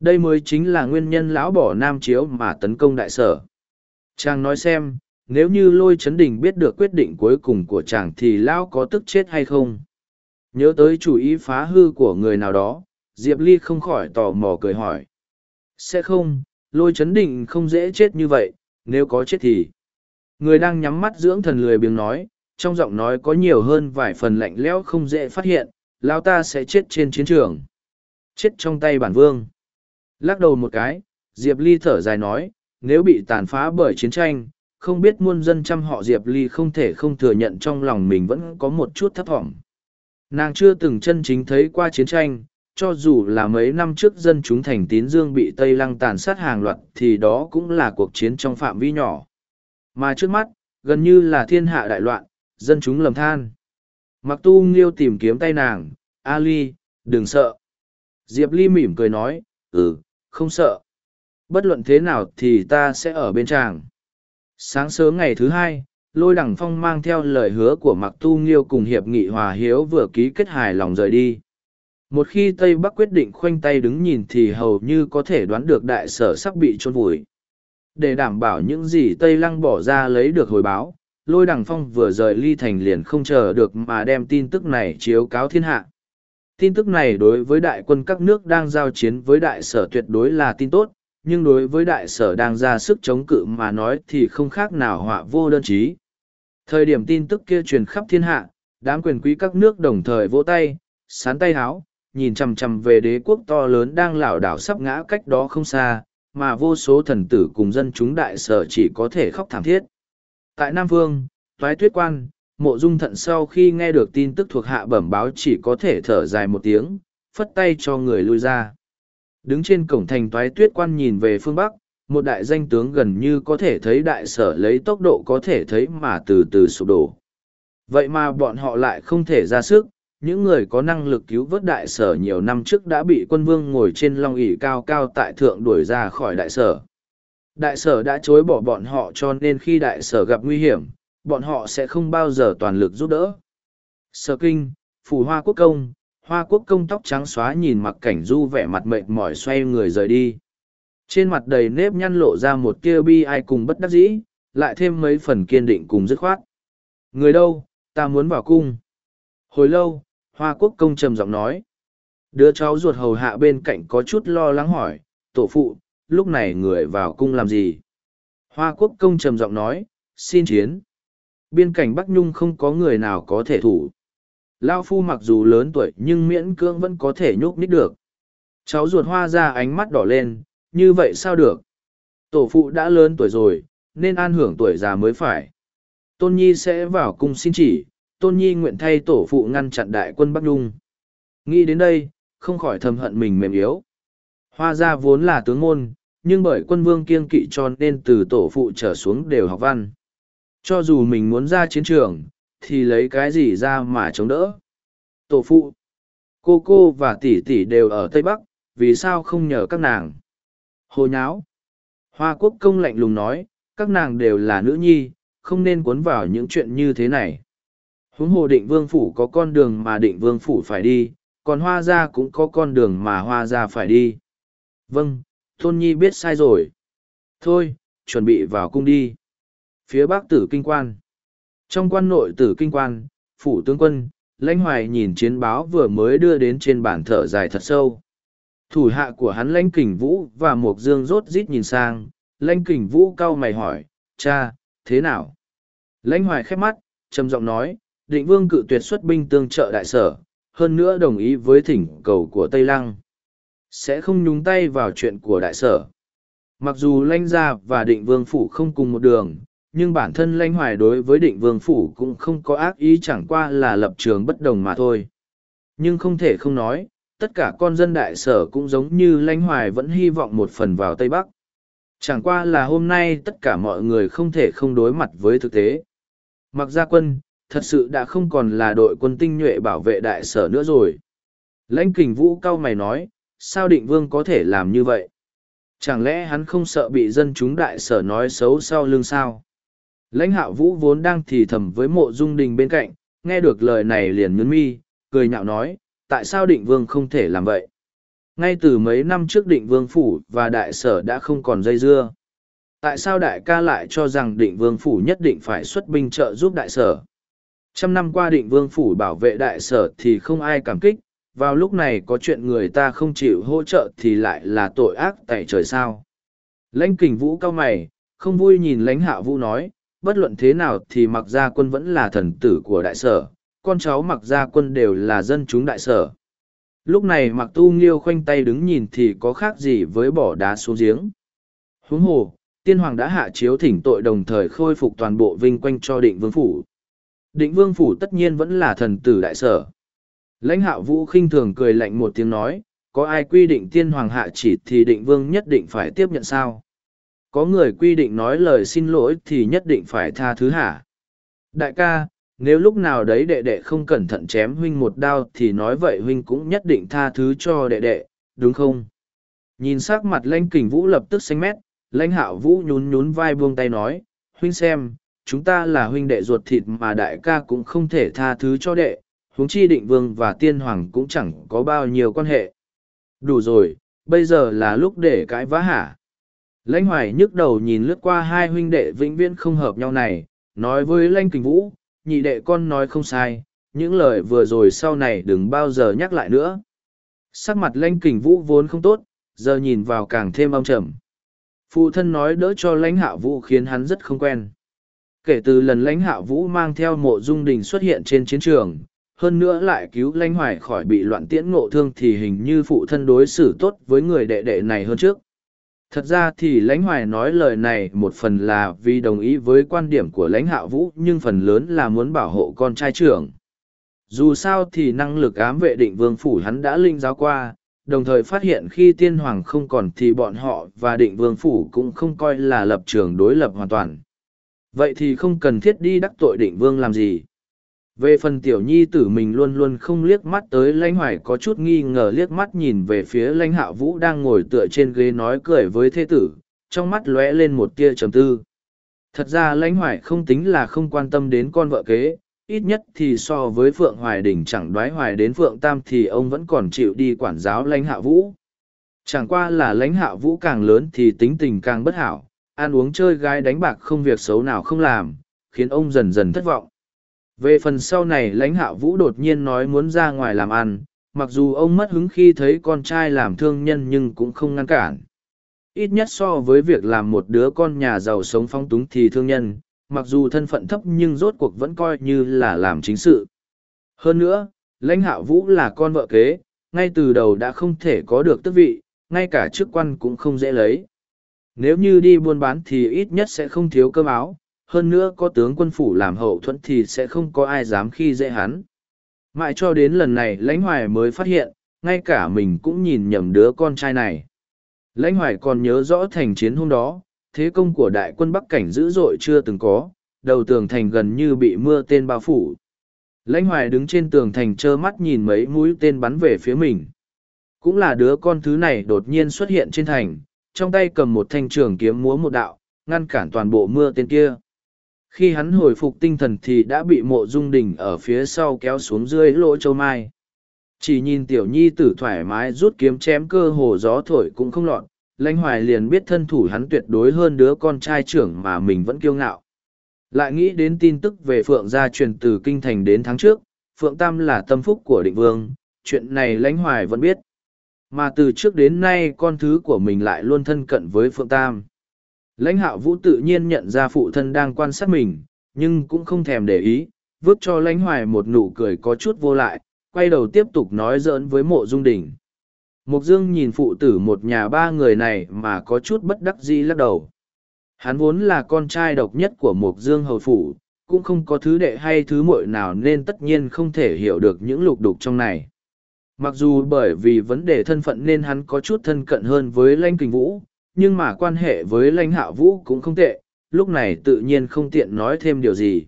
Đây mới chính là nguyên nhân lão bỏ Nam Chiếu mà tấn công đại sở. Chàng nói xem, nếu như lôi chấn đình biết được quyết định cuối cùng của chàng thì lão có tức chết hay không? Nhớ tới chủ ý phá hư của người nào đó, Diệp Ly không khỏi tò mò cười hỏi. Sẽ không, lôi chấn Đình không dễ chết như vậy, nếu có chết thì. Người đang nhắm mắt dưỡng thần lười biếng nói, trong giọng nói có nhiều hơn vài phần lạnh lẽo không dễ phát hiện, Lão ta sẽ chết trên chiến trường. Chết trong tay bản vương. Lắc đầu một cái, Diệp Ly thở dài nói, nếu bị tàn phá bởi chiến tranh, không biết muôn dân trăm họ Diệp Ly không thể không thừa nhận trong lòng mình vẫn có một chút thấp thỏm. Nàng chưa từng chân chính thấy qua chiến tranh, cho dù là mấy năm trước dân chúng thành tín dương bị Tây Lăng tàn sát hàng loạt thì đó cũng là cuộc chiến trong phạm vi nhỏ. Mà trước mắt, gần như là thiên hạ đại loạn, dân chúng lầm than. Mặc tu nghiêu tìm kiếm tay nàng, Ali, đừng sợ. Diệp Ly mỉm cười nói, ừ, không sợ. Bất luận thế nào thì ta sẽ ở bên chàng. Sáng sớm ngày thứ hai, lôi đằng phong mang theo lời hứa của mặc tu nghiêu cùng hiệp nghị hòa hiếu vừa ký kết hài lòng rời đi. Một khi tây bắc quyết định khoanh tay đứng nhìn thì hầu như có thể đoán được đại sở sắp bị trôn vùi. Để đảm bảo những gì tây lăng bỏ ra lấy được hồi báo lôi đằng phong vừa rời ly thành liền không chờ được mà đem tin tức này chiếu cáo thiên hạ. Tin tức này đối với đại quân các nước đang giao chiến với đại sở tuyệt đối là tin tốt nhưng đối với đại sở đang ra sức chống cự mà nói thì không khác nào họa vô đơn chí. Thời điểm tin tức kia truyền khắp thiên hạ, đám quyền quý các nước đồng thời vỗ tay, sán tay háo, nhìn chằm chằm về đế quốc to lớn đang lảo đảo sắp ngã cách đó không xa, mà vô số thần tử cùng dân chúng đại sở chỉ có thể khóc thảm thiết. Tại nam vương toái tuyết quan, mộ dung thận sau khi nghe được tin tức thuộc hạ bẩm báo chỉ có thể thở dài một tiếng, phất tay cho người lui ra đứng trên cổng thành toái tuyết quan nhìn về phương bắc, một đại danh tướng gần như có thể thấy đại sở lấy tốc độ có thể thấy mà từ từ sụp đổ. Vậy mà bọn họ lại không thể ra sức, những người có năng lực cứu vớt đại sở nhiều năm trước đã bị quân vương ngồi trên long ỷ cao cao tại thượng đuổi ra khỏi đại sở. Đại sở đã chối bỏ bọn họ cho nên khi đại sở gặp nguy hiểm, bọn họ sẽ không bao giờ toàn lực giúp đỡ. Sở kinh phủ hoa quốc công hoa quốc công tóc trắng xóa nhìn mặc cảnh du vẻ mặt mệt mỏi xoay người rời đi. Trên mặt đầy nếp nhăn lộ ra một tia bi ai cùng bất đắc dĩ, lại thêm mấy phần kiên định cùng dứt khoát. Người đâu, ta muốn vào cung. Hồi lâu, hoa quốc công trầm giọng nói. Đứa cháu ruột hầu hạ bên cạnh có chút lo lắng hỏi, tổ phụ, lúc này người vào cung làm gì? Hoa quốc công trầm giọng nói, xin chiến. Biên cảnh bắc nhung không có người nào có thể thủ lao phu mặc dù lớn tuổi nhưng miễn cưỡng vẫn có thể nhúc nít được. Cháu ruột hoa ra ánh mắt đỏ lên, như vậy sao được? Tổ phụ đã lớn tuổi rồi, nên an hưởng tuổi già mới phải. Tôn nhi sẽ vào cung xin chỉ, tôn nhi nguyện thay tổ phụ ngăn chặn đại quân bắc nhung. Nghĩ đến đây, không khỏi thầm hận mình mềm yếu. Hoa gia vốn là tướng môn, nhưng bởi quân vương kiên kỵ cho nên từ tổ phụ trở xuống đều học văn. Cho dù mình muốn ra chiến trường thì lấy cái gì ra mà chống đỡ? Tổ phụ, cô cô và tỷ tỷ đều ở tây bắc, vì sao không nhờ các nàng? Hồi nháo. Hoa quốc công lạnh lùng nói, các nàng đều là nữ nhi, không nên cuốn vào những chuyện như thế này. Huống hồ định vương phủ có con đường mà định vương phủ phải đi, còn hoa gia cũng có con đường mà hoa gia phải đi. Vâng tôn nhi biết sai rồi. Thôi, chuẩn bị vào cung đi. Phía bắc tử kinh quan trong quan nội tử kinh quan phủ tướng quân lãnh hoài nhìn chiến báo vừa mới đưa đến trên bản thở dài thật sâu thủ hạ của hắn lãnh kình vũ và mục dương rốt rít nhìn sang lãnh kình vũ cau mày hỏi cha thế nào lãnh hoài khép mắt trầm giọng nói định vương cự tuyệt xuất binh tương trợ đại sở, hơn nữa đồng ý với thỉnh cầu của Tây Lăng. Sẽ không nhúng tay vào chuyện của đại sở. Mặc dù lãnh gia và định vương phủ không cùng một đường, nhưng bản thân lãnh hoài đối với định vương phủ cũng không có ác ý chẳng qua là lập trường bất đồng mà thôi. Nhưng không thể không nói, tất cả con dân đại sở cũng giống như lãnh hoài vẫn hy vọng một phần vào Tây Bắc. Chẳng qua là hôm nay tất cả mọi người không thể không đối mặt với thực tế. Mặc gia quân, thật sự đã không còn là đội quân tinh nhuệ bảo vệ đại sở nữa rồi. Lãnh kình vũ cao mày nói, sao định vương có thể làm như vậy? Chẳng lẽ hắn không sợ bị dân chúng đại sở nói xấu sau lưng sao? Lãnh Hạo vũ vốn đang thì thầm với mộ dung đình bên cạnh, nghe được lời này liền nhấn mi, cười nhạo nói, tại sao định vương không thể làm vậy? Ngay từ mấy năm trước định vương phủ và đại sở đã không còn dây dưa. Tại sao đại ca lại cho rằng định vương phủ nhất định phải xuất binh trợ giúp đại sở? Trăm năm qua định vương phủ bảo vệ đại sở thì không ai cảm kích, vào lúc này có chuyện người ta không chịu hỗ trợ thì lại là tội ác tại trời sao lãnh kình vũ cao mày không vui nhìn lãnh hạ vũ nói bất luận thế nào thì mặc gia quân vẫn là thần tử của đại sở, con cháu mặc gia quân đều là dân chúng đại sở. Lúc này mặc tu nghiêu khoanh tay đứng nhìn thì có khác gì với bỏ đá xuống giếng. Huống hồ, tiên hoàng đã hạ chiếu thỉnh tội đồng thời khôi phục toàn bộ vinh quanh cho định vương phủ. Định vương phủ tất nhiên vẫn là thần tử đại sở. Lãnh hạ vũ khinh thường cười lạnh một tiếng nói, có ai quy định tiên hoàng hạ chỉ thì định vương nhất định phải tiếp nhận sao? Có người quy định nói lời xin lỗi thì nhất định phải tha thứ hả? Đại ca, nếu lúc nào đấy đệ đệ không cẩn thận chém huynh một đao thì nói vậy huynh cũng nhất định tha thứ cho đệ đệ, đúng không? Nhìn s ắ c mặt lãnh kình vũ lập tức xanh mét, lãnh hạo vũ nhún nhún vai buông tay nói, huynh xem, chúng ta là huynh đệ ruột thịt mà đại ca cũng không thể tha thứ cho đệ, huống chi định vương và tiên hoàng cũng chẳng có bao nhiêu quan hệ. Đủ rồi, bây giờ là lúc để cãi vã hả? Lãnh hoài nhức đầu nhìn lướt qua hai huynh đệ vĩnh viễn không hợp nhau này, nói với lãnh kình vũ, nhị đệ con nói không sai, những lời vừa rồi sau này đừng bao giờ nhắc lại nữa. Sắc mặt lãnh kình vũ vốn không tốt, giờ nhìn vào càng thêm âm trầm. Phụ thân nói đỡ cho lãnh hạ vũ khiến hắn rất không quen. Kể từ lần lãnh hạ vũ mang theo mộ dung đình xuất hiện trên chiến trường, hơn nữa lại cứu lãnh hoài khỏi bị loạn tiễn ngộ thương thì hình như phụ thân đối xử tốt với người đệ đệ này hơn trước thật ra thì lãnh hoài nói lời này một phần là vì đồng ý với quan điểm của lãnh hạ vũ, nhưng phần lớn là muốn bảo hộ con trai trưởng. Dù sao thì năng lực ám vệ định vương phủ hắn đã linh giáo qua, đồng thời phát hiện khi tiên hoàng không còn thì bọn họ và định vương phủ cũng không coi là lập trường đối lập hoàn toàn. Vậy thì không cần thiết đi đắc tội định vương làm gì về phần tiểu nhi tử mình luôn luôn không liếc mắt tới lãnh hoài có chút nghi ngờ liếc mắt nhìn về phía lãnh hạ vũ đang ngồi tựa trên ghế nói cười với thế tử, trong mắt lóe lên một tia trầm tư. Thật ra lãnh hoài không tính là không quan tâm đến con vợ kế, ít nhất thì so với phượng hoài đình chẳng đoái hoài đến phượng tam thì ông vẫn còn chịu đi quản giáo lãnh hạ vũ. Chẳng qua là lãnh hạ vũ càng lớn thì tính tình càng bất hảo, ăn uống chơi gái đánh bạc không việc xấu nào không làm, khiến ông dần dần thất vọng về phần sau này lãnh hạ vũ đột nhiên nói muốn ra ngoài làm ăn, mặc dù ông mất hứng khi thấy con trai làm thương nhân nhưng cũng không ngăn cản. Ít nhất so với việc làm một đứa con nhà giàu sống phong túng thì thương nhân, mặc dù thân phận thấp nhưng rốt cuộc vẫn coi như là làm chính sự. Hơn nữa, lãnh hạ vũ là con vợ kế, ngay từ đầu đã không thể có được tước vị, ngay cả chức quan cũng không dễ lấy. Nếu như đi buôn bán thì ít nhất sẽ không thiếu cơm áo hơn nữa có tướng quân phủ làm hậu thuẫn thì sẽ không có ai dám khi dễ hắn. Mãi cho đến lần này lãnh hoài mới phát hiện, ngay cả mình cũng nhìn nhầm đứa con trai này. Lãnh hoài còn nhớ rõ thành chiến hôm đó, thế công của đại quân Bắc Cảnh dữ dội chưa từng có, đầu tường thành gần như bị mưa tên bao phủ. Lãnh hoài đứng trên tường thành trơ mắt nhìn mấy mũi tên bắn về phía mình. Cũng là đứa con thứ này đột nhiên xuất hiện trên thành, trong tay cầm một thanh trường kiếm múa một đạo, ngăn cản toàn bộ mưa tên kia khi hắn hồi phục tinh thần thì đã bị mộ dung đình ở phía sau kéo xuống dưới lỗ châu mai. Chỉ nhìn tiểu nhi tử thoải mái rút kiếm chém cơ hồ gió thổi cũng không lọt, lãnh hoài liền biết thân thủ hắn tuyệt đối hơn đứa con trai trưởng mà mình vẫn kiêu ngạo. Lại nghĩ đến tin tức về phượng gia truyền từ kinh thành đến tháng trước, phượng tam là tâm phúc của định vương, chuyện này lãnh hoài vẫn biết. Mà từ trước đến nay con thứ của mình lại luôn thân cận với phượng tam lãnh hạo vũ tự nhiên nhận ra phụ thân đang quan sát mình, nhưng cũng không thèm để ý, vứt cho lãnh hoài một nụ cười có chút vô lại, quay đầu tiếp tục nói giỡn với mộ dung đình. Mục dương nhìn phụ tử một nhà ba người này mà có chút bất đắc dĩ lắc đầu. Hắn vốn là con trai độc nhất của mục dương hầu phủ, cũng không có thứ đệ hay thứ muội nào nên tất nhiên không thể hiểu được những lục đục trong này. Mặc dù bởi vì vấn đề thân phận nên hắn có chút thân cận hơn với lãnh kình vũ nhưng mà quan hệ với lãnh hạ vũ cũng không tệ, lúc này tự nhiên không tiện nói thêm điều gì.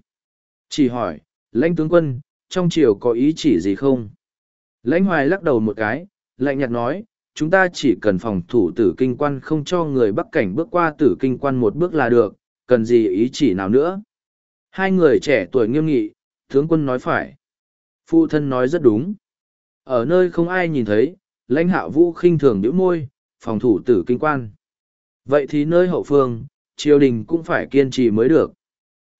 Chỉ hỏi, lãnh tướng quân, trong triều có ý chỉ gì không? Lãnh hoài lắc đầu một cái, lạnh nhạt nói, chúng ta chỉ cần phòng thủ tử kinh quan không cho người bắc cảnh bước qua tử kinh quan một bước là được, cần gì ý chỉ nào nữa. Hai người trẻ tuổi nghiêm nghị, tướng quân nói phải. Phụ thân nói rất đúng. Ở nơi không ai nhìn thấy, lãnh hạ vũ khinh thường nhíu môi, phòng thủ tử kinh quan. Vậy thì nơi hậu phương, triều đình cũng phải kiên trì mới được.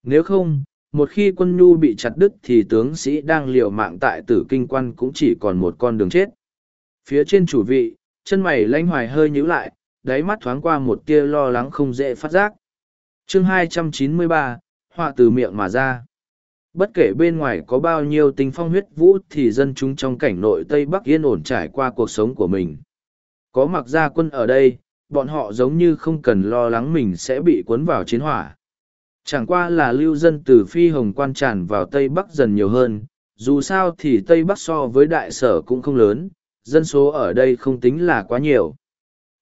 Nếu không, một khi quân nhu bị chặt đứt thì tướng sĩ đang liều mạng tại tử kinh quan cũng chỉ còn một con đường chết. Phía trên chủ vị, chân mày lanh hoài hơi nhíu lại, đáy mắt thoáng qua một tia lo lắng không dễ phát giác. chương 293, họa từ miệng mà ra. Bất kể bên ngoài có bao nhiêu tình phong huyết vũ thì dân chúng trong cảnh nội Tây Bắc yên ổn trải qua cuộc sống của mình. Có mặc gia quân ở đây, bọn họ giống như không cần lo lắng mình sẽ bị cuốn vào chiến hỏa. Chẳng qua là lưu dân từ phi hồng quan tràn vào Tây Bắc dần nhiều hơn, dù sao thì Tây Bắc so với đại sở cũng không lớn, dân số ở đây không tính là quá nhiều.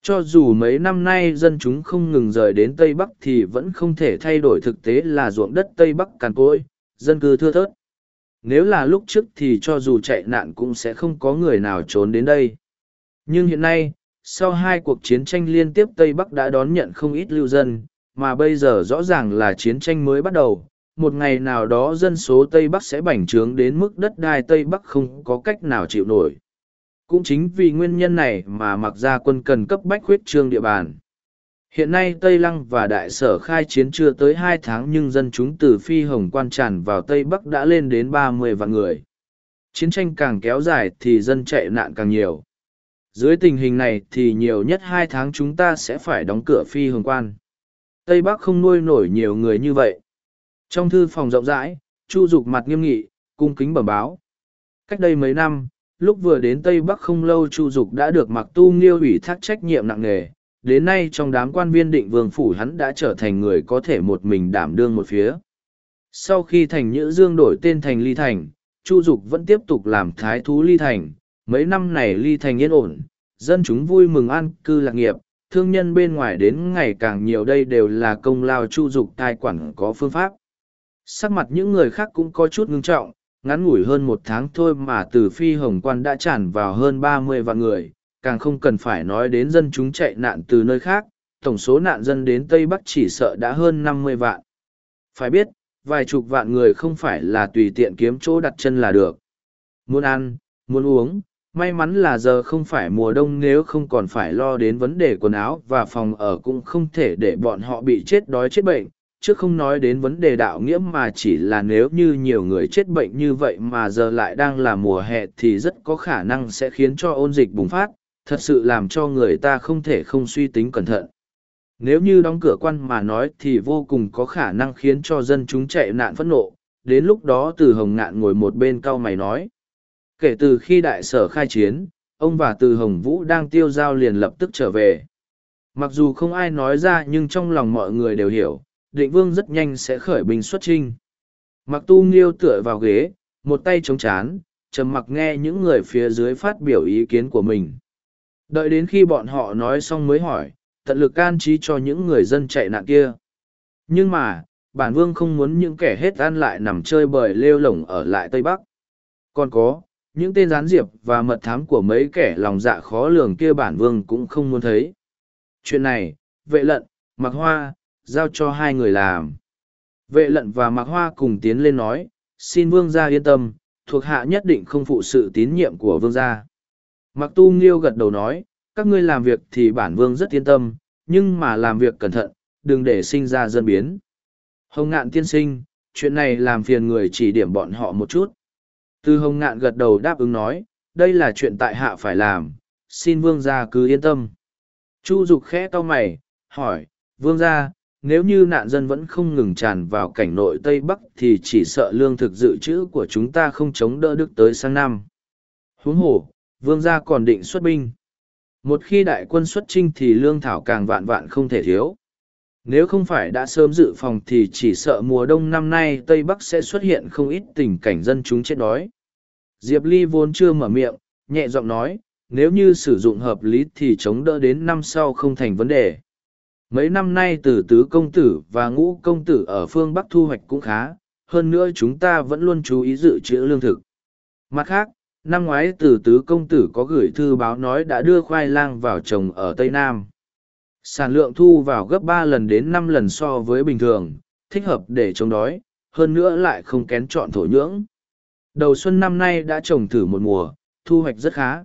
Cho dù mấy năm nay dân chúng không ngừng rời đến Tây Bắc thì vẫn không thể thay đổi thực tế là ruộng đất Tây Bắc càn cỗi, dân cư thưa thớt. Nếu là lúc trước thì cho dù chạy nạn cũng sẽ không có người nào trốn đến đây. Nhưng hiện nay, sau hai cuộc chiến tranh liên tiếp Tây Bắc đã đón nhận không ít lưu dân, mà bây giờ rõ ràng là chiến tranh mới bắt đầu. Một ngày nào đó dân số Tây Bắc sẽ bành trướng đến mức đất đai Tây Bắc không có cách nào chịu nổi. Cũng chính vì nguyên nhân này mà mặc ra quân cần cấp bách khuyết trương địa bàn. Hiện nay Tây Lăng và Đại Sở khai chiến chưa tới hai tháng nhưng dân chúng từ Phi Hồng quan tràn vào Tây Bắc đã lên đến ba mươi vạn người. Chiến tranh càng kéo dài thì dân chạy nạn càng nhiều. Dưới tình hình này thì nhiều nhất hai tháng chúng ta sẽ phải đóng cửa Phi Hồng quan. Tây Bắc không nuôi nổi nhiều người như vậy. Trong thư phòng rộng rãi, Chu Dục mặt nghiêm nghị, cung kính bẩm báo. Cách đây mấy năm, lúc vừa đến Tây Bắc không lâu Chu Dục đã được mặc tu nghiêu ủy thác trách nhiệm nặng nề. Đến nay trong đám quan viên định vương phủ hắn đã trở thành người có thể một mình đảm đương một phía. Sau khi thành Nhữ Dương đổi tên thành Ly Thành, Chu Dục vẫn tiếp tục làm thái thú Ly Thành. Mấy năm này Ly Thành yên ổn, dân chúng vui mừng an cư lạc nghiệp, thương nhân bên ngoài đến ngày càng nhiều đây đều là công lao chu dục tài quản có phương pháp. Sắc mặt những người khác cũng có chút ngưng trọng, ngắn ngủi hơn một tháng thôi mà từ phi hồng quan đã tràn vào hơn ba mươi vạn người, càng không cần phải nói đến dân chúng chạy nạn từ nơi khác, tổng số nạn dân đến Tây Bắc chỉ sợ đã hơn năm mươi vạn. Phải biết, vài chục vạn người không phải là tùy tiện kiếm chỗ đặt chân là được. Muốn ăn, muốn uống, may mắn là giờ không phải mùa đông nếu không còn phải lo đến vấn đề quần áo và phòng ở cũng không thể để bọn họ bị chết đói chết bệnh. Chứ không nói đến vấn đề đạo nghĩa mà chỉ là nếu như nhiều người chết bệnh như vậy mà giờ lại đang là mùa hè thì rất có khả năng sẽ khiến cho ôn dịch bùng phát. Thật sự làm cho người ta không thể không suy tính cẩn thận. Nếu như đóng cửa quan mà nói thì vô cùng có khả năng khiến cho dân chúng chạy nạn phẫn nộ. Đến lúc đó từ hồng ngạn ngồi một bên cau mày nói Kể từ khi đại sở khai chiến, ông và từ Hồng Vũ đang tiêu giao liền lập tức trở về. Mặc dù không ai nói ra nhưng trong lòng mọi người đều hiểu, định vương rất nhanh sẽ khởi binh xuất trinh. Mặc tu nghiêu tựa vào ghế, một tay chống chán, trầm mặc nghe những người phía dưới phát biểu ý kiến của mình. Đợi đến khi bọn họ nói xong mới hỏi, tận lực can trí cho những người dân chạy nạn kia. Nhưng mà, bản vương không muốn những kẻ hết ăn lại nằm chơi bời lêu lổng ở lại Tây Bắc. Còn có, những tên gián diệp và mật thám của mấy kẻ lòng dạ khó lường kia bản vương cũng không muốn thấy. Chuyện này, vệ lận, mặc hoa, giao cho hai người làm. Vệ lận và mặc hoa cùng tiến lên nói, xin vương gia yên tâm, thuộc hạ nhất định không phụ sự tín nhiệm của vương gia. Mặc tu nghiêu gật đầu nói, các ngươi làm việc thì bản vương rất yên tâm, nhưng mà làm việc cẩn thận, đừng để sinh ra dân biến. Hồng ngạn tiên sinh, chuyện này làm phiền người chỉ điểm bọn họ một chút. Từ hồng ngạn gật đầu đáp ứng nói, đây là chuyện tại hạ phải làm, xin vương gia cứ yên tâm. Chu Dục khẽ to mày, hỏi, vương gia, nếu như nạn dân vẫn không ngừng tràn vào cảnh nội Tây Bắc thì chỉ sợ lương thực dự trữ của chúng ta không chống đỡ được tới sang năm. Huống hồ, vương gia còn định xuất binh. Một khi đại quân xuất trinh thì lương thảo càng vạn vạn không thể thiếu. Nếu không phải đã sớm dự phòng thì chỉ sợ mùa đông năm nay Tây Bắc sẽ xuất hiện không ít tình cảnh dân chúng chết đói. Diệp Ly vốn chưa mở miệng, nhẹ giọng nói, nếu như sử dụng hợp lý thì chống đỡ đến năm sau không thành vấn đề. Mấy năm nay từ tứ công tử và ngũ công tử ở phương Bắc thu hoạch cũng khá, hơn nữa chúng ta vẫn luôn chú ý dự trữ lương thực. Mặt khác, năm ngoái từ tứ công tử có gửi thư báo nói đã đưa khoai lang vào trồng ở Tây Nam. Sản lượng thu vào gấp ba lần đến năm lần so với bình thường, thích hợp để chống đói, hơn nữa lại không kén chọn thổ nhưỡng. Đầu xuân năm nay đã trồng thử một mùa, thu hoạch rất khá.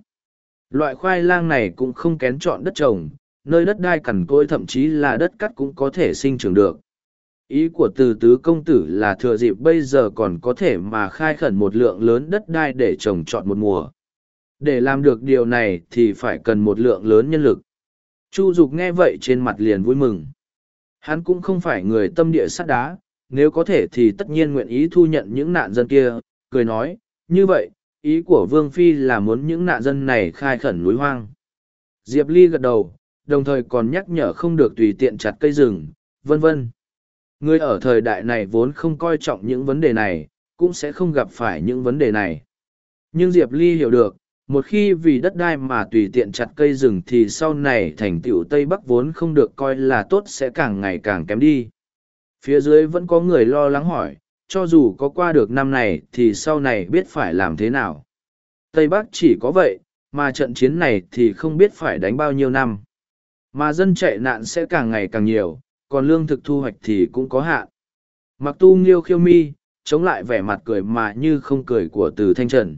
Loại khoai lang này cũng không kén chọn đất trồng, nơi đất đai cằn cỗi thậm chí là đất cắt cũng có thể sinh trưởng được. ý của từ tứ công tử là thừa dịp bây giờ còn có thể mà khai khẩn một lượng lớn đất đai để trồng trọt một mùa để làm được điều này thì phải cần một lượng lớn nhân lực chu dục nghe vậy trên mặt liền vui mừng hắn cũng không phải người tâm địa sắt đá nếu có thể thì tất nhiên nguyện ý thu nhận những nạn dân kia cười nói, như vậy, ý của vương phi là muốn những nạn dân này khai khẩn núi hoang. Diệp ly gật đầu, đồng thời còn nhắc nhở không được tùy tiện chặt cây rừng, vân vân. Người ở thời đại này vốn không coi trọng những vấn đề này, cũng sẽ không gặp phải những vấn đề này. Nhưng diệp ly hiểu được, một khi vì đất đai mà tùy tiện chặt cây rừng thì sau này thành tựu tây bắc vốn không được coi là tốt sẽ càng ngày càng kém đi. Phía dưới vẫn có người lo lắng hỏi cho dù có qua được năm này thì sau này biết phải làm thế nào. Tây bắc chỉ có vậy, mà trận chiến này thì không biết phải đánh bao nhiêu năm. Mà dân chạy nạn sẽ càng ngày càng nhiều, còn lương thực thu hoạch thì cũng có hạn. Mặc tu nghiêu khiêu mi, chống lại vẻ mặt cười mà như không cười của từ thanh trần.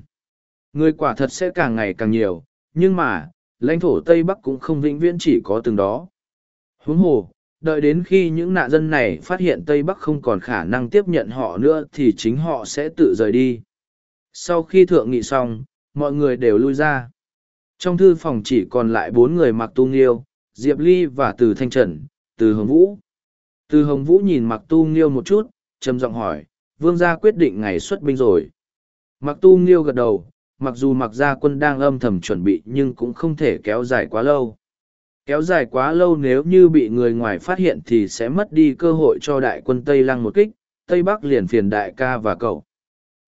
Người quả thật sẽ càng ngày càng nhiều, nhưng mà, lãnh thổ tây bắc cũng không vĩnh viễn chỉ có từng đó. Huống hồ đợi đến khi những nạn dân này phát hiện tây bắc không còn khả năng tiếp nhận họ nữa thì chính họ sẽ tự rời đi. Sau khi thượng nghị xong, mọi người đều lui ra. Trong thư phòng chỉ còn lại bốn người mặc tu nghiêu, diệp ly và từ thanh trần, từ hồng vũ. Từ hồng vũ nhìn mặc tu nghiêu một chút, trầm giọng hỏi, vương gia quyết định ngày xuất binh rồi. Mặc tu nghiêu gật đầu, mặc dù mặc gia quân đang âm thầm chuẩn bị nhưng cũng không thể kéo dài quá lâu kéo dài quá lâu nếu như bị người ngoài phát hiện thì sẽ mất đi cơ hội cho đại quân tây lăng một kích, tây bắc liền phiền đại ca và cậu.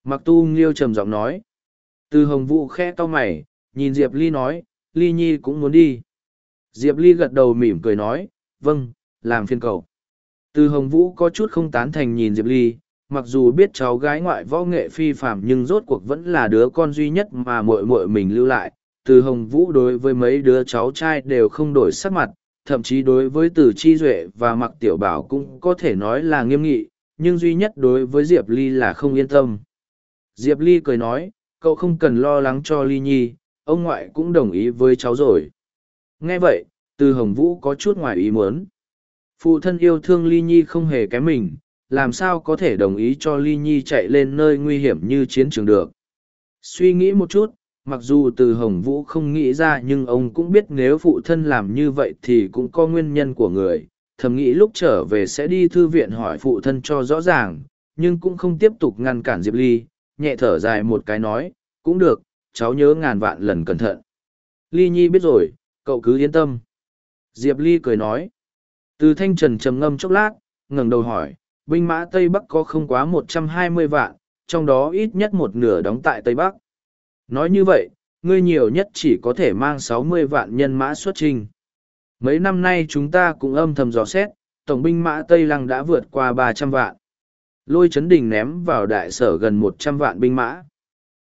Mặc tu nghiêu trầm giọng nói. Từ hồng vũ khe to mày, nhìn diệp ly nói, ly nhi cũng muốn đi. Diệp ly gật đầu mỉm cười nói vâng làm phiên cậu. Từ hồng vũ có chút không tán thành nhìn diệp ly, mặc dù biết cháu gái ngoại võ nghệ phi phạm nhưng rốt cuộc vẫn là đứa con duy nhất mà mội mội mình lưu lại từ hồng vũ đối với mấy đứa cháu trai đều không đổi sắc mặt, thậm chí đối với từ chi duệ và mặc tiểu bảo cũng có thể nói là nghiêm nghị, nhưng duy nhất đối với diệp ly là không yên tâm. Diệp ly cười nói, cậu không cần lo lắng cho ly nhi, ông ngoại cũng đồng ý với cháu rồi. Nghe vậy, từ hồng vũ có chút ngoài ý muốn. Phụ thân yêu thương ly nhi không hề kém mình, làm sao có thể đồng ý cho ly nhi chạy lên nơi nguy hiểm như chiến trường được? Suy nghĩ một chút mặc dù từ hồng vũ không nghĩ ra nhưng ông cũng biết nếu phụ thân làm như vậy thì cũng có nguyên nhân của người. Thầm nghĩ lúc trở về sẽ đi thư viện hỏi phụ thân cho rõ ràng, nhưng cũng không tiếp tục ngăn cản diệp ly. Nhẹ thở dài một cái nói, cũng được, cháu nhớ ngàn vạn lần cẩn thận. Ly nhi biết rồi, cậu cứ yên tâm. Diệp ly cười nói. Từ thanh trần trầm ngâm chốc lát, ngẩng đầu hỏi, binh mã tây bắc có không quá một trăm hai mươi vạn, trong đó ít nhất một nửa đóng tại tây bắc? Nói như vậy, ngươi nhiều nhất chỉ có thể mang sáu mươi vạn nhân mã xuất trình. Mấy năm nay chúng ta cũng âm thầm dò xét, tổng binh mã tây lăng đã vượt qua ba trăm vạn. Lôi chấn đình ném vào đại sở gần một trăm vạn binh mã.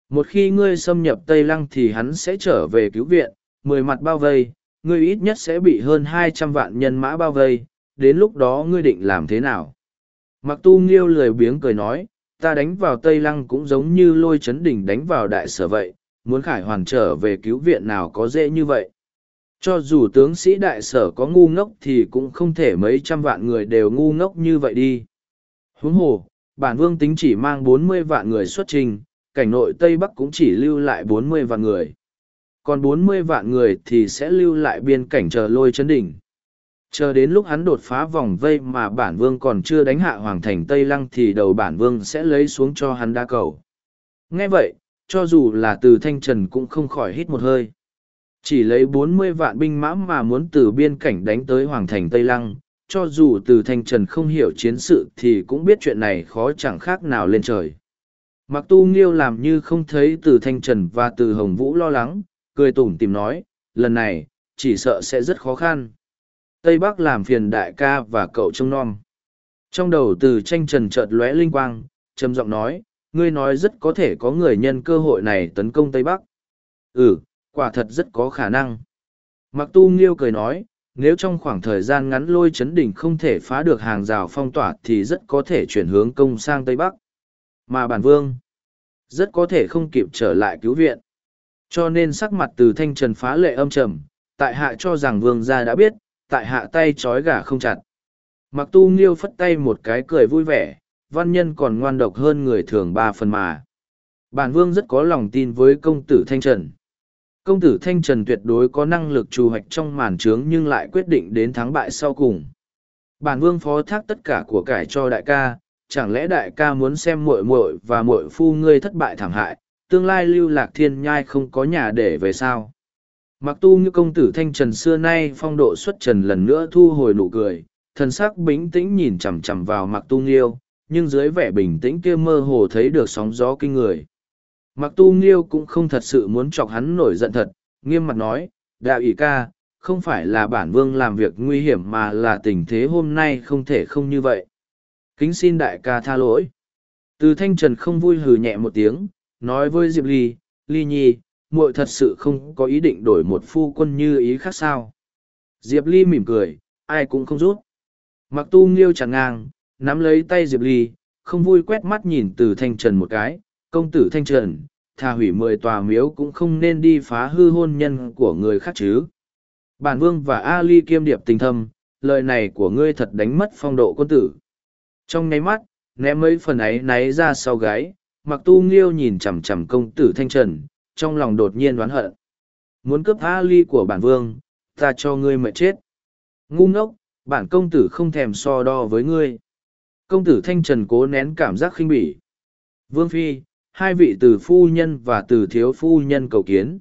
Một khi ngươi xâm nhập tây lăng thì hắn sẽ trở về cứu viện, mười mặt bao vây, ngươi ít nhất sẽ bị hơn hai trăm vạn nhân mã bao vây, đến lúc đó ngươi định làm thế nào? Mặc tu nghiêu lười biếng cười nói ta đánh vào tây lăng cũng giống như lôi chấn đỉnh đánh vào đại sở vậy, muốn khải hoàn trở về cứu viện nào có dễ như vậy. Cho dù tướng sĩ đại sở có ngu ngốc thì cũng không thể mấy trăm vạn người đều ngu ngốc như vậy đi. Huống hồ, bản vương tính chỉ mang bốn mươi vạn người xuất trình, cảnh nội tây bắc cũng chỉ lưu lại bốn mươi vạn người. Còn bốn mươi vạn người thì sẽ lưu lại biên cảnh chờ lôi chấn đỉnh chờ đến lúc hắn đột phá vòng vây mà bản vương còn chưa đánh hạ hoàng thành tây lăng thì đầu bản vương sẽ lấy xuống cho hắn đa cầu. Nghe vậy, cho dù là từ thanh trần cũng không khỏi hít một hơi. Chỉ lấy bốn mươi vạn binh mã mà muốn từ biên cảnh đánh tới hoàng thành tây lăng, cho dù từ thanh trần không hiểu chiến sự thì cũng biết chuyện này khó chẳng khác nào lên trời. Mặc tu nghiêu làm như không thấy từ thanh trần và từ hồng vũ lo lắng, cười tủm tìm nói, lần này, chỉ sợ sẽ rất khó khăn. Tây Bắc làm phiền đại ca và cậu trông non. Trong đầu từ tranh trần chợt lóe linh quang, trầm giọng nói, ngươi nói rất có thể có người nhân cơ hội này tấn công Tây Bắc. Ừ, quả thật rất có khả năng. Mặc tu nghiêu cười nói, nếu trong khoảng thời gian ngắn lôi chấn đỉnh không thể phá được hàng rào phong tỏa thì rất có thể chuyển hướng công sang Tây Bắc. Mà bản vương, rất có thể không kịp trở lại cứu viện. Cho nên sắc mặt từ thanh trần phá lệ âm trầm, tại hạ cho rằng vương gia đã biết, tại hạ tay trói gà không chặt. mặc tu nghiêu phất tay một cái cười vui vẻ, văn nhân còn ngoan độc hơn người thường ba phần mà. Bản vương rất có lòng tin với công tử thanh trần. Công tử thanh trần tuyệt đối có năng lực trù hoạch trong màn trướng nhưng lại quyết định đến thắng bại sau cùng. Bản vương phó thác tất cả của cải cho đại ca, chẳng lẽ đại ca muốn xem muội muội và muội phu ngươi thất bại thảm hại, tương lai lưu lạc thiên nhai không có nhà để về sao? Mặc tu như công tử thanh trần xưa nay phong độ xuất trần lần nữa thu hồi nụ cười, thần sắc bính tĩnh nhìn chằm chằm vào mặc tu nghiêu, nhưng dưới vẻ bình tĩnh kia mơ hồ thấy được sóng gió kinh người. Mặc tu nghiêu cũng không thật sự muốn chọc hắn nổi giận thật, nghiêm mặt nói, đạo ỷ ca, không phải là bản vương làm việc nguy hiểm mà là tình thế hôm nay không thể không như vậy. Kính xin đại ca tha lỗi. Từ thanh trần không vui hừ nhẹ một tiếng, nói với diệp ly ly nhi muội thật sự không có ý định đổi một phu quân như ý khác sao? Diệp ly mỉm cười, ai cũng không rút. Mặc tu nghiêu chẳng ngang, nắm lấy tay diệp ly, không vui quét mắt nhìn từ thanh trần một cái. Công tử thanh trần, thà hủy mười tòa miếu cũng không nên đi phá hư hôn nhân của người khác chứ. Bản vương và a ly kiêm điệp tình thâm, lời này của ngươi thật đánh mất phong độ quân tử. Trong nháy mắt, ném mấy phần ấy náy ra sau gáy, mặc tu nghiêu nhìn chằm chằm công tử thanh trần trong lòng đột nhiên đoán hận. Muốn cướp a ly của bản vương, ta cho ngươi mệt chết. Ngu ngốc, bản công tử không thèm so đo với ngươi. Công tử thanh trần cố nén cảm giác khinh bỉ. Vương phi, hai vị từ phu nhân và từ thiếu phu nhân cầu kiến.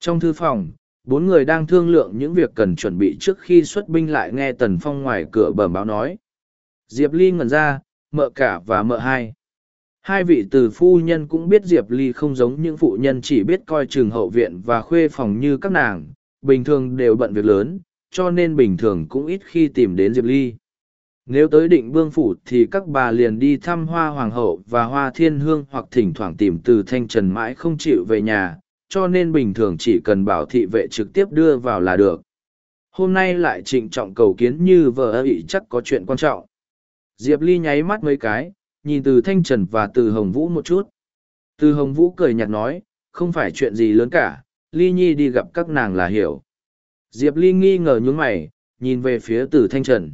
Trong thư phòng, bốn người đang thương lượng những việc cần chuẩn bị trước khi xuất binh lại nghe tần phong ngoài cửa bẩm báo nói. Diệp ly ngẩn ra, mợ cả và mợ hai hai vị từ phu nhân cũng biết diệp ly không giống những phụ nhân chỉ biết coi trường hậu viện và khuê phòng như các nàng, bình thường đều bận việc lớn, cho nên bình thường cũng ít khi tìm đến diệp ly. Nếu tới định vương phủ thì các bà liền đi thăm hoa hoàng hậu và hoa thiên hương hoặc thỉnh thoảng tìm từ thanh trần mãi không chịu về nhà, cho nên bình thường chỉ cần bảo thị vệ trực tiếp đưa vào là được. Hôm nay lại trịnh trọng cầu kiến như vợ ơ ỵ chắc có chuyện quan trọng. Diệp ly nháy mắt mấy cái nhìn từ thanh trần và từ hồng vũ một chút. Từ hồng vũ cười nhạt nói, không phải chuyện gì lớn cả, ly nhi đi gặp các nàng là hiểu. Diệp ly nghi ngờ nhún mày, nhìn về phía từ thanh trần.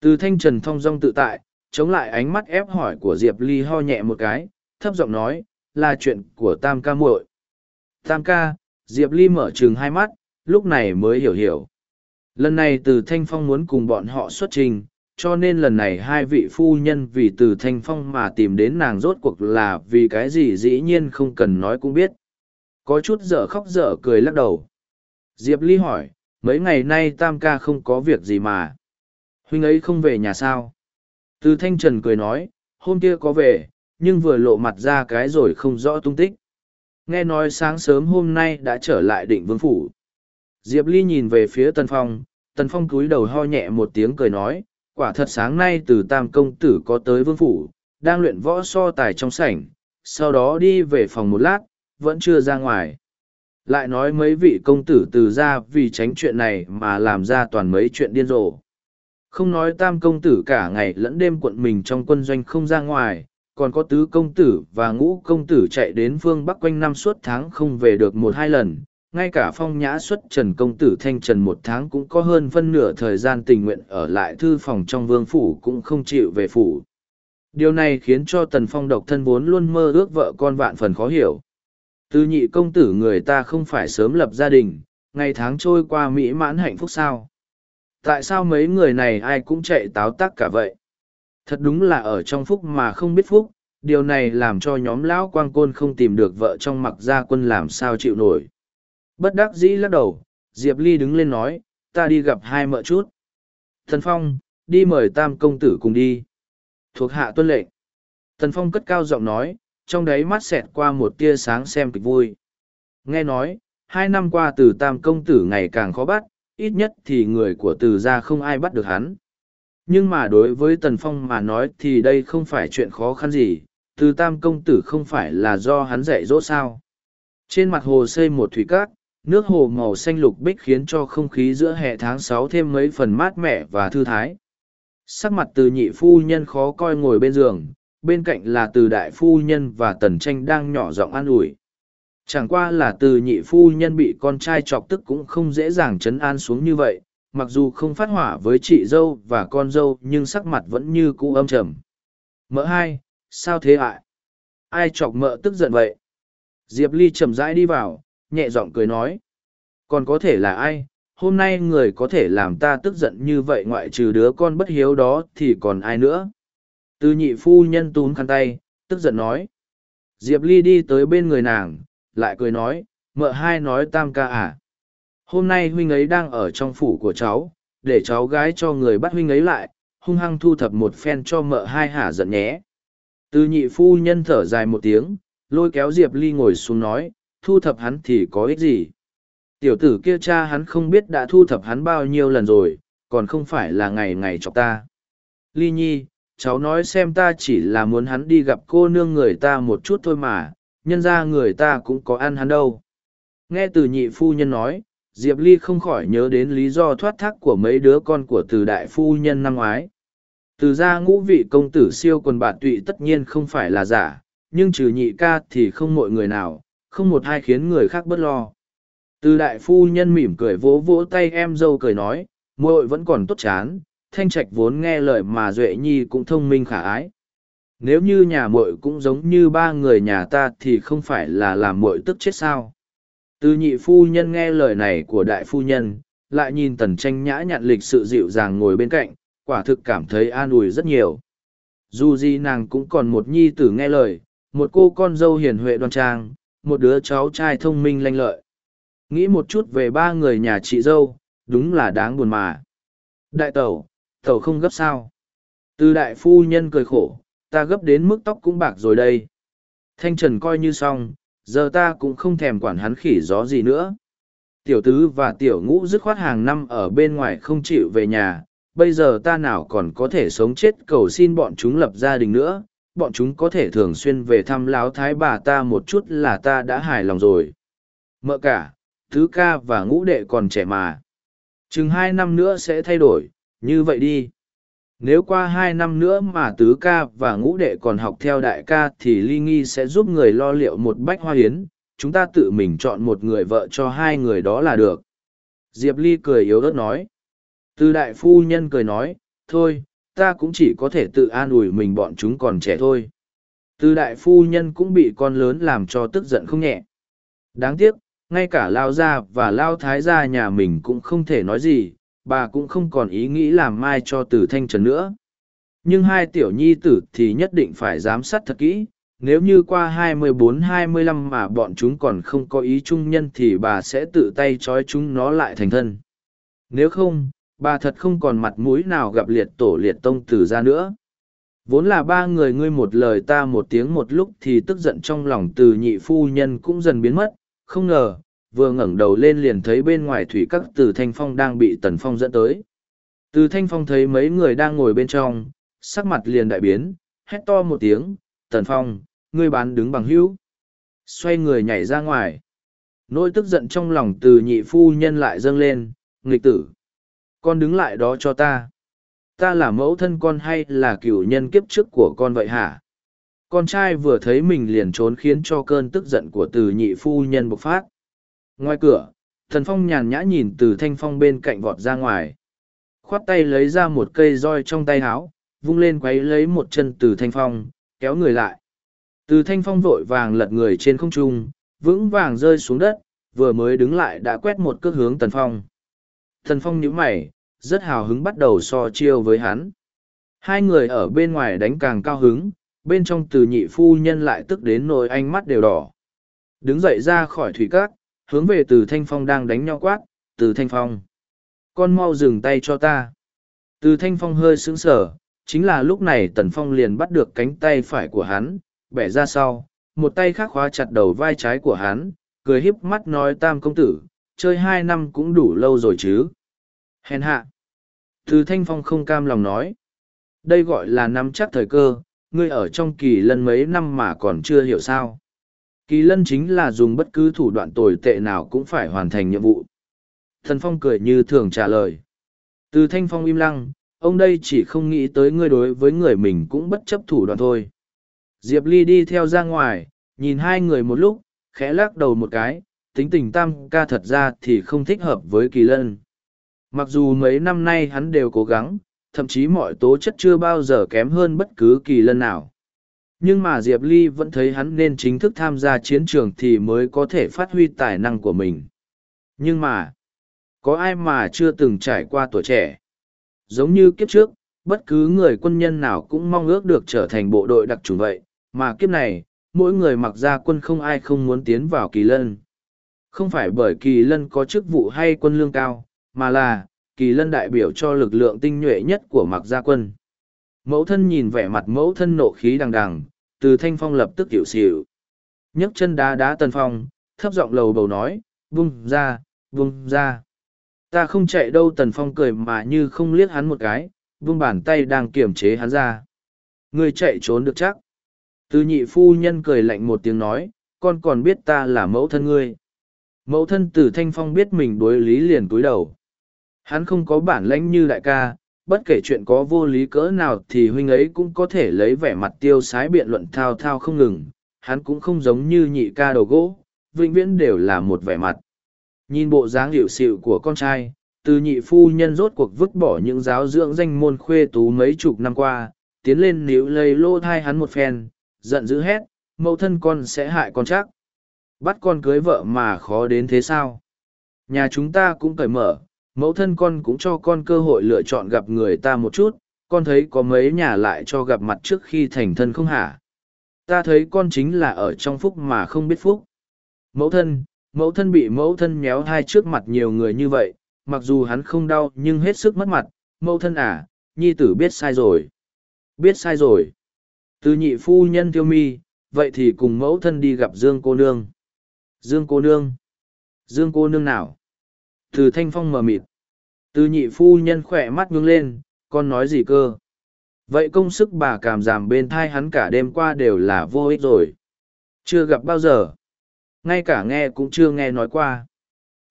Từ thanh trần thong dong tự tại, chống lại ánh mắt ép hỏi của diệp ly ho nhẹ một cái, thấp giọng nói, là chuyện của tam ca muội. Tam ca, diệp ly mở chừng hai mắt, lúc này mới hiểu hiểu. Lần này từ thanh phong muốn cùng bọn họ xuất trình cho nên lần này hai vị phu nhân vì từ thanh phong mà tìm đến nàng rốt cuộc là vì cái gì dĩ nhiên không cần nói cũng biết. Có chút dở khóc dở cười lắc đầu. Diệp ly hỏi, mấy ngày nay tam ca không có việc gì mà? Huynh ấy không về nhà sao? Từ thanh trần cười nói, hôm kia có về, nhưng vừa lộ mặt ra cái rồi không rõ tung tích. Nghe nói sáng sớm hôm nay đã trở lại định vương phủ. Diệp ly nhìn về phía tần phong tần phong cúi đầu ho nhẹ một tiếng cười nói quả thật sáng nay từ tam công tử có tới vương phủ, đang luyện võ so tài trong sảnh, sau đó đi về phòng một lát, vẫn chưa ra ngoài. Lại nói mấy vị công tử từ ra vì tránh chuyện này mà làm ra toàn mấy chuyện điên rồ. Không nói tam công tử cả ngày lẫn đêm quận mình trong quân doanh không ra ngoài, còn có tứ công tử và ngũ công tử chạy đến phương bắc quanh năm suốt tháng không về được một hai lần ngay cả phong nhã xuất trần công tử thanh trần một tháng cũng có hơn phân nửa thời gian tình nguyện ở lại thư phòng trong vương phủ cũng không chịu về phủ. Điều này khiến cho tần phong độc thân vốn luôn mơ ước vợ con vạn phần khó hiểu. Từ nhị công tử người ta không phải sớm lập gia đình, ngày tháng trôi qua mỹ mãn hạnh phúc sao? Tại sao mấy người này ai cũng chạy táo tắc cả vậy? Thật đúng là ở trong phúc mà không biết phúc, điều này làm cho nhóm lão quang côn không tìm được vợ trong mặc gia quân làm sao chịu nổi bất đắc dĩ lắc đầu diệp ly đứng lên nói ta đi gặp hai mợ chút thần phong đi mời tam công tử cùng đi thuộc hạ tuân lệnh thần phong cất cao giọng nói trong đấy mắt xẹt qua một tia sáng xem kịch vui nghe nói hai năm qua từ tam công tử ngày càng khó bắt ít nhất thì người của từ gia không ai bắt được hắn. Nhưng mà đối với Tần Phong mà nói thì đây không phải chuyện khó khăn gì, từ tam công tử không phải là do hắn dạy dỗ sao. Trên mặt hồ xây một thủy cát, nước hồ màu xanh lục bích khiến cho không khí giữa hè tháng sáu thêm mấy phần mát mẻ và thư thái. Sắc mặt từ nhị phu nhân khó coi ngồi bên giường, bên cạnh là từ đại phu nhân và tần tranh đang nhỏ giọng an ủi. Chẳng qua là từ nhị phu nhân bị con trai chọc tức cũng không dễ dàng chấn an xuống như vậy, mặc dù không phát hỏa với chị dâu và con dâu nhưng sắc mặt vẫn như cũ âm trầm mợ hai sao thế ạ ai chọc mợ tức giận vậy diệp ly chậm rãi đi vào nhẹ giọng cười nói. Còn có thể là ai? Hôm nay người có thể làm ta tức giận như vậy ngoại trừ đứa con bất hiếu đó thì còn ai nữa? Từ nhị phu nhân tún khăn tay, tức giận nói. Diệp ly đi tới bên người nàng, lại cười nói, mợ hai nói tam ca à? Hôm nay huynh ấy đang ở trong phủ của cháu, để cháu gái cho người bắt huynh ấy lại, hung hăng thu thập một phen cho mợ hai hả giận nhé. Từ nhị phu nhân thở dài một tiếng, lôi kéo diệp ly ngồi xuống nói thu thập hắn thì có ích gì? Tiểu tử kia cha hắn không biết đã thu thập hắn bao nhiêu lần rồi, còn không phải là ngày ngày chọc ta. Ly nhi, cháu nói xem ta chỉ là muốn hắn đi gặp cô nương người ta một chút thôi mà, nhân ra người ta cũng có ăn hắn đâu. Nghe từ nhị phu nhân nói, diệp ly không khỏi nhớ đến lý do thoát thác của mấy đứa con của từ đại phu nhân năm ngoái. Từ ra ngũ vị công tử siêu quần bạt tụy tất nhiên không phải là giả, nhưng trừ nhị ca thì không mọi người nào không một ai khiến người khác bớt lo. Từ đại phu nhân mỉm cười vỗ vỗ tay em dâu cười nói, muội vẫn còn tốt chán, thanh trạch vốn nghe lời mà duệ nhi cũng thông minh khả ái. Nếu như nhà muội cũng giống như ba người nhà ta thì không phải là làm muội tức chết sao? Từ nhị phu nhân nghe lời này của đại phu nhân, lại nhìn tần tranh nhã nhặn lịch sự dịu dàng ngồi bên cạnh, quả thực cảm thấy an ủi rất nhiều. Dù gì nàng cũng còn một nhi tử nghe lời, một cô con dâu hiền huệ đoan trang một đứa cháu trai thông minh lanh lợi. Nghĩ một chút về ba người nhà chị dâu, đúng là đáng buồn mà. Đại tẩu tẩu không gấp sao? Từ đại phu nhân cười khổ, ta gấp đến mức tóc cũng bạc rồi đây. Thanh trần coi như xong, giờ ta cũng không thèm quản hắn khỉ gió gì nữa. Tiểu tứ và tiểu ngũ dứt khoát hàng năm ở bên ngoài không chịu về nhà, bây giờ ta nào còn có thể sống chết cầu xin bọn chúng lập gia đình nữa bọn chúng có thể thường xuyên về thăm láo thái bà ta một chút là ta đã hài lòng rồi. Mợ cả tứ ca và ngũ đệ còn trẻ mà. Chừng hai năm nữa sẽ thay đổi, như vậy đi. Nếu qua hai năm nữa mà tứ ca và ngũ đệ còn học theo đại ca thì ly nghi sẽ giúp người lo liệu một bách hoa hiến chúng ta tự mình chọn một người vợ cho hai người đó là được. Diệp ly cười yếu ớt nói. Từ đại phu nhân cười nói, thôi ta cũng chỉ có thể tự an ủi mình bọn chúng còn trẻ thôi. Từ đại phu nhân cũng bị con lớn làm cho tức giận không nhẹ. Đáng tiếc, ngay cả lao gia và lao thái gia nhà mình cũng không thể nói gì, bà cũng không còn ý nghĩ làm mai cho từ thanh trần nữa. Nhưng hai tiểu nhi tử thì nhất định phải giám sát thật kỹ, nếu như qua 24-25 mà bọn chúng còn không có ý chung nhân thì bà sẽ tự tay trói chúng nó lại thành thân. Nếu không bà thật không còn mặt mũi nào gặp liệt tổ liệt tông tử ra nữa. Vốn là ba người ngươi một lời ta một tiếng một lúc thì tức giận trong lòng từ nhị phu nhân cũng dần biến mất. Không ngờ, vừa ngẩng đầu lên liền thấy bên ngoài thủy các từ thanh phong đang bị tần phong dẫn tới. Từ thanh phong thấy mấy người đang ngồi bên trong, sắc mặt liền đại biến, hét to một tiếng, tần phong, ngươi bán đứng bằng hữu. Xoay người nhảy ra ngoài. Nỗi tức giận trong lòng từ nhị phu nhân lại dâng lên, nghịch tử con đứng lại đó cho ta. Ta là mẫu thân con hay là cựu nhân kiếp trước của con vậy hả? Con trai vừa thấy mình liền trốn khiến cho cơn tức giận của từ nhị phu nhân bộc phát. Ngoài cửa, thần phong nhàn nhã nhìn từ thanh phong bên cạnh vọt ra ngoài. Khoát tay lấy ra một cây roi trong tay háo vung lên quấy lấy một chân từ thanh phong, kéo người lại. Từ thanh phong vội vàng lật người trên không trung, vững vàng rơi xuống đất, vừa mới đứng lại đã quét một cước hướng tần phong. Thần phong nhíu mày rất hào hứng bắt đầu so chiêu với hắn. Hai người ở bên ngoài đánh càng cao hứng, bên trong từ nhị phu nhân lại tức đến nỗi ánh mắt đều đỏ. Đứng dậy ra khỏi thủy cát, hướng về từ thanh phong đang đánh nhau quát, từ thanh phong, con mau dừng tay cho ta. Từ thanh phong hơi sững sờ, chính là lúc này tần phong liền bắt được cánh tay phải của hắn, bẻ ra sau, một tay khác khóa chặt đầu vai trái của hắn, cười híp mắt nói, tam công tử, chơi hai năm cũng đủ lâu rồi chứ. Hèn hạ từ thanh phong không cam lòng nói. Đây gọi là nắm chắc thời cơ, ngươi ở trong kỳ lân mấy năm mà còn chưa hiểu sao. Kỳ lân chính là dùng bất cứ thủ đoạn tồi tệ nào cũng phải hoàn thành nhiệm vụ. Thần phong cười như thường trả lời. Từ thanh phong im lặng, ông đây chỉ không nghĩ tới ngươi đối với người mình cũng bất chấp thủ đoạn thôi. Diệp ly đi theo ra ngoài, nhìn hai người một lúc, khẽ lắc đầu một cái, tính tình tam ca thật ra thì không thích hợp với kỳ lân. Mặc dù mấy năm nay hắn đều cố gắng, thậm chí mọi tố chất chưa bao giờ kém hơn bất cứ kỳ lân nào. Nhưng mà Diệp Ly vẫn thấy hắn nên chính thức tham gia chiến trường thì mới có thể phát huy tài năng của mình. Nhưng mà, có ai mà chưa từng trải qua tuổi trẻ? Giống như kiếp trước, bất cứ người quân nhân nào cũng mong ước được trở thành bộ đội đặc trùng vậy, mà kiếp này, mỗi người mặc ra quân không ai không muốn tiến vào kỳ lân. Không phải bởi kỳ lân có chức vụ hay quân lương cao, mà là, kỳ lân đại biểu cho lực lượng tinh nhuệ nhất của mặc gia quân. Mẫu thân nhìn vẻ mặt mẫu thân nộ khí đằng đằng, từ thanh phong lập tức hiểu xỉu. nhấc chân đá đá tần phong, thấp giọng lầu bầu nói, vung ra, vung ra. Ta không chạy đâu tần phong cười mà như không liếc hắn một cái, vung bàn tay đang kiềm chế hắn ra. Ngươi chạy trốn được chắc. Từ nhị phu nhân cười lạnh một tiếng nói, con còn biết ta là mẫu thân ngươi. Mẫu thân từ thanh phong biết mình đối lý liền cúi đầu. Hắn không có bản lãnh như đại ca, bất kể chuyện có vô lý cỡ nào thì huynh ấy cũng có thể lấy vẻ mặt tiêu sái biện luận thao thao không ngừng. Hắn cũng không giống như nhị ca đầu gỗ, vĩnh viễn đều là một vẻ mặt. Nhìn bộ dáng hiệu xịu của con trai, từ nhị phu nhân rốt cuộc vứt bỏ những giáo dưỡng danh môn khuê tú mấy chục năm qua, tiến lên níu lây lô thai hắn một phen, giận dữ hét, mẫu thân con sẽ hại con chắc. Bắt con cưới vợ mà khó đến thế sao? Nhà chúng ta cũng cởi mở, mẫu thân con cũng cho con cơ hội lựa chọn gặp người ta một chút, con thấy có mấy nhà lại cho gặp mặt trước khi thành thân không hả? Ta thấy con chính là ở trong phúc mà không biết phúc. Mẫu thân, mẫu thân bị mẫu thân méo hai trước mặt nhiều người như vậy, mặc dù hắn không đau nhưng hết sức mất mặt, mẫu thân à, nhi tử biết sai rồi. Biết sai rồi. Từ nhị phu nhân tiêu mi, vậy thì cùng mẫu thân đi gặp Dương cô nương. Dương cô nương. Dương cô nương nào? Từ thanh phong mờ mịt. Từ nhị phu nhân khỏe mắt nhướng lên, con nói gì cơ? Vậy công sức bà cảm giảm bên thai hắn cả đêm qua đều là vô ích rồi. Chưa gặp bao giờ. Ngay cả nghe cũng chưa nghe nói qua.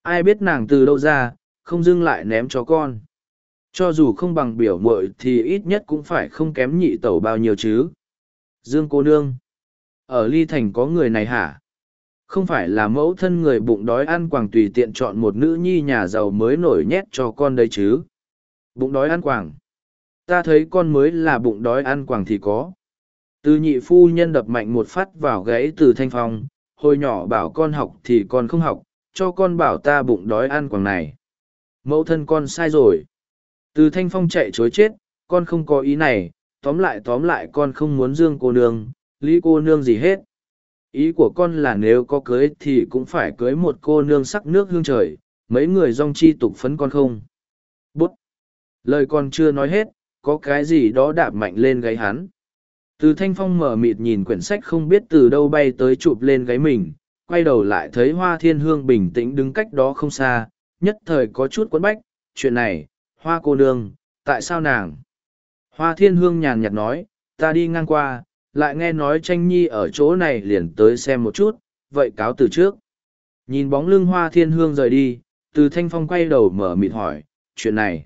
Ai biết nàng từ đâu ra, không dưng lại ném cho con. Cho dù không bằng biểu muội thì ít nhất cũng phải không kém nhị tẩu bao nhiêu chứ. Dương cô nương. Ở Ly Thành có người này hả? Không phải là mẫu thân người bụng đói ăn quàng tùy tiện chọn một nữ nhi nhà giàu mới nổi nhét cho con đấy chứ. Bụng đói ăn quàng. Ta thấy con mới là bụng đói ăn quàng thì có. Từ nhị phu nhân đập mạnh một phát vào gãy từ thanh phong, hồi nhỏ bảo con học thì con không học, cho con bảo ta bụng đói ăn quàng này. Mẫu thân con sai rồi. Từ thanh phong chạy chối chết, con không có ý này, tóm lại tóm lại con không muốn dương cô nương, lý cô nương gì hết. Ý của con là nếu có cưới thì cũng phải cưới một cô nương sắc nước hương trời, mấy người dong chi tục phấn con không. Bút! Lời con chưa nói hết, có cái gì đó đạp mạnh lên gáy hắn. Từ thanh phong mở mịt nhìn quyển sách không biết từ đâu bay tới chụp lên gáy mình, quay đầu lại thấy hoa thiên hương bình tĩnh đứng cách đó không xa, nhất thời có chút quấn bách, chuyện này, hoa cô nương, tại sao nàng? Hoa thiên hương nhàn nhạt nói, ta đi ngang qua, lại nghe nói tranh nhi ở chỗ này liền tới xem một chút, vậy cáo từ trước. Nhìn bóng lưng hoa thiên hương rời đi, từ thanh phong quay đầu mở mịt hỏi, chuyện này.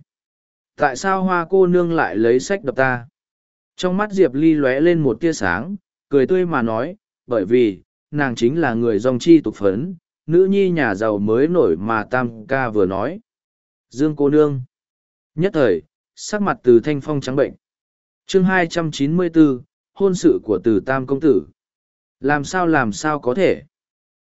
Tại sao hoa cô nương lại lấy sách đập ta? Trong mắt Diệp Ly lóe lên một tia sáng, cười tươi mà nói, bởi vì, nàng chính là người dòng chi tục phấn, nữ nhi nhà giàu mới nổi mà tam ca vừa nói. Dương cô nương. Nhất thời, sắc mặt từ thanh phong trắng bệnh. chương 294, hôn sự của từ tam công tử. Làm sao làm sao có thể?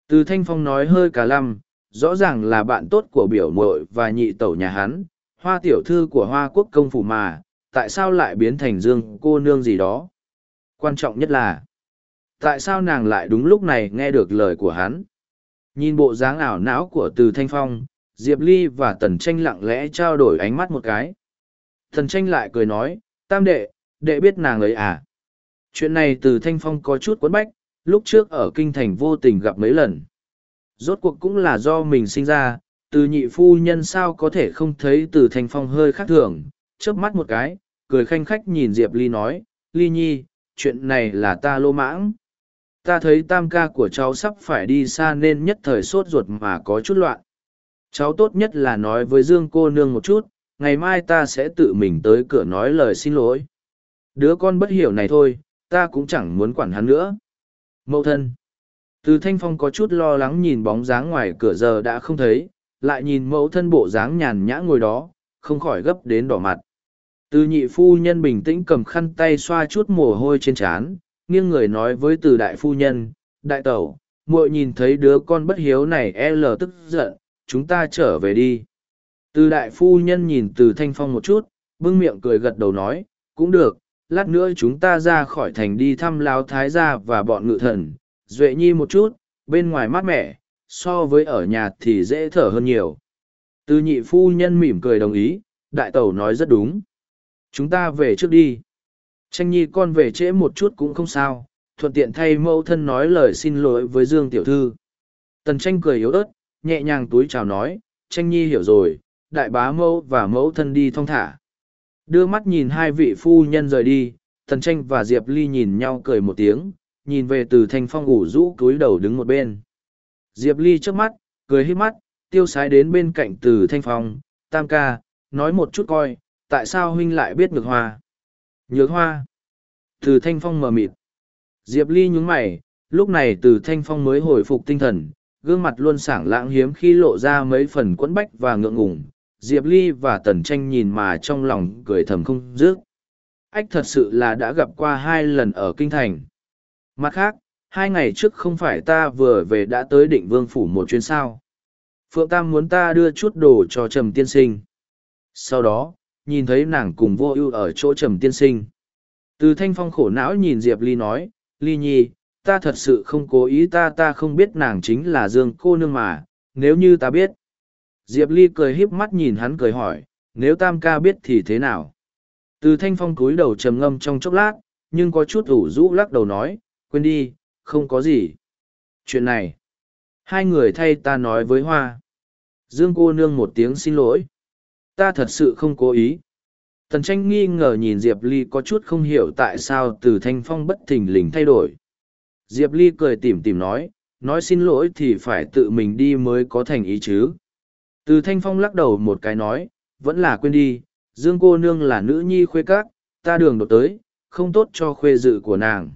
Từ thanh phong nói hơi cả lăm, rõ ràng là bạn tốt của biểu muội và nhị tẩu nhà hắn, hoa tiểu thư của hoa quốc công phủ mà, tại sao lại biến thành dương cô nương gì đó? Quan trọng nhất là, tại sao nàng lại đúng lúc này nghe được lời của hắn? Nhìn bộ dáng ảo não của từ thanh phong, Diệp Ly và Tần Tranh lặng lẽ trao đổi ánh mắt một cái. Tần Tranh lại cười nói, tam đệ, đệ biết nàng ấy à? Chuyện này từ thanh phong có chút quấn bách, lúc trước ở kinh thành vô tình gặp mấy lần. Rốt cuộc cũng là do mình sinh ra, từ nhị phu nhân sao có thể không thấy từ thanh phong hơi khác thường, chớp mắt một cái, cười khanh khách nhìn Diệp Ly nói, Ly Nhi, chuyện này là ta lô mãng. Ta thấy tam ca của cháu sắp phải đi xa nên nhất thời sốt ruột mà có chút loạn. Cháu tốt nhất là nói với Dương cô nương một chút, ngày mai ta sẽ tự mình tới cửa nói lời xin lỗi. Đứa con bất hiểu này thôi, ta cũng chẳng muốn quản hắn nữa. Mậu thân. Từ thanh phong có chút lo lắng nhìn bóng dáng ngoài cửa giờ đã không thấy, lại nhìn mẫu thân bộ dáng nhàn nhã ngồi đó, không khỏi gấp đến đỏ mặt. Từ nhị phu nhân bình tĩnh cầm khăn tay xoa chút mồ hôi trên trán, nghiêng người nói với từ đại phu nhân, đại tẩu, muội nhìn thấy đứa con bất hiếu này e l tức giận, chúng ta trở về đi. Từ đại phu nhân nhìn từ thanh phong một chút, bưng miệng cười gật đầu nói, cũng được, lát nữa chúng ta ra khỏi thành đi thăm lao thái gia và bọn ngự thần, duệ nhi một chút, bên ngoài mát mẻ, so với ở nhà thì dễ thở hơn nhiều. tư nhị phu nhân mỉm cười đồng ý, đại tẩu nói rất đúng. Chúng ta về trước đi. Tranh nhi con về trễ một chút cũng không sao, thuận tiện thay mẫu thân nói lời xin lỗi với Dương Tiểu Thư. Tần tranh cười yếu ớt, nhẹ nhàng túi chào nói, tranh nhi hiểu rồi, đại bá mẫu và mẫu thân đi thong thả. Đưa mắt nhìn hai vị phu nhân rời đi, tần tranh và Diệp Ly nhìn nhau cười một tiếng, nhìn về từ thanh phong ủ rũ cúi đầu đứng một bên. Diệp Ly trước mắt, cười hít mắt, tiêu sái đến bên cạnh từ thanh phong, tam ca, nói một chút coi, tại sao huynh lại biết ngược hoa? Nhược hoa. Từ thanh phong mờ mịt. Diệp Ly nhún mày, lúc này từ thanh phong mới hồi phục tinh thần, gương mặt luôn sảng lãng hiếm khi lộ ra mấy phần quẫn bách và ngượng ngùng. Diệp Ly và Tần Tranh nhìn mà trong lòng cười thầm không dứt. Ách thật sự là đã gặp qua hai lần ở Kinh Thành. Mặt khác, hai ngày trước không phải ta vừa về đã tới định vương phủ một chuyến sao. Phượng Tam muốn ta đưa chút đồ cho Trầm Tiên Sinh. Sau đó, nhìn thấy nàng cùng vô ưu ở chỗ Trầm Tiên Sinh. Từ thanh phong khổ não nhìn Diệp Ly nói, Ly Nhi, ta thật sự không cố ý ta ta không biết nàng chính là Dương cô nương mà, nếu như ta biết. Diệp Ly cười híp mắt nhìn hắn cười hỏi, nếu Tam ca biết thì thế nào? Từ thanh phong cúi đầu trầm ngâm trong chốc lát, nhưng có chút ủ rũ lắc đầu nói, quên đi, không có gì. Chuyện này, hai người thay ta nói với Hoa. Dương cô nương một tiếng xin lỗi. Ta thật sự không cố ý. Tần tranh nghi ngờ nhìn Diệp Ly có chút không hiểu tại sao từ thanh phong bất thình lình thay đổi. Diệp Ly cười tủm tỉm nói, nói xin lỗi thì phải tự mình đi mới có thành ý chứ. Từ thanh phong lắc đầu một cái nói, vẫn là quên đi, Dương cô nương là nữ nhi khuê các, ta đường đột tới, không tốt cho khuê dự của nàng.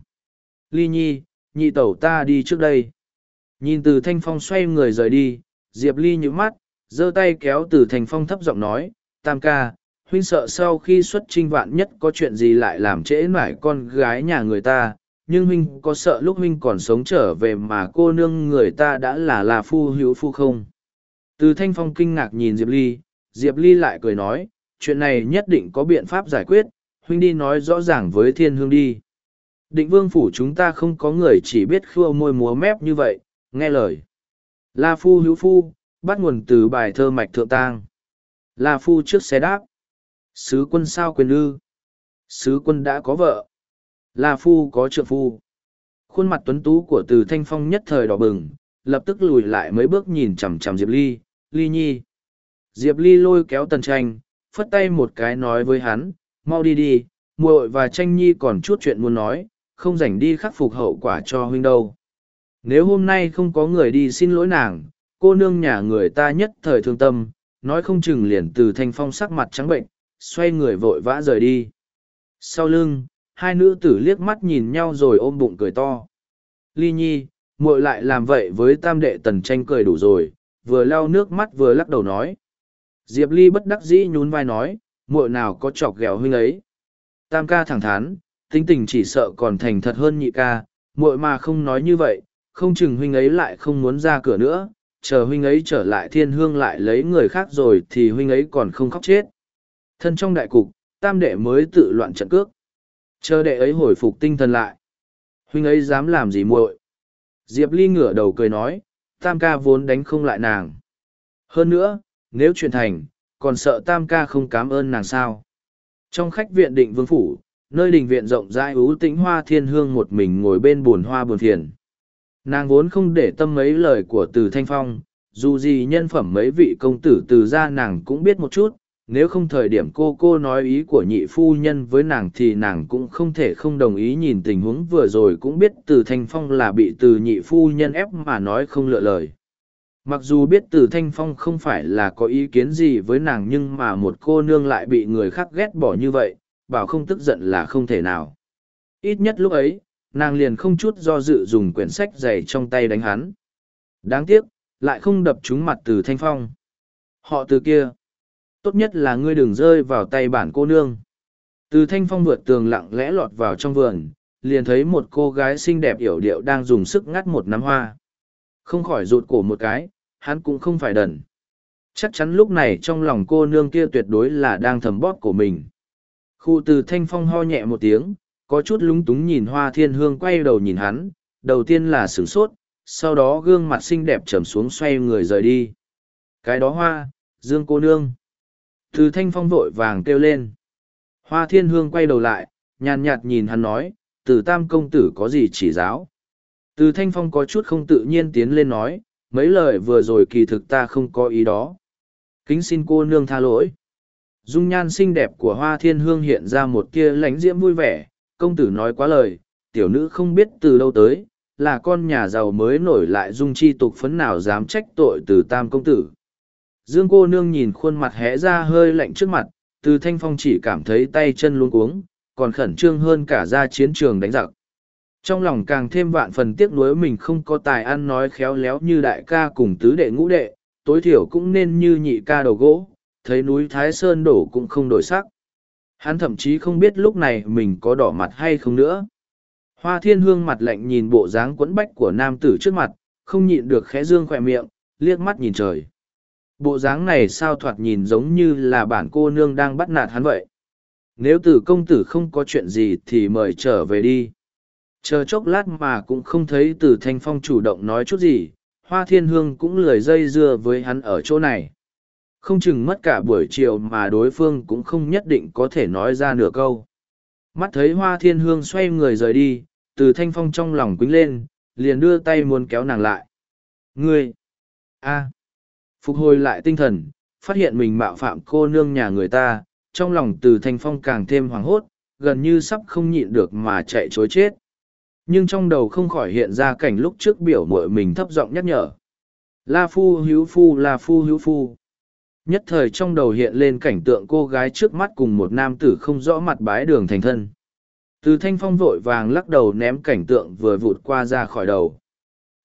Ly nhi, nhị tẩu ta đi trước đây. Nhìn từ thanh phong xoay người rời đi, Diệp Ly nhíu mắt, giơ tay kéo từ thanh phong thấp giọng nói, tam ca, huynh sợ sau khi xuất trinh vạn nhất có chuyện gì lại làm trễ mải con gái nhà người ta, nhưng huynh có sợ lúc huynh còn sống trở về mà cô nương người ta đã là là phu hữu phu không. Từ thanh phong kinh ngạc nhìn Diệp Ly, Diệp Ly lại cười nói, chuyện này nhất định có biện pháp giải quyết, huynh đi nói rõ ràng với thiên hương đi. Định vương phủ chúng ta không có người chỉ biết khua môi múa mép như vậy, nghe lời. La phu hữu phu, bắt nguồn từ bài thơ mạch thượng tang. La phu trước xe đáp. Sứ quân sao quyền ư? Sứ quân đã có vợ. La phu có trượng phu. Khuôn mặt tuấn tú của từ thanh phong nhất thời đỏ bừng, lập tức lùi lại mấy bước nhìn chằm chằm Diệp Ly, Ly Nhi. Diệp Ly lôi kéo tần tranh, phất tay một cái nói với hắn, mau đi đi, muội và tranh nhi còn chút chuyện muốn nói, không rảnh đi khắc phục hậu quả cho huynh đâu. Nếu hôm nay không có người đi xin lỗi nàng, cô nương nhà người ta nhất thời thương tâm, nói không chừng liền từ thanh phong sắc mặt trắng bệnh, xoay người vội vã rời đi. Sau lưng, hai nữ tử liếc mắt nhìn nhau rồi ôm bụng cười to. Ly nhi, muội lại làm vậy với tam đệ tần tranh cười đủ rồi, vừa lau nước mắt vừa lắc đầu nói. Diệp Ly bất đắc dĩ nhún vai nói, muội nào có chọc ghẹo huynh ấy. Tam ca thẳng thắn, tính tình chỉ sợ còn thành thật hơn nhị ca, muội mà không nói như vậy, không chừng huynh ấy lại không muốn ra cửa nữa, chờ huynh ấy trở lại thiên hương lại lấy người khác rồi thì huynh ấy còn không khóc chết. Thân trong đại cục, tam đệ mới tự loạn trận cước. Chờ đệ ấy hồi phục tinh thần lại. Huynh ấy dám làm gì muội? Diệp Ly ngửa đầu cười nói, tam ca vốn đánh không lại nàng. Hơn nữa, nếu chuyện thành, còn sợ tam ca không cảm ơn nàng sao. Trong khách viện định vương phủ, nơi đình viện rộng rãi ú tĩnh hoa thiên hương một mình ngồi bên bồn hoa buồn thiền. Nàng vốn không để tâm mấy lời của từ thanh phong, dù gì nhân phẩm mấy vị công tử từ ra nàng cũng biết một chút, nếu không thời điểm cô cô nói ý của nhị phu nhân với nàng thì nàng cũng không thể không đồng ý nhìn tình huống vừa rồi, cũng biết từ thanh phong là bị từ nhị phu nhân ép mà nói không lựa lời. Mặc dù biết từ thanh phong không phải là có ý kiến gì với nàng nhưng mà một cô nương lại bị người khác ghét bỏ như vậy, bảo không tức giận là không thể nào. Ít nhất lúc ấy, nàng liền không chút do dự dùng quyển sách dày trong tay đánh hắn. Đáng tiếc, lại không đập trúng mặt từ thanh phong. Họ từ kia. Tốt nhất là ngươi đừng rơi vào tay bản cô nương. Từ thanh phong vượt tường lặng lẽ lọt vào trong vườn, liền thấy một cô gái xinh đẹp yểu điệu đang dùng sức ngắt một nắm hoa. Không khỏi rụt cổ một cái, hắn cũng không phải đần. Chắc chắn lúc này trong lòng cô nương kia tuyệt đối là đang thầm bóp của mình. Khu từ thanh phong ho nhẹ một tiếng, có chút lúng túng nhìn hoa thiên hương quay đầu nhìn hắn, đầu tiên là sửng sốt, sau đó gương mặt xinh đẹp trầm xuống xoay người rời đi. Cái đó hoa, dương cô nương. Từ thanh phong vội vàng kêu lên. Hoa thiên hương quay đầu lại, nhàn nhạt nhìn hắn nói, từ tam công tử có gì chỉ giáo. Từ thanh phong có chút không tự nhiên tiến lên nói, mấy lời vừa rồi kỳ thực ta không có ý đó. Kính xin cô nương tha lỗi. Dung nhan xinh đẹp của hoa thiên hương hiện ra một kia lánh diễm vui vẻ, công tử nói quá lời, tiểu nữ không biết từ đâu tới, là con nhà giàu mới nổi lại dung chi tục phấn nào dám trách tội từ tam công tử. Dương cô nương nhìn khuôn mặt hé ra hơi lạnh trước mặt, từ thanh phong chỉ cảm thấy tay chân luống cuống, còn khẩn trương hơn cả ra chiến trường đánh giặc. Trong lòng càng thêm vạn phần tiếc nuối mình không có tài ăn nói khéo léo như đại ca cùng tứ đệ ngũ đệ, tối thiểu cũng nên như nhị ca đầu gỗ, thấy núi Thái Sơn đổ cũng không đổi sắc. Hắn thậm chí không biết lúc này mình có đỏ mặt hay không nữa. Hoa thiên hương mặt lạnh nhìn bộ dáng quẫn bách của nam tử trước mặt, không nhịn được khẽ dương khỏe miệng, liếc mắt nhìn trời. Bộ dáng này sao thoạt nhìn giống như là bản cô nương đang bắt nạt hắn vậy. Nếu tử công tử không có chuyện gì thì mời trở về đi. Chờ chốc lát mà cũng không thấy tử thanh phong chủ động nói chút gì, hoa thiên hương cũng lười dây dưa với hắn ở chỗ này. Không chừng mất cả buổi chiều mà đối phương cũng không nhất định có thể nói ra nửa câu. Mắt thấy hoa thiên hương xoay người rời đi, từ thanh phong trong lòng quýnh lên, liền đưa tay muốn kéo nàng lại. Ngươi! a Phục hồi lại tinh thần, phát hiện mình mạo phạm cô nương nhà người ta, trong lòng từ thanh phong càng thêm hoảng hốt, gần như sắp không nhịn được mà chạy chối chết. Nhưng trong đầu không khỏi hiện ra cảnh lúc trước biểu mội mình thấp giọng nhắc nhở. La phu hữu phu la phu hữu phu. Nhất thời trong đầu hiện lên cảnh tượng cô gái trước mắt cùng một nam tử không rõ mặt bái đường thành thân. Từ thanh phong vội vàng lắc đầu ném cảnh tượng vừa vụt qua ra khỏi đầu.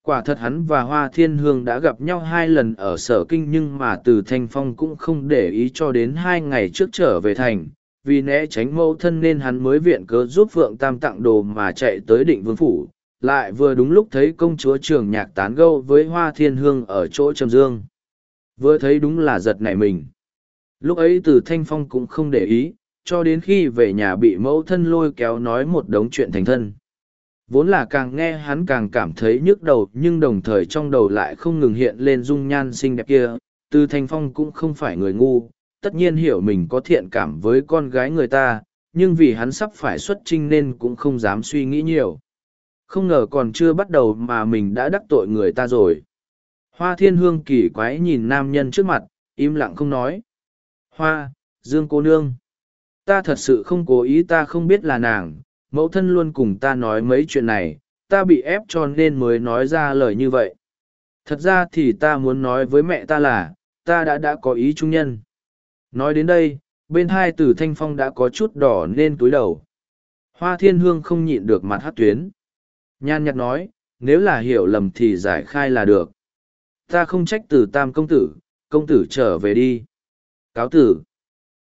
Quả thật hắn và Hoa Thiên Hương đã gặp nhau hai lần ở sở kinh nhưng mà từ thanh phong cũng không để ý cho đến hai ngày trước trở về thành. Vì né tránh mẫu thân nên hắn mới viện cớ giúp Phượng Tam tặng đồ mà chạy tới định vương phủ. Lại vừa đúng lúc thấy công chúa trường nhạc tán gâu với Hoa Thiên Hương ở chỗ Trầm Dương. Vừa thấy đúng là giật nảy mình. Lúc ấy từ thanh phong cũng không để ý, cho đến khi về nhà bị mẫu thân lôi kéo nói một đống chuyện thành thân. Vốn là càng nghe hắn càng cảm thấy nhức đầu nhưng đồng thời trong đầu lại không ngừng hiện lên dung nhan xinh đẹp kia. Từ Thanh Phong cũng không phải người ngu, tất nhiên hiểu mình có thiện cảm với con gái người ta, nhưng vì hắn sắp phải xuất trinh nên cũng không dám suy nghĩ nhiều. Không ngờ còn chưa bắt đầu mà mình đã đắc tội người ta rồi. Hoa thiên hương kỳ quái nhìn nam nhân trước mặt, im lặng không nói. Hoa, Dương cô nương ta thật sự không cố ý ta không biết là nàng mẫu thân luôn cùng ta nói mấy chuyện này ta bị ép cho nên mới nói ra lời như vậy. Thật ra thì ta muốn nói với mẹ ta là ta đã đã có ý trung nhân. Nói đến đây bên hai tử thanh phong đã có chút đỏ nên túi đầu. Hoa thiên hương không nhịn được mặt hát tuyến. Nhan nhặt nói nếu là hiểu lầm thì giải khai là được. Ta không trách từ tam công tử công tử trở về đi. Cáo tử.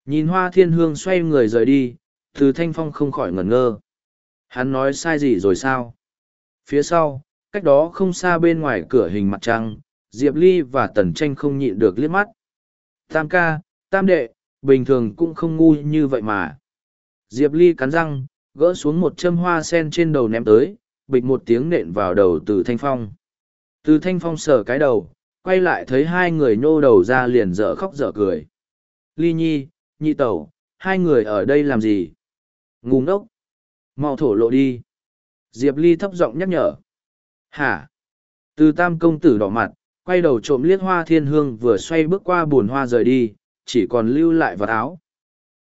Nhìn hoa thiên hương xoay người rời đi, từ thanh phong không khỏi ngẩn ngơ. Hắn nói sai gì rồi sao? Phía sau, cách đó không xa bên ngoài cửa hình mặt trăng, Diệp Ly và Tần Tranh không nhịn được liếc mắt. Tam ca, tam đệ, bình thường cũng không ngu như vậy mà. Diệp Ly cắn răng, gỡ xuống một châm hoa sen trên đầu ném tới, bịch một tiếng nện vào đầu từ thanh phong. Từ thanh phong sờ cái đầu, quay lại thấy hai người nhô đầu ra liền dở khóc dở cười. Ly nhi, nhị tẩu, hai người ở đây làm gì? Ngu ngốc! Mau thổ lộ đi! Diệp Ly thấp giọng nhắc nhở. Hả? Từ tam công tử đỏ mặt, quay đầu trộm liếc hoa thiên hương vừa xoay bước qua bùn hoa rời đi, chỉ còn lưu lại vật áo.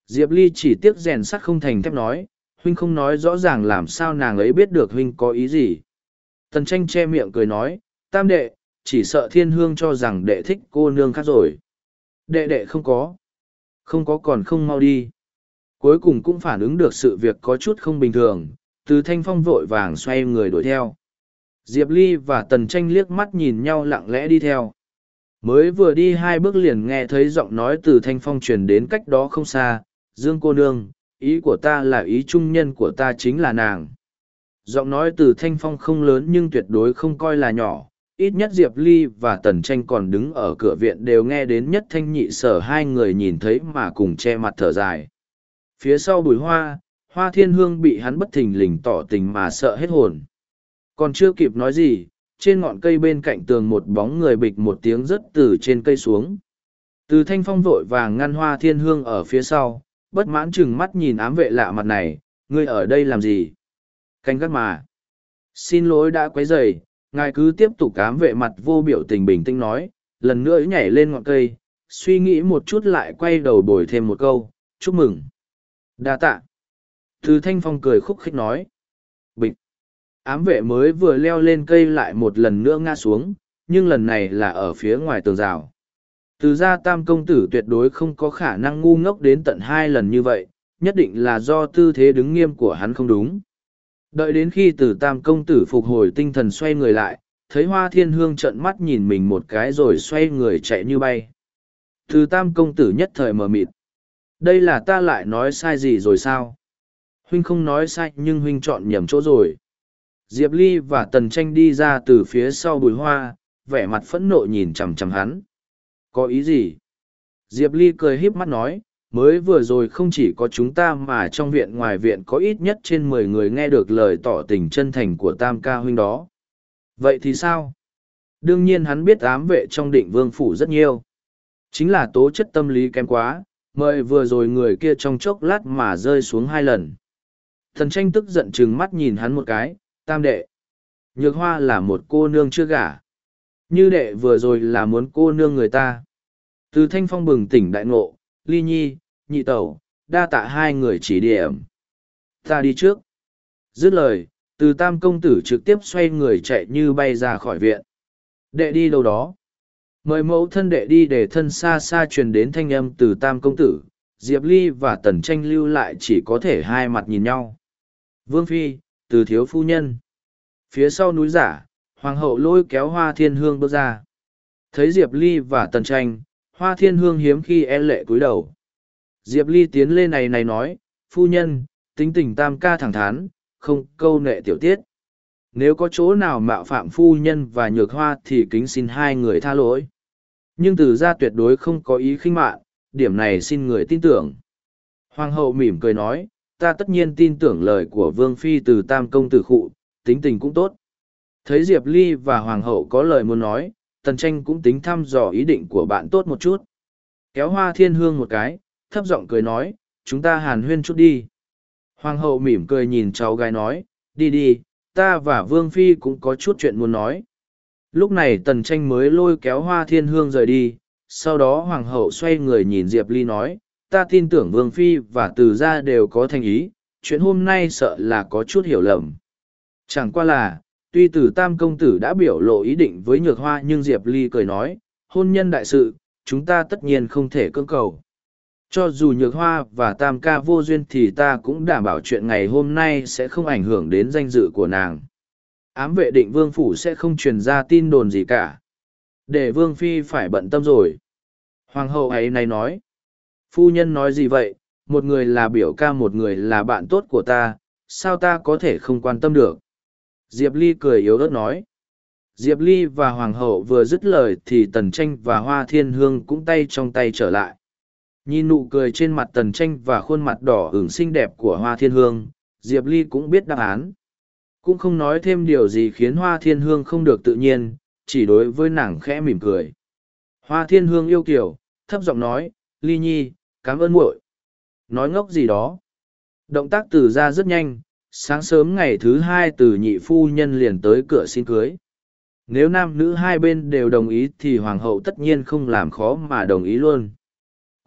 Diệp Ly chỉ tiếc rèn sắt không thành thép nói, huynh không nói rõ ràng làm sao nàng ấy biết được huynh có ý gì. Tần tranh che miệng cười nói, tam đệ, chỉ sợ thiên hương cho rằng đệ thích cô nương khác rồi. Đệ đệ không có. Không có còn không mau đi. Cuối cùng cũng phản ứng được sự việc có chút không bình thường, từ thanh phong vội vàng xoay người đuổi theo. Diệp Ly và Tần Tranh liếc mắt nhìn nhau lặng lẽ đi theo. mới vừa đi hai bước liền nghe thấy giọng nói từ thanh phong truyền đến cách đó không xa dương cô nương ý của ta là ý trung nhân của ta chính là nàng giọng nói từ thanh phong không lớn nhưng tuyệt đối không coi là nhỏ ít nhất diệp ly và tần tranh còn đứng ở cửa viện đều nghe đến nhất thanh nhị sở hai người nhìn thấy mà cùng che mặt thở dài phía sau bùi hoa hoa thiên hương bị hắn bất thình lình tỏ tình mà sợ hết hồn. Còn chưa kịp nói gì, trên ngọn cây bên cạnh tường một bóng người bịch một tiếng rớt từ trên cây xuống. Từ thanh phong vội vàng ngăn hoa thiên hương ở phía sau, bất mãn chừng mắt nhìn ám vệ lạ mặt này, ngươi ở đây làm gì? Canh gắt mà. Xin lỗi đã quấy rầy, ngài cứ tiếp tục cám vệ mặt vô biểu tình bình tĩnh nói, lần nữa nhảy lên ngọn cây, suy nghĩ một chút lại quay đầu bồi thêm một câu, chúc mừng đa tạ. Từ thanh phong cười khúc khích nói. Bịch. Ám vệ mới vừa leo lên cây lại một lần nữa ngã xuống, nhưng lần này là ở phía ngoài tường rào. Từ gia tam công tử tuyệt đối không có khả năng ngu ngốc đến tận hai lần như vậy, nhất định là do tư thế đứng nghiêm của hắn không đúng. Đợi đến khi từ tam công tử phục hồi tinh thần xoay người lại, thấy hoa thiên hương trợn mắt nhìn mình một cái rồi xoay người chạy như bay. Từ tam công tử nhất thời mờ mịt đây là ta lại nói sai gì rồi sao? Huynh không nói sai nhưng huynh chọn nhầm chỗ rồi. Diệp ly và tần tranh đi ra từ phía sau bùi hoa, vẻ mặt phẫn nộ nhìn chằm chằm hắn. Có ý gì? Diệp ly cười híp mắt nói, mới vừa rồi không chỉ có chúng ta mà trong viện ngoài viện có ít nhất trên mười người nghe được lời tỏ tình chân thành của tam ca huynh đó. Vậy thì sao? Đương nhiên hắn biết ám vệ trong định vương phủ rất nhiều. Chính là tố chất tâm lý kém quá mời vừa rồi người kia trong chốc lát mà rơi xuống hai lần. Thần tranh tức giận chừng mắt nhìn hắn một cái, tam đệ. Nhược hoa là một cô nương chưa gả. Như đệ vừa rồi là muốn cô nương người ta. Từ thanh phong bừng tỉnh đại ngộ, ly nhi, nhị tẩu, đa tạ hai người chỉ điểm. Ta đi trước. Dứt lời, từ tam công tử trực tiếp xoay người chạy như bay ra khỏi viện. Đệ đi đâu đó mời mẫu thân đệ đi để thân xa xa truyền đến thanh âm từ tam công tử, diệp ly và tần tranh lưu lại chỉ có thể hai mặt nhìn nhau. Vương phi, từ thiếu phu nhân. Phía sau núi giả, hoàng hậu lôi kéo hoa thiên hương bước ra. Thấy diệp ly và tần tranh, hoa thiên hương hiếm khi e lệ cúi đầu. Diệp ly tiến lên này này nói, phu nhân, tính tình tam ca thẳng thắn, không câu nệ tiểu tiết nếu có chỗ nào mạo phạm phu nhân và nhược hoa thì kính xin hai người tha lỗi. Nhưng từ ra tuyệt đối không có ý khinh mạn, điểm này xin người tin tưởng. Hoàng hậu mỉm cười nói, ta tất nhiên tin tưởng lời của vương phi từ tam công tử khụ, tính tình cũng tốt. Thấy diệp ly và hoàng hậu có lời muốn nói, tần tranh cũng tính thăm dò ý định của bạn tốt một chút. Kéo hoa thiên hương một cái, thấp giọng cười nói, chúng ta hàn huyên chút đi. Hoàng hậu mỉm cười nhìn cháu gái nói, đi đi ta và vương phi cũng có chút chuyện muốn nói. Lúc này tần tranh mới lôi kéo hoa thiên hương rời đi, sau đó hoàng hậu xoay người nhìn diệp ly nói, ta tin tưởng vương phi và từ gia đều có thành ý, chuyện hôm nay sợ là có chút hiểu lầm. Chẳng qua là, tuy tử tam công tử đã biểu lộ ý định với nhược hoa nhưng diệp ly cười nói, hôn nhân đại sự, chúng ta tất nhiên không thể cưỡng cầu cho dù nhược hoa và tam ca vô duyên thì ta cũng đảm bảo chuyện ngày hôm nay sẽ không ảnh hưởng đến danh dự của nàng. Ám vệ định vương phủ sẽ không truyền ra tin đồn gì cả. Để vương phi phải bận tâm rồi. Hoàng hậu ấy này nói. Phu nhân nói gì vậy? Một người là biểu ca, một người là bạn tốt của ta. Sao ta có thể không quan tâm được? Diệp ly cười yếu ớt nói. Diệp ly và hoàng hậu vừa dứt lời thì tần tranh và hoa thiên hương cũng tay trong tay trở lại nhìn nụ cười trên mặt tần tranh và khuôn mặt đỏ ửng xinh đẹp của hoa thiên hương, diệp ly cũng biết đáp án. Cũng không nói thêm điều gì khiến hoa thiên hương không được tự nhiên, chỉ đối với nàng khẽ mỉm cười. Hoa thiên hương yêu kiểu thấp giọng nói, ly nhi, cảm ơn muội. Nói ngốc gì đó. Động tác từ ra rất nhanh, sáng sớm ngày thứ hai từ nhị phu nhân liền tới cửa xin cưới. Nếu nam nữ hai bên đều đồng ý thì hoàng hậu tất nhiên không làm khó mà đồng ý luôn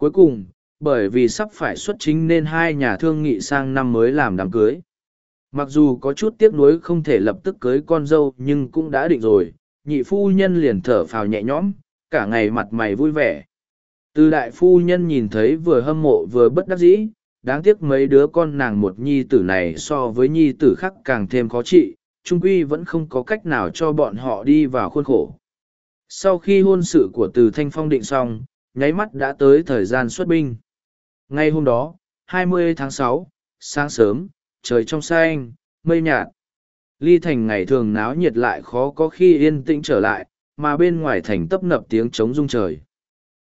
cuối cùng, bởi vì sắp phải xuất chính nên hai nhà thương nghị sang năm mới làm đám cưới. Mặc dù có chút tiếc nuối không thể lập tức cưới con dâu, nhưng cũng đã định rồi, nhị phu nhân liền thở phào nhẹ nhõm, cả ngày mặt mày vui vẻ. Từ đại phu nhân nhìn thấy vừa hâm mộ vừa bất đắc dĩ, đáng tiếc mấy đứa con nàng một nhi tử này so với nhi tử khác càng thêm khó trị, trung quy vẫn không có cách nào cho bọn họ đi vào khuôn khổ. Sau khi hôn sự của từ thanh phong định xong nháy mắt đã tới thời gian xuất binh. Ngay hôm đó 20 tháng 6, sáng sớm trời trong xanh mây nhạt. Ly thành ngày thường náo nhiệt lại khó có khi yên tĩnh trở lại mà bên ngoài thành tấp nập tiếng trống rung trời.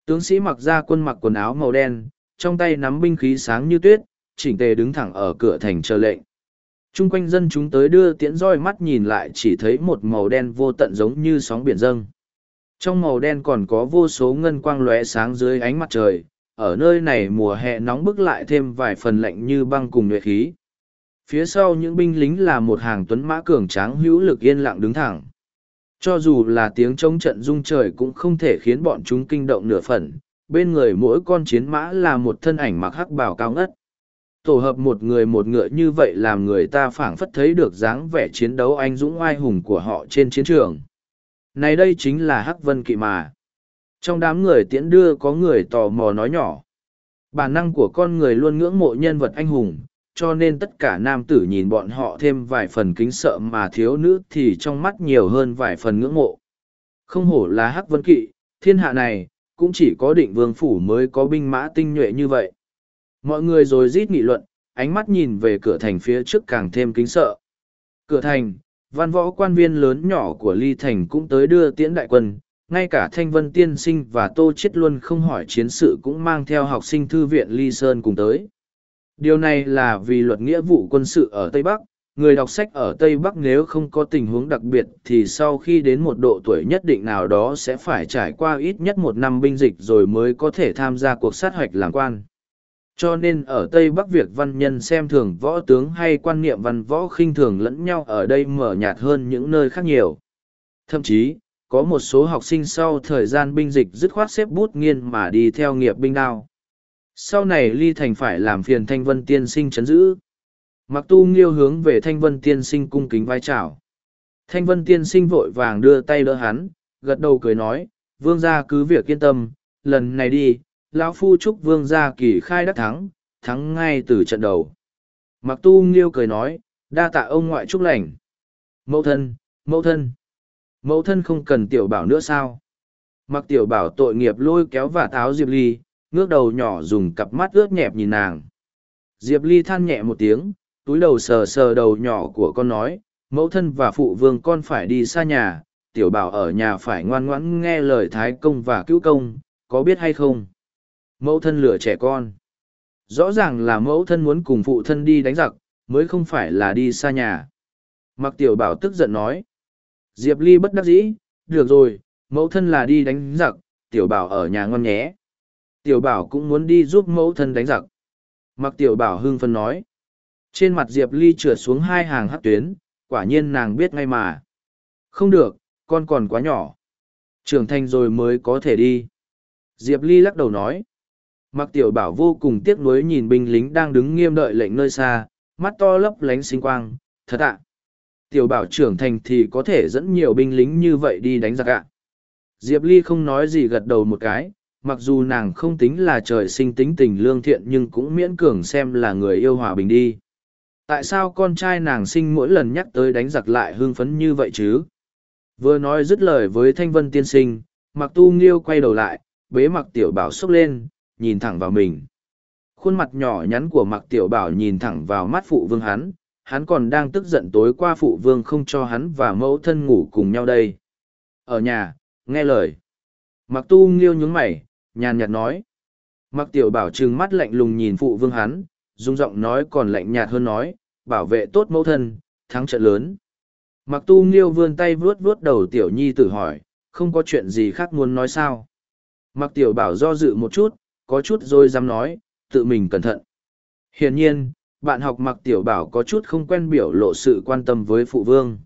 Tướng sĩ mặc ra quân mặc quần áo màu đen trong tay nắm binh khí sáng như tuyết chỉnh tề đứng thẳng ở cửa thành chờ lệnh. Trung quanh dân chúng tới đưa tiễn roi mắt nhìn lại chỉ thấy một màu đen vô tận giống như sóng biển dâng trong màu đen còn có vô số ngân quang lóe sáng dưới ánh mặt trời, ở nơi này mùa hè nóng bức lại thêm vài phần lạnh như băng cùng nhuệ khí. Phía sau những binh lính là một hàng tuấn mã cường tráng hữu lực yên lặng đứng thẳng. Cho dù là tiếng trống trận rung trời cũng không thể khiến bọn chúng kinh động nửa phần, bên người mỗi con chiến mã là một thân ảnh mặc hắc bào cao ngất. Tổ hợp một người một ngựa như vậy làm người ta phảng phất thấy được dáng vẻ chiến đấu anh dũng oai hùng của họ trên chiến trường này đây chính là hắc vân kỵ mà. Trong đám người tiễn đưa có người tò mò nói nhỏ. Bản năng của con người luôn ngưỡng mộ nhân vật anh hùng, cho nên tất cả nam tử nhìn bọn họ thêm vài phần kính sợ mà thiếu nữ thì trong mắt nhiều hơn vài phần ngưỡng mộ. Không hổ là hắc vân kỵ, thiên hạ này, cũng chỉ có định vương phủ mới có binh mã tinh nhuệ như vậy. Mọi người rồi rít nghị luận, ánh mắt nhìn về cửa thành phía trước càng thêm kính sợ. Cửa thành văn võ quan viên lớn nhỏ của ly thành cũng tới đưa tiễn đại quân, ngay cả thanh vân tiên sinh và tô chết luân không hỏi chiến sự cũng mang theo học sinh thư viện ly sơn cùng tới. Điều này là vì luật nghĩa vụ quân sự ở tây bắc, người đọc sách ở tây bắc nếu không có tình huống đặc biệt thì sau khi đến một độ tuổi nhất định nào đó sẽ phải trải qua ít nhất một năm binh dịch rồi mới có thể tham gia cuộc sát hoạch làm quan cho nên ở tây bắc việc văn nhân xem thường võ tướng hay quan niệm văn võ khinh thường lẫn nhau ở đây mở nhạt hơn những nơi khác nhiều. Thậm chí có một số học sinh sau thời gian binh dịch dứt khoát xếp bút nghiên mà đi theo nghiệp binh đao. Sau này ly thành phải làm phiền thanh vân tiên sinh chấn giữ. Mặc tu nghiêu hướng về thanh vân tiên sinh cung kính vai chào, thanh vân tiên sinh vội vàng đưa tay đỡ hắn gật đầu cười nói vương gia cứ việc yên tâm lần này đi lão phu chúc vương gia kỳ khai đắc thắng thắng ngay từ trận đầu. Mặc tu nghiêu cười nói, đa tạ ông ngoại chúc lành. Mẫu thân mẫu thân. Mẫu thân không cần tiểu bảo nữa sao? Mặc tiểu bảo tội nghiệp lôi kéo và táo diệp ly, ngước đầu nhỏ dùng cặp mắt ướt nhẹp nhìn nàng. Diệp ly than nhẹ một tiếng, túi đầu sờ sờ đầu nhỏ của con nói, mẫu thân và phụ vương con phải đi xa nhà, tiểu bảo ở nhà phải ngoan ngoãn nghe lời thái công và cứu công, có biết hay không? Mẫu thân lửa trẻ con. Rõ ràng là mẫu thân muốn cùng phụ thân đi đánh giặc, mới không phải là đi xa nhà. Mặc tiểu bảo tức giận nói, diệp ly bất đắc dĩ, được rồi, mẫu thân là đi đánh giặc, tiểu bảo ở nhà ngon nhé. Tiểu bảo cũng muốn đi giúp mẫu thân đánh giặc. Mặc tiểu bảo hưng phân nói, trên mặt diệp ly trượt xuống hai hàng hát tuyến, quả nhiên nàng biết ngay mà. Không được, con còn quá nhỏ. Trưởng thành rồi mới có thể đi. Diệp ly lắc đầu nói mặc tiểu bảo vô cùng tiếc nuối nhìn binh lính đang đứng nghiêm đợi lệnh nơi xa, mắt to lấp lánh sinh quang, thật ạ. Tiểu bảo trưởng thành thì có thể dẫn nhiều binh lính như vậy đi đánh giặc ạ. Diệp ly không nói gì gật đầu một cái, mặc dù nàng không tính là trời sinh tính tình lương thiện nhưng cũng miễn cường xem là người yêu hòa bình đi. Tại sao con trai nàng sinh mỗi lần nhắc tới đánh giặc lại hưng phấn như vậy chứ? Vừa nói dứt lời với thanh vân tiên sinh mặc tu nghiêu quay đầu lại, bế mặc tiểu bảo xúc lên nhìn thẳng vào mình khuôn mặt nhỏ nhắn của mặc tiểu bảo nhìn thẳng vào mắt phụ vương hắn hắn còn đang tức giận tối qua phụ vương không cho hắn và mẫu thân ngủ cùng nhau đây ở nhà nghe lời mặc tu nghiêu nhún mày nhàn nhạt nói. Mặc tiểu bảo trừng mắt lạnh lùng nhìn phụ vương hắn, dung giọng nói còn lạnh nhạt hơn nói, bảo vệ tốt mẫu thân, thắng trận lớn. Mặc tu nghiêu vươn tay vuốt vuốt đầu tiểu nhi tử hỏi, không có chuyện gì khác muốn nói sao. Mặc tiểu bảo do dự một chút, có chút rồi dám nói, tự mình cẩn thận. Hiển nhiên, bạn học mặc tiểu bảo có chút không quen biểu lộ sự quan tâm với phụ vương.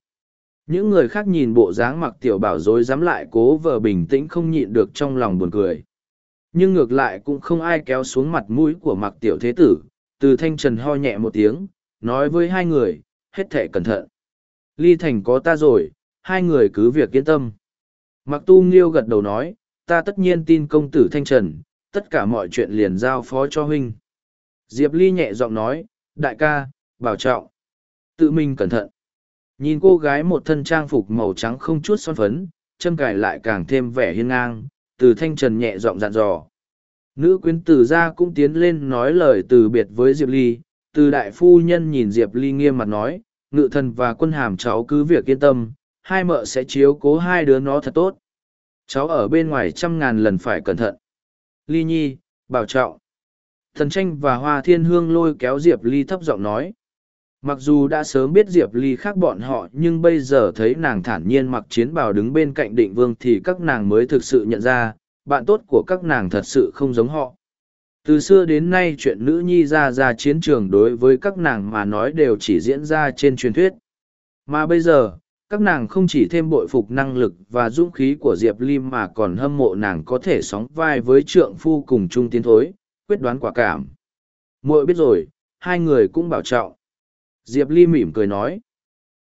Những người khác nhìn bộ dáng mặc tiểu bảo rồi dám lại cố vờ bình tĩnh không nhịn được trong lòng buồn cười nhưng ngược lại cũng không ai kéo xuống mặt mũi của mặc tiểu thế tử từ thanh trần ho nhẹ một tiếng nói với hai người hết thể cẩn thận ly thành có ta rồi hai người cứ việc yên tâm mặc tu nghiêu gật đầu nói ta tất nhiên tin công tử thanh trần tất cả mọi chuyện liền giao phó cho huynh diệp ly nhẹ giọng nói đại ca bảo trọng tự mình cẩn thận nhìn cô gái một thân trang phục màu trắng không chút son phấn châm cài lại càng thêm vẻ hiên ngang, từ thanh trần nhẹ giọng dặn dò. Nữ quyến tử gia cũng tiến lên nói lời từ biệt với Diệp Ly, từ đại phu nhân nhìn Diệp Ly nghiêm mặt nói, ngự thần và quân hàm cháu cứ việc yên tâm, hai mợ sẽ chiếu cố hai đứa nó thật tốt. Cháu ở bên ngoài trăm ngàn lần phải cẩn thận. Ly nhi, bảo trọng. Thần tranh và hoa thiên hương lôi kéo Diệp Ly thấp giọng nói. Mặc dù đã sớm biết Diệp Ly khác bọn họ nhưng bây giờ thấy nàng thản nhiên mặc chiến bào đứng bên cạnh định vương thì các nàng mới thực sự nhận ra, bạn tốt của các nàng thật sự không giống họ. Từ xưa đến nay chuyện nữ nhi ra ra chiến trường đối với các nàng mà nói đều chỉ diễn ra trên truyền thuyết. Mà bây giờ, các nàng không chỉ thêm bội phục năng lực và dũng khí của Diệp Ly mà còn hâm mộ nàng có thể sóng vai với trượng phu cùng chung tiến thối, quyết đoán quả cảm. muội biết rồi, hai người cũng bảo trọng. Diệp Ly mỉm cười nói.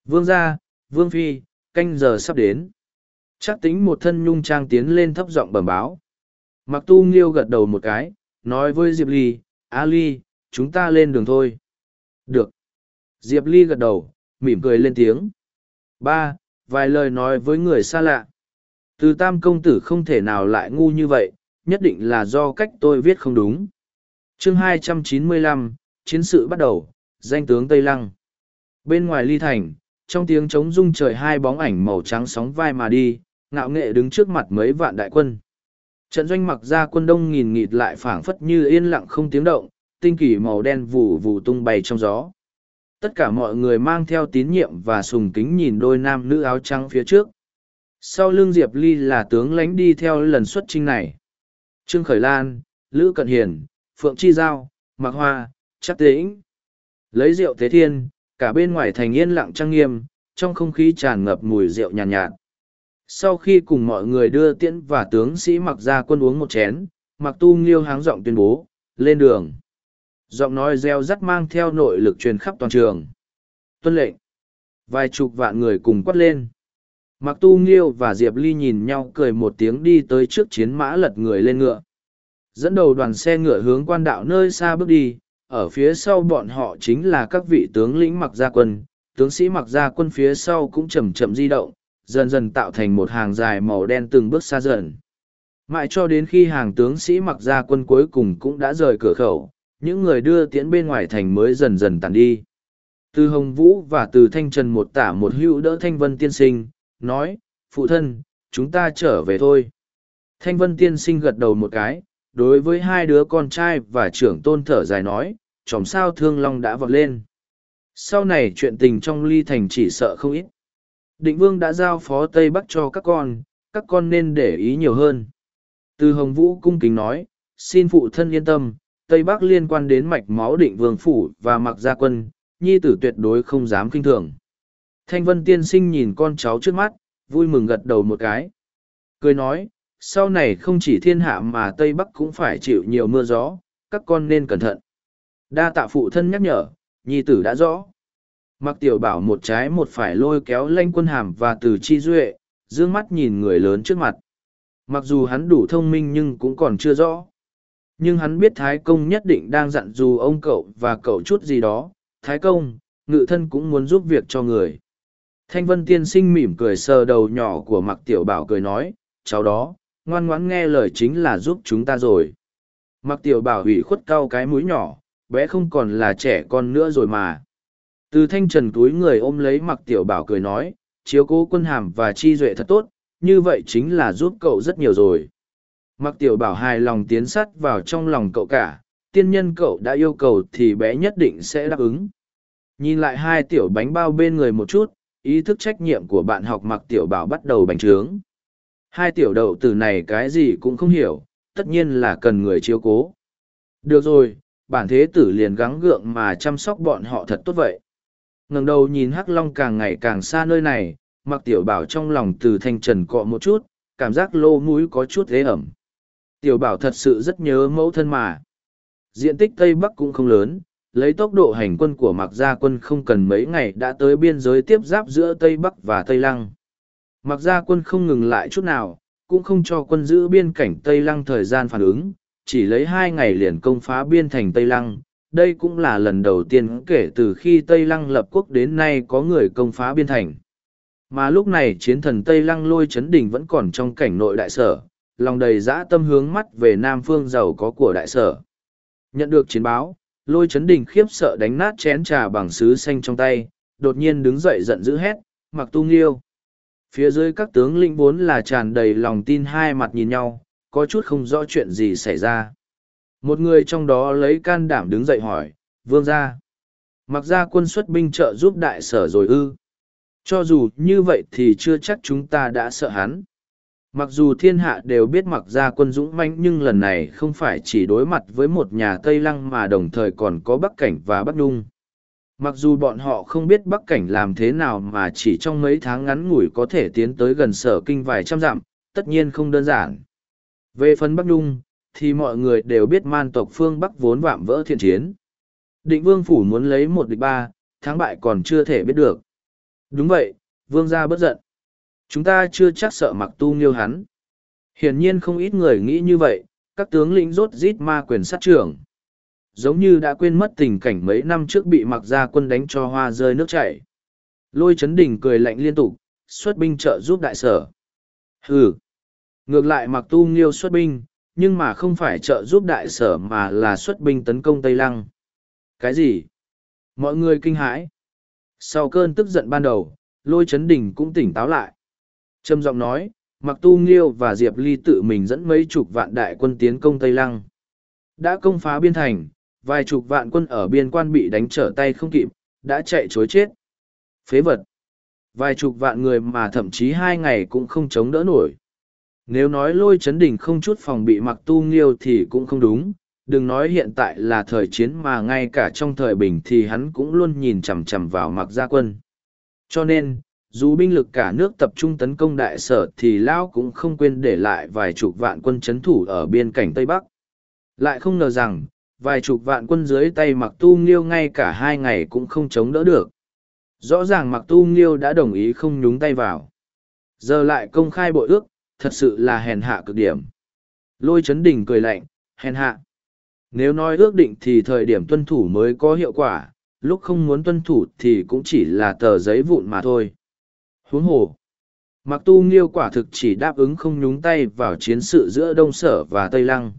Vương gia, Vương Phi, canh giờ sắp đến. Chắc tính một thân nhung trang tiến lên thấp giọng bẩm báo. Mặc tu nghiêu gật đầu một cái, nói với Diệp Ly, A Ly, chúng ta lên đường thôi. Được. Diệp Ly gật đầu, mỉm cười lên tiếng. Ba, vài lời nói với người xa lạ. Từ tam công tử không thể nào lại ngu như vậy, nhất định là do cách tôi viết không đúng. chương 295, chiến sự bắt đầu, danh tướng Tây Lăng. Bên ngoài ly thành, trong tiếng trống rung trời hai bóng ảnh màu trắng sóng vai mà đi, ngạo nghệ đứng trước mặt mấy vạn đại quân. Trận doanh mặc ra quân đông nghìn nghịt lại phảng phất như yên lặng không tiếng động, tinh kỳ màu đen vù vù tung bay trong gió. Tất cả mọi người mang theo tín nhiệm và sùng kính nhìn đôi nam nữ áo trắng phía trước. Sau lưng Diệp Ly là tướng lánh đi theo lần xuất trinh này. Trương Khởi Lan, Lữ Cận Hiền, Phượng Chi Giao, Mạc Hoa, Chắc Tĩnh. Lấy rượu thế thiên, cả bên ngoài thành yên lặng trang nghiêm, trong không khí tràn ngập mùi rượu nhàn nhạt, nhạt. Sau khi cùng mọi người đưa tiễn và tướng sĩ mặc ra quân uống một chén, mặc tu nghiêu háng giọng tuyên bố, lên đường. Giọng nói reo rắt mang theo nội lực truyền khắp toàn trường. Tuân lệnh. Vài chục vạn người cùng quát lên. Mặc tu nghiêu và Diệp Ly nhìn nhau cười một tiếng đi tới trước chiến mã lật người lên ngựa. Dẫn đầu đoàn xe ngựa hướng quan đạo nơi xa bước đi, ở phía sau bọn họ chính là các vị tướng lĩnh mặc gia quân, tướng sĩ mặc gia quân phía sau cũng chậm chậm di động, dần dần tạo thành một hàng dài màu đen từng bước xa dần. Mãi cho đến khi hàng tướng sĩ mặc gia quân cuối cùng cũng đã rời cửa khẩu, những người đưa tiễn bên ngoài thành mới dần dần tàn đi. Từ Hồng Vũ và từ Thanh Trần một tả một hữu đỡ Thanh Vân tiên sinh, nói, phụ thân, chúng ta trở về thôi. Thanh Vân tiên sinh gật đầu một cái, đối với hai đứa con trai và trưởng tôn thở dài nói, chòm sao thương long đã vọt lên. Sau này chuyện tình trong ly thành chỉ sợ không ít. Định vương đã giao phó Tây Bắc cho các con, các con nên để ý nhiều hơn. Từ Hồng Vũ cung kính nói, xin phụ thân yên tâm, Tây Bắc liên quan đến mạch máu định vương phủ và mặc gia quân, nhi tử tuyệt đối không dám kinh thường. Thanh Vân tiên sinh nhìn con cháu trước mắt, vui mừng gật đầu một cái. Cười nói, sau này không chỉ thiên hạ mà Tây Bắc cũng phải chịu nhiều mưa gió, các con nên cẩn thận. Đa tạ phụ thân nhắc nhở, nhi tử đã rõ. Mặc tiểu bảo một trái một phải lôi kéo lanh quân hàm và từ chi duệ, dương mắt nhìn người lớn trước mặt. Mặc dù hắn đủ thông minh nhưng cũng còn chưa rõ. Nhưng hắn biết Thái Công nhất định đang dặn dù ông cậu và cậu chút gì đó. Thái Công, ngự thân cũng muốn giúp việc cho người. Thanh Vân tiên sinh mỉm cười sờ đầu nhỏ của mặc tiểu bảo cười nói, cháu đó, ngoan ngoãn nghe lời chính là giúp chúng ta rồi. Mặc tiểu bảo hủy khuất cau cái mũi nhỏ, bé không còn là trẻ con nữa rồi mà. Từ thanh trần túi người ôm lấy mặc tiểu bảo cười nói, chiếu cố quân hàm và chi duệ thật tốt, như vậy chính là giúp cậu rất nhiều rồi. Mặc tiểu bảo hài lòng tiến sắt vào trong lòng cậu cả, tiên nhân cậu đã yêu cầu thì bé nhất định sẽ đáp ứng. Nhìn lại hai tiểu bánh bao bên người một chút, ý thức trách nhiệm của bạn học mặc tiểu bảo bắt đầu bành trướng. Hai tiểu đậu từ này cái gì cũng không hiểu, tất nhiên là cần người chiếu cố. Được rồi, bản thế tử liền gắng gượng mà chăm sóc bọn họ thật tốt vậy ngẩng đầu nhìn hắc long càng ngày càng xa nơi này mặc tiểu bảo trong lòng từ thanh trần cọ một chút cảm giác lô mũi có chút ế ẩm tiểu bảo thật sự rất nhớ mẫu thân mà. Diện tích tây bắc cũng không lớn lấy tốc độ hành quân của Mạc gia quân không cần mấy ngày đã tới biên giới tiếp giáp giữa tây bắc và tây lăng. Mạc gia quân không ngừng lại chút nào cũng không cho quân giữ biên cảnh tây lăng thời gian phản ứng chỉ lấy hai ngày liền công phá biên thành tây lăng. Đây cũng là lần đầu tiên kể từ khi Tây Lăng lập quốc đến nay có người công phá biên thành. Mà lúc này chiến thần Tây Lăng lôi chấn đỉnh vẫn còn trong cảnh nội đại sở, lòng đầy dã tâm hướng mắt về nam phương giàu có của đại sở. Nhận được chiến báo, lôi chấn đình khiếp sợ đánh nát chén trà bằng sứ xanh trong tay, đột nhiên đứng dậy giận dữ hét, mặc tu nghiêu. Phía dưới các tướng lĩnh vốn là tràn đầy lòng tin hai mặt nhìn nhau, có chút không rõ chuyện gì xảy ra. Một người trong đó lấy can đảm đứng dậy hỏi, vương gia. Mặc ra quân xuất binh trợ giúp đại sở rồi ư. Cho dù như vậy thì chưa chắc chúng ta đã sợ hắn. Mặc dù thiên hạ đều biết mặc ra quân dũng mãnh nhưng lần này không phải chỉ đối mặt với một nhà Tây Lăng mà đồng thời còn có Bắc Cảnh và Bắc Nhung. Mặc dù bọn họ không biết Bắc Cảnh làm thế nào mà chỉ trong mấy tháng ngắn ngủi có thể tiến tới gần sở kinh vài trăm dặm, tất nhiên không đơn giản. Về phần Bắc Nhung, thì mọi người đều biết man tộc phương Bắc vốn vạm vỡ thiện chiến. Định vương phủ muốn lấy một địch ba, thắng bại còn chưa thể biết được. Đúng vậy, vương gia bất giận. Chúng ta chưa chắc sợ mặc tu nghiêu hắn. Hiển nhiên không ít người nghĩ như vậy, các tướng lĩnh rốt rít ma quyền sát trưởng. Giống như đã quên mất tình cảnh mấy năm trước bị mặc gia quân đánh cho hoa rơi nước chảy. Lôi chấn đỉnh cười lạnh liên tục, xuất binh trợ giúp đại sở. Hừ. Ngược lại mặc tu nghiêu xuất binh, nhưng mà không phải trợ giúp đại sở mà là xuất binh tấn công Tây Lăng. Cái gì? Mọi người kinh hãi. Sau cơn tức giận ban đầu, lôi chấn đỉnh cũng tỉnh táo lại. Trâm giọng nói, mặc tu nghiêu và Diệp Ly tự mình dẫn mấy chục vạn đại quân tiến công Tây Lăng. Đã công phá biên thành, vài chục vạn quân ở biên quan bị đánh trở tay không kịp, đã chạy chối chết. Phế vật. Vài chục vạn người mà thậm chí hai ngày cũng không chống đỡ nổi. Nếu nói lôi chấn đỉnh không chút phòng bị mặc tu nghiêu thì cũng không đúng, đừng nói hiện tại là thời chiến mà ngay cả trong thời bình thì hắn cũng luôn nhìn chằm chằm vào mặc gia quân. Cho nên, dù binh lực cả nước tập trung tấn công đại sở thì Lão cũng không quên để lại vài chục vạn quân chấn thủ ở biên cảnh Tây Bắc. Lại không ngờ rằng, vài chục vạn quân dưới tay mặc tu nghiêu ngay cả hai ngày cũng không chống đỡ được. Rõ ràng mặc tu nghiêu đã đồng ý không nhúng tay vào. Giờ lại công khai bội ước, thật sự là hèn hạ cực điểm. Lôi chấn đỉnh cười lạnh, hèn hạ. Nếu nói ước định thì thời điểm tuân thủ mới có hiệu quả, lúc không muốn tuân thủ thì cũng chỉ là tờ giấy vụn mà thôi. Huống hồ. Mặc tu nghiêu quả thực chỉ đáp ứng không nhúng tay vào chiến sự giữa Đông Sở và Tây Lăng.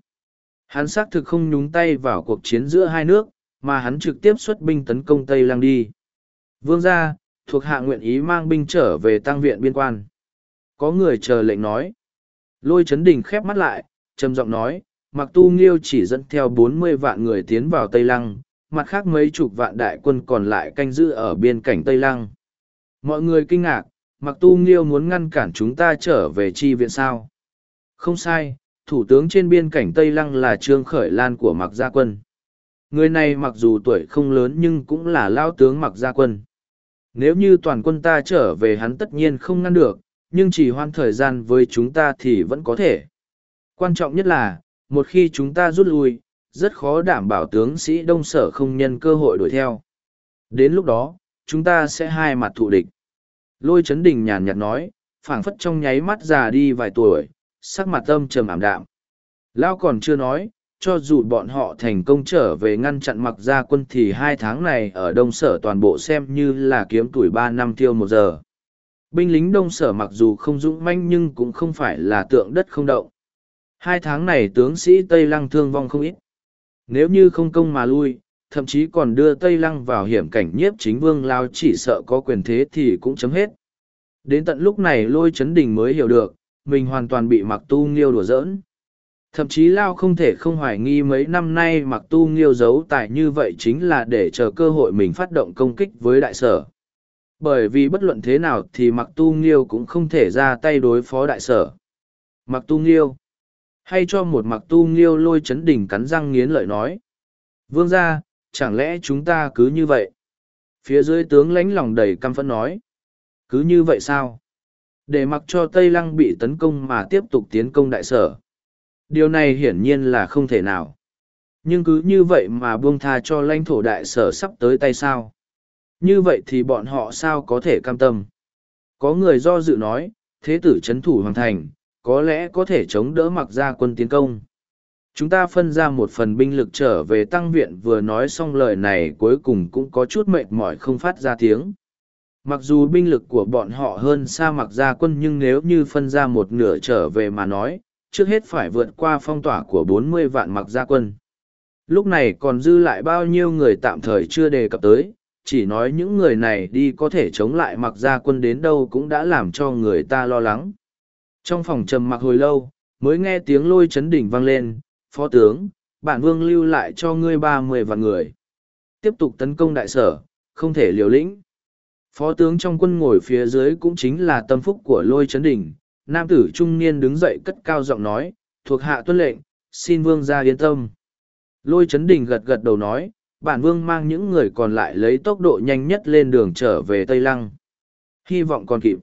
Hắn xác thực không nhúng tay vào cuộc chiến giữa hai nước, mà hắn trực tiếp xuất binh tấn công Tây Lăng đi. Vương gia, thuộc hạ nguyện ý mang binh trở về tăng viện biên quan. Có người chờ lệnh nói. Lôi chấn đình khép mắt lại, trầm giọng nói, mặc tu nghiêu chỉ dẫn theo bốn mươi vạn người tiến vào Tây Lăng, mặt khác mấy chục vạn đại quân còn lại canh giữ ở biên cảnh Tây Lăng. Mọi người kinh ngạc, mặc tu nghiêu muốn ngăn cản chúng ta trở về chi viện sao. Không sai, thủ tướng trên biên cảnh Tây Lăng là Trương Khởi Lan của mặc gia quân. Người này mặc dù tuổi không lớn nhưng cũng là lao tướng mặc gia quân. Nếu như toàn quân ta trở về hắn tất nhiên không ngăn được, nhưng chỉ hoan thời gian với chúng ta thì vẫn có thể. Quan trọng nhất là, một khi chúng ta rút lui, rất khó đảm bảo tướng sĩ đông sở không nhân cơ hội đuổi theo. Đến lúc đó, chúng ta sẽ hai mặt thù địch. Lôi chấn đình nhàn nhạt nói, phảng phất trong nháy mắt già đi vài tuổi, sắc mặt âm trầm ảm đạm. Lao còn chưa nói, cho dù bọn họ thành công trở về ngăn chặn mặc gia quân thì hai tháng này ở đông sở toàn bộ xem như là kiếm tuổi ba năm tiêu một giờ. Binh lính đông sở mặc dù không dũng manh nhưng cũng không phải là tượng đất không động. Hai tháng này tướng sĩ Tây Lăng thương vong không ít. Nếu như không công mà lui, thậm chí còn đưa Tây Lăng vào hiểm cảnh nhiếp chính vương lao chỉ sợ có quyền thế thì cũng chấm hết. Đến tận lúc này lôi chấn đình mới hiểu được, mình hoàn toàn bị mặc tu nghiêu đùa giỡn. Thậm chí Lao không thể không hoài nghi mấy năm nay mặc tu nghiêu giấu tài như vậy chính là để chờ cơ hội mình phát động công kích với đại sở. Bởi vì bất luận thế nào thì mặc tu nghiêu cũng không thể ra tay đối phó đại sở. Mặc tu nghiêu. Hay cho một mặc tu nghiêu lôi chấn đỉnh cắn răng nghiến lợi nói. Vương ra, chẳng lẽ chúng ta cứ như vậy? Phía dưới tướng lãnh lòng đầy căm phẫn nói. Cứ như vậy sao? Để mặc cho Tây Lăng bị tấn công mà tiếp tục tiến công đại sở. Điều này hiển nhiên là không thể nào. Nhưng cứ như vậy mà buông tha cho lãnh thổ đại sở sắp tới tay sao? Như vậy thì bọn họ sao có thể cam tâm? Có người do dự nói, thế tử chấn thủ hoàng thành, có lẽ có thể chống đỡ mặc ra quân tiến công. Chúng ta phân ra một phần binh lực trở về tăng viện vừa nói xong lời này cuối cùng cũng có chút mệt mỏi không phát ra tiếng. Mặc dù binh lực của bọn họ hơn xa mặc gia quân nhưng nếu như phân ra một nửa trở về mà nói, trước hết phải vượt qua phong tỏa của bốn mươi vạn mặc gia quân. Lúc này còn dư lại bao nhiêu người tạm thời chưa đề cập tới, chỉ nói những người này đi có thể chống lại mặc gia quân đến đâu cũng đã làm cho người ta lo lắng. Trong phòng trầm mặc hồi lâu, mới nghe tiếng lôi chấn đỉnh vang lên, phó tướng, bản vương lưu lại cho ngươi ba mươi vạn người. Tiếp tục tấn công đại sở, không thể liều lĩnh. Phó tướng trong quân ngồi phía dưới cũng chính là tâm phúc của lôi chấn đỉnh. Nam tử trung niên đứng dậy cất cao giọng nói, thuộc hạ tuân lệnh, xin vương ra yên tâm. Lôi chấn đỉnh gật gật đầu nói, bản vương mang những người còn lại lấy tốc độ nhanh nhất lên đường trở về Tây Lăng. Hy vọng còn kịp.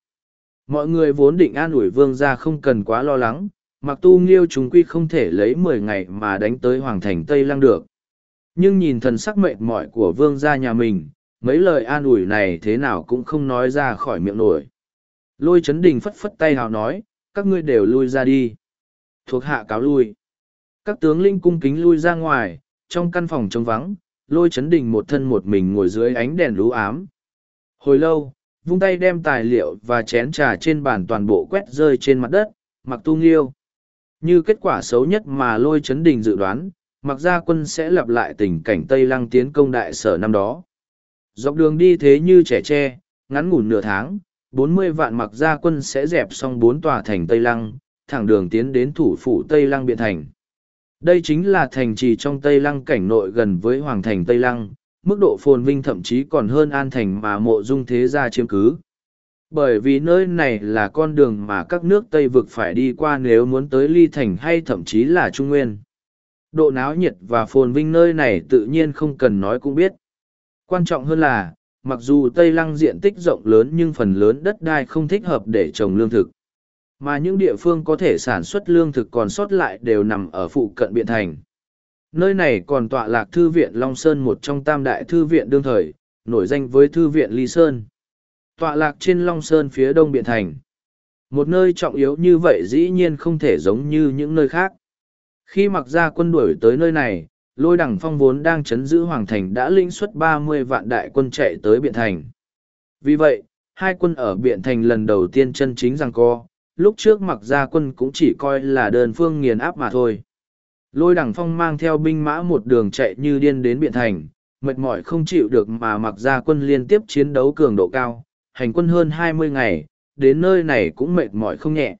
Mọi người vốn định an ủi vương ra không cần quá lo lắng, mặc tu nghiêu chúng quy không thể lấy mười ngày mà đánh tới hoàng thành Tây Lăng được. Nhưng nhìn thần sắc mệt mỏi của vương gia nhà mình, mấy lời an ủi này thế nào cũng không nói ra khỏi miệng nổi. Lôi chấn đình phất phất tay hào nói, các ngươi đều lui ra đi. Thuộc hạ cáo lui. Các tướng linh cung kính lui ra ngoài, trong căn phòng trống vắng, lôi chấn đình một thân một mình ngồi dưới ánh đèn lú ám. Hồi lâu, vung tay đem tài liệu và chén trà trên bàn toàn bộ quét rơi trên mặt đất, mặc tu nghiêu. Như kết quả xấu nhất mà lôi chấn đình dự đoán, mặc gia quân sẽ lặp lại tình cảnh Tây Lăng tiến công đại sở năm đó. Dọc đường đi thế như trẻ tre, ngắn ngủn nửa tháng, bốn mươi vạn mặc gia quân sẽ dẹp xong bốn tòa thành Tây Lăng, thẳng đường tiến đến thủ phủ Tây Lăng Biện Thành. Đây chính là thành trì trong Tây Lăng cảnh nội gần với Hoàng thành Tây Lăng, mức độ phồn vinh thậm chí còn hơn An Thành mà mộ dung thế gia chiếm cứ. Bởi vì nơi này là con đường mà các nước Tây vực phải đi qua nếu muốn tới Ly Thành hay thậm chí là Trung Nguyên. Độ náo nhiệt và phồn vinh nơi này tự nhiên không cần nói cũng biết. Quan trọng hơn là, mặc dù Tây Lăng diện tích rộng lớn nhưng phần lớn đất đai không thích hợp để trồng lương thực. Mà những địa phương có thể sản xuất lương thực còn sót lại đều nằm ở phụ cận Biện Thành. Nơi này còn tọa lạc Thư viện Long Sơn một trong tam đại thư viện đương thời, nổi danh với Thư viện Ly Sơn. Tọa lạc trên Long Sơn phía đông Biện Thành. Một nơi trọng yếu như vậy dĩ nhiên không thể giống như những nơi khác. Khi mặc ra quân đuổi tới nơi này, lôi đẳng phong vốn đang chấn giữ hoàng thành đã linh xuất ba mươi vạn đại quân chạy tới biện thành vì vậy hai quân ở biện thành lần đầu tiên chân chính rằng co lúc trước mặc ra quân cũng chỉ coi là đơn phương nghiền áp mà thôi lôi đẳng phong mang theo binh mã một đường chạy như điên đến biện thành mệt mỏi không chịu được mà mặc ra quân liên tiếp chiến đấu cường độ cao hành quân hơn hai mươi ngày đến nơi này cũng mệt mỏi không nhẹ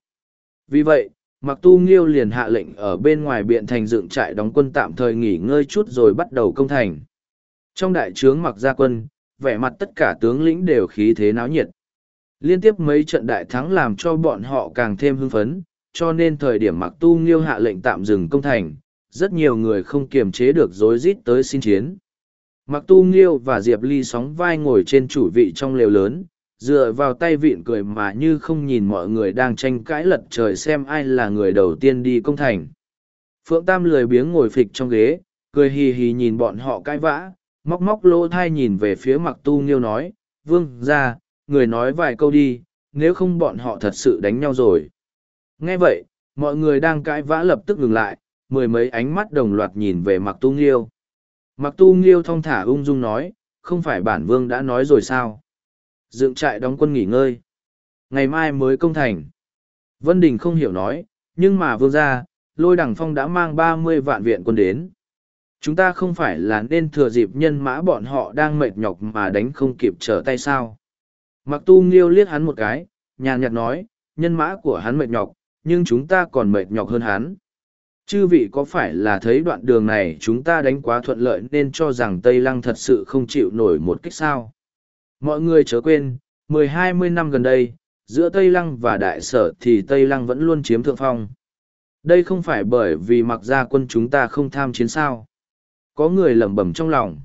vì vậy Mặc tu nghiêu liền hạ lệnh ở bên ngoài biện thành dựng trại đóng quân tạm thời nghỉ ngơi chút rồi bắt đầu công thành. Trong đại trướng mặc gia quân, vẻ mặt tất cả tướng lĩnh đều khí thế náo nhiệt. Liên tiếp mấy trận đại thắng làm cho bọn họ càng thêm hưng phấn, cho nên thời điểm mặc tu nghiêu hạ lệnh tạm dừng công thành, rất nhiều người không kiềm chế được rối rít tới xin chiến. Mặc tu nghiêu và Diệp Ly sóng vai ngồi trên chủ vị trong lều lớn, dựa vào tay vịn cười mà như không nhìn mọi người đang tranh cãi lật trời xem ai là người đầu tiên đi công thành. Phượng Tam lười biếng ngồi phịch trong ghế, cười hì hì nhìn bọn họ cãi vã, móc móc lỗ thai nhìn về phía mặc tu nghiêu nói, vương ra, người nói vài câu đi, nếu không bọn họ thật sự đánh nhau rồi. Nghe vậy, mọi người đang cãi vã lập tức ngừng lại, mười mấy ánh mắt đồng loạt nhìn về mặc tu nghiêu. Mặc tu nghiêu thong thả ung dung nói, không phải bản vương đã nói rồi sao? Dựng trại đóng quân nghỉ ngơi. Ngày mai mới công thành. Vân Đình không hiểu nói, nhưng mà vương gia, lôi đằng phong đã mang ba mươi vạn viện quân đến. Chúng ta không phải là nên thừa dịp nhân mã bọn họ đang mệt nhọc mà đánh không kịp trở tay sao. Mặc tu nghiêu liếc hắn một cái, nhàn nhạt nói, nhân mã của hắn mệt nhọc, nhưng chúng ta còn mệt nhọc hơn hắn. Chư vị có phải là thấy đoạn đường này chúng ta đánh quá thuận lợi nên cho rằng Tây Lăng thật sự không chịu nổi một kích sao? Mọi người chớ quên, mười hai mươi năm gần đây, giữa Tây Lăng và Đại Sở thì Tây Lăng vẫn luôn chiếm thượng phong. Đây không phải bởi vì mặc gia quân chúng ta không tham chiến sao. Có người lẩm bẩm trong lòng.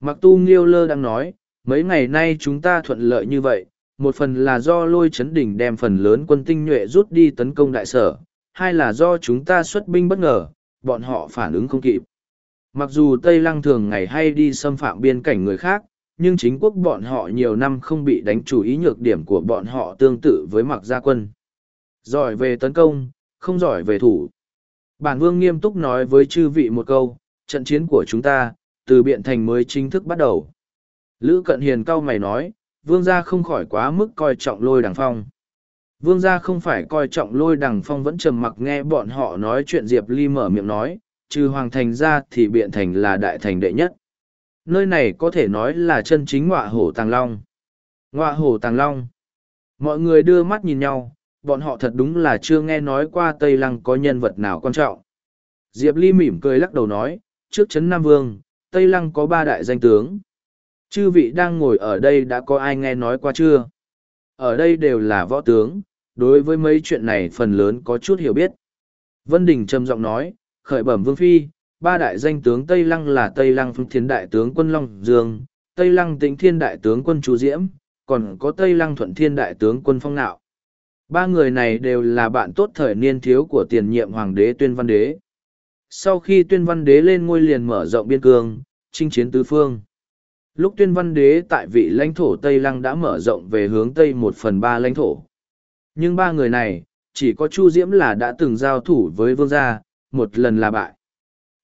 Mặc tu nghiêu lơ đang nói, mấy ngày nay chúng ta thuận lợi như vậy, một phần là do lôi chấn đỉnh đem phần lớn quân tinh nhuệ rút đi tấn công đại sở, hai là do chúng ta xuất binh bất ngờ, bọn họ phản ứng không kịp. Mặc dù Tây Lăng thường ngày hay đi xâm phạm biên cảnh người khác, nhưng chính quốc bọn họ nhiều năm không bị đánh chủ ý nhược điểm của bọn họ tương tự với mặc gia quân. Giỏi về tấn công, không giỏi về thủ. Bản vương nghiêm túc nói với chư vị một câu, trận chiến của chúng ta, từ biện thành mới chính thức bắt đầu. Lữ Cận Hiền cao mày nói, vương gia không khỏi quá mức coi trọng lôi đằng phong. Vương gia không phải coi trọng lôi đằng phong vẫn trầm mặc nghe bọn họ nói chuyện Diệp Ly mở miệng nói, trừ hoàng thành ra thì biện thành là đại thành đệ nhất. Nơi này có thể nói là chân chính ngọa hổ tàng long. Ngọa hổ tàng long. Mọi người đưa mắt nhìn nhau, bọn họ thật đúng là chưa nghe nói qua Tây Lăng có nhân vật nào quan trọng. Diệp Ly mỉm cười lắc đầu nói, trước Trấn Nam Vương, Tây Lăng có ba đại danh tướng. Chư vị đang ngồi ở đây đã có ai nghe nói qua chưa? Ở đây đều là võ tướng, đối với mấy chuyện này phần lớn có chút hiểu biết. Vân Đình trầm giọng nói, khởi bẩm Vương Phi, ba đại danh tướng Tây Lăng là Tây Lăng Phương Thiên Đại tướng quân Long Dương, Tây Lăng Tĩnh Thiên Đại tướng quân Chu Diễm, còn có Tây Lăng Thuận Thiên Đại tướng quân Phong Nạo. Ba người này đều là bạn tốt thời niên thiếu của tiền nhiệm Hoàng đế Tuyên Văn Đế. Sau khi Tuyên Văn Đế lên ngôi liền mở rộng biên cương, chinh chiến tứ phương. Lúc Tuyên Văn Đế tại vị lãnh thổ Tây Lăng đã mở rộng về hướng Tây một phần ba lãnh thổ. Nhưng ba người này, chỉ có Chu Diễm là đã từng giao thủ với vương gia, một lần là bại.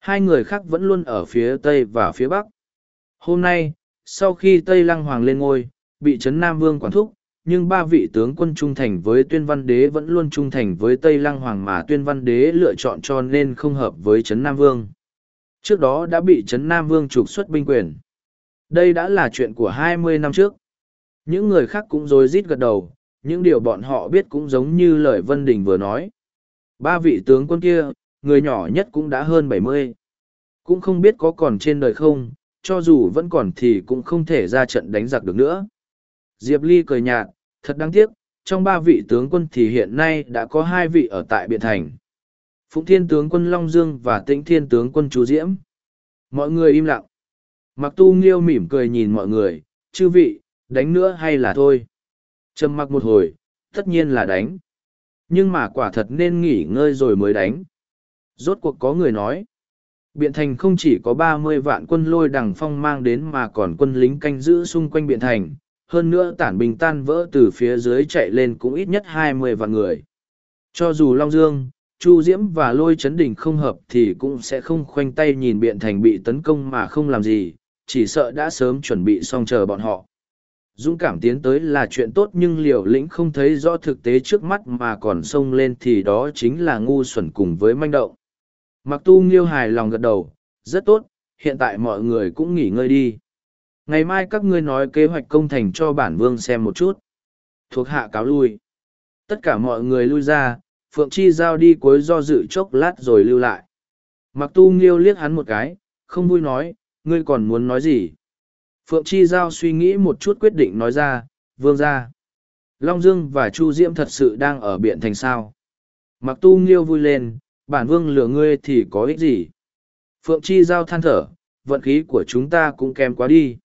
Hai người khác vẫn luôn ở phía Tây và phía Bắc. Hôm nay, sau khi Tây Lăng Hoàng lên ngôi, bị Trấn Nam Vương quản thúc, nhưng ba vị tướng quân trung thành với tuyên văn đế vẫn luôn trung thành với Tây Lăng Hoàng mà tuyên văn đế lựa chọn cho nên không hợp với Trấn Nam Vương. Trước đó đã bị Trấn Nam Vương trục xuất binh quyền. Đây đã là chuyện của hai mươi năm trước. Những người khác cũng rối rít gật đầu, những điều bọn họ biết cũng giống như lời Vân Đình vừa nói. Ba vị tướng quân kia, người nhỏ nhất cũng đã hơn bảy mươi Cũng không biết có còn trên đời không, cho dù vẫn còn thì cũng không thể ra trận đánh giặc được nữa. Diệp Ly cười nhạt, thật đáng tiếc, trong ba vị tướng quân thì hiện nay đã có hai vị ở tại Biện Thành. Phụng Thiên tướng quân Long Dương và Tĩnh Thiên tướng quân Chú Diễm. Mọi người im lặng. Mặc tu nghiêu mỉm cười nhìn mọi người, chư vị, đánh nữa hay là thôi. Trầm mặc một hồi, tất nhiên là đánh. Nhưng mà quả thật nên nghỉ ngơi rồi mới đánh. Rốt cuộc có người nói. Biện Thành không chỉ có ba mươi vạn quân lôi đằng phong mang đến mà còn quân lính canh giữ xung quanh Biện Thành, hơn nữa tản bình tan vỡ từ phía dưới chạy lên cũng ít nhất hai mươi vạn người. Cho dù Long Dương, Chu Diễm và Lôi Chấn Đỉnh không hợp thì cũng sẽ không khoanh tay nhìn Biện Thành bị tấn công mà không làm gì, chỉ sợ đã sớm chuẩn bị xong chờ bọn họ. Dũng cảm tiến tới là chuyện tốt nhưng liều lĩnh không thấy rõ thực tế trước mắt mà còn xông lên thì đó chính là ngu xuẩn cùng với manh động. Mặc tu nghiêu hài lòng gật đầu, rất tốt, hiện tại mọi người cũng nghỉ ngơi đi. Ngày mai các ngươi nói kế hoạch công thành cho bản vương xem một chút. Thuộc hạ cáo lui. Tất cả mọi người lui ra, Phượng Chi giao đi cuối do dự chốc lát rồi lưu lại. Mặc tu nghiêu liếc hắn một cái, không vui nói, ngươi còn muốn nói gì? Phượng Chi Giao suy nghĩ một chút quyết định nói ra, vương ra. Long Dương và Chu Diễm thật sự đang ở biện thành sao. Mặc tu nghiêu vui lên, bản vương lừa ngươi thì có ích gì? Phượng Chi Giao than thở, vận khí của chúng ta cũng kém quá đi.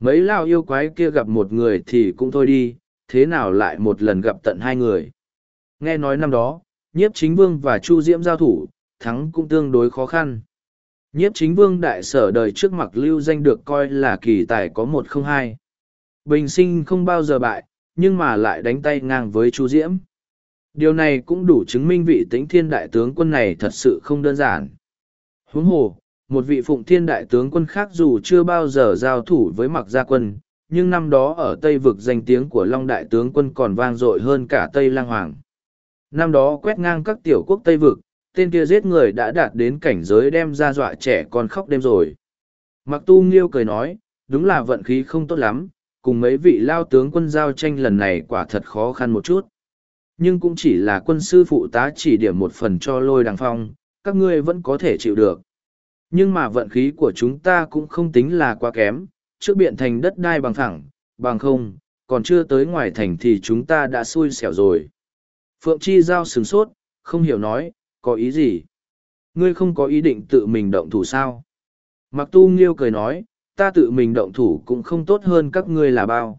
Mấy lao yêu quái kia gặp một người thì cũng thôi đi, thế nào lại một lần gặp tận hai người. Nghe nói năm đó, nhiếp chính vương và Chu Diễm giao thủ, thắng cũng tương đối khó khăn. Nhiếp chính vương đại sở đời trước mặt lưu danh được coi là kỳ tài có một không hai. Bình sinh không bao giờ bại, nhưng mà lại đánh tay ngang với Chu Diễm. Điều này cũng đủ chứng minh vị tĩnh thiên đại tướng quân này thật sự không đơn giản. Huống hồ, một vị phụng thiên đại tướng quân khác dù chưa bao giờ giao thủ với mặc gia quân, nhưng năm đó ở Tây vực danh tiếng của Long đại tướng quân còn vang dội hơn cả Tây Lang Hoàng. Năm đó quét ngang các tiểu quốc Tây vực, tên kia giết người đã đạt đến cảnh giới đem ra dọa trẻ con khóc đêm rồi. Mặc tu nghiêu cười nói, đúng là vận khí không tốt lắm, cùng mấy vị lao tướng quân giao tranh lần này quả thật khó khăn một chút. Nhưng cũng chỉ là quân sư phụ tá chỉ điểm một phần cho lôi đằng phong, các ngươi vẫn có thể chịu được. Nhưng mà vận khí của chúng ta cũng không tính là quá kém, trước biện thành đất đai bằng thẳng, bằng không, còn chưa tới ngoài thành thì chúng ta đã xui xẻo rồi. Phượng Chi Giao sừng sốt, không hiểu nói, có ý gì? Ngươi không có ý định tự mình động thủ sao? Mặc tu nghiêu cười nói, ta tự mình động thủ cũng không tốt hơn các ngươi là bao.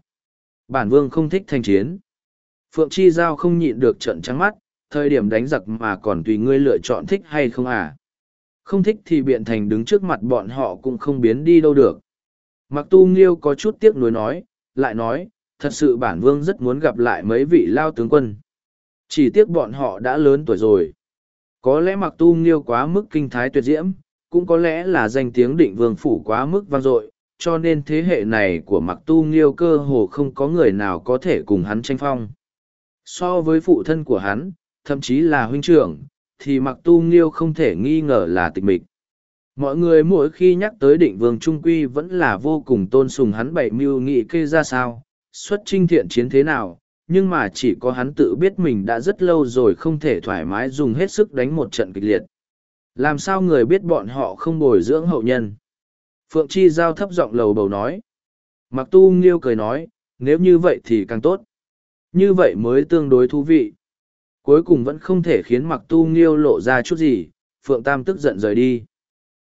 Bản vương không thích thanh chiến. Phượng Chi Giao không nhịn được trận trắng mắt, thời điểm đánh giặc mà còn tùy ngươi lựa chọn thích hay không à. Không thích thì biện thành đứng trước mặt bọn họ cũng không biến đi đâu được. Mặc tu nghiêu có chút tiếc nuối nói, lại nói, thật sự bản vương rất muốn gặp lại mấy vị lao tướng quân. Chỉ tiếc bọn họ đã lớn tuổi rồi. Có lẽ mặc tu nghiêu quá mức kinh thái tuyệt diễm, cũng có lẽ là danh tiếng định vương phủ quá mức vang dội, cho nên thế hệ này của mặc tu nghiêu cơ hồ không có người nào có thể cùng hắn tranh phong. So với phụ thân của hắn, thậm chí là huynh trưởng, thì mặc tu nghiêu không thể nghi ngờ là tịch mịch. Mọi người mỗi khi nhắc tới định vương trung quy vẫn là vô cùng tôn sùng hắn bảy mưu nghị kê ra sao, xuất trinh thiện chiến thế nào, nhưng mà chỉ có hắn tự biết mình đã rất lâu rồi không thể thoải mái dùng hết sức đánh một trận kịch liệt. Làm sao người biết bọn họ không bồi dưỡng hậu nhân? Phượng Chi Giao thấp giọng lầu bầu nói. Mặc tu nghiêu cười nói, nếu như vậy thì càng tốt. Như vậy mới tương đối thú vị. Cuối cùng vẫn không thể khiến mặc tu nghiêu lộ ra chút gì, Phượng Tam tức giận rời đi.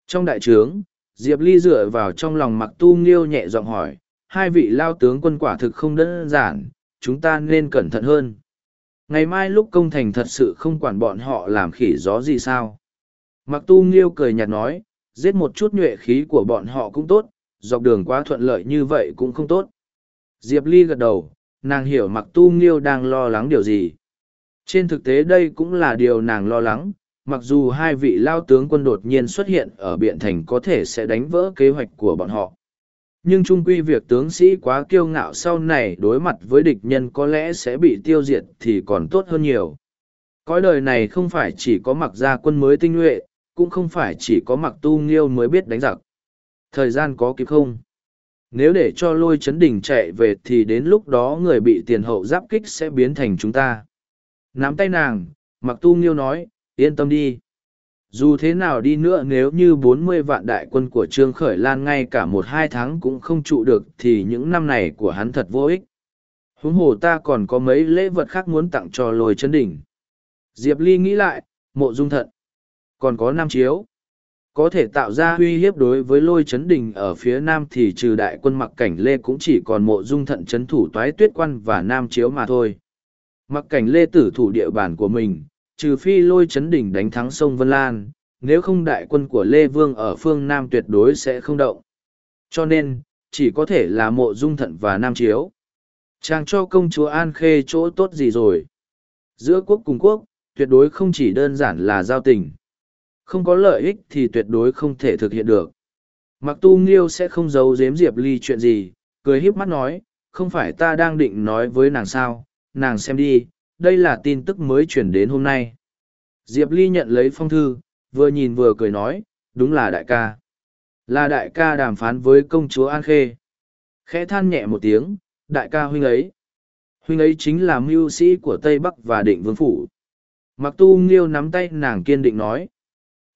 Trong đại trướng, Diệp Ly dựa vào trong lòng mặc tu nghiêu nhẹ giọng hỏi, hai vị lao tướng quân quả thực không đơn giản, chúng ta nên cẩn thận hơn. Ngày mai lúc công thành thật sự không quản bọn họ làm khỉ gió gì sao. Mặc tu nghiêu cười nhạt nói, giết một chút nhuệ khí của bọn họ cũng tốt, dọc đường quá thuận lợi như vậy cũng không tốt. Diệp Ly gật đầu, nàng hiểu mặc tu nghiêu đang lo lắng điều gì. Trên thực tế đây cũng là điều nàng lo lắng, mặc dù hai vị lao tướng quân đột nhiên xuất hiện ở Biện Thành có thể sẽ đánh vỡ kế hoạch của bọn họ. Nhưng trung quy việc tướng sĩ quá kiêu ngạo sau này đối mặt với địch nhân có lẽ sẽ bị tiêu diệt thì còn tốt hơn nhiều. Cõi đời này không phải chỉ có mặc gia quân mới tinh nhuệ, cũng không phải chỉ có mặc tu nghiêu mới biết đánh giặc. Thời gian có kịp không? Nếu để cho lôi chấn đỉnh chạy về thì đến lúc đó người bị tiền hậu giáp kích sẽ biến thành chúng ta. Nắm tay nàng, mặc tu nghiêu nói, yên tâm đi. Dù thế nào đi nữa nếu như bốn mươi vạn đại quân của Trương Khởi Lan ngay cả một hai tháng cũng không trụ được thì những năm này của hắn thật vô ích. Huống hồ ta còn có mấy lễ vật khác muốn tặng cho lôi chấn đỉnh. Diệp Ly nghĩ lại, mộ dung thận còn có nam chiếu có thể tạo ra uy hiếp đối với lôi chấn đình ở phía nam thì trừ đại quân mặc cảnh lê cũng chỉ còn mộ dung thận chấn thủ toái tuyết quan và nam chiếu mà thôi. Mặc cảnh lê tử thủ địa bàn của mình, trừ phi lôi chấn đình đánh thắng sông vân lan, nếu không đại quân của lê vương ở phương nam tuyệt đối sẽ không động. Cho nên, chỉ có thể là mộ dung thận và nam chiếu. Chàng cho công chúa an khê chỗ tốt gì rồi? Giữa quốc cùng quốc, tuyệt đối không chỉ đơn giản là giao tình không có lợi ích thì tuyệt đối không thể thực hiện được. Mặc tu nghiêu sẽ không giấu giếm Diệp Ly chuyện gì, cười híp mắt nói, không phải ta đang định nói với nàng sao, nàng xem đi, đây là tin tức mới chuyển đến hôm nay. Diệp Ly nhận lấy phong thư, vừa nhìn vừa cười nói, đúng là đại ca. Là đại ca đàm phán với công chúa An Khê. Khẽ than nhẹ một tiếng, đại ca huynh ấy. Huynh ấy chính là mưu sĩ của Tây Bắc và định vương phủ. Mặc tu nghiêu nắm tay nàng kiên định nói,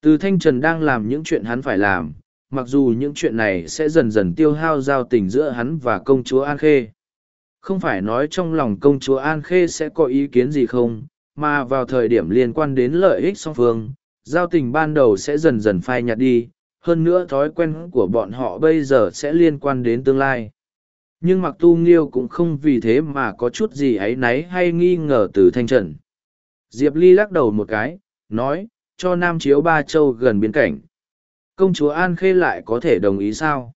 từ Thanh Trần đang làm những chuyện hắn phải làm, mặc dù những chuyện này sẽ dần dần tiêu hao giao tình giữa hắn và công chúa An Khê. Không phải nói trong lòng công chúa An Khê sẽ có ý kiến gì không, mà vào thời điểm liên quan đến lợi ích song phương, giao tình ban đầu sẽ dần dần phai nhạt đi, hơn nữa thói quen của bọn họ bây giờ sẽ liên quan đến tương lai. Nhưng mặc tu nghiêu cũng không vì thế mà có chút gì ấy náy hay nghi ngờ từ thanh trần. Diệp Ly lắc đầu một cái, nói, cho Nam Chiếu Ba Châu gần biên cảnh. Công chúa An Khê lại có thể đồng ý sao?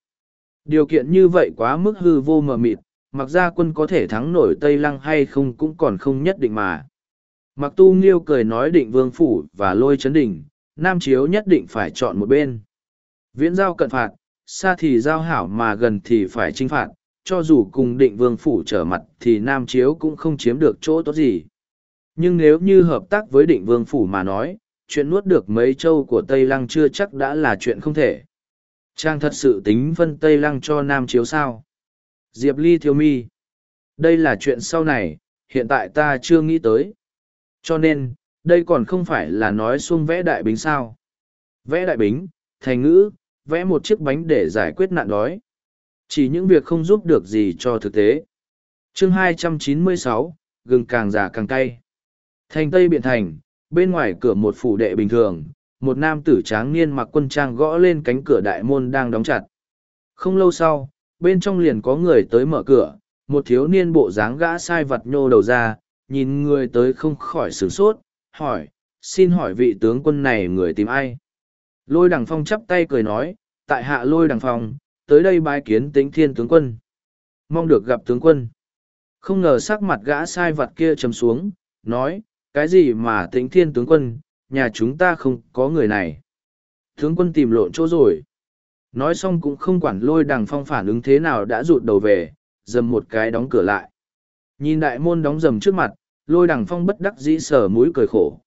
Điều kiện như vậy quá mức hư vô mờ mịt, mặc ra quân có thể thắng nổi Tây Lăng hay không cũng còn không nhất định mà. Mặc tu nghiêu cười nói định vương phủ và lôi chấn đỉnh, Nam Chiếu nhất định phải chọn một bên. Viễn giao cận phạt, xa thì giao hảo mà gần thì phải trinh phạt, cho dù cùng định vương phủ trở mặt thì Nam Chiếu cũng không chiếm được chỗ tốt gì. Nhưng nếu như hợp tác với định vương phủ mà nói, chuyện nuốt được mấy châu của Tây Lăng chưa chắc đã là chuyện không thể. Trang thật sự tính phân Tây Lăng cho Nam Chiếu sao. Diệp Ly thiếu mi. Đây là chuyện sau này, hiện tại ta chưa nghĩ tới. Cho nên, đây còn không phải là nói xuông vẽ đại bính sao. Vẽ đại bính, thành ngữ, vẽ một chiếc bánh để giải quyết nạn đói. Chỉ những việc không giúp được gì cho thực tế. chương 296, gừng càng già càng cay. Thành Tây Biện Thành, bên ngoài cửa một phủ đệ bình thường, một nam tử tráng niên mặc quân trang gõ lên cánh cửa đại môn đang đóng chặt. Không lâu sau, bên trong liền có người tới mở cửa, một thiếu niên bộ dáng gã sai vật nhô đầu ra, nhìn người tới không khỏi sửng sốt, hỏi, xin hỏi vị tướng quân này người tìm ai? Lôi đằng phong chắp tay cười nói, tại hạ lôi đằng phong, tới đây bái kiến tính thiên tướng quân. Mong được gặp tướng quân. Không ngờ sắc mặt gã sai vật kia trầm xuống, nói, cái gì mà tĩnh thiên tướng quân, nhà chúng ta không có người này. Tướng quân tìm lộn chỗ rồi. Nói xong cũng không quản lôi đằng phong phản ứng thế nào đã rụt đầu về, dầm một cái đóng cửa lại. Nhìn đại môn đóng dầm trước mặt, lôi đằng phong bất đắc dĩ sở mũi cười khổ.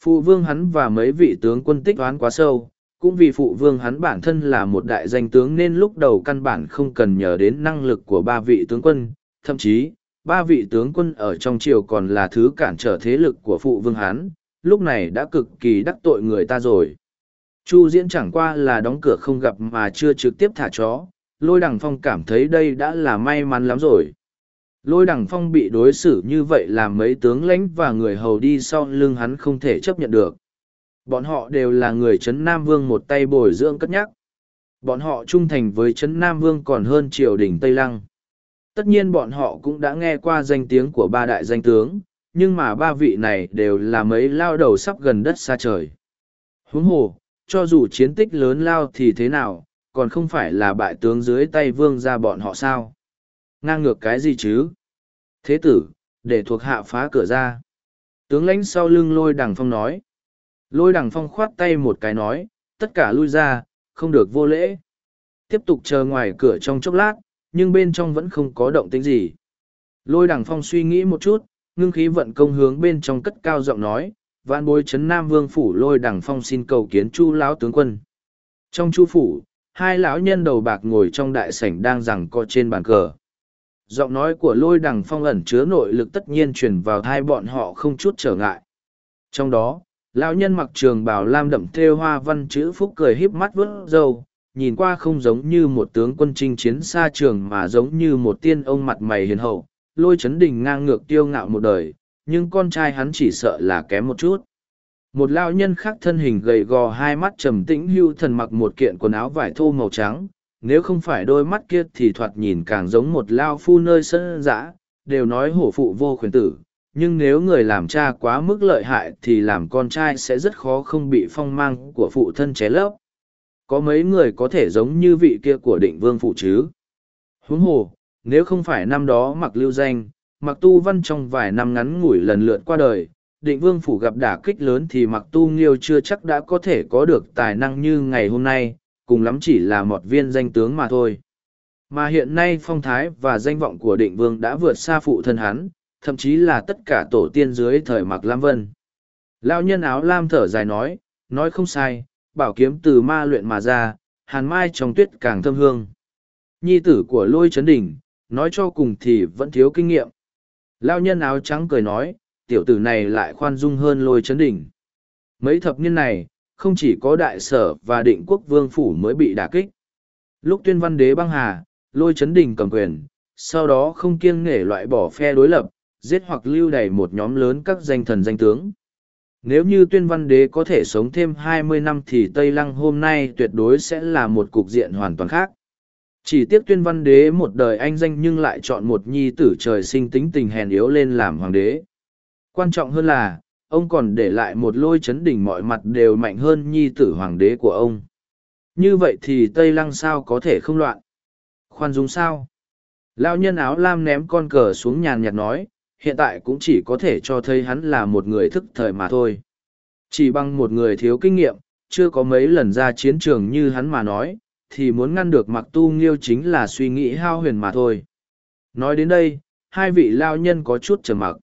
Phụ vương hắn và mấy vị tướng quân tích oán quá sâu, cũng vì phụ vương hắn bản thân là một đại danh tướng nên lúc đầu căn bản không cần nhờ đến năng lực của ba vị tướng quân, thậm chí, ba vị tướng quân ở trong triều còn là thứ cản trở thế lực của phụ vương hắn, lúc này đã cực kỳ đắc tội người ta rồi. Chu diễn chẳng qua là đóng cửa không gặp mà chưa trực tiếp thả chó, lôi đằng phong cảm thấy đây đã là may mắn lắm rồi. Lôi đằng phong bị đối xử như vậy làm mấy tướng lãnh và người hầu đi sau lưng hắn không thể chấp nhận được. Bọn họ đều là người Trấn Nam Vương một tay bồi dưỡng cất nhắc. Bọn họ trung thành với Trấn Nam Vương còn hơn triều đình Tây Lăng. Tất nhiên bọn họ cũng đã nghe qua danh tiếng của ba đại danh tướng, nhưng mà ba vị này đều là mấy lao đầu sắp gần đất xa trời. Huống hồ, cho dù chiến tích lớn lao thì thế nào, còn không phải là bại tướng dưới tay vương ra bọn họ sao. Ngang ngược cái gì chứ? Thế tử, để thuộc hạ phá cửa ra. Tướng lãnh sau lưng lôi đằng phong nói. Lôi đằng phong khoát tay một cái nói, tất cả lui ra, không được vô lễ. Tiếp tục chờ ngoài cửa trong chốc lát, nhưng bên trong vẫn không có động tĩnh gì. Lôi đằng phong suy nghĩ một chút, ngưng khí vận công hướng bên trong cất cao giọng nói, vạn bối chấn nam vương phủ lôi đằng phong xin cầu kiến chu lão tướng quân. Trong chu phủ, hai lão nhân đầu bạc ngồi trong đại sảnh đang giằng co trên bàn cờ. Giọng nói của lôi đằng phong ẩn chứa nội lực tất nhiên truyền vào thai bọn họ không chút trở ngại. Trong đó, lão nhân mặc trường bào lam đậm thêu hoa văn chữ phúc cười híp mắt vớt râu nhìn qua không giống như một tướng quân chinh chiến xa trường mà giống như một tiên ông mặt mày hiền hậu, lôi chấn đình ngang ngược tiêu ngạo một đời, nhưng con trai hắn chỉ sợ là kém một chút. Một lão nhân khác thân hình gầy gò, hai mắt trầm tĩnh, hưu thần mặc một kiện quần áo vải thô màu trắng, nếu không phải đôi mắt kia thì thoạt nhìn càng giống một lao phu nơi sân dã, đều nói hổ phụ vô khuyến tử, nhưng nếu người làm cha quá mức lợi hại thì làm con trai sẽ rất khó không bị phong mang của phụ thân ché lấp có mấy người có thể giống như vị kia của định vương phụ chứ? Huống hồ, nếu không phải năm đó mặc lưu danh, mặc tu văn trong vài năm ngắn ngủi lần lượt qua đời, định vương phủ gặp đả kích lớn thì mặc tu nghiêu chưa chắc đã có thể có được tài năng như ngày hôm nay, cùng lắm chỉ là một viên danh tướng mà thôi. Mà hiện nay phong thái và danh vọng của định vương đã vượt xa phụ thân hắn, thậm chí là tất cả tổ tiên dưới thời mặc lam vân. Lao nhân áo lam thở dài nói nói không sai bảo kiếm từ ma luyện mà ra, hàn mai trong tuyết càng thơm hương nhi tử của lôi chấn đỉnh, nói cho cùng thì vẫn thiếu kinh nghiệm lao nhân áo trắng cười nói, tiểu tử này lại khoan dung hơn lôi chấn đỉnh. mấy thập niên này, không chỉ có đại sở và định quốc vương phủ mới bị đả kích lúc tuyên văn đế băng hà, lôi chấn đỉnh cầm quyền, sau đó không kiêng nể loại bỏ phe đối lập, giết hoặc lưu đày một nhóm lớn các danh thần danh tướng. Nếu như tuyên văn đế có thể sống thêm hai mươi năm thì Tây Lăng hôm nay tuyệt đối sẽ là một cục diện hoàn toàn khác. Chỉ tiếc tuyên văn đế một đời anh danh nhưng lại chọn một nhi tử trời sinh tính tình hèn yếu lên làm hoàng đế. Quan trọng hơn là, ông còn để lại một lôi chấn đỉnh mọi mặt đều mạnh hơn nhi tử hoàng đế của ông. Như vậy thì Tây Lăng sao có thể không loạn? Khoan dung sao? Lao nhân áo lam ném con cờ xuống nhàn nhạt nói, hiện tại cũng chỉ có thể cho thấy hắn là một người thức thời mà thôi. Chỉ bằng một người thiếu kinh nghiệm, chưa có mấy lần ra chiến trường như hắn mà nói, thì muốn ngăn được mặc tu nghiêu chính là suy nghĩ hao huyền mà thôi. Nói đến đây, hai vị lao nhân có chút trầm mặc.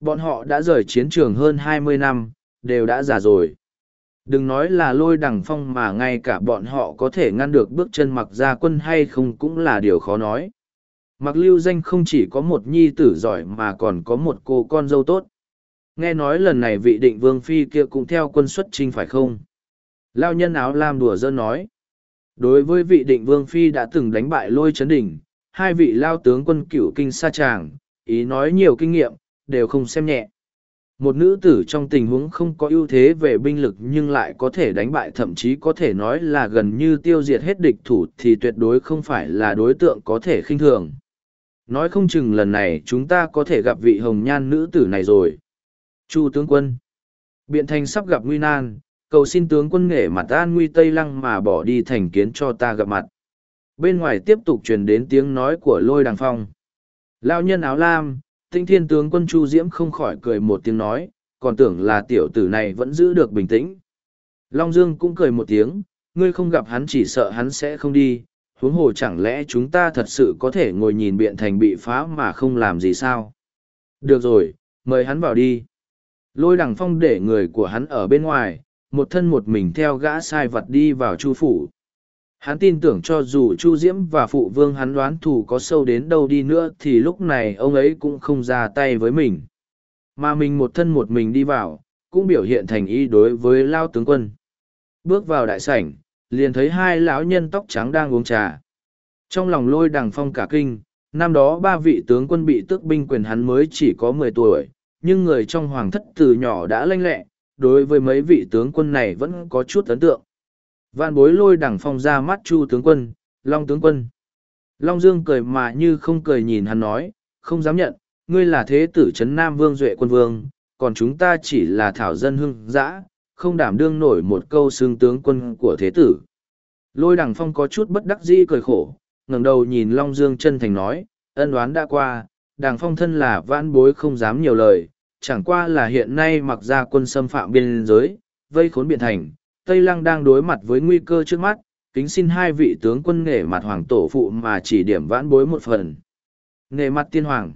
Bọn họ đã rời chiến trường hơn hai mươi năm, đều đã già rồi. Đừng nói là lôi đằng phong mà ngay cả bọn họ có thể ngăn được bước chân mặc ra quân hay không cũng là điều khó nói. Mặc lưu danh không chỉ có một nhi tử giỏi mà còn có một cô con dâu tốt. Nghe nói lần này vị định vương phi kia cũng theo quân xuất trinh phải không? Lao nhân áo lam đùa dơ nói. Đối với vị định vương phi đã từng đánh bại lôi chấn đỉnh, hai vị lao tướng quân cựu kinh sa tràng, ý nói nhiều kinh nghiệm, đều không xem nhẹ. Một nữ tử trong tình huống không có ưu thế về binh lực nhưng lại có thể đánh bại thậm chí có thể nói là gần như tiêu diệt hết địch thủ thì tuyệt đối không phải là đối tượng có thể khinh thường nói không chừng lần này chúng ta có thể gặp vị hồng nhan nữ tử này rồi. Chu tướng quân. Biện thành sắp gặp nguy nan cầu xin tướng quân nghệ mặt an nguy tây lăng mà bỏ đi thành kiến cho ta gặp mặt. Bên ngoài tiếp tục truyền đến tiếng nói của lôi đằng phong. Lao nhân áo lam tinh thiên tướng quân chu diễm không khỏi cười một tiếng nói còn tưởng là tiểu tử này vẫn giữ được bình tĩnh. Long dương cũng cười một tiếng ngươi không gặp hắn chỉ sợ hắn sẽ không đi, huống hồ chẳng lẽ chúng ta thật sự có thể ngồi nhìn biện thành bị phá mà không làm gì sao? Được rồi, mời hắn vào đi. Lôi đằng phong để người của hắn ở bên ngoài, một thân một mình theo gã sai vật đi vào chu phủ. Hắn tin tưởng cho dù Chu Diễm và phụ vương hắn đoán thù có sâu đến đâu đi nữa thì lúc này ông ấy cũng không ra tay với mình. Mà mình một thân một mình đi vào, cũng biểu hiện thành ý đối với Lao tướng quân. Bước vào đại sảnh, liền thấy hai lão nhân tóc trắng đang uống trà. Trong lòng lôi đằng phong cả kinh, năm đó ba vị tướng quân bị tước binh quyền hắn mới chỉ có mười tuổi, nhưng người trong hoàng thất từ nhỏ đã lanh lẹ, đối với mấy vị tướng quân này vẫn có chút ấn tượng. Vạn bối lôi đằng phong ra mắt chu tướng quân, long tướng quân. Long Dương cười mà như không cười nhìn hắn nói, không dám nhận, ngươi là thế tử Trấn Nam Vương Duệ quân vương, còn chúng ta chỉ là thảo dân hưng dã, không đảm đương nổi một câu xương tướng quân của thế tử. Lôi đằng phong có chút bất đắc dĩ cười khổ, ngẩng đầu nhìn Long Dương chân thành nói, ân đoán đã qua, đằng phong thân là vãn bối không dám nhiều lời, chẳng qua là hiện nay mặc ra quân xâm phạm biên giới, vây khốn biện thành, Tây Lăng đang đối mặt với nguy cơ trước mắt, kính xin hai vị tướng quân nghệ mặt hoàng tổ phụ mà chỉ điểm vãn bối một phần. Nghệ mặt tiên hoàng.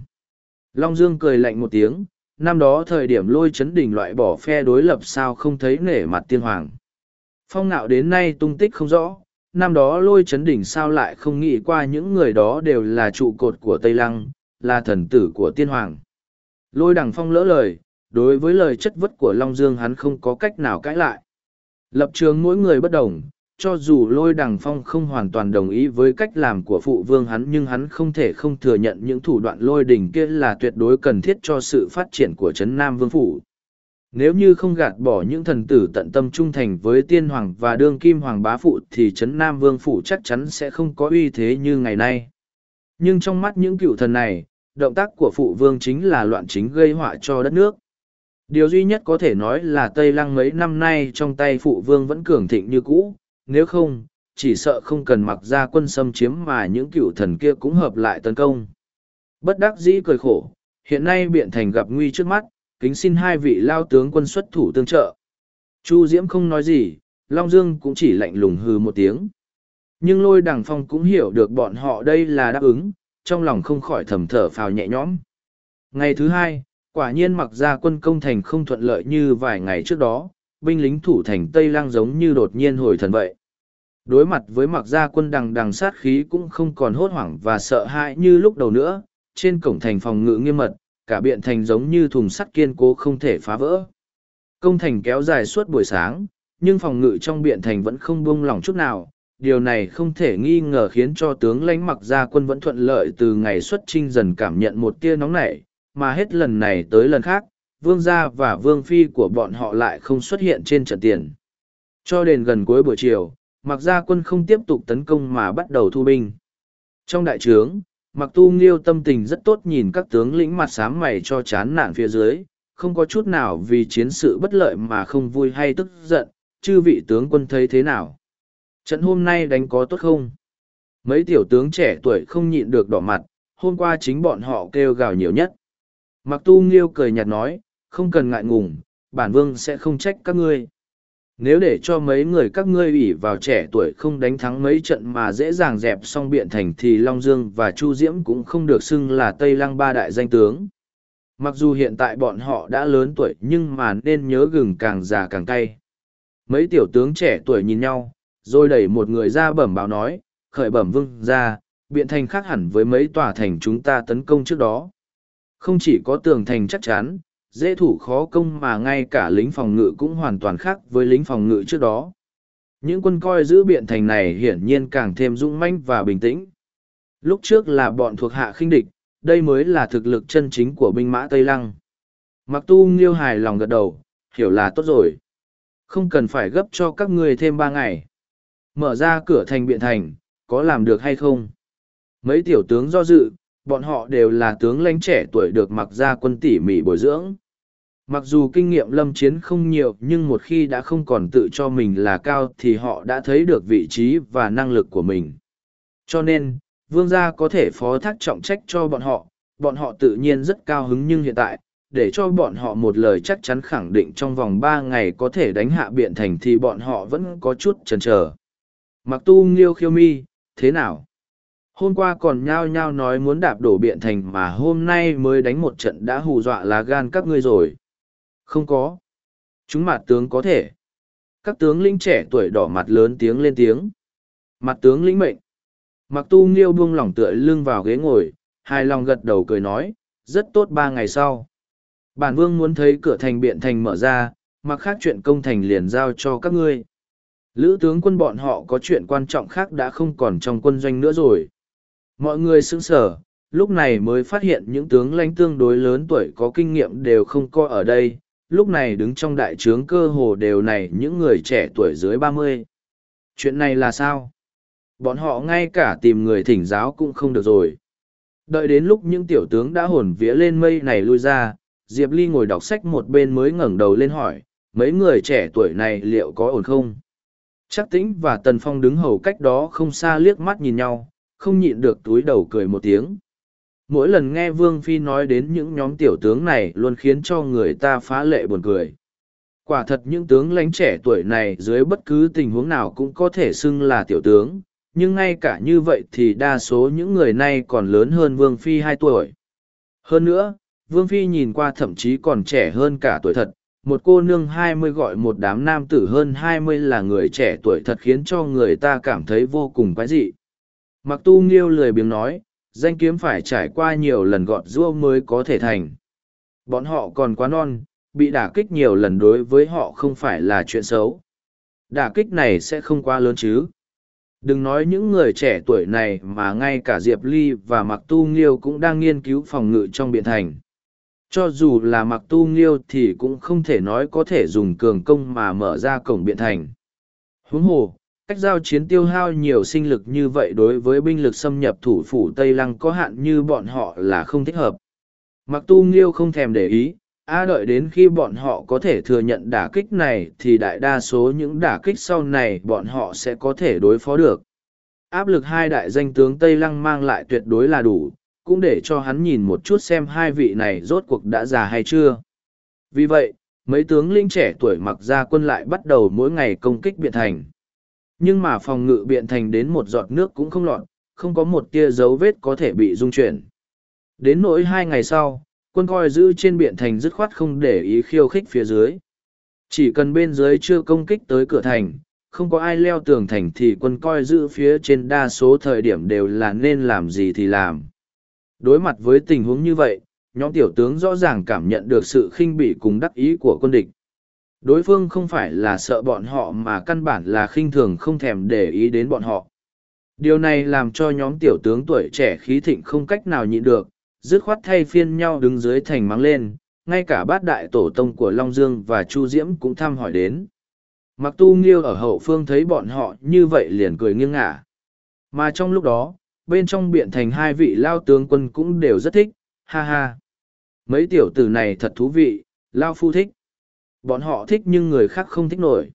Long Dương cười lạnh một tiếng, năm đó thời điểm lôi chấn đỉnh loại bỏ phe đối lập sao không thấy nể mặt tiên hoàng. Phong nạo đến nay tung tích không rõ, năm đó lôi chấn đỉnh sao lại không nghĩ qua những người đó đều là trụ cột của Tây Lăng, là thần tử của tiên hoàng. Lôi đằng phong lỡ lời, đối với lời chất vất của Long Dương hắn không có cách nào cãi lại. Lập trường mỗi người bất đồng, cho dù lôi đằng phong không hoàn toàn đồng ý với cách làm của phụ vương hắn nhưng hắn không thể không thừa nhận những thủ đoạn lôi đình kia là tuyệt đối cần thiết cho sự phát triển của trấn nam vương phủ. Nếu như không gạt bỏ những thần tử tận tâm trung thành với tiên hoàng và đương kim hoàng bá phụ thì trấn nam vương phủ chắc chắn sẽ không có uy thế như ngày nay. Nhưng trong mắt những cựu thần này, động tác của phụ vương chính là loạn chính gây họa cho đất nước. Điều duy nhất có thể nói là tây lăng mấy năm nay trong tay phụ vương vẫn cường thịnh như cũ nếu không chỉ sợ không cần mặc ra quân xâm chiếm mà những cựu thần kia cũng hợp lại tấn công bất đắc dĩ cười khổ hiện nay biện thành gặp nguy trước mắt kính xin hai vị lao tướng quân xuất thủ tương trợ. Chu Diễm không nói gì, Long Dương cũng chỉ lạnh lùng hừ một tiếng. Nhưng lôi đằng phong cũng hiểu được bọn họ đây là đáp ứng, trong lòng không khỏi thầm thở phào nhẹ nhõm. Ngày thứ hai, quả nhiên mặc ra quân công thành không thuận lợi như vài ngày trước đó, binh lính thủ thành Tây Lang giống như đột nhiên hồi thần vậy. Đối mặt với mặc gia quân đằng đằng sát khí cũng không còn hốt hoảng và sợ hãi như lúc đầu nữa, trên cổng thành phòng ngự nghiêm mật, cả biện thành giống như thùng sắt kiên cố không thể phá vỡ. Công thành kéo dài suốt buổi sáng, nhưng phòng ngự trong biện thành vẫn không buông lỏng chút nào. Điều này không thể nghi ngờ khiến cho tướng lãnh mặc gia quân vẫn thuận lợi từ ngày xuất trinh dần cảm nhận một tia nóng nảy, mà hết lần này tới lần khác, vương gia và vương phi của bọn họ lại không xuất hiện trên trận tiền. Cho đến gần cuối buổi chiều, mặc gia quân không tiếp tục tấn công mà bắt đầu thu binh. Trong đại trướng, mặc tu nghiêu tâm tình rất tốt nhìn các tướng lĩnh mặt sám mày cho chán nản phía dưới không có chút nào vì chiến sự bất lợi mà không vui hay tức giận chư vị tướng quân thấy thế nào trận hôm nay đánh có tốt không mấy tiểu tướng trẻ tuổi không nhịn được đỏ mặt hôm qua chính bọn họ kêu gào nhiều nhất mặc tu nghiêu cười nhạt nói không cần ngại ngùng bản vương sẽ không trách các ngươi nếu để cho mấy người các ngươi ủy vào trẻ tuổi không đánh thắng mấy trận mà dễ dàng dẹp xong biện thành thì Long Dương và Chu Diễm cũng không được xưng là Tây Lăng ba đại danh tướng. Mặc dù hiện tại bọn họ đã lớn tuổi nhưng mà nên nhớ gừng càng già càng cay. Mấy tiểu tướng trẻ tuổi nhìn nhau, rồi đẩy một người ra bẩm báo nói, khởi bẩm vương ra, biện thành khác hẳn với mấy tòa thành chúng ta tấn công trước đó. Không chỉ có tường thành chắc chắn, dễ thủ khó công mà ngay cả lính phòng ngự cũng hoàn toàn khác với lính phòng ngự trước đó. Những quân coi giữ biện thành này hiển nhiên càng thêm dũng mãnh và bình tĩnh. Lúc trước là bọn thuộc hạ khinh địch, đây mới là thực lực chân chính của binh mã Tây Lăng. Mặc tu nghiêu hài lòng gật đầu, hiểu là tốt rồi. Không cần phải gấp cho các ngươi thêm ba ngày. Mở ra cửa thành biện thành, có làm được hay không? Mấy tiểu tướng do dự, bọn họ đều là tướng lãnh trẻ tuổi được mặc ra quân tỉ mỉ bồi dưỡng. Mặc dù kinh nghiệm lâm chiến không nhiều nhưng một khi đã không còn tự cho mình là cao thì họ đã thấy được vị trí và năng lực của mình. Cho nên, vương gia có thể phó thác trọng trách cho bọn họ, bọn họ tự nhiên rất cao hứng nhưng hiện tại, để cho bọn họ một lời chắc chắn khẳng định trong vòng ba ngày có thể đánh hạ biện thành thì bọn họ vẫn có chút chần chờ. mặc tu nghiêu khiêu mi thế nào hôm qua còn nhao nhao nói muốn đạp đổ biện thành mà hôm nay mới đánh một trận đã hù dọa lá gan các ngươi rồi không có. Chúng mặt tướng có thể. Các tướng lĩnh trẻ tuổi đỏ mặt lớn tiếng lên tiếng. Mặt tướng lĩnh mệnh. Mặc tu nghiêu buông lỏng tựa lưng vào ghế ngồi hài lòng gật đầu cười nói rất tốt ba ngày sau. Bản vương muốn thấy cửa thành biện thành mở ra mặc khác chuyện công thành liền giao cho các ngươi. Lữ tướng quân bọn họ có chuyện quan trọng khác đã không còn trong quân doanh nữa rồi. Mọi người sững sở, lúc này mới phát hiện những tướng lãnh tương đối lớn tuổi có kinh nghiệm đều không coi ở đây lúc này đứng trong đại trướng cơ hồ đều này những người trẻ tuổi dưới ba mươi. Chuyện này là sao? Bọn họ ngay cả tìm người thỉnh giáo cũng không được rồi. Đợi đến lúc những tiểu tướng đã hồn vía lên mây này lui ra, diệp ly ngồi đọc sách một bên mới ngẩng đầu lên hỏi, mấy người trẻ tuổi này liệu có ổn không? Chắc tĩnh và tần phong đứng hầu cách đó không xa liếc mắt nhìn nhau, không nhịn được túi đầu cười một tiếng mỗi lần nghe vương phi nói đến những nhóm tiểu tướng này luôn khiến cho người ta phá lệ buồn cười. Quả thật những tướng lãnh trẻ tuổi này dưới bất cứ tình huống nào cũng có thể xưng là tiểu tướng, nhưng ngay cả như vậy thì đa số những người này còn lớn hơn vương phi hai tuổi. Hơn nữa, vương phi nhìn qua thậm chí còn trẻ hơn cả tuổi thật, một cô nương hai mươi gọi một đám nam tử hơn hai mươi là người trẻ tuổi thật khiến cho người ta cảm thấy vô cùng quái dị. Mặc tu nghiêu lười biếng nói danh kiếm phải trải qua nhiều lần gọt rua mới có thể thành. Bọn họ còn quá non, bị đả kích nhiều lần đối với họ không phải là chuyện xấu. Đả kích này sẽ không quá lớn chứ. Đừng nói những người trẻ tuổi này mà ngay cả diệp ly và mặc tu nghiêu cũng đang nghiên cứu phòng ngự trong biện thành. Cho dù là mặc tu nghiêu thì cũng không thể nói có thể dùng cường công mà mở ra cổng biện thành. Huống hồ cách giao chiến tiêu hao nhiều sinh lực như vậy đối với binh lực xâm nhập thủ phủ tây lăng có hạn như bọn họ là không thích hợp. Mặc tu nghiêu không thèm để ý, a đợi đến khi bọn họ có thể thừa nhận đả kích này thì đại đa số những đả kích sau này bọn họ sẽ có thể đối phó được. Áp lực hai đại danh tướng tây lăng mang lại tuyệt đối là đủ, cũng để cho hắn nhìn một chút xem hai vị này rốt cuộc đã già hay chưa. Vì vậy, mấy tướng linh trẻ tuổi mặc ra quân lại bắt đầu mỗi ngày công kích biện thành nhưng mà phòng ngự biện thành đến một giọt nước cũng không lọt không có một tia dấu vết có thể bị dung chuyển đến nỗi hai ngày sau quân coi giữ trên biện thành dứt khoát không để ý khiêu khích phía dưới. Chỉ cần bên dưới chưa công kích tới cửa thành, không có ai leo tường thành thì quân coi giữ phía trên đa số thời điểm đều là nên làm gì thì làm. Đối mặt với tình huống như vậy, nhóm tiểu tướng rõ ràng cảm nhận được sự khinh bỉ cùng đắc ý của quân địch. Đối phương không phải là sợ bọn họ mà căn bản là khinh thường không thèm để ý đến bọn họ. Điều này làm cho nhóm tiểu tướng tuổi trẻ khí thịnh không cách nào nhịn được, dứt khoát thay phiên nhau đứng dưới thành mắng lên, ngay cả bát đại tổ tông của Long Dương và Chu Diễm cũng thăm hỏi đến. Mặc tu nghiêu ở hậu phương thấy bọn họ như vậy liền cười nghiêng ngả. Mà trong lúc đó, bên trong biện thành hai vị lao tướng quân cũng đều rất thích, ha ha. Mấy tiểu tử này thật thú vị, lao phu thích. Bọn họ thích nhưng người khác không thích nổi.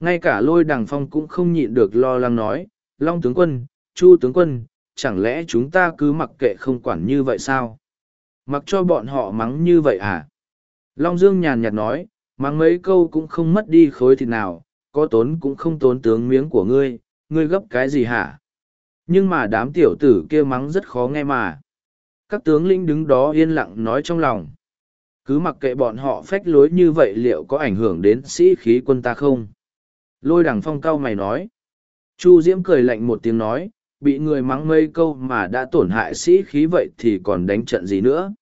Ngay cả lôi đằng phong cũng không nhịn được lo lắng nói, Long tướng quân, Chu tướng quân, chẳng lẽ chúng ta cứ mặc kệ không quản như vậy sao? Mặc cho bọn họ mắng như vậy à? Long Dương nhàn nhạt nói, mắng mấy câu cũng không mất đi khối thịt nào, có tốn cũng không tốn tướng miếng của ngươi, ngươi gấp cái gì hả? Nhưng mà đám tiểu tử kia mắng rất khó nghe mà. Các tướng lĩnh đứng đó yên lặng nói trong lòng. Cứ mặc kệ bọn họ phách lối như vậy liệu có ảnh hưởng đến sĩ khí quân ta không? Lôi đằng phong cao mày nói. Chu Diễm cười lạnh một tiếng nói, bị người mắng mấy câu mà đã tổn hại sĩ khí vậy thì còn đánh trận gì nữa.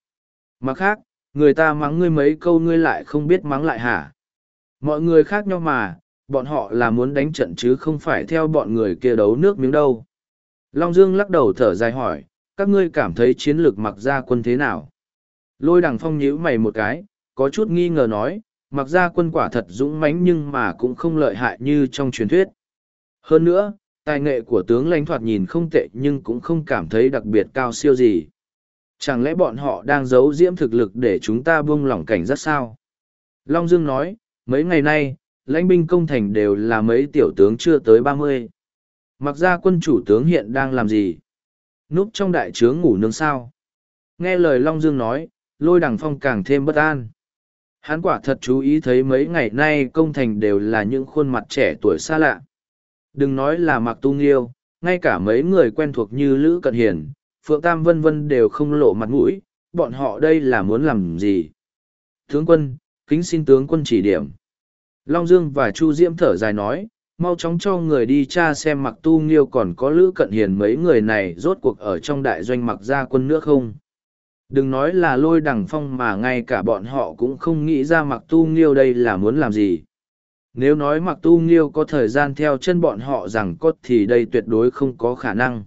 Mặt khác, người ta mắng ngươi mấy câu ngươi lại không biết mắng lại hả? Mọi người khác nhau mà, bọn họ là muốn đánh trận chứ không phải theo bọn người kia đấu nước miếng đâu. Long Dương lắc đầu thở dài hỏi, các ngươi cảm thấy chiến lược mặc ra quân thế nào? Lôi đằng phong nhíu mày một cái, có chút nghi ngờ nói, mặc ra quân quả thật dũng mãnh nhưng mà cũng không lợi hại như trong truyền thuyết. Hơn nữa, tài nghệ của tướng lãnh thoạt nhìn không tệ nhưng cũng không cảm thấy đặc biệt cao siêu gì. Chẳng lẽ bọn họ đang giấu diễm thực lực để chúng ta buông lỏng cảnh rất sao? Long dương nói mấy ngày nay lãnh binh công thành đều là mấy tiểu tướng chưa tới ba mươi. Mặc ra quân chủ tướng hiện đang làm gì? Núp trong đại trướng ngủ nướng sao? Nghe lời long dương nói lôi đằng phong càng thêm bất an hắn quả thật chú ý thấy mấy ngày nay công thành đều là những khuôn mặt trẻ tuổi xa lạ Đừng nói là mặc tu nghiêu, ngay cả mấy người quen thuộc như Lữ Cận Hiền, Phượng Tam vân vân đều không lộ mặt mũi, bọn họ đây là muốn làm gì? Tướng quân, kính xin tướng quân chỉ điểm. Long Dương và Chu Diễm thở dài nói, mau chóng cho người đi tra xem mặc tu nghiêu còn có Lữ Cận Hiền mấy người này rốt cuộc ở trong đại doanh mặc gia quân nữa không? Đừng nói là lôi đằng phong mà ngay cả bọn họ cũng không nghĩ ra mặc tu nghiêu đây là muốn làm gì. Nếu nói mặc tu nghiêu có thời gian theo chân bọn họ rằng có thì đây tuyệt đối không có khả năng.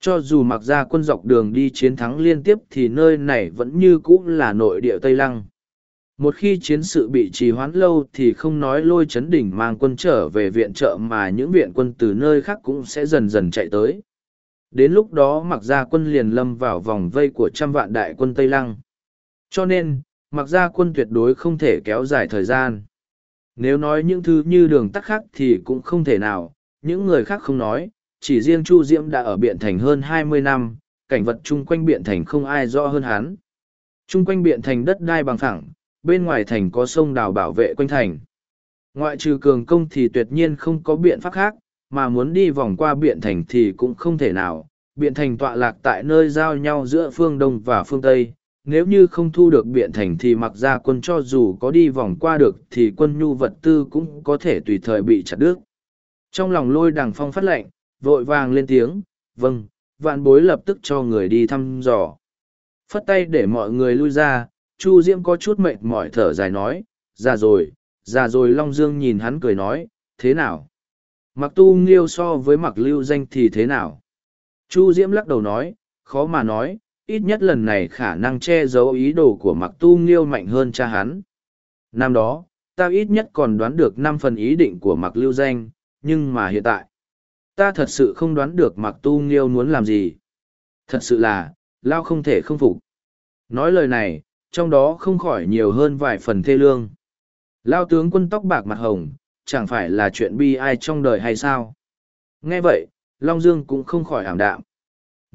Cho dù mặc ra quân dọc đường đi chiến thắng liên tiếp thì nơi này vẫn như cũ là nội địa Tây Lăng. Một khi chiến sự bị trì hoãn lâu thì không nói lôi chấn đỉnh mang quân trở về viện trợ mà những viện quân từ nơi khác cũng sẽ dần dần chạy tới. Đến lúc đó mặc gia quân liền lâm vào vòng vây của trăm vạn đại quân Tây Lăng. Cho nên, mặc gia quân tuyệt đối không thể kéo dài thời gian. Nếu nói những thứ như đường tắc khác thì cũng không thể nào, những người khác không nói, chỉ riêng Chu Diễm đã ở Biện Thành hơn hai mươi năm, cảnh vật chung quanh Biện Thành không ai rõ hơn hắn. Chung quanh Biện Thành đất đai bằng phẳng, bên ngoài thành có sông đào bảo vệ quanh thành. Ngoại trừ cường công thì tuyệt nhiên không có biện pháp khác, mà muốn đi vòng qua Biện Thành thì cũng không thể nào. Biện Thành tọa lạc tại nơi giao nhau giữa phương Đông và phương Tây, nếu như không thu được biện thành thì mặc ra quân cho dù có đi vòng qua được thì quân nhu vật tư cũng có thể tùy thời bị chặt đứt. Trong lòng lôi đằng phong phát lệnh, vội vàng lên tiếng, vâng, vạn bối lập tức cho người đi thăm dò. Phất tay để mọi người lui ra, Chu Diễm có chút mệt mỏi thở dài nói, già rồi, già rồi Long Dương nhìn hắn cười nói, thế nào? Mặc tu nghiêu so với mặc lưu danh thì thế nào? Chu Diễm lắc đầu nói, khó mà nói, ít nhất lần này khả năng che giấu ý đồ của mặc tu nghiêu mạnh hơn cha hắn. Năm đó, ta ít nhất còn đoán được năm phần ý định của mặc lưu danh, nhưng mà hiện tại, ta thật sự không đoán được mặc tu nghiêu muốn làm gì. Thật sự là, Lao không thể không phục. Nói lời này, trong đó không khỏi nhiều hơn vài phần thê lương. Lao tướng quân tóc bạc mặt hồng, chẳng phải là chuyện bi ai trong đời hay sao? Nghe vậy, Long Dương cũng không khỏi ảm đạm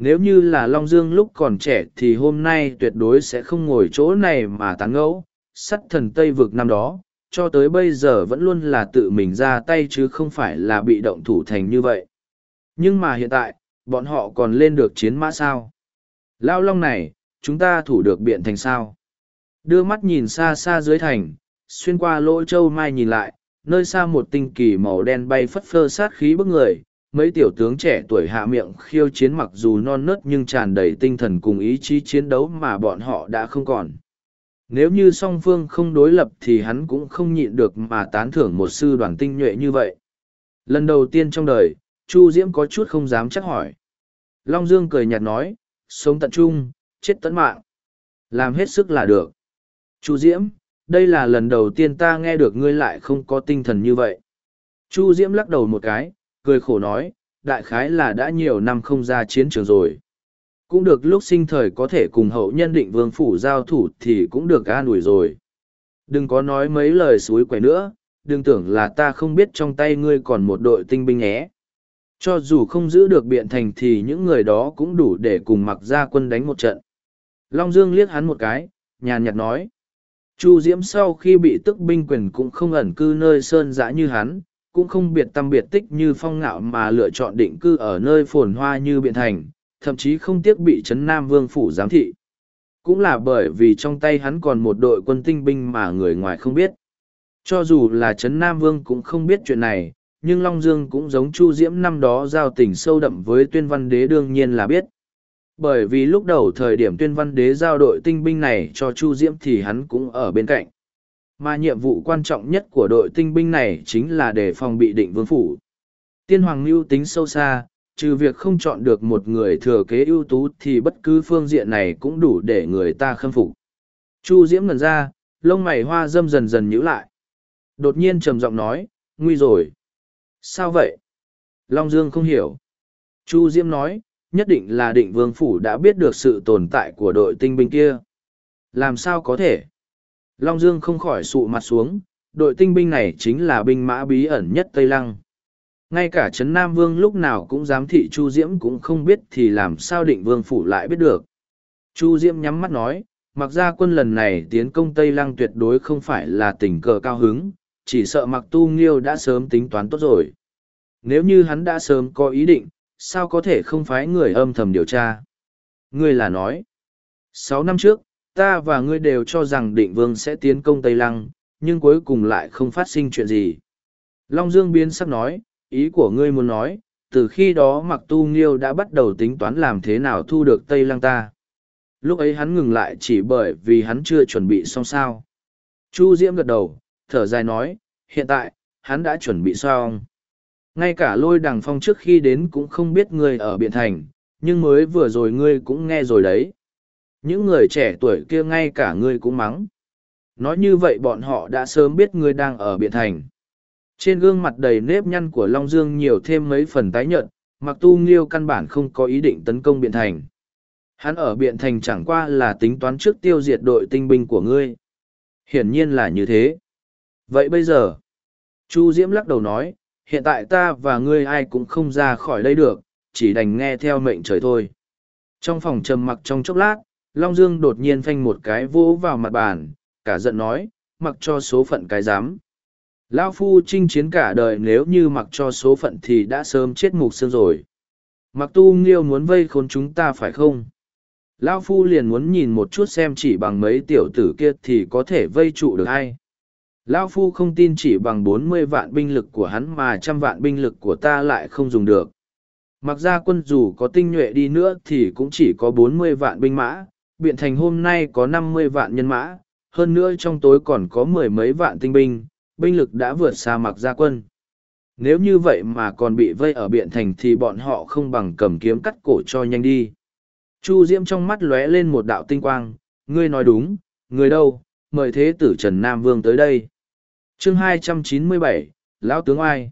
nếu như là Long Dương lúc còn trẻ thì hôm nay tuyệt đối sẽ không ngồi chỗ này mà tán ngẫu, sắt thần Tây vực năm đó, cho tới bây giờ vẫn luôn là tự mình ra tay chứ không phải là bị động thủ thành như vậy. Nhưng mà hiện tại, bọn họ còn lên được chiến mã sao? Lao Long này, chúng ta thủ được biện thành sao? Đưa mắt nhìn xa xa dưới thành, xuyên qua lỗ châu mai nhìn lại, nơi xa một tinh kỳ màu đen bay phất phơ sát khí bức người, mấy tiểu tướng trẻ tuổi hạ miệng khiêu chiến mặc dù non nớt nhưng tràn đầy tinh thần cùng ý chí chiến đấu mà bọn họ đã không còn. Nếu như song phương không đối lập thì hắn cũng không nhịn được mà tán thưởng một sư đoàn tinh nhuệ như vậy. Lần đầu tiên trong đời, Chu Diễm có chút không dám chắc hỏi. Long Dương cười nhạt nói, sống tận trung, chết tận mạng. Làm hết sức là được. Chu Diễm, đây là lần đầu tiên ta nghe được ngươi lại không có tinh thần như vậy. Chu Diễm lắc đầu một cái, cười khổ nói, đại khái là đã nhiều năm không ra chiến trường rồi. Cũng được lúc sinh thời có thể cùng hậu nhân định vương phủ giao thủ thì cũng được an ủi rồi. Đừng có nói mấy lời suối quẻ nữa, đừng tưởng là ta không biết trong tay ngươi còn một đội tinh binh nhé. Cho dù không giữ được biện thành thì những người đó cũng đủ để cùng mặc ra quân đánh một trận. Long Dương liếc hắn một cái, nhàn nhạt nói. Chu Diễm sau khi bị tức binh quyền cũng không ẩn cư nơi sơn dã như hắn, cũng không biệt tâm biệt tích như phong ngạo mà lựa chọn định cư ở nơi phồn hoa như biện thành, thậm chí không tiếc bị Trấn Nam Vương phủ giám thị. Cũng là bởi vì trong tay hắn còn một đội quân tinh binh mà người ngoài không biết. Cho dù là Trấn Nam Vương cũng không biết chuyện này, nhưng Long Dương cũng giống Chu Diễm năm đó giao tình sâu đậm với tuyên văn đế đương nhiên là biết. Bởi vì lúc đầu thời điểm tuyên văn đế giao đội tinh binh này cho Chu Diễm thì hắn cũng ở bên cạnh. Mà nhiệm vụ quan trọng nhất của đội tinh binh này chính là để phòng bị định vương phủ. Tiên hoàng mưu tính sâu xa, trừ việc không chọn được một người thừa kế ưu tú thì bất cứ phương diện này cũng đủ để người ta khâm phục. Chu Diễm ngần ra, lông mày hoa dâm dần dần nhíu lại. Đột nhiên trầm giọng nói, nguy rồi. Sao vậy? Long Dương không hiểu. Chu Diễm nói, nhất định là định vương phủ đã biết được sự tồn tại của đội tinh binh kia. Làm sao có thể? Long Dương không khỏi sụ mặt xuống, đội tinh binh này chính là binh mã bí ẩn nhất Tây Lăng. Ngay cả Trấn Nam Vương lúc nào cũng dám thị Chu Diễm cũng không biết thì làm sao định Vương Phủ lại biết được. Chu Diễm nhắm mắt nói, mặc ra quân lần này tiến công Tây Lăng tuyệt đối không phải là tình cờ cao hứng, chỉ sợ mặc tu nghiêu đã sớm tính toán tốt rồi. Nếu như hắn đã sớm có ý định, sao có thể không phái người âm thầm điều tra? Ngươi là nói, sáu năm trước, ta và ngươi đều cho rằng định vương sẽ tiến công Tây Lăng, nhưng cuối cùng lại không phát sinh chuyện gì. Long Dương biến sắc nói, ý của ngươi muốn nói, từ khi đó mặc tu nghiêu đã bắt đầu tính toán làm thế nào thu được Tây Lăng ta. Lúc ấy hắn ngừng lại chỉ bởi vì hắn chưa chuẩn bị xong sao. Chu Diễm gật đầu, thở dài nói, hiện tại, hắn đã chuẩn bị xong. Ngay cả lôi đằng phong trước khi đến cũng không biết ngươi ở Biện Thành, nhưng mới vừa rồi ngươi cũng nghe rồi đấy. Những người trẻ tuổi kia ngay cả ngươi cũng mắng. Nói như vậy bọn họ đã sớm biết ngươi đang ở Biện Thành. Trên gương mặt đầy nếp nhăn của Long Dương nhiều thêm mấy phần tái nhợt, mặc tu nghiêu căn bản không có ý định tấn công Biện Thành. Hắn ở Biện Thành chẳng qua là tính toán trước tiêu diệt đội tinh binh của ngươi. Hiển nhiên là như thế. Vậy bây giờ, Chu Diễm lắc đầu nói, hiện tại ta và ngươi ai cũng không ra khỏi đây được, chỉ đành nghe theo mệnh trời thôi. Trong phòng trầm mặc trong chốc lát, Long Dương đột nhiên phanh một cái vỗ vào mặt bàn, cả giận nói, mặc cho số phận cái dám. Lao phu chinh chiến cả đời nếu như mặc cho số phận thì đã sớm chết mục xương rồi. Mặc tu nghiêu muốn vây khốn chúng ta phải không? Lao phu liền muốn nhìn một chút xem chỉ bằng mấy tiểu tử kia thì có thể vây trụ được hay. Lao phu không tin chỉ bằng bốn mươi vạn binh lực của hắn mà trăm vạn binh lực của ta lại không dùng được. Mặc ra quân dù có tinh nhuệ đi nữa thì cũng chỉ có bốn mươi vạn binh mã, biện thành hôm nay có năm mươi vạn nhân mã, hơn nữa trong tối còn có mười mấy vạn tinh binh, binh lực đã vượt xa mặc gia quân. Nếu như vậy mà còn bị vây ở biện thành thì bọn họ không bằng cầm kiếm cắt cổ cho nhanh đi. Chu Diễm trong mắt lóe lên một đạo tinh quang, ngươi nói đúng, người đâu, mời thế tử Trần Nam Vương tới đây. chương 297, Lão Tướng Ai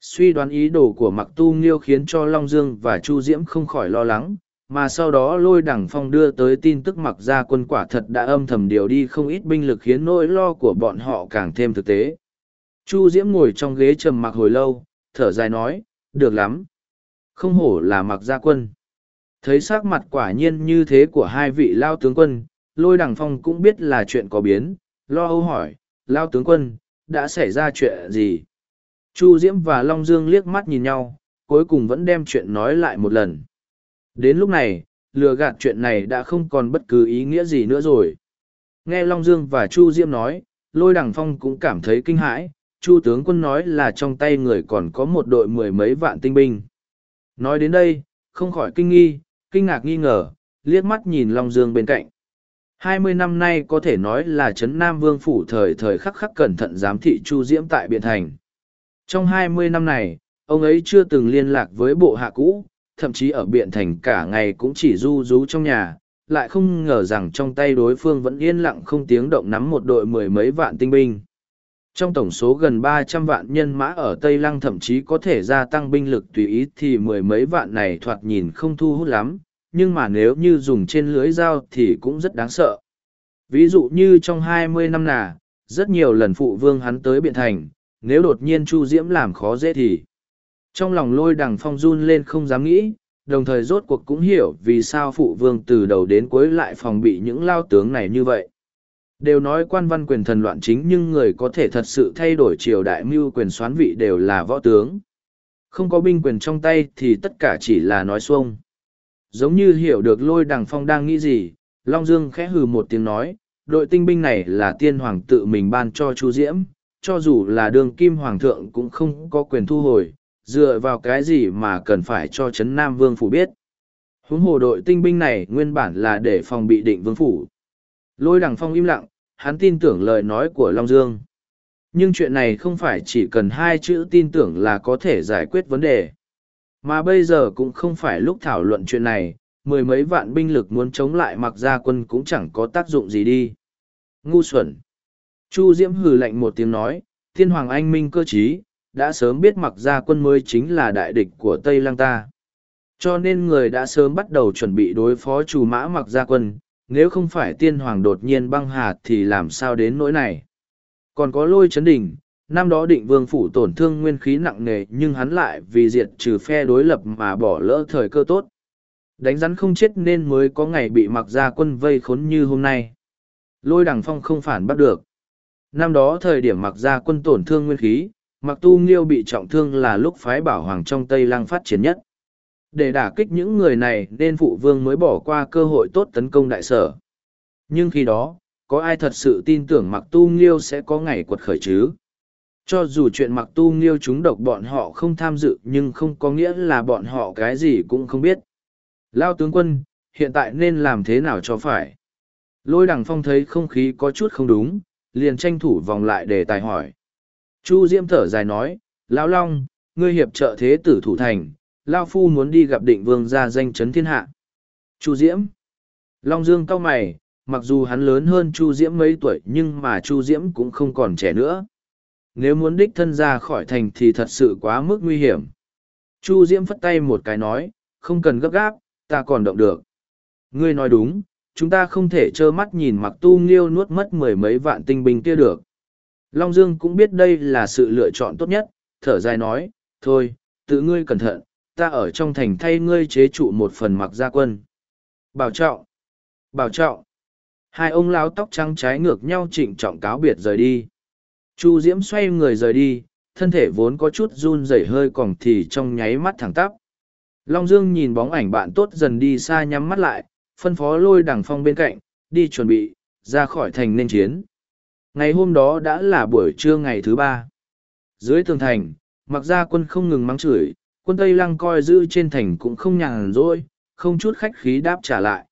Suy đoán ý đồ của Mặc Tu Nghiêu khiến cho Long Dương và Chu Diễm không khỏi lo lắng, mà sau đó lôi đẳng phong đưa tới tin tức mặc ra quân quả thật đã âm thầm điều đi không ít binh lực khiến nỗi lo của bọn họ càng thêm thực tế. Chu Diễm ngồi trong ghế trầm mặc hồi lâu, thở dài nói, được lắm. Không hổ là mặc gia quân. Thấy sắc mặt quả nhiên như thế của hai vị lao tướng quân, lôi đằng phong cũng biết là chuyện có biến, lo âu hỏi, lao tướng quân, đã xảy ra chuyện gì? Chu Diễm và Long Dương liếc mắt nhìn nhau, cuối cùng vẫn đem chuyện nói lại một lần. Đến lúc này, lừa gạt chuyện này đã không còn bất cứ ý nghĩa gì nữa rồi. Nghe Long Dương và Chu Diễm nói, lôi đằng phong cũng cảm thấy kinh hãi, Chu tướng quân nói là trong tay người còn có một đội mười mấy vạn tinh binh. Nói đến đây, không khỏi kinh nghi, kinh ngạc nghi ngờ, liếc mắt nhìn Long Dương bên cạnh. Hai mươi năm nay có thể nói là Trấn Nam Vương Phủ thời thời khắc khắc cẩn thận giám thị Chu Diễm tại Biện Thành. Trong hai mươi năm này, ông ấy chưa từng liên lạc với bộ hạ cũ, thậm chí ở Biện Thành cả ngày cũng chỉ du rú trong nhà, lại không ngờ rằng trong tay đối phương vẫn yên lặng không tiếng động nắm một đội mười mấy vạn tinh binh. Trong tổng số gần ba trăm vạn nhân mã ở Tây Lăng thậm chí có thể gia tăng binh lực tùy ý thì mười mấy vạn này thoạt nhìn không thu hút lắm, nhưng mà nếu như dùng trên lưới dao thì cũng rất đáng sợ. Ví dụ như trong hai mươi năm nà, rất nhiều lần phụ vương hắn tới Biện Thành, nếu đột nhiên Chu Diễm làm khó dễ thì. Trong lòng lôi đằng phong run lên không dám nghĩ, đồng thời rốt cuộc cũng hiểu vì sao phụ vương từ đầu đến cuối lại phòng bị những lao tướng này như vậy. Đều nói quan văn quyền thần loạn chính nhưng người có thể thật sự thay đổi triều đại mưu quyền xoán vị đều là võ tướng. Không có binh quyền trong tay thì tất cả chỉ là nói xuông. Giống như hiểu được lôi đằng phong đang nghĩ gì, Long Dương khẽ hừ một tiếng nói, đội tinh binh này là tiên hoàng tự mình ban cho Chu Diễm, cho dù là đường kim hoàng thượng cũng không có quyền thu hồi, dựa vào cái gì mà cần phải cho Trấn Nam Vương Phủ biết. Huống hồ đội tinh binh này nguyên bản là để phòng bị định Vương Phủ. Lôi đằng phong im lặng, hắn tin tưởng lời nói của Long Dương. Nhưng chuyện này không phải chỉ cần hai chữ tin tưởng là có thể giải quyết vấn đề. Mà bây giờ cũng không phải lúc thảo luận chuyện này, mười mấy vạn binh lực muốn chống lại mặc gia quân cũng chẳng có tác dụng gì đi. Ngu xuẩn. Chu Diễm hừ lạnh một tiếng nói, thiên hoàng anh minh cơ trí, đã sớm biết mặc gia quân mới chính là đại địch của Tây Lăng ta. Cho nên người đã sớm bắt đầu chuẩn bị đối phó chủ mã mặc gia quân, nếu không phải tiên hoàng đột nhiên băng hà thì làm sao đến nỗi này. Còn có lôi chấn đỉnh, năm đó định vương phủ tổn thương nguyên khí nặng nề nhưng hắn lại vì diệt trừ phe đối lập mà bỏ lỡ thời cơ tốt. Đánh rắn không chết nên mới có ngày bị mặc gia quân vây khốn như hôm nay. Lôi đằng phong không phản bắt được. Năm đó thời điểm mặc gia quân tổn thương nguyên khí, mặc tu nghiêu bị trọng thương là lúc phái bảo hoàng trong Tây Lăng phát triển nhất. Để đả kích những người này nên phụ vương mới bỏ qua cơ hội tốt tấn công đại sở. Nhưng khi đó, có ai thật sự tin tưởng mặc tu nghiêu sẽ có ngày quật khởi chứ? Cho dù chuyện mặc tu nghiêu chúng độc bọn họ không tham dự nhưng không có nghĩa là bọn họ cái gì cũng không biết. Lao tướng quân, hiện tại nên làm thế nào cho phải? Lôi đằng phong thấy không khí có chút không đúng, liền tranh thủ vòng lại để tài hỏi. Chu Diễm thở dài nói, Lão Long, ngươi hiệp trợ thế tử thủ thành, Lao Phu muốn đi gặp định vương ra danh chấn thiên hạ. Chu Diễm. Long Dương cau mày, mặc dù hắn lớn hơn Chu Diễm mấy tuổi nhưng mà Chu Diễm cũng không còn trẻ nữa. Nếu muốn đích thân ra khỏi thành thì thật sự quá mức nguy hiểm. Chu Diễm phất tay một cái nói, không cần gấp gáp, ta còn động được. Ngươi nói đúng, chúng ta không thể trơ mắt nhìn mặc tu nghiêu nuốt mất mười mấy vạn tinh binh kia được. Long Dương cũng biết đây là sự lựa chọn tốt nhất, thở dài nói, thôi, tự ngươi cẩn thận, ta ở trong thành thay ngươi chế trụ một phần mặc gia quân. Bảo trọng! Bảo trọng! Hai ông lão tóc trắng trái ngược nhau trịnh trọng cáo biệt rời đi. Chu Diễm xoay người rời đi, thân thể vốn có chút run rẩy hơi còng thì trong nháy mắt thẳng tắp. Long Dương nhìn bóng ảnh bạn tốt dần đi xa nhắm mắt lại, phân phó lôi đằng phong bên cạnh, đi chuẩn bị, ra khỏi thành nên chiến. Ngày hôm đó đã là buổi trưa ngày thứ ba. Dưới tường thành, mặc ra quân không ngừng mắng chửi, quân Tây Lăng coi giữ trên thành cũng không nhàn rỗi, không chút khách khí đáp trả lại.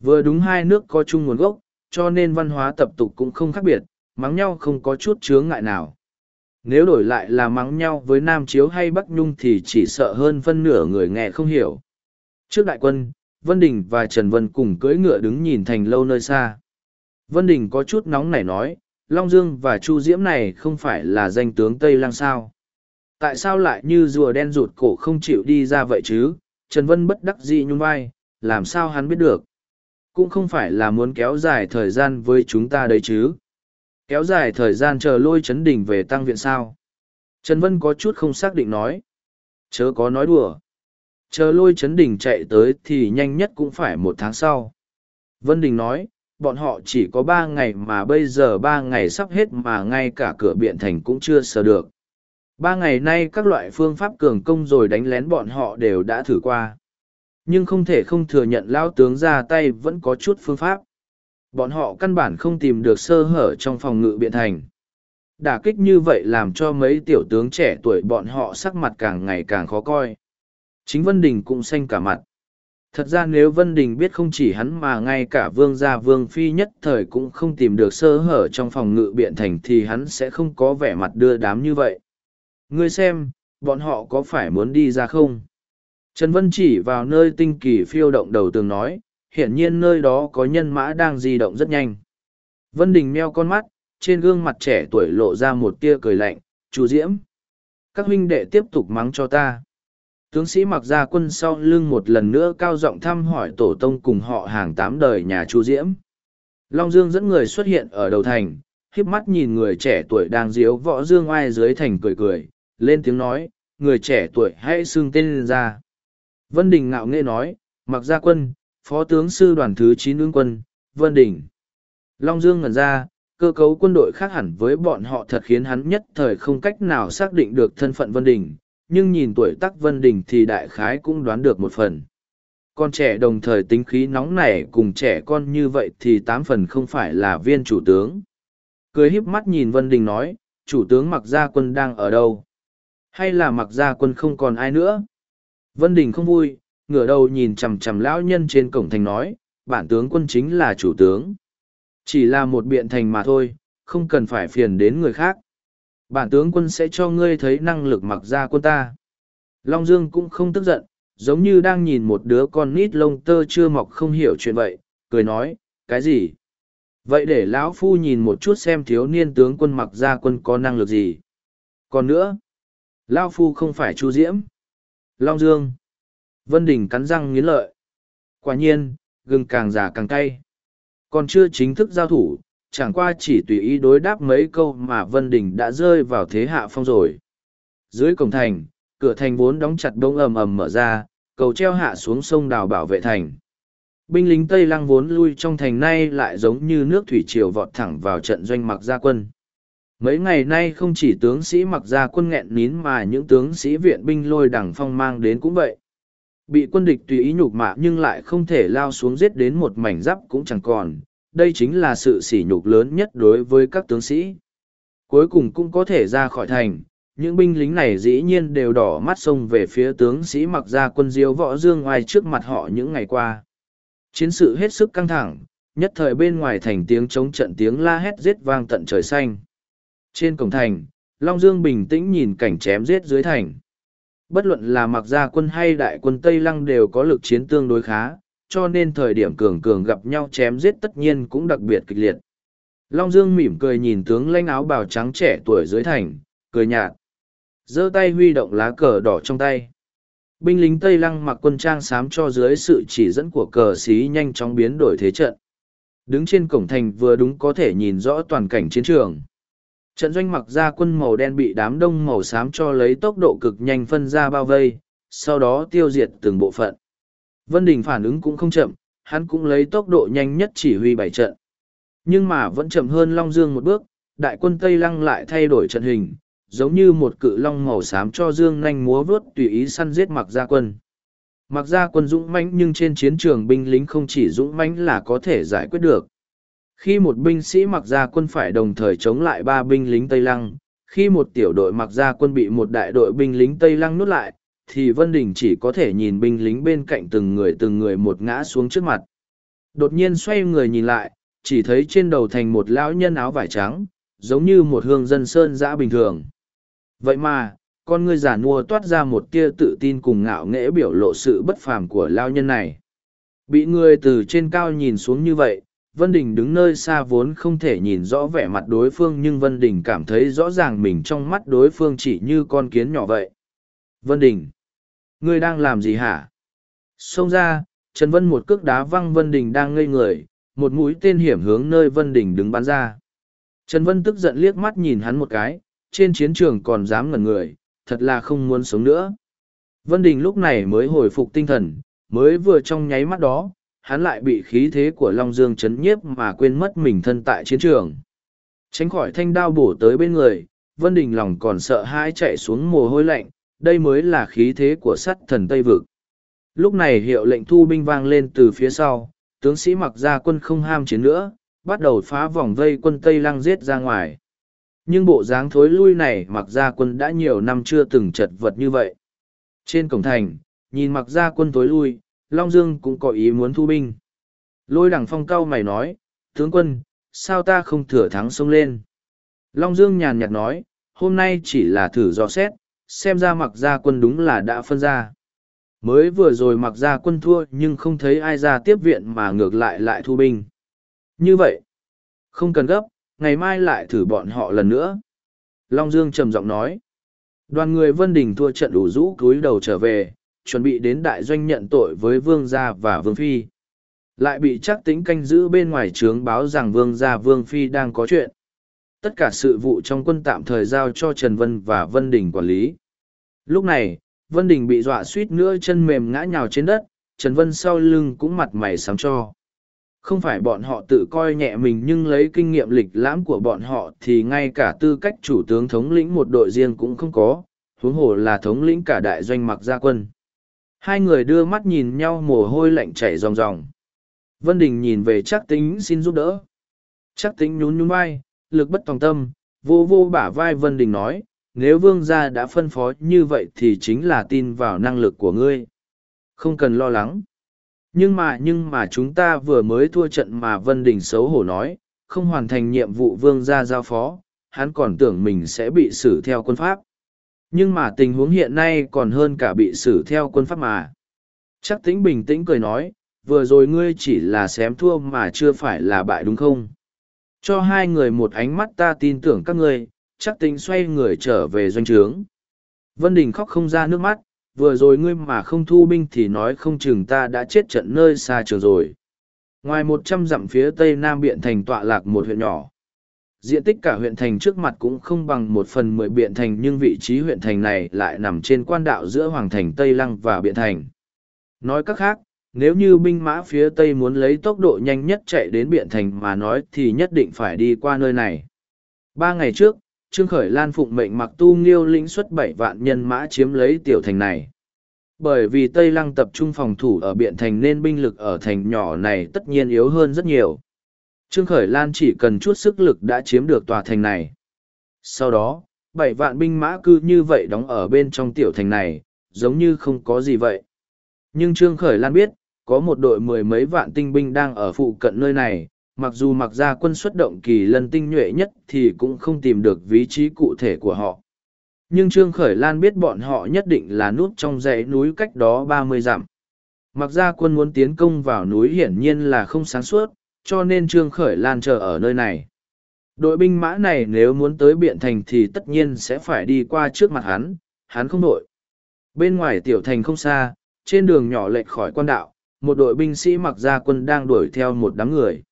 Vừa đúng hai nước có chung nguồn gốc, cho nên văn hóa tập tục cũng không khác biệt, mắng nhau không có chút chướng ngại nào. Nếu đổi lại là mắng nhau với Nam Chiếu hay Bắc Nhung thì chỉ sợ hơn phân nửa người nghe không hiểu. Trước đại quân, Vân Đình và Trần Vân cùng cưỡi ngựa đứng nhìn thành lâu nơi xa. Vân Đình có chút nóng nảy nói, Long Dương và Chu Diễm này không phải là danh tướng Tây lang sao. Tại sao lại như rùa đen rụt cổ không chịu đi ra vậy chứ? Trần Vân bất đắc dĩ nhún vai, làm sao hắn biết được? Cũng không phải là muốn kéo dài thời gian với chúng ta đấy chứ. Kéo dài thời gian chờ lôi chấn đỉnh về tăng viện sao. Trần Vân có chút không xác định nói. Chớ có nói đùa. Chờ lôi chấn đỉnh chạy tới thì nhanh nhất cũng phải một tháng sau. Vân Đình nói, bọn họ chỉ có ba ngày mà bây giờ ba ngày sắp hết mà ngay cả cửa biện thành cũng chưa sờ được. Ba ngày nay các loại phương pháp cường công rồi đánh lén bọn họ đều đã thử qua. Nhưng không thể không thừa nhận lao tướng ra tay vẫn có chút phương pháp. Bọn họ căn bản không tìm được sơ hở trong phòng ngự biện thành. Đả kích như vậy làm cho mấy tiểu tướng trẻ tuổi bọn họ sắc mặt càng ngày càng khó coi. Chính Vân Đình cũng xanh cả mặt. Thật ra nếu Vân Đình biết không chỉ hắn mà ngay cả vương gia vương phi nhất thời cũng không tìm được sơ hở trong phòng ngự biện thành thì hắn sẽ không có vẻ mặt đưa đám như vậy. Ngươi xem, bọn họ có phải muốn đi ra không? Trần Vân chỉ vào nơi tinh kỳ phiêu động đầu tường nói, hiển nhiên nơi đó có nhân mã đang di động rất nhanh. Vân Đình meo con mắt, trên gương mặt trẻ tuổi lộ ra một tia cười lạnh, chú Diễm. Các huynh đệ tiếp tục mắng cho ta. Tướng sĩ mặc ra quân sau lưng một lần nữa cao giọng thăm hỏi tổ tông cùng họ hàng tám đời nhà Chu Diễm. Long Dương dẫn người xuất hiện ở đầu thành, khiếp mắt nhìn người trẻ tuổi đang diếu võ dương oai dưới thành cười cười, lên tiếng nói, người trẻ tuổi hãy xưng tên ra. Vân Đình ngạo nghễ nói, mặc gia quân, phó tướng sư đoàn thứ chín ương quân, Vân Đình. Long Dương ngẩn ra, cơ cấu quân đội khác hẳn với bọn họ thật khiến hắn nhất thời không cách nào xác định được thân phận Vân Đình, nhưng nhìn tuổi tắc Vân Đình thì đại khái cũng đoán được một phần. Con trẻ đồng thời tính khí nóng nảy cùng trẻ con như vậy thì tám phần không phải là viên chủ tướng. Cười híp mắt nhìn Vân Đình nói, chủ tướng mặc gia quân đang ở đâu? Hay là mặc gia quân không còn ai nữa? Vân Đình không vui, ngửa đầu nhìn chằm chằm lão nhân trên cổng thành nói, bản tướng quân chính là chủ tướng. Chỉ là một biện thành mà thôi, không cần phải phiền đến người khác. Bản tướng quân sẽ cho ngươi thấy năng lực mặc ra quân ta. Long Dương cũng không tức giận, giống như đang nhìn một đứa con nít lông tơ chưa mọc không hiểu chuyện vậy, cười nói, cái gì? Vậy để lão phu nhìn một chút xem thiếu niên tướng quân mặc ra quân có năng lực gì. Còn nữa, lão phu không phải chu diễm. Long Dương. Vân Đình cắn răng nghiến lợi. Quả nhiên, gừng càng già càng cay. Còn chưa chính thức giao thủ, chẳng qua chỉ tùy ý đối đáp mấy câu mà Vân Đình đã rơi vào thế hạ phong rồi. Dưới cổng thành, cửa thành vốn đóng chặt đông ầm ầm mở ra, cầu treo hạ xuống sông đào bảo vệ thành. Binh lính Tây Lăng vốn lui trong thành nay lại giống như nước thủy triều vọt thẳng vào trận doanh mặc gia quân. Mấy ngày nay không chỉ tướng sĩ mặc gia quân nghẹn nín mà những tướng sĩ viện binh lôi đằng phong mang đến cũng vậy. Bị quân địch tùy ý nhục mạ nhưng lại không thể lao xuống giết đến một mảnh giáp cũng chẳng còn. Đây chính là sự sỉ nhục lớn nhất đối với các tướng sĩ. Cuối cùng cũng có thể ra khỏi thành, những binh lính này dĩ nhiên đều đỏ mắt xông về phía tướng sĩ mặc ra quân diếu võ dương ngoài trước mặt họ những ngày qua. Chiến sự hết sức căng thẳng, nhất thời bên ngoài thành tiếng chống trận tiếng la hét giết vang tận trời xanh. Trên cổng thành, Long Dương bình tĩnh nhìn cảnh chém giết dưới thành. Bất luận là mặc gia quân hay đại quân Tây Lăng đều có lực chiến tương đối khá, cho nên thời điểm cường cường gặp nhau chém giết tất nhiên cũng đặc biệt kịch liệt. Long Dương mỉm cười nhìn tướng lãnh áo bào trắng trẻ tuổi dưới thành, cười nhạt. giơ tay huy động lá cờ đỏ trong tay. Binh lính Tây Lăng mặc quân trang xám cho dưới sự chỉ dẫn của cờ xí nhanh chóng biến đổi thế trận. Đứng trên cổng thành vừa đúng có thể nhìn rõ toàn cảnh chiến trường. Trận doanh mặc ra quân màu đen bị đám đông màu xám cho lấy tốc độ cực nhanh phân ra bao vây, sau đó tiêu diệt từng bộ phận. Vân Đình phản ứng cũng không chậm, hắn cũng lấy tốc độ nhanh nhất chỉ huy bảy trận. Nhưng mà vẫn chậm hơn Long Dương một bước, đại quân Tây Lăng lại thay đổi trận hình, giống như một cự long màu xám cho Dương nhanh múa vớt tùy ý săn giết mặc gia quân. Mặc gia quân dũng mãnh nhưng trên chiến trường binh lính không chỉ dũng mãnh là có thể giải quyết được. Khi một binh sĩ mặc gia quân phải đồng thời chống lại ba binh lính Tây Lăng, khi một tiểu đội mặc gia quân bị một đại đội binh lính Tây Lăng nuốt lại, thì Vân Đình chỉ có thể nhìn binh lính bên cạnh từng người từng người một ngã xuống trước mặt. Đột nhiên xoay người nhìn lại, chỉ thấy trên đầu thành một lão nhân áo vải trắng, giống như một hương dân sơn dã bình thường. Vậy mà, con ngươi giả nua toát ra một tia tự tin cùng ngạo nghễ biểu lộ sự bất phàm của lao nhân này. Bị người từ trên cao nhìn xuống như vậy, Vân Đình đứng nơi xa vốn không thể nhìn rõ vẻ mặt đối phương nhưng Vân Đình cảm thấy rõ ràng mình trong mắt đối phương chỉ như con kiến nhỏ vậy. Vân Đình, ngươi đang làm gì hả? Xông ra, Trần Vân một cước đá văng Vân Đình đang ngây người, một mũi tên hiểm hướng nơi Vân Đình đứng bắn ra. Trần Vân tức giận liếc mắt nhìn hắn một cái, trên chiến trường còn dám ngẩn người, thật là không muốn sống nữa. Vân Đình lúc này mới hồi phục tinh thần, mới vừa trong nháy mắt đó, hắn lại bị khí thế của Long Dương chấn nhiếp mà quên mất mình thân tại chiến trường. Tránh khỏi thanh đao bổ tới bên người, Vân Đình lòng còn sợ hãi chạy xuống mồ hôi lạnh, đây mới là khí thế của sắt thần Tây Vực. Lúc này hiệu lệnh thu binh vang lên từ phía sau, tướng sĩ mặc ra quân không ham chiến nữa, bắt đầu phá vòng vây quân Tây Lăng giết ra ngoài. Nhưng bộ dáng thối lui này mặc ra quân đã nhiều năm chưa từng chật vật như vậy. Trên cổng thành, nhìn mặc ra quân thối lui, Long Dương cũng có ý muốn thu binh. Lôi đằng phong cao mày nói, tướng quân, sao ta không thừa thắng xông lên? Long Dương nhàn nhạt nói, hôm nay chỉ là thử dò xét, xem ra mặc ra quân đúng là đã phân ra. Mới vừa rồi mặc ra quân thua nhưng không thấy ai ra tiếp viện mà ngược lại lại thu binh. Như vậy, không cần gấp, ngày mai lại thử bọn họ lần nữa. Long Dương trầm giọng nói. Đoàn người Vân Đình thua trận đủ rũ cúi đầu trở về, chuẩn bị đến đại doanh nhận tội với Vương Gia và Vương Phi. Lại bị chắc tính canh giữ bên ngoài trướng báo rằng Vương Gia Vương Phi đang có chuyện. Tất cả sự vụ trong quân tạm thời giao cho Trần Vân và Vân Đình quản lý. Lúc này, Vân Đình bị dọa suýt nữa chân mềm ngã nhào trên đất, Trần Vân sau lưng cũng mặt mày sám cho không phải bọn họ tự coi nhẹ mình nhưng lấy kinh nghiệm lịch lãm của bọn họ thì ngay cả tư cách chủ tướng thống lĩnh một đội riêng cũng không có huống hồ là thống lĩnh cả đại doanh mặc gia quân hai người đưa mắt nhìn nhau mồ hôi lạnh chảy ròng ròng. Vân đình nhìn về chắc tính xin giúp đỡ. Chắc tính nhún nhún vai lực bất tòng tâm vô vô bả vai vân đình nói nếu vương gia đã phân phó như vậy thì chính là tin vào năng lực của ngươi. Không cần lo lắng. Nhưng mà nhưng mà chúng ta vừa mới thua trận mà Vân Đình xấu hổ nói, không hoàn thành nhiệm vụ vương gia giao phó, hắn còn tưởng mình sẽ bị xử theo quân pháp. Nhưng mà tình huống hiện nay còn hơn cả bị xử theo quân pháp mà. Chắc tĩnh bình tĩnh cười nói, vừa rồi ngươi chỉ là xém thua mà chưa phải là bại đúng không? Cho hai người một ánh mắt ta tin tưởng các ngươi, chắc tính xoay người trở về doanh trướng. Vân Đình khóc không ra nước mắt, vừa rồi ngươi mà không thu binh thì nói không chừng ta đã chết trận nơi xa trường rồi. Ngoài một trăm dặm phía tây nam biện thành tọa lạc một huyện nhỏ. Diện tích cả huyện thành trước mặt cũng không bằng một phần mười biện thành nhưng vị trí huyện thành này lại nằm trên quan đạo giữa Hoàng thành Tây Lăng và biện thành. Nói cách khác, nếu như binh mã phía Tây muốn lấy tốc độ nhanh nhất chạy đến biện thành mà nói thì nhất định phải đi qua nơi này. Ba ngày trước, Trương Khởi Lan phụng mệnh mặc tu nghiêu lĩnh xuất bảy vạn nhân mã chiếm lấy tiểu thành này. Bởi vì Tây Lăng tập trung phòng thủ ở biện thành nên binh lực ở thành nhỏ này tất nhiên yếu hơn rất nhiều. Trương Khởi Lan chỉ cần chút sức lực đã chiếm được tòa thành này. Sau đó, bảy vạn binh mã cư như vậy đóng ở bên trong tiểu thành này, giống như không có gì vậy. Nhưng Trương Khởi Lan biết, có một đội mười mấy vạn tinh binh đang ở phụ cận nơi này, mặc dù mặc ra quân xuất động kỳ lần tinh nhuệ nhất thì cũng không tìm được vị trí cụ thể của họ. Nhưng Trương Khởi Lan biết bọn họ nhất định là núp trong dãy núi cách đó ba mươi dặm. Mặc ra quân muốn tiến công vào núi hiển nhiên là không sáng suốt, cho nên Trương Khởi Lan chờ ở nơi này. Đội binh mã này nếu muốn tới Biện Thành thì tất nhiên sẽ phải đi qua trước mặt hắn, hắn không đội. Bên ngoài tiểu thành không xa, trên đường nhỏ lệch khỏi quan đạo, một đội binh sĩ mặc gia quân đang đuổi theo một đám người.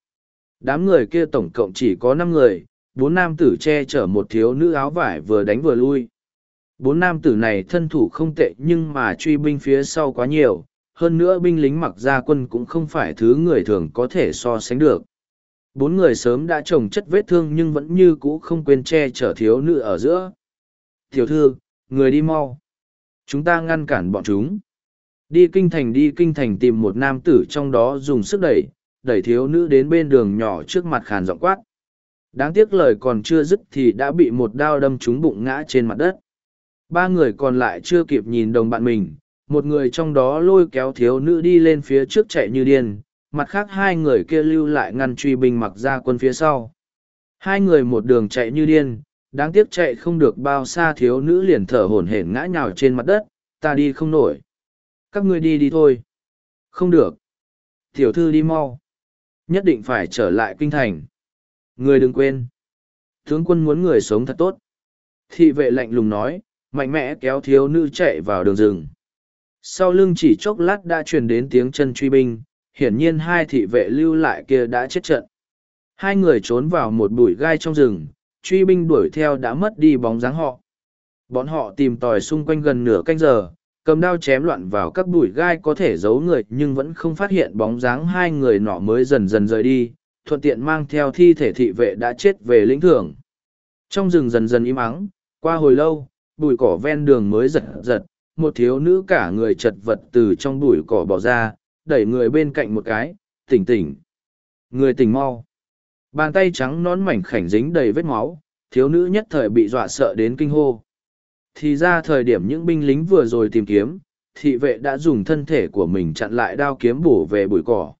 Đám người kia tổng cộng chỉ có năm người, bốn nam tử che chở một thiếu nữ áo vải vừa đánh vừa lui. Bốn nam tử này thân thủ không tệ nhưng mà truy binh phía sau quá nhiều, hơn nữa binh lính mặc gia quân cũng không phải thứ người thường có thể so sánh được. Bốn người sớm đã trồng chất vết thương nhưng vẫn như cũ không quên che chở thiếu nữ ở giữa. Tiểu thư, người đi mau. Chúng ta ngăn cản bọn chúng. Đi kinh thành đi kinh thành tìm một nam tử trong đó dùng sức đẩy, đẩy thiếu nữ đến bên đường nhỏ trước mặt khàn giọng quát. Đáng tiếc lời còn chưa dứt thì đã bị một đao đâm trúng bụng ngã trên mặt đất. Ba người còn lại chưa kịp nhìn đồng bạn mình, một người trong đó lôi kéo thiếu nữ đi lên phía trước chạy như điên, mặt khác hai người kia lưu lại ngăn truy binh mặc ra quân phía sau. Hai người một đường chạy như điên, đáng tiếc chạy không được bao xa thiếu nữ liền thở hổn hển ngã nhào trên mặt đất, ta đi không nổi. Các ngươi đi đi thôi. Không được. Tiểu thư đi mau. Nhất định phải trở lại kinh thành. Người đừng quên. Tướng quân muốn người sống thật tốt. Thị vệ lạnh lùng nói, mạnh mẽ kéo thiếu nữ chạy vào đường rừng. Sau lưng chỉ chốc lát đã truyền đến tiếng chân truy binh, hiển nhiên hai thị vệ lưu lại kia đã chết trận. Hai người trốn vào một bụi gai trong rừng, truy binh đuổi theo đã mất đi bóng dáng họ. Bọn họ tìm tòi xung quanh gần nửa canh giờ, cầm đao chém loạn vào các bụi gai có thể giấu người nhưng vẫn không phát hiện bóng dáng hai người nọ mới dần dần rời đi, thuận tiện mang theo thi thể thị vệ đã chết về lĩnh thưởng. Trong rừng dần dần im ắng, qua hồi lâu, bụi cỏ ven đường mới giật giật, một thiếu nữ cả người chật vật từ trong bụi cỏ bỏ ra, đẩy người bên cạnh một cái, tỉnh tỉnh. Người tỉnh mau. Bàn tay trắng nón mảnh khảnh dính đầy vết máu, thiếu nữ nhất thời bị dọa sợ đến kinh hô. Thì ra thời điểm những binh lính vừa rồi tìm kiếm, thị vệ đã dùng thân thể của mình chặn lại đao kiếm bổ về bụi cỏ.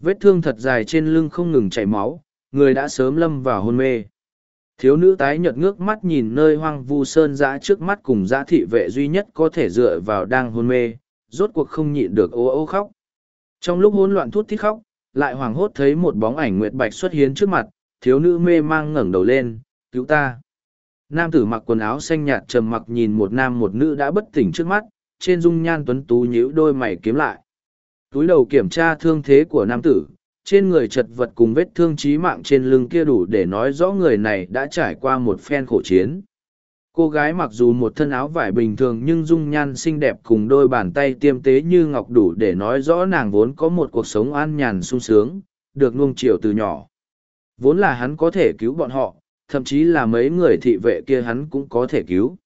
Vết thương thật dài trên lưng không ngừng chảy máu, người đã sớm lâm vào hôn mê. Thiếu nữ tái nhợt ngước mắt nhìn nơi hoang vu sơn dã trước mắt cùng dã thị vệ duy nhất có thể dựa vào đang hôn mê, rốt cuộc không nhịn được ô ô khóc. Trong lúc hỗn loạn thút thít khóc, lại hoảng hốt thấy một bóng ảnh nguyệt bạch xuất hiện trước mặt, thiếu nữ mê mang ngẩng đầu lên, cứu ta. Nam tử mặc quần áo xanh nhạt trầm mặc nhìn một nam một nữ đã bất tỉnh trước mắt, trên dung nhan tuấn tú nhíu đôi mày kiếm lại. Túi đầu kiểm tra thương thế của nam tử, trên người chật vật cùng vết thương chí mạng trên lưng kia đủ để nói rõ người này đã trải qua một phen khổ chiến. Cô gái mặc dù một thân áo vải bình thường nhưng dung nhan xinh đẹp cùng đôi bàn tay tiêm tế như ngọc đủ để nói rõ nàng vốn có một cuộc sống an nhàn sung sướng, được nuông chiều từ nhỏ. Vốn là hắn có thể cứu bọn họ, thậm chí là mấy người thị vệ kia hắn cũng có thể cứu.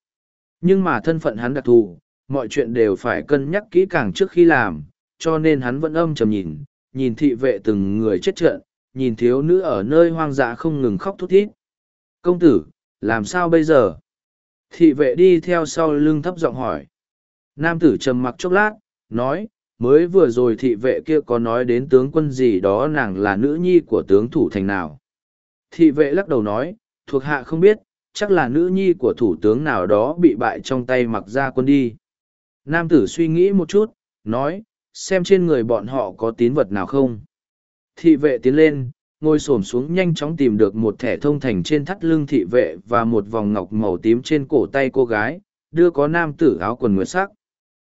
Nhưng mà thân phận hắn đặc thù, mọi chuyện đều phải cân nhắc kỹ càng trước khi làm, cho nên hắn vẫn âm trầm nhìn, nhìn thị vệ từng người chết trận, nhìn thiếu nữ ở nơi hoang dã không ngừng khóc thút thít. Công tử, làm sao bây giờ? Thị vệ đi theo sau lưng thấp giọng hỏi. Nam tử trầm mặc chốc lát, nói, mới vừa rồi thị vệ kia có nói đến tướng quân gì đó nàng là nữ nhi của tướng thủ thành nào. Thị vệ lắc đầu nói, thuộc hạ không biết, chắc là nữ nhi của thủ tướng nào đó bị bại trong tay mặc ra quân đi. Nam tử suy nghĩ một chút, nói, xem trên người bọn họ có tín vật nào không. Thị vệ tiến lên, ngồi xổm xuống nhanh chóng tìm được một thẻ thông thành trên thắt lưng thị vệ và một vòng ngọc màu tím trên cổ tay cô gái, đưa có nam tử áo quần nguyệt sắc.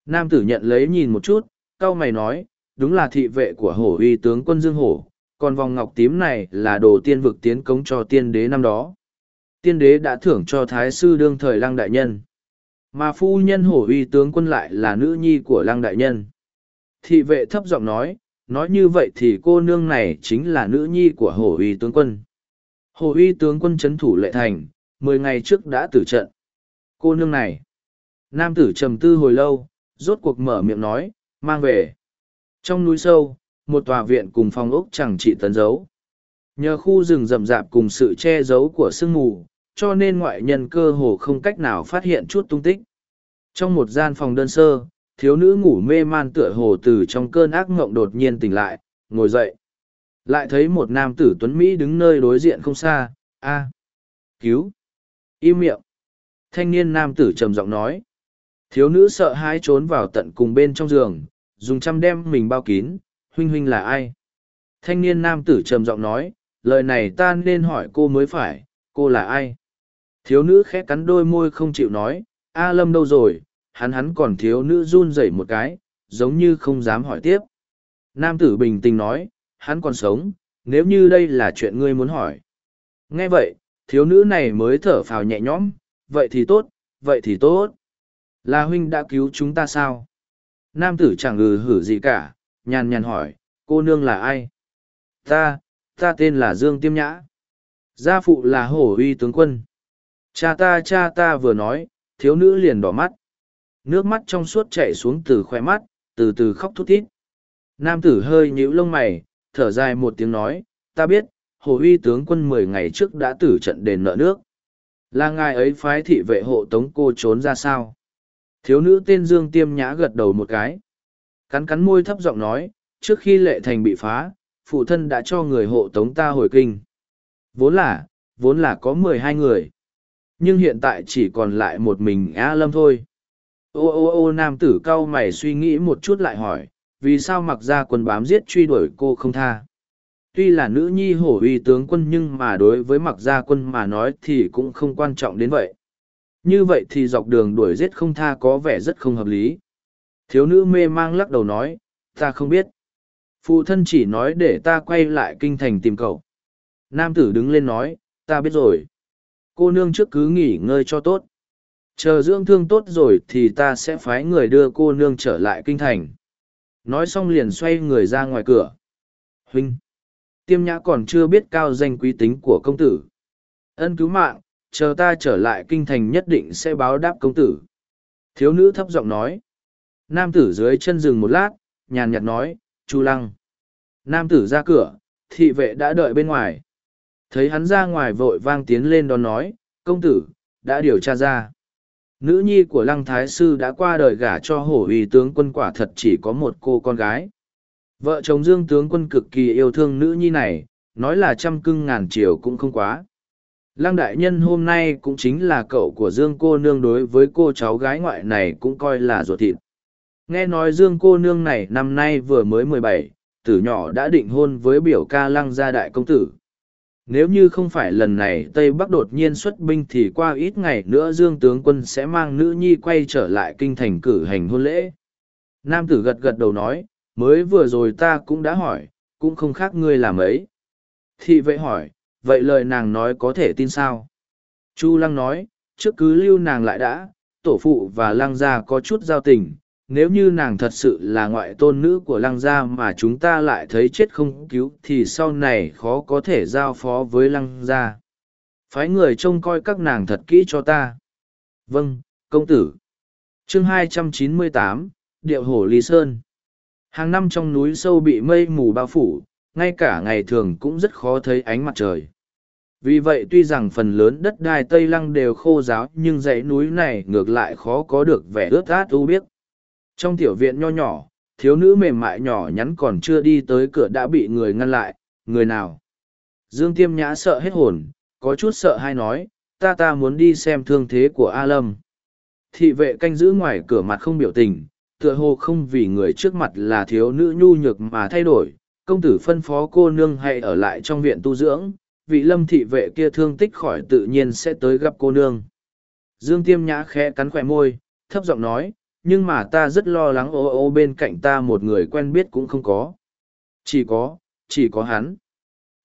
Nam tử nhận lấy nhìn một chút, cau mày nói, đúng là thị vệ của hổ uy tướng quân Dương Hổ, còn vòng ngọc tím này là đồ tiên vực tiến cống cho tiên đế năm đó. Tiên đế đã thưởng cho thái sư đương thời lăng đại nhân. Mà phu nhân hổ uy tướng quân lại là nữ nhi của lăng đại nhân. Thị vệ thấp giọng nói, nói như vậy thì cô nương này chính là nữ nhi của hồ uy tướng quân. hồ uy tướng quân chấn thủ lệ thành, mười ngày trước đã tử trận. Cô nương này. Nam tử trầm tư hồi lâu, rốt cuộc mở miệng nói, mang về. Trong núi sâu, một tòa viện cùng phòng ốc chẳng trị tấn giấu. Nhờ khu rừng rậm rạp cùng sự che giấu của sương mù, cho nên ngoại nhân cơ hồ không cách nào phát hiện chút tung tích. Trong một gian phòng đơn sơ, thiếu nữ ngủ mê man tựa hồ từ trong cơn ác ngộng đột nhiên tỉnh lại, ngồi dậy. Lại thấy một nam tử tuấn Mỹ đứng nơi đối diện không xa, a cứu, im miệng. Thanh niên nam tử trầm giọng nói. Thiếu nữ sợ hãi trốn vào tận cùng bên trong giường, dùng chăm đem mình bao kín, huynh huynh là ai? Thanh niên nam tử trầm giọng nói, lời này ta nên hỏi cô mới phải, cô là ai? Thiếu nữ khẽ cắn đôi môi không chịu nói, A Lâm đâu rồi, hắn hắn còn thiếu nữ run rẩy một cái, giống như không dám hỏi tiếp. Nam tử bình tĩnh nói, hắn còn sống, nếu như đây là chuyện ngươi muốn hỏi. Nghe vậy, thiếu nữ này mới thở phào nhẹ nhõm, vậy thì tốt, vậy thì tốt. Là huynh đã cứu chúng ta sao? Nam tử chẳng ngừ hử gì cả, nhàn nhàn hỏi, cô nương là ai? Ta, ta tên là Dương Tiêm Nhã. Gia phụ là hổ uy tướng quân. Cha ta cha ta vừa nói, thiếu nữ liền đỏ mắt. Nước mắt trong suốt chảy xuống từ khoe mắt, từ từ khóc thút thít. Nam tử hơi nhíu lông mày, thở dài một tiếng nói, ta biết, hồ uy tướng quân mười ngày trước đã tử trận đền nợ nước. Là ngài ấy phái thị vệ hộ tống cô trốn ra sao? Thiếu nữ tên Dương Tiêm Nhã gật đầu một cái. Cắn cắn môi thấp giọng nói, trước khi lệ thành bị phá, phụ thân đã cho người hộ tống ta hồi kinh. Vốn là, vốn là có mười hai người. Nhưng hiện tại chỉ còn lại một mình A Lâm thôi. Ô ô ô nam tử cao mày suy nghĩ một chút lại hỏi, vì sao mặc ra quân bám giết truy đuổi cô không tha? Tuy là nữ nhi hổ uy tướng quân nhưng mà đối với mặc gia quân mà nói thì cũng không quan trọng đến vậy. Như vậy thì dọc đường đuổi giết không tha có vẻ rất không hợp lý. Thiếu nữ mê mang lắc đầu nói, ta không biết. Phụ thân chỉ nói để ta quay lại kinh thành tìm cậu. Nam tử đứng lên nói, ta biết rồi. Cô nương trước cứ nghỉ ngơi cho tốt. Chờ dưỡng thương tốt rồi thì ta sẽ phái người đưa cô nương trở lại kinh thành. Nói xong liền xoay người ra ngoài cửa. Huynh! Tiêm nhã còn chưa biết cao danh quý tính của công tử. Ân cứu mạng, chờ ta trở lại kinh thành nhất định sẽ báo đáp công tử. Thiếu nữ thấp giọng nói. Nam tử dưới chân rừng một lát, nhàn nhạt nói, Chu lăng. Nam tử ra cửa, thị vệ đã đợi bên ngoài. Thấy hắn ra ngoài vội vang tiến lên đón nói, công tử, đã điều tra ra. Nữ nhi của lăng thái sư đã qua đời gả cho hổ uy tướng quân quả thật chỉ có một cô con gái. Vợ chồng Dương tướng quân cực kỳ yêu thương nữ nhi này, nói là trăm cưng ngàn chiều cũng không quá. Lăng đại nhân hôm nay cũng chính là cậu của Dương cô nương đối với cô cháu gái ngoại này cũng coi là ruột thịt. Nghe nói Dương cô nương này năm nay vừa mới mười bảy, tử nhỏ đã định hôn với biểu ca lăng gia đại công tử. Nếu như không phải lần này Tây Bắc đột nhiên xuất binh thì qua ít ngày nữa Dương tướng quân sẽ mang nữ nhi quay trở lại kinh thành cử hành hôn lễ. Nam tử gật gật đầu nói, mới vừa rồi ta cũng đã hỏi, cũng không khác ngươi làm ấy. Thị vệ hỏi, vậy lời nàng nói có thể tin sao? Chu Lăng nói, trước cứ lưu nàng lại đã, tổ phụ và Lăng gia có chút giao tình, nếu như nàng thật sự là ngoại tôn nữ của Lăng gia mà chúng ta lại thấy chết không cứu thì sau này khó có thể giao phó với Lăng gia. Phái người trông coi các nàng thật kỹ cho ta. Vâng, công tử. chương 298, Điệu Hổ Lý Sơn. Hàng năm trong núi sâu bị mây mù bao phủ, ngay cả ngày thường cũng rất khó thấy ánh mặt trời. Vì vậy tuy rằng phần lớn đất đai Tây Lăng đều khô giáo nhưng dãy núi này ngược lại khó có được vẻ ướt át u biếc. Trong tiểu viện nho nhỏ, thiếu nữ mềm mại nhỏ nhắn còn chưa đi tới cửa đã bị người ngăn lại, người nào? Dương Tiêm Nhã sợ hết hồn, có chút sợ hay nói, ta ta muốn đi xem thương thế của A Lâm. Thị vệ canh giữ ngoài cửa mặt không biểu tình, tựa hồ không vì người trước mặt là thiếu nữ nhu nhược mà thay đổi, công tử phân phó cô nương hãy ở lại trong viện tu dưỡng, vị lâm thị vệ kia thương tích khỏi tự nhiên sẽ tới gặp cô nương. Dương Tiêm Nhã khẽ cắn khỏe môi, thấp giọng nói, nhưng mà ta rất lo lắng ô ô bên cạnh ta một người quen biết cũng không có. Chỉ có, chỉ có hắn.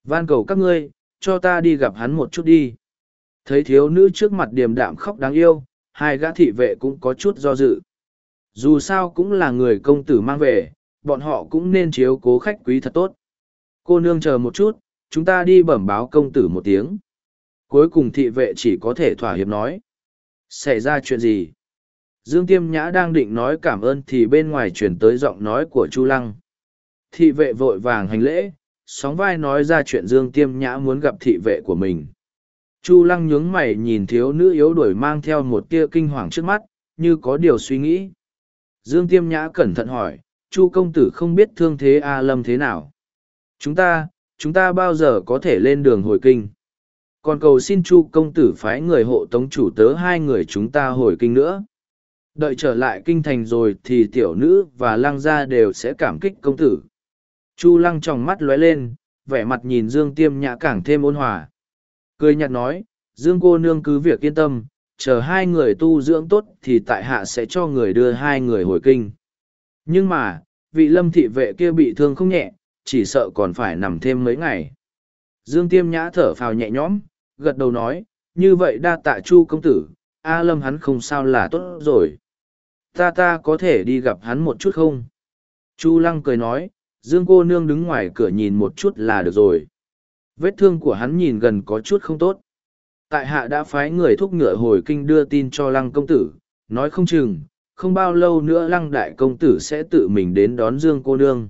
Van cầu các ngươi, cho ta đi gặp hắn một chút đi. Thấy thiếu nữ trước mặt điềm đạm khóc đáng yêu, hai gã thị vệ cũng có chút do dự. Dù sao cũng là người công tử mang về, bọn họ cũng nên chiếu cố khách quý thật tốt. Cô nương chờ một chút, chúng ta đi bẩm báo công tử một tiếng. Cuối cùng thị vệ chỉ có thể thỏa hiệp nói. Xảy ra chuyện gì? Dương Tiêm Nhã đang định nói cảm ơn thì bên ngoài chuyển tới giọng nói của Chu Lăng. Thị vệ vội vàng hành lễ, sóng vai nói ra chuyện Dương Tiêm Nhã muốn gặp thị vệ của mình. Chu Lăng nhướng mày nhìn thiếu nữ yếu đuổi mang theo một tia kinh hoàng trước mắt, như có điều suy nghĩ. Dương Tiêm Nhã cẩn thận hỏi, Chu công tử không biết thương thế A Lâm thế nào. Chúng ta, chúng ta bao giờ có thể lên đường hồi kinh. Còn cầu xin Chu công tử phái người hộ tống chủ tớ hai người chúng ta hồi kinh nữa. Đợi trở lại kinh thành rồi thì tiểu nữ và lăng gia đều sẽ cảm kích công tử. Chu lăng tròng mắt lóe lên, vẻ mặt nhìn Dương Tiêm Nhã càng thêm ôn hòa. Cười nhạt nói, Dương cô nương cứ việc yên tâm, chờ hai người tu dưỡng tốt thì tại hạ sẽ cho người đưa hai người hồi kinh. Nhưng mà, vị lâm thị vệ kia bị thương không nhẹ, chỉ sợ còn phải nằm thêm mấy ngày. Dương Tiêm Nhã thở phào nhẹ nhõm, gật đầu nói, như vậy đa tạ chu công tử, A Lâm hắn không sao là tốt rồi. Ta ta có thể đi gặp hắn một chút không? Chu Lăng cười nói, Dương cô nương đứng ngoài cửa nhìn một chút là được rồi. Vết thương của hắn nhìn gần có chút không tốt. Tại hạ đã phái người thúc ngựa hồi kinh đưa tin cho Lăng công tử, nói không chừng, không bao lâu nữa Lăng đại công tử sẽ tự mình đến đón Dương cô nương.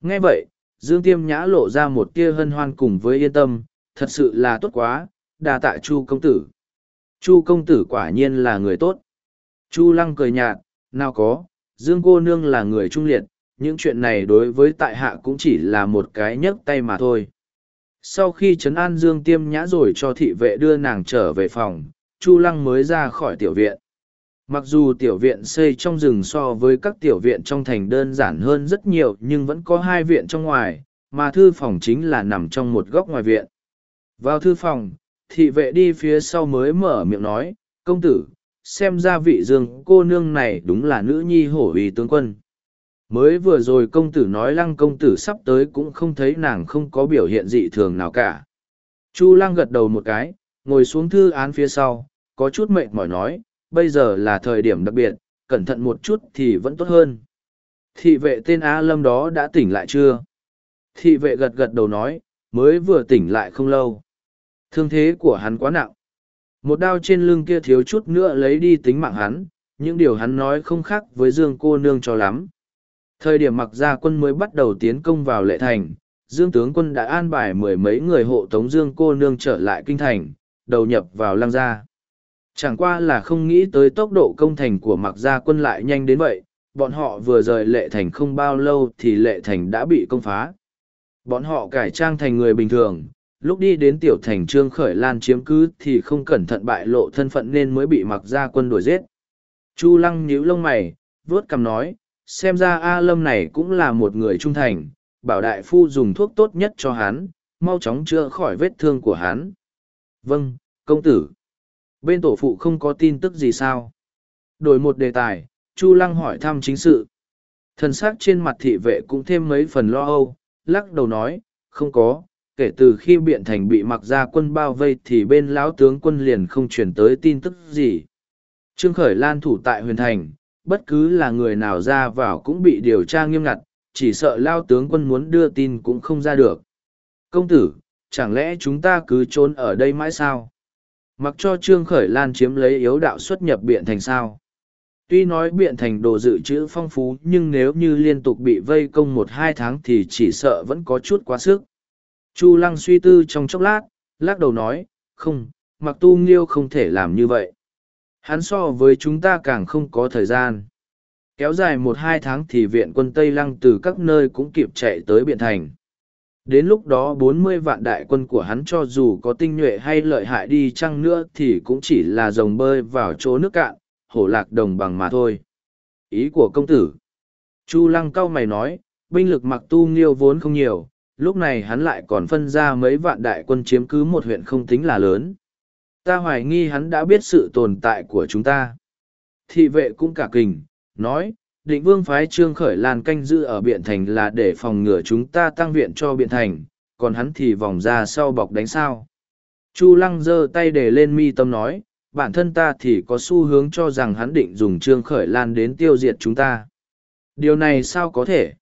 Nghe vậy, Dương Tiêm Nhã lộ ra một tia hân hoan cùng với yên tâm, thật sự là tốt quá, đà tạ Chu công tử. Chu công tử quả nhiên là người tốt. Chu Lăng cười nhạt, nào có, Dương cô nương là người trung liệt, những chuyện này đối với tại hạ cũng chỉ là một cái nhấc tay mà thôi. Sau khi trấn an Dương tiêm nhã rồi cho thị vệ đưa nàng trở về phòng, Chu Lăng mới ra khỏi tiểu viện. Mặc dù tiểu viện xây trong rừng so với các tiểu viện trong thành đơn giản hơn rất nhiều nhưng vẫn có hai viện trong ngoài, mà thư phòng chính là nằm trong một góc ngoài viện. Vào thư phòng, thị vệ đi phía sau mới mở miệng nói, công tử, xem ra vị dương cô nương này đúng là nữ nhi hổ uy tướng quân. Mới vừa rồi công tử nói lăng công tử sắp tới cũng không thấy nàng không có biểu hiện dị thường nào cả. Chu lăng gật đầu một cái, ngồi xuống thư án phía sau, có chút mệt mỏi nói, bây giờ là thời điểm đặc biệt, cẩn thận một chút thì vẫn tốt hơn. Thị vệ tên Á Lâm đó đã tỉnh lại chưa? Thị vệ gật gật đầu nói, mới vừa tỉnh lại không lâu. Thương thế của hắn quá nặng. Một đao trên lưng kia thiếu chút nữa lấy đi tính mạng hắn, những điều hắn nói không khác với Dương cô nương cho lắm. Thời điểm mặc gia quân mới bắt đầu tiến công vào lệ thành, Dương tướng quân đã an bài mười mấy người hộ tống Dương cô nương trở lại kinh thành, đầu nhập vào lăng gia. Chẳng qua là không nghĩ tới tốc độ công thành của mặc gia quân lại nhanh đến vậy, bọn họ vừa rời lệ thành không bao lâu thì lệ thành đã bị công phá. Bọn họ cải trang thành người bình thường, lúc đi đến tiểu thành trương khởi lan chiếm cứ thì không cẩn thận bại lộ thân phận nên mới bị mặc gia quân đuổi giết. Chu lăng nhíu lông mày, vuốt cằm nói, xem ra A Lâm này cũng là một người trung thành, bảo đại phu dùng thuốc tốt nhất cho hắn, mau chóng chữa khỏi vết thương của hắn. Vâng, công tử. Bên tổ phụ không có tin tức gì sao? Đổi một đề tài, Chu Lăng hỏi thăm chính sự. thân xác trên mặt thị vệ cũng thêm mấy phần lo âu, lắc đầu nói, không có, kể từ khi biện thành bị mặc ra quân bao vây thì bên lão tướng quân liền không chuyển tới tin tức gì. Trương Khởi Lan thủ tại huyền thành, bất cứ là người nào ra vào cũng bị điều tra nghiêm ngặt, chỉ sợ lao tướng quân muốn đưa tin cũng không ra được. Công tử, chẳng lẽ chúng ta cứ trốn ở đây mãi sao? Mặc cho Trương Khởi Lan chiếm lấy yếu đạo xuất nhập biện thành sao? Tuy nói biện thành đồ dự trữ phong phú nhưng nếu như liên tục bị vây công một hai tháng thì chỉ sợ vẫn có chút quá sức. Chu Lăng suy tư trong chốc lát, lắc đầu nói, không, mặc tu nghiêu không thể làm như vậy. Hắn so với chúng ta càng không có thời gian. Kéo dài một hai tháng thì viện quân Tây Lăng từ các nơi cũng kịp chạy tới Biện Thành. Đến lúc đó bốn mươi vạn đại quân của hắn cho dù có tinh nhuệ hay lợi hại đi chăng nữa thì cũng chỉ là dòng bơi vào chỗ nước cạn, hổ lạc đồng bằng mà thôi. Ý của công tử. Chu Lăng cao mày nói, binh lực mặc tu nghiêu vốn không nhiều, lúc này hắn lại còn phân ra mấy vạn đại quân chiếm cứ một huyện không tính là lớn ta hoài nghi hắn đã biết sự tồn tại của chúng ta. Thị vệ cũng cả kình, nói, định vương phái trương khởi lan canh giữ ở biện thành là để phòng ngừa chúng ta tăng viện cho biện thành, còn hắn thì vòng ra sau bọc đánh sao. Chu lăng giơ tay để lên mi tâm nói, bản thân ta thì có xu hướng cho rằng hắn định dùng trương khởi lan đến tiêu diệt chúng ta. Điều này sao có thể?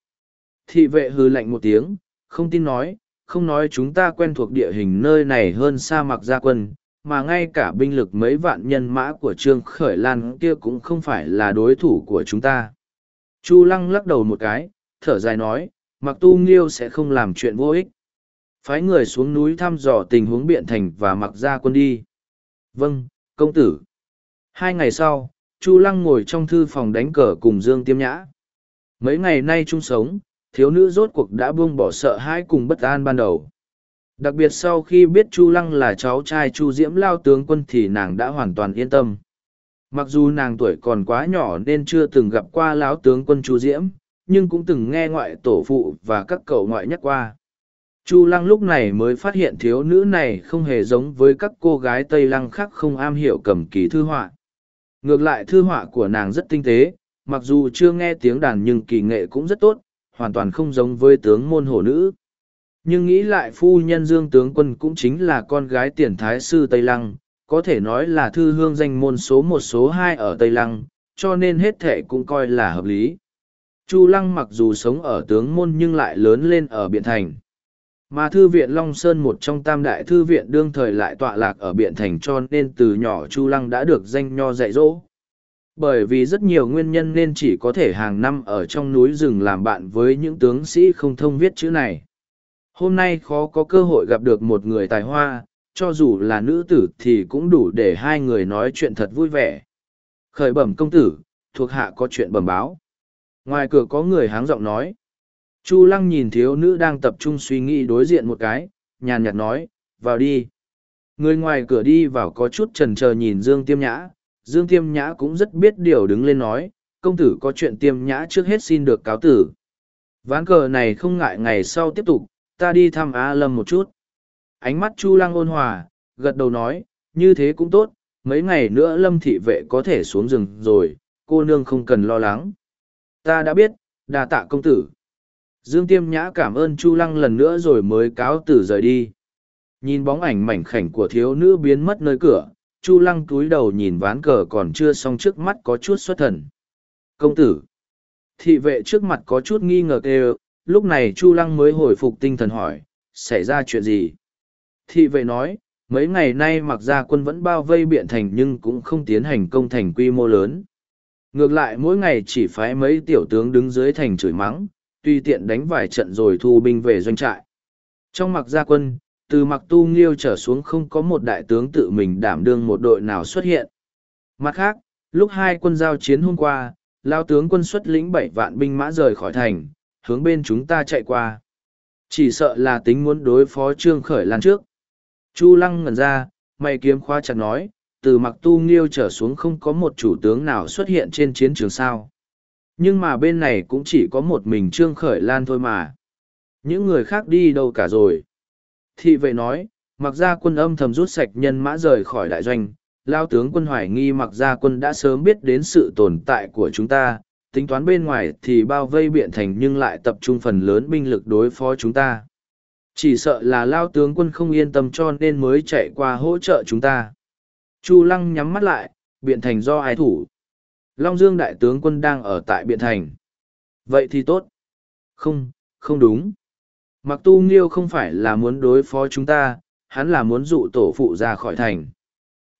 Thị vệ hư lạnh một tiếng, không tin nói, không nói chúng ta quen thuộc địa hình nơi này hơn sa mạc gia quân, mà ngay cả binh lực mấy vạn nhân mã của Trương Khởi Lan kia cũng không phải là đối thủ của chúng ta. Chu Lăng lắc đầu một cái, thở dài nói, mặc tu nghiêu sẽ không làm chuyện vô ích. Phái người xuống núi thăm dò tình huống biện thành và mặc ra quân đi. Vâng, công tử. Hai ngày sau, Chu Lăng ngồi trong thư phòng đánh cờ cùng Dương Tiêm Nhã. Mấy ngày nay chung sống, thiếu nữ rốt cuộc đã buông bỏ sợ hãi cùng bất an ban đầu. Đặc biệt sau khi biết Chu Lăng là cháu trai Chu Diễm Lao tướng quân thì nàng đã hoàn toàn yên tâm. Mặc dù nàng tuổi còn quá nhỏ nên chưa từng gặp qua lão tướng quân Chu Diễm, nhưng cũng từng nghe ngoại tổ phụ và các cậu ngoại nhắc qua. Chu Lăng lúc này mới phát hiện thiếu nữ này không hề giống với các cô gái Tây Lăng khác không am hiểu cầm kỳ thư họa. Ngược lại thư họa của nàng rất tinh tế, mặc dù chưa nghe tiếng đàn nhưng kỳ nghệ cũng rất tốt, hoàn toàn không giống với tướng môn hổ nữ. Nhưng nghĩ lại phu nhân Dương tướng quân cũng chính là con gái tiền thái sư Tây Lăng, có thể nói là thư hương danh môn số một số hai ở Tây Lăng, cho nên hết thệ cũng coi là hợp lý. Chu Lăng mặc dù sống ở tướng môn nhưng lại lớn lên ở Biện Thành. Mà Thư viện Long Sơn một trong tam đại thư viện đương thời lại tọa lạc ở Biện Thành cho nên từ nhỏ Chu Lăng đã được danh nho dạy dỗ. Bởi vì rất nhiều nguyên nhân nên chỉ có thể hàng năm ở trong núi rừng làm bạn với những tướng sĩ không thông viết chữ này. Hôm nay khó có cơ hội gặp được một người tài hoa, cho dù là nữ tử thì cũng đủ để hai người nói chuyện thật vui vẻ. Khởi bẩm công tử, thuộc hạ có chuyện bẩm báo. Ngoài cửa có người háng giọng nói. Chu lăng nhìn thiếu nữ đang tập trung suy nghĩ đối diện một cái, nhàn nhạt nói, vào đi. Người ngoài cửa đi vào có chút trần chờ nhìn Dương Tiêm Nhã, Dương Tiêm Nhã cũng rất biết điều đứng lên nói, công tử có chuyện Tiêm Nhã trước hết xin được cáo tử. Ván cờ này không ngại ngày sau tiếp tục, ta đi thăm Á Lâm một chút. Ánh mắt Chu Lăng ôn hòa, gật đầu nói, như thế cũng tốt, mấy ngày nữa Lâm thị vệ có thể xuống rừng rồi, cô nương không cần lo lắng. Ta đã biết, đà tạ công tử. Dương Tiêm Nhã cảm ơn Chu Lăng lần nữa rồi mới cáo tử rời đi. Nhìn bóng ảnh mảnh khảnh của thiếu nữ biến mất nơi cửa, Chu Lăng túi đầu nhìn ván cờ còn chưa xong trước mắt có chút xuất thần. Công tử! Thị vệ trước mặt có chút nghi ngờ kêu, lúc này Chu Lăng mới hồi phục tinh thần hỏi, xảy ra chuyện gì? Thị vệ nói, mấy ngày nay mặc ra quân vẫn bao vây biện thành nhưng cũng không tiến hành công thành quy mô lớn. Ngược lại mỗi ngày chỉ phái mấy tiểu tướng đứng dưới thành chửi mắng, tùy tiện đánh vài trận rồi thu binh về doanh trại. Trong mặc gia quân, từ mặc tu nghiêu trở xuống không có một đại tướng tự mình đảm đương một đội nào xuất hiện. Mặt khác, lúc hai quân giao chiến hôm qua, lao tướng quân xuất lĩnh bảy vạn binh mã rời khỏi thành, hướng bên chúng ta chạy qua. Chỉ sợ là tính muốn đối phó Trương Khởi Lan trước. Chu Lăng ngẩn ra, mày kiếm khoa chặt nói, từ mặc tu nghiêu trở xuống không có một chủ tướng nào xuất hiện trên chiến trường sao. Nhưng mà bên này cũng chỉ có một mình Trương Khởi Lan thôi mà. Những người khác đi đâu cả rồi. Thị vệ nói, mặc ra quân âm thầm rút sạch nhân mã rời khỏi đại doanh. Lao tướng quân hoài nghi mặc ra quân đã sớm biết đến sự tồn tại của chúng ta, tính toán bên ngoài thì bao vây biện thành nhưng lại tập trung phần lớn binh lực đối phó chúng ta. Chỉ sợ là lao tướng quân không yên tâm cho nên mới chạy qua hỗ trợ chúng ta. Chu Lăng nhắm mắt lại, biện thành do ai thủ. Long Dương đại tướng quân đang ở tại biện thành. Vậy thì tốt. Không, không đúng. Mặc tu nghiêu không phải là muốn đối phó chúng ta, hắn là muốn dụ tổ phụ ra khỏi thành.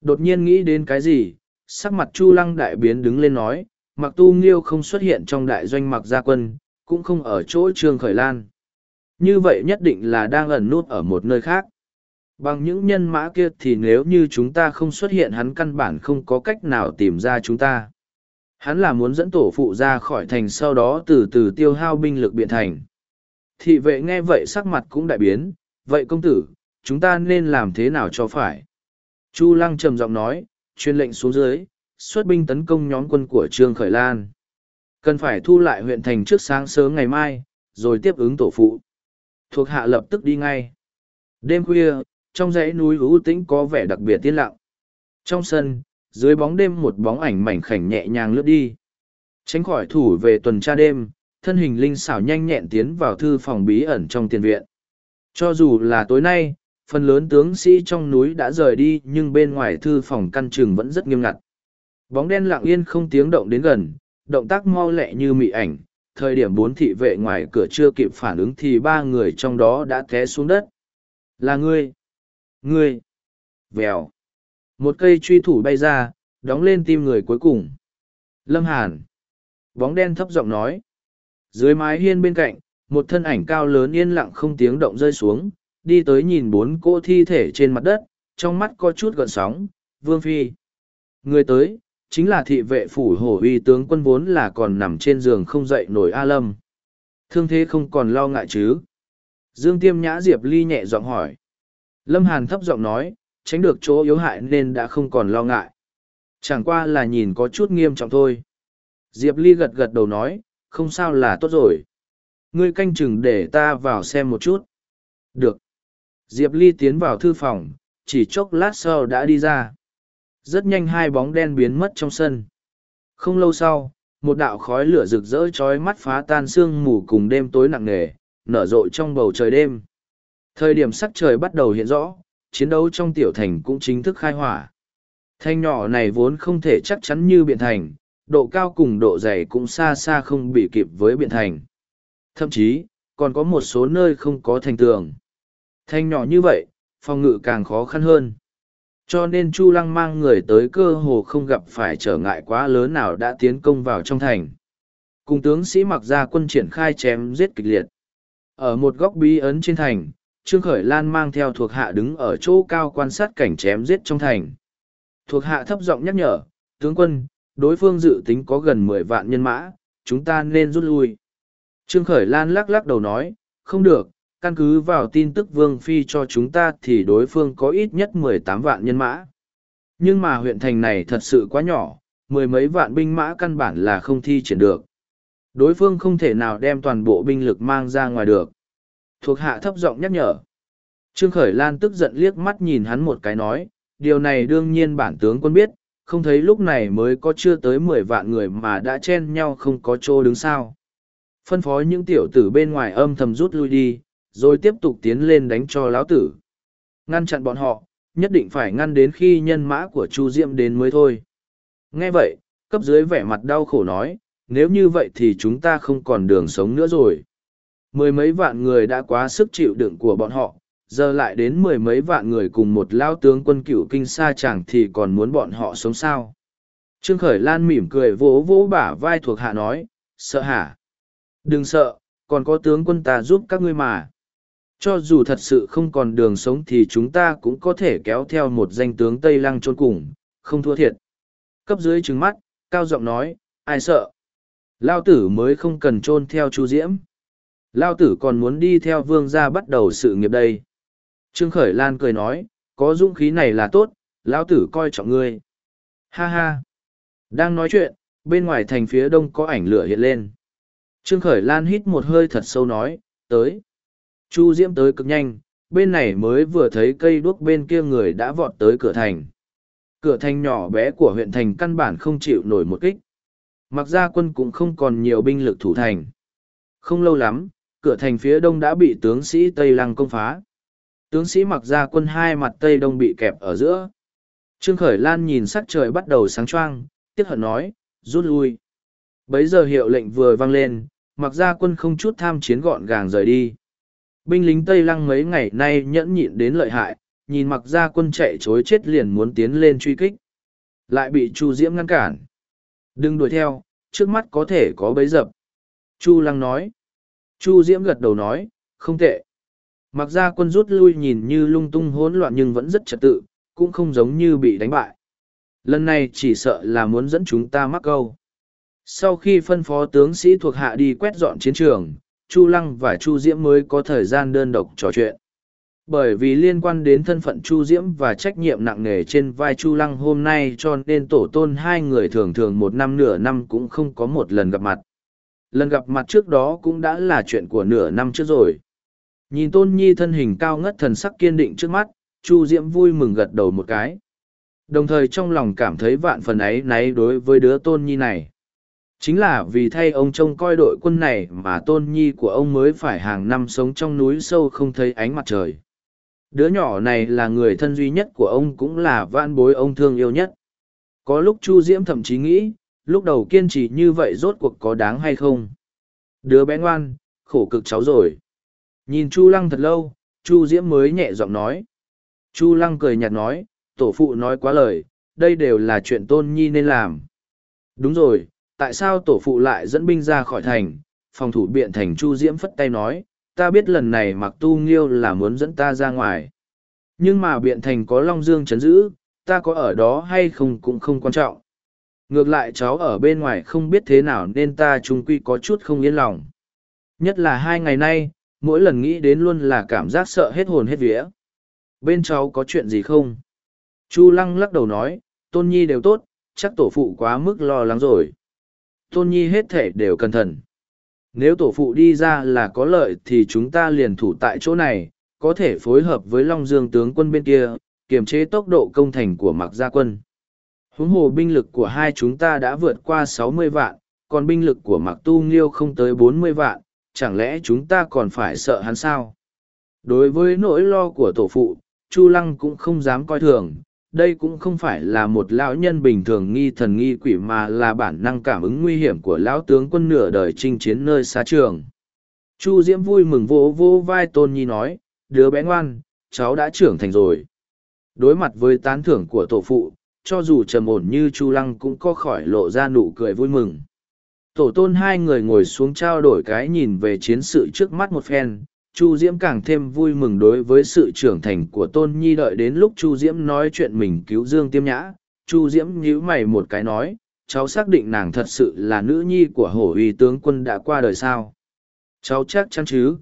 Đột nhiên nghĩ đến cái gì, sắc mặt Chu Lăng đại biến đứng lên nói, mặc tu nghiêu không xuất hiện trong đại doanh mặc gia quân, cũng không ở chỗ Trương Khởi Lan. Như vậy nhất định là đang ẩn nút ở một nơi khác. Bằng những nhân mã kia thì nếu như chúng ta không xuất hiện hắn căn bản không có cách nào tìm ra chúng ta. Hắn là muốn dẫn tổ phụ ra khỏi thành sau đó từ từ tiêu hao binh lực biện thành. Thị vệ nghe vậy sắc mặt cũng đại biến, vậy công tử, chúng ta nên làm thế nào cho phải? Chu Lăng trầm giọng nói, truyền lệnh xuống dưới, xuất binh tấn công nhóm quân của Trương Khởi Lan. Cần phải thu lại huyện thành trước sáng sớm ngày mai, rồi tiếp ứng tổ phụ. Thuộc hạ lập tức đi ngay. Đêm khuya, trong dãy núi hữu tĩnh có vẻ đặc biệt tiên lặng. Trong sân, dưới bóng đêm một bóng ảnh mảnh khảnh nhẹ nhàng lướt đi. Tránh khỏi thủ về tuần tra đêm, thân hình linh xảo nhanh nhẹn tiến vào thư phòng bí ẩn trong tiền viện. Cho dù là tối nay, phần lớn tướng sĩ trong núi đã rời đi nhưng bên ngoài thư phòng căn trừng vẫn rất nghiêm ngặt. Bóng đen lặng yên không tiếng động đến gần, động tác mau lẹ như mị ảnh, thời điểm bốn thị vệ ngoài cửa chưa kịp phản ứng thì ba người trong đó đã té xuống đất. Là ngươi! Ngươi! Vèo! Một cây truy thủ bay ra, đóng lên tim người cuối cùng. Lâm Hàn! Bóng đen thấp giọng nói. Dưới mái hiên bên cạnh, một thân ảnh cao lớn yên lặng không tiếng động rơi xuống, đi tới nhìn bốn cỗ thi thể trên mặt đất, trong mắt có chút gợn sóng, Vương Phi. Người tới, chính là thị vệ phủ hổ uy tướng quân vốn là còn nằm trên giường không dậy nổi A Lâm. Thương thế không còn lo ngại chứ? Dương Tiêm Nhã Diệp Ly nhẹ giọng hỏi. Lâm Hàn thấp giọng nói, tránh được chỗ yếu hại nên đã không còn lo ngại. Chẳng qua là nhìn có chút nghiêm trọng thôi. Diệp Ly gật gật đầu nói, không sao là tốt rồi. Ngươi canh chừng để ta vào xem một chút. Được. Diệp Ly tiến vào thư phòng, chỉ chốc lát sau đã đi ra. Rất nhanh hai bóng đen biến mất trong sân. Không lâu sau, một đạo khói lửa rực rỡ trói mắt phá tan sương mù cùng đêm tối nặng nề, nở rộ trong bầu trời đêm. Thời điểm sắc trời bắt đầu hiện rõ, chiến đấu trong tiểu thành cũng chính thức khai hỏa. Thanh nhỏ này vốn không thể chắc chắn như biện thành, độ cao cùng độ dày cũng xa xa không bị kịp với biện thành. Thậm chí, còn có một số nơi không có thành tường. Thanh nhỏ như vậy, phòng ngự càng khó khăn hơn. Cho nên Chu Lăng mang người tới cơ hồ không gặp phải trở ngại quá lớn nào đã tiến công vào trong thành. Cùng tướng sĩ mặc ra quân triển khai chém giết kịch liệt. Ở một góc bí ấn trên thành, Trương Khởi Lan mang theo thuộc hạ đứng ở chỗ cao quan sát cảnh chém giết trong thành. Thuộc hạ thấp giọng nhắc nhở, tướng quân, đối phương dự tính có gần mười vạn nhân mã, chúng ta nên rút lui. Trương Khởi Lan lắc lắc đầu nói, không được, căn cứ vào tin tức Vương Phi cho chúng ta thì đối phương có ít nhất mười tám vạn nhân mã. Nhưng mà huyện thành này thật sự quá nhỏ, mười mấy vạn binh mã căn bản là không thi triển được. Đối phương không thể nào đem toàn bộ binh lực mang ra ngoài được. Thuộc hạ thấp giọng nhắc nhở. Trương Khởi Lan tức giận liếc mắt nhìn hắn một cái nói, điều này đương nhiên bản tướng quân biết, không thấy lúc này mới có chưa tới mười vạn người mà đã chen nhau không có chỗ đứng sao. Phân phó những tiểu tử bên ngoài âm thầm rút lui đi, rồi tiếp tục tiến lên đánh cho lão tử. Ngăn chặn bọn họ, nhất định phải ngăn đến khi nhân mã của Chu Diệm đến mới thôi. Nghe vậy, cấp dưới vẻ mặt đau khổ nói, nếu như vậy thì chúng ta không còn đường sống nữa rồi. Mười mấy vạn người đã quá sức chịu đựng của bọn họ, giờ lại đến mười mấy vạn người cùng một lao tướng quân cựu kinh sa chẳng thì còn muốn bọn họ sống sao. Trương Khởi Lan mỉm cười vỗ vỗ bả vai thuộc hạ nói, sợ hả? Đừng sợ, còn có tướng quân ta giúp các ngươi mà. Cho dù thật sự không còn đường sống thì chúng ta cũng có thể kéo theo một danh tướng Tây Lăng trôn cùng, không thua thiệt. Cấp dưới trứng mắt, cao giọng nói, ai sợ? Lao tử mới không cần trôn theo Chu Diễm. Lao tử còn muốn đi theo vương gia bắt đầu sự nghiệp đây. Trương Khởi Lan cười nói, có dũng khí này là tốt, lão tử coi trọng ngươi. Ha ha. Đang nói chuyện, bên ngoài thành phía đông có ảnh lửa hiện lên. Trương Khởi Lan hít một hơi thật sâu nói, tới. Chu Diễm tới cực nhanh, bên này mới vừa thấy cây đuốc bên kia người đã vọt tới cửa thành. Cửa thành nhỏ bé của huyện thành căn bản không chịu nổi một kích. Mặc ra quân cũng không còn nhiều binh lực thủ thành. Không lâu lắm, cửa thành phía đông đã bị tướng sĩ Tây Lăng công phá. Tướng sĩ mặc ra quân hai mặt Tây Đông bị kẹp ở giữa. Trương Khởi Lan nhìn sắc trời bắt đầu sáng choang, tiếc hận nói, rút lui. Bấy giờ hiệu lệnh vừa vang lên, mặc ra quân không chút tham chiến gọn gàng rời đi. Binh lính Tây Lăng mấy ngày nay nhẫn nhịn đến lợi hại, nhìn mặc ra quân chạy chối chết liền muốn tiến lên truy kích. Lại bị Chu Diễm ngăn cản. Đừng đuổi theo, trước mắt có thể có bấy dập. Chu Lăng nói. Chu Diễm gật đầu nói, không tệ. Mặc ra quân rút lui nhìn như lung tung hỗn loạn nhưng vẫn rất trật tự, cũng không giống như bị đánh bại. Lần này chỉ sợ là muốn dẫn chúng ta mắc câu. Sau khi phân phó tướng sĩ thuộc hạ đi quét dọn chiến trường, Chu Lăng và Chu Diễm mới có thời gian đơn độc trò chuyện. Bởi vì liên quan đến thân phận Chu Diễm và trách nhiệm nặng nề trên vai Chu Lăng hôm nay cho nên tổ tôn hai người thường thường một năm nửa năm cũng không có một lần gặp mặt. Lần gặp mặt trước đó cũng đã là chuyện của nửa năm trước rồi. Nhìn tôn nhi thân hình cao ngất thần sắc kiên định trước mắt, Chu Diễm vui mừng gật đầu một cái. Đồng thời trong lòng cảm thấy vạn phần ấy náy đối với đứa tôn nhi này. Chính là vì thay ông trông coi đội quân này mà tôn nhi của ông mới phải hàng năm sống trong núi sâu không thấy ánh mặt trời. Đứa nhỏ này là người thân duy nhất của ông cũng là vạn bối ông thương yêu nhất. Có lúc Chu Diễm thậm chí nghĩ, lúc đầu kiên trì như vậy rốt cuộc có đáng hay không? Đứa bé ngoan, khổ cực cháu rồi. Nhìn Chu Lăng thật lâu, Chu Diễm mới nhẹ giọng nói. Chu Lăng cười nhạt nói, tổ phụ nói quá lời, đây đều là chuyện tôn nhi nên làm. Đúng rồi, tại sao tổ phụ lại dẫn binh ra khỏi thành, phòng thủ biện thành Chu Diễm phất tay nói, ta biết lần này mặc tu nghiêu là muốn dẫn ta ra ngoài. Nhưng mà biện thành có Long Dương chấn giữ, ta có ở đó hay không cũng không quan trọng. Ngược lại cháu ở bên ngoài không biết thế nào nên ta trung quy có chút không yên lòng. Nhất là hai ngày nay, mỗi lần nghĩ đến luôn là cảm giác sợ hết hồn hết vía. Bên cháu có chuyện gì không? Chu lăng lắc đầu nói, tôn nhi đều tốt, chắc tổ phụ quá mức lo lắng rồi. Tôn nhi hết thể đều cẩn thận. Nếu tổ phụ đi ra là có lợi thì chúng ta liền thủ tại chỗ này, có thể phối hợp với Long Dương tướng quân bên kia, kiềm chế tốc độ công thành của mặc gia quân. Huống hồ binh lực của hai chúng ta đã vượt qua sáu mươi vạn, còn binh lực của mặc tu nghiêu không tới bốn mươi vạn, chẳng lẽ chúng ta còn phải sợ hắn sao? Đối với nỗi lo của tổ phụ, Chu Lăng cũng không dám coi thường, đây cũng không phải là một lão nhân bình thường nghi thần nghi quỷ mà là bản năng cảm ứng nguy hiểm của lão tướng quân nửa đời chinh chiến nơi xa trường. Chu Diễm vui mừng vỗ vỗ vai Tôn Nhi nói, đứa bé ngoan, cháu đã trưởng thành rồi. Đối mặt với tán thưởng của tổ phụ, cho dù trầm ổn như Chu Lăng cũng có khỏi lộ ra nụ cười vui mừng. Tổ tôn hai người ngồi xuống trao đổi cái nhìn về chiến sự trước mắt một phen, Chu Diễm càng thêm vui mừng đối với sự trưởng thành của Tôn Nhi đợi đến lúc Chu Diễm nói chuyện mình cứu Dương Tiêm Nhã. Chu Diễm nhíu mày một cái nói, cháu xác định nàng thật sự là nữ nhi của hổ uy tướng quân đã qua đời sao. Cháu chắc chắn chứ.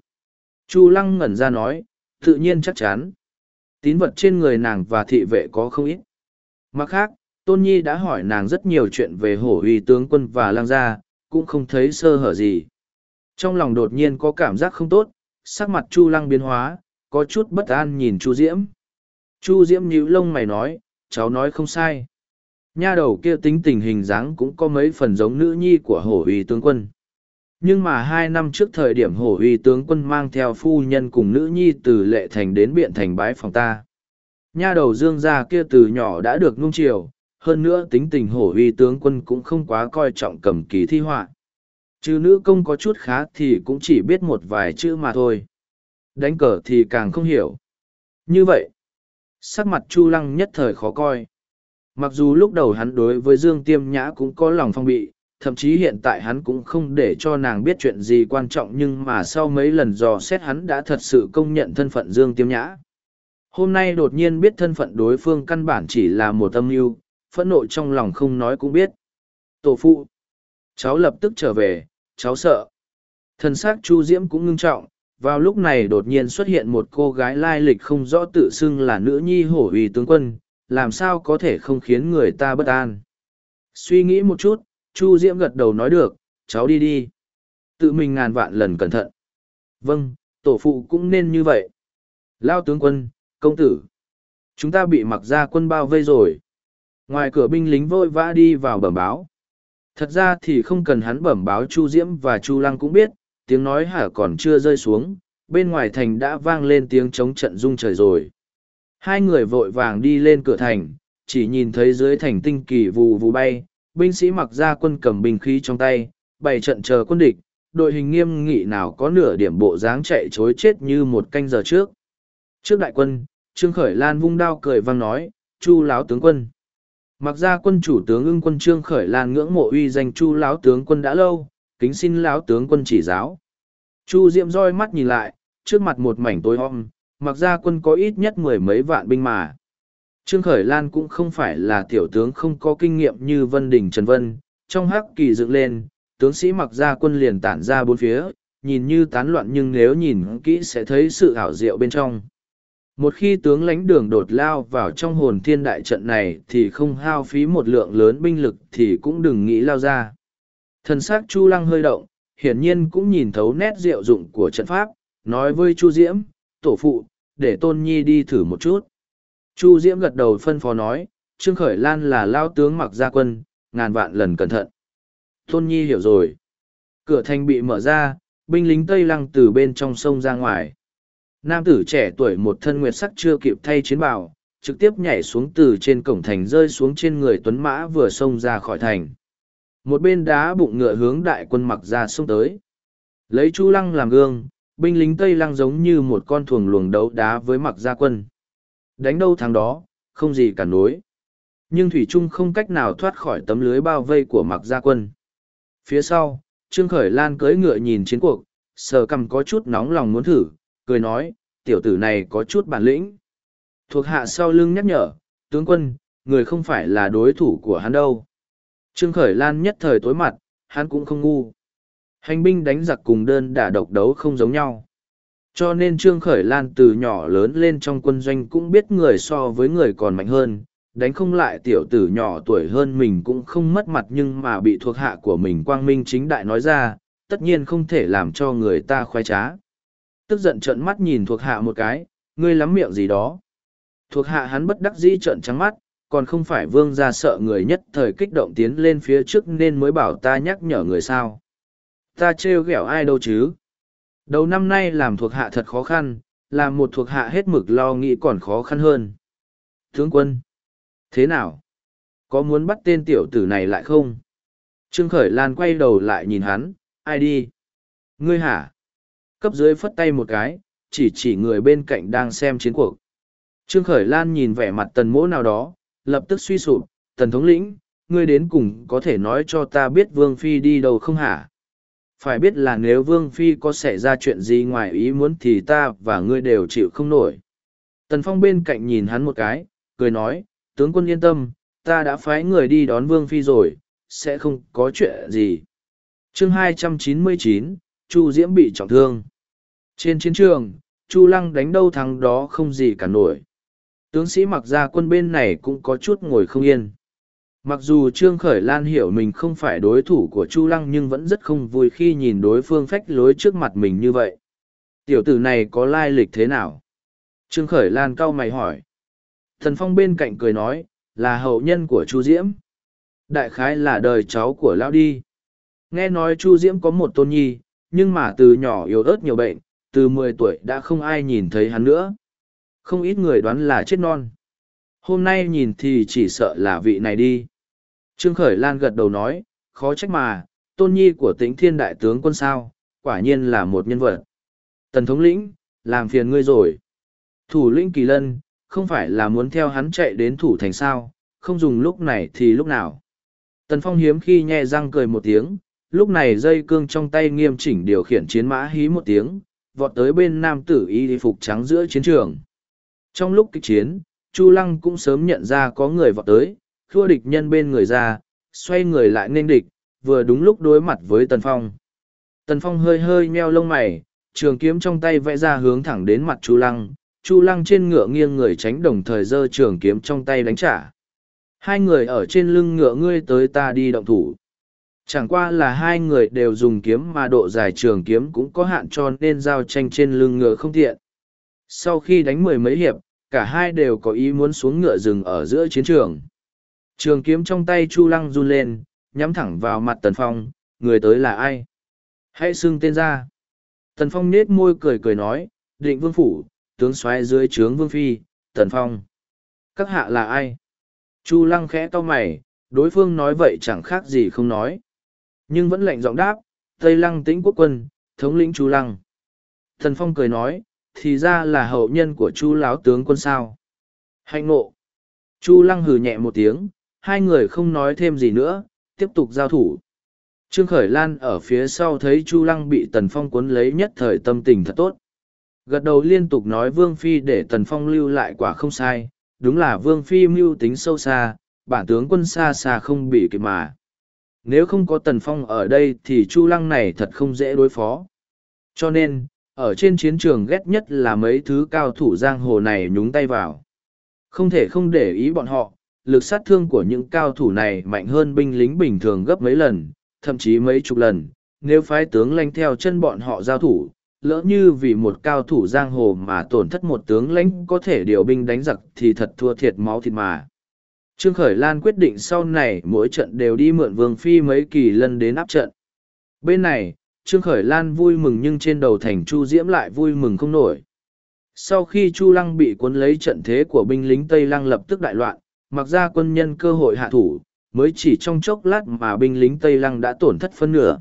Chu Lăng ngẩn ra nói, tự nhiên chắc chắn. Tín vật trên người nàng và thị vệ có không ít. Mặt khác, Tôn Nhi đã hỏi nàng rất nhiều chuyện về hổ uy tướng quân và lang gia, cũng không thấy sơ hở gì. Trong lòng đột nhiên có cảm giác không tốt, sắc mặt Chu Lăng biến hóa, có chút bất an nhìn Chu Diễm. Chu Diễm nhíu lông mày nói, cháu nói không sai. Nha đầu kia tính tình hình dáng cũng có mấy phần giống nữ nhi của hổ uy tướng quân. Nhưng mà hai năm trước thời điểm hổ uy tướng quân mang theo phu nhân cùng nữ nhi từ lệ thành đến biện thành bái phòng ta. Nha đầu dương gia kia từ nhỏ đã được nung chiều, hơn nữa tính tình hổ uy tướng quân cũng không quá coi trọng cầm ký thi họa. Chứ nữ công có chút khá thì cũng chỉ biết một vài chữ mà thôi. Đánh cờ thì càng không hiểu. Như vậy, sắc mặt chu lăng nhất thời khó coi. Mặc dù lúc đầu hắn đối với dương tiêm nhã cũng có lòng phong bị, thậm chí hiện tại hắn cũng không để cho nàng biết chuyện gì quan trọng nhưng mà sau mấy lần dò xét hắn đã thật sự công nhận thân phận dương tiêm nhã. Hôm nay đột nhiên biết thân phận đối phương căn bản chỉ là một âm mưu phẫn nộ trong lòng không nói cũng biết tổ phụ cháu lập tức trở về cháu sợ. Thần xác Chu Diễm cũng ngưng trọng, vào lúc này đột nhiên xuất hiện một cô gái lai lịch không rõ tự xưng là nữ nhi hổ uy tướng quân, làm sao có thể không khiến người ta bất an. Suy nghĩ một chút, Chu Diễm gật đầu nói được, cháu đi đi. Tự mình ngàn vạn lần cẩn thận. Vâng, tổ phụ cũng nên như vậy. Lao tướng quân, công tử. Chúng ta bị mặc ra quân bao vây rồi. Ngoài cửa binh lính vội vã đi vào bẩm báo. Thật ra thì không cần hắn bẩm báo Chu Diễm và Chu Lăng cũng biết, tiếng nói hả còn chưa rơi xuống, bên ngoài thành đã vang lên tiếng chống trận rung trời rồi. Hai người vội vàng đi lên cửa thành, chỉ nhìn thấy dưới thành tinh kỳ vù vù bay, binh sĩ mặc ra quân cầm binh khí trong tay, bày trận chờ quân địch, đội hình nghiêm nghị nào có nửa điểm bộ dáng chạy chối chết như một canh giờ trước. Trước đại quân, Trương Khởi Lan vung đao cười vang nói, Chu láo tướng quân. Mặc ra quân chủ tướng ưng quân trương khởi lan ngưỡng mộ uy danh chu lão tướng quân đã lâu, kính xin lão tướng quân chỉ giáo. Chu Diệm roi mắt nhìn lại, trước mặt một mảnh tối om, mặc ra quân có ít nhất mười mấy vạn binh mà. Trương Khởi Lan cũng không phải là tiểu tướng không có kinh nghiệm như Vân Đình Trần Vân, trong hắc kỳ dựng lên, tướng sĩ mặc ra quân liền tản ra bốn phía, nhìn như tán loạn nhưng nếu nhìn kỹ sẽ thấy sự ảo diệu bên trong một khi tướng lãnh đường đột lao vào trong hồn thiên đại trận này thì không hao phí một lượng lớn binh lực thì cũng đừng nghĩ lao ra. Thần sắc chu lăng hơi động, hiển nhiên cũng nhìn thấu nét diệu dụng của trận pháp, nói với chu diễm, tổ phụ, để tôn nhi đi thử một chút. Chu diễm gật đầu phân phó nói, trương khởi lan là lao tướng mặc gia quân, ngàn vạn lần cẩn thận. Tôn nhi hiểu rồi. Cửa thành bị mở ra, binh lính tây lăng từ bên trong sông ra ngoài. Nam tử trẻ tuổi một thân nguyệt sắc chưa kịp thay chiến bào, trực tiếp nhảy xuống từ trên cổng thành rơi xuống trên người tuấn mã vừa xông ra khỏi thành. Một bên đá bụng ngựa hướng đại quân mặc ra xông tới. Lấy Chu Lăng làm gương, binh lính Tây Lăng giống như một con thuồng luồng đấu đá với mặc gia quân. Đánh đâu thắng đó, không gì cả nối. Nhưng Thủy Trung không cách nào thoát khỏi tấm lưới bao vây của mặc gia quân. Phía sau, Trương Khởi Lan cưỡi ngựa nhìn chiến cuộc, sờ cầm có chút nóng lòng muốn thử, cười nói, tiểu tử này có chút bản lĩnh. Thuộc hạ sau lưng nhắc nhở, tướng quân, người không phải là đối thủ của hắn đâu. Trương Khởi Lan nhất thời tối mặt, hắn cũng không ngu. Hành binh đánh giặc cùng đơn đả độc đấu không giống nhau. Cho nên Trương Khởi Lan từ nhỏ lớn lên trong quân doanh cũng biết người so với người còn mạnh hơn, đánh không lại tiểu tử nhỏ tuổi hơn mình cũng không mất mặt nhưng mà bị thuộc hạ của mình quang minh chính đại nói ra, tất nhiên không thể làm cho người ta khoái trá. Tức giận trợn mắt nhìn thuộc hạ một cái, ngươi lắm miệng gì đó. Thuộc hạ hắn bất đắc dĩ trợn trắng mắt, còn không phải vương gia sợ người nhất thời kích động tiến lên phía trước nên mới bảo ta nhắc nhở người sao. Ta trêu ghẹo ai đâu chứ. Đầu năm nay làm thuộc hạ thật khó khăn, làm một thuộc hạ hết mực lo nghĩ còn khó khăn hơn. Tướng quân, thế nào? Có muốn bắt tên tiểu tử này lại không? Trương Khởi Lan quay đầu lại nhìn hắn, ai đi? Ngươi hả? Cấp dưới phất tay một cái, chỉ chỉ người bên cạnh đang xem chiến cuộc. Trương Khởi Lan nhìn vẻ mặt tần mỗ nào đó, lập tức suy sụp, tần thống lĩnh, ngươi đến cùng có thể nói cho ta biết Vương Phi đi đâu không hả? Phải biết là nếu Vương Phi có xảy ra chuyện gì ngoài ý muốn thì ta và ngươi đều chịu không nổi. Tần Phong bên cạnh nhìn hắn một cái, cười nói, tướng quân yên tâm, ta đã phái người đi đón Vương Phi rồi, sẽ không có chuyện gì. chương 299, Chu Diễm bị trọng thương. Trên chiến trường, Chu Lăng đánh đâu thắng đó không gì cả nổi. Tướng sĩ mặc ra quân bên này cũng có chút ngồi không yên. Mặc dù Trương Khởi Lan hiểu mình không phải đối thủ của Chu Lăng nhưng vẫn rất không vui khi nhìn đối phương phách lối trước mặt mình như vậy. Tiểu tử này có lai lịch thế nào? Trương Khởi Lan cau mày hỏi. Thần Phong bên cạnh cười nói, là hậu nhân của Chu Diễm. Đại khái là đời cháu của Lão đi. Nghe nói Chu Diễm có một tôn nhi, nhưng mà từ nhỏ yếu ớt nhiều bệnh, từ mười tuổi đã không ai nhìn thấy hắn nữa. Không ít người đoán là chết non. Hôm nay nhìn thì chỉ sợ là vị này đi. Trương Khởi Lan gật đầu nói, khó trách mà, tôn nhi của tĩnh thiên đại tướng quân sao, quả nhiên là một nhân vật. Tần thống lĩnh, làm phiền ngươi rồi. Thủ lĩnh kỳ lân, không phải là muốn theo hắn chạy đến thủ thành sao, không dùng lúc này thì lúc nào. Tần Phong hiếm khi nhe răng cười một tiếng, lúc này dây cương trong tay nghiêm chỉnh điều khiển chiến mã hí một tiếng, vọt tới bên nam tử y phục trắng giữa chiến trường. Trong lúc kích chiến, Chu Lăng cũng sớm nhận ra có người vọt tới, thua địch nhân bên người ra, xoay người lại nên địch, vừa đúng lúc đối mặt với Tần Phong. Tần Phong hơi hơi meo lông mày, trường kiếm trong tay vẽ ra hướng thẳng đến mặt Chu Lăng, Chu Lăng trên ngựa nghiêng người tránh đồng thời giơ trường kiếm trong tay đánh trả. Hai người ở trên lưng ngựa ngươi tới ta đi động thủ. Chẳng qua là hai người đều dùng kiếm mà độ dài trường kiếm cũng có hạn cho nên giao tranh trên lưng ngựa không tiện. Sau khi đánh mười mấy hiệp, cả hai đều có ý muốn xuống ngựa rừng ở giữa chiến trường. Trường kiếm trong tay Chu Lăng run lên, nhắm thẳng vào mặt Tần Phong, người tới là ai? Hãy xưng tên ra. Tần Phong nết môi cười cười nói, định vương phủ, tướng soái dưới trướng vương phi, Tần Phong. Các hạ là ai? Chu Lăng khẽ to mày, đối phương nói vậy chẳng khác gì không nói. Nhưng vẫn lạnh giọng đáp, Tây Lăng tĩnh quốc quân, thống lĩnh Chu Lăng. Tần Phong cười nói, thì ra là hậu nhân của Chu láo tướng quân sao. Hạnh ngộ. Chu Lăng hừ nhẹ một tiếng, hai người không nói thêm gì nữa, tiếp tục giao thủ. Trương Khởi Lan ở phía sau thấy Chu Lăng bị Tần Phong cuốn lấy nhất thời tâm tình thật tốt. Gật đầu liên tục nói Vương Phi để Tần Phong lưu lại quả không sai, đúng là Vương Phi mưu tính sâu xa, bản tướng quân xa xa không bị kịp mà. Nếu không có Tần Phong ở đây thì Chu Lăng này thật không dễ đối phó. Cho nên, ở trên chiến trường ghét nhất là mấy thứ cao thủ giang hồ này nhúng tay vào. Không thể không để ý bọn họ, lực sát thương của những cao thủ này mạnh hơn binh lính bình thường gấp mấy lần, thậm chí mấy chục lần. Nếu phái tướng lãnh theo chân bọn họ giao thủ, lỡ như vì một cao thủ giang hồ mà tổn thất một tướng lãnh có thể điều binh đánh giặc thì thật thua thiệt máu thịt mà. Trương Khởi Lan quyết định sau này mỗi trận đều đi mượn Vương Phi mấy kỳ lân đến áp trận. Bên này, Trương Khởi Lan vui mừng nhưng trên đầu thành Chu Diễm lại vui mừng không nổi. Sau khi Chu Lăng bị cuốn lấy trận thế của binh lính Tây Lăng lập tức đại loạn, mặc ra quân nhân cơ hội hạ thủ, mới chỉ trong chốc lát mà binh lính Tây Lăng đã tổn thất phân nửa.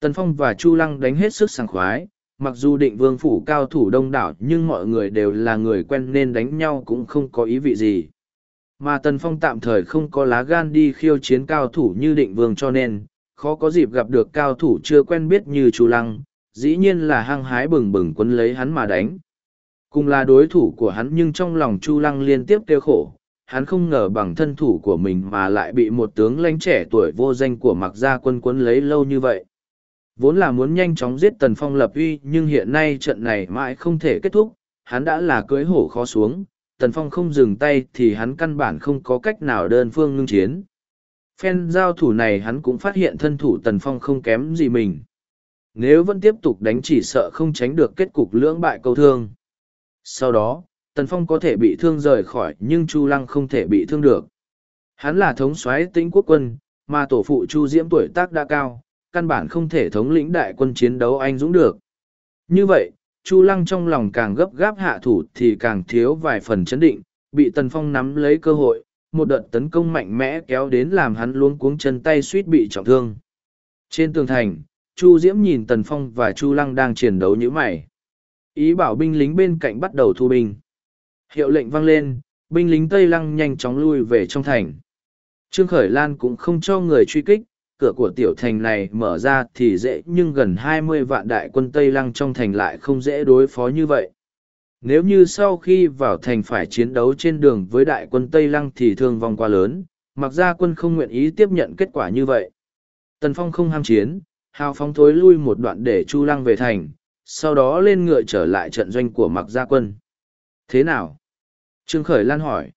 Tần Phong và Chu Lăng đánh hết sức sảng khoái, mặc dù định vương phủ cao thủ đông đảo nhưng mọi người đều là người quen nên đánh nhau cũng không có ý vị gì. Mà Tần Phong tạm thời không có lá gan đi khiêu chiến cao thủ như định vương cho nên, khó có dịp gặp được cao thủ chưa quen biết như Chu Lăng, dĩ nhiên là hăng hái bừng bừng quấn lấy hắn mà đánh. Cùng là đối thủ của hắn nhưng trong lòng Chu Lăng liên tiếp kêu khổ, hắn không ngờ bằng thân thủ của mình mà lại bị một tướng lãnh trẻ tuổi vô danh của mặc gia quân quấn lấy lâu như vậy. Vốn là muốn nhanh chóng giết Tần Phong lập uy nhưng hiện nay trận này mãi không thể kết thúc, hắn đã là cưới hổ khó xuống, Tần Phong không dừng tay thì hắn căn bản không có cách nào đơn phương ngưng chiến. Phen giao thủ này hắn cũng phát hiện thân thủ Tần Phong không kém gì mình. Nếu vẫn tiếp tục đánh chỉ sợ không tránh được kết cục lưỡng bại câu thương. Sau đó, Tần Phong có thể bị thương rời khỏi nhưng Chu Lăng không thể bị thương được. Hắn là thống soái tĩnh quốc quân, mà tổ phụ Chu Diễm tuổi tác đã cao, căn bản không thể thống lĩnh đại quân chiến đấu anh dũng được. Như vậy, Chu Lăng trong lòng càng gấp gáp hạ thủ thì càng thiếu vài phần chấn định, bị Tần Phong nắm lấy cơ hội, một đợt tấn công mạnh mẽ kéo đến làm hắn luống cuống chân tay suýt bị trọng thương. Trên tường thành, Chu Diễm nhìn Tần Phong và Chu Lăng đang chiến đấu như mày. Ý bảo binh lính bên cạnh bắt đầu thu binh. Hiệu lệnh vang lên, binh lính Tây Lăng nhanh chóng lui về trong thành. Trương Khởi Lan cũng không cho người truy kích, cửa của tiểu thành này mở ra thì dễ nhưng gần hai mươi vạn đại quân Tây Lăng trong thành lại không dễ đối phó như vậy. Nếu như sau khi vào thành phải chiến đấu trên đường với đại quân Tây Lăng thì thương vong quá lớn, mặc ra quân không nguyện ý tiếp nhận kết quả như vậy. Tần Phong không ham chiến, hào phóng thối lui một đoạn để Chu Lăng về thành, sau đó lên ngựa trở lại trận doanh của mặc gia quân. Thế nào? Trương Khởi Lan hỏi.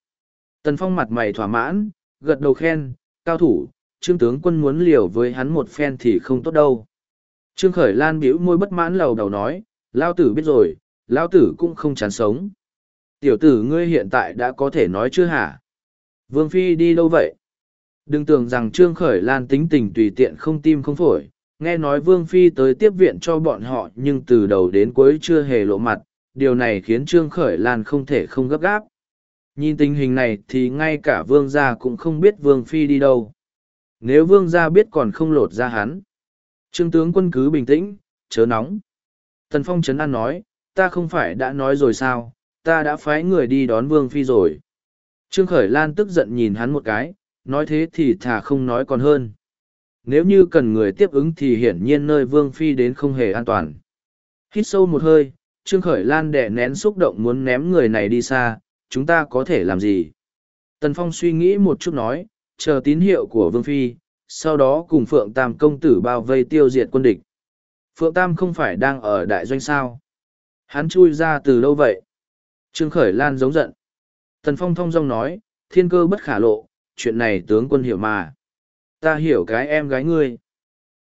Tần Phong mặt mày thỏa mãn, gật đầu khen, cao thủ, Trương tướng quân muốn liều với hắn một phen thì không tốt đâu. Trương Khởi Lan bĩu môi bất mãn lầu đầu nói, Lao tử biết rồi, Lao tử cũng không chán sống. Tiểu tử ngươi hiện tại đã có thể nói chưa hả? Vương Phi đi đâu vậy? Đừng tưởng rằng Trương Khởi Lan tính tình tùy tiện không tim không phổi, nghe nói Vương Phi tới tiếp viện cho bọn họ nhưng từ đầu đến cuối chưa hề lộ mặt, điều này khiến Trương Khởi Lan không thể không gấp gáp. Nhìn tình hình này thì ngay cả Vương gia cũng không biết Vương Phi đi đâu. Nếu Vương gia biết còn không lột ra hắn. Trương tướng quân cứ bình tĩnh, chớ nóng. Tần Phong Trấn An nói, ta không phải đã nói rồi sao, ta đã phái người đi đón Vương Phi rồi. Trương Khởi Lan tức giận nhìn hắn một cái, nói thế thì thà không nói còn hơn. Nếu như cần người tiếp ứng thì hiển nhiên nơi Vương Phi đến không hề an toàn. Hít sâu một hơi, Trương Khởi Lan đẻ nén xúc động muốn ném người này đi xa, chúng ta có thể làm gì? Tần Phong suy nghĩ một chút nói, chờ tín hiệu của Vương Phi, sau đó cùng Phượng Tam công tử bao vây tiêu diệt quân địch. Phượng Tam không phải đang ở đại doanh sao? Hắn chui ra từ đâu vậy? Trương Khởi Lan giống giận. Tần Phong thông dong nói, thiên cơ bất khả lộ, chuyện này tướng quân hiểu mà. Ta hiểu cái em gái ngươi.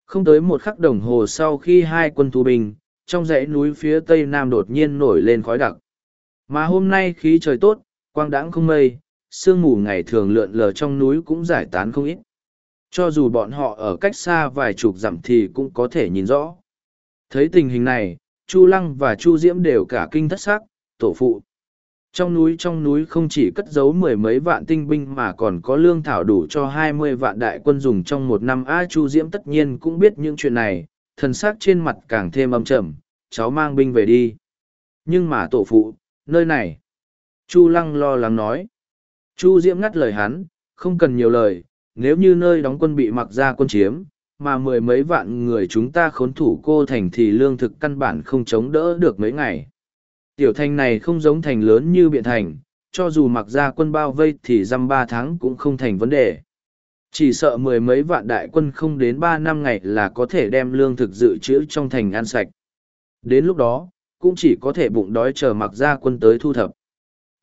Không tới một khắc đồng hồ sau khi hai quân thu bình, trong dãy núi phía tây nam đột nhiên nổi lên khói đặc. Mà hôm nay khí trời tốt, quang đãng không mây, sương mù ngày thường lượn lờ trong núi cũng giải tán không ít. Cho dù bọn họ ở cách xa vài chục dặm thì cũng có thể nhìn rõ. Thấy tình hình này, Chu Lăng và Chu Diễm đều cả kinh thất sắc, tổ phụ. Trong núi trong núi không chỉ cất giấu mười mấy vạn tinh binh mà còn có lương thảo đủ cho hai mươi vạn đại quân dùng trong một năm A Chu Diễm tất nhiên cũng biết những chuyện này, thần sắc trên mặt càng thêm âm trầm, cháu mang binh về đi. Nhưng mà tổ phụ, nơi này. Chu Lăng lo lắng nói. Chu Diễm ngắt lời hắn, không cần nhiều lời, nếu như nơi đóng quân bị mặc ra quân chiếm, mà mười mấy vạn người chúng ta khốn thủ cô thành thì lương thực căn bản không chống đỡ được mấy ngày. Tiểu thành này không giống thành lớn như biện thành, cho dù mặc ra quân bao vây thì dăm ba tháng cũng không thành vấn đề. Chỉ sợ mười mấy vạn đại quân không đến ba năm ngày là có thể đem lương thực dự trữ trong thành ăn sạch. Đến lúc đó, cũng chỉ có thể bụng đói chờ mặc ra quân tới thu thập.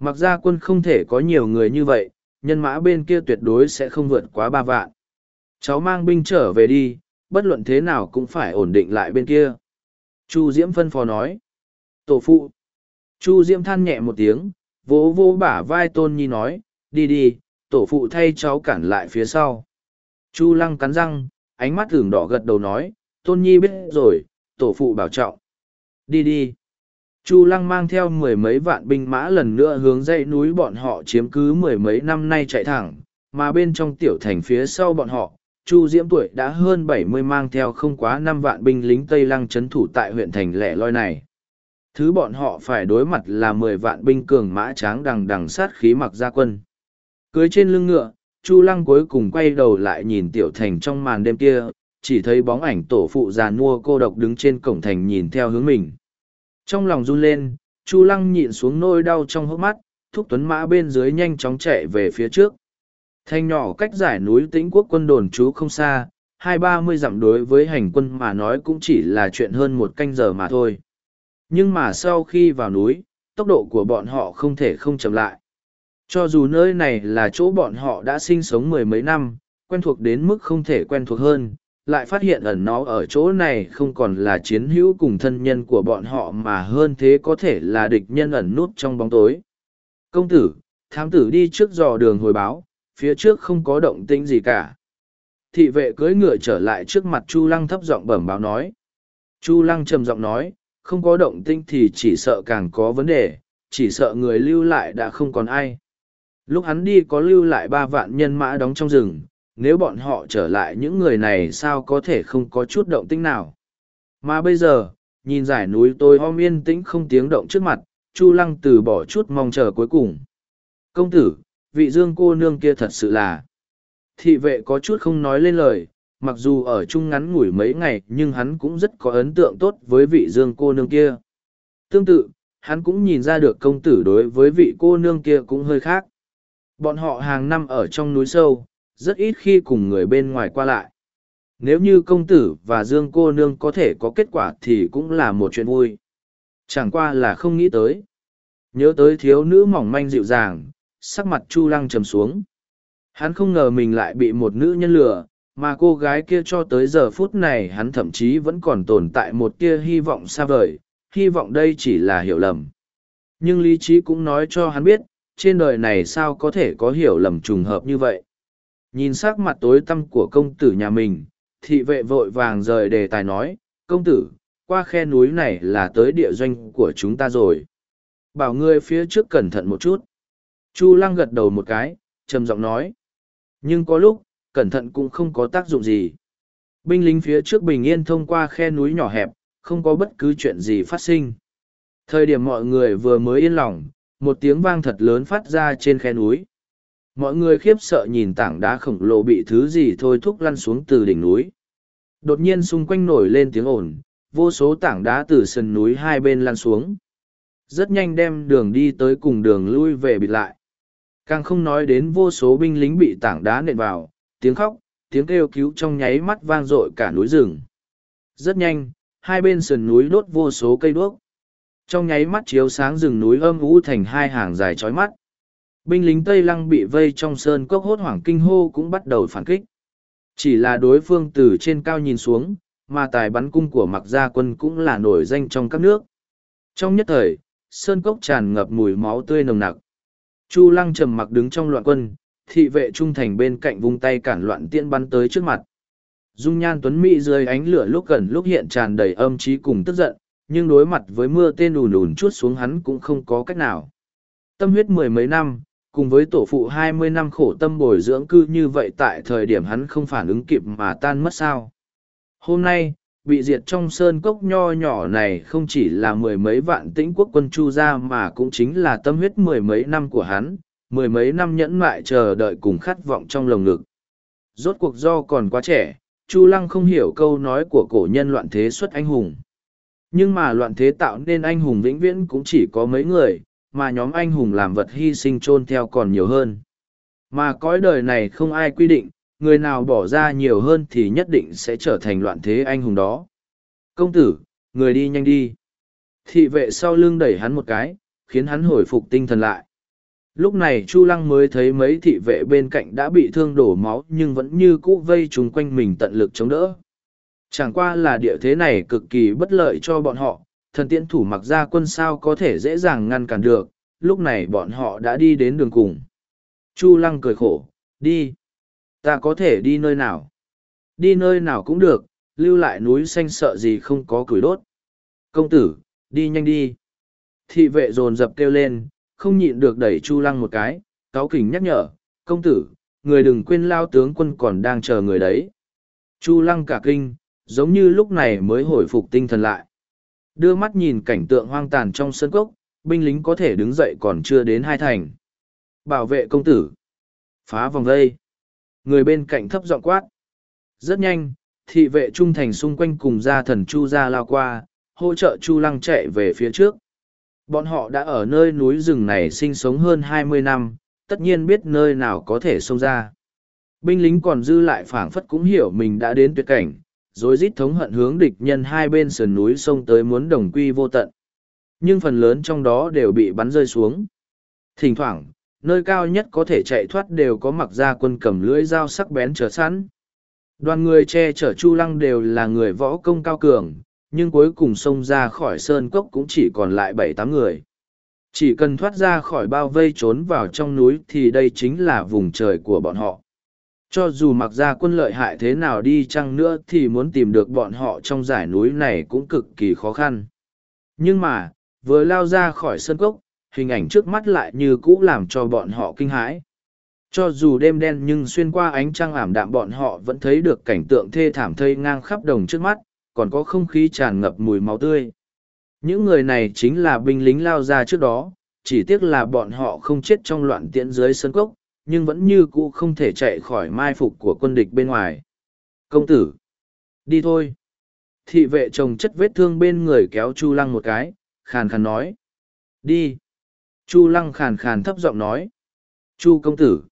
Mặc ra quân không thể có nhiều người như vậy, nhân mã bên kia tuyệt đối sẽ không vượt quá ba vạn. Cháu mang binh trở về đi, bất luận thế nào cũng phải ổn định lại bên kia. Chu Diễm phân phó nói. Tổ phụ. Chu Diễm than nhẹ một tiếng, vỗ vỗ bả vai Tôn Nhi nói, đi đi, tổ phụ thay cháu cản lại phía sau. Chu Lăng cắn răng, ánh mắt tưởng đỏ gật đầu nói, Tôn Nhi biết rồi, tổ phụ bảo trọng. Đi đi. Chu Lăng mang theo mười mấy vạn binh mã lần nữa hướng dãy núi bọn họ chiếm cứ mười mấy năm nay chạy thẳng, mà bên trong tiểu thành phía sau bọn họ, Chu Diễm tuổi đã hơn bảy mươi mang theo không quá năm vạn binh lính Tây Lăng chấn thủ tại huyện thành lẻ loi này. Thứ bọn họ phải đối mặt là mười vạn binh cường mã tráng đằng đằng sát khí mặc gia quân. Cưới trên lưng ngựa, Chu Lăng cuối cùng quay đầu lại nhìn Tiểu Thành trong màn đêm kia, chỉ thấy bóng ảnh tổ phụ già nua cô độc đứng trên cổng thành nhìn theo hướng mình. Trong lòng run lên, Chu Lăng nhịn xuống nỗi đau trong hốc mắt, thúc tuấn mã bên dưới nhanh chóng chạy về phía trước. Thanh nhỏ cách giải núi tĩnh quốc quân đồn trú không xa, hai ba mươi dặm đối với hành quân mà nói cũng chỉ là chuyện hơn một canh giờ mà thôi. Nhưng mà sau khi vào núi, tốc độ của bọn họ không thể không chậm lại. Cho dù nơi này là chỗ bọn họ đã sinh sống mười mấy năm, quen thuộc đến mức không thể quen thuộc hơn, lại phát hiện ẩn nó ở chỗ này không còn là chiến hữu cùng thân nhân của bọn họ mà hơn thế có thể là địch nhân ẩn nút trong bóng tối. Công tử, thám tử đi trước dò đường hồi báo, phía trước không có động tĩnh gì cả. Thị vệ cưỡi ngựa trở lại trước mặt Chu Lăng thấp giọng bẩm báo nói. Chu Lăng trầm giọng nói, không có động tĩnh thì chỉ sợ càng có vấn đề, chỉ sợ người lưu lại đã không còn ai. Lúc hắn đi có lưu lại ba vạn nhân mã đóng trong rừng, nếu bọn họ trở lại những người này sao có thể không có chút động tĩnh nào. Mà bây giờ, nhìn dải núi tôi om yên tĩnh không tiếng động trước mặt, Chu Lăng từ bỏ chút mong chờ cuối cùng. Công tử, vị dương cô nương kia thật sự là. Thị vệ có chút không nói lên lời, mặc dù ở chung ngắn ngủi mấy ngày nhưng hắn cũng rất có ấn tượng tốt với vị dương cô nương kia. Tương tự, hắn cũng nhìn ra được công tử đối với vị cô nương kia cũng hơi khác. Bọn họ hàng năm ở trong núi sâu, rất ít khi cùng người bên ngoài qua lại. Nếu như công tử và dương cô nương có thể có kết quả thì cũng là một chuyện vui. Chẳng qua là không nghĩ tới. Nhớ tới thiếu nữ mỏng manh dịu dàng, sắc mặt Chu Lăng trầm xuống. Hắn không ngờ mình lại bị một nữ nhân lừa, mà cô gái kia cho tới giờ phút này hắn thậm chí vẫn còn tồn tại một tia hy vọng xa vời, hy vọng đây chỉ là hiểu lầm. Nhưng lý trí cũng nói cho hắn biết, trên đời này sao có thể có hiểu lầm trùng hợp như vậy. Nhìn sắc mặt tối tăm của công tử nhà mình, thị vệ vội vàng rời đề tài nói, công tử, qua khe núi này là tới địa doanh của chúng ta rồi. Bảo ngươi phía trước cẩn thận một chút. Chu lăng gật đầu một cái, trầm giọng nói. Nhưng có lúc, cẩn thận cũng không có tác dụng gì. Binh lính phía trước bình yên thông qua khe núi nhỏ hẹp, không có bất cứ chuyện gì phát sinh. Thời điểm mọi người vừa mới yên lòng, một tiếng vang thật lớn phát ra trên khe núi. Mọi người khiếp sợ nhìn tảng đá khổng lồ bị thứ gì thôi thúc lăn xuống từ đỉnh núi. Đột nhiên xung quanh nổi lên tiếng ồn, vô số tảng đá từ sườn núi hai bên lăn xuống. Rất nhanh đem đường đi tới cùng đường lui về bịt lại. Càng không nói đến vô số binh lính bị tảng đá nện vào, tiếng khóc, tiếng kêu cứu trong nháy mắt vang dội cả núi rừng. Rất nhanh, hai bên sườn núi đốt vô số cây đuốc. Trong nháy mắt chiếu sáng rừng núi âm ú thành hai hàng dài chói mắt. Binh lính Tây Lăng bị vây trong sơn cốc hốt hoảng kinh hô cũng bắt đầu phản kích. Chỉ là đối phương từ trên cao nhìn xuống, mà tài bắn cung của mặc gia quân cũng là nổi danh trong các nước. Trong nhất thời, sơn cốc tràn ngập mùi máu tươi nồng nặc. Chu lăng trầm mặc đứng trong loạn quân, thị vệ trung thành bên cạnh vung tay cản loạn tiễn bắn tới trước mặt. Dung nhan tuấn mỹ dưới ánh lửa lúc gần lúc hiện tràn đầy âm trí cùng tức giận, nhưng đối mặt với mưa tên ùn ùn chút xuống hắn cũng không có cách nào. Tâm huyết mười mấy năm, cùng với tổ phụ hai mươi năm khổ tâm bồi dưỡng cư như vậy tại thời điểm hắn không phản ứng kịp mà tan mất sao. Hôm nay, bị diệt trong sơn cốc nho nhỏ này không chỉ là mười mấy vạn tĩnh quốc quân chu ra mà cũng chính là tâm huyết mười mấy năm của hắn, mười mấy năm nhẫn mại chờ đợi cùng khát vọng trong lồng ngực. Rốt cuộc do còn quá trẻ, Chu Lăng không hiểu câu nói của cổ nhân loạn thế xuất anh hùng. Nhưng mà loạn thế tạo nên anh hùng vĩnh viễn cũng chỉ có mấy người, mà nhóm anh hùng làm vật hy sinh chôn theo còn nhiều hơn. Mà cõi đời này không ai quy định, người nào bỏ ra nhiều hơn thì nhất định sẽ trở thành loạn thế anh hùng đó. Công tử, người đi nhanh đi. Thị vệ sau lưng đẩy hắn một cái, khiến hắn hồi phục tinh thần lại. Lúc này Chu Lăng mới thấy mấy thị vệ bên cạnh đã bị thương đổ máu nhưng vẫn như cũ vây chung quanh mình tận lực chống đỡ. Chẳng qua là địa thế này cực kỳ bất lợi cho bọn họ, thần tiễn thủ mặc ra quân sao có thể dễ dàng ngăn cản được, lúc này bọn họ đã đi đến đường cùng. Chu Lăng cười khổ, đi. Ta có thể đi nơi nào? Đi nơi nào cũng được, lưu lại núi xanh sợ gì không có củi đốt. Công tử, đi nhanh đi. Thị vệ dồn dập kêu lên, không nhịn được đẩy Chu Lăng một cái, cáo kỉnh nhắc nhở, công tử, người đừng quên lao tướng quân còn đang chờ người đấy. Chu lăng cả kinh, giống như lúc này mới hồi phục tinh thần lại. Đưa mắt nhìn cảnh tượng hoang tàn trong sân cốc, binh lính có thể đứng dậy còn chưa đến hai thành. Bảo vệ công tử. Phá vòng vây. Người bên cạnh thấp giọng quát. Rất nhanh, thị vệ trung thành xung quanh cùng gia thần Chu ra lao qua, hỗ trợ Chu Lăng chạy về phía trước. Bọn họ đã ở nơi núi rừng này sinh sống hơn hai mươi năm, tất nhiên biết nơi nào có thể xông ra. Binh lính còn dư lại phảng phất cũng hiểu mình đã đến tuyệt cảnh, rồi rít thống hận hướng địch nhân hai bên sườn núi sông tới muốn đồng quy vô tận. Nhưng phần lớn trong đó đều bị bắn rơi xuống. Thỉnh thoảng, nơi cao nhất có thể chạy thoát đều có mặc ra quân cầm lưỡi dao sắc bén trở sẵn. Đoàn người che chở Chu Lăng đều là người võ công cao cường, nhưng cuối cùng xông ra khỏi sơn cốc cũng chỉ còn lại bảy tám người. Chỉ cần thoát ra khỏi bao vây trốn vào trong núi thì đây chính là vùng trời của bọn họ. Cho dù mặc ra quân lợi hại thế nào đi chăng nữa thì muốn tìm được bọn họ trong giải núi này cũng cực kỳ khó khăn. Nhưng mà, vừa lao ra khỏi sân cốc, hình ảnh trước mắt lại như cũ làm cho bọn họ kinh hãi. Cho dù đêm đen nhưng xuyên qua ánh trăng ảm đạm bọn họ vẫn thấy được cảnh tượng thê thảm thây ngang khắp đồng trước mắt, còn có không khí tràn ngập mùi máu tươi. Những người này chính là binh lính lao ra trước đó, chỉ tiếc là bọn họ không chết trong loạn tiễn dưới sân cốc, nhưng vẫn như cũ không thể chạy khỏi mai phục của quân địch bên ngoài. Công tử! Đi thôi! Thị vệ chồng chất vết thương bên người kéo Chu Lăng một cái, khàn khàn nói. Đi! Chu Lăng khàn khàn thấp giọng nói. Chu công tử!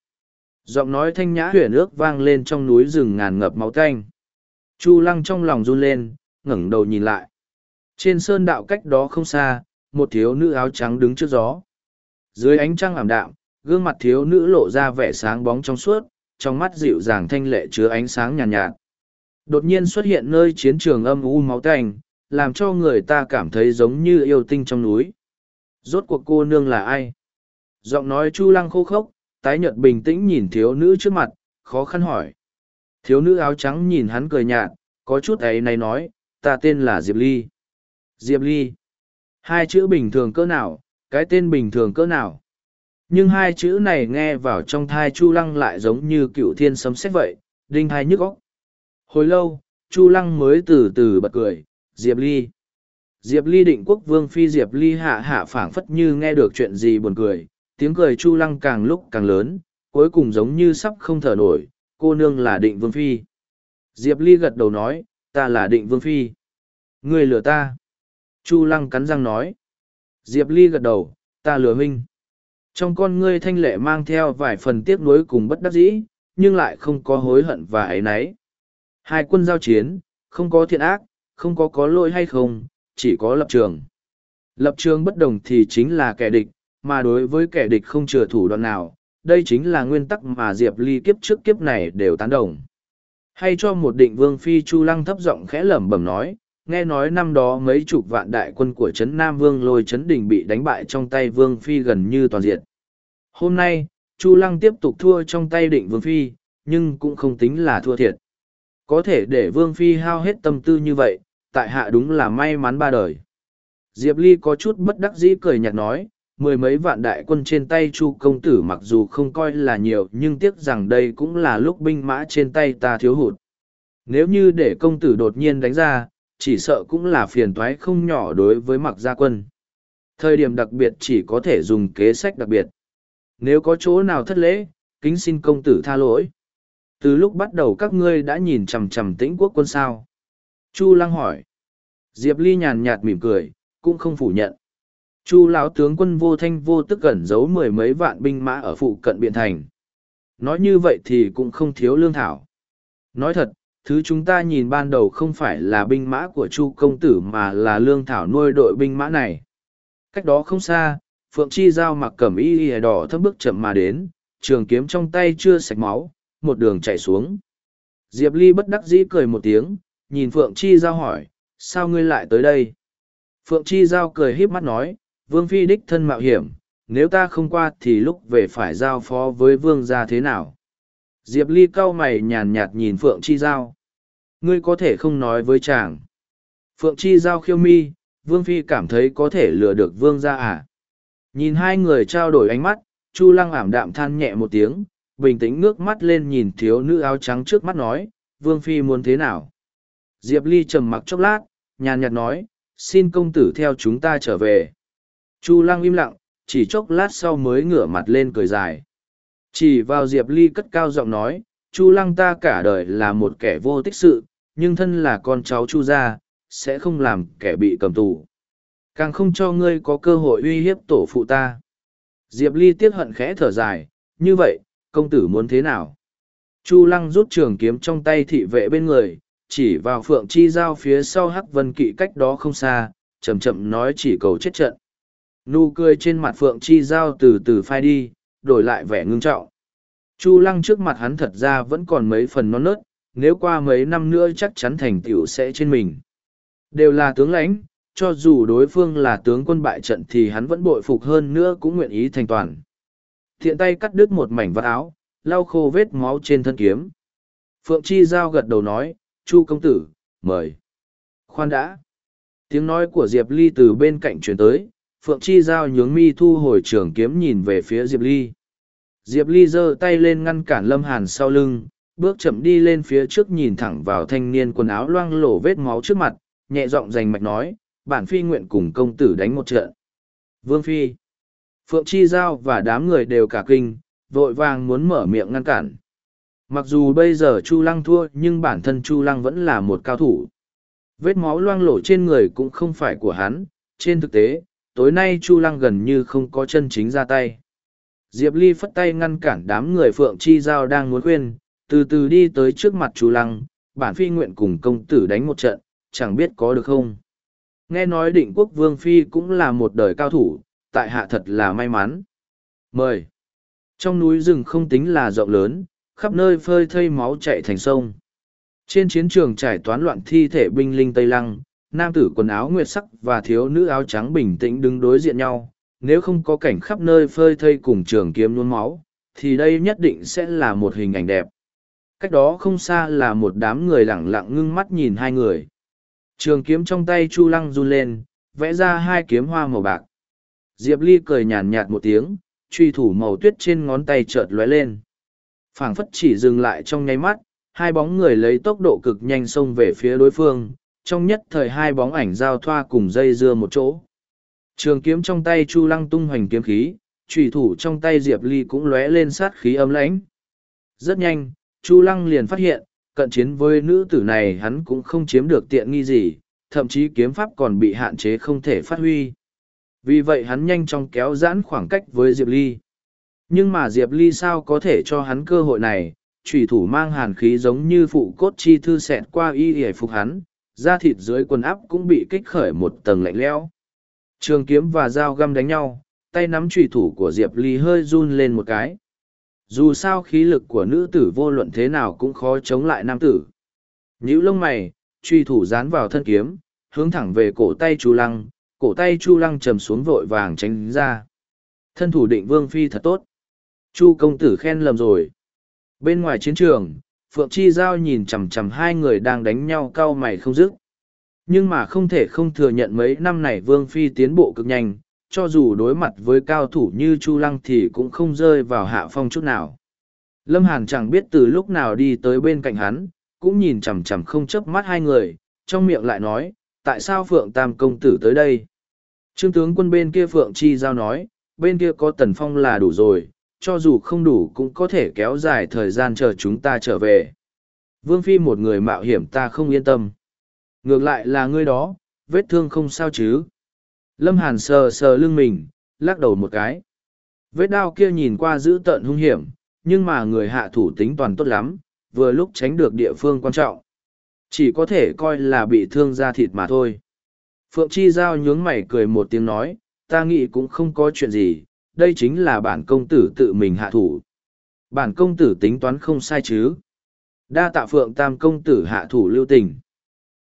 Giọng nói thanh nhã huyền ước vang lên trong núi rừng ngàn ngập máu tanh. Chu Lăng trong lòng run lên, ngẩng đầu nhìn lại. Trên sơn đạo cách đó không xa, một thiếu nữ áo trắng đứng trước gió. Dưới ánh trăng ảm đạm, gương mặt thiếu nữ lộ ra vẻ sáng bóng trong suốt, trong mắt dịu dàng thanh lệ chứa ánh sáng nhàn nhạt, nhạt. Đột nhiên xuất hiện nơi chiến trường âm u máu tanh, làm cho người ta cảm thấy giống như yêu tinh trong núi. Rốt cuộc cô nương là ai? Giọng nói chu lăng khô khốc, tái nhợt bình tĩnh nhìn thiếu nữ trước mặt, khó khăn hỏi. Thiếu nữ áo trắng nhìn hắn cười nhạt, có chút ấy này nói, ta tên là Diệp Ly. Diệp Ly. Hai chữ bình thường cỡ nào, cái tên bình thường cỡ nào. Nhưng hai chữ này nghe vào trong thai Chu Lăng lại giống như cựu thiên sấm sét vậy, đinh hai nhức óc. Hồi lâu, Chu Lăng mới từ từ bật cười, Diệp Ly. Diệp Ly định quốc vương phi Diệp Ly hạ hạ phảng phất như nghe được chuyện gì buồn cười, tiếng cười Chu Lăng càng lúc càng lớn, cuối cùng giống như sắp không thở nổi, cô nương là định vương phi. Diệp Ly gật đầu nói, ta là định vương phi. Người lừa ta. Chu Lăng cắn răng nói. Diệp Ly gật đầu, ta lừa huynh. Trong con ngươi thanh lệ mang theo vài phần tiếc nuối cùng bất đắc dĩ, nhưng lại không có hối hận và ấy náy. Hai quân giao chiến, không có thiện ác, không có có lỗi hay không, chỉ có lập trường. Lập trường bất đồng thì chính là kẻ địch, mà đối với kẻ địch không chừa thủ đoạn nào, đây chính là nguyên tắc mà Diệp Ly kiếp trước kiếp này đều tán đồng. Hay cho một định vương phi Chu Lăng thấp giọng khẽ lẩm bẩm nói, nghe nói năm đó mấy chục vạn đại quân của Trấn Nam Vương lôi Trấn Đình bị đánh bại trong tay Vương Phi gần như toàn diện. Hôm nay, Chu Lăng tiếp tục thua trong tay định Vương Phi, nhưng cũng không tính là thua thiệt. Có thể để Vương Phi hao hết tâm tư như vậy, tại hạ đúng là may mắn ba đời. Diệp Ly có chút bất đắc dĩ cười nhạt nói, mười mấy vạn đại quân trên tay Chu công tử mặc dù không coi là nhiều nhưng tiếc rằng đây cũng là lúc binh mã trên tay ta thiếu hụt. Nếu như để công tử đột nhiên đánh ra, chỉ sợ cũng là phiền toái không nhỏ đối với mặc gia quân. Thời điểm đặc biệt chỉ có thể dùng kế sách đặc biệt. Nếu có chỗ nào thất lễ, kính xin công tử tha lỗi. Từ lúc bắt đầu các ngươi đã nhìn chằm chằm tĩnh quốc quân sao. Chu Lăng hỏi. Diệp Ly nhàn nhạt mỉm cười, cũng không phủ nhận. Chu lão tướng quân vô thanh vô tức cẩn giấu mười mấy vạn binh mã ở phụ cận biện thành. Nói như vậy thì cũng không thiếu lương thảo. Nói thật, thứ chúng ta nhìn ban đầu không phải là binh mã của chu công tử mà là lương thảo nuôi đội binh mã này cách đó không xa phượng chi giao mặc cẩm y y đỏ thấp bước chậm mà đến trường kiếm trong tay chưa sạch máu một đường chạy xuống diệp ly bất đắc dĩ cười một tiếng nhìn phượng chi giao hỏi sao ngươi lại tới đây phượng chi giao cười híp mắt nói vương phi đích thân mạo hiểm nếu ta không qua thì lúc về phải giao phó với vương gia thế nào diệp ly cau mày nhàn nhạt nhìn phượng chi giao Ngươi có thể không nói với chàng. Phượng Chi giao khiêu mi, Vương Phi cảm thấy có thể lừa được Vương ra à. Nhìn hai người trao đổi ánh mắt, Chu Lăng ảm đạm than nhẹ một tiếng, bình tĩnh ngước mắt lên nhìn thiếu nữ áo trắng trước mắt nói, Vương Phi muốn thế nào? Diệp Ly trầm mặc chốc lát, nhàn nhạt nói, xin công tử theo chúng ta trở về. Chu Lăng im lặng, chỉ chốc lát sau mới ngửa mặt lên cười dài. Chỉ vào Diệp Ly cất cao giọng nói, Chu Lăng ta cả đời là một kẻ vô tích sự, nhưng thân là con cháu Chu gia, sẽ không làm kẻ bị cầm tù. Càng không cho ngươi có cơ hội uy hiếp tổ phụ ta. Diệp Ly tiếc hận khẽ thở dài, như vậy, công tử muốn thế nào? Chu Lăng rút trường kiếm trong tay thị vệ bên người, chỉ vào phượng chi giao phía sau hắc vân kỵ cách đó không xa, chậm chậm nói chỉ cầu chết trận. Nụ cười trên mặt phượng chi giao từ từ phai đi, đổi lại vẻ ngưng trọng. Chu Lăng trước mặt hắn thật ra vẫn còn mấy phần non nớt, nếu qua mấy năm nữa chắc chắn thành tựu sẽ trên mình. Đều là tướng lãnh, cho dù đối phương là tướng quân bại trận thì hắn vẫn bội phục hơn nữa cũng nguyện ý thành toàn. Thiện tay cắt đứt một mảnh vạt áo, lau khô vết máu trên thân kiếm. Phượng Chi Giao gật đầu nói, Chu công tử, mời. Khoan đã. Tiếng nói của Diệp Ly từ bên cạnh chuyển tới, Phượng Chi Giao nhướng mi thu hồi trường kiếm nhìn về phía Diệp Ly. Diệp Ly giơ tay lên ngăn cản Lâm Hàn sau lưng, bước chậm đi lên phía trước nhìn thẳng vào thanh niên quần áo loang lổ vết máu trước mặt, nhẹ giọng rành mạch nói, bản phi nguyện cùng công tử đánh một trận. Vương Phi, Phượng Chi Giao và đám người đều cả kinh, vội vàng muốn mở miệng ngăn cản. Mặc dù bây giờ Chu Lăng thua nhưng bản thân Chu Lăng vẫn là một cao thủ. Vết máu loang lổ trên người cũng không phải của hắn, trên thực tế, tối nay Chu Lăng gần như không có chân chính ra tay. Diệp Ly phất tay ngăn cản đám người Phượng Chi Giao đang muốn khuyên, từ từ đi tới trước mặt Chu Lăng, bản phi nguyện cùng công tử đánh một trận, chẳng biết có được không. Nghe nói định quốc vương phi cũng là một đời cao thủ, tại hạ thật là may mắn. Mời! Trong núi rừng không tính là rộng lớn, khắp nơi phơi thây máu chạy thành sông. Trên chiến trường trải toán loạn thi thể binh linh Tây Lăng, nam tử quần áo nguyệt sắc và thiếu nữ áo trắng bình tĩnh đứng đối diện nhau. Nếu không có cảnh khắp nơi phơi thây cùng trường kiếm nhuôn máu, thì đây nhất định sẽ là một hình ảnh đẹp. Cách đó không xa là một đám người lẳng lặng ngưng mắt nhìn hai người. Trường kiếm trong tay Chu Lăng run lên, vẽ ra hai kiếm hoa màu bạc. Diệp Ly cười nhàn nhạt một tiếng, truy thủ màu tuyết trên ngón tay chợt lóe lên. phảng phất chỉ dừng lại trong nháy mắt, hai bóng người lấy tốc độ cực nhanh xông về phía đối phương, trong nhất thời hai bóng ảnh giao thoa cùng dây dưa một chỗ. Trường kiếm trong tay Chu Lăng tung hoành kiếm khí, truy thủ trong tay Diệp Ly cũng lóe lên sát khí ấm lãnh. Rất nhanh, Chu Lăng liền phát hiện, cận chiến với nữ tử này hắn cũng không chiếm được tiện nghi gì, thậm chí kiếm pháp còn bị hạn chế không thể phát huy. Vì vậy hắn nhanh chóng kéo giãn khoảng cách với Diệp Ly. Nhưng mà Diệp Ly sao có thể cho hắn cơ hội này, trùy thủ mang hàn khí giống như phụ cốt chi thư xẹt qua y hề phục hắn, da thịt dưới quần áp cũng bị kích khởi một tầng lạnh lẽo. Trường kiếm và dao găm đánh nhau, tay nắm trùy thủ của Diệp Ly hơi run lên một cái. Dù sao khí lực của nữ tử vô luận thế nào cũng khó chống lại nam tử. Nhữ lông mày, truy thủ dán vào thân kiếm, hướng thẳng về cổ tay Chu Lăng, cổ tay Chu Lăng trầm xuống vội vàng tránh ra. Thân thủ định vương phi thật tốt. Chu công tử khen lầm rồi. Bên ngoài chiến trường, Phượng Chi Giao nhìn chằm chằm hai người đang đánh nhau cau mày không dứt. Nhưng mà không thể không thừa nhận mấy năm này Vương Phi tiến bộ cực nhanh, cho dù đối mặt với cao thủ như Chu Lăng thì cũng không rơi vào hạ phong chút nào. Lâm Hàn chẳng biết từ lúc nào đi tới bên cạnh hắn, cũng nhìn chằm chằm không chớp mắt hai người, trong miệng lại nói, tại sao Phượng Tam Công Tử tới đây? Trương tướng quân bên kia Phượng Chi Giao nói, bên kia có Tần Phong là đủ rồi, cho dù không đủ cũng có thể kéo dài thời gian chờ chúng ta trở về. Vương Phi một người mạo hiểm ta không yên tâm. Ngược lại là ngươi đó, vết thương không sao chứ. Lâm Hàn sờ sờ lưng mình, lắc đầu một cái. Vết đao kia nhìn qua dữ tợn hung hiểm, nhưng mà người hạ thủ tính toàn tốt lắm, vừa lúc tránh được địa phương quan trọng. Chỉ có thể coi là bị thương da thịt mà thôi. Phượng Chi Giao nhướng mày cười một tiếng nói, ta nghĩ cũng không có chuyện gì, đây chính là bản công tử tự mình hạ thủ. Bản công tử tính toán không sai chứ. Đa tạ Phượng Tam công tử hạ thủ lưu tình.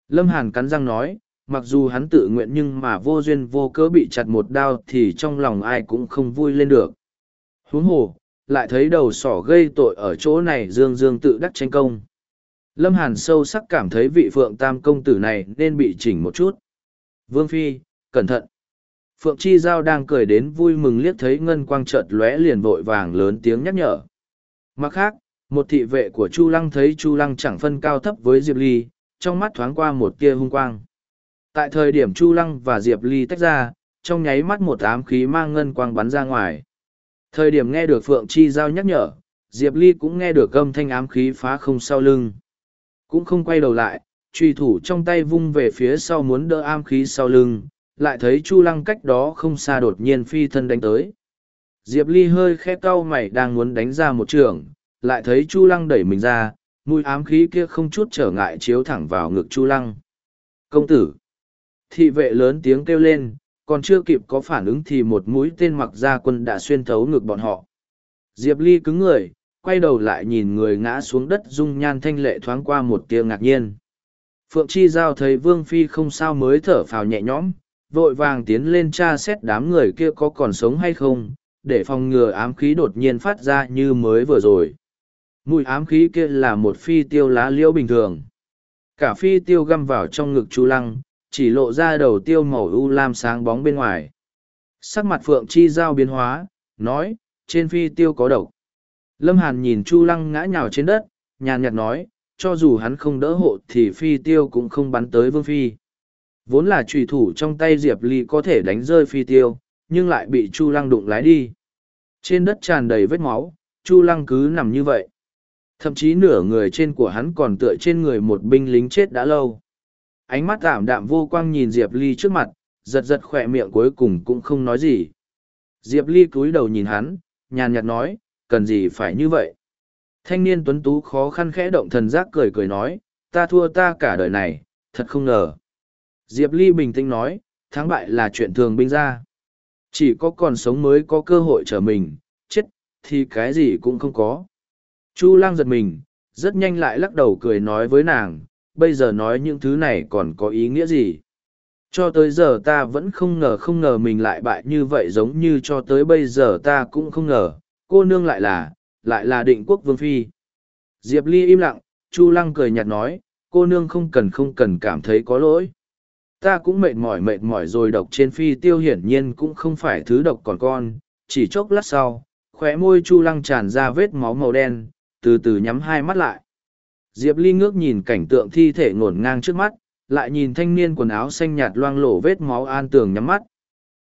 Lâm Hàn cắn răng nói, mặc dù hắn tự nguyện nhưng mà vô duyên vô cớ bị chặt một đao thì trong lòng ai cũng không vui lên được. Huống hồ, lại thấy đầu sỏ gây tội ở chỗ này dương dương tự đắc tranh công. Lâm Hàn sâu sắc cảm thấy vị Phượng Tam công tử này nên bị chỉnh một chút. Vương Phi, cẩn thận. Phượng Chi Giao đang cười đến vui mừng liếc thấy ngân quang chợt lóe liền vội vàng lớn tiếng nhắc nhở. Mặt khác, một thị vệ của Chu Lăng thấy Chu Lăng chẳng phân cao thấp với Diệp Ly, trong mắt thoáng qua một tia hung quang. Tại thời điểm Chu Lăng và Diệp Ly tách ra, trong nháy mắt một ám khí mang ngân quang bắn ra ngoài. Thời điểm nghe được Phượng Chi Giao nhắc nhở, Diệp Ly cũng nghe được âm thanh ám khí phá không sau lưng. Cũng không quay đầu lại, truy thủ trong tay vung về phía sau muốn đỡ ám khí sau lưng, lại thấy Chu Lăng cách đó không xa đột nhiên phi thân đánh tới. Diệp Ly hơi khẽ cau mày đang muốn đánh ra một trường, lại thấy Chu Lăng đẩy mình ra, mùi ám khí kia không chút trở ngại chiếu thẳng vào ngực Chu Lăng. Công tử! Thị vệ lớn tiếng kêu lên, còn chưa kịp có phản ứng thì một mũi tên mặc gia quân đã xuyên thấu ngực bọn họ. Diệp Ly cứng người, quay đầu lại nhìn người ngã xuống đất dung nhan thanh lệ thoáng qua một tia ngạc nhiên. Phượng Chi Giao thấy Vương Phi không sao mới thở phào nhẹ nhõm, vội vàng tiến lên tra xét đám người kia có còn sống hay không, để phòng ngừa ám khí đột nhiên phát ra như mới vừa rồi. Mùi ám khí kia là một phi tiêu lá liễu bình thường. Cả phi tiêu găm vào trong ngực Chu Lăng, chỉ lộ ra đầu tiêu màu u lam sáng bóng bên ngoài. Sắc mặt Phượng Chi Giao biến hóa, nói, trên phi tiêu có độc. Lâm Hàn nhìn Chu Lăng ngã nhào trên đất, nhàn nhạt nói, cho dù hắn không đỡ hộ thì phi tiêu cũng không bắn tới Vương Phi. Vốn là trùy thủ trong tay Diệp Ly có thể đánh rơi phi tiêu, nhưng lại bị Chu Lăng đụng lái đi. Trên đất tràn đầy vết máu, Chu Lăng cứ nằm như vậy. Thậm chí nửa người trên của hắn còn tựa trên người một binh lính chết đã lâu. Ánh mắt tạm đạm vô quang nhìn Diệp Ly trước mặt, giật giật khỏe miệng cuối cùng cũng không nói gì. Diệp Ly cúi đầu nhìn hắn, nhàn nhạt nói, cần gì phải như vậy. Thanh niên tuấn tú khó khăn khẽ động thần giác cười cười nói, ta thua ta cả đời này, thật không ngờ. Diệp Ly bình tĩnh nói, thắng bại là chuyện thường binh ra. Chỉ có còn sống mới có cơ hội trở mình, chết, thì cái gì cũng không có. Chu lang giật mình, rất nhanh lại lắc đầu cười nói với nàng, bây giờ nói những thứ này còn có ý nghĩa gì. Cho tới giờ ta vẫn không ngờ không ngờ mình lại bại như vậy giống như cho tới bây giờ ta cũng không ngờ, cô nương lại là, lại là định quốc vương phi. Diệp Ly im lặng, Chu Lăng cười nhạt nói, cô nương không cần không cần cảm thấy có lỗi. Ta cũng mệt mỏi mệt mỏi rồi độc trên phi tiêu hiển nhiên cũng không phải thứ độc còn con, chỉ chốc lát sau, khóe môi Chu Lăng tràn ra vết máu màu đen, từ từ nhắm hai mắt lại. Diệp Ly ngước nhìn cảnh tượng thi thể ngổn ngang trước mắt, lại nhìn thanh niên quần áo xanh nhạt loang lổ vết máu an tường nhắm mắt.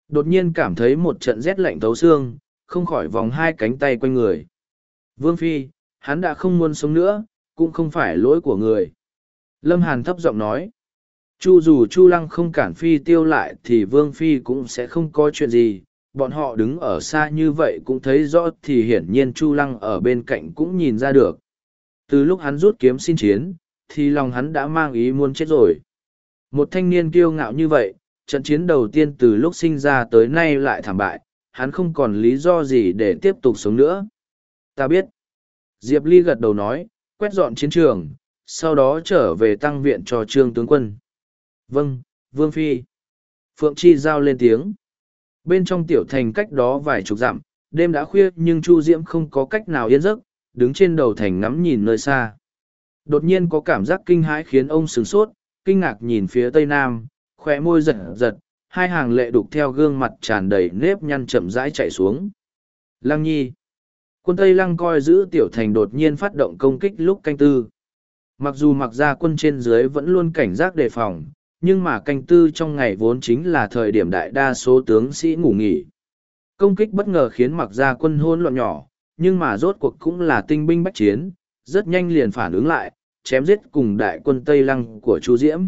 Đột nhiên cảm thấy một trận rét lạnh thấu xương, không khỏi vòng hai cánh tay quanh người. Vương Phi, hắn đã không muốn sống nữa, cũng không phải lỗi của người. Lâm Hàn thấp giọng nói, Chu dù Chu Lăng không cản Phi tiêu lại thì Vương Phi cũng sẽ không có chuyện gì. Bọn họ đứng ở xa như vậy cũng thấy rõ thì hiển nhiên Chu Lăng ở bên cạnh cũng nhìn ra được. Từ lúc hắn rút kiếm xin chiến, thì lòng hắn đã mang ý muốn chết rồi. Một thanh niên kiêu ngạo như vậy, trận chiến đầu tiên từ lúc sinh ra tới nay lại thảm bại, hắn không còn lý do gì để tiếp tục sống nữa. Ta biết. Diệp Ly gật đầu nói, quét dọn chiến trường, sau đó trở về tăng viện cho trương tướng quân. Vâng, Vương Phi. Phượng Chi giao lên tiếng. Bên trong tiểu thành cách đó vài chục dặm, đêm đã khuya nhưng Chu Diễm không có cách nào yên giấc, đứng trên đầu thành ngắm nhìn nơi xa. Đột nhiên có cảm giác kinh hãi khiến ông sửng sốt, kinh ngạc nhìn phía tây nam, khóe môi giật giật, hai hàng lệ đục theo gương mặt tràn đầy nếp nhăn chậm rãi chạy xuống. Lăng nhi. Quân Tây Lăng coi giữ tiểu thành đột nhiên phát động công kích lúc canh tư. Mặc dù mặc ra quân trên dưới vẫn luôn cảnh giác đề phòng, nhưng mà canh tư trong ngày vốn chính là thời điểm đại đa số tướng sĩ ngủ nghỉ. Công kích bất ngờ khiến mặc ra quân hôn loạn nhỏ, nhưng mà rốt cuộc cũng là tinh binh bách chiến, rất nhanh liền phản ứng lại, chém giết cùng đại quân Tây Lăng của Chu Diễm.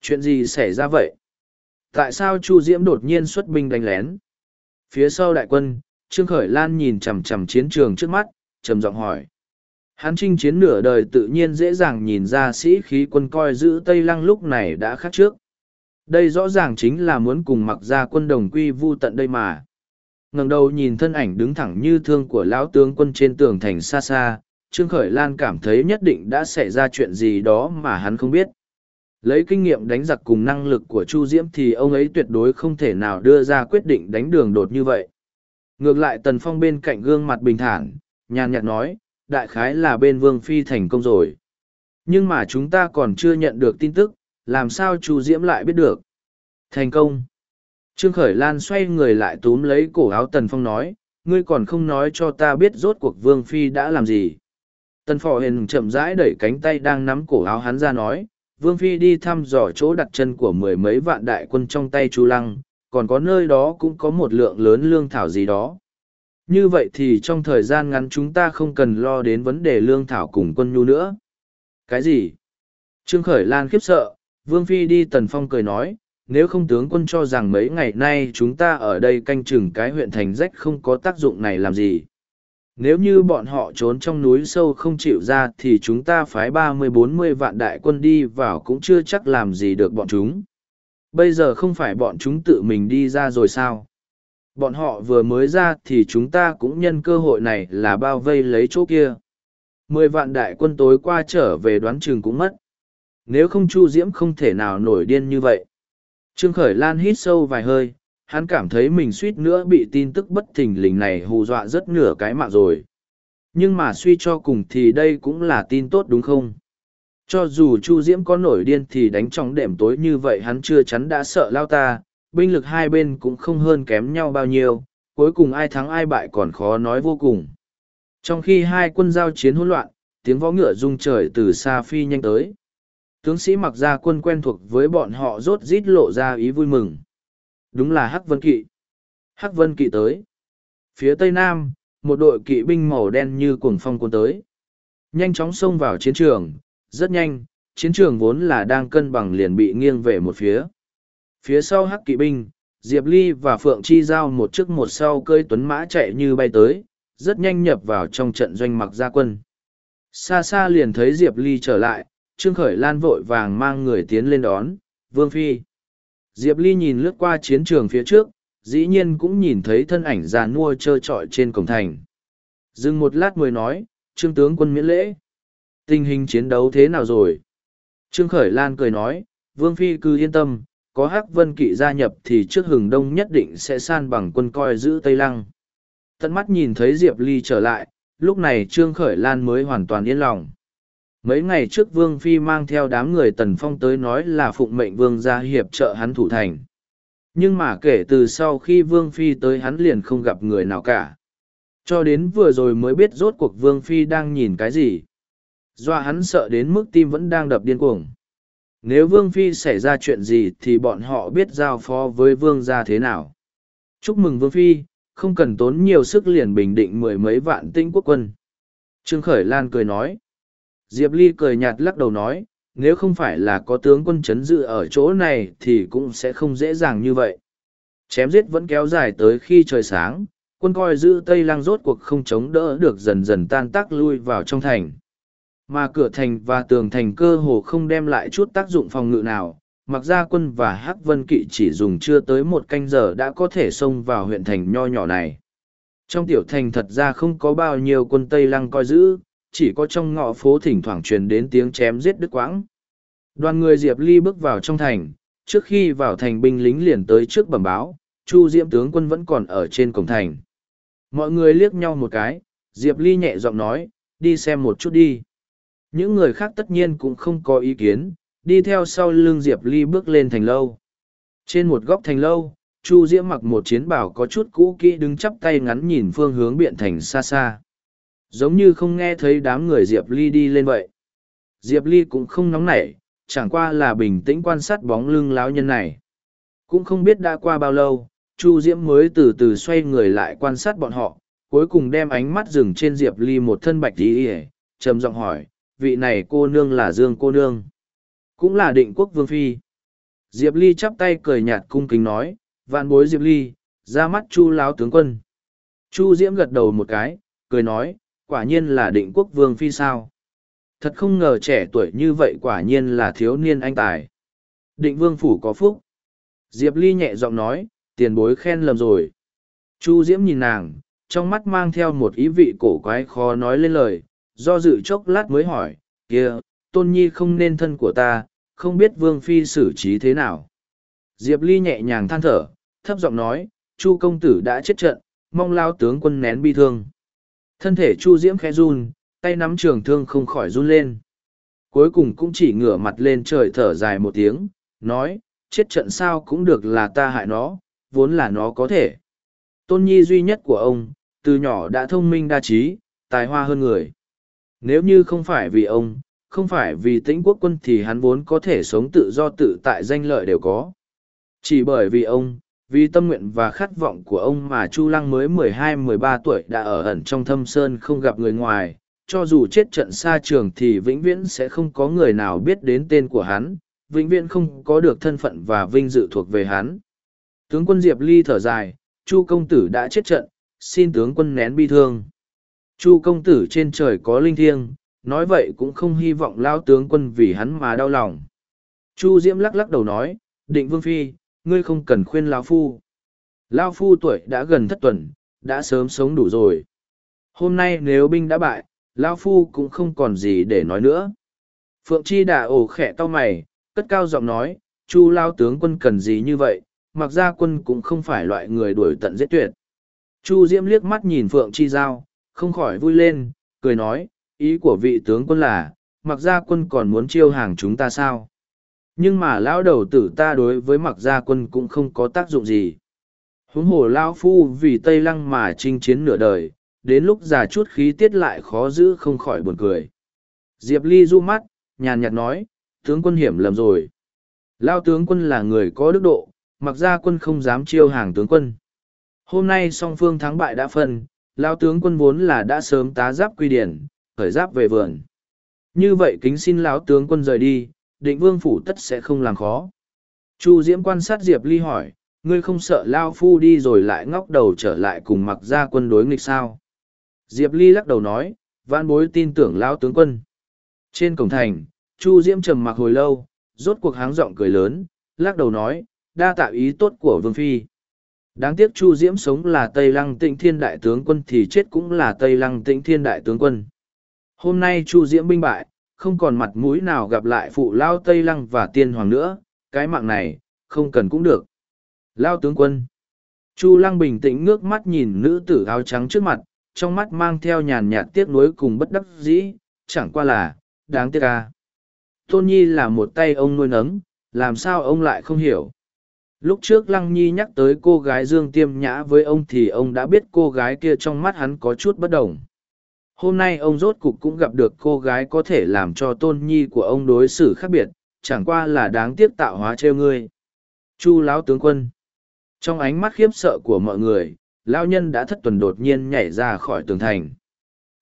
Chuyện gì xảy ra vậy? Tại sao Chu Diễm đột nhiên xuất binh đánh lén? Phía sau đại quân, Trương Khởi Lan nhìn chằm chằm chiến trường trước mắt, trầm giọng hỏi. Hắn chinh chiến nửa đời tự nhiên dễ dàng nhìn ra sĩ khí quân coi giữ Tây Lăng lúc này đã khác trước. Đây rõ ràng chính là muốn cùng mặc ra quân đồng quy vu tận đây mà ngẩng đầu nhìn thân ảnh đứng thẳng như thương của lão tướng quân trên tường thành xa xa, Trương Khởi Lan cảm thấy nhất định đã xảy ra chuyện gì đó mà hắn không biết. Lấy kinh nghiệm đánh giặc cùng năng lực của Chu Diễm thì ông ấy tuyệt đối không thể nào đưa ra quyết định đánh đường đột như vậy. Ngược lại Tần Phong bên cạnh gương mặt bình thản, nhàn nhạt nói, đại khái là bên Vương Phi thành công rồi. Nhưng mà chúng ta còn chưa nhận được tin tức, làm sao Chu Diễm lại biết được? Thành công. Trương Khởi Lan xoay người lại túm lấy cổ áo Tần Phong nói, ngươi còn không nói cho ta biết rốt cuộc vương phi đã làm gì? Tần phò hiền chậm rãi đẩy cánh tay đang nắm cổ áo hắn ra nói vương phi đi thăm dò chỗ đặt chân của mười mấy vạn đại quân trong tay chu lăng còn có nơi đó cũng có một lượng lớn lương thảo gì đó. Như vậy thì trong thời gian ngắn chúng ta không cần lo đến vấn đề lương thảo cùng quân nhu nữa. Cái gì? Trương khởi lan khiếp sợ vương phi đi tần phong cười nói nếu không tướng quân cho rằng mấy ngày nay chúng ta ở đây canh chừng cái huyện thành rách không có tác dụng này làm gì. Nếu như bọn họ trốn trong núi sâu không chịu ra thì chúng ta phái ba mươi, bốn mươi vạn đại quân đi vào cũng chưa chắc làm gì được bọn chúng. Bây giờ không phải bọn chúng tự mình đi ra rồi sao? Bọn họ vừa mới ra thì chúng ta cũng nhân cơ hội này là bao vây lấy chỗ kia. Mười vạn đại quân tối qua trở về đoán chừng cũng mất. Nếu không chu diễm không thể nào nổi điên như vậy trương khởi lan hít sâu vài hơi, hắn cảm thấy mình suýt nữa bị tin tức bất thình lình này hù dọa rất nửa cái mạng rồi. Nhưng mà suy cho cùng thì đây cũng là tin tốt đúng không? Cho dù chu diễm có nổi điên thì đánh trong đệm tối như vậy hắn chưa chắn đã sợ lao ta, binh lực hai bên cũng không hơn kém nhau bao nhiêu, cuối cùng ai thắng ai bại còn khó nói vô cùng. Trong khi hai quân giao chiến hỗn loạn, tiếng võ ngựa rung trời từ xa phi nhanh tới tướng sĩ mặc ra quân quen thuộc với bọn họ rốt rít lộ ra ý vui mừng. Đúng là hắc vân kỵ. Hắc vân kỵ tới. Phía tây nam, một đội kỵ binh màu đen như cuồng phong cuốn tới. Nhanh chóng xông vào chiến trường. Rất nhanh, chiến trường vốn là đang cân bằng liền bị nghiêng về một phía. Phía sau hắc kỵ binh, diệp ly và phượng chi giao một trước một sau cơi tuấn mã chạy như bay tới, rất nhanh nhập vào trong trận doanh mặc gia quân. Xa xa liền thấy diệp ly trở lại trương khởi lan vội vàng mang người tiến lên đón, vương phi. Diệp ly nhìn lướt qua chiến trường phía trước, dĩ nhiên cũng nhìn thấy thân ảnh già nua trơ trọi trên cổng thành. Dừng một lát mới nói, trương tướng quân miễn lễ. Tình hình chiến đấu thế nào rồi? Trương khởi lan cười nói, vương phi cứ yên tâm, có hắc vân kỵ gia nhập thì trước hừng đông nhất định sẽ san bằng quân coi giữ tây lăng. Tận mắt nhìn thấy diệp ly trở lại, lúc này trương khởi lan mới hoàn toàn yên lòng mấy ngày trước vương phi mang theo đám người tần phong tới nói là phụng mệnh vương ra hiệp trợ hắn thủ thành. Nhưng mà kể từ sau khi vương phi tới hắn liền không gặp người nào cả. Cho đến vừa rồi mới biết rốt cuộc vương phi đang nhìn cái gì. Do hắn sợ đến mức tim vẫn đang đập điên cuồng. Nếu vương phi xảy ra chuyện gì thì bọn họ biết giao phó với vương gia thế nào. Chúc mừng vương phi, không cần tốn nhiều sức liền bình định mười mấy vạn tinh quốc quân. Trương khởi lan cười nói diệp ly cười nhạt lắc đầu nói, nếu không phải là có tướng quân chấn dự ở chỗ này thì cũng sẽ không dễ dàng như vậy. Chém giết vẫn kéo dài tới khi trời sáng, quân coi giữ tây lang rốt cuộc không chống đỡ được dần dần tan tác lui vào trong thành. Mà cửa thành và tường thành cơ hồ không đem lại chút tác dụng phòng ngự nào, mặc ra quân và hắc vân kỵ chỉ dùng chưa tới một canh giờ đã có thể xông vào huyện thành nho nhỏ này. Trong tiểu thành thật ra không có bao nhiêu quân tây lăng coi giữ chỉ có trong ngõ phố thỉnh thoảng truyền đến tiếng chém giết đứt quãng. Đoàn người diệp ly bước vào trong thành, trước khi vào thành binh lính liền tới trước bẩm báo, chu diễm tướng quân vẫn còn ở trên cổng thành. Mọi người liếc nhau một cái, diệp ly nhẹ giọng nói, đi xem một chút đi. Những người khác tất nhiên cũng không có ý kiến, đi theo sau lưng diệp ly bước lên thành lâu. Trên một góc thành lâu, chu diễm mặc một chiến bảo có chút cũ kỹ đứng chắp tay ngắn nhìn phương hướng biện thành xa xa giống như không nghe thấy đám người diệp ly đi lên vậy diệp ly cũng không nóng nảy chẳng qua là bình tĩnh quan sát bóng lưng láo nhân này cũng không biết đã qua bao lâu chu diễm mới từ từ xoay người lại quan sát bọn họ cuối cùng đem ánh mắt dừng trên diệp ly một thân bạch tỉ ỉa trầm giọng hỏi vị này cô nương là Dương cô nương. Cũng là định quốc vương phi. Diệp Ly chắp tay cười nhạt cung kính nói, vạn bối Diệp Ly, ra mắt chu láo tướng quân. Chu Diễm gật đầu một cái, cười nói, quả nhiên là định quốc vương phi sao. Thật không ngờ trẻ tuổi như vậy quả nhiên là thiếu niên anh tài. Định vương phủ có phúc. Diệp Ly nhẹ giọng nói, tiền bối khen lầm rồi. Chu Diễm nhìn nàng, trong mắt mang theo một ý vị cổ quái khó nói lên lời, do dự chốc lát mới hỏi, kia, tôn nhi không nên thân của ta, không biết vương phi xử trí thế nào. Diệp Ly nhẹ nhàng than thở, thấp giọng nói, Chu công tử đã chết trận, mong lao tướng quân nén bi thương. Thân thể Chu Diễm khẽ run, tay nắm trường thương không khỏi run lên. Cuối cùng cũng chỉ ngửa mặt lên trời thở dài một tiếng, nói, chết trận sao cũng được là ta hại nó, vốn là nó có thể. Tôn nhi duy nhất của ông, từ nhỏ đã thông minh đa trí, tài hoa hơn người. Nếu như không phải vì ông, không phải vì tĩnh quốc quân thì hắn vốn có thể sống tự do tự tại danh lợi đều có. Chỉ bởi vì ông, vì tâm nguyện và khát vọng của ông mà Chu Lăng mới mười hai mười ba tuổi đã ở ẩn trong thâm sơn không gặp người ngoài, cho dù chết trận xa trường thì vĩnh viễn sẽ không có người nào biết đến tên của hắn, vĩnh viễn không có được thân phận và vinh dự thuộc về hắn. Tướng quân Diệp Ly thở dài, Chu công tử đã chết trận, xin tướng quân nén bi thương. Chu công tử trên trời có linh thiêng, nói vậy cũng không hy vọng lao tướng quân vì hắn mà đau lòng. Chu Diễm lắc lắc đầu nói, định vương phi, ngươi không cần khuyên lao phu. Lao phu tuổi đã gần thất tuần, đã sớm sống đủ rồi. Hôm nay nếu binh đã bại, Lao phu cũng không còn gì để nói nữa. Phượng Chi đà ổ khẽ to mày, cất cao giọng nói, Chu Lao tướng quân cần gì như vậy, mặc ra quân cũng không phải loại người đuổi tận giết tuyệt. Chu Diễm liếc mắt nhìn Phượng Chi Giao, không khỏi vui lên, cười nói, ý của vị tướng quân là, mặc ra quân còn muốn chiêu hàng chúng ta sao? Nhưng mà lão đầu tử ta đối với mặc gia quân cũng không có tác dụng gì. Huống hồ lão phu vì Tây Lăng mà chinh chiến nửa đời, đến lúc già chút khí tiết lại khó giữ không khỏi buồn cười. Diệp Ly du mắt, nhàn nhạt nói, tướng quân hiểm lầm rồi. Lao tướng quân là người có đức độ, mặc ra quân không dám chiêu hàng tướng quân. Hôm nay song phương thắng bại đã phân, Lao tướng quân vốn là đã sớm tá giáp quy điển, khởi giáp về vườn. Như vậy kính xin lão tướng quân rời đi, định vương phủ tất sẽ không làm khó. Chu Diễm quan sát Diệp Ly hỏi, ngươi không sợ Lao Phu đi rồi lại ngóc đầu trở lại cùng mặc ra quân đối nghịch sao? Diệp Ly lắc đầu nói, vãn bối tin tưởng Lao tướng quân. Trên cổng thành, Chu Diễm trầm mặc hồi lâu, rốt cuộc háng giọng cười lớn, lắc đầu nói, đa tạo ý tốt của Vương Phi. Đáng tiếc Chu Diễm sống là Tây Lăng Tịnh Thiên Đại Tướng Quân thì chết cũng là Tây Lăng Tịnh Thiên Đại Tướng Quân. Hôm nay Chu Diễm binh bại, không còn mặt mũi nào gặp lại phụ lao Tây Lăng và Tiên Hoàng nữa, cái mạng này, không cần cũng được. Lao tướng quân. Chu Lăng bình tĩnh ngước mắt nhìn nữ tử áo trắng trước mặt, trong mắt mang theo nhàn nhạt tiếc nuối cùng bất đắc dĩ, chẳng qua là, đáng tiếc ca. Tôn Nhi là một tay ông nuôi nấng, làm sao ông lại không hiểu. Lúc trước Lăng Nhi nhắc tới cô gái Dương Tiêm Nhã với ông thì ông đã biết cô gái kia trong mắt hắn có chút bất đồng. Hôm nay ông rốt cục cũng gặp được cô gái có thể làm cho tôn nhi của ông đối xử khác biệt, chẳng qua là đáng tiếc tạo hóa trêu ngươi. Chu lão tướng quân. Trong ánh mắt khiếp sợ của mọi người, lão nhân đã thất tuần đột nhiên nhảy ra khỏi tường thành.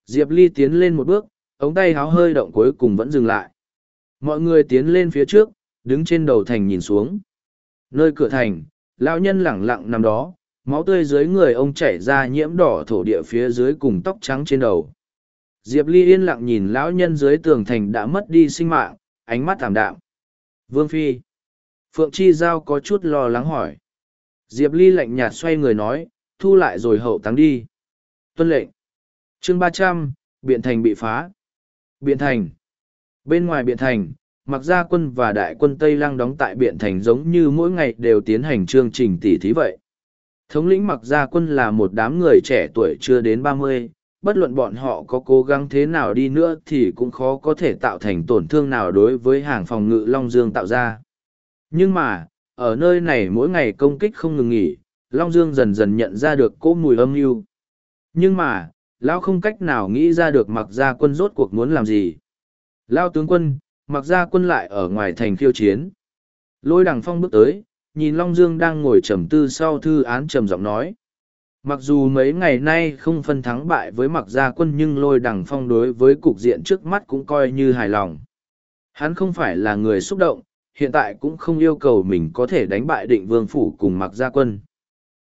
Diệp Ly tiến lên một bước, ống tay háo hơi động cuối cùng vẫn dừng lại. Mọi người tiến lên phía trước, đứng trên đầu thành nhìn xuống. Nơi cửa thành, lão nhân lẳng lặng nằm đó, máu tươi dưới người ông chảy ra nhiễm đỏ thổ địa phía dưới cùng tóc trắng trên đầu. Diệp Ly yên lặng nhìn lão nhân dưới tường thành đã mất đi sinh mạng, ánh mắt thảm đạm. Vương Phi. Phượng Chi Giao có chút lo lắng hỏi. Diệp Ly lạnh nhạt xoay người nói, thu lại rồi hậu táng đi. Tuân lệnh. chương ba trăm, Biện Thành bị phá. Biện Thành. Bên ngoài Biện Thành, mặc gia quân và đại quân Tây Lăng đóng tại Biện Thành giống như mỗi ngày đều tiến hành chương trình tỉ thí vậy. Thống lĩnh mặc gia quân là một đám người trẻ tuổi chưa đến ba mươi, bất luận bọn họ có cố gắng thế nào đi nữa thì cũng khó có thể tạo thành tổn thương nào đối với hàng phòng ngự Long Dương tạo ra. Nhưng mà, ở nơi này mỗi ngày công kích không ngừng nghỉ, Long Dương dần dần nhận ra được cỗ mùi âm mưu. Nhưng mà, Lao không cách nào nghĩ ra được mặc gia quân rốt cuộc muốn làm gì. Lao tướng quân, mặc gia quân lại ở ngoài thành khiêu chiến. Lôi đằng phong bước tới, nhìn Long Dương đang ngồi trầm tư sau thư án trầm giọng nói. Mặc dù mấy ngày nay không phân thắng bại với mặc gia quân nhưng lôi đằng phong đối với cục diện trước mắt cũng coi như hài lòng. Hắn không phải là người xúc động, hiện tại cũng không yêu cầu mình có thể đánh bại định vương phủ cùng mặc gia quân.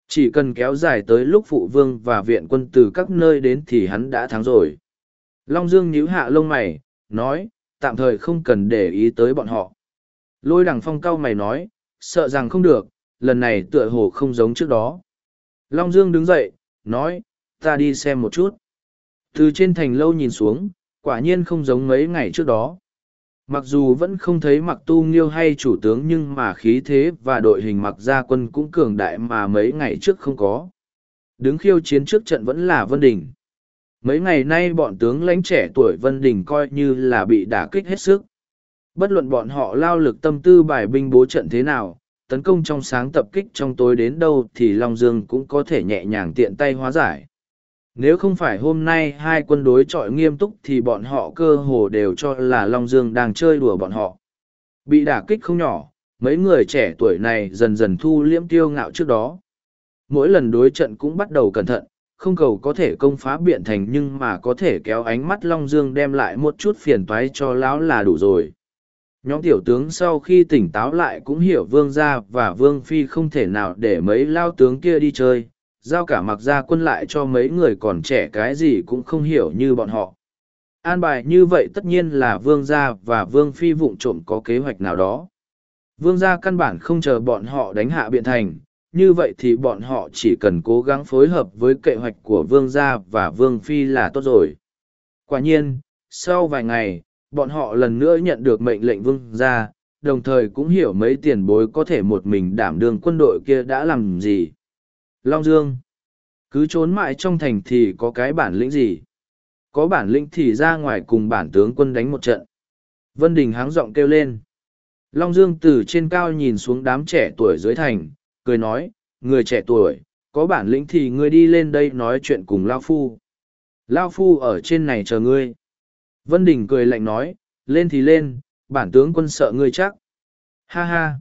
Chỉ cần kéo dài tới lúc phụ vương và viện quân từ các nơi đến thì hắn đã thắng rồi. Long Dương nhíu hạ lông mày, nói, tạm thời không cần để ý tới bọn họ. Lôi đằng phong cau mày nói, sợ rằng không được, lần này tựa hồ không giống trước đó. Long Dương đứng dậy, nói, ta đi xem một chút. Từ trên thành lâu nhìn xuống, quả nhiên không giống mấy ngày trước đó. Mặc dù vẫn không thấy mặc tu nghiêu hay chủ tướng nhưng mà khí thế và đội hình mặc gia quân cũng cường đại mà mấy ngày trước không có. Đứng khiêu chiến trước trận vẫn là Vân Đình. Mấy ngày nay bọn tướng lãnh trẻ tuổi Vân Đình coi như là bị đả kích hết sức. Bất luận bọn họ lao lực tâm tư bài binh bố trận thế nào, tấn công trong sáng tập kích trong tối đến đâu thì Long Dương cũng có thể nhẹ nhàng tiện tay hóa giải. Nếu không phải hôm nay hai quân đối chọi nghiêm túc thì bọn họ cơ hồ đều cho là Long Dương đang chơi đùa bọn họ. Bị đả kích không nhỏ, mấy người trẻ tuổi này dần dần thu liễm tiêu ngạo trước đó. Mỗi lần đối trận cũng bắt đầu cẩn thận, không cầu có thể công phá biện thành nhưng mà có thể kéo ánh mắt Long Dương đem lại một chút phiền toái cho lão là đủ rồi. Nhóm tiểu tướng sau khi tỉnh táo lại cũng hiểu vương gia và vương phi không thể nào để mấy lao tướng kia đi chơi, giao cả mặc gia quân lại cho mấy người còn trẻ cái gì cũng không hiểu như bọn họ. An bài như vậy tất nhiên là vương gia và vương phi vụng trộm có kế hoạch nào đó. Vương gia căn bản không chờ bọn họ đánh hạ biện thành, như vậy thì bọn họ chỉ cần cố gắng phối hợp với kế hoạch của vương gia và vương phi là tốt rồi. Quả nhiên, sau vài ngày, bọn họ lần nữa nhận được mệnh lệnh vương ra, đồng thời cũng hiểu mấy tiền bối có thể một mình đảm đương quân đội kia đã làm gì. Long Dương Cứ trốn mãi trong thành thì có cái bản lĩnh gì? Có bản lĩnh thì ra ngoài cùng bản tướng quân đánh một trận. Vân Đình háng giọng kêu lên. Long Dương từ trên cao nhìn xuống đám trẻ tuổi dưới thành, cười nói, người trẻ tuổi, có bản lĩnh thì ngươi đi lên đây nói chuyện cùng Lao Phu. Lao Phu ở trên này chờ ngươi. Vân Đình cười lạnh nói, lên thì lên, bản tướng quân sợ ngươi chắc. Ha ha.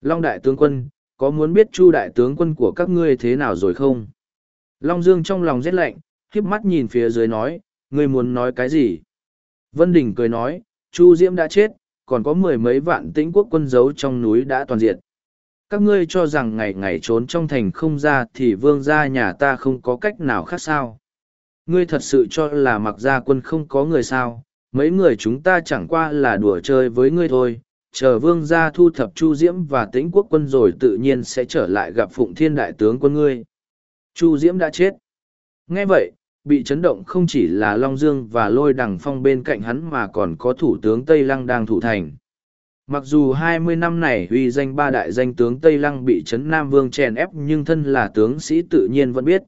Long đại tướng quân, có muốn biết chu đại tướng quân của các ngươi thế nào rồi không? Long Dương trong lòng rét lạnh, khiếp mắt nhìn phía dưới nói, ngươi muốn nói cái gì? Vân Đình cười nói, chu Diễm đã chết, còn có mười mấy vạn tĩnh quốc quân giấu trong núi đã toàn diện. Các ngươi cho rằng ngày ngày trốn trong thành không ra thì vương gia nhà ta không có cách nào khác sao? Ngươi thật sự cho là mặc gia quân không có người sao, mấy người chúng ta chẳng qua là đùa chơi với ngươi thôi, chờ vương gia thu thập Chu Diễm và tĩnh quốc quân rồi tự nhiên sẽ trở lại gặp Phụng Thiên Đại tướng quân ngươi. Chu Diễm đã chết. Nghe vậy, bị chấn động không chỉ là Long Dương và Lôi Đằng Phong bên cạnh hắn mà còn có Thủ tướng Tây Lăng đang thủ thành. Mặc dù hai mươi năm này uy danh ba đại danh tướng Tây Lăng bị chấn Nam Vương chèn ép nhưng thân là tướng sĩ tự nhiên vẫn biết.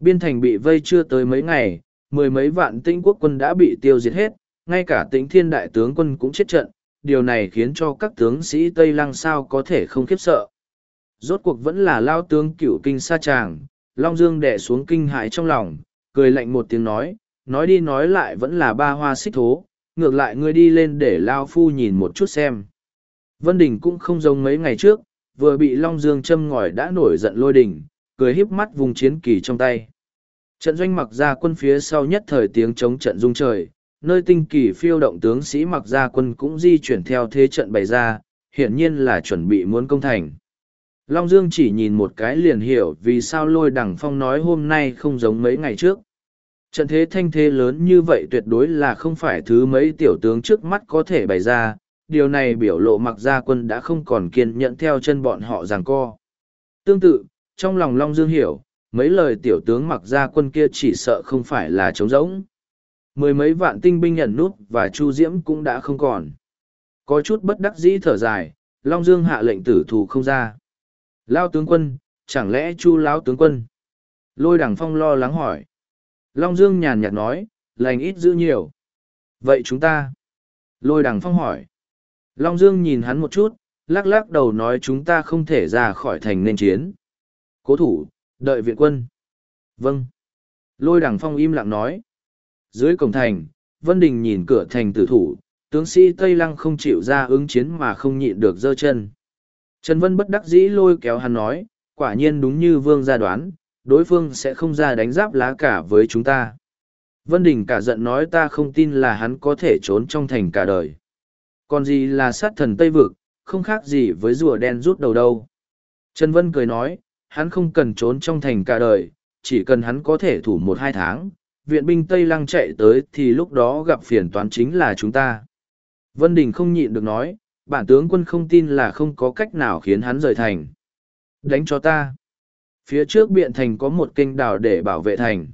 Biên thành bị vây chưa tới mấy ngày, mười mấy vạn Tĩnh quốc quân đã bị tiêu diệt hết, ngay cả tĩnh thiên đại tướng quân cũng chết trận, điều này khiến cho các tướng sĩ Tây Lăng sao có thể không khiếp sợ. Rốt cuộc vẫn là lao tướng cửu kinh sa tràng, Long Dương đẻ xuống kinh hại trong lòng, cười lạnh một tiếng nói, nói đi nói lại vẫn là ba hoa xích thố, ngược lại ngươi đi lên để lao phu nhìn một chút xem. Vân Đình cũng không giống mấy ngày trước, vừa bị Long Dương châm ngòi đã nổi giận lôi đình, cười híp mắt vùng chiến kỳ trong tay. Trận doanh mặc ra quân phía sau nhất thời tiếng chống trận rung trời, nơi tinh kỳ phiêu động tướng sĩ mặc ra quân cũng di chuyển theo thế trận bày ra, hiển nhiên là chuẩn bị muốn công thành. Long Dương chỉ nhìn một cái liền hiểu vì sao lôi đằng phong nói hôm nay không giống mấy ngày trước. Trận thế thanh thế lớn như vậy tuyệt đối là không phải thứ mấy tiểu tướng trước mắt có thể bày ra, điều này biểu lộ mặc gia quân đã không còn kiên nhẫn theo chân bọn họ ràng co. Tương tự, trong lòng Long Dương hiểu, mấy lời tiểu tướng mặc ra quân kia chỉ sợ không phải là trống rỗng. Mười mấy vạn tinh binh nhận nút và Chu Diễm cũng đã không còn. Có chút bất đắc dĩ thở dài, Long Dương hạ lệnh tử thủ không ra. Lao tướng quân, chẳng lẽ Chu Lão tướng quân? Lôi đằng phong lo lắng hỏi. Long Dương nhàn nhạt nói, lành ít giữ nhiều. Vậy chúng ta? Lôi đằng phong hỏi. Long Dương nhìn hắn một chút, lắc lắc đầu nói chúng ta không thể ra khỏi thành nên chiến. Cố thủ, đợi viện quân. Vâng. Lôi đằng phong im lặng nói. Dưới cổng thành, Vân Đình nhìn cửa thành tử thủ, tướng sĩ Tây Lăng không chịu ra ứng chiến mà không nhịn được giơ chân. Trần Vân bất đắc dĩ lôi kéo hắn nói, quả nhiên đúng như vương gia đoán, đối phương sẽ không ra đánh giáp lá cả với chúng ta. Vân Đình cả giận nói ta không tin là hắn có thể trốn trong thành cả đời. Còn gì là sát thần Tây Vực, không khác gì với rùa đen rút đầu đâu. Trần Vân cười nói, hắn không cần trốn trong thành cả đời, chỉ cần hắn có thể thủ một hai tháng, viện binh Tây Lăng chạy tới thì lúc đó gặp phiền toán chính là chúng ta. Vân Đình không nhịn được nói, bản tướng quân không tin là không có cách nào khiến hắn rời thành. Đánh cho ta. Phía trước biện thành có một kênh đào để bảo vệ thành.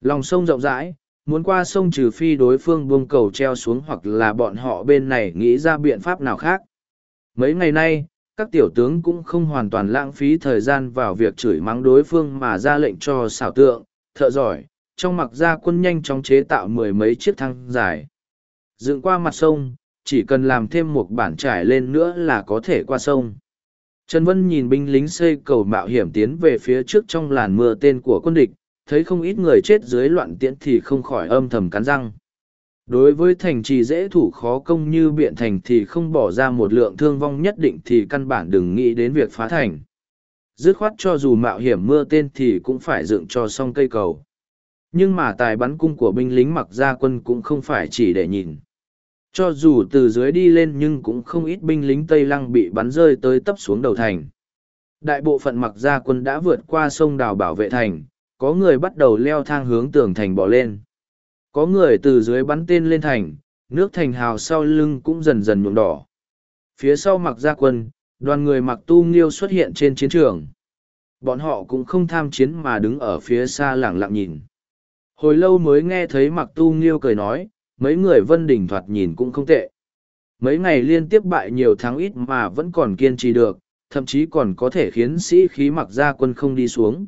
Lòng sông rộng rãi, muốn qua sông trừ phi đối phương buông cầu treo xuống hoặc là bọn họ bên này nghĩ ra biện pháp nào khác. Mấy ngày nay, các tiểu tướng cũng không hoàn toàn lãng phí thời gian vào việc chửi mắng đối phương mà ra lệnh cho xảo tượng, thợ giỏi, trong mặc gia quân nhanh chóng chế tạo mười mấy chiếc thang dài. Dựng qua mặt sông, chỉ cần làm thêm một bản trải lên nữa là có thể qua sông. Trần Vân nhìn binh lính xây cầu mạo hiểm tiến về phía trước trong làn mưa tên của quân địch, thấy không ít người chết dưới loạn tiễn thì không khỏi âm thầm cắn răng đối với thành trì dễ thủ khó công như biện thành thì không bỏ ra một lượng thương vong nhất định thì căn bản đừng nghĩ đến việc phá thành. Dứt khoát cho dù mạo hiểm mưa tên thì cũng phải dựng cho xong cây cầu. Nhưng mà tài bắn cung của binh lính mặc gia quân cũng không phải chỉ để nhìn. Cho dù từ dưới đi lên nhưng cũng không ít binh lính tây lăng bị bắn rơi tới tấp xuống đầu thành. Đại bộ phận mặc gia quân đã vượt qua sông đào bảo vệ thành, có người bắt đầu leo thang hướng tường thành bỏ lên có người từ dưới bắn tên lên thành, nước thành hào sau lưng cũng dần dần nhuộm đỏ. Phía sau mặc gia quân, đoàn người mặc tu nghiêu xuất hiện trên chiến trường. Bọn họ cũng không tham chiến mà đứng ở phía xa lẳng lặng nhìn. Hồi lâu mới nghe thấy mặc tu nghiêu cười nói, mấy người vân đình thoạt nhìn cũng không tệ. Mấy ngày liên tiếp bại nhiều tháng ít mà vẫn còn kiên trì được, thậm chí còn có thể khiến sĩ khí mặc gia quân không đi xuống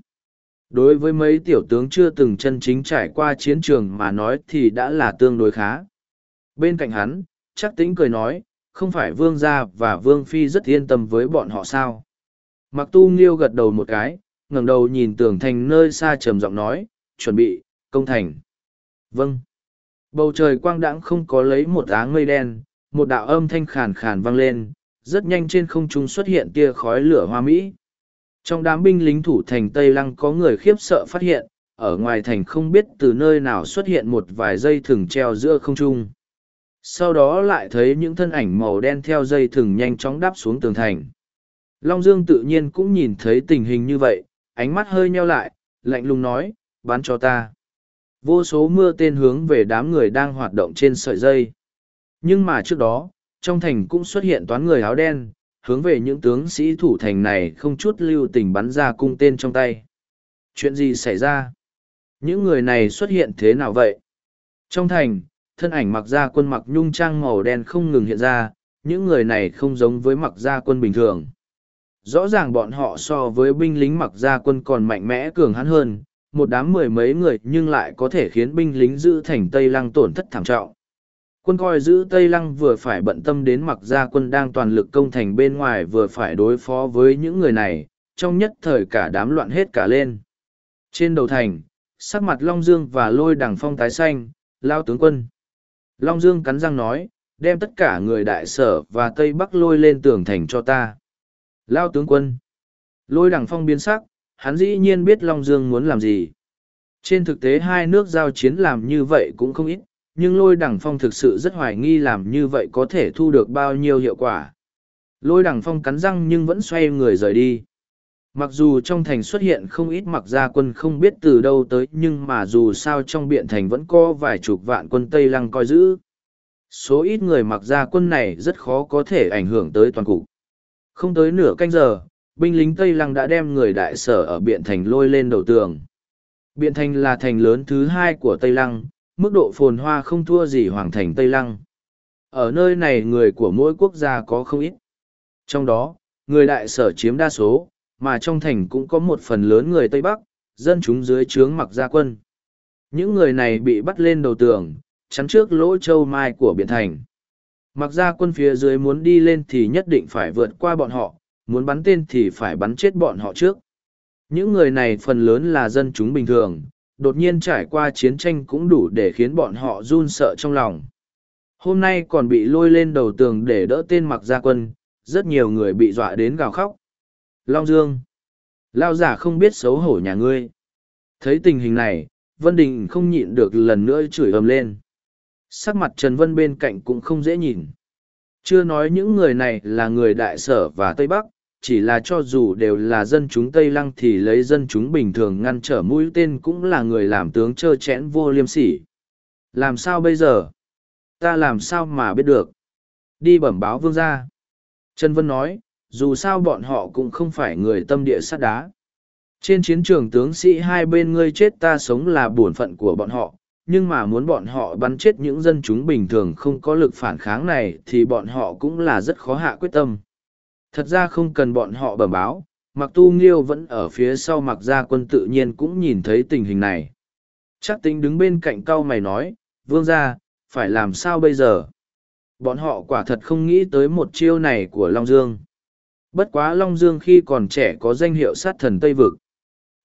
đối với mấy tiểu tướng chưa từng chân chính trải qua chiến trường mà nói thì đã là tương đối khá. Bên cạnh hắn, chắc tính cười nói, không phải vương gia và vương phi rất yên tâm với bọn họ sao? Mặc tu nghiêu gật đầu một cái, ngẩng đầu nhìn tường thành nơi xa trầm giọng nói, chuẩn bị, công thành. Vâng. Bầu trời quang đãng không có lấy một áng mây đen, một đạo âm thanh khàn khàn vang lên, rất nhanh trên không trung xuất hiện tia khói lửa hoa mỹ trong đám binh lính thủ thành tây lăng có người khiếp sợ phát hiện, ở ngoài thành không biết từ nơi nào xuất hiện một vài dây thừng treo giữa không trung. Sau đó lại thấy những thân ảnh màu đen theo dây thừng nhanh chóng đáp xuống tường thành. Long dương tự nhiên cũng nhìn thấy tình hình như vậy, ánh mắt hơi nheo lại, lạnh lùng nói, bán cho ta. Vô số mưa tên hướng về đám người đang hoạt động trên sợi dây. Nhưng mà trước đó, trong thành cũng xuất hiện toán người áo đen hướng về những tướng sĩ thủ thành này không chút lưu tình bắn ra cung tên trong tay. Chuyện gì xảy ra? Những người này xuất hiện thế nào vậy? Trong thành, thân ảnh mặc ra quân mặc nhung trang màu đen không ngừng hiện ra, những người này không giống với mặc ra quân bình thường. Rõ ràng bọn họ so với binh lính mặc ra quân còn mạnh mẽ cường hắn hơn, một đám mười mấy người nhưng lại có thể khiến binh lính giữ thành tây lăng tổn thất thảm trọng quân coi giữ tây lăng vừa phải bận tâm đến mặc gia quân đang toàn lực công thành bên ngoài vừa phải đối phó với những người này, trong nhất thời cả đám loạn hết cả lên. Trên đầu thành, sắc mặt long dương và lôi đằng phong tái xanh, lao tướng quân. Long dương cắn răng nói, đem tất cả người đại sở và tây bắc lôi lên tường thành cho ta. Lao tướng quân. Lôi đằng phong biến sắc, hắn dĩ nhiên biết long dương muốn làm gì. Trên thực tế hai nước giao chiến làm như vậy cũng không ít nhưng lôi đằng phong thực sự rất hoài nghi làm như vậy có thể thu được bao nhiêu hiệu quả. Lôi đằng phong cắn răng nhưng vẫn xoay người rời đi. Mặc dù trong thành xuất hiện không ít mặc gia quân không biết từ đâu tới, nhưng mà dù sao trong biện thành vẫn có vài chục vạn quân tây lăng coi giữ. Số ít người mặc gia quân này rất khó có thể ảnh hưởng tới toàn cục. Không tới nửa canh giờ, binh lính tây lăng đã đem người đại sở ở biện thành lôi lên đầu tường. Biện thành là thành lớn thứ hai của tây lăng mức độ phồn hoa không thua gì hoàng thành Tây Lăng. Ở nơi này người của mỗi quốc gia có không ít. Trong đó, người đại sở chiếm đa số, mà trong thành cũng có một phần lớn người Tây Bắc, dân chúng dưới trướng mặc gia quân. Những người này bị bắt lên đầu tường, chắn trước lỗ châu mai của biển thành. Mặc gia quân phía dưới muốn đi lên thì nhất định phải vượt qua bọn họ, muốn bắn tên thì phải bắn chết bọn họ trước. Những người này phần lớn là dân chúng bình thường, đột nhiên trải qua chiến tranh cũng đủ để khiến bọn họ run sợ trong lòng. Hôm nay còn bị lôi lên đầu tường để đỡ tên mặc gia quân, rất nhiều người bị dọa đến gào khóc. Long Dương. Lao giả không biết xấu hổ nhà ngươi. Thấy tình hình này, Vân Đình không nhịn được lần nữa chửi ầm lên. Sắc mặt Trần Vân bên cạnh cũng không dễ nhìn. Chưa nói những người này là người đại sở và Tây Bắc, chỉ là cho dù đều là dân chúng Tây Lăng thì lấy dân chúng bình thường ngăn trở mũi tên cũng là người làm tướng trơ chẽn vô liêm sỉ. Làm sao bây giờ? Ta làm sao mà biết được? Đi bẩm báo vương gia. Trần Vân nói, dù sao bọn họ cũng không phải người tâm địa sắt đá. Trên chiến trường tướng sĩ hai bên ngươi chết ta sống là bổn phận của bọn họ, nhưng mà muốn bọn họ bắn chết những dân chúng bình thường không có lực phản kháng này thì bọn họ cũng là rất khó hạ quyết tâm. Thật ra không cần bọn họ bẩm báo, mặc tu nghiêu vẫn ở phía sau mặc gia quân tự nhiên cũng nhìn thấy tình hình này. Chắc tính đứng bên cạnh cao mày nói, vương gia, phải làm sao bây giờ? Bọn họ quả thật không nghĩ tới một chiêu này của Long Dương. Bất quá Long Dương khi còn trẻ có danh hiệu sát thần Tây Vực.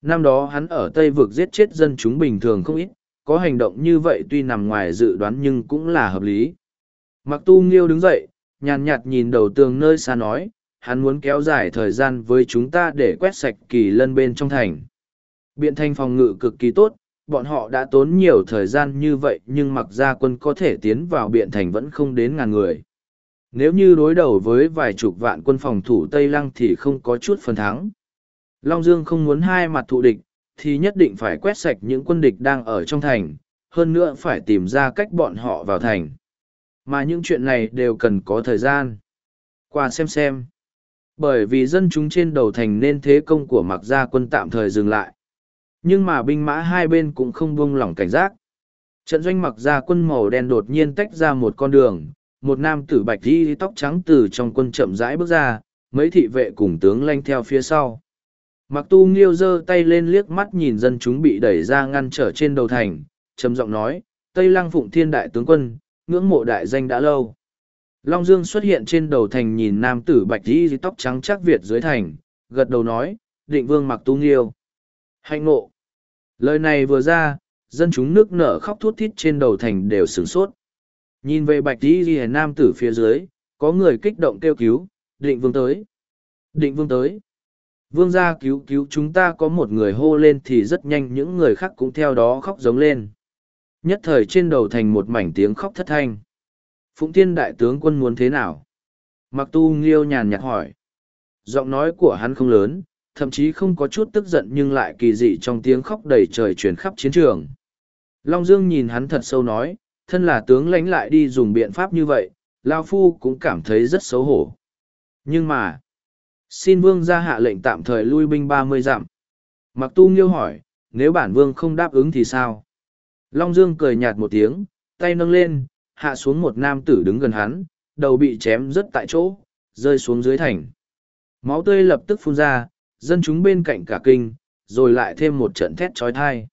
Năm đó hắn ở Tây vực giết chết dân chúng bình thường không ít, có hành động như vậy tuy nằm ngoài dự đoán nhưng cũng là hợp lý. Mặc tu nghiêu đứng dậy, nhàn nhạt nhìn đầu tường nơi xa nói, hắn muốn kéo dài thời gian với chúng ta để quét sạch kỳ lân bên trong thành. Biện thành phòng ngự cực kỳ tốt, bọn họ đã tốn nhiều thời gian như vậy nhưng mặc ra quân có thể tiến vào biện thành vẫn không đến ngàn người. Nếu như đối đầu với vài chục vạn quân phòng thủ Tây Lăng thì không có chút phần thắng. Long Dương không muốn hai mặt thụ địch, thì nhất định phải quét sạch những quân địch đang ở trong thành, hơn nữa phải tìm ra cách bọn họ vào thành. Mà những chuyện này đều cần có thời gian. Qua xem xem. Bởi vì dân chúng trên đầu thành nên thế công của mặc gia quân tạm thời dừng lại. Nhưng mà binh mã hai bên cũng không buông lỏng cảnh giác. Trận doanh mặc gia quân màu đen đột nhiên tách ra một con đường, một nam tử bạch di tóc trắng từ trong quân chậm rãi bước ra, mấy thị vệ cùng tướng lanh theo phía sau. Mặc tu nghiêu giơ tay lên liếc mắt nhìn dân chúng bị đẩy ra ngăn trở trên đầu thành, trầm giọng nói, Tây Lăng Phụng Thiên Đại Tướng Quân, ngưỡng mộ đại danh đã lâu. Long Dương xuất hiện trên đầu thành nhìn nam tử bạch đi tóc trắng chắc Việt dưới thành, gật đầu nói, định vương mặc tu nghiêu. Hạnh ngộ. Lời này vừa ra, dân chúng nước nở khóc thút thít trên đầu thành đều sửng sốt. Nhìn về bạch đi ghi nam tử phía dưới, có người kích động kêu cứu, định vương tới. Định vương tới. Vương gia cứu cứu chúng ta có một người hô lên thì rất nhanh những người khác cũng theo đó khóc giống lên. Nhất thời trên đầu thành một mảnh tiếng khóc thất thanh. Phụng Thiên đại tướng quân muốn thế nào? Mặc tu nghiêu nhàn nhạt hỏi. Giọng nói của hắn không lớn, thậm chí không có chút tức giận nhưng lại kỳ dị trong tiếng khóc đầy trời truyền khắp chiến trường. Long Dương nhìn hắn thật sâu nói, thân là tướng lãnh lại đi dùng biện pháp như vậy, Lao Phu cũng cảm thấy rất xấu hổ. Nhưng mà, xin vương ra hạ lệnh tạm thời lui binh ba mươi dặm. Mặc tu nghiêu hỏi, nếu bản vương không đáp ứng thì sao? Long Dương cười nhạt một tiếng, tay nâng lên, hạ xuống một nam tử đứng gần hắn, đầu bị chém rất tại chỗ, rơi xuống dưới thành. Máu tươi lập tức phun ra, dân chúng bên cạnh cả kinh, rồi lại thêm một trận thét trói thai.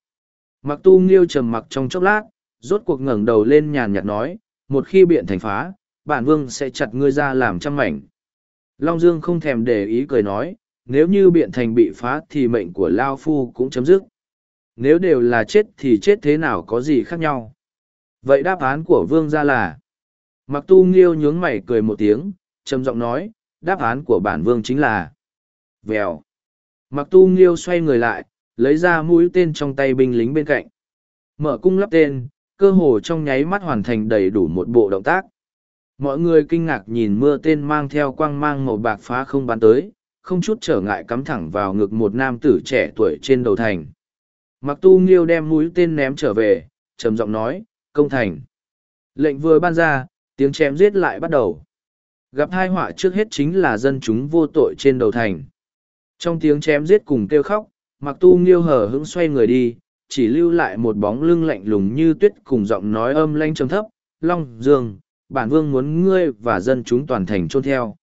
Mặc tu nghiêu trầm mặc trong chốc lát, rốt cuộc ngẩng đầu lên nhàn nhạt nói, một khi biện thành phá, bản vương sẽ chặt ngươi ra làm trăm mảnh. Long Dương không thèm để ý cười nói, nếu như biện thành bị phá thì mệnh của Lao Phu cũng chấm dứt. Nếu đều là chết thì chết thế nào có gì khác nhau. Vậy đáp án của vương gia là, mặc tu nghiêu nhướng mày cười một tiếng, trầm giọng nói, đáp án của bản vương chính là, vèo. Mặc tu nghiêu xoay người lại, lấy ra mũi tên trong tay binh lính bên cạnh. Mở cung lắp tên, cơ hồ trong nháy mắt hoàn thành đầy đủ một bộ động tác. Mọi người kinh ngạc nhìn mưa tên mang theo quang mang màu bạc phá không bắn tới, không chút trở ngại cắm thẳng vào ngực một nam tử trẻ tuổi trên đầu thành. Mặc tu nghiêu đem mũi tên ném trở về, trầm giọng nói, công thành. Lệnh vừa ban ra, tiếng chém giết lại bắt đầu. Gặp hai họa trước hết chính là dân chúng vô tội trên đầu thành. Trong tiếng chém giết cùng kêu khóc, mặc tu nghiêu hở hững xoay người đi, chỉ lưu lại một bóng lưng lạnh lùng như tuyết cùng giọng nói âm lanh trầm thấp, Long Dương, bản vương muốn ngươi và dân chúng toàn thành trôn theo.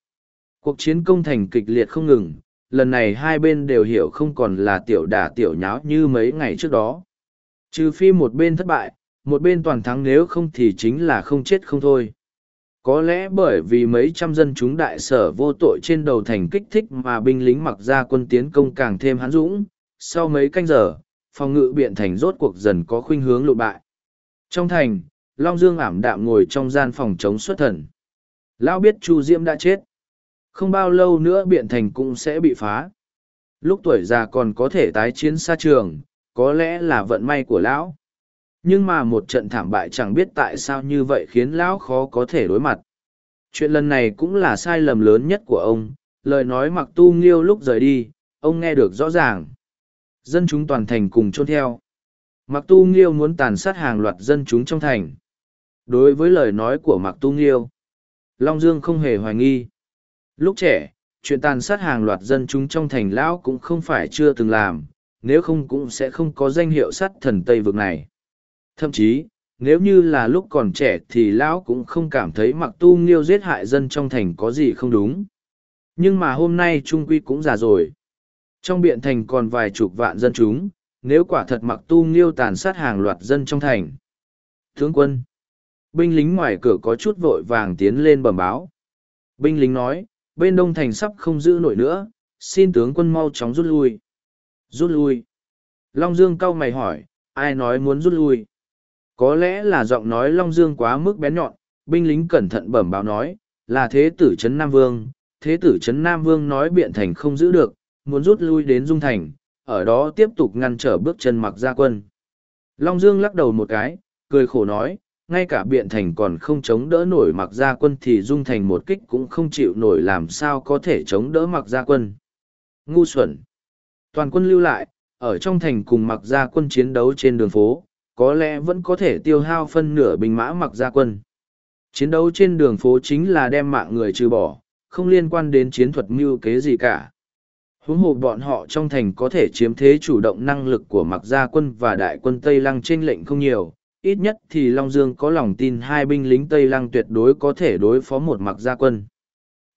Cuộc chiến công thành kịch liệt không ngừng, lần này hai bên đều hiểu không còn là tiểu đả tiểu nháo như mấy ngày trước đó. Trừ phi một bên thất bại, một bên toàn thắng nếu không thì chính là không chết không thôi. Có lẽ bởi vì mấy trăm dân chúng đại sở vô tội trên đầu thành kích thích mà binh lính mặc ra quân tiến công càng thêm hãn dũng, sau mấy canh giờ, phòng ngự biện thành rốt cuộc dần có khuynh hướng lụt bại. Trong thành, Long Dương ảm đạm ngồi trong gian phòng chống xuất thần. Lão biết Chu Diễm đã chết. Không bao lâu nữa biện thành cũng sẽ bị phá. Lúc tuổi già còn có thể tái chiến xa trường, có lẽ là vận may của lão. Nhưng mà một trận thảm bại chẳng biết tại sao như vậy khiến lão khó có thể đối mặt. Chuyện lần này cũng là sai lầm lớn nhất của ông, lời nói mặc tu nghiêu lúc rời đi, ông nghe được rõ ràng. Dân chúng toàn thành cùng chôn theo. Mặc tu nghiêu muốn tàn sát hàng loạt dân chúng trong thành. Đối với lời nói của mặc Tu Nghiêu, Long Dương không hề hoài nghi. Lúc trẻ, chuyện tàn sát hàng loạt dân chúng trong thành lão cũng không phải chưa từng làm, nếu không cũng sẽ không có danh hiệu sát thần Tây vực này. Thậm chí, nếu như là lúc còn trẻ thì lão cũng không cảm thấy mặc Tu Nghiêu giết hại dân trong thành có gì không đúng. Nhưng mà hôm nay Trung Quy cũng già rồi. Trong biện thành còn vài chục vạn dân chúng, nếu quả thật mặc Tu Nghiêu tàn sát hàng loạt dân trong thành. Tướng quân binh lính ngoài cửa có chút vội vàng tiến lên bẩm báo. Binh lính nói, bên đông thành sắp không giữ nổi nữa, xin tướng quân mau chóng rút lui. Rút lui. Long Dương cau mày hỏi, ai nói muốn rút lui? Có lẽ là giọng nói Long Dương quá mức bén nhọn, binh lính cẩn thận bẩm báo nói, là thế tử Trấn Nam Vương. Thế tử Trấn Nam Vương nói biện thành không giữ được, muốn rút lui đến Dung Thành, ở đó tiếp tục ngăn trở bước chân mặc gia quân. Long Dương lắc đầu một cái, cười khổ nói, ngay cả biện thành còn không chống đỡ nổi mặc gia quân thì Dung Thành một kích cũng không chịu nổi làm sao có thể chống đỡ mặc gia quân. Ngu xuẩn! Toàn quân lưu lại, ở trong thành cùng mặc gia quân chiến đấu trên đường phố, có lẽ vẫn có thể tiêu hao phân nửa binh mã mặc gia quân. Chiến đấu trên đường phố chính là đem mạng người trừ bỏ, không liên quan đến chiến thuật mưu kế gì cả. Huống hồ bọn họ trong thành có thể chiếm thế chủ động năng lực của mặc gia quân và đại quân Tây Lăng trên lệnh không nhiều, ít nhất thì Long Dương có lòng tin hai binh lính Tây Lăng tuyệt đối có thể đối phó một mặc gia quân.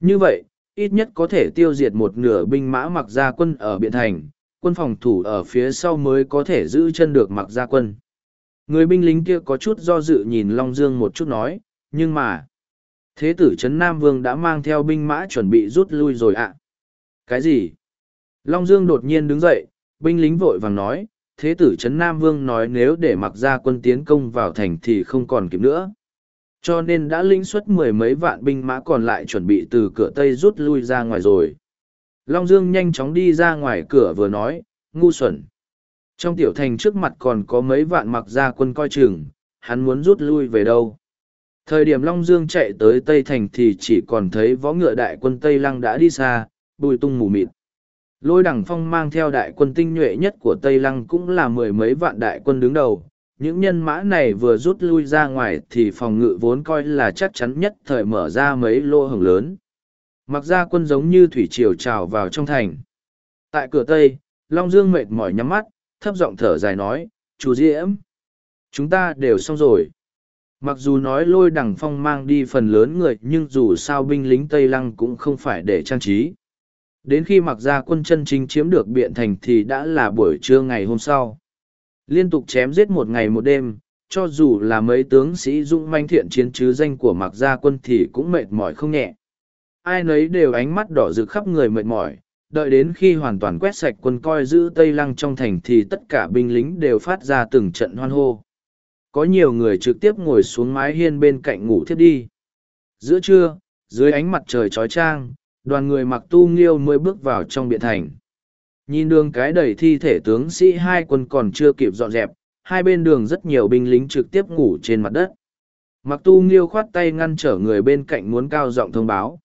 Như vậy, ít nhất có thể tiêu diệt một nửa binh mã mặc gia quân ở Biện Thành, quân phòng thủ ở phía sau mới có thể giữ chân được mặc gia quân. Người binh lính kia có chút do dự nhìn Long Dương một chút nói, nhưng mà, thế tử Trấn Nam Vương đã mang theo binh mã chuẩn bị rút lui rồi ạ. Cái gì? Long Dương đột nhiên đứng dậy, binh lính vội vàng nói, thế tử Trấn Nam Vương nói nếu để mặc ra quân tiến công vào thành thì không còn kịp nữa. Cho nên đã linh xuất mười mấy vạn binh mã còn lại chuẩn bị từ cửa Tây rút lui ra ngoài rồi. Long Dương nhanh chóng đi ra ngoài cửa vừa nói, ngu xuẩn. Trong tiểu thành trước mặt còn có mấy vạn mặc gia quân coi chừng, hắn muốn rút lui về đâu. Thời điểm Long Dương chạy tới Tây Thành thì chỉ còn thấy võ ngựa đại quân Tây Lăng đã đi xa, bùi tung mù mịt. Lôi Đẳng phong mang theo đại quân tinh nhuệ nhất của Tây Lăng cũng là mười mấy vạn đại quân đứng đầu. Những nhân mã này vừa rút lui ra ngoài thì phòng ngự vốn coi là chắc chắn nhất thời mở ra mấy lô hồng lớn. Mặc ra quân giống như thủy triều trào vào trong thành. Tại cửa Tây, Long Dương mệt mỏi nhắm mắt, thấp giọng thở dài nói, chú Diễm, chúng ta đều xong rồi. Mặc dù nói lôi đằng phong mang đi phần lớn người nhưng dù sao binh lính Tây Lăng cũng không phải để trang trí. Đến khi mặc ra quân chân chính chiếm được biện thành thì đã là buổi trưa ngày hôm sau. Liên tục chém giết một ngày một đêm, cho dù là mấy tướng sĩ dũng manh thiện chiến chứ danh của mặc gia quân thì cũng mệt mỏi không nhẹ. Ai nấy đều ánh mắt đỏ rực khắp người mệt mỏi, đợi đến khi hoàn toàn quét sạch quân coi giữ Tây Lăng trong thành thì tất cả binh lính đều phát ra từng trận hoan hô. Có nhiều người trực tiếp ngồi xuống mái hiên bên cạnh ngủ thiếp đi. Giữa trưa, dưới ánh mặt trời trói trang, đoàn người mặc tu nghiêu mới bước vào trong biện thành. Nhìn đường cái đầy thi thể tướng sĩ hai quân còn chưa kịp dọn dẹp, hai bên đường rất nhiều binh lính trực tiếp ngủ trên mặt đất. Mặc tu nghiêu khoát tay ngăn trở người bên cạnh muốn cao giọng thông báo.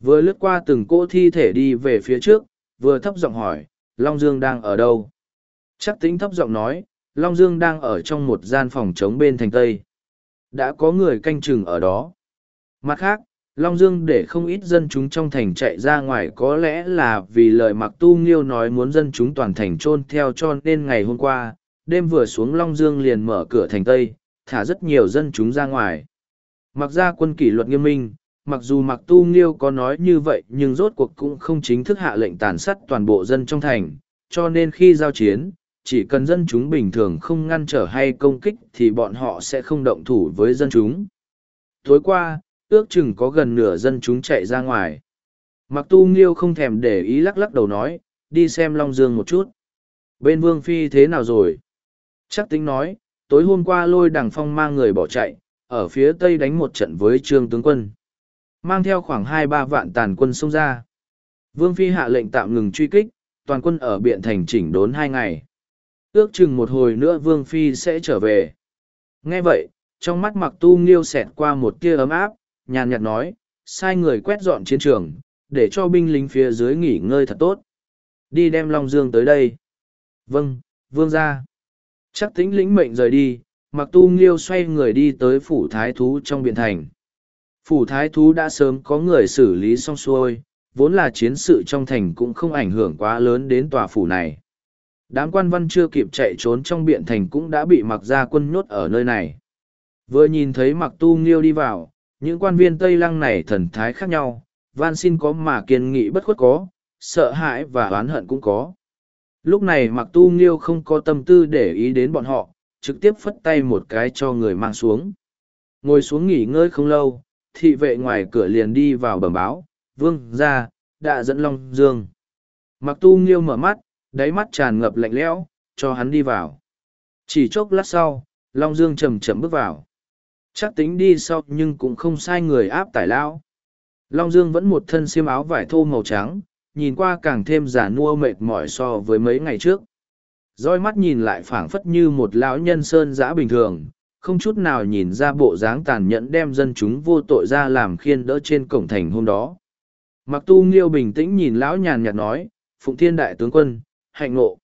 Vừa lướt qua từng cỗ thi thể đi về phía trước, vừa thấp giọng hỏi, Long Dương đang ở đâu? Chắc tính thấp giọng nói, Long Dương đang ở trong một gian phòng trống bên thành Tây. Đã có người canh chừng ở đó. Mặt khác, Long Dương để không ít dân chúng trong thành chạy ra ngoài có lẽ là vì lời mặc tu nghiêu nói muốn dân chúng toàn thành trôn theo cho nên ngày hôm qua, đêm vừa xuống Long Dương liền mở cửa thành Tây, thả rất nhiều dân chúng ra ngoài. Mặc ra quân kỷ luật nghiêm minh, mặc dù mặc tu nghiêu có nói như vậy nhưng rốt cuộc cũng không chính thức hạ lệnh tàn sát toàn bộ dân trong thành, cho nên khi giao chiến, chỉ cần dân chúng bình thường không ngăn trở hay công kích thì bọn họ sẽ không động thủ với dân chúng. Tối qua, ước chừng có gần nửa dân chúng chạy ra ngoài. Mặc tu nghiêu không thèm để ý lắc lắc đầu nói, đi xem Long Dương một chút. Bên Vương Phi thế nào rồi? Chắc tính nói, tối hôm qua lôi đằng phong mang người bỏ chạy, ở phía tây đánh một trận với trương tướng quân. Mang theo khoảng hai ba vạn tàn quân xông ra. Vương Phi hạ lệnh tạm ngừng truy kích, toàn quân ở Biện Thành chỉnh đốn hai ngày. Ước chừng một hồi nữa Vương Phi sẽ trở về. Nghe vậy, trong mắt mặc tu nghiêu xẹt qua một tia ấm áp, nhàn nhạt nói, sai người quét dọn chiến trường, để cho binh lính phía dưới nghỉ ngơi thật tốt. Đi đem Long Dương tới đây. Vâng, vương ra. Chắc tính lĩnh mệnh rời đi, mặc tu nghiêu xoay người đi tới phủ thái thú trong biện thành. Phủ thái thú đã sớm có người xử lý xong xuôi, vốn là chiến sự trong thành cũng không ảnh hưởng quá lớn đến tòa phủ này. Đám quan văn chưa kịp chạy trốn trong biện thành cũng đã bị mặc ra quân nhốt ở nơi này. Vừa nhìn thấy mặc tu nghiêu đi vào, những quan viên Tây Lăng này thần thái khác nhau, van xin có mà kiên nghị bất khuất có, sợ hãi và oán hận cũng có. Lúc này mặc tu nghiêu không có tâm tư để ý đến bọn họ, trực tiếp phất tay một cái cho người mang xuống. Ngồi xuống nghỉ ngơi không lâu, thị vệ ngoài cửa liền đi vào bẩm báo, vương ra, đã dẫn Long Dương. Mặc tu nghiêu mở mắt, đáy mắt tràn ngập lạnh lẽo, cho hắn đi vào. Chỉ chốc lát sau, Long Dương chầm chậm bước vào. Chắc tính đi sau nhưng cũng không sai người áp tải lão. Long Dương vẫn một thân xiêm áo vải thô màu trắng, nhìn qua càng thêm giả nua mệt mỏi so với mấy ngày trước. Roi mắt nhìn lại phảng phất như một lão nhân sơn giã bình thường, không chút nào nhìn ra bộ dáng tàn nhẫn đem dân chúng vô tội ra làm khiên đỡ trên cổng thành hôm đó. Mặc tu nghiêu bình tĩnh nhìn lão nhàn nhạt nói, Phụng Thiên Đại Tướng Quân, hạnh ngộ.